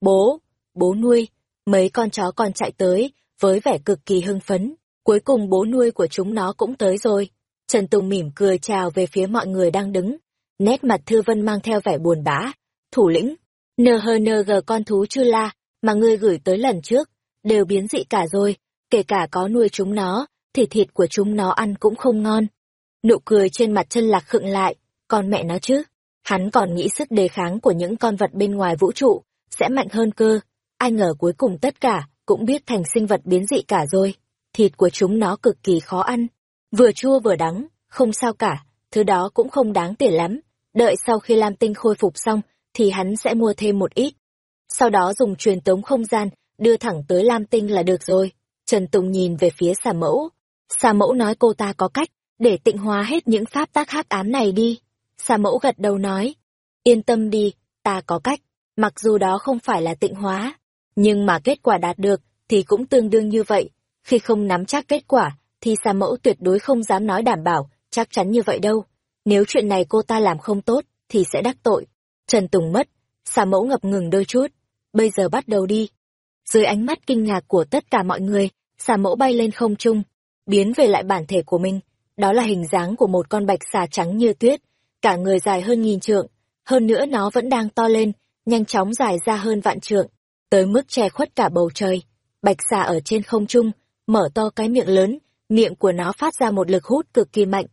Bố, bố nuôi, mấy con chó còn chạy tới, với vẻ cực kỳ hưng phấn. Cuối cùng bố nuôi của chúng nó cũng tới rồi. Trần Tùng mỉm cười chào về phía mọi người đang đứng. Nét mặt Thư Vân mang theo vẻ buồn bã. Thủ lĩnh, nờ hờ nờ gờ con thú chư la, mà ngươi gửi tới lần trước, đều biến dị cả rồi, kể cả có nuôi chúng nó, thì thịt của chúng nó ăn cũng không ngon. Nụ cười trên mặt chân lạc khựng lại, còn mẹ nó chứ. Hắn còn nghĩ sức đề kháng của những con vật bên ngoài vũ trụ sẽ mạnh hơn cơ. Ai ngờ cuối cùng tất cả cũng biết thành sinh vật biến dị cả rồi. thịt của chúng nó cực kỳ khó ăn. Vừa chua vừa đắng, không sao cả, thứ đó cũng không đáng tiền lắm. Đợi sau khi Lam Tinh khôi phục xong, thì hắn sẽ mua thêm một ít. Sau đó dùng truyền tống không gian, đưa thẳng tới Lam Tinh là được rồi. Trần Tùng nhìn về phía xà mẫu. Xà mẫu nói cô ta có cách, để tịnh hóa hết những pháp tác hắc ám này đi. Xà mẫu gật đầu nói, yên tâm đi, ta có cách, mặc dù đó không phải là tịnh hóa, nhưng mà kết quả đạt được thì cũng tương đương như vậy. Khi không nắm chắc kết quả, thì xà mẫu tuyệt đối không dám nói đảm bảo, chắc chắn như vậy đâu. Nếu chuyện này cô ta làm không tốt, thì sẽ đắc tội. Trần Tùng mất, xà mẫu ngập ngừng đôi chút. Bây giờ bắt đầu đi. Dưới ánh mắt kinh ngạc của tất cả mọi người, xà mẫu bay lên không trung, biến về lại bản thể của mình. Đó là hình dáng của một con bạch xà trắng như tuyết, cả người dài hơn nghìn trượng. Hơn nữa nó vẫn đang to lên, nhanh chóng dài ra hơn vạn trượng, tới mức che khuất cả bầu trời. Bạch xà ở trên không trung, mở to cái miệng lớn, miệng của nó phát ra một lực hút cực kỳ mạnh.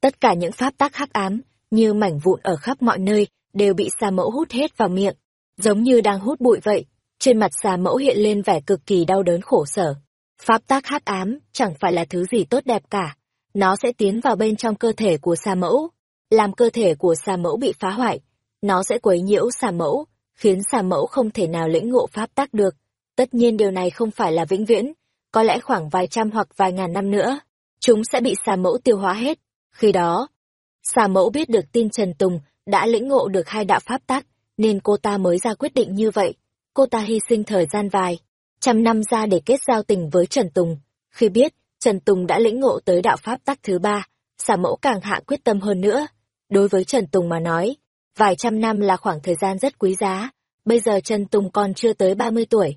Tất cả những pháp tác hắc ám, như mảnh vụn ở khắp mọi nơi, đều bị xà mẫu hút hết vào miệng, giống như đang hút bụi vậy. Trên mặt xà mẫu hiện lên vẻ cực kỳ đau đớn khổ sở. Pháp tác hắc ám chẳng phải là thứ gì tốt đẹp cả. Nó sẽ tiến vào bên trong cơ thể của xà mẫu, làm cơ thể của xà mẫu bị phá hoại. Nó sẽ quấy nhiễu xà mẫu, khiến xà mẫu không thể nào lĩnh ngộ pháp tác được. Tất nhiên điều này không phải là vĩnh viễn, có lẽ khoảng vài trăm hoặc vài ngàn năm nữa, chúng sẽ bị xà mẫu tiêu hóa hết. Khi đó, xà mẫu biết được tin Trần Tùng đã lĩnh ngộ được hai đạo pháp tác, nên cô ta mới ra quyết định như vậy. Cô ta hy sinh thời gian vài, trăm năm ra để kết giao tình với Trần Tùng. Khi biết, Trần Tùng đã lĩnh ngộ tới đạo pháp tắc thứ ba, xà mẫu càng hạ quyết tâm hơn nữa. Đối với Trần Tùng mà nói, vài trăm năm là khoảng thời gian rất quý giá, bây giờ Trần Tùng còn chưa tới 30 tuổi.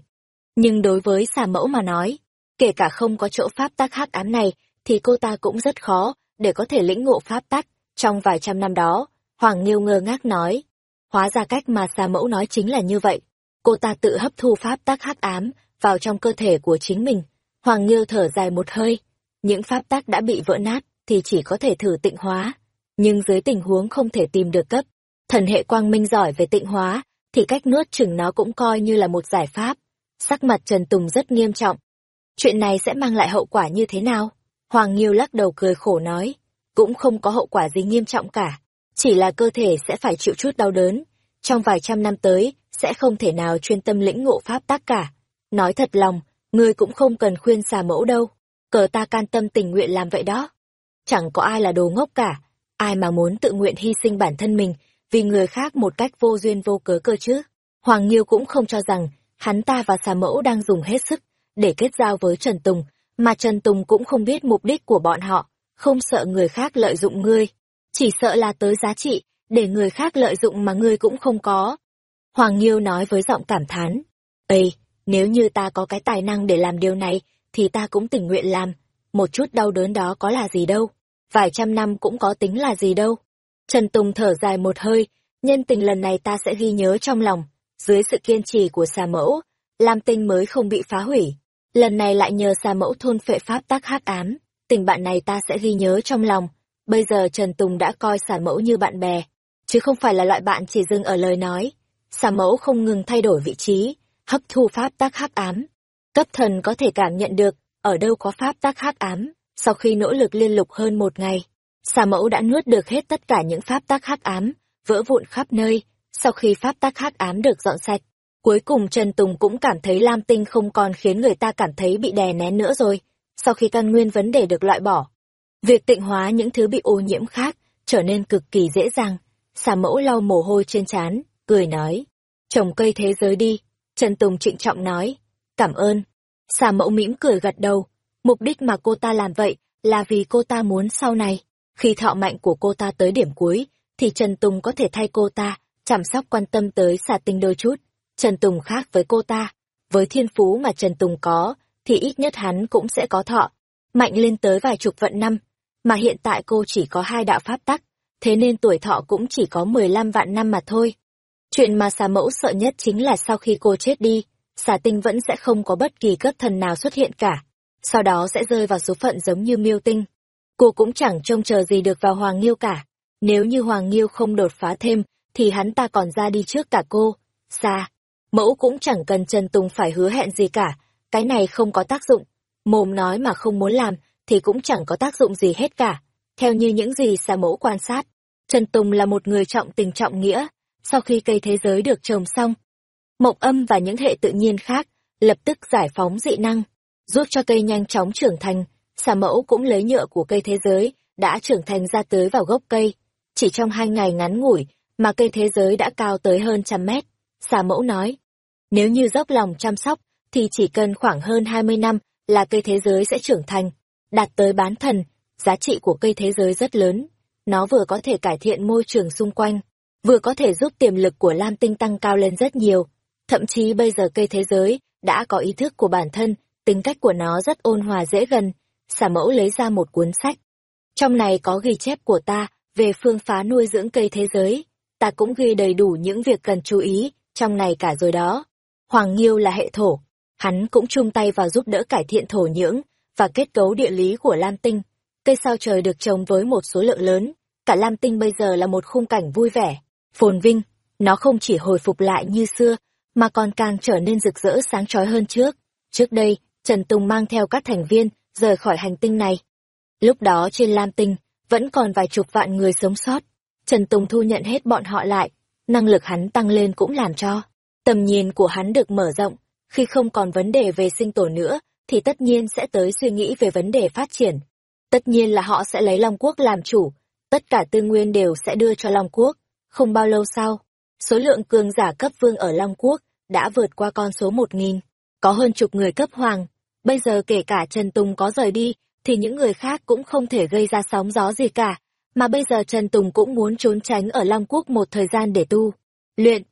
Nhưng đối với xà mẫu mà nói, kể cả không có chỗ pháp tác hắc ám này, thì cô ta cũng rất khó để có thể lĩnh ngộ pháp tắc. Trong vài trăm năm đó, Hoàng Nghiêu ngơ ngác nói, hóa ra cách mà xà mẫu nói chính là như vậy. Cô ta tự hấp thu pháp tắc hắc ám vào trong cơ thể của chính mình. Hoàng Nghiêu thở dài một hơi, những pháp tắc đã bị vỡ nát thì chỉ có thể thử tịnh hóa. Nhưng dưới tình huống không thể tìm được cấp, thần hệ quang minh giỏi về tịnh hóa, thì cách nuốt chừng nó cũng coi như là một giải pháp. Sắc mặt Trần Tùng rất nghiêm trọng. Chuyện này sẽ mang lại hậu quả như thế nào? Hoàng Nghiêu lắc đầu cười khổ nói, cũng không có hậu quả gì nghiêm trọng cả, chỉ là cơ thể sẽ phải chịu chút đau đớn. Trong vài trăm năm tới, sẽ không thể nào chuyên tâm lĩnh ngộ pháp tác cả. Nói thật lòng, ngươi cũng không cần khuyên xà mẫu đâu, cờ ta can tâm tình nguyện làm vậy đó. Chẳng có ai là đồ ngốc cả, ai mà muốn tự nguyện hy sinh bản thân mình vì người khác một cách vô duyên vô cớ cơ chứ. Hoàng Nghiêu cũng không cho rằng hắn ta và xà mẫu đang dùng hết sức để kết giao với Trần Tùng, mà Trần Tùng cũng không biết mục đích của bọn họ, không sợ người khác lợi dụng ngươi, chỉ sợ là tới giá trị, để người khác lợi dụng mà ngươi cũng không có. Hoàng Nghiêu nói với giọng cảm thán, Ê, nếu như ta có cái tài năng để làm điều này, thì ta cũng tình nguyện làm, một chút đau đớn đó có là gì đâu, vài trăm năm cũng có tính là gì đâu. Trần Tùng thở dài một hơi, nhân tình lần này ta sẽ ghi nhớ trong lòng, dưới sự kiên trì của xà mẫu, Lam Tinh mới không bị phá hủy. Lần này lại nhờ xà mẫu thôn phệ pháp tác hắc ám, tình bạn này ta sẽ ghi nhớ trong lòng. Bây giờ Trần Tùng đã coi xà mẫu như bạn bè, chứ không phải là loại bạn chỉ dừng ở lời nói. Xà mẫu không ngừng thay đổi vị trí, hấp thu pháp tác hắc ám. Cấp thần có thể cảm nhận được, ở đâu có pháp tác hắc ám, sau khi nỗ lực liên lục hơn một ngày. Xà mẫu đã nuốt được hết tất cả những pháp tác hắc ám, vỡ vụn khắp nơi, sau khi pháp tác hắc ám được dọn sạch. Cuối cùng Trần Tùng cũng cảm thấy Lam Tinh không còn khiến người ta cảm thấy bị đè nén nữa rồi, sau khi căn nguyên vấn đề được loại bỏ. Việc tịnh hóa những thứ bị ô nhiễm khác trở nên cực kỳ dễ dàng. Xà mẫu lau mồ hôi trên trán, cười nói. Trồng cây thế giới đi. Trần Tùng trịnh trọng nói. Cảm ơn. Xà mẫu mỉm cười gật đầu. Mục đích mà cô ta làm vậy là vì cô ta muốn sau này, khi thọ mạnh của cô ta tới điểm cuối, thì Trần Tùng có thể thay cô ta, chăm sóc quan tâm tới xà tinh đôi chút. Trần Tùng khác với cô ta. Với thiên phú mà Trần Tùng có, thì ít nhất hắn cũng sẽ có thọ. Mạnh lên tới vài chục vận năm. Mà hiện tại cô chỉ có hai đạo pháp tắc, thế nên tuổi thọ cũng chỉ có 15 vạn năm mà thôi. Chuyện mà xà mẫu sợ nhất chính là sau khi cô chết đi, xà tinh vẫn sẽ không có bất kỳ cấp thần nào xuất hiện cả. Sau đó sẽ rơi vào số phận giống như miêu tinh. Cô cũng chẳng trông chờ gì được vào Hoàng Nghiêu cả. Nếu như Hoàng Nghiêu không đột phá thêm, thì hắn ta còn ra đi trước cả cô. Xà, mẫu cũng chẳng cần Trần Tùng phải hứa hẹn gì cả, cái này không có tác dụng. mồm nói mà không muốn làm thì cũng chẳng có tác dụng gì hết cả. Theo như những gì xà mẫu quan sát, Trần Tùng là một người trọng tình trọng nghĩa. Sau khi cây thế giới được trồng xong, mộng âm và những hệ tự nhiên khác lập tức giải phóng dị năng, giúp cho cây nhanh chóng trưởng thành. Xà mẫu cũng lấy nhựa của cây thế giới, đã trưởng thành ra tới vào gốc cây. Chỉ trong hai ngày ngắn ngủi, mà cây thế giới đã cao tới hơn trăm mét. Xà mẫu nói, nếu như dốc lòng chăm sóc, thì chỉ cần khoảng hơn 20 năm là cây thế giới sẽ trưởng thành, đạt tới bán thần. Giá trị của cây thế giới rất lớn. Nó vừa có thể cải thiện môi trường xung quanh, vừa có thể giúp tiềm lực của Lam Tinh tăng cao lên rất nhiều. Thậm chí bây giờ cây thế giới đã có ý thức của bản thân, tính cách của nó rất ôn hòa dễ gần. Xà mẫu lấy ra một cuốn sách. Trong này có ghi chép của ta về phương phá nuôi dưỡng cây thế giới. Ta cũng ghi đầy đủ những việc cần chú ý, trong này cả rồi đó. Hoàng Nghiêu là hệ thổ. Hắn cũng chung tay vào giúp đỡ cải thiện thổ nhưỡng và kết cấu địa lý của Lam Tinh. Cây sao trời được trồng với một số lượng lớn. Cả Lam Tinh bây giờ là một khung cảnh vui vẻ, phồn vinh. Nó không chỉ hồi phục lại như xưa, mà còn càng trở nên rực rỡ sáng chói hơn trước. Trước đây, Trần Tùng mang theo các thành viên rời khỏi hành tinh này. Lúc đó trên Lam Tinh, vẫn còn vài chục vạn người sống sót. Trần Tùng thu nhận hết bọn họ lại, năng lực hắn tăng lên cũng làm cho. Tầm nhìn của hắn được mở rộng, khi không còn vấn đề về sinh tồn nữa, thì tất nhiên sẽ tới suy nghĩ về vấn đề phát triển. Tất nhiên là họ sẽ lấy Long Quốc làm chủ, tất cả tư nguyên đều sẽ đưa cho Long Quốc. Không bao lâu sau, số lượng cường giả cấp vương ở Long Quốc đã vượt qua con số một nghìn có hơn chục người cấp hoàng. Bây giờ kể cả Trần Tùng có rời đi, thì những người khác cũng không thể gây ra sóng gió gì cả. Mà bây giờ Trần Tùng cũng muốn trốn tránh ở Long Quốc một thời gian để tu, luyện.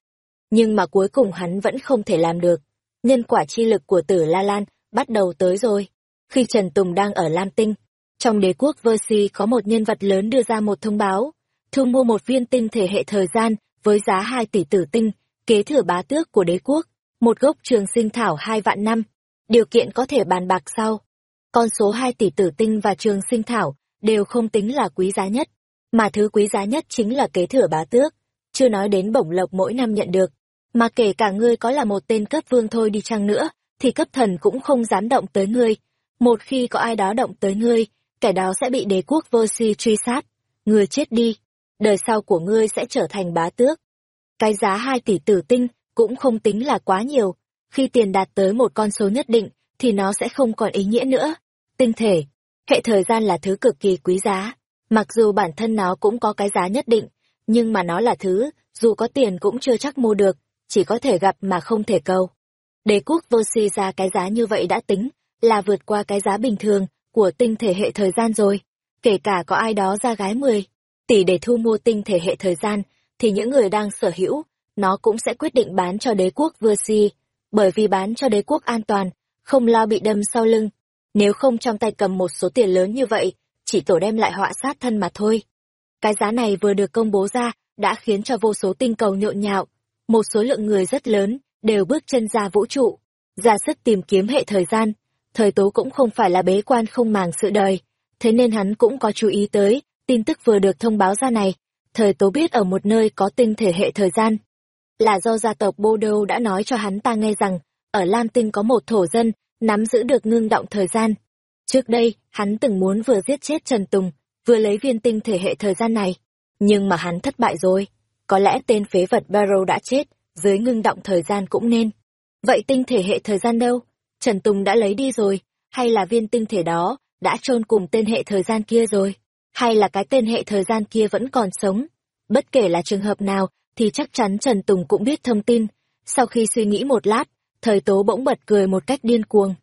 Nhưng mà cuối cùng hắn vẫn không thể làm được. Nhân quả chi lực của tử La Lan bắt đầu tới rồi. Khi Trần Tùng đang ở Lam Tinh, trong đế quốc Versi có một nhân vật lớn đưa ra một thông báo, thu mua một viên tinh thể hệ thời gian với giá 2 tỷ tử tinh, kế thừa bá tước của đế quốc, một gốc trường sinh thảo hai vạn năm. Điều kiện có thể bàn bạc sau. Con số 2 tỷ tử tinh và trường sinh thảo đều không tính là quý giá nhất, mà thứ quý giá nhất chính là kế thừa bá tước, chưa nói đến bổng lộc mỗi năm nhận được. Mà kể cả ngươi có là một tên cấp vương thôi đi chăng nữa, thì cấp thần cũng không dám động tới ngươi. Một khi có ai đó động tới ngươi, kẻ đó sẽ bị đế quốc vô si truy sát. Ngươi chết đi, đời sau của ngươi sẽ trở thành bá tước. Cái giá hai tỷ tử tinh cũng không tính là quá nhiều. Khi tiền đạt tới một con số nhất định, thì nó sẽ không còn ý nghĩa nữa. Tinh thể, hệ thời gian là thứ cực kỳ quý giá. Mặc dù bản thân nó cũng có cái giá nhất định, nhưng mà nó là thứ, dù có tiền cũng chưa chắc mua được, chỉ có thể gặp mà không thể cầu. Đế quốc vô si ra cái giá như vậy đã tính, là vượt qua cái giá bình thường của tinh thể hệ thời gian rồi. Kể cả có ai đó ra gái 10 tỷ để thu mua tinh thể hệ thời gian, thì những người đang sở hữu, nó cũng sẽ quyết định bán cho đế quốc vừa si, bởi vì bán cho đế quốc an toàn, không lo bị đâm sau lưng. Nếu không trong tay cầm một số tiền lớn như vậy, chỉ tổ đem lại họa sát thân mà thôi. Cái giá này vừa được công bố ra, đã khiến cho vô số tinh cầu nhộn nhạo, một số lượng người rất lớn, đều bước chân ra vũ trụ, ra sức tìm kiếm hệ thời gian. Thời tố cũng không phải là bế quan không màng sự đời, thế nên hắn cũng có chú ý tới, tin tức vừa được thông báo ra này. Thời tố biết ở một nơi có tinh thể hệ thời gian. Là do gia tộc Bô Đô đã nói cho hắn ta nghe rằng, ở Lam Tinh có một thổ dân, nắm giữ được ngưng động thời gian. Trước đây, hắn từng muốn vừa giết chết Trần Tùng, vừa lấy viên tinh thể hệ thời gian này. Nhưng mà hắn thất bại rồi. Có lẽ tên phế vật Barrow đã chết, dưới ngưng động thời gian cũng nên. Vậy tinh thể hệ thời gian đâu? Trần Tùng đã lấy đi rồi, hay là viên tinh thể đó đã chôn cùng tên hệ thời gian kia rồi? Hay là cái tên hệ thời gian kia vẫn còn sống? Bất kể là trường hợp nào, thì chắc chắn Trần Tùng cũng biết thông tin. Sau khi suy nghĩ một lát, thời tố bỗng bật cười một cách điên cuồng.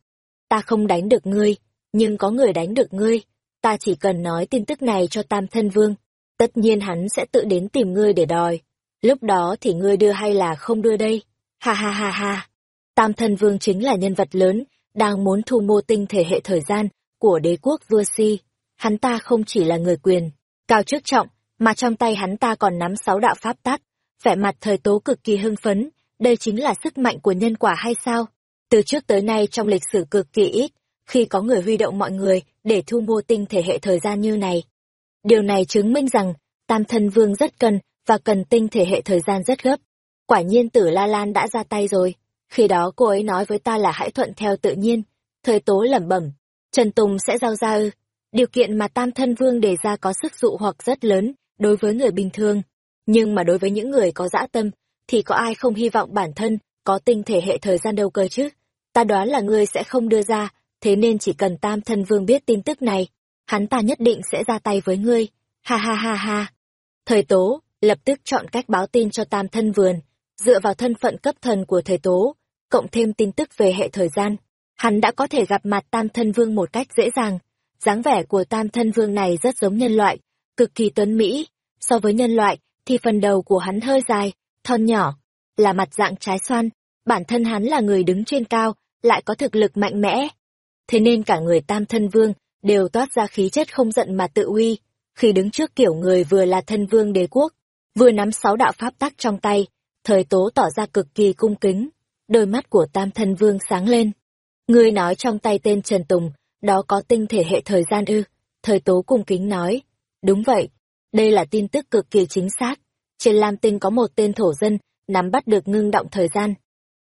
Ta không đánh được ngươi, nhưng có người đánh được ngươi. Ta chỉ cần nói tin tức này cho Tam Thân Vương. Tất nhiên hắn sẽ tự đến tìm ngươi để đòi. Lúc đó thì ngươi đưa hay là không đưa đây? Ha ha ha ha. Tam thân vương chính là nhân vật lớn, đang muốn thu mua tinh thể hệ thời gian của đế quốc vua si. Hắn ta không chỉ là người quyền, cao chức trọng, mà trong tay hắn ta còn nắm sáu đạo pháp tắc. Vẻ mặt thời tố cực kỳ hưng phấn, đây chính là sức mạnh của nhân quả hay sao? Từ trước tới nay trong lịch sử cực kỳ ít, khi có người huy động mọi người để thu mua tinh thể hệ thời gian như này. Điều này chứng minh rằng, Tam Thân Vương rất cần và cần tinh thể hệ thời gian rất gấp. Quả nhiên tử La Lan đã ra tay rồi. Khi đó cô ấy nói với ta là hãy thuận theo tự nhiên. Thời tố lẩm bẩm, Trần Tùng sẽ giao ra ư. Điều kiện mà Tam Thân Vương đề ra có sức dụ hoặc rất lớn đối với người bình thường. Nhưng mà đối với những người có dã tâm, thì có ai không hy vọng bản thân có tinh thể hệ thời gian đâu cơ chứ. Ta đoán là ngươi sẽ không đưa ra, thế nên chỉ cần Tam Thân Vương biết tin tức này, hắn ta nhất định sẽ ra tay với ngươi. Ha ha ha ha. Thời Tố lập tức chọn cách báo tin cho Tam Thân Vườn, dựa vào thân phận cấp thần của Thời Tố, cộng thêm tin tức về hệ thời gian, hắn đã có thể gặp mặt Tam Thân Vương một cách dễ dàng. dáng vẻ của Tam Thân Vương này rất giống nhân loại, cực kỳ tuấn mỹ. So với nhân loại, thì phần đầu của hắn hơi dài, thon nhỏ, là mặt dạng trái xoan. Bản thân hắn là người đứng trên cao, lại có thực lực mạnh mẽ. Thế nên cả người Tam Thân Vương đều toát ra khí chất không giận mà tự uy, khi đứng trước kiểu người vừa là thân vương đế quốc, vừa nắm sáu đạo pháp tắc trong tay, thời tố tỏ ra cực kỳ cung kính, đôi mắt của Tam Thân Vương sáng lên. Ngươi nói trong tay tên Trần Tùng, đó có tinh thể hệ thời gian ư? Thời tố cung kính nói. Đúng vậy, đây là tin tức cực kỳ chính xác. Trên Lam Tinh có một tên thổ dân, nắm bắt được ngưng động thời gian.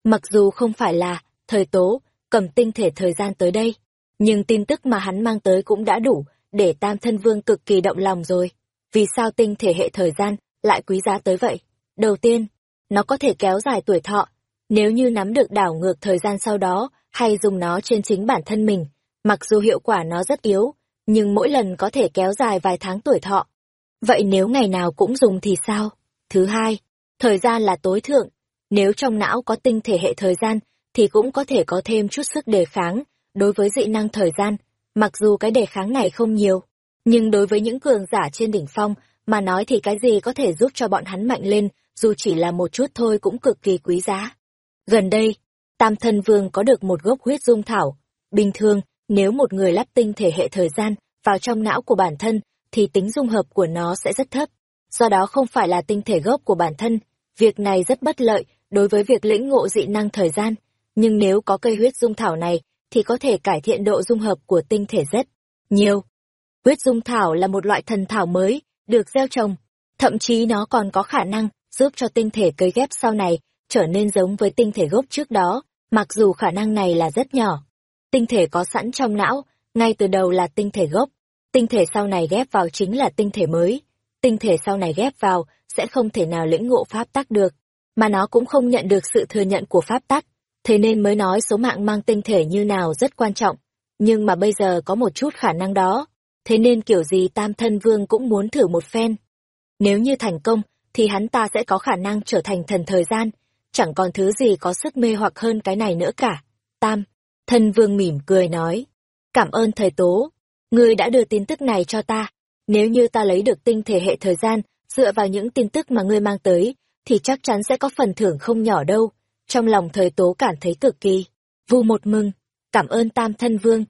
Mặc dù không phải là, thời tố, cầm tinh thể thời gian tới đây. Nhưng tin tức mà hắn mang tới cũng đã đủ, để Tam Thân Vương cực kỳ động lòng rồi. Vì sao tinh thể hệ thời gian lại quý giá tới vậy? Đầu tiên, nó có thể kéo dài tuổi thọ. Nếu như nắm được đảo ngược thời gian sau đó, hay dùng nó trên chính bản thân mình, mặc dù hiệu quả nó rất yếu, nhưng mỗi lần có thể kéo dài vài tháng tuổi thọ. Vậy nếu ngày nào cũng dùng thì sao? Thứ hai, thời gian là tối thượng. Nếu trong não có tinh thể hệ thời gian, thì cũng có thể có thêm chút sức đề kháng đối với dị năng thời gian. Mặc dù cái đề kháng này không nhiều, nhưng đối với những cường giả trên đỉnh phong mà nói thì cái gì có thể giúp cho bọn hắn mạnh lên, dù chỉ là một chút thôi cũng cực kỳ quý giá. Gần đây, Tam thân vương có được một gốc huyết dung thảo. Bình thường, nếu một người lắp tinh thể hệ thời gian vào trong não của bản thân, thì tính dung hợp của nó sẽ rất thấp. Do đó không phải là tinh thể gốc của bản thân. Việc này rất bất lợi đối với việc lĩnh ngộ dị năng thời gian. Nhưng nếu có cây huyết dung thảo này, thì có thể cải thiện độ dung hợp của tinh thể rất nhiều. Huyết dung thảo là một loại thần thảo mới, được gieo trồng. Thậm chí nó còn có khả năng giúp cho tinh thể cấy ghép sau này trở nên giống với tinh thể gốc trước đó, mặc dù khả năng này là rất nhỏ. Tinh thể có sẵn trong não, ngay từ đầu là tinh thể gốc, tinh thể sau này ghép vào chính là tinh thể mới. Tinh thể sau này ghép vào sẽ không thể nào lĩnh ngộ pháp tắc được, mà nó cũng không nhận được sự thừa nhận của pháp tắc, thế nên mới nói số mạng mang tinh thể như nào rất quan trọng. Nhưng mà bây giờ có một chút khả năng đó, thế nên kiểu gì Tam Thân Vương cũng muốn thử một phen. Nếu như thành công, thì hắn ta sẽ có khả năng trở thành thần thời gian, chẳng còn thứ gì có sức mê hoặc hơn cái này nữa cả. Tam, thân vương mỉm cười nói, cảm ơn thầy Tố, ngươi đã đưa tin tức này cho ta. Nếu như ta lấy được tinh thể hệ thời gian, dựa vào những tin tức mà ngươi mang tới, thì chắc chắn sẽ có phần thưởng không nhỏ đâu. Trong lòng thời Tố cảm thấy cực kỳ, vu một mừng, cảm ơn Tam Thân Vương.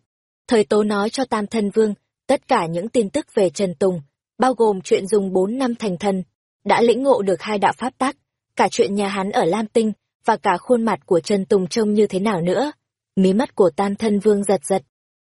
Thời Tố nói cho Tam Thân Vương, tất cả những tin tức về Trần Tùng, bao gồm chuyện dùng bốn năm thành thần, đã lĩnh ngộ được hai đạo pháp tắc, cả chuyện nhà hắn ở Lam Tinh, và cả khuôn mặt của Trần Tùng trông như thế nào nữa. Mí mắt của tam thân vương giật giật.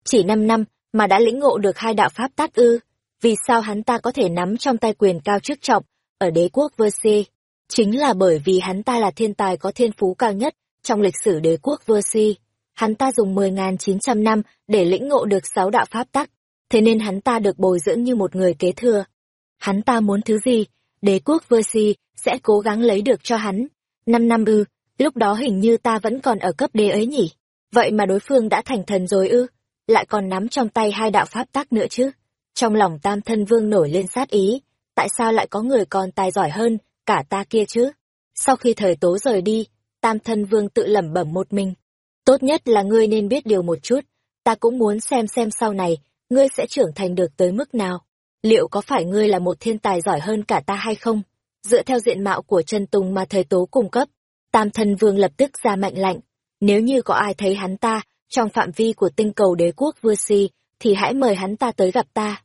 Chỉ năm năm mà đã lĩnh ngộ được hai đạo pháp tác ư, vì sao hắn ta có thể nắm trong tay quyền cao chức trọng ở đế quốc Versailles? Chính là bởi vì hắn ta là thiên tài có thiên phú cao nhất trong lịch sử đế quốc Versi. Hắn ta dùng 10.900 năm để lĩnh ngộ được sáu đạo pháp tắc, thế nên hắn ta được bồi dưỡng như một người kế thừa. Hắn ta muốn thứ gì đế quốc Versi sẽ cố gắng lấy được cho hắn. Năm năm ư, lúc đó hình như ta vẫn còn ở cấp đế ấy nhỉ? Vậy mà đối phương đã thành thần rồi ư? Lại còn nắm trong tay hai đạo pháp tắc nữa chứ? Trong lòng tam thân vương nổi lên sát ý, tại sao lại có người còn tài giỏi hơn cả ta kia chứ? Sau khi thời tố rời đi, tam thân vương tự lẩm bẩm một mình. Tốt nhất là ngươi nên biết điều một chút, ta cũng muốn xem xem sau này, ngươi sẽ trưởng thành được tới mức nào liệu có phải ngươi là một thiên tài giỏi hơn cả ta hay không? Dựa theo diện mạo của Trần Tùng mà thời Tố cung cấp, Tam Thân Vương lập tức ra mạnh lạnh. Nếu như có ai thấy hắn ta trong phạm vi của tinh cầu đế quốc vua si, thì hãy mời hắn ta tới gặp ta.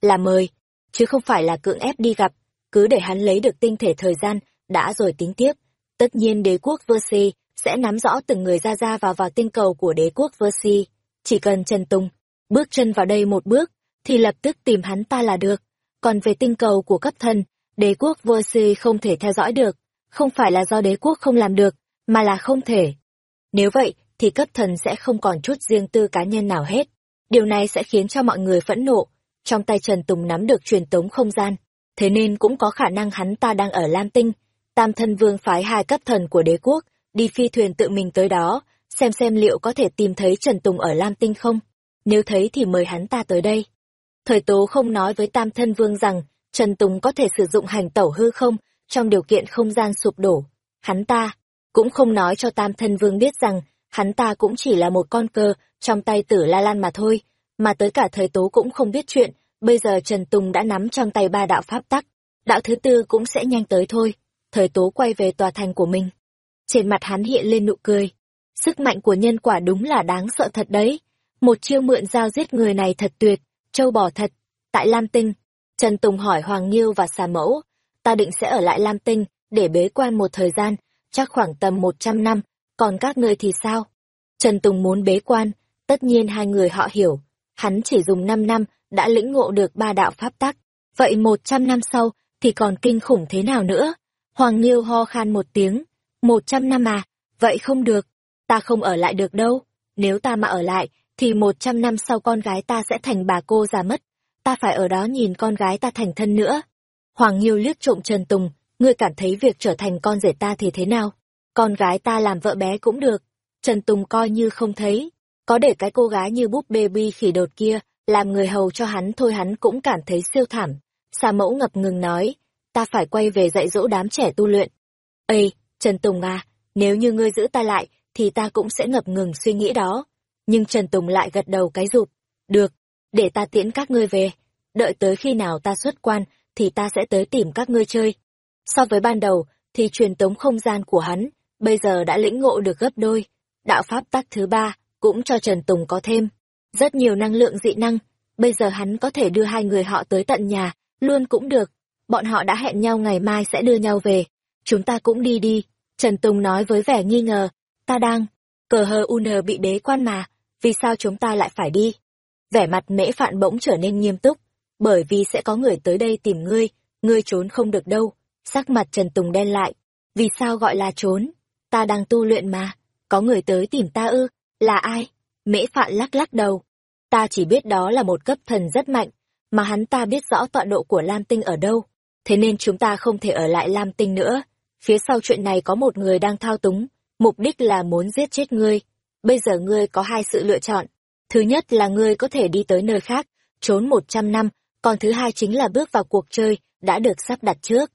Là mời, chứ không phải là cưỡng ép đi gặp, cứ để hắn lấy được tinh thể thời gian, đã rồi tính tiếp. Tất nhiên đế quốc versi sẽ nắm rõ từng người ra ra vào vào tinh cầu của đế quốc versi. Chỉ cần Trần Tùng bước chân vào đây một bước, thì lập tức tìm hắn ta là được. Còn về tinh cầu của cấp thần, đế quốc versi không thể theo dõi được, không phải là do đế quốc không làm được, mà là không thể. Nếu vậy, thì cấp thần sẽ không còn chút riêng tư cá nhân nào hết. Điều này sẽ khiến cho mọi người phẫn nộ. Trong tay Trần Tùng nắm được truyền tống không gian, thế nên cũng có khả năng hắn ta đang ở Lam Tinh. Tam thân vương phái hai cấp thần của đế quốc, đi phi thuyền tự mình tới đó, xem xem liệu có thể tìm thấy Trần Tùng ở Lam Tinh không. Nếu thấy thì mời hắn ta tới đây. Thời tố không nói với tam thân vương rằng Trần Tùng có thể sử dụng hành tẩu hư không trong điều kiện không gian sụp đổ. Hắn ta cũng không nói cho tam thân vương biết rằng hắn ta cũng chỉ là một con cơ trong tay tử La Lan mà thôi, mà tới cả thời tố cũng không biết chuyện, bây giờ Trần Tùng đã nắm trong tay ba đạo pháp tắc, đạo thứ tư cũng sẽ nhanh tới thôi. Thời tố quay về tòa thành của mình. Trên mặt hắn hiện lên nụ cười. Sức mạnh của nhân quả đúng là đáng sợ thật đấy. Một chiêu mượn dao giết người này thật tuyệt, châu bò thật. Tại Lam Tinh, Trần Tùng hỏi Hoàng nghiêu và xà mẫu, ta định sẽ ở lại Lam Tinh, để bế quan một thời gian, chắc khoảng tầm một trăm năm, còn các ngươi thì sao? Trần Tùng muốn bế quan, tất nhiên hai người họ hiểu, hắn chỉ dùng năm năm đã lĩnh ngộ được ba đạo pháp tắc, vậy một trăm năm sau thì còn kinh khủng thế nào nữa? Hoàng Nghiêu ho khan một tiếng, một trăm năm à, vậy không được, ta không ở lại được đâu, nếu ta mà ở lại, thì một trăm năm sau con gái ta sẽ thành bà cô già mất, ta phải ở đó nhìn con gái ta thành thân nữa. Hoàng Nghiêu liếc trộm Trần Tùng, ngươi cảm thấy việc trở thành con rể ta thì thế nào? Con gái ta làm vợ bé cũng được. Trần Tùng coi như không thấy. Có để cái cô gái như búp baby khỉ đột kia, làm người hầu cho hắn thôi hắn cũng cảm thấy siêu thảm. Sa mẫu ngập ngừng nói, ta phải quay về dạy dỗ đám trẻ tu luyện. Ê, Trần Tùng à, nếu như ngươi giữ ta lại, thì ta cũng sẽ ngập ngừng suy nghĩ đó. Nhưng Trần Tùng lại gật đầu cái rụp. Được, để ta tiễn các ngươi về. Đợi tới khi nào ta xuất quan, thì ta sẽ tới tìm các ngươi chơi. So với ban đầu, thì truyền tống không gian của hắn, bây giờ đã lĩnh ngộ được gấp đôi. Đạo pháp tắc thứ ba, cũng cho Trần Tùng có thêm. Rất nhiều năng lượng dị năng, bây giờ hắn có thể đưa hai người họ tới tận nhà, luôn cũng được. Bọn họ đã hẹn nhau ngày mai sẽ đưa nhau về. Chúng ta cũng đi đi. Trần Tùng nói với vẻ nghi ngờ, ta đang, cờ hờ un bị bế quan mà, vì sao chúng ta lại phải đi? Vẻ mặt mễ phạn bỗng trở nên nghiêm túc, bởi vì sẽ có người tới đây tìm ngươi, ngươi trốn không được đâu. Sắc mặt Trần Tùng đen lại, vì sao gọi là trốn? Ta đang tu luyện mà, có người tới tìm ta ư, là ai? Mễ phạn lắc lắc đầu. Ta chỉ biết đó là một cấp thần rất mạnh, mà hắn ta biết rõ tọa độ của Lam Tinh ở đâu, thế nên chúng ta không thể ở lại Lam Tinh nữa. Phía sau chuyện này có một người đang thao túng, mục đích là muốn giết chết ngươi. Bây giờ ngươi có hai sự lựa chọn. Thứ nhất là ngươi có thể đi tới nơi khác, trốn một trăm năm, còn thứ hai chính là bước vào cuộc chơi, đã được sắp đặt trước.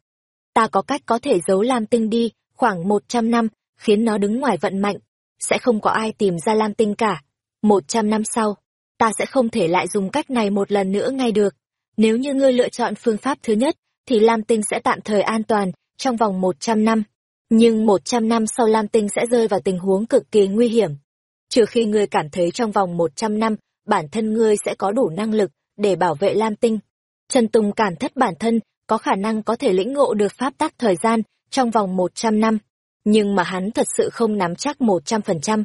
Ta có cách có thể giấu Lam Tinh đi, khoảng một trăm năm, khiến nó đứng ngoài vận mạnh. Sẽ không có ai tìm ra Lam Tinh cả. Một trăm năm sau, ta sẽ không thể lại dùng cách này một lần nữa ngay được. Nếu như ngươi lựa chọn phương pháp thứ nhất, thì Lam Tinh sẽ tạm thời an toàn, trong vòng một trăm năm. Nhưng một trăm năm sau Lam Tinh sẽ rơi vào tình huống cực kỳ nguy hiểm. Trừ khi ngươi cảm thấy trong vòng một trăm năm, bản thân ngươi sẽ có đủ năng lực để bảo vệ Lam Tinh. Trần Tùng cảm thất bản thân có khả năng có thể lĩnh ngộ được pháp tắc thời gian trong vòng một trăm năm. Nhưng mà hắn thật sự không nắm chắc một trăm phần trăm,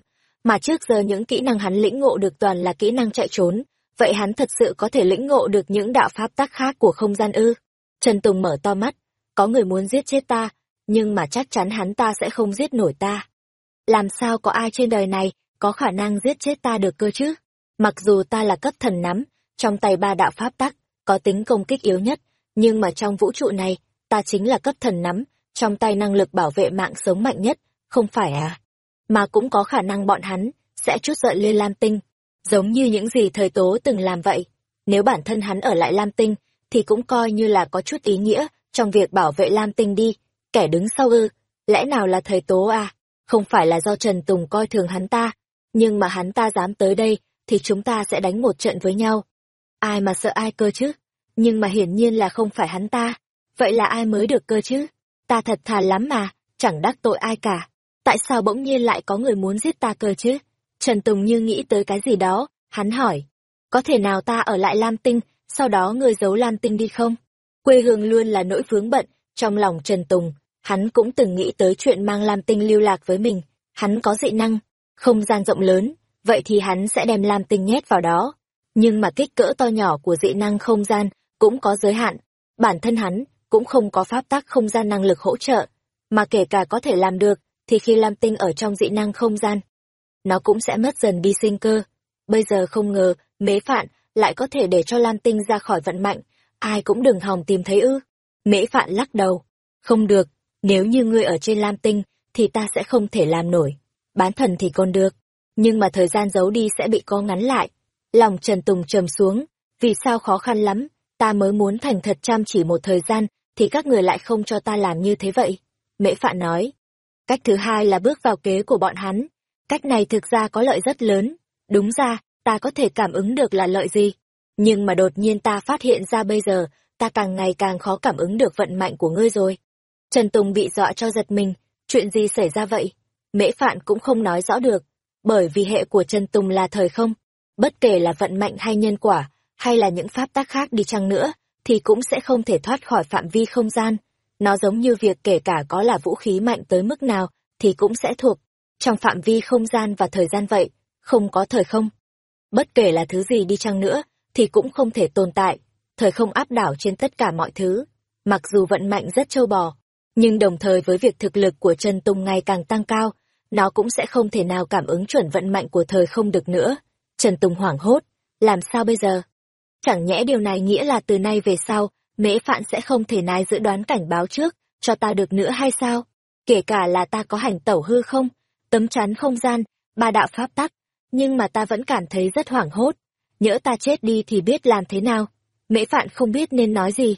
mà trước giờ những kỹ năng hắn lĩnh ngộ được toàn là kỹ năng chạy trốn, vậy hắn thật sự có thể lĩnh ngộ được những đạo pháp tắc khác của không gian ư. Trần Tùng mở to mắt, có người muốn giết chết ta, nhưng mà chắc chắn hắn ta sẽ không giết nổi ta. Làm sao có ai trên đời này có khả năng giết chết ta được cơ chứ? Mặc dù ta là cấp thần nắm, trong tay ba đạo pháp tắc, có tính công kích yếu nhất, nhưng mà trong vũ trụ này, ta chính là cấp thần nắm, trong tay năng lực bảo vệ mạng sống mạnh nhất, không phải à? Mà cũng có khả năng bọn hắn sẽ chút giận lên Lam Tinh, giống như những gì thời tố từng làm vậy. Nếu bản thân hắn ở lại Lam Tinh, thì cũng coi như là có chút ý nghĩa trong việc bảo vệ Lam Tinh đi. Kẻ đứng sau ư, lẽ nào là thời tố à? Không phải là do Trần Tùng coi thường hắn ta, nhưng mà hắn ta dám tới đây, thì chúng ta sẽ đánh một trận với nhau. Ai mà sợ ai cơ chứ? Nhưng mà hiển nhiên là không phải hắn ta. Vậy là ai mới được cơ chứ? Ta thật thà lắm mà, chẳng đắc tội ai cả. Tại sao bỗng nhiên lại có người muốn giết ta cơ chứ? Trần Tùng như nghĩ tới cái gì đó, hắn hỏi. Có thể nào ta ở lại Lam Tinh, sau đó người giấu Lam Tinh đi không? Quê hương luôn là nỗi vướng bận, trong lòng Trần Tùng, hắn cũng từng nghĩ tới chuyện mang Lam Tinh lưu lạc với mình. Hắn có dị năng, không gian rộng lớn, vậy thì hắn sẽ đem Lam Tinh nhét vào đó. Nhưng mà kích cỡ to nhỏ của dị năng không gian cũng có giới hạn. Bản thân hắn cũng không có pháp tắc không gian năng lực hỗ trợ, mà kể cả có thể làm được, thì khi Lam Tinh ở trong dị năng không gian, nó cũng sẽ mất dần đi sinh cơ. Bây giờ không ngờ, Mễ Phạn lại có thể để cho Lam Tinh ra khỏi vận mạnh, ai cũng đừng hòng tìm thấy ư. Mễ Phạn lắc đầu. Không được, nếu như ngươi ở trên Lam Tinh, thì ta sẽ không thể làm nổi. Bán thần thì còn được, nhưng mà thời gian giấu đi sẽ bị co ngắn lại. Lòng Trần Tùng trầm xuống, vì sao khó khăn lắm, ta mới muốn thành thật chăm chỉ một thời gian, thì các người lại không cho ta làm như thế vậy. Mễ Phạn nói. Cách thứ hai là bước vào kế của bọn hắn. Cách này thực ra có lợi rất lớn. Đúng ra, ta có thể cảm ứng được là lợi gì. Nhưng mà đột nhiên ta phát hiện ra bây giờ, ta càng ngày càng khó cảm ứng được vận mạnh của ngươi rồi. Trần Tùng bị dọa cho giật mình, chuyện gì xảy ra vậy? Mễ Phạn cũng không nói rõ được, bởi vì hệ của Trần Tùng là thời không. Bất kể là vận mạnh hay nhân quả, hay là những pháp tác khác đi chăng nữa, thì cũng sẽ không thể thoát khỏi phạm vi không gian. Nó giống như việc kể cả có là vũ khí mạnh tới mức nào, thì cũng sẽ thuộc trong phạm vi không gian và thời gian vậy, không có thời không. Bất kể là thứ gì đi chăng nữa, thì cũng không thể tồn tại, thời không áp đảo trên tất cả mọi thứ. Mặc dù vận mạnh rất trâu bò, nhưng đồng thời với việc thực lực của Trần Tùng ngày càng tăng cao, nó cũng sẽ không thể nào cảm ứng chuẩn vận mạnh của thời không được nữa. Trần Tùng hoảng hốt, làm sao bây giờ? Chẳng nhẽ điều này nghĩa là từ nay về sau, mễ phạn sẽ không thể nai dự đoán cảnh báo trước, cho ta được nữa hay sao? Kể cả là ta có hành tẩu hư không, tấm chắn không gian, ba đạo pháp tắc, nhưng mà ta vẫn cảm thấy rất hoảng hốt. Nhỡ ta chết đi thì biết làm thế nào? Mễ phạn không biết nên nói gì.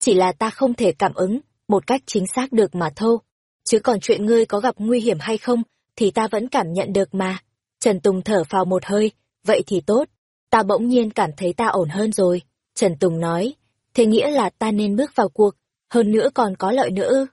Chỉ là ta không thể cảm ứng, một cách chính xác được mà thôi. Chứ còn chuyện ngươi có gặp nguy hiểm hay không, thì ta vẫn cảm nhận được mà. Trần Tùng thở phào một hơi, vậy thì tốt. Ta bỗng nhiên cảm thấy ta ổn hơn rồi. Trần Tùng nói, thế nghĩa là ta nên bước vào cuộc, hơn nữa còn có lợi nữa ư.